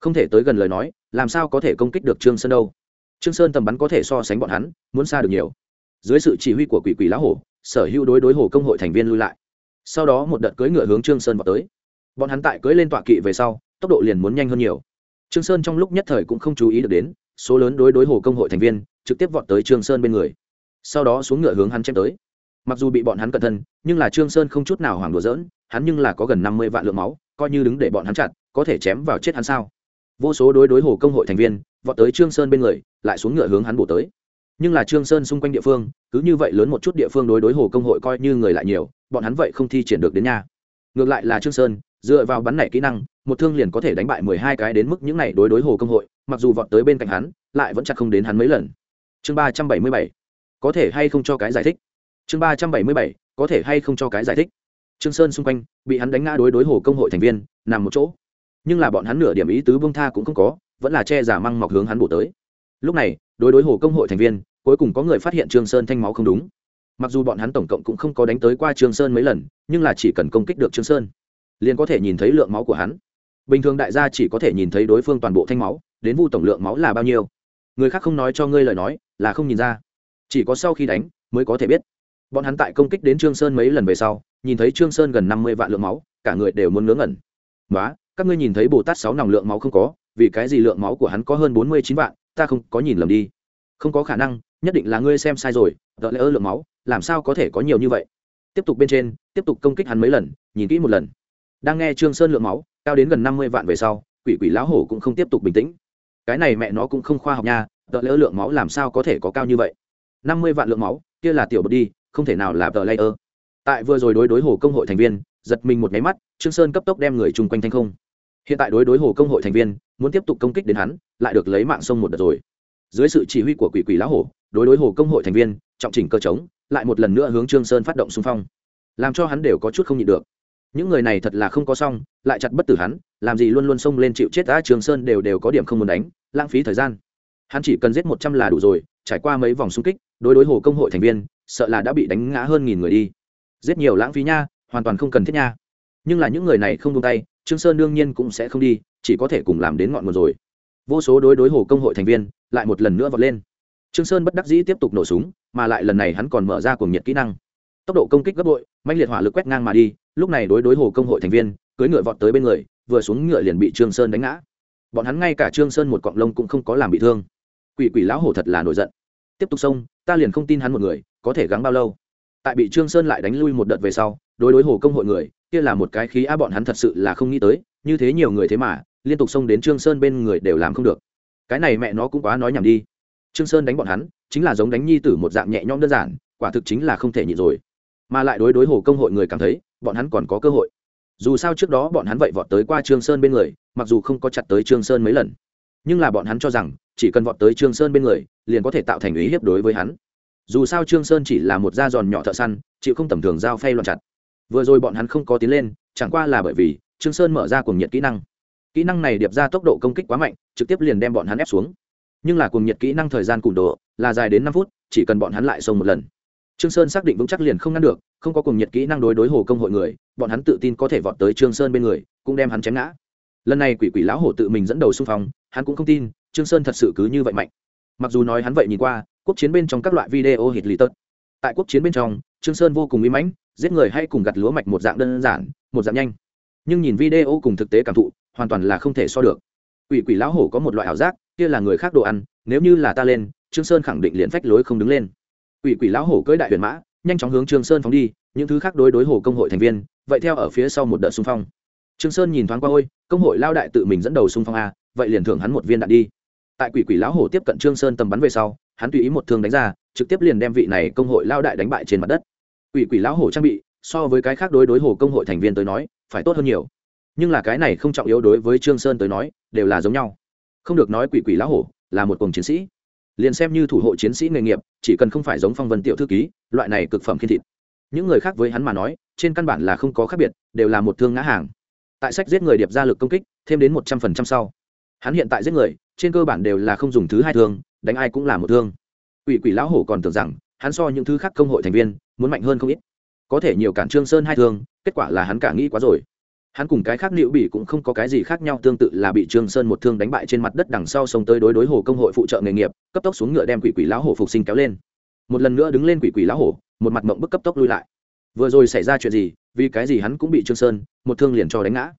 Không thể tới gần lời nói, làm sao có thể công kích được trương sơn đâu? Trương sơn tầm bắn có thể so sánh bọn hắn, muốn xa được nhiều. Dưới sự chỉ huy của quỷ quỷ lá hổ, sở hữu đối đối hồ công hội thành viên lui lại. Sau đó một đợt cưỡi ngựa hướng trương sơn vào tới. Bọn hắn tại cưỡi lên tọa kỵ về sau, tốc độ liền muốn nhanh hơn nhiều. Trương sơn trong lúc nhất thời cũng không chú ý được đến số lớn đối đối hồ công hội thành viên trực tiếp vọt tới trương sơn bên người. Sau đó xuống ngựa hướng hắn chém tới. Mặc dù bị bọn hắn cẩn thân nhưng là trương sơn không chút nào hoảng đùa dỡn hắn nhưng là có gần năm mươi vạn lượng máu, coi như đứng để bọn hắn chặt, có thể chém vào chết hắn sao? Vô số đối đối hồ công hội thành viên vọt tới trương sơn bên người, lại xuống ngựa hướng hắn bổ tới. Nhưng là trương sơn xung quanh địa phương, cứ như vậy lớn một chút địa phương đối đối hồ công hội coi như người lại nhiều, bọn hắn vậy không thi triển được đến nhà. Ngược lại là trương sơn, dựa vào bắn này kỹ năng, một thương liền có thể đánh bại mười hai cái đến mức những này đối đối hồ công hội mặc dù vọt tới bên cạnh hắn, lại vẫn chặt không đến hắn mấy lần. Chương ba trăm bảy mươi bảy. Có thể hay không cho cái giải thích? Chương ba trăm bảy mươi bảy. Có thể hay không cho cái giải thích? Trương sơn xung quanh, bị hắn đánh ngã đối đối hồ công hội thành viên, nằm một chỗ. Nhưng là bọn hắn nửa điểm ý tứ bông tha cũng không có, vẫn là che giả măng mọc hướng hắn bổ tới. Lúc này, đối đối hồ công hội thành viên, cuối cùng có người phát hiện trương sơn thanh máu không đúng. Mặc dù bọn hắn tổng cộng cũng không có đánh tới qua trương sơn mấy lần, nhưng là chỉ cần công kích được trương sơn, liền có thể nhìn thấy lượng máu của hắn. Bình thường đại gia chỉ có thể nhìn thấy đối phương toàn bộ thanh máu đến vu tổng lượng máu là bao nhiêu? Người khác không nói cho ngươi lời nói, là không nhìn ra. Chỉ có sau khi đánh, mới có thể biết. Bọn hắn tại công kích đến trương sơn mấy lần về sau, nhìn thấy trương sơn gần năm mươi vạn lượng máu, cả người đều muốn ngớ ngẩn. Nói các ngươi nhìn thấy bồ tát sáu nòng lượng máu không có? Vì cái gì lượng máu của hắn có hơn bốn mươi chín vạn, ta không có nhìn lầm đi. Không có khả năng, nhất định là ngươi xem sai rồi đợi lỡ lượng máu, làm sao có thể có nhiều như vậy? Tiếp tục bên trên, tiếp tục công kích hắn mấy lần, nhìn kỹ một lần. Đang nghe trương sơn lượng máu, cao đến gần năm mươi vạn về sau, quỷ quỷ lão hổ cũng không tiếp tục bình tĩnh cái này mẹ nó cũng không khoa học nha, tờ lỡ lượng máu làm sao có thể có cao như vậy? Năm mươi vạn lượng máu, kia là tiểu bột đi, không thể nào là tờ layer tại vừa rồi đối đối hồ công hội thành viên, giật mình một máy mắt, trương sơn cấp tốc đem người chung quanh thanh không. Hiện tại đối đối hồ công hội thành viên, muốn tiếp tục công kích đến hắn, lại được lấy mạng sông một đợt rồi. Dưới sự chỉ huy của quỷ quỷ lá hổ, đối đối hồ công hội thành viên, trọng chỉnh cơ chống, lại một lần nữa hướng trương sơn phát động xung phong. Làm cho hắn đều có chút không nhịn được. Những người này thật là không có xong lại chặt bất tử hắn, làm gì luôn luôn xông lên chịu chết đã trương sơn đều đều có điểm không muốn đánh lãng phí thời gian. Hắn chỉ cần giết một trăm là đủ rồi, trải qua mấy vòng xung kích, đối đối hồ công hội thành viên, sợ là đã bị đánh ngã hơn nghìn người đi. Giết nhiều lãng phí nha, hoàn toàn không cần thiết nha. Nhưng là những người này không tung tay, trương sơn đương nhiên cũng sẽ không đi, chỉ có thể cùng làm đến ngọn nguồn rồi. Vô số đối đối hồ công hội thành viên lại một lần nữa vọt lên. Trương sơn bất đắc dĩ tiếp tục nổ súng, mà lại lần này hắn còn mở ra cuồng nhiệt kỹ năng. Tốc độ công kích gấp bội mạnh liệt hỏa lực quét ngang mà đi, lúc này đối đối hồ công hội thành viên, cưỡi ngựa vọt tới bên người, vừa xuống ngựa liền bị trương sơn đánh ngã bọn hắn ngay cả trương sơn một cọng lông cũng không có làm bị thương quỷ quỷ lão hổ thật là nổi giận tiếp tục xông ta liền không tin hắn một người có thể gắng bao lâu tại bị trương sơn lại đánh lui một đợt về sau đối đối hồ công hội người kia là một cái khí a bọn hắn thật sự là không nghĩ tới như thế nhiều người thế mà liên tục xông đến trương sơn bên người đều làm không được cái này mẹ nó cũng quá nói nhảm đi trương sơn đánh bọn hắn chính là giống đánh nhi tử một dạng nhẹ nhõm đơn giản quả thực chính là không thể nhịn rồi mà lại đối đối hồ công hội người cảm thấy bọn hắn còn có cơ hội dù sao trước đó bọn hắn vậy vọt tới qua trương sơn bên người, mặc dù không có chặt tới trương sơn mấy lần. Nhưng là bọn hắn cho rằng, chỉ cần vọt tới trương sơn bên người, liền có thể tạo thành ý hiếp đối với hắn. Dù sao trương sơn chỉ là một da giòn nhỏ thợ săn, chịu không tầm thường dao phay loạn chặt. Vừa rồi bọn hắn không có tiến lên, chẳng qua là bởi vì trương sơn mở ra cuồng nhiệt kỹ năng. Kỹ năng này điệp ra tốc độ công kích quá mạnh, trực tiếp liền đem bọn hắn ép xuống. Nhưng là cuồng nhiệt kỹ năng thời gian cùn độ là dài đến năm phút, chỉ cần bọn hắn lại xông một lần trương sơn xác định vững chắc liền không ngăn được, không có cùng nhiệt kỹ năng đối đối hồ công hội người, bọn hắn tự tin có thể vọt tới trương sơn bên người, cũng đem hắn chém ngã. Lần này quỷ quỷ lão hổ tự mình dẫn đầu xung phong, hắn cũng không tin, trương sơn thật sự cứ như vậy mạnh. Mặc dù nói hắn vậy nhìn qua, quốc chiến bên trong các loại video hit lì tật. Tại quốc chiến bên trong, trương sơn vô cùng uy mãnh, giết người hay cùng gặt lúa mạch một dạng đơn giản, một dạng nhanh. Nhưng nhìn video cùng thực tế cảm thụ, hoàn toàn là không thể so được. Quỷ quỷ lão hổ có một loại ảo giác, kia là người khác đồ ăn, nếu như là ta lên, trương sơn khẳng định liền phách lối không đứng lên quỷ quỷ lão hổ cưỡi đại huyền mã, nhanh chóng hướng trương sơn phóng đi, những thứ khác đối đối hồ công hội thành viên, vậy theo ở phía sau một đợt xung phong. Trương sơn nhìn thoáng qua, ôi, công hội lao đại tự mình dẫn đầu xung phong a vậy liền thưởng hắn một viên đạn đi. Tại quỷ quỷ lão hổ tiếp cận trương sơn tầm bắn về sau, hắn tùy ý một thương đánh ra, trực tiếp liền đem vị này công hội lao đại đánh bại trên mặt đất. Quỷ quỷ lão hổ trang bị, so với cái khác đối đối hồ công hội thành viên tới nói, phải tốt hơn nhiều. Nhưng là cái này không trọng yếu đối với trương sơn tới nói, đều là giống nhau. Không được nói quỷ quỷ lão hổ là một cuồng chiến sĩ liền xem như thủ hộ chiến sĩ nghề nghiệp, chỉ cần không phải giống phong vân tiểu thư ký, loại này cực phẩm khiên thịt. Những người khác với hắn mà nói, trên căn bản là không có khác biệt, đều là một thương ngã hàng. Tại sách giết người điệp ra lực công kích, thêm đến một trăm phần trăm sau. Hắn hiện tại giết người, trên cơ bản đều là không dùng thứ hai thương, đánh ai cũng là một thương. Quỷ quỷ lão hổ còn tưởng rằng, hắn so những thứ khác công hội thành viên, muốn mạnh hơn không ít. Có thể nhiều cản trương sơn hai thương, kết quả là hắn cả nghĩ quá rồi hắn cùng cái khác liệu bị cũng không có cái gì khác nhau, tương tự là bị trương sơn một thương đánh bại trên mặt đất đằng sau sông tới đối đối hồ công hội phụ trợ nghề nghiệp, cấp tốc xuống ngựa đem quỷ quỷ lão hổ phục sinh kéo lên. Một lần nữa đứng lên quỷ quỷ lão hổ, một mặt mộng bức cấp tốc lui lại. Vừa rồi xảy ra chuyện gì, vì cái gì hắn cũng bị trương sơn một thương liền cho đánh ngã.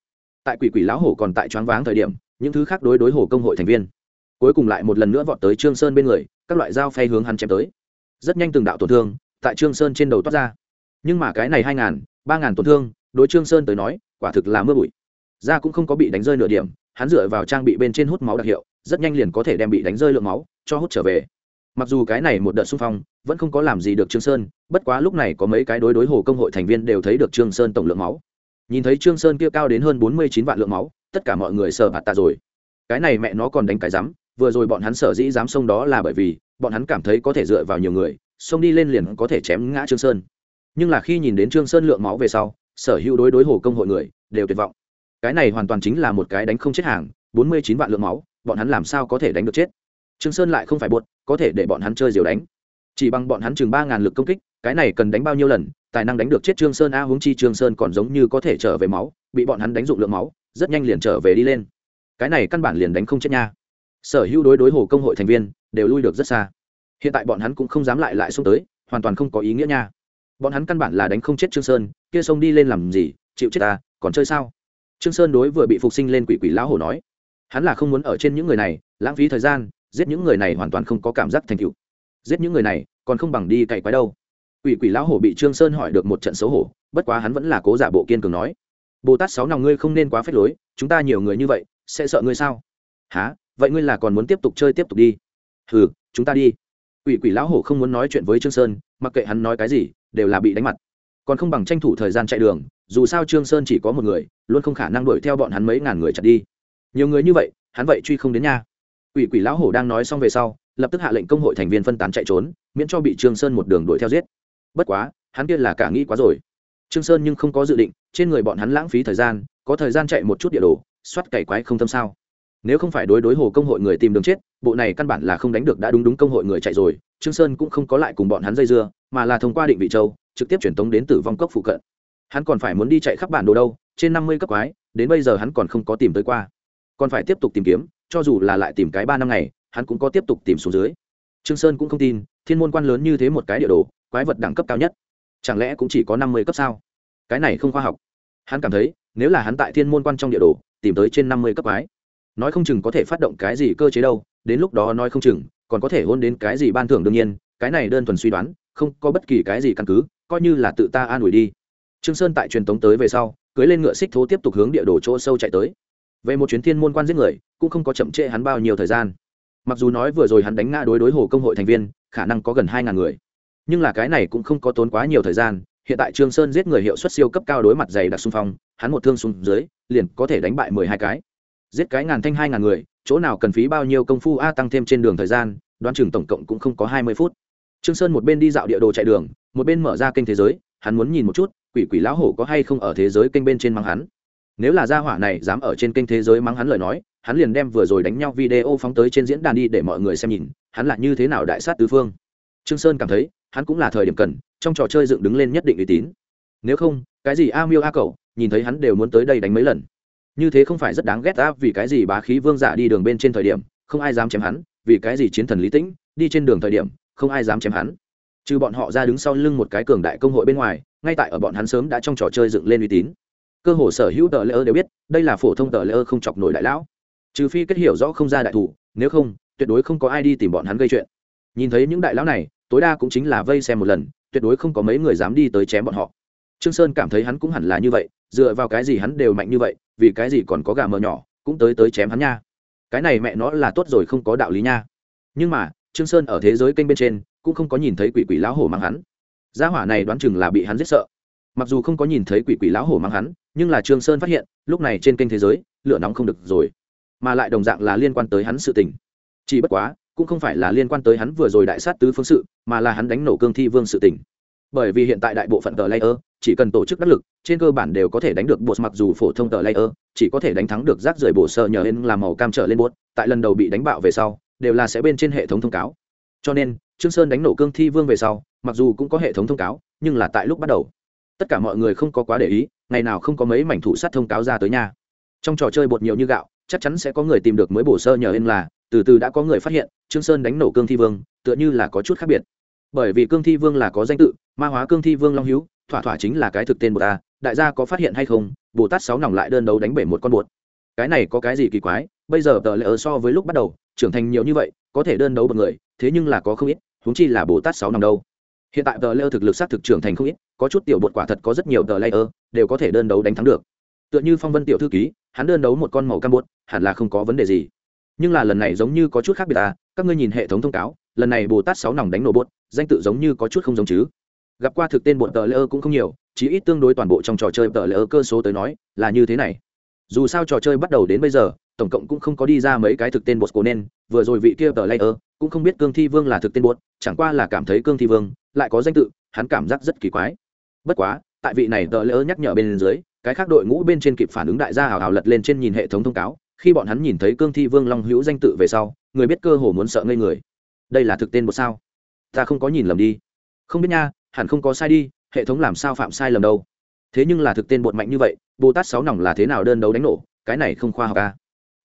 Tại quỷ quỷ lão hổ còn tại choáng váng thời điểm, những thứ khác đối đối hồ công hội thành viên, cuối cùng lại một lần nữa vọt tới trương sơn bên người, các loại dao phay hướng hắn chém tới. Rất nhanh từng đạo tổn thương tại trương sơn trên đầu toát ra. Nhưng mà cái này hai ngàn, ba ngàn tổn thương đối trương sơn tới nói, quả thực là mưa bụi. Da cũng không có bị đánh rơi nửa điểm, hắn dựa vào trang bị bên trên hút máu đặc hiệu, rất nhanh liền có thể đem bị đánh rơi lượng máu, cho hút trở về. Mặc dù cái này một đợt xung phong, vẫn không có làm gì được trương sơn, bất quá lúc này có mấy cái đối đối hồ công hội thành viên đều thấy được trương sơn tổng lượng máu. Nhìn thấy trương sơn kia cao đến hơn bốn mươi chín vạn lượng máu, tất cả mọi người sợ bạt ta rồi. Cái này mẹ nó còn đánh cái dám, vừa rồi bọn hắn sở dĩ dám xông đó là bởi vì, bọn hắn cảm thấy có thể dựa vào nhiều người, xông đi lên liền có thể chém ngã trương sơn. Nhưng là khi nhìn đến trương sơn lượng máu về sau sở hữu đối đối hồ công hội người, đều tuyệt vọng. Cái này hoàn toàn chính là một cái đánh không chết hàng, bốn mươi chín vạn lượng máu, bọn hắn làm sao có thể đánh được chết? Trương sơn lại không phải buột có thể để bọn hắn chơi diều đánh. Chỉ bằng bọn hắn chừng ba ngàn lực công kích, cái này cần đánh bao nhiêu lần, tài năng đánh được chết trương sơn a, huống chi trương sơn còn giống như có thể trở về máu, bị bọn hắn đánh dụng lượng máu, rất nhanh liền trở về đi lên. Cái này căn bản liền đánh không chết nha. Sở hữu đối đối hồ công hội thành viên, đều lui được rất xa. Hiện tại bọn hắn cũng không dám lại lại xuống tới, hoàn toàn không có ý nghĩa nha bọn hắn căn bản là đánh không chết trương sơn, kia xông đi lên làm gì, chịu chết ta, còn chơi sao? Trương sơn đối vừa bị phục sinh lên quỷ quỷ lão hổ nói, hắn là không muốn ở trên những người này, lãng phí thời gian, giết những người này hoàn toàn không có cảm giác thành tựu. Giết những người này, còn không bằng đi cày quái đâu. Quỷ quỷ lão hổ bị trương sơn hỏi được một trận xấu hổ, bất quá hắn vẫn là cố giả bộ kiên cường nói, bồ tát sáu nào ngươi không nên quá phép lối, chúng ta nhiều người như vậy, sẽ sợ ngươi sao? Há vậy ngươi là còn muốn tiếp tục chơi tiếp tục đi? Hừ, chúng ta đi quỷ quỷ lão hổ không muốn nói chuyện với trương sơn, mặc kệ hắn nói cái gì, đều là bị đánh mặt. Còn không bằng tranh thủ thời gian chạy đường, dù sao trương sơn chỉ có một người, luôn không khả năng đuổi theo bọn hắn mấy ngàn người chặt đi. Nhiều người như vậy, hắn vậy truy không đến nha. Quỷ quỷ lão hổ đang nói xong về sau, lập tức hạ lệnh công hội thành viên phân tán chạy trốn, miễn cho bị trương sơn một đường đuổi theo giết. Bất quá, hắn kia là cả nghĩ quá rồi. Trương sơn nhưng không có dự định, trên người bọn hắn lãng phí thời gian, có thời gian chạy một chút địa đồ, soát cày quái không tâm sao nếu không phải đối đối hồ công hội người tìm đường chết, bộ này căn bản là không đánh được đã đúng đúng công hội người chạy rồi, trương sơn cũng không có lại cùng bọn hắn dây dưa, mà là thông qua định vị châu, trực tiếp truyền tống đến tử vong cốc phụ cận. Hắn còn phải muốn đi chạy khắp bản đồ đâu, trên năm mươi cấp quái, đến bây giờ hắn còn không có tìm tới qua. Còn phải tiếp tục tìm kiếm, cho dù là lại tìm cái ba năm ngày, hắn cũng có tiếp tục tìm xuống dưới. Trương sơn cũng không tin, thiên môn quan lớn như thế một cái địa đồ, quái vật đẳng cấp cao nhất. Chẳng lẽ cũng chỉ có năm mươi cấp sao? Cái này không khoa học. Hắn cảm thấy, nếu là hắn tại thiên môn quan trong địa đồ, tìm tới trên năm mươi cấp quái nói không chừng có thể phát động cái gì cơ chế đâu, đến lúc đó nói không chừng, còn có thể hôn đến cái gì ban thưởng đương nhiên, cái này đơn thuần suy đoán, không có bất kỳ cái gì căn cứ, coi như là tự ta an ủi đi. Trương sơn tại truyền tống tới về sau, cưới lên ngựa xích thố tiếp tục hướng địa đồ chỗ sâu chạy tới. Về một chuyến thiên môn quan giết người, cũng không có chậm trễ hắn bao nhiêu thời gian. Mặc dù nói vừa rồi hắn đánh ngã đối đối hồ công hội thành viên, khả năng có gần hai ngàn người. Nhưng là cái này cũng không có tốn quá nhiều thời gian, hiện tại trương sơn giết người hiệu suất siêu cấp cao đối mặt dày đặc xung phong, hắn một thương xuống dưới, liền có thể đánh bại mười hai cái giết cái ngàn thanh hai ngàn người, chỗ nào cần phí bao nhiêu công phu a, tăng thêm trên đường thời gian, đoán chừng tổng cộng cũng không có hai mươi phút. Trương sơn một bên đi dạo địa đồ chạy đường, một bên mở ra kênh thế giới, hắn muốn nhìn một chút, quỷ quỷ lão hổ có hay không ở thế giới kênh bên trên mắng hắn. Nếu là gia hỏa này dám ở trên kênh thế giới mắng hắn lời nói, hắn liền đem vừa rồi đánh nhau video phóng tới trên diễn đàn đi để mọi người xem nhìn, hắn là như thế nào đại sát tứ phương. Trương sơn cảm thấy, hắn cũng là thời điểm cần, trong trò chơi dựng đứng lên nhất định uy tín. Nếu không, cái gì a miêu a cậu nhìn thấy hắn đều muốn tới đây đánh mấy lần như thế không phải rất đáng ghét ta, vì cái gì bá khí vương giả đi đường bên trên thời điểm, không ai dám chém hắn, vì cái gì chiến thần lý tĩnh, đi trên đường thời điểm, không ai dám chém hắn. Trừ bọn họ ra đứng sau lưng một cái cường đại công hội bên ngoài, ngay tại ở bọn hắn sớm đã trong trò chơi dựng lên uy tín. Cơ hồ sở hữu tờ lễ ơ đều biết, đây là phổ thông tờ lễ ơ không chọc nổi đại lão. Trừ phi kết hiểu rõ không ra đại thủ, nếu không, tuyệt đối không có ai đi tìm bọn hắn gây chuyện. Nhìn thấy những đại lão này, tối đa cũng chính là vây xem một lần, tuyệt đối không có mấy người dám đi tới chém bọn họ. Trương sơn cảm thấy hắn cũng hẳn là như vậy, dựa vào cái gì hắn đều mạnh như vậy vì cái gì còn có gà mờ nhỏ, cũng tới tới chém hắn nha. Cái này mẹ nó là tốt rồi không có đạo lý nha. Nhưng mà, trương sơn ở thế giới kênh bên trên, cũng không có nhìn thấy quỷ quỷ lão hổ mang hắn. Gia hỏa này đoán chừng là bị hắn giết sợ. Mặc dù không có nhìn thấy quỷ quỷ lão hổ mang hắn, nhưng là trương sơn phát hiện, lúc này trên kênh thế giới, lửa nóng không được rồi. Mà lại đồng dạng là liên quan tới hắn sự tình. Chỉ bất quá, cũng không phải là liên quan tới hắn vừa rồi đại sát tứ phương sự, mà là hắn đánh nổ cương thi vương sự tình. Bởi vì hiện tại đại bộ phận tờ layer chỉ cần tổ chức đắc lực, trên cơ bản đều có thể đánh được bột mặc dù phổ thông tờ layer, chỉ có thể đánh thắng được rác rưởi bổ sơ nhờ lên làm màu cam trở lên bột tại lần đầu bị đánh bạo về sau, đều là sẽ bên trên hệ thống thông cáo. Cho nên, trương sơn đánh nổ cương thi vương về sau, mặc dù cũng có hệ thống thông cáo, nhưng là tại lúc bắt đầu. Tất cả mọi người không có quá để ý, ngày nào không có mấy mảnh thủ sát thông cáo ra tới nhà trong trò chơi bột nhiều như gạo, chắc chắn sẽ có người tìm được mới bổ sơ nhờ lên là, từ từ đã có người phát hiện, trương sơn đánh nổ cương thi vương, tựa như là có chút khác biệt. Bởi vì cương thi vương là có danh tự, ma hóa cương thi vương long hữu thỏa thỏa chính là cái thực tên bột ta, đại gia có phát hiện hay không? Bồ tát sáu nòng lại đơn đấu đánh bể một con bột. Cái này có cái gì kỳ quái? Bây giờ tờ lệ ở so với lúc bắt đầu, trưởng thành nhiều như vậy, có thể đơn đấu một người, thế nhưng là có không ít, huống chi là bồ tát sáu nòng đâu. Hiện tại tờ lệ thực lực sát thực trưởng thành không ít, có chút tiểu bột quả thật có rất nhiều tờ lệ đều có thể đơn đấu đánh thắng được. Tựa như phong vân tiểu thư ký, hắn đơn đấu một con màu cam bột, hẳn là không có vấn đề gì. Nhưng là lần này giống như có chút khác biệt à các ngươi nhìn hệ thống thông cáo, lần này bồ tát sáu nòng đánh nổ bột, danh tự giống như có chút không giống chứ gặp qua thực tên bột tờ lơ cũng không nhiều chỉ ít tương đối toàn bộ trong trò chơi tờ lơ cơ số tới nói, là như thế này. Dù sao trò chơi bắt đầu đến bây giờ, tổng cộng cũng không có đi ra mấy cái thực tên bột cố nên, vừa rồi vị kia tờ lơ cũng không biết cương thi vương là thực tên bột, chẳng qua là cảm thấy cương thi vương lại có danh tự, hắn cảm giác rất kỳ quái. Bất quá, tại vị này tờ lơ nhắc nhở bên dưới, cái khác đội ngũ bên trên kịp phản ứng đại gia hào hào lật lên trên nhìn hệ thống thông cáo, khi bọn hắn nhìn thấy cương thi vương long hữu danh tự về sau, người biết cơ hồ muốn sợ ngây người. Đây là thực tên một sao? Ta không có nhìn lầm đi. Không biết nha hẳn không có sai đi, hệ thống làm sao phạm sai lầm đâu? Thế nhưng là thực tên bột mạnh như vậy, bồ tát sáu nòng là thế nào đơn đấu đánh nổ, cái này không khoa học à?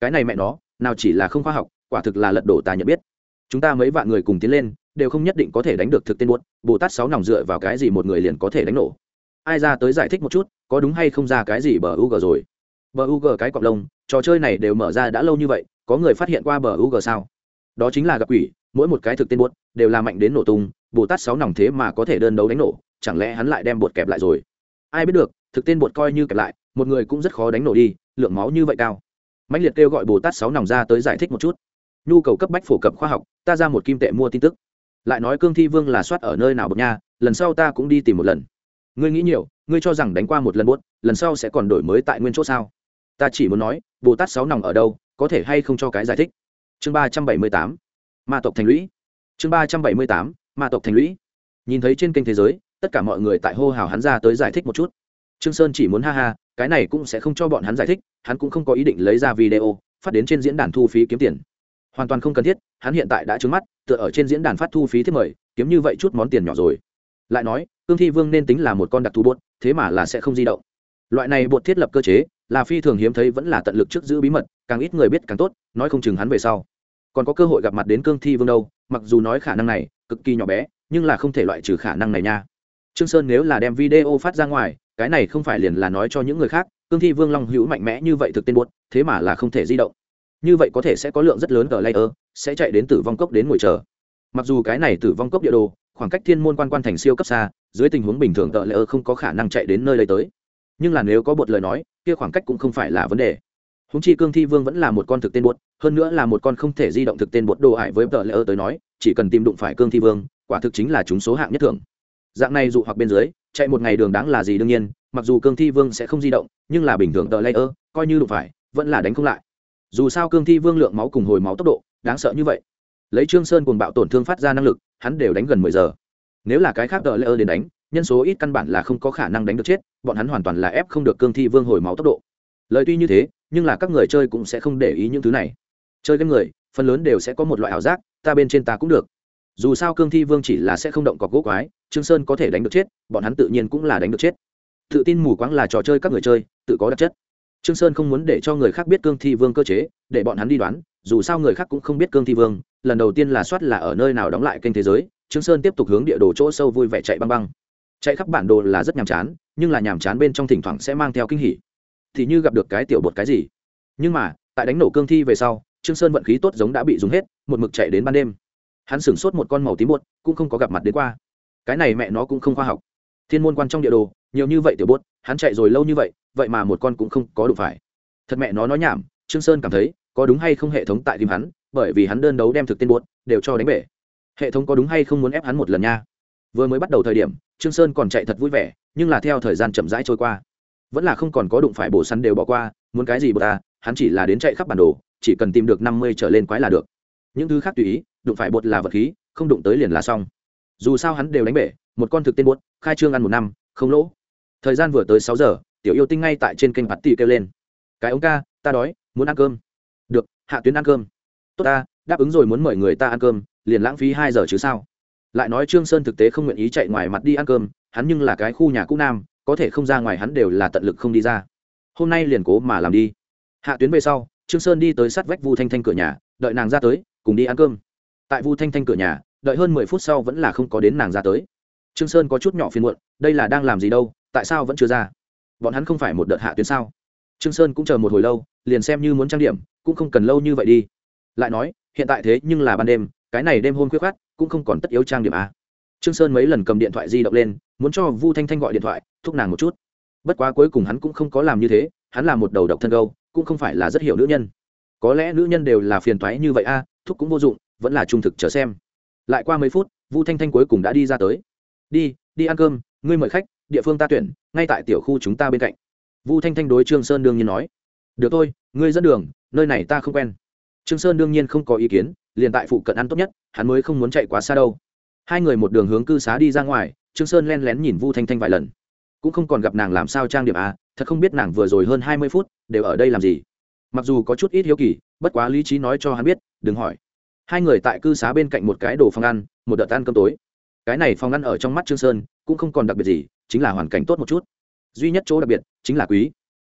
cái này mẹ nó, nào chỉ là không khoa học, quả thực là lật đổ ta nhận biết. Chúng ta mấy vạn người cùng tiến lên, đều không nhất định có thể đánh được thực tên bột, bồ tát sáu nòng dựa vào cái gì một người liền có thể đánh nổ? Ai ra tới giải thích một chút, có đúng hay không ra cái gì bờ u g rồi? Bờ u g cái cọc lông, trò chơi này đều mở ra đã lâu như vậy, có người phát hiện qua bờ u g sao? Đó chính là gặp quỷ, mỗi một cái thực tên bột đều là mạnh đến nổ tung bồ tát sáu nòng thế mà có thể đơn đấu đánh nổ, chẳng lẽ hắn lại đem bột kẹp lại rồi? Ai biết được, thực tên bột coi như kẹp lại, một người cũng rất khó đánh nổ đi, lượng máu như vậy cao. Mạnh liệt kêu gọi bồ tát sáu nòng ra tới giải thích một chút. Nhu cầu cấp bách phổ cập khoa học, ta ra một kim tệ mua tin tức. Lại nói cương thi vương là soát ở nơi nào bậc nha, lần sau ta cũng đi tìm một lần. Ngươi nghĩ nhiều, ngươi cho rằng đánh qua một lần buốt lần sau sẽ còn đổi mới tại nguyên chỗ sao? Ta chỉ muốn nói, bồ tát sáu nòng ở đâu, có thể hay không cho cái giải thích? Chương ba trăm bảy mươi tám, ma tộc thành lũy. Chương ba trăm bảy mươi tám ma tộc thành lũy. Nhìn thấy trên kênh thế giới, tất cả mọi người tại hô hào hắn ra tới giải thích một chút. Trương sơn chỉ muốn ha ha, cái này cũng sẽ không cho bọn hắn giải thích, hắn cũng không có ý định lấy ra video, phát đến trên diễn đàn thu phí kiếm tiền. Hoàn toàn không cần thiết, hắn hiện tại đã trứng mắt, tựa ở trên diễn đàn phát thu phí thiết mời, kiếm như vậy chút món tiền nhỏ rồi. Lại nói, cương thi vương nên tính là một con đặc thù bột, thế mà là sẽ không di động. Loại này bột thiết lập cơ chế, là phi thường hiếm thấy vẫn là tận lực trước giữ bí mật, càng ít người biết càng tốt, nói không chừng hắn về sau. Còn có cơ hội gặp mặt đến cương thi vương đâu, mặc dù nói khả năng này cực kỳ nhỏ bé, nhưng là không thể loại trừ khả năng này nha. Trương sơn nếu là đem video phát ra ngoài, cái này không phải liền là nói cho những người khác, cương thi vương long hữu mạnh mẽ như vậy thực tên buốt, thế mà là không thể di động. Như vậy có thể sẽ có lượng rất lớn ở layer, sẽ chạy đến tử vong cốc đến ngồi chờ. Mặc dù cái này tử vong cốc địa đồ, khoảng cách thiên môn quan quan thành siêu cấp xa, dưới tình huống bình thường tợ layer không có khả năng chạy đến nơi đây tới. Nhưng là nếu có bột lời nói, kia khoảng cách cũng không phải là vấn đề. Húng chi cương thi vương vẫn là một con thực tên bột hơn nữa là một con không thể di động thực tên bột đồ hại với tợ layer tới nói chỉ cần tìm đụng phải cương thi vương, quả thực chính là chúng số hạng nhất thường dạng này dụ hoặc bên dưới, chạy một ngày đường đáng là gì đương nhiên, mặc dù cương thi vương sẽ không di động, nhưng là bình thường tờ layer, coi như đụng phải, vẫn là đánh không lại. Dù sao cương thi vương lượng máu cùng hồi máu tốc độ, đáng sợ như vậy. Lấy trương sơn cùng bạo tổn thương phát ra năng lực, hắn đều đánh gần mười giờ. Nếu là cái khác tờ layer đến đánh, nhân số ít căn bản là không có khả năng đánh được chết, bọn hắn hoàn toàn là ép không được cương thi vương hồi máu tốc độ. Lời tuy như thế, nhưng là các người chơi cũng sẽ không để ý những thứ này. Chơi game người, phần lớn đều sẽ có một loại ảo giác ta bên trên ta cũng được. Dù sao cương thi vương chỉ là sẽ không động cọc gỗ quái, trương sơn có thể đánh được chết, bọn hắn tự nhiên cũng là đánh được chết. Tự tin mù quáng là trò chơi các người chơi, tự có đặc chất. Trương sơn không muốn để cho người khác biết cương thi vương cơ chế, để bọn hắn đi đoán, dù sao người khác cũng không biết cương thi vương, lần đầu tiên là soát là ở nơi nào đóng lại kênh thế giới, trương sơn tiếp tục hướng địa đồ chỗ sâu vui vẻ chạy băng băng. Chạy khắp bản đồ là rất nhàm chán, nhưng là nhàm chán bên trong thỉnh thoảng sẽ mang theo kinh hỉ. Thì như gặp được cái tiểu bột cái gì. Nhưng mà, tại đánh nổ cương thi về sau, trương sơn vận khí tốt giống đã bị dùng hết một mực chạy đến ban đêm. Hắn sửng sốt một con màu tím bột, cũng không có gặp mặt đến qua. Cái này mẹ nó cũng không khoa học. Thiên môn quan trong địa đồ, nhiều như vậy tiểu bốt hắn chạy rồi lâu như vậy vậy mà một con cũng không có đủ phải. Thật mẹ nó nói nhảm, trương sơn cảm thấy, có đúng hay không hệ thống tại tìm hắn, bởi vì hắn đơn đấu đem thực tên bốt đều cho đánh bể. Hệ thống có đúng hay không muốn ép hắn một lần nha. Vừa mới bắt đầu thời điểm, trương sơn còn chạy thật vui vẻ, nhưng là theo thời gian chậm rãi trôi qua. Vẫn là không còn có đụng phải bổ săn đều bỏ qua, muốn cái gì bột ta hắn chỉ là đến chạy khắp bản đồ, chỉ cần tìm được năm mươi trở lên quái là được những thứ khác tùy ý, đụng phải bột là vật khí, không đụng tới liền là xong. Dù sao hắn đều đánh bể, một con thực tên bột, khai trương ăn một năm, không lỗ. Thời gian vừa tới sáu giờ, tiểu yêu tinh ngay tại trên kênh bạt tì kêu lên. Cái ống ca, ta đói, muốn ăn cơm. Được, hạ tuyến ăn cơm. Tốt ta, đáp ứng rồi muốn mời người ta ăn cơm, liền lãng phí hai giờ chứ sao? Lại nói trương sơn thực tế không nguyện ý chạy ngoài mặt đi ăn cơm, hắn nhưng là cái khu nhà cũ nam, có thể không ra ngoài hắn đều là tận lực không đi ra. Hôm nay liền cố mà làm đi. Hạ tuyến về sau, trương sơn đi tới sát vách vu thanh thanh cửa nhà, đợi nàng ra tới cùng đi ăn cơm. Tại vu thanh thanh cửa nhà đợi hơn mười phút sau vẫn là không có đến nàng ra tới. Trương sơn có chút nhỏ phiền muộn đây là đang làm gì đâu tại sao vẫn chưa ra? Bọn hắn không phải một đợt hạ tuyến sao? Trương sơn cũng chờ một hồi lâu liền xem như muốn trang điểm cũng không cần lâu như vậy đi. Lại nói hiện tại thế nhưng là ban đêm cái này đêm hôm khuya khoát cũng không còn tất yếu trang điểm à. trương sơn mấy lần cầm điện thoại di động lên muốn cho vu thanh thanh gọi điện thoại thúc nàng một chút. Bất quá cuối cùng hắn cũng không có làm như thế hắn là một đầu độc thân câu cũng không phải là rất hiểu nữ nhân. Có lẽ nữ nhân đều là phiền toái như vậy a à, thúc cũng vô dụng, vẫn là trung thực chờ xem. Lại qua mấy phút, vu thanh thanh cuối cùng đã đi ra tới. Đi đi ăn cơm, ngươi mời khách, địa phương ta tuyển, ngay tại tiểu khu chúng ta bên cạnh. Vu thanh thanh đối trương sơn đương nhiên nói. Được thôi, ngươi dẫn đường, nơi này ta không quen. Trương sơn đương nhiên không có ý kiến, liền tại phụ cận ăn tốt nhất, hắn mới không muốn chạy quá xa đâu. Hai người một đường hướng cư xá đi ra ngoài, trương sơn len lén nhìn vu thanh thanh vài lần. Cũng không còn gặp nàng làm sao trang điểm à thật không biết nàng vừa rồi hơn hai mươi phút đều ở đây làm gì. Mặc dù có chút ít hiếu kỳ bất quá lý trí nói cho hắn biết, đừng hỏi. Hai người tại cư xá bên cạnh một cái đồ phòng ăn, một đợt ăn cơm tối. Cái này phòng ăn ở trong mắt trương sơn cũng không còn đặc biệt gì, chính là hoàn cảnh tốt một chút. Duy nhất chỗ đặc biệt chính là quý.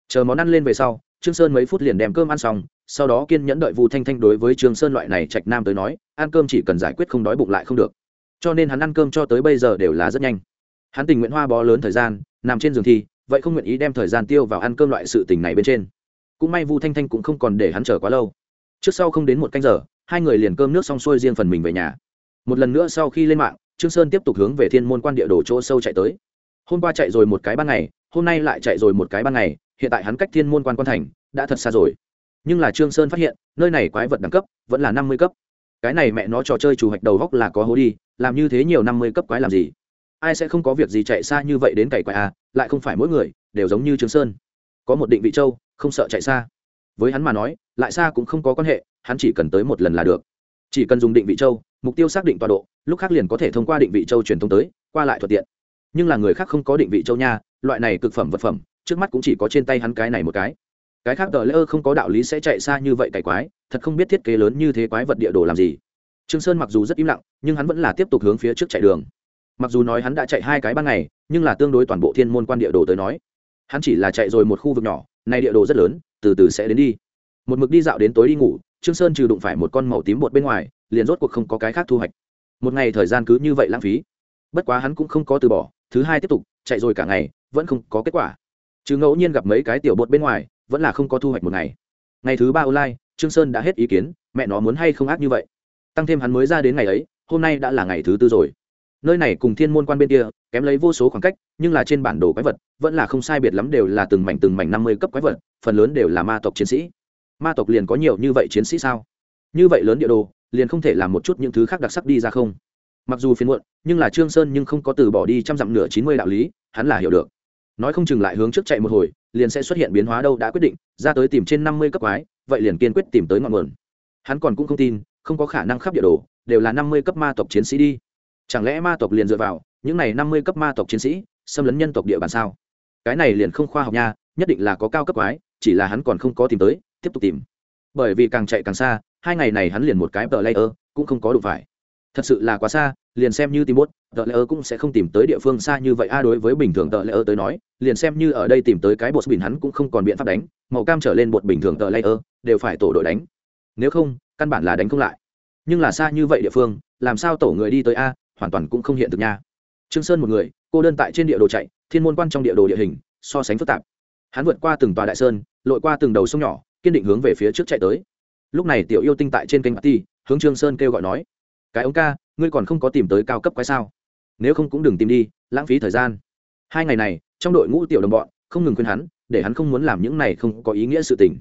Chờ món ăn lên về sau, trương sơn mấy phút liền đem cơm ăn xong, sau đó kiên nhẫn đợi vu thanh thanh đối với trương sơn loại này trạch nam tới nói, ăn cơm chỉ cần giải quyết không đói bụng lại không được. Cho nên hắn ăn cơm cho tới bây giờ đều là rất nhanh. Hắn tình nguyện hoa bó lớn thời gian, nằm trên giường thi vậy không nguyện ý đem thời gian tiêu vào ăn cơm loại sự tình này bên trên. Cũng may vu thanh thanh cũng không còn để hắn chờ quá lâu trước sau không đến một canh giờ, hai người liền cơm nước xong xuôi riêng phần mình về nhà. Một lần nữa sau khi lên mạng, trương sơn tiếp tục hướng về thiên môn quan địa đồ chỗ sâu chạy tới. Hôm qua chạy rồi một cái ban ngày, hôm nay lại chạy rồi một cái ban ngày, hiện tại hắn cách thiên môn quan quan thành đã thật xa rồi. Nhưng là trương sơn phát hiện, nơi này quái vật đẳng cấp vẫn là năm mươi cấp. Cái này mẹ nó trò chơi chủ hạch đầu góc là có hố đi, làm như thế nhiều năm mươi cấp quái làm gì? Ai sẽ không có việc gì chạy xa như vậy đến cày quái à lại không phải mỗi người đều giống như trương sơn. Có một định vị châu, không sợ chạy xa. Với hắn mà nói lại xa cũng không có quan hệ, hắn chỉ cần tới một lần là được. Chỉ cần dùng định vị châu, mục tiêu xác định tọa độ, lúc khác liền có thể thông qua định vị châu truyền thông tới, qua lại thuận tiện. Nhưng là người khác không có định vị châu nha, loại này cực phẩm vật phẩm, trước mắt cũng chỉ có trên tay hắn cái này một cái. Cái khác tờ lễ ơ không có đạo lý sẽ chạy xa như vậy cày quái, thật không biết thiết kế lớn như thế quái vật địa đồ làm gì. Trương sơn mặc dù rất im lặng, nhưng hắn vẫn là tiếp tục hướng phía trước chạy đường. Mặc dù nói hắn đã chạy hai cái ban ngày, nhưng là tương đối toàn bộ thiên môn quan địa đồ tới nói, hắn chỉ là chạy rồi một khu vực nhỏ, nay địa đồ rất lớn, từ từ sẽ đến đi một mực đi dạo đến tối đi ngủ, trương sơn trừ đụng phải một con màu tím bột bên ngoài, liền rốt cuộc không có cái khác thu hoạch. Một ngày thời gian cứ như vậy lãng phí. Bất quá hắn cũng không có từ bỏ, thứ hai tiếp tục, chạy rồi cả ngày, vẫn không có kết quả. Chứ ngẫu nhiên gặp mấy cái tiểu bột bên ngoài, vẫn là không có thu hoạch một ngày. Ngày thứ ba online, trương sơn đã hết ý kiến, mẹ nó muốn hay không ác như vậy. Tăng thêm hắn mới ra đến ngày ấy, hôm nay đã là ngày thứ tư rồi. Nơi này cùng thiên môn quan bên kia, kém lấy vô số khoảng cách, nhưng là trên bản đồ quái vật, vẫn là không sai biệt lắm đều là từng mảnh từng mảnh năm mươi cấp quái vật, phần lớn đều là ma tộc chiến sĩ ma tộc liền có nhiều như vậy chiến sĩ sao? Như vậy lớn địa đồ, liền không thể làm một chút những thứ khác đặc sắc đi ra không? Mặc dù phiền muộn, nhưng là trương sơn nhưng không có từ bỏ đi trăm dặm nửa chín mươi đạo lý, hắn là hiểu được. Nói không chừng lại hướng trước chạy một hồi, liền sẽ xuất hiện biến hóa đâu đã quyết định, ra tới tìm trên năm mươi cấp quái, vậy liền kiên quyết tìm tới ngọn nguồn. Hắn còn cũng không tin, không có khả năng khắp địa đồ, đều là năm mươi cấp ma tộc chiến sĩ đi. Chẳng lẽ ma tộc liền dựa vào, những này năm mươi cấp ma tộc chiến sĩ, xâm lấn nhân tộc địa bàn sao? Cái này liền không khoa học nha, nhất định là có cao cấp quái, chỉ là hắn còn không có tìm tới tiếp tục tìm. Bởi vì càng chạy càng xa, hai ngày này hắn liền một cái tờ layer cũng không có đủ phải. Thật sự là quá xa, liền xem như tìm bốt, tờ layer cũng sẽ không tìm tới địa phương xa như vậy. A, đối với bình thường tờ layer tới nói, liền xem như ở đây tìm tới cái bột bình hắn cũng không còn biện pháp đánh, màu cam trở lên bột bình thường tờ layer đều phải tổ đội đánh. Nếu không, căn bản là đánh không lại. Nhưng là xa như vậy địa phương, làm sao tổ người đi tới a, hoàn toàn cũng không hiện thực nha. Trương sơn một người, cô đơn tại trên địa đồ chạy, thiên môn quan trong địa đồ địa hình, so sánh phức tạp. Hắn vượt qua từng tòa đại sơn, lội qua từng đầu sông nhỏ kiên định hướng về phía trước chạy tới. Lúc này tiểu yêu tinh tại trên kênh ti hướng trương sơn kêu gọi nói, cái ông ca, ngươi còn không có tìm tới cao cấp quái sao? Nếu không cũng đừng tìm đi, lãng phí thời gian. Hai ngày này, trong đội ngũ tiểu đồng bọn, không ngừng khuyên hắn, để hắn không muốn làm những này không có ý nghĩa sự tình.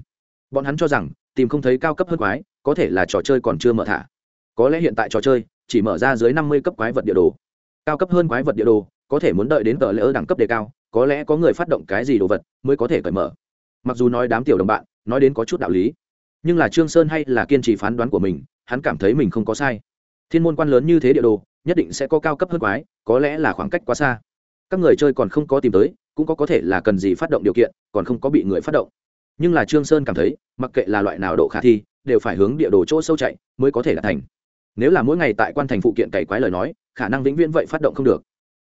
Bọn hắn cho rằng, tìm không thấy cao cấp hơn quái, có thể là trò chơi còn chưa mở thả. Có lẽ hiện tại trò chơi, chỉ mở ra dưới năm mươi cấp quái vật địa đồ. Cao cấp hơn quái vật địa đồ, có thể muốn đợi đến tờ lỡ đẳng cấp đề cao, có lẽ có người phát động cái gì đồ vật mới có thể cởi mở mặc dù nói đám tiểu đồng bạn nói đến có chút đạo lý, nhưng là trương sơn hay là kiên trì phán đoán của mình, hắn cảm thấy mình không có sai. Thiên môn quan lớn như thế địa đồ, nhất định sẽ có cao cấp hơn quái, có lẽ là khoảng cách quá xa. Các người chơi còn không có tìm tới, cũng có có thể là cần gì phát động điều kiện, còn không có bị người phát động. Nhưng là trương sơn cảm thấy, mặc kệ là loại nào độ khả thi, đều phải hướng địa đồ chỗ sâu chạy mới có thể đạt thành. Nếu là mỗi ngày tại quan thành phụ kiện cày quái lời nói, khả năng vĩnh viễn vậy phát động không được.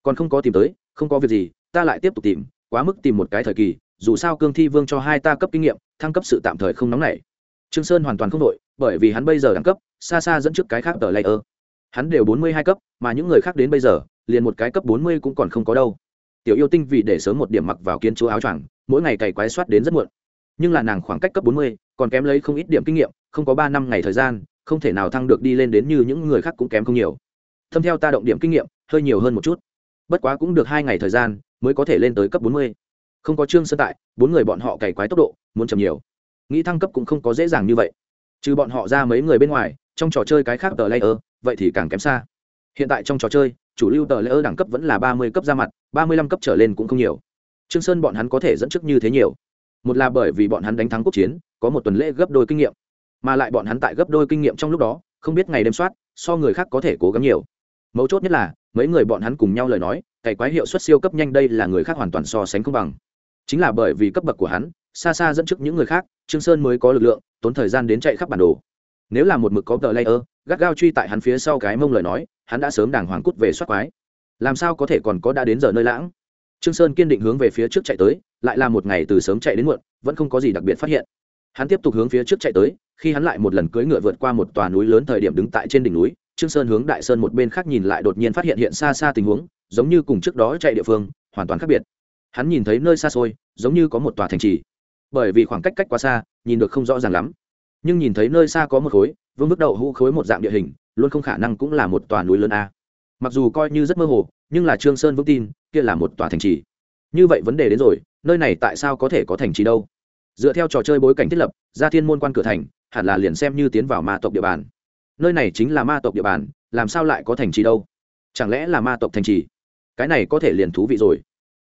Còn không có tìm tới, không có việc gì, ta lại tiếp tục tìm, quá mức tìm một cái thời kỳ dù sao cương thi vương cho hai ta cấp kinh nghiệm, thăng cấp sự tạm thời không nóng nảy. Trương sơn hoàn toàn không đội bởi vì hắn bây giờ đẳng cấp, xa xa dẫn trước cái khác tờ layer. Hắn đều bốn mươi hai cấp, mà những người khác đến bây giờ, liền một cái cấp bốn mươi cũng còn không có đâu. Tiểu yêu tinh vì để sớm một điểm mặc vào kiến chúa áo choàng, mỗi ngày cày quái soát đến rất muộn. Nhưng là nàng khoảng cách cấp bốn mươi, còn kém lấy không ít điểm kinh nghiệm, không có ba năm ngày thời gian, không thể nào thăng được đi lên đến như những người khác cũng kém không nhiều. Thâm theo ta động điểm kinh nghiệm, hơi nhiều hơn một chút. Bất quá cũng được hai ngày thời gian, mới có thể lên tới cấp bốn mươi không có trương sơn tại, bốn người bọn họ cày quái tốc độ, muốn chậm nhiều. Nghĩ thăng cấp cũng không có dễ dàng như vậy. Trừ bọn họ ra mấy người bên ngoài, trong trò chơi cái khác tờ layer, vậy thì càng kém xa. Hiện tại trong trò chơi, chủ lưu tờ layer đẳng cấp vẫn là ba mươi cấp ra mặt, ba mươi lăm cấp trở lên cũng không nhiều. Trương sơn bọn hắn có thể dẫn trước như thế nhiều. Một là bởi vì bọn hắn đánh thắng quốc chiến, có một tuần lễ gấp đôi kinh nghiệm. Mà lại bọn hắn tại gấp đôi kinh nghiệm trong lúc đó, không biết ngày đêm soát, so người khác có thể cố gắng nhiều. Mấu chốt nhất là, mấy người bọn hắn cùng nhau lời nói, cày quái hiệu suất siêu cấp nhanh đây là người khác hoàn toàn so sánh không bằng chính là bởi vì cấp bậc của hắn, xa xa dẫn trước những người khác, trương sơn mới có lực lượng, tốn thời gian đến chạy khắp bản đồ. Nếu là một mực có tờ layer, gắt gao truy tại hắn phía sau cái mông lời nói, hắn đã sớm đàng hoàng cút về soát quái. Làm sao có thể còn có đã đến giờ nơi lãng? Trương sơn kiên định hướng về phía trước chạy tới, lại là một ngày từ sớm chạy đến muộn, vẫn không có gì đặc biệt phát hiện. Hắn tiếp tục hướng phía trước chạy tới, khi hắn lại một lần cưỡi ngựa vượt qua một tòa núi lớn thời điểm đứng tại trên đỉnh núi, trương sơn hướng đại sơn một bên khác nhìn lại đột nhiên phát hiện hiện xa xa tình huống, giống như cùng trước đó chạy địa phương, hoàn toàn khác biệt hắn nhìn thấy nơi xa xôi, giống như có một tòa thành trì. Bởi vì khoảng cách cách quá xa, nhìn được không rõ ràng lắm. Nhưng nhìn thấy nơi xa có một khối, vương bước đầu hũ khối một dạng địa hình, luôn không khả năng cũng là một tòa núi lớn a. Mặc dù coi như rất mơ hồ, nhưng là trương sơn vững tin, kia là một tòa thành trì. Như vậy vấn đề đến rồi, nơi này tại sao có thể có thành trì đâu? Dựa theo trò chơi bối cảnh thiết lập, ra thiên môn quan cửa thành, hẳn là liền xem như tiến vào ma tộc địa bàn. Nơi này chính là ma tộc địa bàn, làm sao lại có thành trì đâu? Chẳng lẽ là ma tộc thành trì? Cái này có thể liền thú vị rồi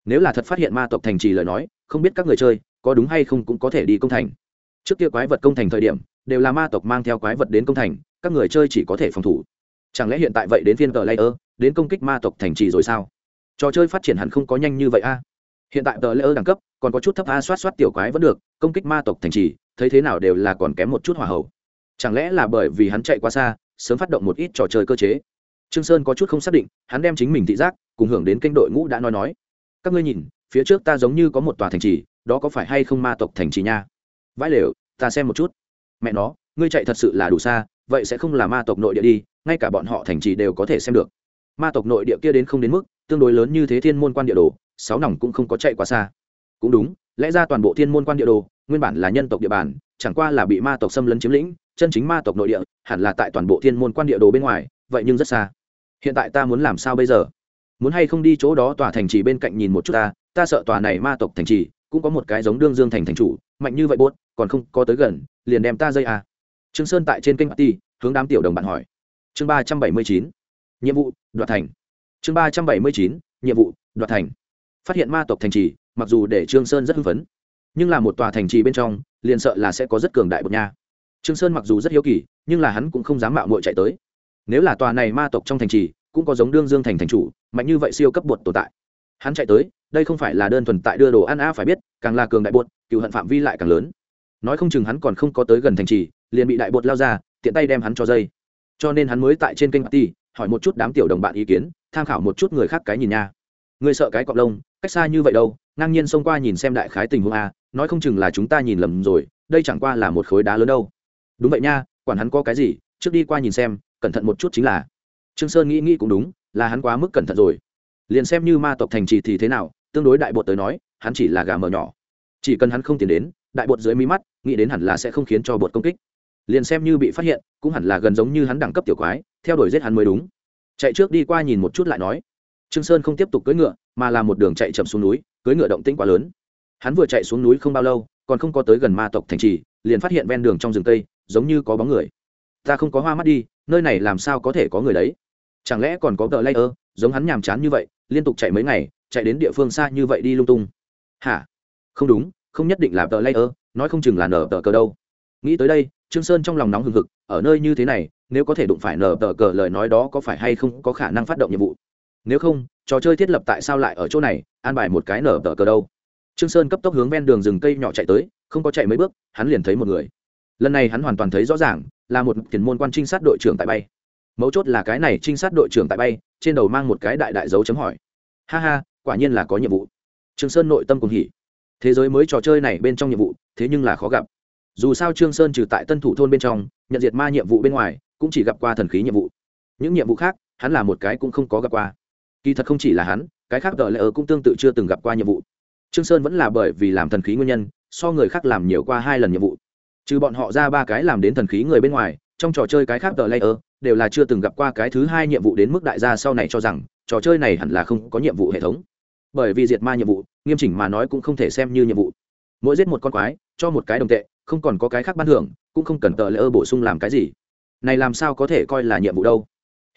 nếu là thật phát hiện ma tộc thành trì lời nói, không biết các người chơi có đúng hay không cũng có thể đi công thành. Trước kia quái vật công thành thời điểm, đều là ma tộc mang theo quái vật đến công thành, các người chơi chỉ có thể phòng thủ. Chẳng lẽ hiện tại vậy đến phiên tờ layer, đến công kích ma tộc thành trì rồi sao? Trò chơi phát triển hẳn không có nhanh như vậy a. Hiện tại tờ layer đẳng cấp còn có chút thấp, a, soát soát tiểu quái vẫn được, công kích ma tộc thành trì, thấy thế nào đều là còn kém một chút hỏa hậu. Chẳng lẽ là bởi vì hắn chạy quá xa, sớm phát động một ít trò chơi cơ chế? Trương sơn có chút không xác định, hắn đem chính mình thị giác, cùng hưởng đến kênh đội ngũ đã nói nói các ngươi nhìn, phía trước ta giống như có một tòa thành trì, đó có phải hay không ma tộc thành trì nha? Vãi lều, ta xem một chút. Mẹ nó, ngươi chạy thật sự là đủ xa, vậy sẽ không là ma tộc nội địa đi, ngay cả bọn họ thành trì đều có thể xem được. Ma tộc nội địa kia đến không đến mức, tương đối lớn như thế thiên môn quan địa đồ, sáu nòng cũng không có chạy quá xa. Cũng đúng, lẽ ra toàn bộ thiên môn quan địa đồ, nguyên bản là nhân tộc địa bàn, chẳng qua là bị ma tộc xâm lấn chiếm lĩnh, chân chính ma tộc nội địa, hẳn là tại toàn bộ thiên môn quan địa đồ bên ngoài, vậy nhưng rất xa. Hiện tại ta muốn làm sao bây giờ? Muốn hay không đi chỗ đó tòa thành trì bên cạnh nhìn một chút ta ta sợ tòa này ma tộc thành trì cũng có một cái giống đương dương thành thành chủ, mạnh như vậy buốt, còn không có tới gần, liền đem ta dây à. trương sơn tại trên kênh ti hướng đám tiểu đồng bạn hỏi. Chương ba trăm bảy mươi chín, nhiệm vụ, đoạt thành. Chương ba trăm bảy mươi chín, nhiệm vụ, đoạt thành. Phát hiện ma tộc thành trì, mặc dù để trương sơn rất hưng phấn, nhưng là một tòa thành trì bên trong, liền sợ là sẽ có rất cường đại bột nha. Trương sơn mặc dù rất hiếu kỳ, nhưng là hắn cũng không dám mạo muội chạy tới. Nếu là tòa này ma tộc trong thành trì cũng có giống đương dương thành thành chủ, mạnh như vậy siêu cấp bột tồn tại. Hắn chạy tới, đây không phải là đơn thuần tại đưa đồ ăn a phải biết, càng là cường đại bột, cựu hận phạm vi lại càng lớn. Nói không chừng hắn còn không có tới gần thành trì, liền bị đại bột lao ra, tiện tay đem hắn cho dây. Cho nên hắn mới tại trên kênh ti hỏi một chút đám tiểu đồng bạn ý kiến, tham khảo một chút người khác cái nhìn nha. Người sợ cái cọp lông, cách xa như vậy đâu, ngang nhiên xông qua nhìn xem đại khái tình huống a, nói không chừng là chúng ta nhìn lầm rồi, đây chẳng qua là một khối đá lớn đâu. Đúng vậy nha, quản hắn có cái gì, trước đi qua nhìn xem, cẩn thận một chút chính là trương sơn nghĩ nghĩ cũng đúng, là hắn quá mức cẩn thận rồi. Liền xem như ma tộc thành trì thì thế nào, tương đối đại bột tới nói, hắn chỉ là gà mờ nhỏ. Chỉ cần hắn không tiến đến, đại bột dưới mí mắt, nghĩ đến hẳn là sẽ không khiến cho bột công kích. Liền xem như bị phát hiện, cũng hẳn là gần giống như hắn đẳng cấp tiểu quái, theo đuổi giết hắn mới đúng. Chạy trước đi qua nhìn một chút lại nói. Trương sơn không tiếp tục cưỡi ngựa, mà là một đường chạy chậm xuống núi, cưỡi ngựa động tĩnh quá lớn. Hắn vừa chạy xuống núi không bao lâu, còn không có tới gần ma tộc thành trì, liền phát hiện ven đường trong rừng tây giống như có bóng người. Ta không có hoa mắt đi, nơi này làm sao có thể có người đấy? Chẳng lẽ còn có tờ layer, giống hắn nhàm chán như vậy, liên tục chạy mấy ngày, chạy đến địa phương xa như vậy đi lung tung? Hả? Không đúng, không nhất định là tờ layer, nói không chừng là nở tờ cờ đâu. Nghĩ tới đây, trương sơn trong lòng nóng hừng hực, ở nơi như thế này, nếu có thể đụng phải nở tờ cờ lời nói đó có phải hay không có khả năng phát động nhiệm vụ? Nếu không, trò chơi thiết lập tại sao lại ở chỗ này, an bài một cái nở tờ cờ đâu? Trương sơn cấp tốc hướng ven đường rừng cây nhỏ chạy tới, không có chạy mấy bước, hắn liền thấy một người. Lần này hắn hoàn toàn thấy rõ ràng, là một tiền môn quan trinh sát đội trưởng tại bay mấu chốt là cái này trinh sát đội trưởng tại bay, trên đầu mang một cái đại đại dấu chấm hỏi. Ha ha, quả nhiên là có nhiệm vụ. Trương sơn nội tâm cùng hỉ. Thế giới mới trò chơi này bên trong nhiệm vụ, thế nhưng là khó gặp. Dù sao trương sơn trừ tại tân thủ thôn bên trong, nhận diệt ma nhiệm vụ bên ngoài, cũng chỉ gặp qua thần khí nhiệm vụ. Những nhiệm vụ khác, hắn là một cái cũng không có gặp qua. Kỳ thật không chỉ là hắn, cái khác đợi lệ ở cũng tương tự chưa từng gặp qua nhiệm vụ. Trương sơn vẫn là bởi vì làm thần khí nguyên nhân, so người khác làm nhiều qua hai lần nhiệm vụ. Trừ bọn họ ra ba cái làm đến thần khí người bên ngoài trong trò chơi cái khác tờ layer, đều là chưa từng gặp qua cái thứ hai nhiệm vụ đến mức đại gia sau này cho rằng, trò chơi này hẳn là không có nhiệm vụ hệ thống. Bởi vì diệt ma nhiệm vụ, nghiêm chỉnh mà nói cũng không thể xem như nhiệm vụ. Mỗi giết một con quái, cho một cái đồng tệ, không còn có cái khác ban thưởng, cũng không cần tờ layer bổ sung làm cái gì. Này làm sao có thể coi là nhiệm vụ đâu?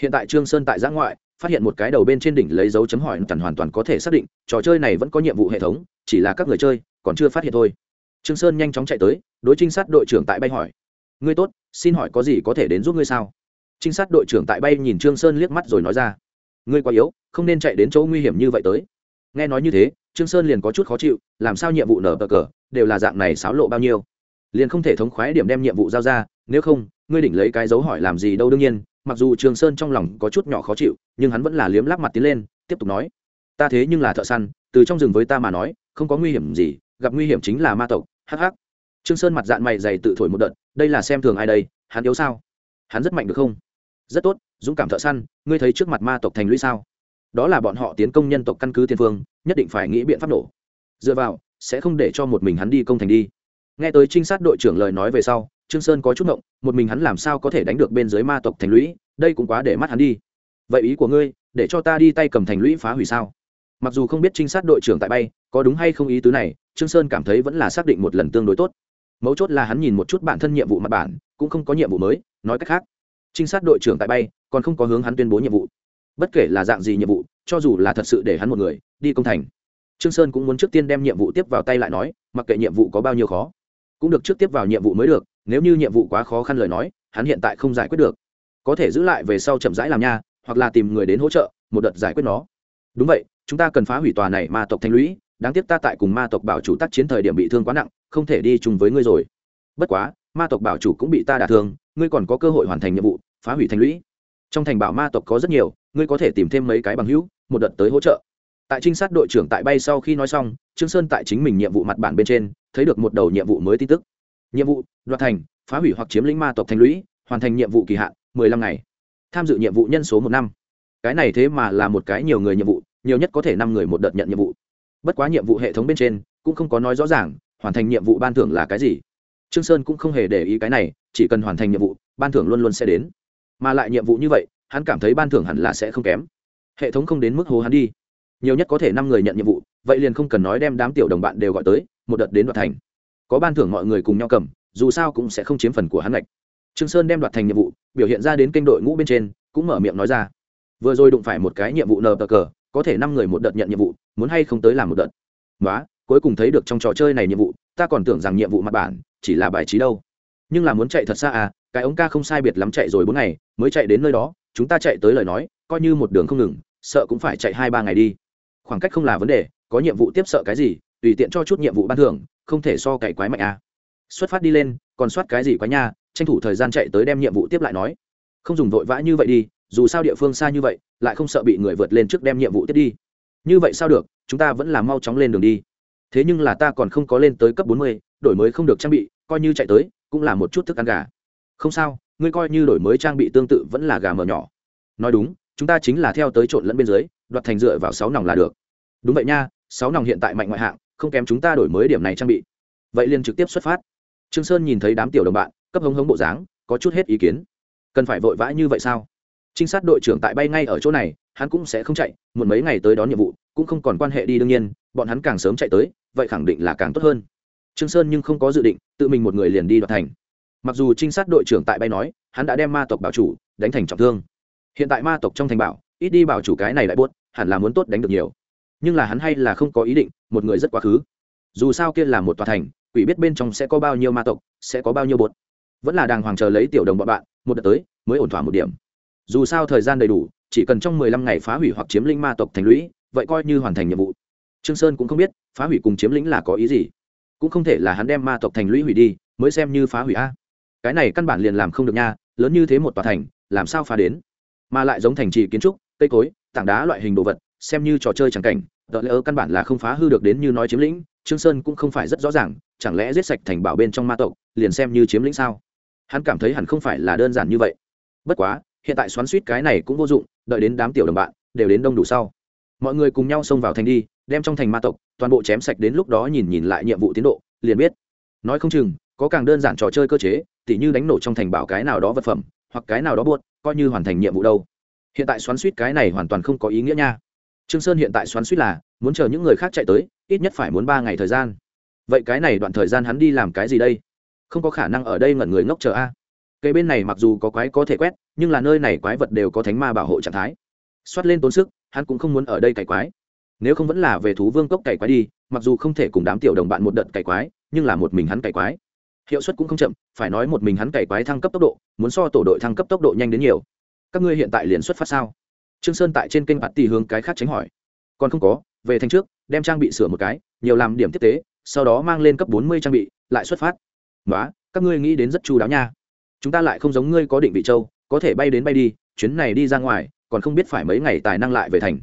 Hiện tại trương sơn tại giã ngoại, phát hiện một cái đầu bên trên đỉnh lấy dấu chấm hỏi tần hoàn toàn có thể xác định, trò chơi này vẫn có nhiệm vụ hệ thống, chỉ là các người chơi, còn chưa phát hiện thôi. Trương sơn nhanh chóng chạy tới, đối trinh sát đội trưởng tại bay hỏi ngươi tốt, xin hỏi có gì có thể đến giúp ngươi sao? Trinh sát đội trưởng tại bay nhìn trương sơn liếc mắt rồi nói ra. Ngươi quá yếu, không nên chạy đến chỗ nguy hiểm như vậy tới. Nghe nói như thế, trương sơn liền có chút khó chịu, làm sao nhiệm vụ nở bờ cờ, đều là dạng này xáo lộ bao nhiêu. Liền không thể thống khoái điểm đem nhiệm vụ giao ra, nếu không, ngươi định lấy cái dấu hỏi làm gì đâu đương nhiên, mặc dù trương sơn trong lòng có chút nhỏ khó chịu, nhưng hắn vẫn là liếm láp mặt tiến lên, tiếp tục nói. Ta thế nhưng là thợ săn, từ trong rừng với ta mà nói, không có nguy hiểm gì, gặp nguy hiểm chính là ma tộc, Hắc hắc trương sơn mặt dạng mày dày tự thổi một đợt, đây là xem thường ai đây, hắn yếu sao? Hắn rất mạnh được không? Rất tốt, dũng cảm thợ săn, ngươi thấy trước mặt ma tộc thành lũy sao? Đó là bọn họ tiến công nhân tộc căn cứ tiên phương, nhất định phải nghĩ biện pháp nổ. Dựa vào, sẽ không để cho một mình hắn đi công thành đi. Nghe tới trinh sát đội trưởng lời nói về sau, trương sơn có chút ngộng, một mình hắn làm sao có thể đánh được bên dưới ma tộc thành lũy, đây cũng quá để mắt hắn đi. Vậy ý của ngươi, để cho ta đi tay cầm thành lũy phá hủy sao? Mặc dù không biết trinh sát đội trưởng tại bay, có đúng hay không ý tứ này, trương sơn cảm thấy vẫn là xác định một lần tương đối tốt mấu chốt là hắn nhìn một chút bản thân nhiệm vụ mặt bản, cũng không có nhiệm vụ mới, nói cách khác, trinh sát đội trưởng tại bay, còn không có hướng hắn tuyên bố nhiệm vụ. Bất kể là dạng gì nhiệm vụ, cho dù là thật sự để hắn một người, đi công thành. Trương sơn cũng muốn trước tiên đem nhiệm vụ tiếp vào tay lại nói, mặc kệ nhiệm vụ có bao nhiêu khó, cũng được trước tiếp vào nhiệm vụ mới được, nếu như nhiệm vụ quá khó khăn lời nói, hắn hiện tại không giải quyết được. Có thể giữ lại về sau chậm rãi làm nha, hoặc là tìm người đến hỗ trợ, một đợt giải quyết nó. Đúng vậy, chúng ta cần phá hủy tòa này ma tộc thanh lũy, đáng tiếc ta tại cùng ma tộc bảo chủ tác chiến thời điểm bị thương quá nặng không thể đi chung với ngươi rồi. Bất quá, ma tộc bảo chủ cũng bị ta đả thương, ngươi còn có cơ hội hoàn thành nhiệm vụ, phá hủy thành lũy. Trong thành bảo ma tộc có rất nhiều, ngươi có thể tìm thêm mấy cái bằng hữu, một đợt tới hỗ trợ. Tại trinh sát đội trưởng tại bay sau khi nói xong, trương sơn tại chính mình nhiệm vụ mặt bản bên trên, thấy được một đầu nhiệm vụ mới tin tức. Nhiệm vụ, đoạt thành, phá hủy hoặc chiếm lĩnh ma tộc thành lũy, hoàn thành nhiệm vụ kỳ hạn, mười lăm ngày. Tham dự nhiệm vụ nhân số một năm. Cái này thế mà là một cái nhiều người nhiệm vụ, nhiều nhất có thể năm người một đợt nhận nhiệm vụ. Bất quá nhiệm vụ hệ thống bên trên, cũng không có nói rõ ràng hoàn thành nhiệm vụ ban thưởng là cái gì? Trương sơn cũng không hề để ý cái này, chỉ cần hoàn thành nhiệm vụ, ban thưởng luôn luôn sẽ đến. Mà lại nhiệm vụ như vậy, hắn cảm thấy ban thưởng hẳn là sẽ không kém. Hệ thống không đến mức hố hắn đi. Nhiều nhất có thể năm người nhận nhiệm vụ, vậy liền không cần nói đem đám tiểu đồng bạn đều gọi tới, một đợt đến đoạt thành. Có ban thưởng mọi người cùng nhau cầm, dù sao cũng sẽ không chiếm phần của hắn lệch trương sơn đem đoạt thành nhiệm vụ, biểu hiện ra đến kênh đội ngũ bên trên, cũng mở miệng nói ra. Vừa rồi đụng phải một cái nhiệm vụ nờ cờ, có thể năm người một đợt nhận nhiệm vụ, muốn hay không tới làm một đợt? Nói cuối cùng thấy được trong trò chơi này nhiệm vụ, ta còn tưởng rằng nhiệm vụ mặt bản chỉ là bài trí đâu. Nhưng là muốn chạy thật xa à cái ống ca không sai biệt lắm chạy rồi bốn ngày, mới chạy đến nơi đó, chúng ta chạy tới lời nói, coi như một đường không ngừng, sợ cũng phải chạy hai ba ngày đi. Khoảng cách không là vấn đề, có nhiệm vụ tiếp sợ cái gì, tùy tiện cho chút nhiệm vụ ban thưởng, không thể so cày quái mạnh à. xuất phát đi lên, còn soát cái gì quái nha, tranh thủ thời gian chạy tới đem nhiệm vụ tiếp lại nói. Không dùng vội vã như vậy đi, dù sao địa phương xa như vậy, lại không sợ bị người vượt lên trước đem nhiệm vụ tiếp đi. Như vậy sao được, chúng ta vẫn là mau chóng lên đường đi thế nhưng là ta còn không có lên tới cấp bốn mươi, đổi mới không được trang bị, coi như chạy tới, cũng là một chút thức ăn gà. Không sao, ngươi coi như đổi mới trang bị tương tự vẫn là gà mờ nhỏ. Nói đúng, chúng ta chính là theo tới trộn lẫn bên dưới, đoạt thành dựa vào sáu nòng là được. Đúng vậy nha, sáu nòng hiện tại mạnh ngoại hạng, không kém chúng ta đổi mới điểm này trang bị. Vậy liền trực tiếp xuất phát. Trương sơn nhìn thấy đám tiểu đồng bạn, cấp hống hống bộ dáng, có chút hết ý kiến. Cần phải vội vã như vậy sao? Trinh sát đội trưởng tại bay ngay ở chỗ này, hắn cũng sẽ không chạy một mấy ngày tới đón nhiệm vụ, cũng không còn quan hệ đi đương nhiên, bọn hắn càng sớm chạy tới, vậy khẳng định là càng tốt hơn. Trương sơn nhưng không có dự định, tự mình một người liền đi đoạt thành. Mặc dù trinh sát đội trưởng tại bay nói, hắn đã đem ma tộc bảo chủ đánh thành trọng thương. Hiện tại ma tộc trong thành bảo, ít đi bảo chủ cái này lại buốt, hẳn là muốn tốt đánh được nhiều. Nhưng là hắn hay là không có ý định, một người rất quá khứ. Dù sao kia là một tòa thành, quỷ biết bên trong sẽ có bao nhiêu ma tộc, sẽ có bao nhiêu bột vẫn là đàng hoàng chờ lấy tiểu đồng bọn bạn, một đợt tới, mới ổn thỏa một điểm dù sao thời gian đầy đủ, chỉ cần trong mười lăm ngày phá hủy hoặc chiếm lĩnh ma tộc thành lũy, vậy coi như hoàn thành nhiệm vụ. Trương sơn cũng không biết, phá hủy cùng chiếm lĩnh là có ý gì. Cũng không thể là hắn đem ma tộc thành lũy hủy đi, mới xem như phá hủy a. Cái này căn bản liền làm không được nha, lớn như thế một tòa thành, làm sao phá đến? Mà lại giống thành trì kiến trúc, cây cối, tảng đá loại hình đồ vật, xem như trò chơi chẳng cảnh đợt lỡ căn bản là không phá hư được đến như nói chiếm lĩnh, trương sơn cũng không phải rất rõ ràng, chẳng lẽ giết sạch thành bảo bên trong ma tộc, liền xem như chiếm lĩnh sao? Hắn cảm thấy hẳn không phải là đơn giản như vậy. Bất quá hiện tại xoắn suýt cái này cũng vô dụng, đợi đến đám tiểu đồng bạn đều đến đông đủ sau. Mọi người cùng nhau xông vào thành đi, đem trong thành ma tộc toàn bộ chém sạch đến lúc đó nhìn nhìn lại nhiệm vụ tiến độ, liền biết. Nói không chừng, có càng đơn giản trò chơi cơ chế, tỉ như đánh nổ trong thành bảo cái nào đó vật phẩm, hoặc cái nào đó buốt coi như hoàn thành nhiệm vụ đâu. Hiện tại xoắn suýt cái này hoàn toàn không có ý nghĩa nha. Trương sơn hiện tại xoắn suýt là muốn chờ những người khác chạy tới, ít nhất phải muốn ba ngày thời gian. Vậy cái này đoạn thời gian hắn đi làm cái gì đây? Không có khả năng ở đây ngẩn người ngốc chờ a cây bên này mặc dù có quái có thể quét, nhưng là nơi này quái vật đều có thánh ma bảo hộ trạng thái. Xoát lên tốn sức, hắn cũng không muốn ở đây cày quái. Nếu không vẫn là về thú vương cốc cày quái đi, mặc dù không thể cùng đám tiểu đồng bạn một đợt cày quái, nhưng là một mình hắn cày quái. Hiệu suất cũng không chậm, phải nói một mình hắn cày quái thăng cấp tốc độ, muốn so tổ đội thăng cấp tốc độ nhanh đến nhiều. Các ngươi hiện tại liền xuất phát sao? Trương sơn tại trên kênh bạt tỷ hướng cái khác tránh hỏi. Còn không có, về thành trước, đem trang bị sửa một cái, nhiều làm điểm tiếp tế, sau đó mang lên cấp bốn mươi trang bị, lại xuất phát. Nói các ngươi nghĩ đến rất chu đáo nha chúng ta lại không giống ngươi có định vị châu, có thể bay đến bay đi, chuyến này đi ra ngoài, còn không biết phải mấy ngày tài năng lại về thành.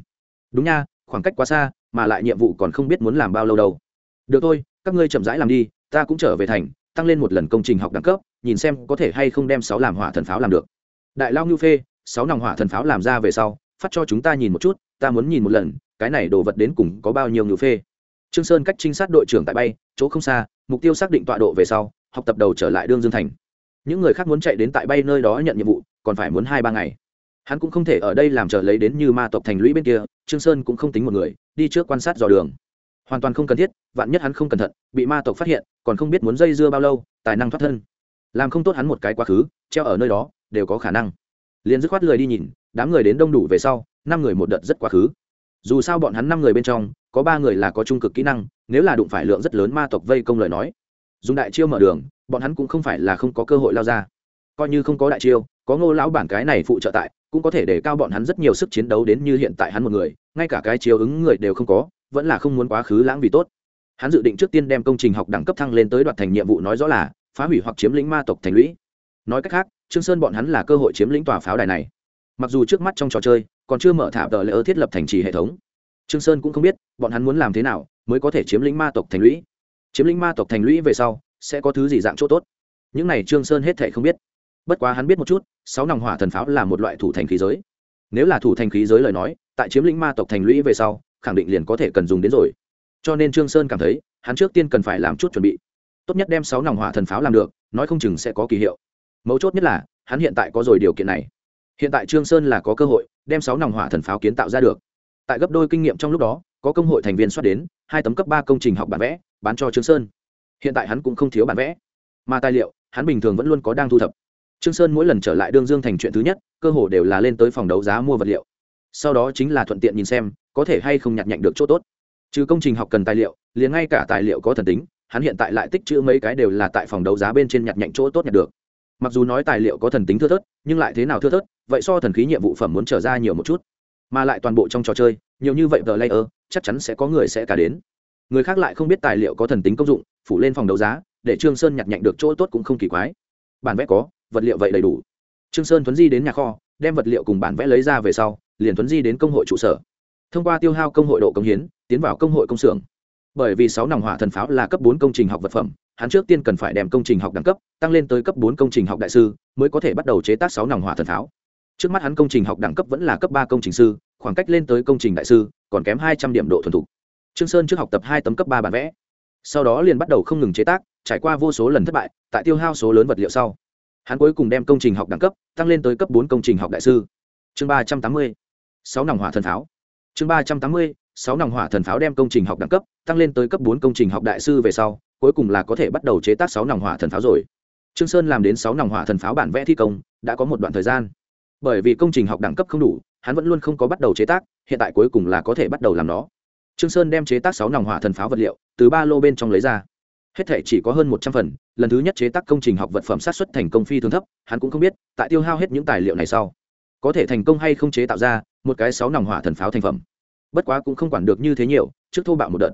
Đúng nha, khoảng cách quá xa, mà lại nhiệm vụ còn không biết muốn làm bao lâu đâu. Được thôi, các ngươi chậm rãi làm đi, ta cũng trở về thành, tăng lên một lần công trình học đẳng cấp, nhìn xem có thể hay không đem sáu làm hỏa thần pháo làm được. Đại lao ngưu phê, sáu nòng hỏa thần pháo làm ra về sau, phát cho chúng ta nhìn một chút, ta muốn nhìn một lần, cái này đồ vật đến cùng có bao nhiêu ngưu phê. Trương sơn cách trinh sát đội trưởng tại bay, chỗ không xa, mục tiêu xác định tọa độ về sau, học tập đầu trở lại đương dương thành những người khác muốn chạy đến tại bay nơi đó nhận nhiệm vụ, còn phải muốn hai ba ngày. Hắn cũng không thể ở đây làm chờ lấy đến như ma tộc thành lũy bên kia, trương sơn cũng không tính một người, đi trước quan sát dò đường. Hoàn toàn không cần thiết, vạn nhất hắn không cẩn thận, bị ma tộc phát hiện, còn không biết muốn dây dưa bao lâu, tài năng thoát thân. Làm không tốt hắn một cái quá khứ, treo ở nơi đó, đều có khả năng. Liền dứt khoát lười đi nhìn, đám người đến đông đủ về sau, năm người một đợt rất quá khứ. Dù sao bọn hắn năm người bên trong, có ba người là có trung cực kỹ năng, nếu là đụng phải lượng rất lớn ma tộc vây công lời nói. Dùng đại chiêu mở đường bọn hắn cũng không phải là không có cơ hội lao ra. Coi như không có đại chiêu, có ngô lão bản cái này phụ trợ tại, cũng có thể để cao bọn hắn rất nhiều sức chiến đấu đến như hiện tại hắn một người, ngay cả cái chiếu ứng người đều không có, vẫn là không muốn quá khứ lãng vì tốt. Hắn dự định trước tiên đem công trình học đẳng cấp thăng lên tới đoạt thành nhiệm vụ nói rõ là, phá hủy hoặc chiếm lĩnh ma tộc thành lũy. Nói cách khác, trương sơn bọn hắn là cơ hội chiếm lĩnh tòa pháo đài này. Mặc dù trước mắt trong trò chơi, còn chưa mở thả tờ lễ ơ thiết lập thành trì hệ thống. Trương sơn cũng không biết, bọn hắn muốn làm thế nào mới có thể chiếm lĩnh ma tộc thành lũy. Chiếm lĩnh ma tộc thành lũy về sau sẽ có thứ gì dạng chỗ tốt. Những này trương sơn hết thảy không biết. Bất quá hắn biết một chút, sáu nòng hỏa thần pháo là một loại thủ thành khí giới. Nếu là thủ thành khí giới lời nói, tại chiếm lĩnh ma tộc thành lũy về sau, khẳng định liền có thể cần dùng đến rồi. Cho nên trương sơn cảm thấy, hắn trước tiên cần phải làm chút chuẩn bị. Tốt nhất đem sáu nòng hỏa thần pháo làm được, nói không chừng sẽ có kỳ hiệu. Mấu chốt nhất là, hắn hiện tại có rồi điều kiện này. Hiện tại trương sơn là có cơ hội, đem sáu nòng hỏa thần pháo kiến tạo ra được. Tại gấp đôi kinh nghiệm trong lúc đó, có công hội thành viên xuất đến, hai tấm cấp ba công trình học bản vẽ, bán cho trương sơn hiện tại hắn cũng không thiếu bản vẽ, mà tài liệu, hắn bình thường vẫn luôn có đang thu thập. Trương sơn mỗi lần trở lại đương dương thành chuyện thứ nhất, cơ hồ đều là lên tới phòng đấu giá mua vật liệu. Sau đó chính là thuận tiện nhìn xem, có thể hay không nhặt nhạnh được chỗ tốt. Trừ công trình học cần tài liệu, liền ngay cả tài liệu có thần tính, hắn hiện tại lại tích trữ mấy cái đều là tại phòng đấu giá bên trên nhặt nhạnh chỗ tốt nhặt được. Mặc dù nói tài liệu có thần tính thưa thớt, nhưng lại thế nào thưa thớt, vậy so thần khí nhiệm vụ phẩm muốn trở ra nhiều một chút. Mà lại toàn bộ trong trò chơi, nhiều như vậy tờ layer, chắc chắn sẽ có người sẽ cả đến người khác lại không biết tài liệu có thần tính công dụng, phủ lên phòng đấu giá, để trương sơn nhặt nhạnh được chỗ tốt cũng không kỳ quái. Bản vẽ có, vật liệu vậy đầy đủ. Trương sơn thuấn di đến nhà kho, đem vật liệu cùng bản vẽ lấy ra về sau, liền thuấn di đến công hội trụ sở. Thông qua tiêu hao công hội độ công hiến, tiến vào công hội công xưởng. Bởi vì sáu nòng hỏa thần pháo là cấp bốn công trình học vật phẩm, hắn trước tiên cần phải đem công trình học đẳng cấp, tăng lên tới cấp bốn công trình học đại sư, mới có thể bắt đầu chế tác sáu nòng hỏa thần pháo. Trước mắt hắn công trình học đẳng cấp vẫn là cấp ba công trình sư, khoảng cách lên tới công trình đại sư còn kém hai trăm điểm độ thuần thục trương sơn trước học tập hai tấm cấp ba bản vẽ. Sau đó liền bắt đầu không ngừng chế tác, trải qua vô số lần thất bại, tại tiêu hao số lớn vật liệu sau, hắn cuối cùng đem công trình học đẳng cấp tăng lên tới cấp bốn công trình học đại sư. Chương ba trăm tám mươi, sáu nòng hỏa thần pháo. Chương ba trăm tám mươi, sáu nòng hỏa thần pháo đem công trình học đẳng cấp tăng lên tới cấp bốn công trình học đại sư về sau, cuối cùng là có thể bắt đầu chế tác sáu nòng hỏa thần pháo rồi. Trương sơn làm đến sáu nòng hỏa thần pháo bản vẽ thi công đã có một đoạn thời gian. Bởi vì công trình học đẳng cấp không đủ, hắn vẫn luôn không có bắt đầu chế tác, hiện tại cuối cùng là có thể bắt đầu làm nó trương sơn đem chế tác sáu nòng hỏa thần pháo vật liệu từ ba lô bên trong lấy ra. Hết thể chỉ có hơn một trăm phần, lần thứ nhất chế tác công trình học vật phẩm sát xuất thành công phi thường thấp, hắn cũng không biết, tại tiêu hao hết những tài liệu này sau, có thể thành công hay không chế tạo ra một cái sáu nòng hỏa thần pháo thành phẩm. Bất quá cũng không quản được như thế nhiều, trước thô bạo một đợt.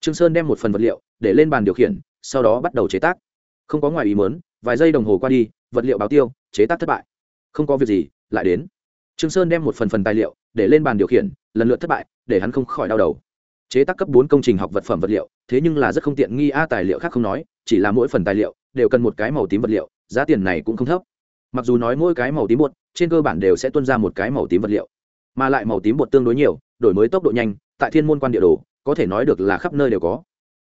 Trương sơn đem một phần vật liệu để lên bàn điều khiển, sau đó bắt đầu chế tác. Không có ngoài ý muốn, vài giây đồng hồ qua đi, vật liệu báo tiêu, chế tác thất bại. Không có việc gì, lại đến. Trương sơn đem một phần phần tài liệu để lên bàn điều khiển, lần lượt thất bại, để hắn không khỏi đau đầu chế tác cấp bốn công trình học vật phẩm vật liệu, thế nhưng là rất không tiện nghi, a, tài liệu khác không nói, chỉ là mỗi phần tài liệu đều cần một cái màu tím vật liệu, giá tiền này cũng không thấp. Mặc dù nói mỗi cái màu tím bột, trên cơ bản đều sẽ tuân ra một cái màu tím vật liệu, mà lại màu tím bột tương đối nhiều, đổi mới tốc độ nhanh, tại thiên môn quan địa đồ, có thể nói được là khắp nơi đều có.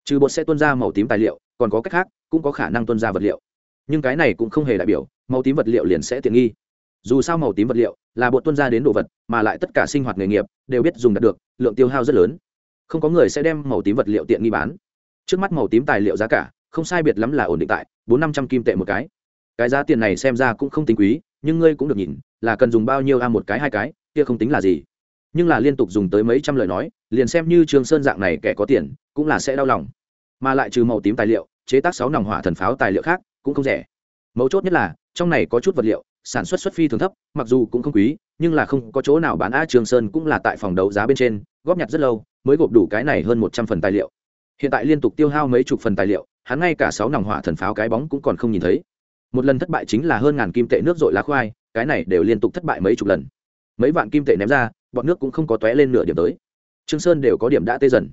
Trừ bột sẽ tuân ra màu tím tài liệu, còn có cách khác, cũng có khả năng tuân ra vật liệu. Nhưng cái này cũng không hề đại biểu, màu tím vật liệu liền sẽ tiện nghi. Dù sao màu tím vật liệu là bột tuân ra đến đồ vật, mà lại tất cả sinh hoạt nghề nghiệp đều biết dùng đạt được, lượng tiêu hao rất lớn không có người sẽ đem màu tím vật liệu tiện nghi bán. Trước mắt màu tím tài liệu giá cả, không sai biệt lắm là ổn định tại bốn năm trăm kim tệ một cái. Cái giá tiền này xem ra cũng không tính quý, nhưng ngươi cũng được nhìn, là cần dùng bao nhiêu a một cái, hai cái, kia không tính là gì. Nhưng là liên tục dùng tới mấy trăm lời nói, liền xem như trường sơn dạng này kẻ có tiền, cũng là sẽ đau lòng. Mà lại trừ màu tím tài liệu, chế tác sáu nòng hỏa thần pháo tài liệu khác, cũng không rẻ. Mấu chốt nhất là, trong này có chút vật liệu, sản xuất xuất phi thường thấp, mặc dù cũng không quý, nhưng là không có chỗ nào bán a trường sơn cũng là tại phòng đấu giá bên trên, góp nhặt rất lâu mới gộp đủ cái này hơn một trăm phần tài liệu. Hiện tại liên tục tiêu hao mấy chục phần tài liệu, hắn ngay cả sáu nòng hỏa thần pháo cái bóng cũng còn không nhìn thấy. Một lần thất bại chính là hơn ngàn kim tệ nước dội lá khoai, cái này đều liên tục thất bại mấy chục lần. Mấy vạn kim tệ ném ra, bọn nước cũng không có tóe lên nửa điểm tới. Trương sơn đều có điểm đã tê dần.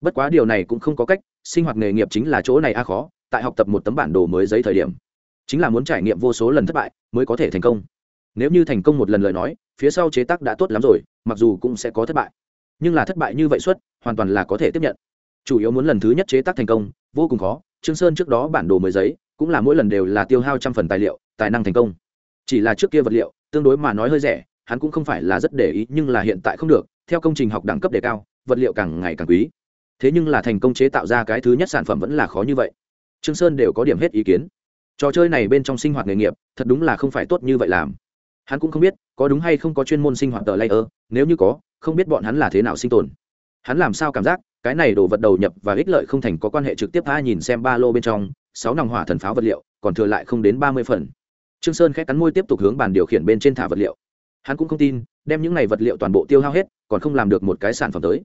Bất quá điều này cũng không có cách, sinh hoạt nghề nghiệp chính là chỗ này a khó, tại học tập một tấm bản đồ mới giấy thời điểm. Chính là muốn trải nghiệm vô số lần thất bại, mới có thể thành công. Nếu như thành công một lần lời nói, phía sau chế tác đã tốt lắm rồi, mặc dù cũng sẽ có thất bại nhưng là thất bại như vậy suất, hoàn toàn là có thể tiếp nhận. Chủ yếu muốn lần thứ nhất chế tác thành công, vô cùng khó, trương sơn trước đó bản đồ mới giấy, cũng là mỗi lần đều là tiêu hao trăm phần tài liệu, tài năng thành công. Chỉ là trước kia vật liệu, tương đối mà nói hơi rẻ, hắn cũng không phải là rất để ý, nhưng là hiện tại không được, theo công trình học đẳng cấp đề cao, vật liệu càng ngày càng quý. Thế nhưng là thành công chế tạo ra cái thứ nhất sản phẩm vẫn là khó như vậy. Trương sơn đều có điểm hết ý kiến. Trò chơi này bên trong sinh hoạt nghề nghiệp, thật đúng là không phải tốt như vậy làm. Hắn cũng không biết, có đúng hay không có chuyên môn sinh hoạt tờ layer, nếu như có không biết bọn hắn là thế nào sinh tồn. Hắn làm sao cảm giác, cái này đồ vật đầu nhập và ích lợi không thành có quan hệ trực tiếp tha nhìn xem ba lô bên trong, sáu nòng hỏa thần pháo vật liệu, còn thừa lại không đến ba mươi phần. Trương sơn khẽ cắn môi tiếp tục hướng bàn điều khiển bên trên thả vật liệu. Hắn cũng không tin, đem những này vật liệu toàn bộ tiêu hao hết, còn không làm được một cái sản phẩm tới.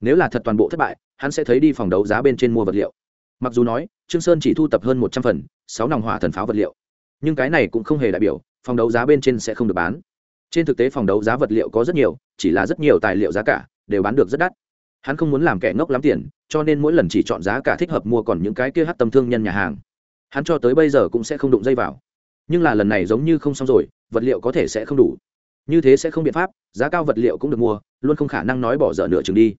Nếu là thật toàn bộ thất bại, hắn sẽ thấy đi phòng đấu giá bên trên mua vật liệu. Mặc dù nói, trương sơn chỉ thu tập hơn một trăm phần, sáu nòng hỏa thần pháo vật liệu. Nhưng cái này cũng không hề đại biểu, phòng đấu giá bên trên sẽ không được bán trên thực tế phòng đấu giá vật liệu có rất nhiều, chỉ là rất nhiều tài liệu giá cả đều bán được rất đắt. Hắn không muốn làm kẻ ngốc lắm tiền, cho nên mỗi lần chỉ chọn giá cả thích hợp mua còn những cái kia hát tâm thương nhân nhà hàng. Hắn cho tới bây giờ cũng sẽ không đụng dây vào. Nhưng là lần này giống như không xong rồi, vật liệu có thể sẽ không đủ. Như thế sẽ không biện pháp, giá cao vật liệu cũng được mua, luôn không khả năng nói bỏ dở nửa chừng đi.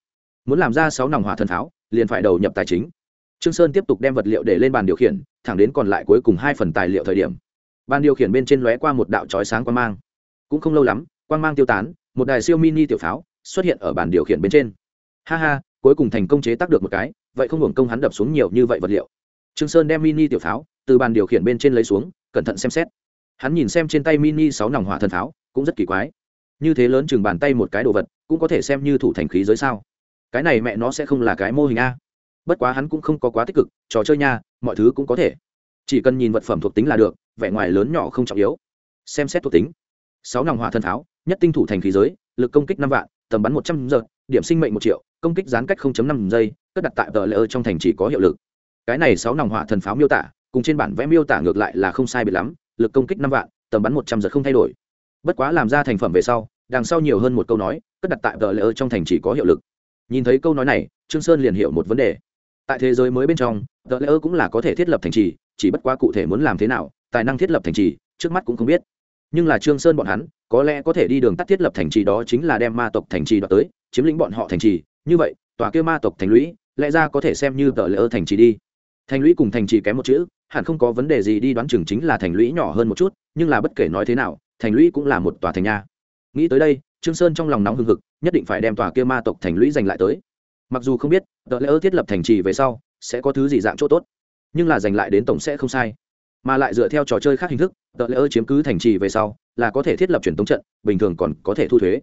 Muốn làm ra sáu nòng hỏa thần pháo, liền phải đầu nhập tài chính. Trương sơn tiếp tục đem vật liệu để lên bàn điều khiển, thẳng đến còn lại cuối cùng hai phần tài liệu thời điểm. Bàn điều khiển bên trên lóe qua một đạo chói sáng quan mang cũng không lâu lắm, quang mang tiêu tán, một đài siêu mini tiểu pháo xuất hiện ở bàn điều khiển bên trên. Ha ha, cuối cùng thành công chế tác được một cái, vậy không hưởng công hắn đập xuống nhiều như vậy vật liệu. Trương sơn đem mini tiểu pháo từ bàn điều khiển bên trên lấy xuống, cẩn thận xem xét. Hắn nhìn xem trên tay mini sáu nòng hỏa thần pháo, cũng rất kỳ quái. Như thế lớn chừng bàn tay một cái đồ vật, cũng có thể xem như thủ thành khí giới sao? Cái này mẹ nó sẽ không là cái mô hình a. Bất quá hắn cũng không có quá tích cực, trò chơi nha, mọi thứ cũng có thể. Chỉ cần nhìn vật phẩm thuộc tính là được, vẻ ngoài lớn nhỏ không trọng yếu. Xem xét thuộc tính sáu nòng hỏa thần pháo, nhất tinh thủ thành khí giới, lực công kích năm vạn, tầm bắn một trăm giờ, điểm sinh mệnh một triệu, công kích gián cách năm giây, cất đặt tại tờ lỡ trong thành chỉ có hiệu lực. Cái này sáu nòng hỏa thần pháo miêu tả, cùng trên bản vẽ miêu tả ngược lại là không sai biệt lắm, lực công kích năm vạn, tầm bắn một trăm giật không thay đổi. Bất quá làm ra thành phẩm về sau, đằng sau nhiều hơn một câu nói, cất đặt tại tờ lỡ trong thành chỉ có hiệu lực. Nhìn thấy câu nói này, trương sơn liền hiểu một vấn đề. Tại thế giới mới bên trong, tờ lỡ cũng là có thể thiết lập thành trì, chỉ bất quá cụ thể muốn làm thế nào, tài năng thiết lập thành trì, trước mắt cũng không biết nhưng là trương sơn bọn hắn, có lẽ có thể đi đường tắt thiết lập thành trì đó chính là đem ma tộc thành trì đoạt tới, chiếm lĩnh bọn họ thành trì. Như vậy, tòa kia ma tộc thành lũy, lẽ ra có thể xem như tờ lỡ thành trì đi. Thành lũy cùng thành trì kém một chữ, hẳn không có vấn đề gì đi đoán chừng chính là thành lũy nhỏ hơn một chút, nhưng là bất kể nói thế nào, thành lũy cũng là một tòa thành nha. Nghĩ tới đây, trương sơn trong lòng nóng hừng hực, nhất định phải đem tòa kia ma tộc thành lũy giành lại tới. Mặc dù không biết, tờ lỡ thiết lập thành trì về sau, sẽ có thứ gì dạng chỗ tốt, nhưng là giành lại đến tổng sẽ không sai mà lại dựa theo trò chơi khác hình thức, tờ lỡ chiếm cứ thành trì về sau, là có thể thiết lập truyền tống trận, bình thường còn có thể thu thuế.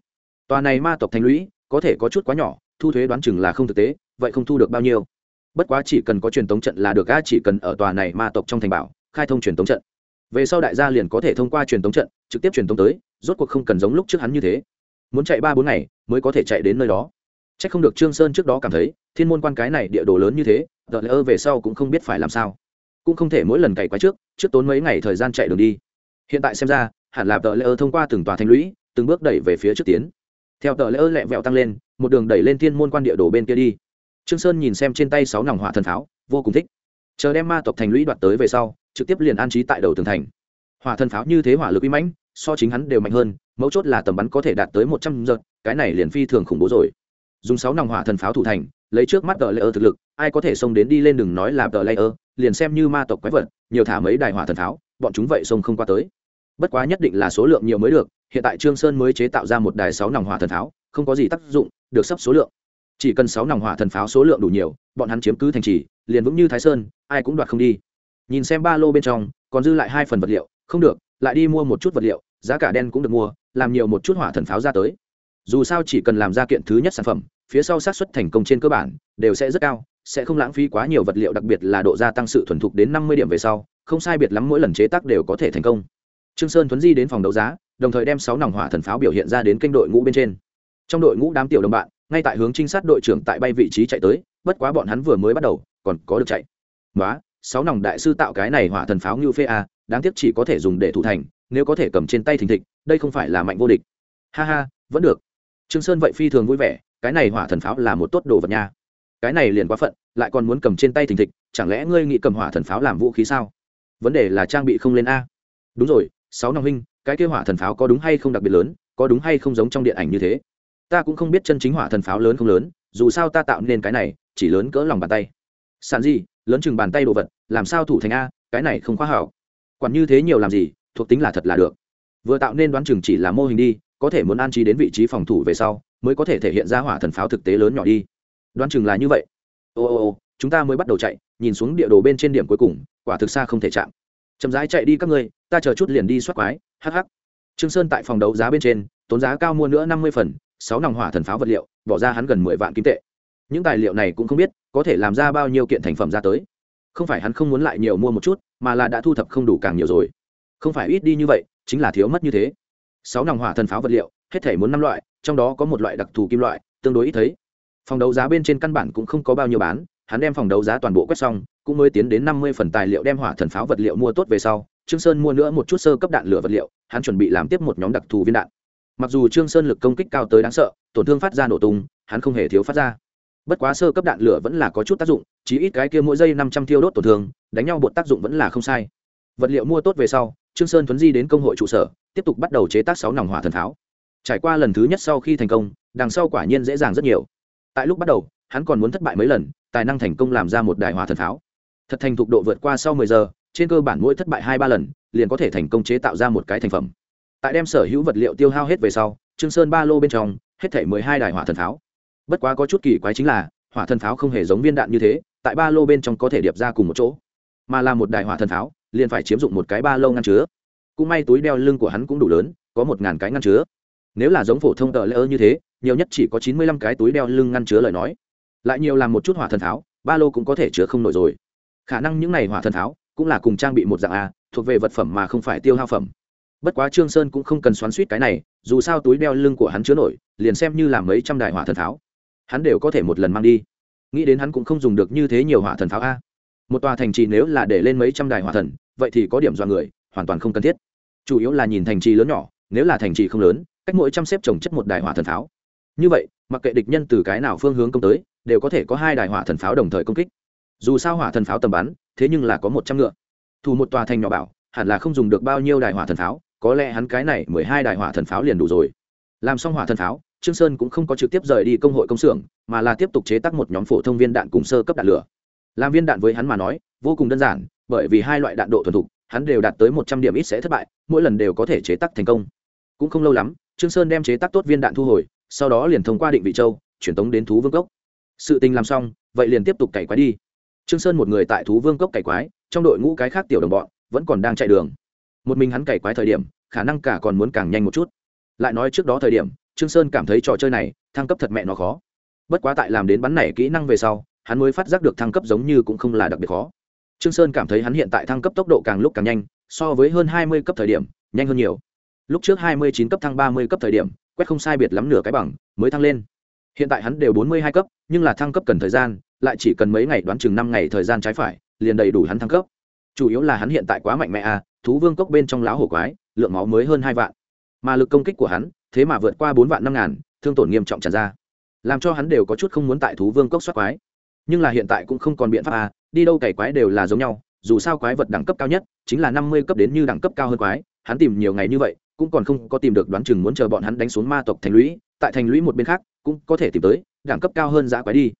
Tòa này ma tộc thành lũy, có thể có chút quá nhỏ, thu thuế đoán chừng là không thực tế, vậy không thu được bao nhiêu? Bất quá chỉ cần có truyền tống trận là được, a, chỉ cần ở tòa này ma tộc trong thành bảo, khai thông truyền tống trận. Về sau đại gia liền có thể thông qua truyền tống trận, trực tiếp truyền tống tới, rốt cuộc không cần giống lúc trước hắn như thế. Muốn chạy ba bốn ngày, mới có thể chạy đến nơi đó. C h ắ c không được trương sơn trước đó cảm thấy, thiên môn quan cái này địa đồ lớn như thế đợt lỡ về sau cũng không biết phải làm sao cũng không thể mỗi lần cày quá trước trước tốn mấy ngày thời gian chạy đường đi. Hiện tại xem ra, hẳn là tờ ơ thông qua từng tòa thành lũy, từng bước đẩy về phía trước tiến. Theo tờ ơ lẹ vẹo tăng lên, một đường đẩy lên thiên môn quan địa đồ bên kia đi. Trương sơn nhìn xem trên tay sáu nòng hỏa thần pháo, vô cùng thích. Chờ đem ma tộc thành lũy đoạt tới về sau, trực tiếp liền an trí tại đầu tường thành. Hỏa thần pháo như thế hỏa lực uy mãnh, so chính hắn đều mạnh hơn, mấu chốt là tầm bắn có thể đạt tới một trăm giật, cái này liền phi thường khủng bố rồi. Dùng sáu nòng hỏa thần pháo thủ thành, lấy trước mắt tờ lễ ơ thực lực, ai có thể xông đến đi lên đừng nói là tờ lễ ơ liền xem như ma tộc quái vật, nhiều thả mấy đài hỏa thần pháo, bọn chúng vậy xông không qua tới. Bất quá nhất định là số lượng nhiều mới được, hiện tại trương sơn mới chế tạo ra một đài sáu nòng hỏa thần pháo, không có gì tác dụng, được sắp số lượng. Chỉ cần sáu nòng hỏa thần pháo số lượng đủ nhiều, bọn hắn chiếm cứ thành trì, liền vững như thái sơn, ai cũng đoạt không đi. Nhìn xem ba lô bên trong, còn dư lại hai phần vật liệu, không được, lại đi mua một chút vật liệu, giá cả đen cũng được mua, làm nhiều một chút hỏa thần pháo ra tới. Dù sao chỉ cần làm ra kiện thứ nhất sản phẩm, phía sau xác suất thành công trên cơ bản, đều sẽ rất cao sẽ không lãng phí quá nhiều vật liệu đặc biệt là độ gia tăng sự thuần thục đến năm mươi điểm về sau không sai biệt lắm mỗi lần chế tác đều có thể thành công. Trương sơn thuấn di đến phòng đấu giá đồng thời đem sáu nòng hỏa thần pháo biểu hiện ra đến kênh đội ngũ bên trên. Trong đội ngũ đám tiểu đồng bạn ngay tại hướng trinh sát đội trưởng tại bay vị trí chạy tới bất quá bọn hắn vừa mới bắt đầu còn có được chạy. Quá, sáu nòng đại sư tạo cái này hỏa thần pháo như phê a đáng tiếc chỉ có thể dùng để thủ thành nếu có thể cầm trên tay thình thịch đây không phải là mạnh vô địch. Ha ha vẫn được. Trương sơn vậy phi thường vui vẻ cái này hỏa thần pháo là một tốt đồ vật nha cái này liền quá phận, lại còn muốn cầm trên tay thình thịch, chẳng lẽ ngươi nghĩ cầm hỏa thần pháo làm vũ khí sao? Vấn đề là trang bị không lên a. Đúng rồi, sáu năm huynh, cái kia hỏa thần pháo có đúng hay không đặc biệt lớn, có đúng hay không giống trong điện ảnh như thế? Ta cũng không biết chân chính hỏa thần pháo lớn không lớn, dù sao ta tạo nên cái này, chỉ lớn cỡ lòng bàn tay. Sản gì, lớn chừng bàn tay đồ vật, làm sao thủ thành a, cái này không khoa hảo quản như thế nhiều làm gì, thuộc tính là thật là được. Vừa tạo nên đoán chừng chỉ là mô hình đi, có thể muốn an trí đến vị trí phòng thủ về sau, mới có thể thể hiện ra hỏa thần pháo thực tế lớn nhỏ đi đoán chừng là như vậy. Ô ô ô, chúng ta mới bắt đầu chạy, nhìn xuống địa đồ bên trên điểm cuối cùng, quả thực xa không thể chạm. Chậm rãi chạy đi các ngươi, ta chờ chút liền đi soát quái hh trương sơn tại phòng đấu giá bên trên, tốn giá cao mua nữa năm mươi phần, sáu nòng hỏa thần pháo vật liệu, bỏ ra hắn gần mười vạn kim tệ. Những tài liệu này cũng không biết, có thể làm ra bao nhiêu kiện thành phẩm ra tới. Không phải hắn không muốn lại nhiều mua một chút, mà là đã thu thập không đủ càng nhiều rồi. Không phải ít đi như vậy, chính là thiếu mất như thế. Sáu nòng hỏa thần pháo vật liệu, hết thể muốn năm loại, trong đó có một loại đặc thù kim loại, tương đối ít thấy phòng đấu giá bên trên căn bản cũng không có bao nhiêu bán, hắn đem phòng đấu giá toàn bộ quét xong, cũng mới tiến đến năm mươi phần tài liệu đem hỏa thần pháo vật liệu mua tốt về sau, trương sơn mua nữa một chút sơ cấp đạn lửa vật liệu, hắn chuẩn bị làm tiếp một nhóm đặc thù viên đạn. Mặc dù trương sơn lực công kích cao tới đáng sợ, tổn thương phát ra nổ tung, hắn không hề thiếu phát ra. Bất quá sơ cấp đạn lửa vẫn là có chút tác dụng chỉ ít cái kia mỗi giây năm trăm thiêu đốt tổn thương, đánh nhau bột tác dụng vẫn là không sai. Vật liệu mua tốt về sau, trương sơn thuấn di đến công hội trụ sở, tiếp tục bắt đầu chế tác sáu nòng hỏa thần pháo. Trải qua lần thứ nhất sau khi thành công, đằng sau quả nhiên dễ dàng rất nhiều tại lúc bắt đầu, hắn còn muốn thất bại mấy lần, tài năng thành công làm ra một đài hỏa thần pháo. Thật thành thục độ vượt qua sau mười giờ, trên cơ bản mỗi thất bại hai ba lần, liền có thể thành công chế tạo ra một cái thành phẩm. Tại đem sở hữu vật liệu tiêu hao hết về sau, trương sơn ba lô bên trong, hết thể mười hai đài hỏa thần pháo. Bất quá có chút kỳ quái chính là, hỏa thần pháo không hề giống viên đạn như thế, tại ba lô bên trong có thể điệp ra cùng một chỗ. Mà là một đài hỏa thần pháo, liền phải chiếm dụng một cái ba lô ngăn chứa. Cũng may túi đeo lưng của hắn cũng đủ lớn, có một ngàn cái ngăn chứa. Nếu là giống phổ thông tờ lỡ như thế nhiều nhất chỉ có chín mươi lăm cái túi đeo lưng ngăn chứa lời nói. Lại nhiều làm một chút hỏa thần tháo, ba lô cũng có thể chứa không nổi rồi. Khả năng những này hỏa thần tháo cũng là cùng trang bị một dạng a, thuộc về vật phẩm mà không phải tiêu hao phẩm. Bất quá trương sơn cũng không cần xoắn suýt cái này, dù sao túi đeo lưng của hắn chứa nổi, liền xem như là mấy trăm đài hỏa thần tháo, hắn đều có thể một lần mang đi. Nghĩ đến hắn cũng không dùng được như thế nhiều hỏa thần pháo a. Một tòa thành trì nếu là để lên mấy trăm đài hỏa thần, vậy thì có điểm do người, hoàn toàn không cần thiết. Chủ yếu là nhìn thành trì lớn nhỏ, nếu là thành trì không lớn, cách mỗi trăm xếp trồng chất một đài hỏa thần pháo như vậy, mặc kệ địch nhân từ cái nào phương hướng công tới, đều có thể có hai đài hỏa thần pháo đồng thời công kích. Dù sao hỏa thần pháo tầm bắn, thế nhưng là có một trăm ngựa. Thủ một tòa thành nhỏ bảo, hẳn là không dùng được bao nhiêu đài hỏa thần pháo, có lẽ hắn cái này mười hai đài hỏa thần pháo liền đủ rồi. Làm xong hỏa thần pháo, trương sơn cũng không có trực tiếp rời đi công hội công xưởng, mà là tiếp tục chế tác một nhóm phổ thông viên đạn cùng sơ cấp đạn lửa. Làm viên đạn với hắn mà nói, vô cùng đơn giản, bởi vì hai loại đạn độ thuần thục, hắn đều đạt tới một trăm điểm ít sẽ thất bại, mỗi lần đều có thể chế tác thành công. Cũng không lâu lắm, trương sơn đem chế tác tốt viên đạn thu hồi sau đó liền thông qua định vị châu, chuyển tống đến thú vương cốc. Sự tình làm xong, vậy liền tiếp tục cày quái đi. Trương sơn một người tại thú vương cốc cày quái, trong đội ngũ cái khác tiểu đồng bọn vẫn còn đang chạy đường. Một mình hắn cày quái thời điểm, khả năng cả còn muốn càng nhanh một chút. Lại nói trước đó thời điểm, trương sơn cảm thấy trò chơi này, thăng cấp thật mẹ nó khó. Bất quá tại làm đến bắn này kỹ năng về sau, hắn mới phát giác được thăng cấp giống như cũng không là đặc biệt khó. Trương sơn cảm thấy hắn hiện tại thăng cấp tốc độ càng lúc càng nhanh, so với hơn hai mươi cấp thời điểm, nhanh hơn nhiều. Lúc trước hai mươi chín cấp thăng ba mươi cấp thời điểm quét không sai biệt lắm nửa cái bằng, mới thăng lên. Hiện tại hắn đều bốn mươi hai cấp, nhưng là thăng cấp cần thời gian, lại chỉ cần mấy ngày đoán chừng năm ngày thời gian trái phải, liền đầy đủ hắn thăng cấp. Chủ yếu là hắn hiện tại quá mạnh mẽ à thú vương cốc bên trong lão hổ quái, lượng máu mới hơn hai vạn. Mà lực công kích của hắn, thế mà vượt qua bốn vạn năm ngàn, thương tổn nghiêm trọng tràn ra. Làm cho hắn đều có chút không muốn tại thú vương cốc soát quái. Nhưng là hiện tại cũng không còn biện pháp à đi đâu cày quái đều là giống nhau, dù sao quái vật đẳng cấp cao nhất, chính là năm mươi cấp đến như đẳng cấp cao hơn quái, hắn tìm nhiều ngày như vậy cũng còn không có tìm được đoán chừng muốn chờ bọn hắn đánh xuống ma tộc thành lũy, tại thành lũy một bên khác, cũng có thể tìm tới, đẳng cấp cao hơn giã quái đi.